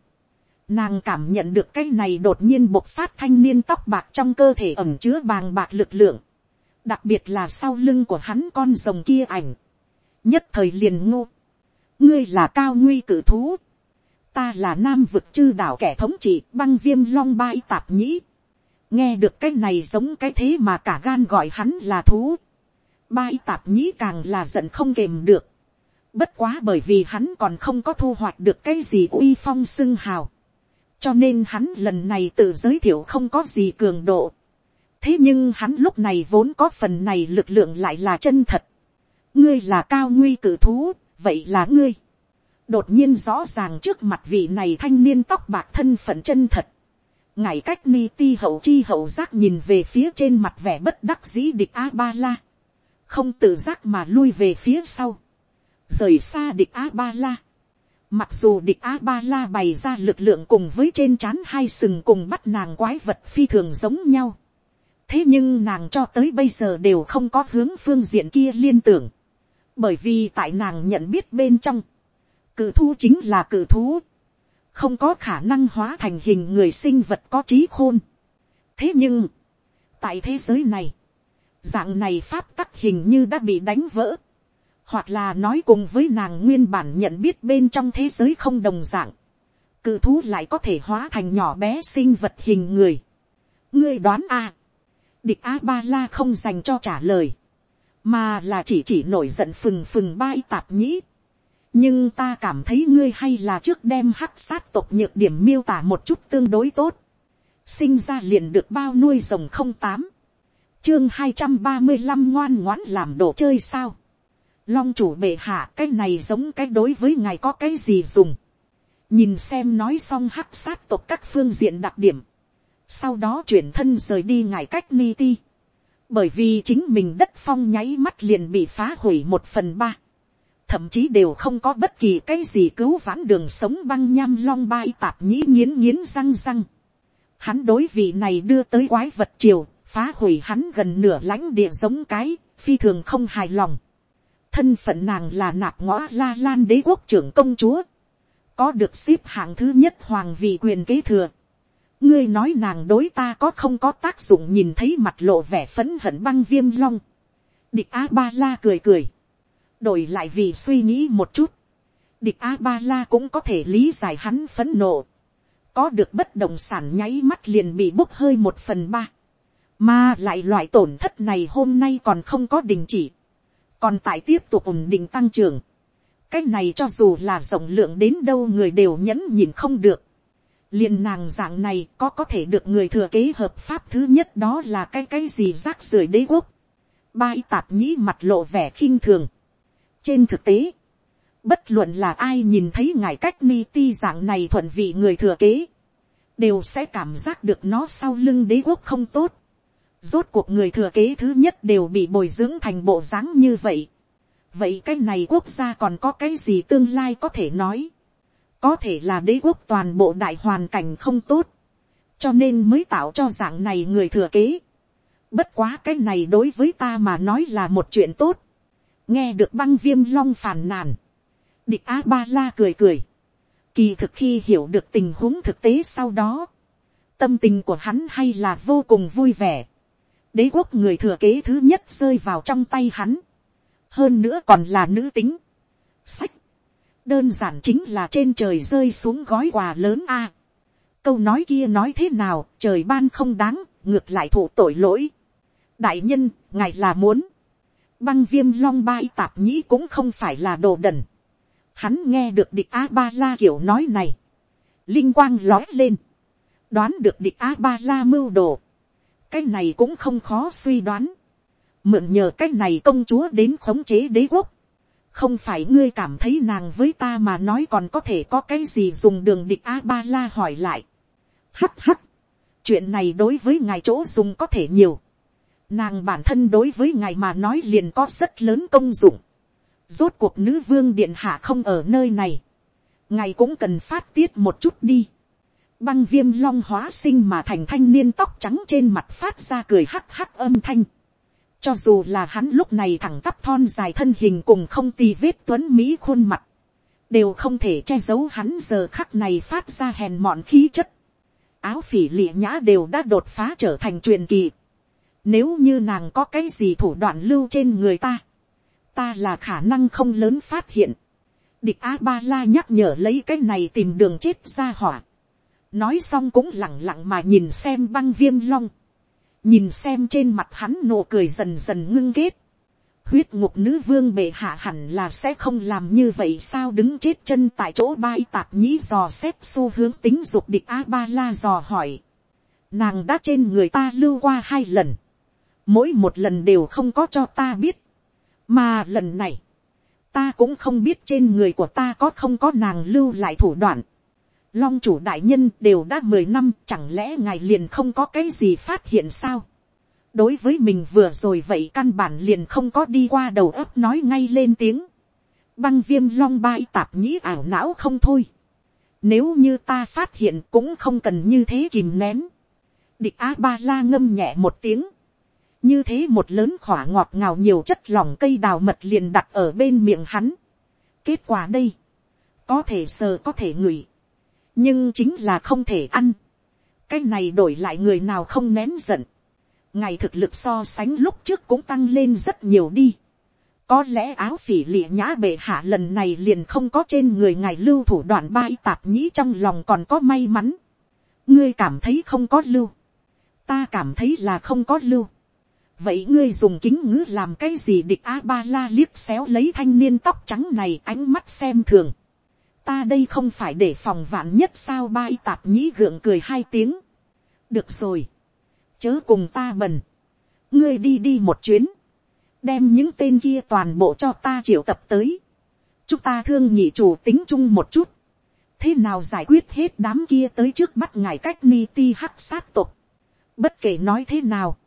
nàng cảm nhận được cái này đột nhiên bộc phát thanh niên tóc bạc trong cơ thể ẩm chứa bàng bạc lực lượng. đặc biệt là sau lưng của hắn con rồng kia ảnh nhất thời liền ngô, ngươi là cao nguy cử thú, ta là nam vực chư đảo kẻ thống trị băng viêm long bai tạp nhĩ, nghe được cái này giống cái thế mà cả gan gọi hắn là thú, bai tạp nhĩ càng là giận không kềm được, bất quá bởi vì hắn còn không có thu hoạch được cái gì uy phong xưng hào, cho nên hắn lần này tự giới thiệu không có gì cường độ, thế nhưng hắn lúc này vốn có phần này lực lượng lại là chân thật, ngươi là cao nguy cử thú, vậy là ngươi. đột nhiên rõ ràng trước mặt vị này thanh niên tóc bạc thân phận chân thật ngài cách ni ti hậu chi hậu giác nhìn về phía trên mặt vẻ bất đắc dĩ địch a ba la. không tự giác mà lui về phía sau. rời xa địch a ba la. Mặc dù địch A-ba-la bày ra lực lượng cùng với trên trán hai sừng cùng bắt nàng quái vật phi thường giống nhau. Thế nhưng nàng cho tới bây giờ đều không có hướng phương diện kia liên tưởng bởi vì tại nàng nhận biết bên trong, cự thu chính là cự thú, không có khả năng hóa thành hình người sinh vật có trí khôn. thế nhưng, tại thế giới này, dạng này pháp tắc hình như đã bị đánh vỡ, hoặc là nói cùng với nàng nguyên bản nhận biết bên trong thế giới không đồng dạng, cự thú lại có thể hóa thành nhỏ bé sinh vật hình người. ngươi đoán a, địch a ba la không dành cho trả lời, mà là chỉ chỉ nổi giận phừng phừng bai tạp nhĩ nhưng ta cảm thấy ngươi hay là trước đem hắc sát tộc nhược điểm miêu tả một chút tương đối tốt. sinh ra liền được bao nuôi rồng không tám, chương hai trăm ba mươi năm ngoan ngoãn làm đồ chơi sao. long chủ bệ hạ cái này giống cái đối với ngài có cái gì dùng. nhìn xem nói xong hắc sát tộc các phương diện đặc điểm. sau đó chuyển thân rời đi ngài cách ni ti, bởi vì chính mình đất phong nháy mắt liền bị phá hủy một phần ba, thậm chí đều không có bất kỳ cái gì cứu vãn đường sống băng nham long bay tạp nhĩ nghiến nghiến răng răng. Hắn đối vị này đưa tới quái vật triều, phá hủy hắn gần nửa lãnh địa giống cái, phi thường không hài lòng. Thân phận nàng là nạp ngõ la lan đế quốc trưởng công chúa. Có được xếp hạng thứ nhất hoàng vị quyền kế thừa. Ngươi nói nàng đối ta có không có tác dụng nhìn thấy mặt lộ vẻ phấn hận băng viêm long. Địch A-ba-la cười cười. Đổi lại vì suy nghĩ một chút. Địch A-ba-la cũng có thể lý giải hắn phấn nộ. Có được bất động sản nháy mắt liền bị bốc hơi một phần ba mà lại loại tổn thất này hôm nay còn không có đình chỉ. Còn tại tiếp tục ổn định tăng trưởng. Cái này cho dù là rộng lượng đến đâu người đều nhẫn nhìn không được. liền nàng dạng này có có thể được người thừa kế hợp pháp thứ nhất đó là cái cái gì rác rưởi đế quốc. Ba tạp nhĩ mặt lộ vẻ khinh thường. Trên thực tế, bất luận là ai nhìn thấy ngài cách ni ti dạng này thuận vị người thừa kế, đều sẽ cảm giác được nó sau lưng đế quốc không tốt. Rốt cuộc người thừa kế thứ nhất đều bị bồi dưỡng thành bộ dáng như vậy. Vậy cái này quốc gia còn có cái gì tương lai có thể nói. Có thể là đế quốc toàn bộ đại hoàn cảnh không tốt. Cho nên mới tạo cho dạng này người thừa kế. Bất quá cái này đối với ta mà nói là một chuyện tốt. Nghe được băng viêm long phàn nàn. Địch A-ba-la cười cười. Kỳ thực khi hiểu được tình huống thực tế sau đó. Tâm tình của hắn hay là vô cùng vui vẻ đế quốc người thừa kế thứ nhất rơi vào trong tay hắn, hơn nữa còn là nữ tính. Sách, đơn giản chính là trên trời rơi xuống gói quà lớn a. câu nói kia nói thế nào, trời ban không đáng, ngược lại thụ tội lỗi. đại nhân, ngài là muốn, băng viêm long bai tạp nhĩ cũng không phải là đồ đần. Hắn nghe được địch a ba la kiểu nói này, linh quang lói lên, đoán được địch a ba la mưu đồ cái này cũng không khó suy đoán. mượn nhờ cái này công chúa đến khống chế đế quốc. không phải ngươi cảm thấy nàng với ta mà nói còn có thể có cái gì dùng đường địch a ba la hỏi lại. hắt hắt. chuyện này đối với ngài chỗ dùng có thể nhiều nàng bản thân đối với ngài mà nói liền có rất lớn công dụng. rốt cuộc nữ vương điện hạ không ở nơi này. ngài cũng cần phát tiết một chút đi băng viêm long hóa sinh mà thành thanh niên tóc trắng trên mặt phát ra cười hắc hắc âm thanh. Cho dù là hắn lúc này thẳng tắp thon dài thân hình cùng không tì vết tuấn Mỹ khuôn mặt. Đều không thể che giấu hắn giờ khắc này phát ra hèn mọn khí chất. Áo phỉ lịa nhã đều đã đột phá trở thành truyền kỳ. Nếu như nàng có cái gì thủ đoạn lưu trên người ta. Ta là khả năng không lớn phát hiện. Địch A-ba-la nhắc nhở lấy cái này tìm đường chết ra hỏa nói xong cũng lặng lặng mà nhìn xem băng viêm long, nhìn xem trên mặt hắn nụ cười dần dần ngưng kết, huyết ngục nữ vương bệ hạ hẳn là sẽ không làm như vậy sao đứng chết chân tại chỗ bai tạp nhĩ dò xếp xu hướng tính dục địch a ba la dò hỏi, nàng đã trên người ta lưu qua hai lần, mỗi một lần đều không có cho ta biết, mà lần này, ta cũng không biết trên người của ta có không có nàng lưu lại thủ đoạn, long chủ đại nhân đều đã mười năm chẳng lẽ ngài liền không có cái gì phát hiện sao? Đối với mình vừa rồi vậy căn bản liền không có đi qua đầu óc nói ngay lên tiếng. Băng viêm long bai tạp nhĩ ảo não không thôi. Nếu như ta phát hiện cũng không cần như thế kìm nén. Địch a ba la ngâm nhẹ một tiếng như thế một lớn khỏa ngọt ngào nhiều chất lỏng cây đào mật liền đặt ở bên miệng hắn kết quả đây có thể sờ, có thể ngửi nhưng chính là không thể ăn. cái này đổi lại người nào không nén giận. ngày thực lực so sánh lúc trước cũng tăng lên rất nhiều đi. có lẽ áo phỉ lịa nhã bệ hạ lần này liền không có trên người ngài lưu thủ đoạn ba y tạp nhĩ trong lòng còn có may mắn. ngươi cảm thấy không có lưu. ta cảm thấy là không có lưu vậy ngươi dùng kính ngữ làm cái gì địch a ba la liếc xéo lấy thanh niên tóc trắng này ánh mắt xem thường. Ta đây không phải để phòng vạn nhất sao ba y tạp nhĩ gượng cười hai tiếng. được rồi, chớ cùng ta bần, ngươi đi đi một chuyến, đem những tên kia toàn bộ cho ta triệu tập tới, chúng ta thương nhị chủ tính chung một chút, thế nào giải quyết hết đám kia tới trước bắt ngài cách ni ti hắc sát tục, Bất kể nói thế nào.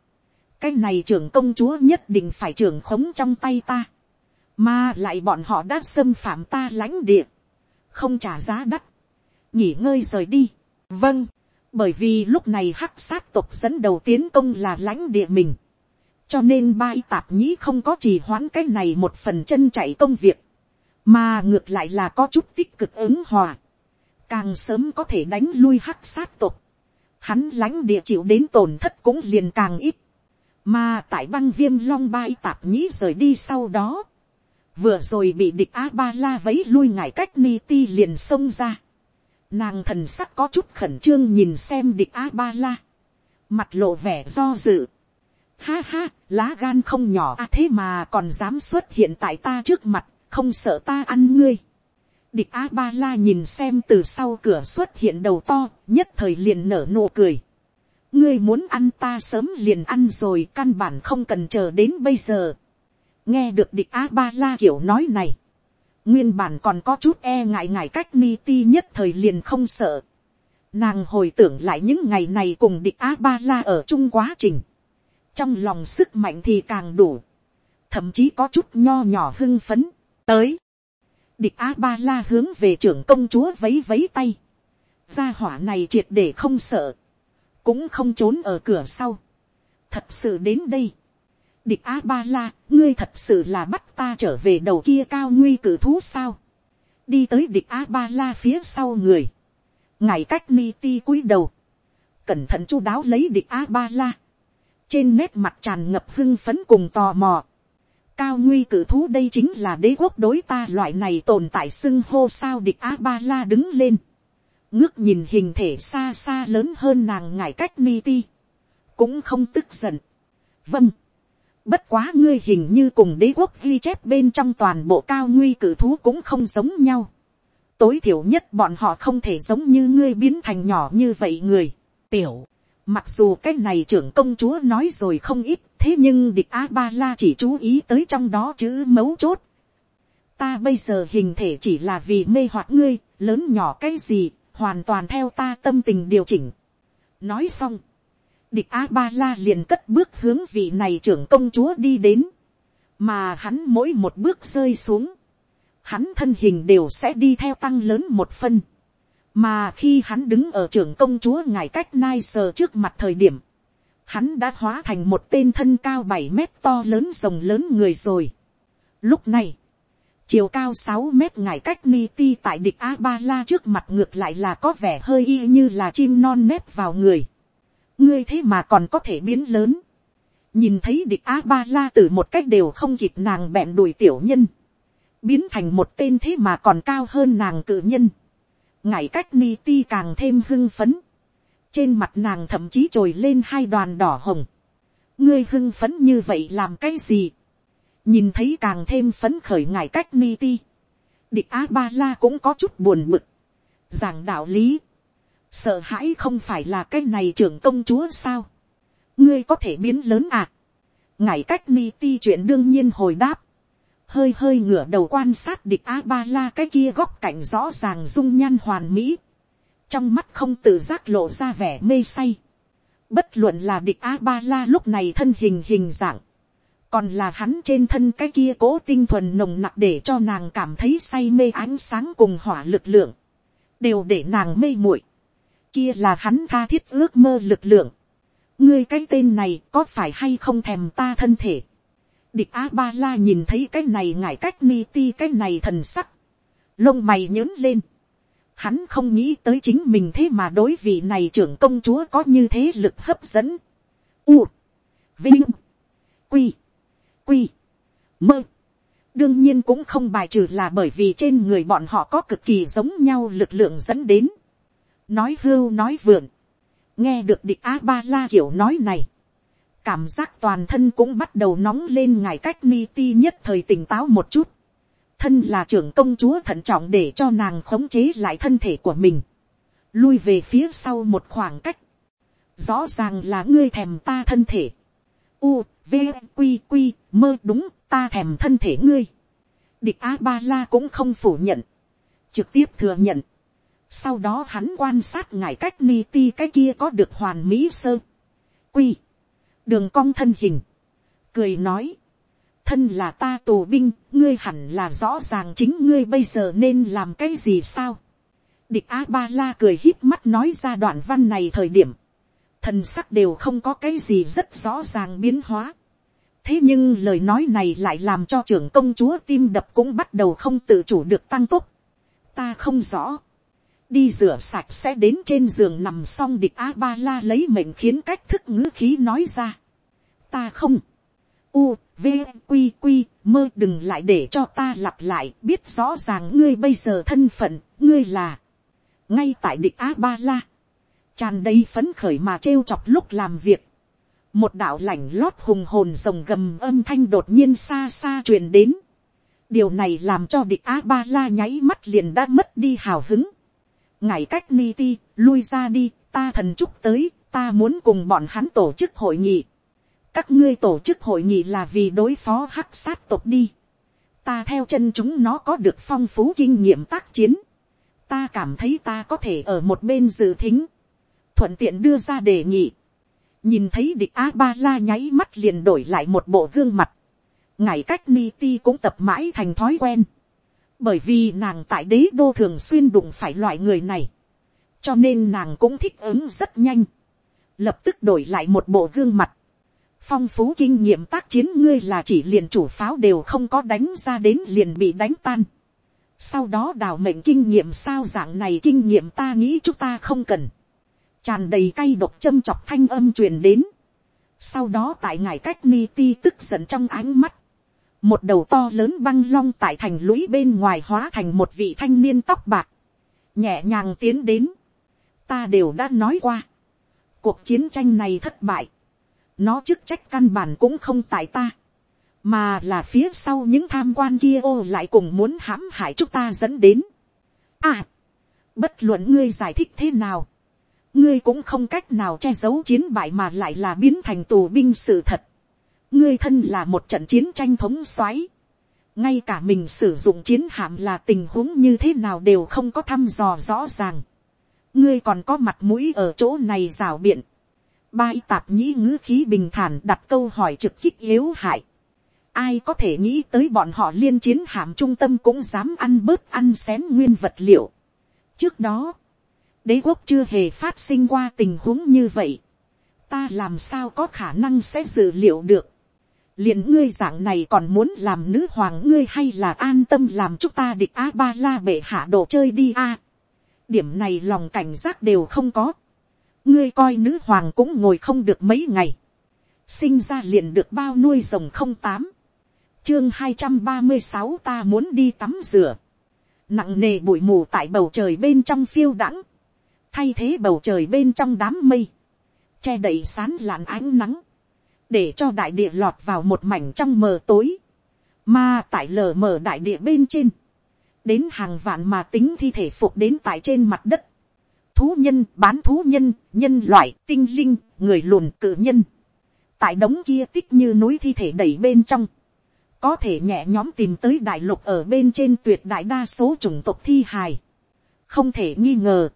Cái này trưởng công chúa nhất định phải trưởng khống trong tay ta. Mà lại bọn họ đã xâm phạm ta lãnh địa. Không trả giá đắt. Nghỉ ngơi rời đi. Vâng. Bởi vì lúc này hắc sát tộc dẫn đầu tiến công là lãnh địa mình. Cho nên ba y tạp nhĩ không có trì hoãn cái này một phần chân chạy công việc. Mà ngược lại là có chút tích cực ứng hòa. Càng sớm có thể đánh lui hắc sát tộc. Hắn lãnh địa chịu đến tổn thất cũng liền càng ít. Mà tại băng viêm long bai tạp nhĩ rời đi sau đó. Vừa rồi bị địch A-ba-la vấy lui ngải cách ni ti liền xông ra. Nàng thần sắc có chút khẩn trương nhìn xem địch A-ba-la. Mặt lộ vẻ do dự. Ha ha, lá gan không nhỏ à thế mà còn dám xuất hiện tại ta trước mặt, không sợ ta ăn ngươi. Địch A-ba-la nhìn xem từ sau cửa xuất hiện đầu to, nhất thời liền nở nụ cười. Ngươi muốn ăn ta sớm liền ăn rồi, căn bản không cần chờ đến bây giờ. Nghe được địch A-ba-la kiểu nói này. Nguyên bản còn có chút e ngại ngại cách ni ti nhất thời liền không sợ. Nàng hồi tưởng lại những ngày này cùng địch A-ba-la ở chung quá trình trong lòng sức mạnh thì càng đủ, thậm chí có chút nho nhỏ hưng phấn, tới, địch a ba la hướng về trưởng công chúa vấy vấy tay, gia hỏa này triệt để không sợ, cũng không trốn ở cửa sau, thật sự đến đây, địch a ba la, ngươi thật sự là bắt ta trở về đầu kia cao nguy cử thú sao, đi tới địch a ba la phía sau người, ngài cách ni ti cúi đầu, cẩn thận chu đáo lấy địch a ba la, trên nét mặt tràn ngập hưng phấn cùng tò mò. cao nguy cử thú đây chính là đế quốc đối ta loại này tồn tại xưng hô sao địch a ba la đứng lên ngước nhìn hình thể xa xa lớn hơn nàng ngải cách ni ti. cũng không tức giận. vâng. bất quá ngươi hình như cùng đế quốc ghi chép bên trong toàn bộ cao nguy cử thú cũng không giống nhau. tối thiểu nhất bọn họ không thể giống như ngươi biến thành nhỏ như vậy người. tiểu Mặc dù cái này trưởng công chúa nói rồi không ít, thế nhưng địch A-ba-la chỉ chú ý tới trong đó chữ mấu chốt. Ta bây giờ hình thể chỉ là vì mê hoặc ngươi, lớn nhỏ cái gì, hoàn toàn theo ta tâm tình điều chỉnh. Nói xong, địch A-ba-la liền cất bước hướng vị này trưởng công chúa đi đến. Mà hắn mỗi một bước rơi xuống, hắn thân hình đều sẽ đi theo tăng lớn một phân mà khi hắn đứng ở trưởng công chúa ngài cách nai sờ trước mặt thời điểm, hắn đã hóa thành một tên thân cao bảy mét to lớn rồng lớn người rồi. Lúc này, chiều cao sáu mét ngải cách ni ti tại địch a ba la trước mặt ngược lại là có vẻ hơi y như là chim non nếp vào người. ngươi thế mà còn có thể biến lớn. nhìn thấy địch a ba la từ một cách đều không kịp nàng bẹn đùi tiểu nhân. biến thành một tên thế mà còn cao hơn nàng cự nhân ngải cách ni ti càng thêm hưng phấn. trên mặt nàng thậm chí trồi lên hai đoàn đỏ hồng. ngươi hưng phấn như vậy làm cái gì nhìn thấy càng thêm phấn khởi ngài cách ni ti. địch a ba la cũng có chút buồn bực. giảng đạo lý. sợ hãi không phải là cái này trưởng công chúa sao. ngươi có thể biến lớn à. ngài cách ni ti chuyện đương nhiên hồi đáp hơi hơi ngửa đầu quan sát địch a ba la cái kia góc cạnh rõ ràng dung nhan hoàn mỹ, trong mắt không tự giác lộ ra vẻ mê say, bất luận là địch a ba la lúc này thân hình hình dạng, còn là hắn trên thân cái kia cố tinh thuần nồng nặc để cho nàng cảm thấy say mê ánh sáng cùng hỏa lực lượng, đều để nàng mê muội, kia là hắn tha thiết ước mơ lực lượng, ngươi cái tên này có phải hay không thèm ta thân thể, địch a ba la nhìn thấy cái này ngải cách ni ti cái này thần sắc, lông mày nhớn lên, hắn không nghĩ tới chính mình thế mà đối vị này trưởng công chúa có như thế lực hấp dẫn. U, vinh, quy, quy, mơ. đương nhiên cũng không bài trừ là bởi vì trên người bọn họ có cực kỳ giống nhau lực lượng dẫn đến. nói hưu nói vượn, nghe được địch a ba la kiểu nói này, cảm giác toàn thân cũng bắt đầu nóng lên ngài cách ni ti nhất thời tỉnh táo một chút. thân là trưởng công chúa thận trọng để cho nàng khống chế lại thân thể của mình. lui về phía sau một khoảng cách. rõ ràng là ngươi thèm ta thân thể u, v, q q mơ đúng ta thèm thân thể ngươi. địch a ba la cũng không phủ nhận. trực tiếp thừa nhận. sau đó hắn quan sát ngài cách ni ti cái kia có được hoàn mỹ sơ quy, đường cong thân hình, cười nói, thân là ta tù binh, ngươi hẳn là rõ ràng chính ngươi bây giờ nên làm cái gì sao. địch a ba la cười hít mắt nói ra đoạn văn này thời điểm, thần sắc đều không có cái gì rất rõ ràng biến hóa. thế nhưng lời nói này lại làm cho trưởng công chúa tim đập cũng bắt đầu không tự chủ được tăng tốc. ta không rõ. đi rửa sạch sẽ đến trên giường nằm xong địch a ba la lấy mệnh khiến cách thức ngữ khí nói ra. ta không. u, v, q q mơ đừng lại để cho ta lặp lại biết rõ ràng ngươi bây giờ thân phận ngươi là ngay tại địch a ba la tràn đầy phấn khởi mà trêu chọc lúc làm việc, một đạo lảnh lót hùng hồn rồng gầm âm thanh đột nhiên xa xa truyền đến. điều này làm cho địch a ba la nháy mắt liền đã mất đi hào hứng. ngài cách ni ti, lui ra đi, ta thần chúc tới, ta muốn cùng bọn hắn tổ chức hội nghị. các ngươi tổ chức hội nghị là vì đối phó hắc sát tộc đi. ta theo chân chúng nó có được phong phú kinh nghiệm tác chiến. ta cảm thấy ta có thể ở một bên dự thính thuận tiện đưa ra đề nghị, nhìn thấy địch a ba la nháy mắt liền đổi lại một bộ gương mặt, ngài cách ni ti cũng tập mãi thành thói quen, bởi vì nàng tại đế đô thường xuyên đụng phải loại người này, cho nên nàng cũng thích ứng rất nhanh, lập tức đổi lại một bộ gương mặt, phong phú kinh nghiệm tác chiến ngươi là chỉ liền chủ pháo đều không có đánh ra đến liền bị đánh tan. Sau đó đào mệnh kinh nghiệm sao dạng này kinh nghiệm ta nghĩ chúng ta không cần tràn đầy cay độc châm chọc thanh âm truyền đến. Sau đó tại ngài cách ni ti tức giận trong ánh mắt. Một đầu to lớn băng long tại thành lũy bên ngoài hóa thành một vị thanh niên tóc bạc. Nhẹ nhàng tiến đến. Ta đều đã nói qua. Cuộc chiến tranh này thất bại. Nó chức trách căn bản cũng không tại ta. Mà là phía sau những tham quan kia ô lại cùng muốn hãm hại chúng ta dẫn đến. À. Bất luận ngươi giải thích thế nào ngươi cũng không cách nào che giấu chiến bại mà lại là biến thành tù binh sự thật. ngươi thân là một trận chiến tranh thống soái. ngay cả mình sử dụng chiến hạm là tình huống như thế nào đều không có thăm dò rõ ràng. ngươi còn có mặt mũi ở chỗ này rào biện. ba y tạp nhĩ ngữ khí bình thản đặt câu hỏi trực kích yếu hại. ai có thể nghĩ tới bọn họ liên chiến hạm trung tâm cũng dám ăn bớt ăn xén nguyên vật liệu. trước đó, đế quốc chưa hề phát sinh qua tình huống như vậy, ta làm sao có khả năng sẽ dự liệu được. liền ngươi dạng này còn muốn làm nữ hoàng ngươi hay là an tâm làm chúng ta địch a ba la bệ hạ đồ chơi đi a. điểm này lòng cảnh giác đều không có. ngươi coi nữ hoàng cũng ngồi không được mấy ngày. sinh ra liền được bao nuôi rồng không tám. chương hai trăm ba mươi sáu ta muốn đi tắm rửa. nặng nề bụi mù tại bầu trời bên trong phiêu đãng thay thế bầu trời bên trong đám mây, che đậy sán lạn ánh nắng, để cho đại địa lọt vào một mảnh trong mờ tối, mà tại lờ mờ đại địa bên trên, đến hàng vạn mà tính thi thể phục đến tại trên mặt đất, thú nhân, bán thú nhân, nhân loại, tinh linh, người lùn cự nhân, tại đống kia tích như núi thi thể đầy bên trong, có thể nhẹ nhóm tìm tới đại lục ở bên trên tuyệt đại đa số chủng tộc thi hài. không thể nghi ngờ,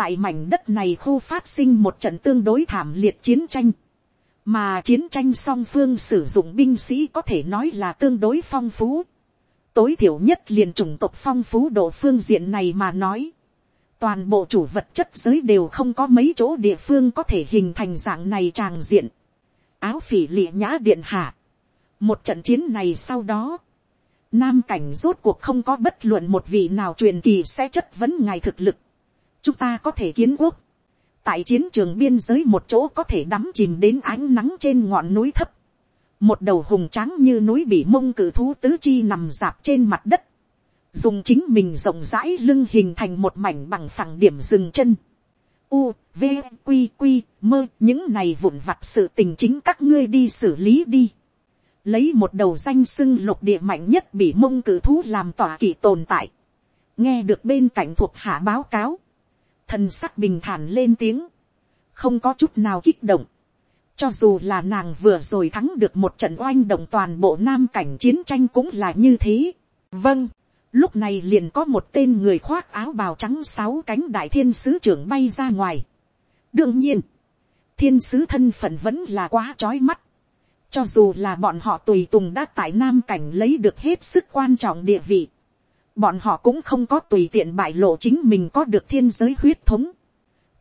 tại mảnh đất này khu phát sinh một trận tương đối thảm liệt chiến tranh, mà chiến tranh song phương sử dụng binh sĩ có thể nói là tương đối phong phú, tối thiểu nhất liền chủng tộc phong phú độ phương diện này mà nói, toàn bộ chủ vật chất giới đều không có mấy chỗ địa phương có thể hình thành dạng này tràng diện, áo phỉ lịa nhã điện hạ, một trận chiến này sau đó, nam cảnh rốt cuộc không có bất luận một vị nào truyền kỳ sẽ chất vấn ngài thực lực, chúng ta có thể kiến quốc, tại chiến trường biên giới một chỗ có thể đắm chìm đến ánh nắng trên ngọn núi thấp, một đầu hùng tráng như núi bị mông cử thú tứ chi nằm dạp trên mặt đất, dùng chính mình rộng rãi lưng hình thành một mảnh bằng phẳng điểm dừng chân. U, V, q q mơ những này vụn vặt sự tình chính các ngươi đi xử lý đi. Lấy một đầu danh sưng lục địa mạnh nhất bị mông cử thú làm tỏa kỳ tồn tại. Nghe được bên cạnh thuộc hạ báo cáo thần sắc bình thản lên tiếng, không có chút nào kích động, cho dù là nàng vừa rồi thắng được một trận oanh động toàn bộ nam cảnh chiến tranh cũng là như thế. vâng, lúc này liền có một tên người khoác áo bào trắng sáu cánh đại thiên sứ trưởng bay ra ngoài. đương nhiên, thiên sứ thân phận vẫn là quá trói mắt. cho dù là bọn họ tùy tùng đã tại nam cảnh lấy được hết sức quan trọng địa vị bọn họ cũng không có tùy tiện bại lộ chính mình có được thiên giới huyết thống.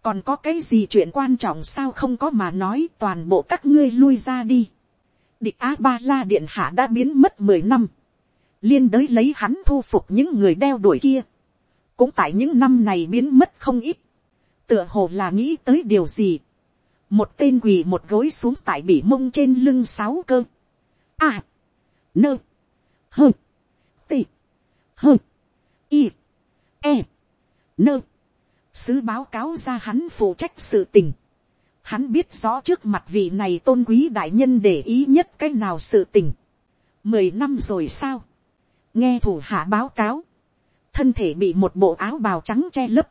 còn có cái gì chuyện quan trọng sao không có mà nói toàn bộ các ngươi lui ra đi. địch a ba la điện hạ đã biến mất mười năm. liên đới lấy hắn thu phục những người đeo đuổi kia. cũng tại những năm này biến mất không ít. tựa hồ là nghĩ tới điều gì một tên quỳ một gối xuống tại bỉ mông trên lưng sáu cơ. A, nơ, hơ, tị, hơ, y, e, nơ. Sứ báo cáo ra hắn phụ trách sự tình. Hắn biết rõ trước mặt vị này tôn quý đại nhân để ý nhất cái nào sự tình. Mười năm rồi sao? Nghe thủ hạ báo cáo. Thân thể bị một bộ áo bào trắng che lấp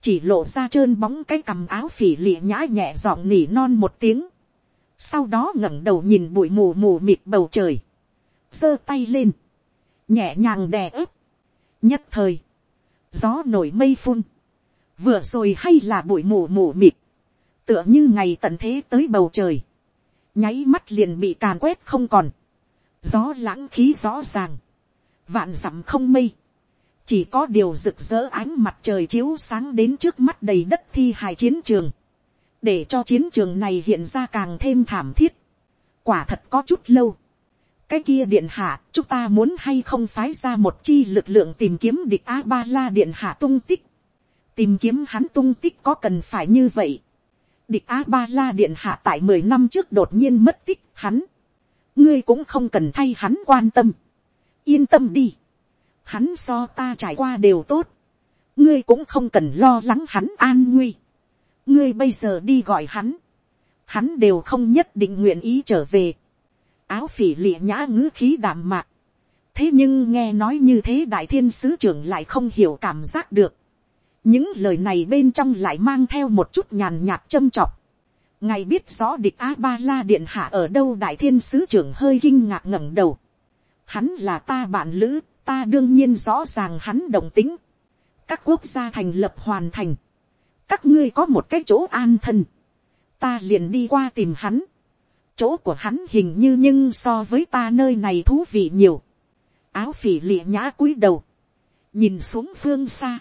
chỉ lộ ra trơn bóng cái cằm áo phỉ lịa nhã nhẹ giọng nỉ non một tiếng, sau đó ngẩng đầu nhìn bụi mù mù mịt bầu trời, giơ tay lên, nhẹ nhàng đè ớp, nhất thời, gió nổi mây phun, vừa rồi hay là bụi mù mù mịt, tựa như ngày tận thế tới bầu trời, nháy mắt liền bị càn quét không còn, gió lãng khí rõ ràng, vạn dặm không mây, chỉ có điều rực rỡ ánh mặt trời chiếu sáng đến trước mắt đầy đất thi hài chiến trường, để cho chiến trường này hiện ra càng thêm thảm thiết. quả thật có chút lâu cái kia điện hạ, chúng ta muốn hay không phái ra một chi lực lượng tìm kiếm địch a ba la điện hạ tung tích. tìm kiếm hắn tung tích có cần phải như vậy. địch a ba la điện hạ tại mười năm trước đột nhiên mất tích hắn. ngươi cũng không cần thay hắn quan tâm. yên tâm đi hắn so ta trải qua đều tốt, ngươi cũng không cần lo lắng hắn an nguy, ngươi bây giờ đi gọi hắn, hắn đều không nhất định nguyện ý trở về, áo phỉ lịa nhã ngữ khí đảm mạc, thế nhưng nghe nói như thế đại thiên sứ trưởng lại không hiểu cảm giác được, những lời này bên trong lại mang theo một chút nhàn nhạt châm chọc, ngài biết rõ địch a ba la điện hạ ở đâu đại thiên sứ trưởng hơi kinh ngạc ngẩng đầu, hắn là ta bạn lữ, ta đương nhiên rõ ràng hắn đồng tính. các quốc gia thành lập hoàn thành. các ngươi có một cái chỗ an thân. ta liền đi qua tìm hắn chỗ của hắn hình như nhưng so với ta nơi này thú vị nhiều. áo phỉ lịa nhã cúi đầu. nhìn xuống phương xa.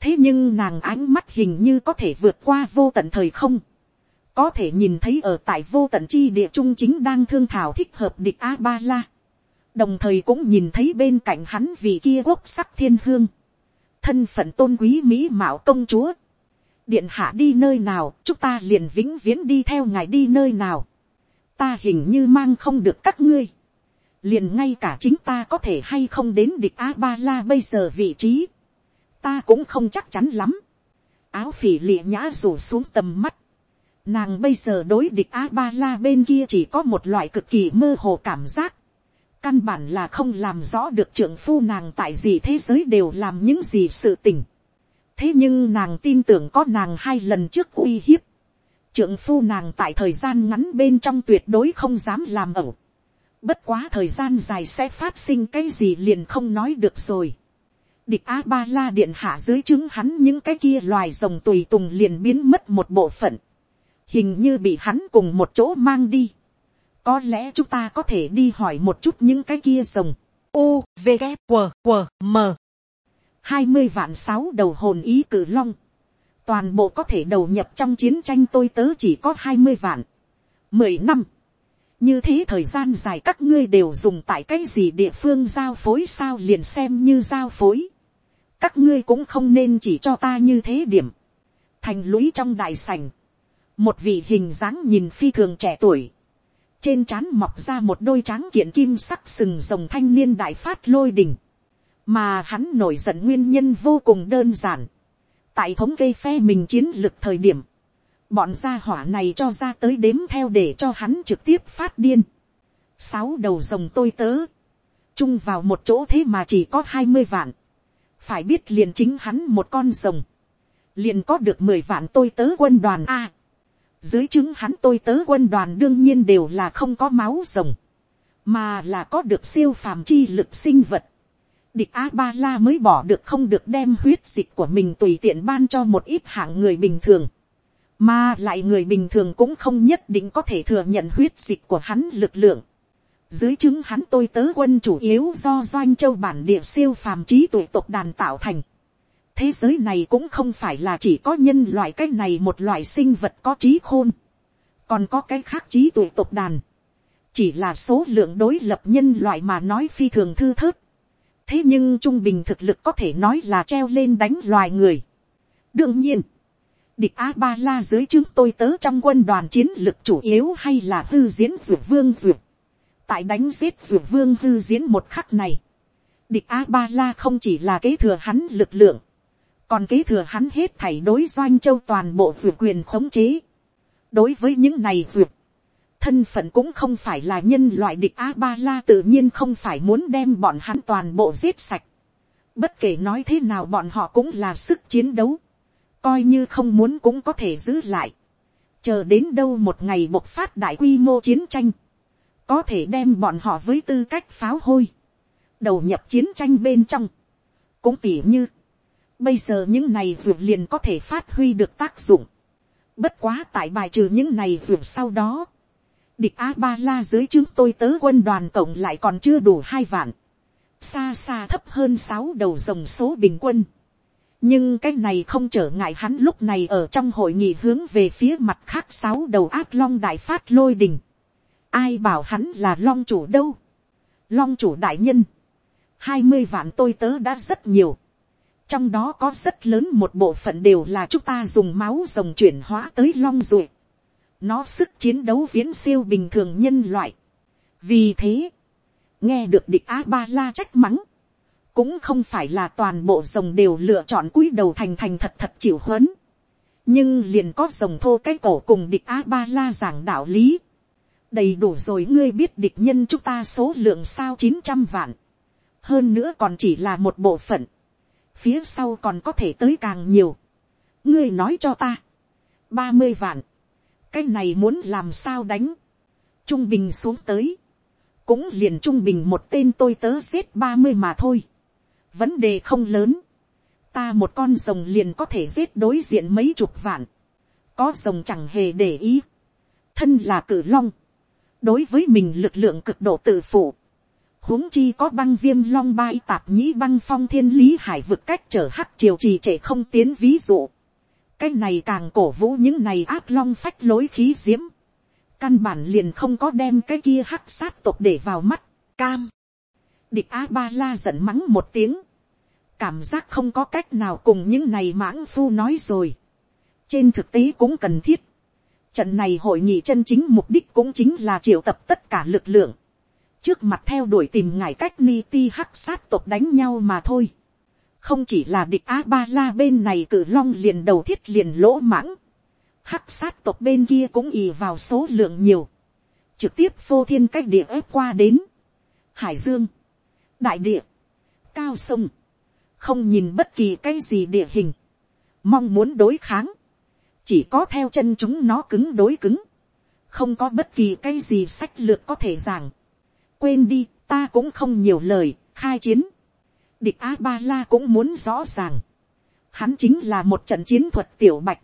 thế nhưng nàng ánh mắt hình như có thể vượt qua vô tận thời không có thể nhìn thấy ở tại vô tận chi địa trung chính đang thương thảo thích hợp địch a ba la đồng thời cũng nhìn thấy bên cạnh hắn vị kia quốc sắc thiên hương, thân phận tôn quý mỹ mạo công chúa, điện hạ đi nơi nào, chúng ta liền vĩnh viễn đi theo ngài đi nơi nào, ta hình như mang không được các ngươi, liền ngay cả chính ta có thể hay không đến địch a ba la bây giờ vị trí, ta cũng không chắc chắn lắm, áo phỉ lịa nhã rủ xuống tầm mắt, nàng bây giờ đối địch a ba la bên kia chỉ có một loại cực kỳ mơ hồ cảm giác, căn bản là không làm rõ được trưởng phu nàng tại gì thế giới đều làm những gì sự tình. thế nhưng nàng tin tưởng có nàng hai lần trước uy hiếp trượng phu nàng tại thời gian ngắn bên trong tuyệt đối không dám làm ẩu. bất quá thời gian dài sẽ phát sinh cái gì liền không nói được rồi. địch a ba la điện hạ dưới chứng hắn những cái kia loài rồng tùy tùng liền biến mất một bộ phận. hình như bị hắn cùng một chỗ mang đi có lẽ chúng ta có thể đi hỏi một chút những cái kia rồng. U, V, K, W, W, M. hai mươi vạn sáu đầu hồn ý cử long. Toàn bộ có thể đầu nhập trong chiến tranh tôi tớ chỉ có hai mươi vạn. mười năm. Như thế thời gian dài các ngươi đều dùng tại cái gì địa phương giao phối sao liền xem như giao phối. Các ngươi cũng không nên chỉ cho ta như thế điểm. Thành lũy trong đại sảnh. Một vị hình dáng nhìn phi thường trẻ tuổi trên trán mọc ra một đôi tráng kiện kim sắc sừng rồng thanh niên đại phát lôi đình, mà hắn nổi giận nguyên nhân vô cùng đơn giản, tại thống kê phe mình chiến lược thời điểm, bọn gia hỏa này cho ra tới đếm theo để cho hắn trực tiếp phát điên, sáu đầu rồng tôi tớ, chung vào một chỗ thế mà chỉ có hai mươi vạn, phải biết liền chính hắn một con rồng, liền có được mười vạn tôi tớ quân đoàn a, dưới chứng hắn tôi tớ quân đoàn đương nhiên đều là không có máu rồng, mà là có được siêu phàm chi lực sinh vật. Địch a ba la mới bỏ được không được đem huyết dịch của mình tùy tiện ban cho một ít hạng người bình thường, mà lại người bình thường cũng không nhất định có thể thừa nhận huyết dịch của hắn lực lượng. dưới chứng hắn tôi tớ quân chủ yếu do doanh châu bản địa siêu phàm trí tụ tộc đàn tạo thành. thế giới này cũng không phải là chỉ có nhân loại cái này một loại sinh vật có trí khôn. còn có cái khác trí tụ tộc đàn. chỉ là số lượng đối lập nhân loại mà nói phi thường thư thớt thế nhưng trung bình thực lực có thể nói là treo lên đánh loài người. đương nhiên, địch a ba la dưới chứng tôi tớ trong quân đoàn chiến lực chủ yếu hay là hư diễn dược vương dược. tại đánh giết dược vương hư diễn một khắc này, địch a ba la không chỉ là kế thừa hắn lực lượng, còn kế thừa hắn hết thảy đối doanh châu toàn bộ dược quyền khống chế. đối với những này dược, thân phận cũng không phải là nhân loại địch a ba la tự nhiên không phải muốn đem bọn hắn toàn bộ giết sạch. bất kể nói thế nào bọn họ cũng là sức chiến đấu. Coi như không muốn cũng có thể giữ lại, chờ đến đâu một ngày bộc phát đại quy mô chiến tranh, có thể đem bọn họ với tư cách pháo hôi, đầu nhập chiến tranh bên trong, cũng tỉ như, bây giờ những này ruột liền có thể phát huy được tác dụng, bất quá tại bài trừ những này ruột sau đó, địch a ba la dưới chứng tôi tớ quân đoàn cộng lại còn chưa đủ hai vạn, xa xa thấp hơn sáu đầu dòng số bình quân, nhưng cái này không trở ngại hắn lúc này ở trong hội nghị hướng về phía mặt khác sáu đầu ác long đại phát lôi đình. ai bảo hắn là long chủ đâu. long chủ đại nhân. hai mươi vạn tôi tớ đã rất nhiều. trong đó có rất lớn một bộ phận đều là chúng ta dùng máu rồng chuyển hóa tới long ruột nó sức chiến đấu viễn siêu bình thường nhân loại. vì thế, nghe được địch a ba la trách mắng cũng không phải là toàn bộ rồng đều lựa chọn cúi đầu thành thành thật thật chịu huấn. nhưng liền có rồng thô cái cổ cùng địch a ba la giảng đạo lý. đầy đủ rồi ngươi biết địch nhân chúng ta số lượng sao chín trăm vạn. hơn nữa còn chỉ là một bộ phận. phía sau còn có thể tới càng nhiều. ngươi nói cho ta. ba mươi vạn cái này muốn làm sao đánh. trung bình xuống tới. Cũng liền trung bình một tên tôi tớ giết ba mươi mà thôi. Vấn đề không lớn, ta một con rồng liền có thể giết đối diện mấy chục vạn, có rồng chẳng hề để ý, thân là cử long, đối với mình lực lượng cực độ tự phụ, huống chi có băng viêm long bay tạp nhĩ băng phong thiên lý hải vực cách trở hắc triều trì trệ không tiến ví dụ, cái này càng cổ vũ những này áp long phách lối khí diễm, căn bản liền không có đem cái kia hắc sát tộc để vào mắt, cam, địch a ba la giận mắng một tiếng, cảm giác không có cách nào cùng những này mãng phu nói rồi. trên thực tế cũng cần thiết. trận này hội nghị chân chính mục đích cũng chính là triệu tập tất cả lực lượng. trước mặt theo đuổi tìm ngài cách ni ti hắc sát tộc đánh nhau mà thôi không chỉ là địch a ba la bên này cử long liền đầu thiết liền lỗ mãng. hắc sát tộc bên kia cũng ì vào số lượng nhiều. trực tiếp phô thiên cách địa ép qua đến. hải dương, đại địa, cao sông, không nhìn bất kỳ cái gì địa hình, mong muốn đối kháng, chỉ có theo chân chúng nó cứng đối cứng, không có bất kỳ cái gì sách lược có thể giảng. quên đi, ta cũng không nhiều lời, khai chiến địch a ba la cũng muốn rõ ràng. hắn chính là một trận chiến thuật tiểu bạch.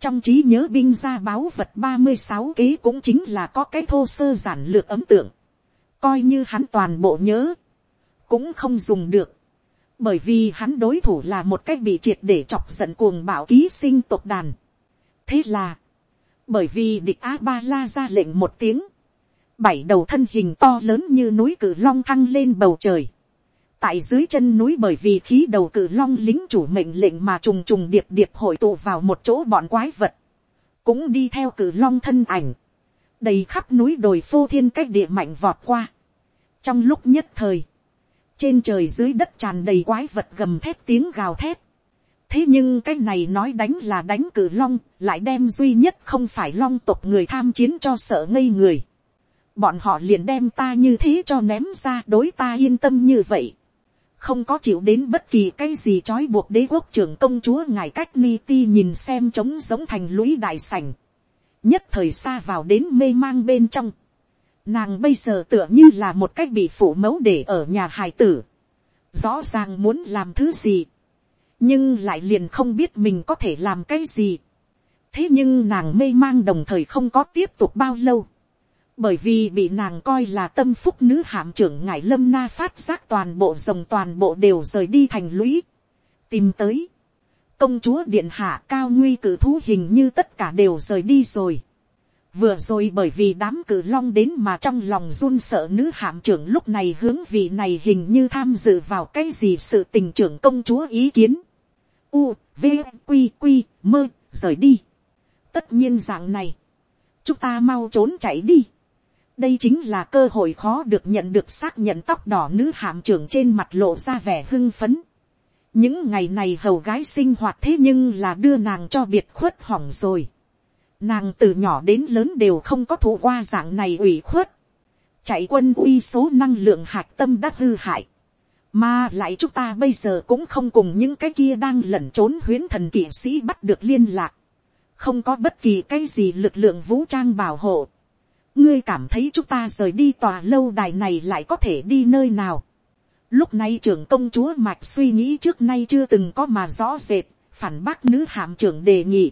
trong trí nhớ binh gia báo vật ba mươi sáu kế cũng chính là có cái thô sơ giản lược ấm tượng. coi như hắn toàn bộ nhớ, cũng không dùng được bởi vì hắn đối thủ là một cách bị triệt để chọc giận cuồng bảo ký sinh tộc đàn. thế là, bởi vì địch a ba la ra lệnh một tiếng, bảy đầu thân hình to lớn như núi cử long thăng lên bầu trời tại dưới chân núi bởi vì khí đầu cử long lính chủ mệnh lệnh mà trùng trùng điệp điệp hội tụ vào một chỗ bọn quái vật, cũng đi theo cử long thân ảnh, đầy khắp núi đồi phô thiên cách địa mạnh vọt qua. trong lúc nhất thời, trên trời dưới đất tràn đầy quái vật gầm thép tiếng gào thép. thế nhưng cái này nói đánh là đánh cử long, lại đem duy nhất không phải long tộc người tham chiến cho sợ ngây người. bọn họ liền đem ta như thế cho ném ra đối ta yên tâm như vậy không có chịu đến bất kỳ cái gì trói buộc đế quốc trưởng công chúa ngài cách ni ti nhìn xem trống giống thành lũy đại sảnh. nhất thời xa vào đến mê mang bên trong Nàng bây giờ tựa như là một cách bị phủ mẫu để ở nhà hài tử. Rõ ràng muốn làm thứ gì. Nhưng lại liền không biết mình có thể làm cái gì. thế nhưng nàng mê mang đồng thời không có tiếp tục bao lâu, bởi vì bị nàng coi là tâm phúc nữ hạm trưởng ngải lâm na phát giác toàn bộ rồng toàn bộ đều rời đi thành lũy, tìm tới, công chúa điện hạ cao nguy cử thú hình như tất cả đều rời đi rồi. Vừa rồi bởi vì đám cử long đến mà trong lòng run sợ nữ hạm trưởng lúc này hướng vị này hình như tham dự vào cái gì sự tình trưởng công chúa ý kiến. U, V, Quy, Quy, mơ, rời đi. Tất nhiên dạng này. Chúng ta mau trốn chạy đi. Đây chính là cơ hội khó được nhận được xác nhận tóc đỏ nữ hạm trưởng trên mặt lộ ra vẻ hưng phấn những ngày này hầu gái sinh hoạt thế nhưng là đưa nàng cho biệt khuất hỏng rồi. Nàng từ nhỏ đến lớn đều không có thủ qua dạng này ủy khuất. Chạy quân uy số năng lượng hạt tâm đã hư hại. Mà lại chúng ta bây giờ cũng không cùng những cái kia đang lẩn trốn huyến thần kỵ sĩ bắt được liên lạc. Không có bất kỳ cái gì lực lượng vũ trang bảo hộ. Ngươi cảm thấy chúng ta rời đi tòa lâu đài này lại có thể đi nơi nào Lúc này trưởng công chúa mạch suy nghĩ trước nay chưa từng có mà rõ rệt, phản bác nữ hạm trưởng đề nghị.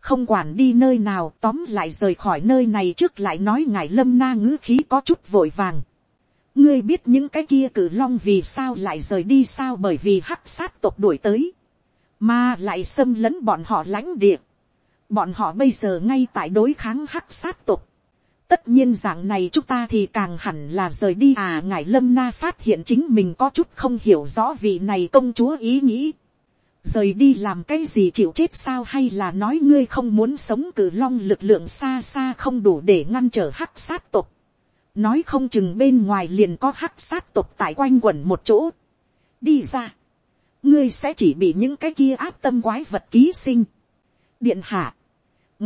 Không quản đi nơi nào tóm lại rời khỏi nơi này trước lại nói ngài lâm na ngữ khí có chút vội vàng. Ngươi biết những cái kia cử long vì sao lại rời đi sao bởi vì hắc sát tộc đuổi tới. Mà lại xâm lấn bọn họ lãnh địa. Bọn họ bây giờ ngay tại đối kháng hắc sát tộc tất nhiên dạng này chúng ta thì càng hẳn là rời đi. À ngài lâm na phát hiện chính mình có chút không hiểu rõ vị này công chúa ý nghĩ. Rời đi làm cái gì chịu chết sao hay là nói ngươi không muốn sống cử long lực lượng xa xa không đủ để ngăn trở hắc sát tục nói không chừng bên ngoài liền có hắc sát tục tại quanh quẩn một chỗ. Đi ra. Ngươi sẽ chỉ bị những cái kia áp tâm quái vật ký sinh. Điện hạ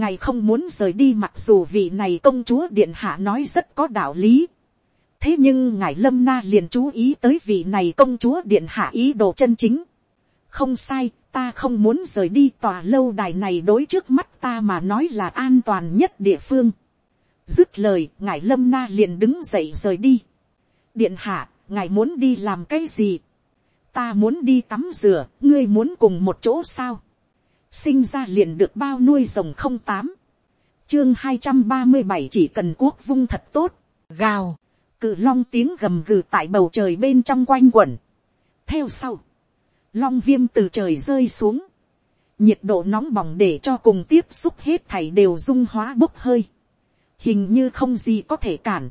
ngài không muốn rời đi mặc dù vị này công chúa điện hạ nói rất có đạo lý. thế nhưng ngài lâm na liền chú ý tới vị này công chúa điện hạ ý đồ chân chính. không sai, ta không muốn rời đi tòa lâu đài này đối trước mắt ta mà nói là an toàn nhất địa phương. dứt lời, ngài lâm na liền đứng dậy rời đi. điện hạ, ngài muốn đi làm cái gì. ta muốn đi tắm rửa, ngươi muốn cùng một chỗ sao sinh ra liền được bao nuôi rồng không tám, chương hai trăm ba mươi bảy chỉ cần quốc vung thật tốt, gào, cự long tiếng gầm gừ tại bầu trời bên trong quanh quẩn. theo sau, long viêm từ trời rơi xuống, nhiệt độ nóng bỏng để cho cùng tiếp xúc hết thảy đều dung hóa bốc hơi, hình như không gì có thể cản,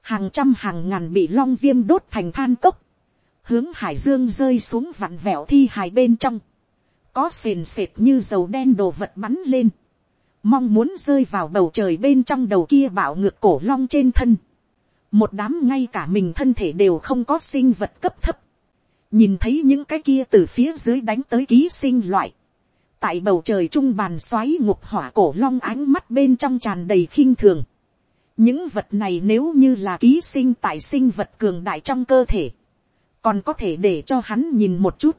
hàng trăm hàng ngàn bị long viêm đốt thành than cốc, hướng hải dương rơi xuống vặn vẹo thi hài bên trong, có sền sệt như dầu đen đồ vật bắn lên, mong muốn rơi vào bầu trời bên trong đầu kia bạo ngược cổ long trên thân, một đám ngay cả mình thân thể đều không có sinh vật cấp thấp, nhìn thấy những cái kia từ phía dưới đánh tới ký sinh loại, tại bầu trời trung bàn xoáy ngục hỏa cổ long ánh mắt bên trong tràn đầy khinh thường, những vật này nếu như là ký sinh tại sinh vật cường đại trong cơ thể, còn có thể để cho hắn nhìn một chút,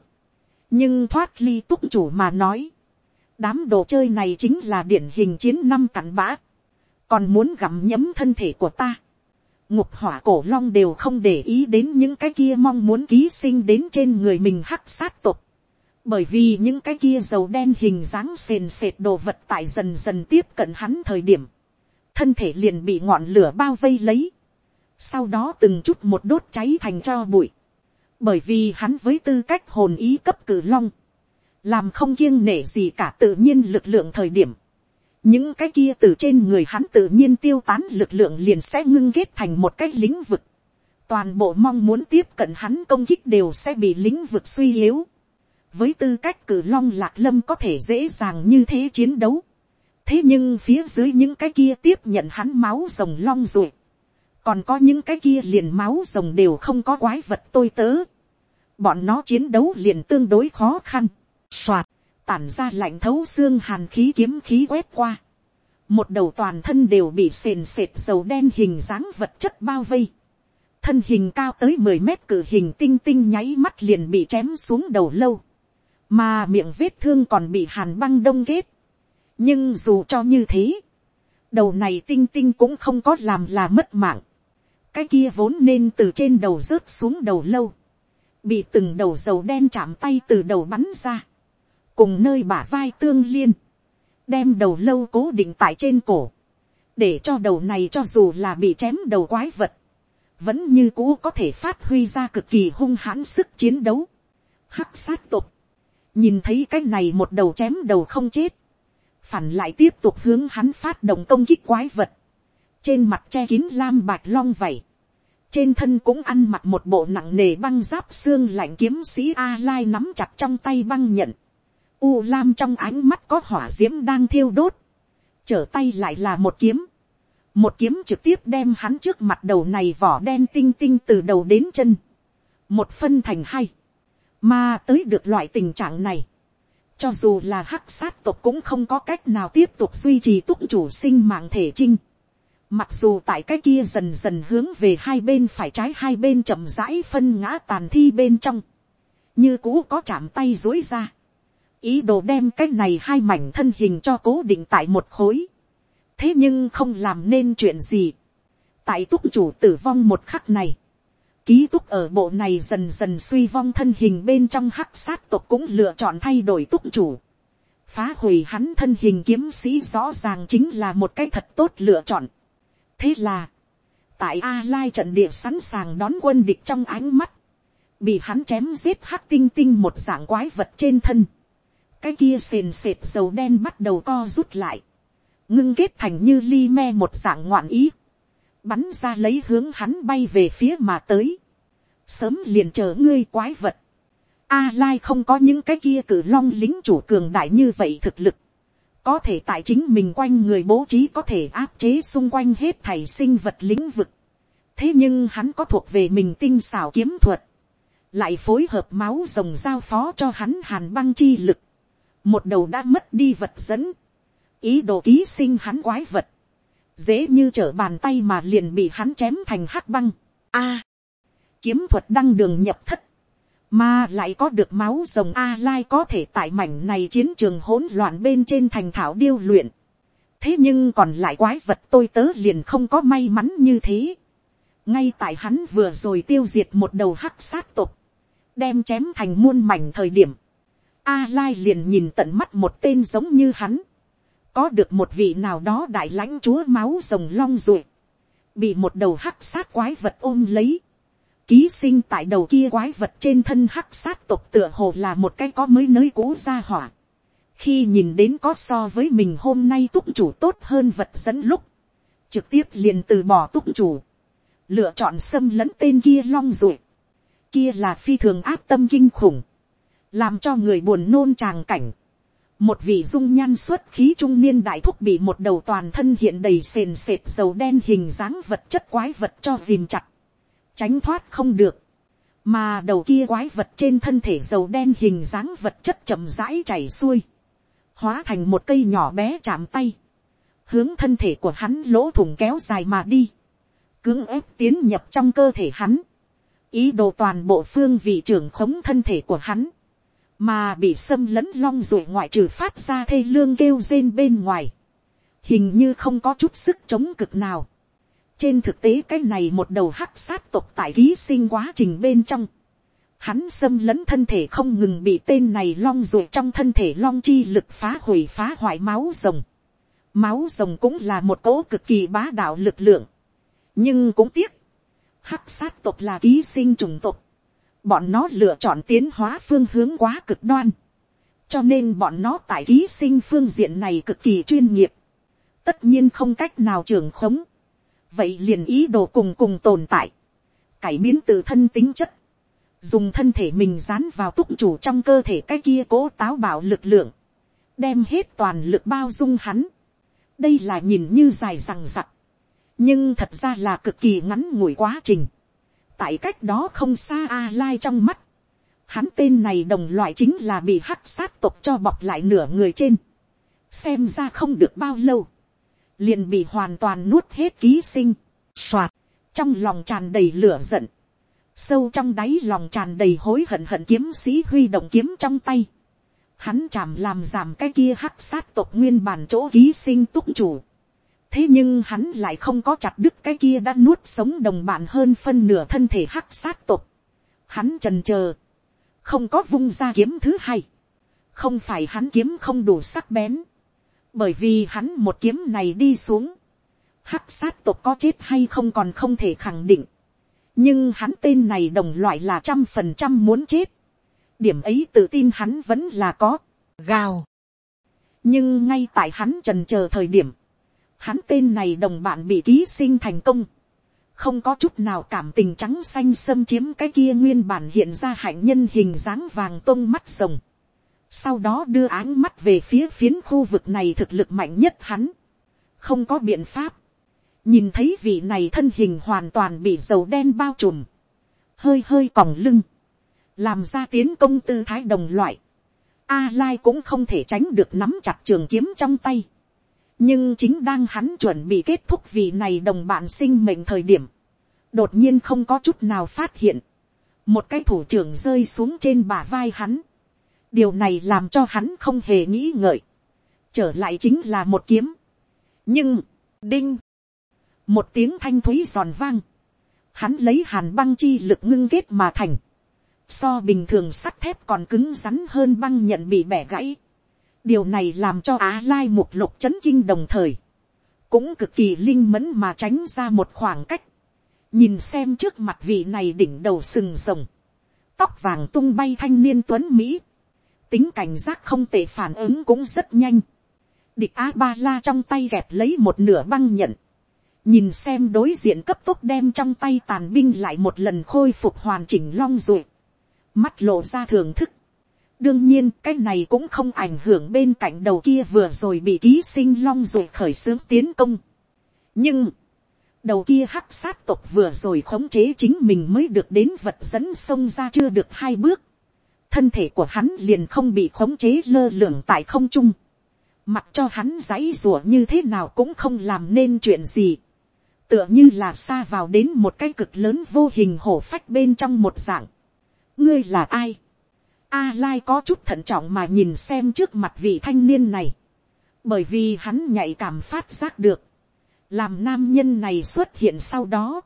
nhưng thoát ly túc chủ mà nói, đám đồ chơi này chính là điển hình chiến năm cặn bã, còn muốn gặm nhấm thân thể của ta. ngục hỏa cổ long đều không để ý đến những cái kia mong muốn ký sinh đến trên người mình hắc sát tục. bởi vì những cái kia dầu đen hình dáng sền sệt đồ vật tại dần dần tiếp cận hắn thời điểm, thân thể liền bị ngọn lửa bao vây lấy, sau đó từng chút một đốt cháy thành cho bụi bởi vì hắn với tư cách hồn ý cấp cử long, làm không kiêng nể gì cả tự nhiên lực lượng thời điểm, những cái kia từ trên người hắn tự nhiên tiêu tán lực lượng liền sẽ ngưng kết thành một cái lĩnh vực, toàn bộ mong muốn tiếp cận hắn công kích đều sẽ bị lĩnh vực suy yếu, với tư cách cử long lạc lâm có thể dễ dàng như thế chiến đấu, thế nhưng phía dưới những cái kia tiếp nhận hắn máu rồng long ruột, còn có những cái kia liền máu rồng đều không có quái vật tôi tớ, bọn nó chiến đấu liền tương đối khó khăn, soạt, tản ra lạnh thấu xương hàn khí kiếm khí quét qua, một đầu toàn thân đều bị sền sệt dầu đen hình dáng vật chất bao vây, thân hình cao tới mười mét cử hình tinh tinh nháy mắt liền bị chém xuống đầu lâu, mà miệng vết thương còn bị hàn băng đông kết, nhưng dù cho như thế, đầu này tinh tinh cũng không có làm là mất mạng, cái kia vốn nên từ trên đầu rớt xuống đầu lâu, bị từng đầu dầu đen chạm tay từ đầu bắn ra, cùng nơi bả vai tương liên, đem đầu lâu cố định tại trên cổ, để cho đầu này cho dù là bị chém đầu quái vật, vẫn như cũ có thể phát huy ra cực kỳ hung hãn sức chiến đấu. Hắc sát tục, nhìn thấy cái này một đầu chém đầu không chết, phản lại tiếp tục hướng hắn phát động công kích quái vật, trên mặt che kín lam bạch long vảy, trên thân cũng ăn mặc một bộ nặng nề băng giáp xương lạnh kiếm sĩ a lai nắm chặt trong tay băng nhận, u lam trong ánh mắt có hỏa d i ễ m đang thiêu đốt, trở tay lại là một kiếm, một kiếm trực tiếp đem hắn trước mặt đầu này vỏ đen tinh tinh từ đầu đến chân, một phân thành hai, mà tới được loại tình trạng này, cho dù là hắc sát tộc cũng không có cách nào tiếp tục duy trì túc chủ sinh mạng thể trinh, Mặc dù tại cái kia dần dần hướng về hai bên phải trái hai bên chậm rãi phân ngã tàn thi bên trong. Như cũ có chạm tay dối ra. Ý đồ đem cái này hai mảnh thân hình cho cố định tại một khối. Thế nhưng không làm nên chuyện gì. Tại túc chủ tử vong một khắc này. Ký túc ở bộ này dần dần suy vong thân hình bên trong hắc sát tộc cũng lựa chọn thay đổi túc chủ phá hủy hắn thân hình kiếm sĩ rõ ràng chính là một cái thật tốt lựa chọn thế là, tại a lai trận địa sẵn sàng đón quân địch trong ánh mắt, bị hắn chém giết hắc tinh tinh một dạng quái vật trên thân, cái kia sền sệt dầu đen bắt đầu co rút lại, ngưng kết thành như ly me một dạng ngoạn ý, bắn ra lấy hướng hắn bay về phía mà tới, sớm liền chờ ngươi quái vật, A Lai không có những cái kia cử long lính chủ cường đại như vậy thực lực có thể tại chính mình quanh người bố trí có thể áp chế xung quanh hết thảy sinh vật lĩnh vực. thế nhưng hắn có thuộc về mình tinh xảo kiếm thuật, lại phối hợp máu rồng giao phó cho hắn hàn băng chi lực, một đầu đã mất đi vật dẫn, ý đồ ký sinh hắn quái vật, dễ như trở bàn tay mà liền bị hắn chém thành hắc băng. A, kiếm thuật đăng đường nhập thất, mà lại có được máu rồng a lai có thể tại mảnh này chiến trường hỗn loạn bên trên thành thảo điêu luyện. thế nhưng còn lại quái vật tôi tớ liền không có may mắn như thế. ngay tại hắn vừa rồi tiêu diệt một đầu hắc sát tục, đem chém thành muôn mảnh thời điểm, a lai liền nhìn tận mắt một tên giống như hắn, có được một vị nào đó đại lãnh chúa máu rồng long ruột, bị một đầu hắc sát quái vật ôm lấy, ký sinh tại đầu kia quái vật trên thân hắc sát tộc tựa hồ là một cái có mới nới cũ ra hỏa. khi nhìn đến có so với mình hôm nay túc chủ tốt hơn vật dẫn lúc, trực tiếp liền từ bỏ túc chủ, lựa chọn xâm lẫn tên kia long ruột, kia là phi thường áp tâm kinh khủng, làm cho người buồn nôn tràng cảnh. một vị dung nhan xuất khí trung niên đại thúc bị một đầu toàn thân hiện đầy sền sệt dầu đen hình dáng vật chất quái vật cho dìm chặt tránh thoát không được, mà đầu kia quái vật trên thân thể dầu đen hình dáng vật chất chậm rãi chảy xuôi, hóa thành một cây nhỏ bé chạm tay, hướng thân thể của hắn lỗ thủng kéo dài mà đi, cưỡng ép tiến nhập trong cơ thể hắn, ý đồ toàn bộ phương vị trưởng khống thân thể của hắn, mà bị xâm lấn long ruột ngoại trừ phát ra thê lương kêu rên bên ngoài, hình như không có chút sức chống cực nào, trên thực tế cái này một đầu hắc sát tộc tại ký sinh quá trình bên trong. Hắn xâm lấn thân thể không ngừng bị tên này long ruột trong thân thể long chi lực phá hủy phá hoại máu rồng. Máu rồng cũng là một cỗ cực kỳ bá đạo lực lượng. Nhưng cũng tiếc. Hắc sát tộc là ký sinh trùng tộc. Bọn nó lựa chọn tiến hóa phương hướng quá cực đoan. Cho nên bọn nó tại ký sinh phương diện này cực kỳ chuyên nghiệp. Tất nhiên không cách nào trưởng khống vậy liền ý đồ cùng cùng tồn tại, cải biến từ thân tính chất, dùng thân thể mình dán vào túc chủ trong cơ thể cái kia cố táo bảo lực lượng, đem hết toàn lực bao dung hắn. đây là nhìn như dài rằng rặc, nhưng thật ra là cực kỳ ngắn ngủi quá trình. tại cách đó không xa a lai trong mắt, hắn tên này đồng loại chính là bị hắc sát tục cho bọc lại nửa người trên, xem ra không được bao lâu, liền bị hoàn toàn nuốt hết ký sinh, soạt, trong lòng tràn đầy lửa giận, sâu trong đáy lòng tràn đầy hối hận hận kiếm sĩ huy động kiếm trong tay, hắn chảm làm giảm cái kia hắc sát tộc nguyên bản chỗ ký sinh túc chủ, thế nhưng hắn lại không có chặt đứt cái kia đã nuốt sống đồng bạn hơn phân nửa thân thể hắc sát tộc, hắn trần c h ờ không có vung ra kiếm thứ hai, không phải hắn kiếm không đủ sắc bén, bởi vì hắn một kiếm này đi xuống, hắc sát tộc có chết hay không còn không thể khẳng định, nhưng hắn tên này đồng loại là trăm phần trăm muốn chết, điểm ấy tự tin hắn vẫn là có, gào. nhưng ngay tại hắn trần chờ thời điểm, hắn tên này đồng bạn bị ký sinh thành công, không có chút nào cảm tình trắng xanh xâm chiếm cái kia nguyên bản hiện ra hạnh nhân hình dáng vàng tông mắt rồng. Sau đó đưa áng mắt về phía phiến khu vực này thực lực mạnh nhất hắn. Không có biện pháp. Nhìn thấy vị này thân hình hoàn toàn bị dầu đen bao trùm. Hơi hơi còng lưng. Làm ra tiến công tư thái đồng loại. A Lai cũng không thể tránh được nắm chặt trường kiếm trong tay nhưng chính đang hắn chuẩn bị kết thúc vì này đồng bạn sinh mệnh thời điểm, đột nhiên không có chút nào phát hiện, một cái thủ trưởng rơi xuống trên bả vai hắn, điều này làm cho hắn không hề nghĩ ngợi, trở lại chính là một kiếm, nhưng, đinh, một tiếng thanh thúy giòn vang, hắn lấy hàn băng chi lực ngưng kết mà thành, so bình thường sắt thép còn cứng rắn hơn băng nhận bị bẻ gãy, điều này làm cho á lai một lục chấn kinh đồng thời, cũng cực kỳ linh mẫn mà tránh ra một khoảng cách, nhìn xem trước mặt vị này đỉnh đầu sừng rồng, tóc vàng tung bay thanh niên tuấn mỹ, tính cảnh giác không tệ phản ứng cũng rất nhanh, địch a ba la trong tay gẹp lấy một nửa băng nhận, nhìn xem đối diện cấp tốc đem trong tay tàn binh lại một lần khôi phục hoàn chỉnh long ruột, mắt lộ ra thưởng thức, đương nhiên cái này cũng không ảnh hưởng bên cạnh đầu kia vừa rồi bị ký sinh long rồi khởi xướng tiến công. nhưng, đầu kia hắc sát tộc vừa rồi khống chế chính mình mới được đến vật dẫn sông ra chưa được hai bước thân thể của hắn liền không bị khống chế lơ lửng tại không trung. mặc cho hắn giấy rủa như thế nào cũng không làm nên chuyện gì. tựa như là xa vào đến một cái cực lớn vô hình hổ phách bên trong một dạng. ngươi là ai A Lai có chút thận trọng mà nhìn xem trước mặt vị thanh niên này. Bởi vì hắn nhạy cảm phát giác được. Làm nam nhân này xuất hiện sau đó.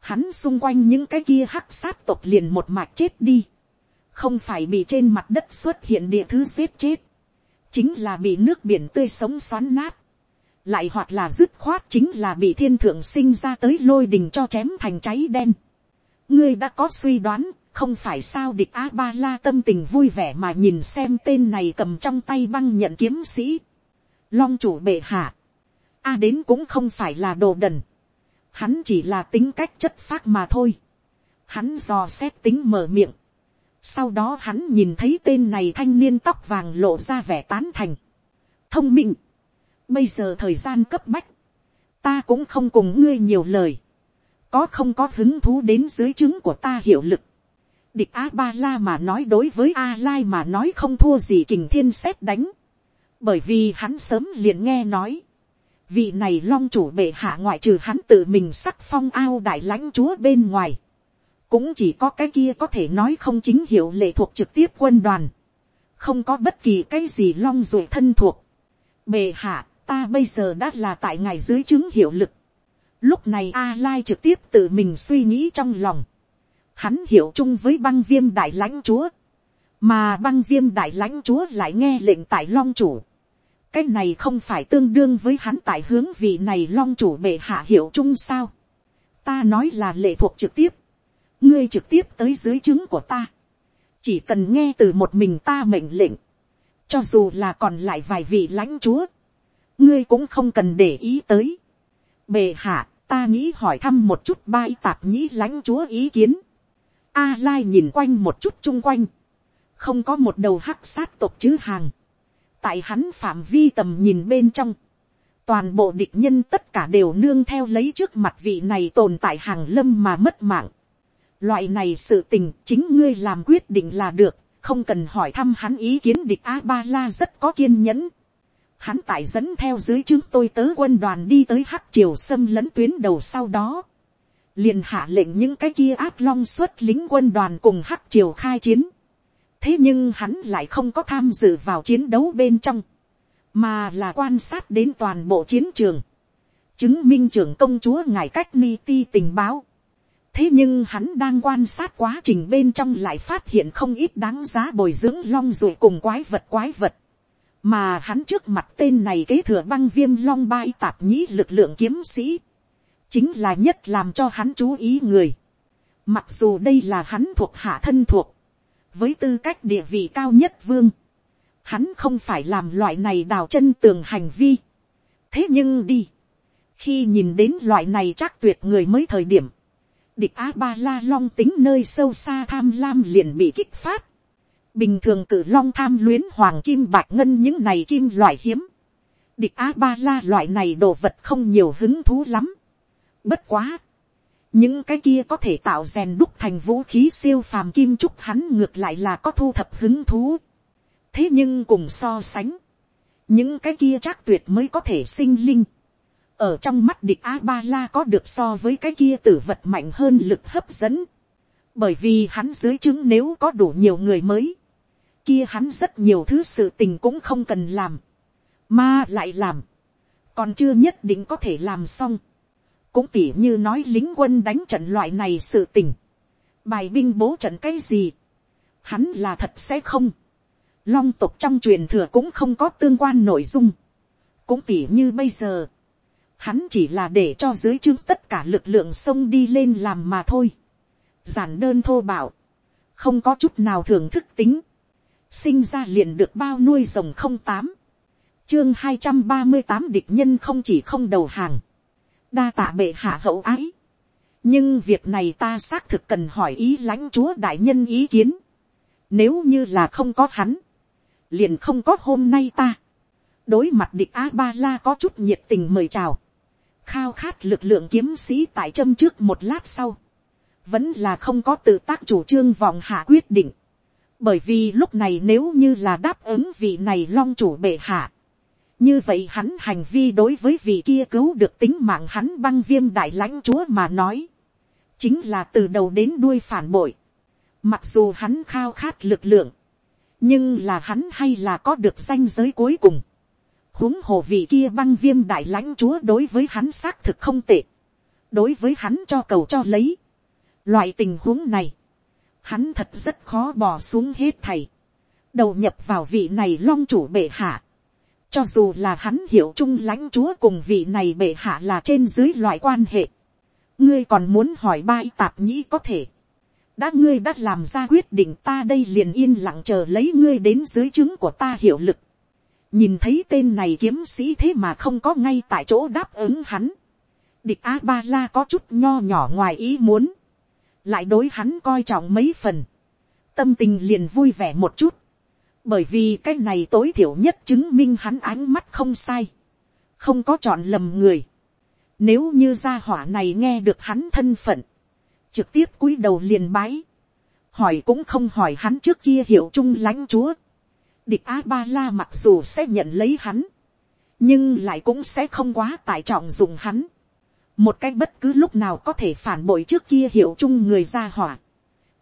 Hắn xung quanh những cái kia hắc sát tộc liền một mạch chết đi. Không phải bị trên mặt đất xuất hiện địa thứ giết chết. Chính là bị nước biển tươi sống xoắn nát. Lại hoặc là dứt khoát chính là bị thiên thượng sinh ra tới lôi đình cho chém thành cháy đen. Ngươi đã có suy đoán, không phải sao địch a ba la tâm tình vui vẻ mà nhìn xem tên này cầm trong tay băng nhận kiếm sĩ. long chủ bệ hạ. a đến cũng không phải là đồ đần. hắn chỉ là tính cách chất phác mà thôi. hắn dò xét tính mở miệng sau đó hắn nhìn thấy tên này thanh niên tóc vàng lộ ra vẻ tán thành. thông minh. bây giờ thời gian cấp bách. ta cũng không cùng ngươi nhiều lời. có không có hứng thú đến dưới chứng của ta hiệu lực Địch A-ba-la mà nói đối với A-lai mà nói không thua gì kình thiên xét đánh. Bởi vì hắn sớm liền nghe nói. Vị này long chủ bệ hạ ngoại trừ hắn tự mình sắc phong ao đại lãnh chúa bên ngoài. Cũng chỉ có cái kia có thể nói không chính hiệu lệ thuộc trực tiếp quân đoàn. Không có bất kỳ cái gì long ruột thân thuộc. bề hạ, ta bây giờ đã là tại ngài dưới chứng hiệu lực. Lúc này A-lai trực tiếp tự mình suy nghĩ trong lòng hắn hiểu chung với băng viêm đại lãnh chúa, mà băng viêm đại lãnh chúa lại nghe lệnh tại long chủ. cái này không phải tương đương với hắn tại hướng vị này long chủ bệ hạ hiểu chung sao. ta nói là lệ thuộc trực tiếp, ngươi trực tiếp tới dưới trướng của ta, chỉ cần nghe từ một mình ta mệnh lệnh, cho dù là còn lại vài vị lãnh chúa, ngươi cũng không cần để ý tới. bề hạ, ta nghĩ hỏi thăm một chút bai tạp nhĩ lãnh chúa ý kiến. A Lai nhìn quanh một chút chung quanh. Không có một đầu hắc sát tộc chứ hàng. Tại hắn phạm vi tầm nhìn bên trong. Toàn bộ địch nhân tất cả đều nương theo lấy trước mặt vị này tồn tại hàng lâm mà mất mạng. Loại này sự tình chính ngươi làm quyết định là được. Không cần hỏi thăm hắn ý kiến địch A-ba-la rất có kiên nhẫn. Hắn tại dẫn theo dưới chúng tôi tớ quân đoàn đi tới hắc triều xâm lấn tuyến đầu sau đó liền hạ lệnh những cái kia Áp long xuất lính quân đoàn cùng hắc triều khai chiến. thế nhưng hắn lại không có tham dự vào chiến đấu bên trong, mà là quan sát đến toàn bộ chiến trường, chứng minh trưởng công chúa ngài cách ni ti tình báo thế nhưng hắn đang quan sát quá trình bên trong lại phát hiện không ít đáng giá bồi dưỡng long ruột cùng quái vật quái vật, mà hắn trước mặt tên này kế thừa băng viêm long bai tạp nhĩ lực lượng kiếm sĩ, chính là nhất làm cho hắn chú ý người. Mặc dù đây là hắn thuộc hạ thân thuộc, với tư cách địa vị cao nhất vương, hắn không phải làm loại này đào chân tường hành vi. thế nhưng đi, khi nhìn đến loại này chắc tuyệt người mới thời điểm, địch á ba la long tính nơi sâu xa tham lam liền bị kích phát. bình thường cử long tham luyến hoàng kim bạc ngân những này kim loại hiếm. địch á ba la loại này đồ vật không nhiều hứng thú lắm. bất quá. những cái kia có thể tạo rèn đúc thành vũ khí siêu phàm kim trúc hắn ngược lại là có thu thập hứng thú. thế nhưng cùng so sánh, những cái kia chắc tuyệt mới có thể sinh linh ở trong mắt địch a ba la có được so với cái kia tử vật mạnh hơn lực hấp dẫn, bởi vì hắn dưới chứng nếu có đủ nhiều người mới, kia hắn rất nhiều thứ sự tình cũng không cần làm, mà lại làm, còn chưa nhất định có thể làm xong, cũng tỉ như nói lính quân đánh trận loại này sự tình, bài binh bố trận cái gì, hắn là thật sẽ không, long tục trong truyền thừa cũng không có tương quan nội dung, cũng tỉ như bây giờ, hắn chỉ là để cho dưới chương tất cả lực lượng sông đi lên làm mà thôi. giản đơn thô bạo, không có chút nào thưởng thức tính, sinh ra liền được bao nuôi rồng không tám, chương hai trăm ba mươi tám địch nhân không chỉ không đầu hàng, đa tạ bệ hạ hậu ái, nhưng việc này ta xác thực cần hỏi ý lãnh chúa đại nhân ý kiến, nếu như là không có hắn, liền không có hôm nay ta, đối mặt địch a ba la có chút nhiệt tình mời chào, khao khát lực lượng kiếm sĩ tại châm trước một lát sau, vẫn là không có tự tác chủ trương vòng hạ quyết định, bởi vì lúc này nếu như là đáp ứng vị này long chủ bệ hạ, như vậy hắn hành vi đối với vị kia cứu được tính mạng hắn băng viêm đại lãnh chúa mà nói, chính là từ đầu đến đuôi phản bội, mặc dù hắn khao khát lực lượng, nhưng là hắn hay là có được danh giới cuối cùng, huống hồ vị kia băng viêm đại lãnh chúa đối với hắn xác thực không tệ, đối với hắn cho cầu cho lấy. Loại tình huống này, hắn thật rất khó bỏ xuống hết thầy, đầu nhập vào vị này long chủ bệ hạ. cho dù là hắn hiểu chung lãnh chúa cùng vị này bệ hạ là trên dưới loại quan hệ, ngươi còn muốn hỏi ba y tạp nhĩ có thể. đã ngươi đã làm ra quyết định ta đây liền yên lặng chờ lấy ngươi đến dưới chứng của ta hiệu lực nhìn thấy tên này kiếm sĩ thế mà không có ngay tại chỗ đáp ứng hắn. địch a ba la có chút nho nhỏ ngoài ý muốn, lại đối hắn coi trọng mấy phần, tâm tình liền vui vẻ một chút, bởi vì cái này tối thiểu nhất chứng minh hắn ánh mắt không sai, không có chọn lầm người. Nếu như gia hỏa này nghe được hắn thân phận, trực tiếp cúi đầu liền bái, hỏi cũng không hỏi hắn trước kia hiểu chung lãnh chúa, địch a ba la mặc dù sẽ nhận lấy hắn, nhưng lại cũng sẽ không quá tải trọng dùng hắn. một cách bất cứ lúc nào có thể phản bội trước kia hiểu chung người ra hỏa.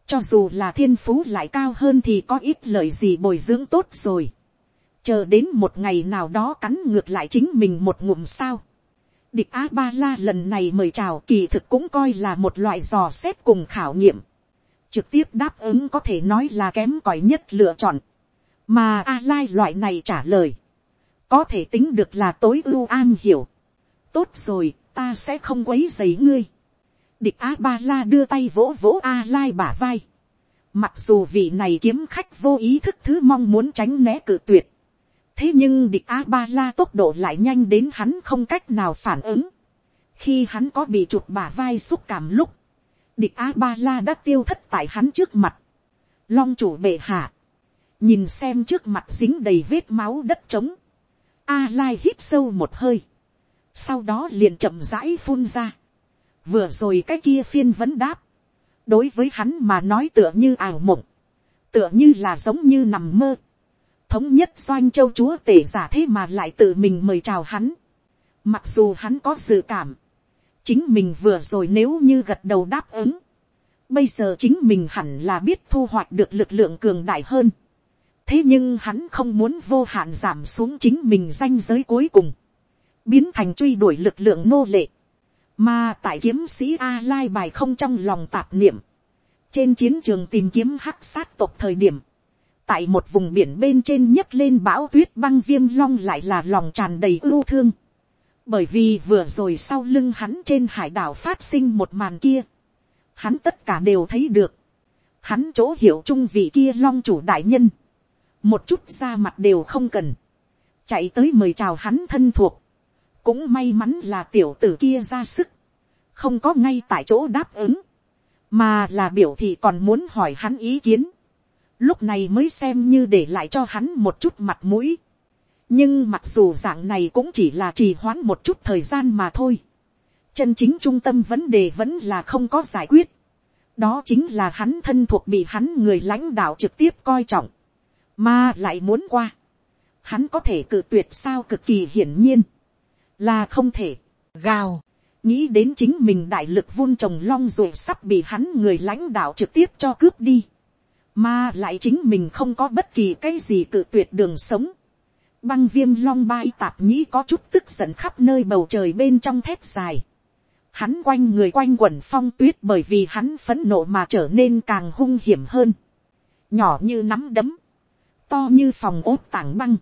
cho dù là thiên phú lại cao hơn thì có ít lời gì bồi dưỡng tốt rồi. chờ đến một ngày nào đó cắn ngược lại chính mình một ngụm sao. địch a ba la lần này mời chào kỳ thực cũng coi là một loại dò xét cùng khảo nghiệm. trực tiếp đáp ứng có thể nói là kém cỏi nhất lựa chọn mà a lai loại này trả lời, có thể tính được là tối ưu an hiểu. tốt rồi, ta sẽ không quấy dày ngươi. địch a ba la đưa tay vỗ vỗ a lai bả vai. mặc dù vị này kiếm khách vô ý thức thứ mong muốn tránh né cự tuyệt. thế nhưng địch a ba la tốc độ lại nhanh đến hắn không cách nào phản ứng. khi hắn có bị chụp bả vai xúc cảm lúc, địch a ba la đã tiêu thất tại hắn trước mặt. long chủ bệ hạ nhìn xem trước mặt dính đầy vết máu đất trống, a lai hít sâu một hơi, sau đó liền chậm rãi phun ra, vừa rồi cái kia phiên vấn đáp, đối với hắn mà nói tựa như ảo mộng, tựa như là giống như nằm mơ, thống nhất doanh châu chúa tể giả thế mà lại tự mình mời chào hắn, mặc dù hắn có dự cảm, chính mình vừa rồi nếu như gật đầu đáp ứng, bây giờ chính mình hẳn là biết thu hoạch được lực lượng cường đại hơn thế nhưng hắn không muốn vô hạn giảm xuống chính mình danh giới cuối cùng, biến thành truy đuổi lực lượng nô lệ, mà tại kiếm sĩ a lai bài không trong lòng tạp niệm, trên chiến trường tìm kiếm hắc sát tộc thời điểm, tại một vùng biển bên trên nhấc lên bão tuyết băng viêm long lại là lòng tràn đầy ưu thương. Bởi vì vừa rồi sau lưng hắn trên hải đảo phát sinh một màn kia. Hắn tất cả đều thấy được. Hắn chỗ hiểu trung vị kia long chủ đại nhân. Một chút ra mặt đều không cần. Chạy tới mời chào hắn thân thuộc. Cũng may mắn là tiểu tử kia ra sức. Không có ngay tại chỗ đáp ứng. Mà là biểu thị còn muốn hỏi hắn ý kiến lúc này mới xem như để lại cho hắn một chút mặt mũi. nhưng mặc dù dạng này cũng chỉ là trì hoãn một chút thời gian mà thôi. chân chính trung tâm vấn đề vẫn là không có giải quyết. đó chính là hắn thân thuộc bị hắn người lãnh đạo trực tiếp coi trọng, mà lại muốn qua. hắn có thể cự tuyệt sao cực kỳ hiển nhiên, là không thể, gào, nghĩ đến chính mình đại lực vun trồng long rồi sắp bị hắn người lãnh đạo trực tiếp cho cướp đi mà lại chính mình không có bất kỳ cái gì cự tuyệt đường sống. Băng viêm long bay tạp nhĩ có chút tức giận khắp nơi bầu trời bên trong thép dài. Hắn quanh người quanh quẩn phong tuyết bởi vì hắn phấn nộ mà trở nên càng hung hiểm hơn. Nhỏ như nắm đấm. To như phòng ốt tảng băng.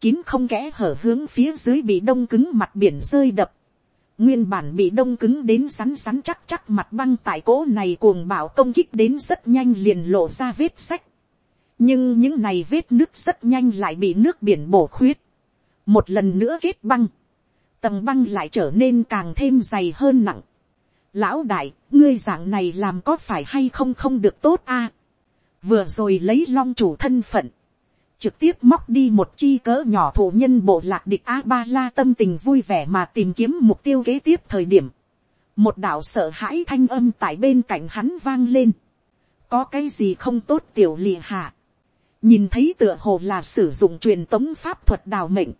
Kín không kẽ hở hướng phía dưới bị đông cứng mặt biển rơi đập Nguyên bản bị đông cứng đến rắn rắn chắc chắc mặt băng tại cỗ này cuồng bạo công kích đến rất nhanh liền lộ ra vết sách. Nhưng những này vết nước rất nhanh lại bị nước biển bổ khuyết. Một lần nữa kết băng. Tầng băng lại trở nên càng thêm dày hơn nặng. Lão đại, ngươi dạng này làm có phải hay không không được tốt a Vừa rồi lấy long chủ thân phận trực tiếp móc đi một chi cỡ nhỏ thủ nhân bộ lạc địch a ba la tâm tình vui vẻ mà tìm kiếm mục tiêu kế tiếp thời điểm. một đạo sợ hãi thanh âm tại bên cạnh hắn vang lên. có cái gì không tốt tiểu lì hạ. nhìn thấy tựa hồ là sử dụng truyền tống pháp thuật đào mệnh.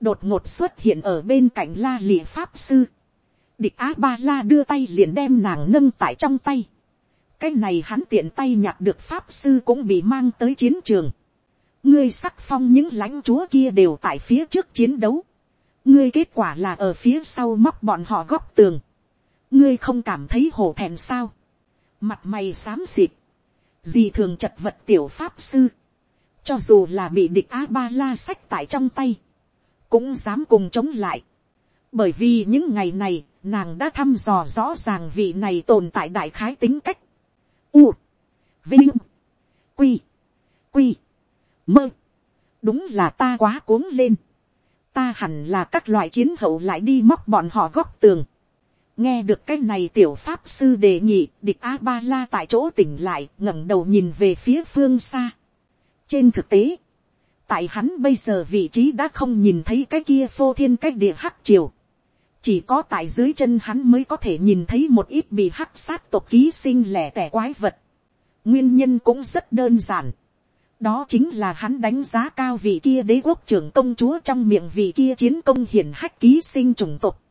đột ngột xuất hiện ở bên cạnh la lì pháp sư. địch a ba la đưa tay liền đem nàng nâng tại trong tay. cái này hắn tiện tay nhặt được pháp sư cũng bị mang tới chiến trường ngươi sắc phong những lãnh chúa kia đều tại phía trước chiến đấu. ngươi kết quả là ở phía sau móc bọn họ góc tường. ngươi không cảm thấy hổ thẹn sao. mặt mày xám xịt. gì thường chật vật tiểu pháp sư. cho dù là bị địch a ba la sách tại trong tay. cũng dám cùng chống lại. bởi vì những ngày này, nàng đã thăm dò rõ ràng vị này tồn tại đại khái tính cách. U. Vinh. Quy. Quy mơ, đúng là ta quá cuống lên, ta hẳn là các loại chiến hậu lại đi móc bọn họ góc tường, nghe được cái này tiểu pháp sư đề nghị địch a ba la tại chỗ tỉnh lại ngẩng đầu nhìn về phía phương xa. trên thực tế, tại hắn bây giờ vị trí đã không nhìn thấy cái kia phô thiên cái địa hắc triều. chỉ có tại dưới chân hắn mới có thể nhìn thấy một ít bị hắc sát tộc ký sinh lẻ tẻ quái vật. nguyên nhân cũng rất đơn giản đó chính là hắn đánh giá cao vị kia đế quốc trưởng công chúa trong miệng vị kia chiến công hiển hách ký sinh chủng tộc.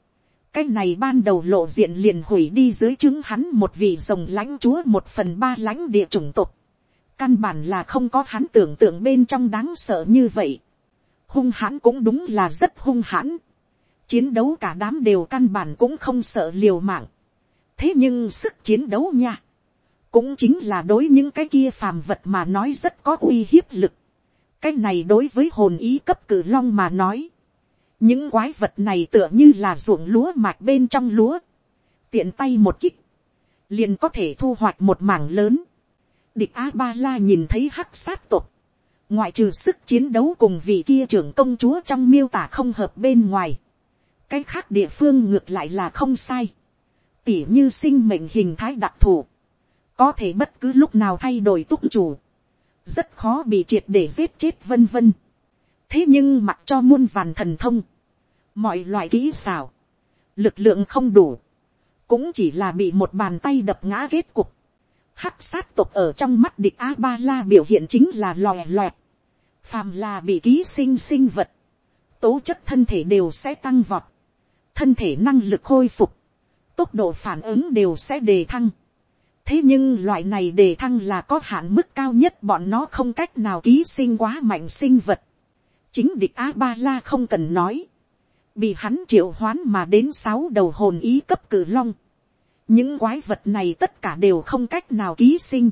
cái này ban đầu lộ diện liền hủy đi dưới chứng hắn một vị rồng lãnh chúa một phần ba lãnh địa chủng tộc. căn bản là không có hắn tưởng tượng bên trong đáng sợ như vậy. hung hãn cũng đúng là rất hung hãn. chiến đấu cả đám đều căn bản cũng không sợ liều mạng. thế nhưng sức chiến đấu nha cũng chính là đối những cái kia phàm vật mà nói rất có uy hiếp lực. cái này đối với hồn ý cấp cử long mà nói. những quái vật này tựa như là ruộng lúa mạch bên trong lúa. tiện tay một kích, liền có thể thu hoạch một mảng lớn. địch a ba la nhìn thấy hắc sát tục. ngoại trừ sức chiến đấu cùng vị kia trưởng công chúa trong miêu tả không hợp bên ngoài. cái khác địa phương ngược lại là không sai. tỉ như sinh mệnh hình thái đặc thù có thể bất cứ lúc nào thay đổi túc chủ, rất khó bị triệt để giết chết vân vân. thế nhưng mặc cho muôn vàn thần thông, mọi loại kỹ xảo, lực lượng không đủ, cũng chỉ là bị một bàn tay đập ngã kết cục. Hắc sát tục ở trong mắt địch a ba la biểu hiện chính là lòe loẹt, phàm là bị ký sinh sinh vật, tố chất thân thể đều sẽ tăng vọt, thân thể năng lực khôi phục, tốc độ phản ứng đều sẽ đề thăng thế nhưng loại này đề thăng là có hạn mức cao nhất bọn nó không cách nào ký sinh quá mạnh sinh vật. chính địch a ba la không cần nói. bị hắn triệu hoán mà đến sáu đầu hồn ý cấp cử long. những quái vật này tất cả đều không cách nào ký sinh.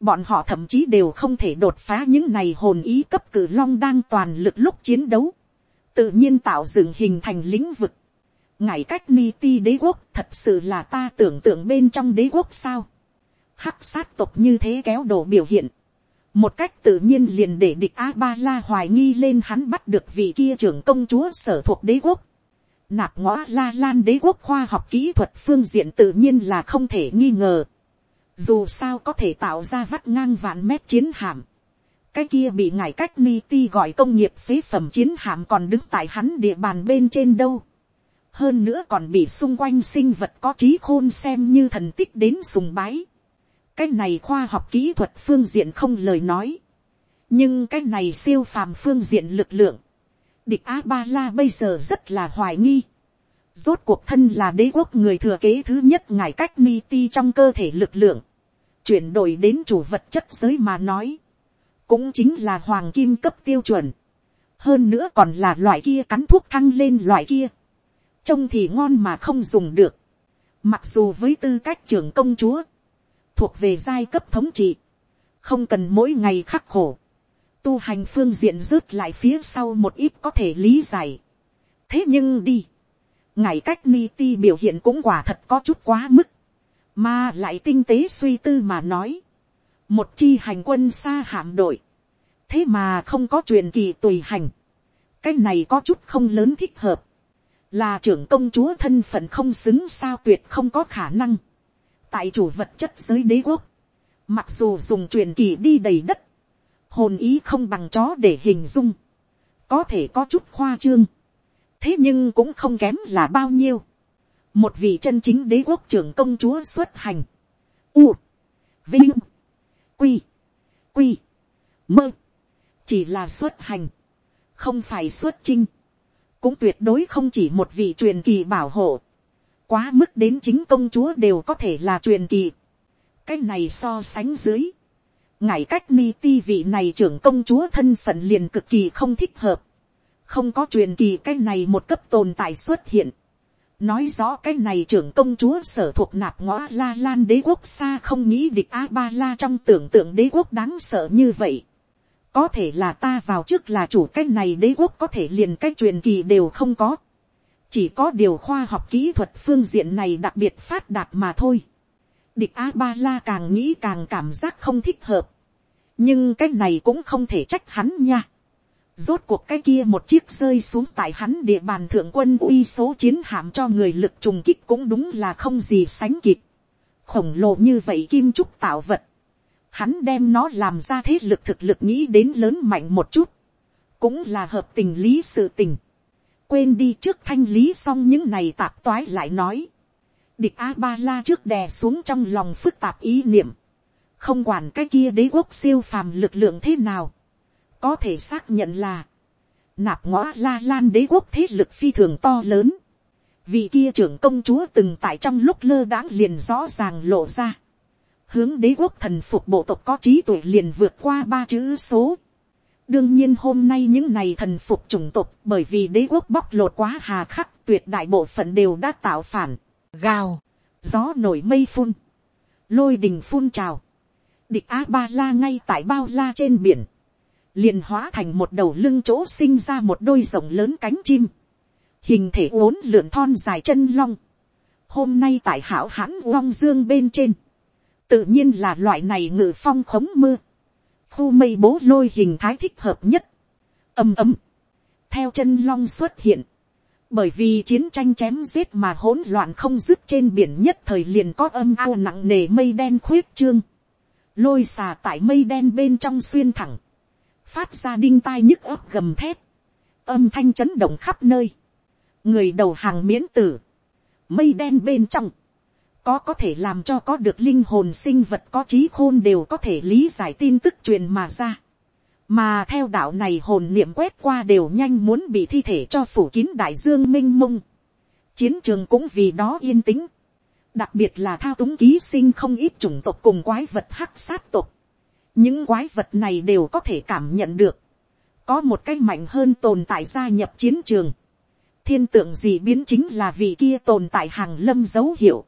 bọn họ thậm chí đều không thể đột phá những này hồn ý cấp cử long đang toàn lực lúc chiến đấu, tự nhiên tạo dựng hình thành lĩnh vực, ngài cách ni ti đế quốc thật sự là ta tưởng tượng bên trong đế quốc sao, hắc sát tộc như thế kéo đổ biểu hiện, một cách tự nhiên liền để địch a ba la hoài nghi lên hắn bắt được vị kia trưởng công chúa sở thuộc đế quốc, nạp ngõ la lan đế quốc khoa học kỹ thuật phương diện tự nhiên là không thể nghi ngờ, dù sao có thể tạo ra vắt ngang vạn mét chiến hạm, cái kia bị ngài cách ni ti gọi công nghiệp phế phẩm chiến hạm còn đứng tại hắn địa bàn bên trên đâu. hơn nữa còn bị xung quanh sinh vật có trí khôn xem như thần tích đến sùng bái cái này khoa học kỹ thuật phương diện không lời nói. nhưng cái này siêu phàm phương diện lực lượng. địch a ba la bây giờ rất là hoài nghi. rốt cuộc thân là đế quốc người thừa kế thứ nhất ngài cách ni ti trong cơ thể lực lượng chuyển đổi đến chủ vật chất giới mà nói, cũng chính là hoàng kim cấp tiêu chuẩn, hơn nữa còn là loại kia cắn thuốc thăng lên loại kia, trông thì ngon mà không dùng được, mặc dù với tư cách trưởng công chúa, thuộc về giai cấp thống trị, không cần mỗi ngày khắc khổ, tu hành phương diện rớt lại phía sau một ít có thể lý giải. thế nhưng đi, ngày cách ni ti biểu hiện cũng quả thật có chút quá mức, mà lại tinh tế suy tư mà nói, một chi hành quân xa hạm đội, thế mà không có truyền kỳ tùy hành, cái này có chút không lớn thích hợp, là trưởng công chúa thân phận không xứng sao tuyệt không có khả năng, tại chủ vật chất giới đế quốc, mặc dù dùng truyền kỳ đi đầy đất, hồn ý không bằng chó để hình dung, có thể có chút khoa trương, thế nhưng cũng không kém là bao nhiêu, một vị chân chính đế quốc trưởng công chúa xuất hành, u, vinh, quy, quy, mơ, chỉ là xuất hành, không phải xuất chinh, cũng tuyệt đối không chỉ một vị truyền kỳ bảo hộ, quá mức đến chính công chúa đều có thể là truyền kỳ, cái này so sánh dưới, ngài cách ni ti vị này trưởng công chúa thân phận liền cực kỳ không thích hợp, không có truyền kỳ cái này một cấp tồn tại xuất hiện, nói rõ cái này trưởng công chúa sở thuộc nạp ngõ la lan đế quốc xa không nghĩ địch a ba la trong tưởng tượng đế quốc đáng sợ như vậy. có thể là ta vào trước là chủ cái này đế quốc có thể liền cái truyền kỳ đều không có chỉ có điều khoa học kỹ thuật phương diện này đặc biệt phát đạt mà thôi. địch a ba la càng nghĩ càng cảm giác không thích hợp. nhưng cái này cũng không thể trách hắn nha Rốt cuộc cái kia một chiếc rơi xuống tại hắn địa bàn thượng quân uy số chiến hạm cho người lực trùng kích cũng đúng là không gì sánh kịp. Khổng lồ như vậy kim trúc tạo vật. Hắn đem nó làm ra thế lực thực lực nghĩ đến lớn mạnh một chút. Cũng là hợp tình lý sự tình. Quên đi trước thanh lý xong những này tạp toái lại nói. Địch A-ba-la trước đè xuống trong lòng phức tạp ý niệm. Không quản cái kia đế quốc siêu phàm lực lượng thế nào có thể xác nhận là, nạp ngõ la lan đế quốc thế lực phi thường to lớn, vì kia trưởng công chúa từng tại trong lúc lơ đãng liền rõ ràng lộ ra, hướng đế quốc thần phục bộ tộc có trí tuệ liền vượt qua ba chữ số đương nhiên hôm nay những này thần phục chủng tộc bởi vì đế quốc bóc lột quá hà khắc tuyệt đại bộ phận đều đã tạo phản, gào, gió nổi mây phun, lôi đình phun trào, địch a ba la ngay tại bao la trên biển, liền hóa thành một đầu lưng chỗ sinh ra một đôi rồng lớn cánh chim, hình thể uốn lượn thon dài chân long, hôm nay tại hảo hãn long dương bên trên, tự nhiên là loại này ngự phong khống mưa, khu mây bố lôi hình thái thích hợp nhất, ầm ầm, theo chân long xuất hiện, bởi vì chiến tranh chém giết mà hỗn loạn không dứt trên biển nhất thời liền có âm ao nặng nề mây đen khuyết trương, lôi xà tại mây đen bên trong xuyên thẳng, phát ra đinh tai nhức ấp gầm thép, âm thanh chấn động khắp nơi, người đầu hàng miễn tử, mây đen bên trong, có có thể làm cho có được linh hồn sinh vật có trí khôn đều có thể lý giải tin tức truyền mà ra. mà theo đạo này hồn niệm quét qua đều nhanh muốn bị thi thể cho phủ kín đại dương m i n h mông. chiến trường cũng vì đó yên tĩnh. đặc biệt là thao túng ký sinh không ít chủng tộc cùng quái vật hắc sát tộc những quái vật này đều có thể cảm nhận được, có một cái mạnh hơn tồn tại gia nhập chiến trường, thiên tượng gì biến chính là vì kia tồn tại hàng lâm dấu hiệu,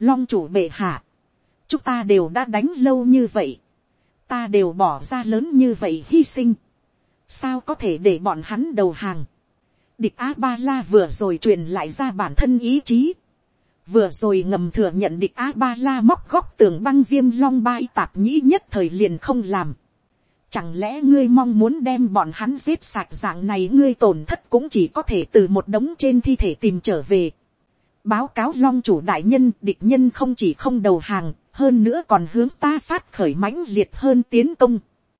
long chủ bệ hạ, chúng ta đều đã đánh lâu như vậy, ta đều bỏ ra lớn như vậy hy sinh, sao có thể để bọn hắn đầu hàng. địch a ba la vừa rồi truyền lại ra bản thân ý chí, vừa rồi ngầm thừa nhận địch a ba la móc góc tường băng viêm long bai tạp nhĩ nhất thời liền không làm. Chẳng lẽ ngươi mong muốn đem bọn hắn giết sạch dạng này ngươi tổn thất cũng chỉ có thể từ một đống trên thi thể tìm trở về. Báo cáo long chủ đại nhân địch nhân không chỉ không đầu hàng, hơn nữa còn hướng ta phát khởi mãnh liệt hơn tiến công.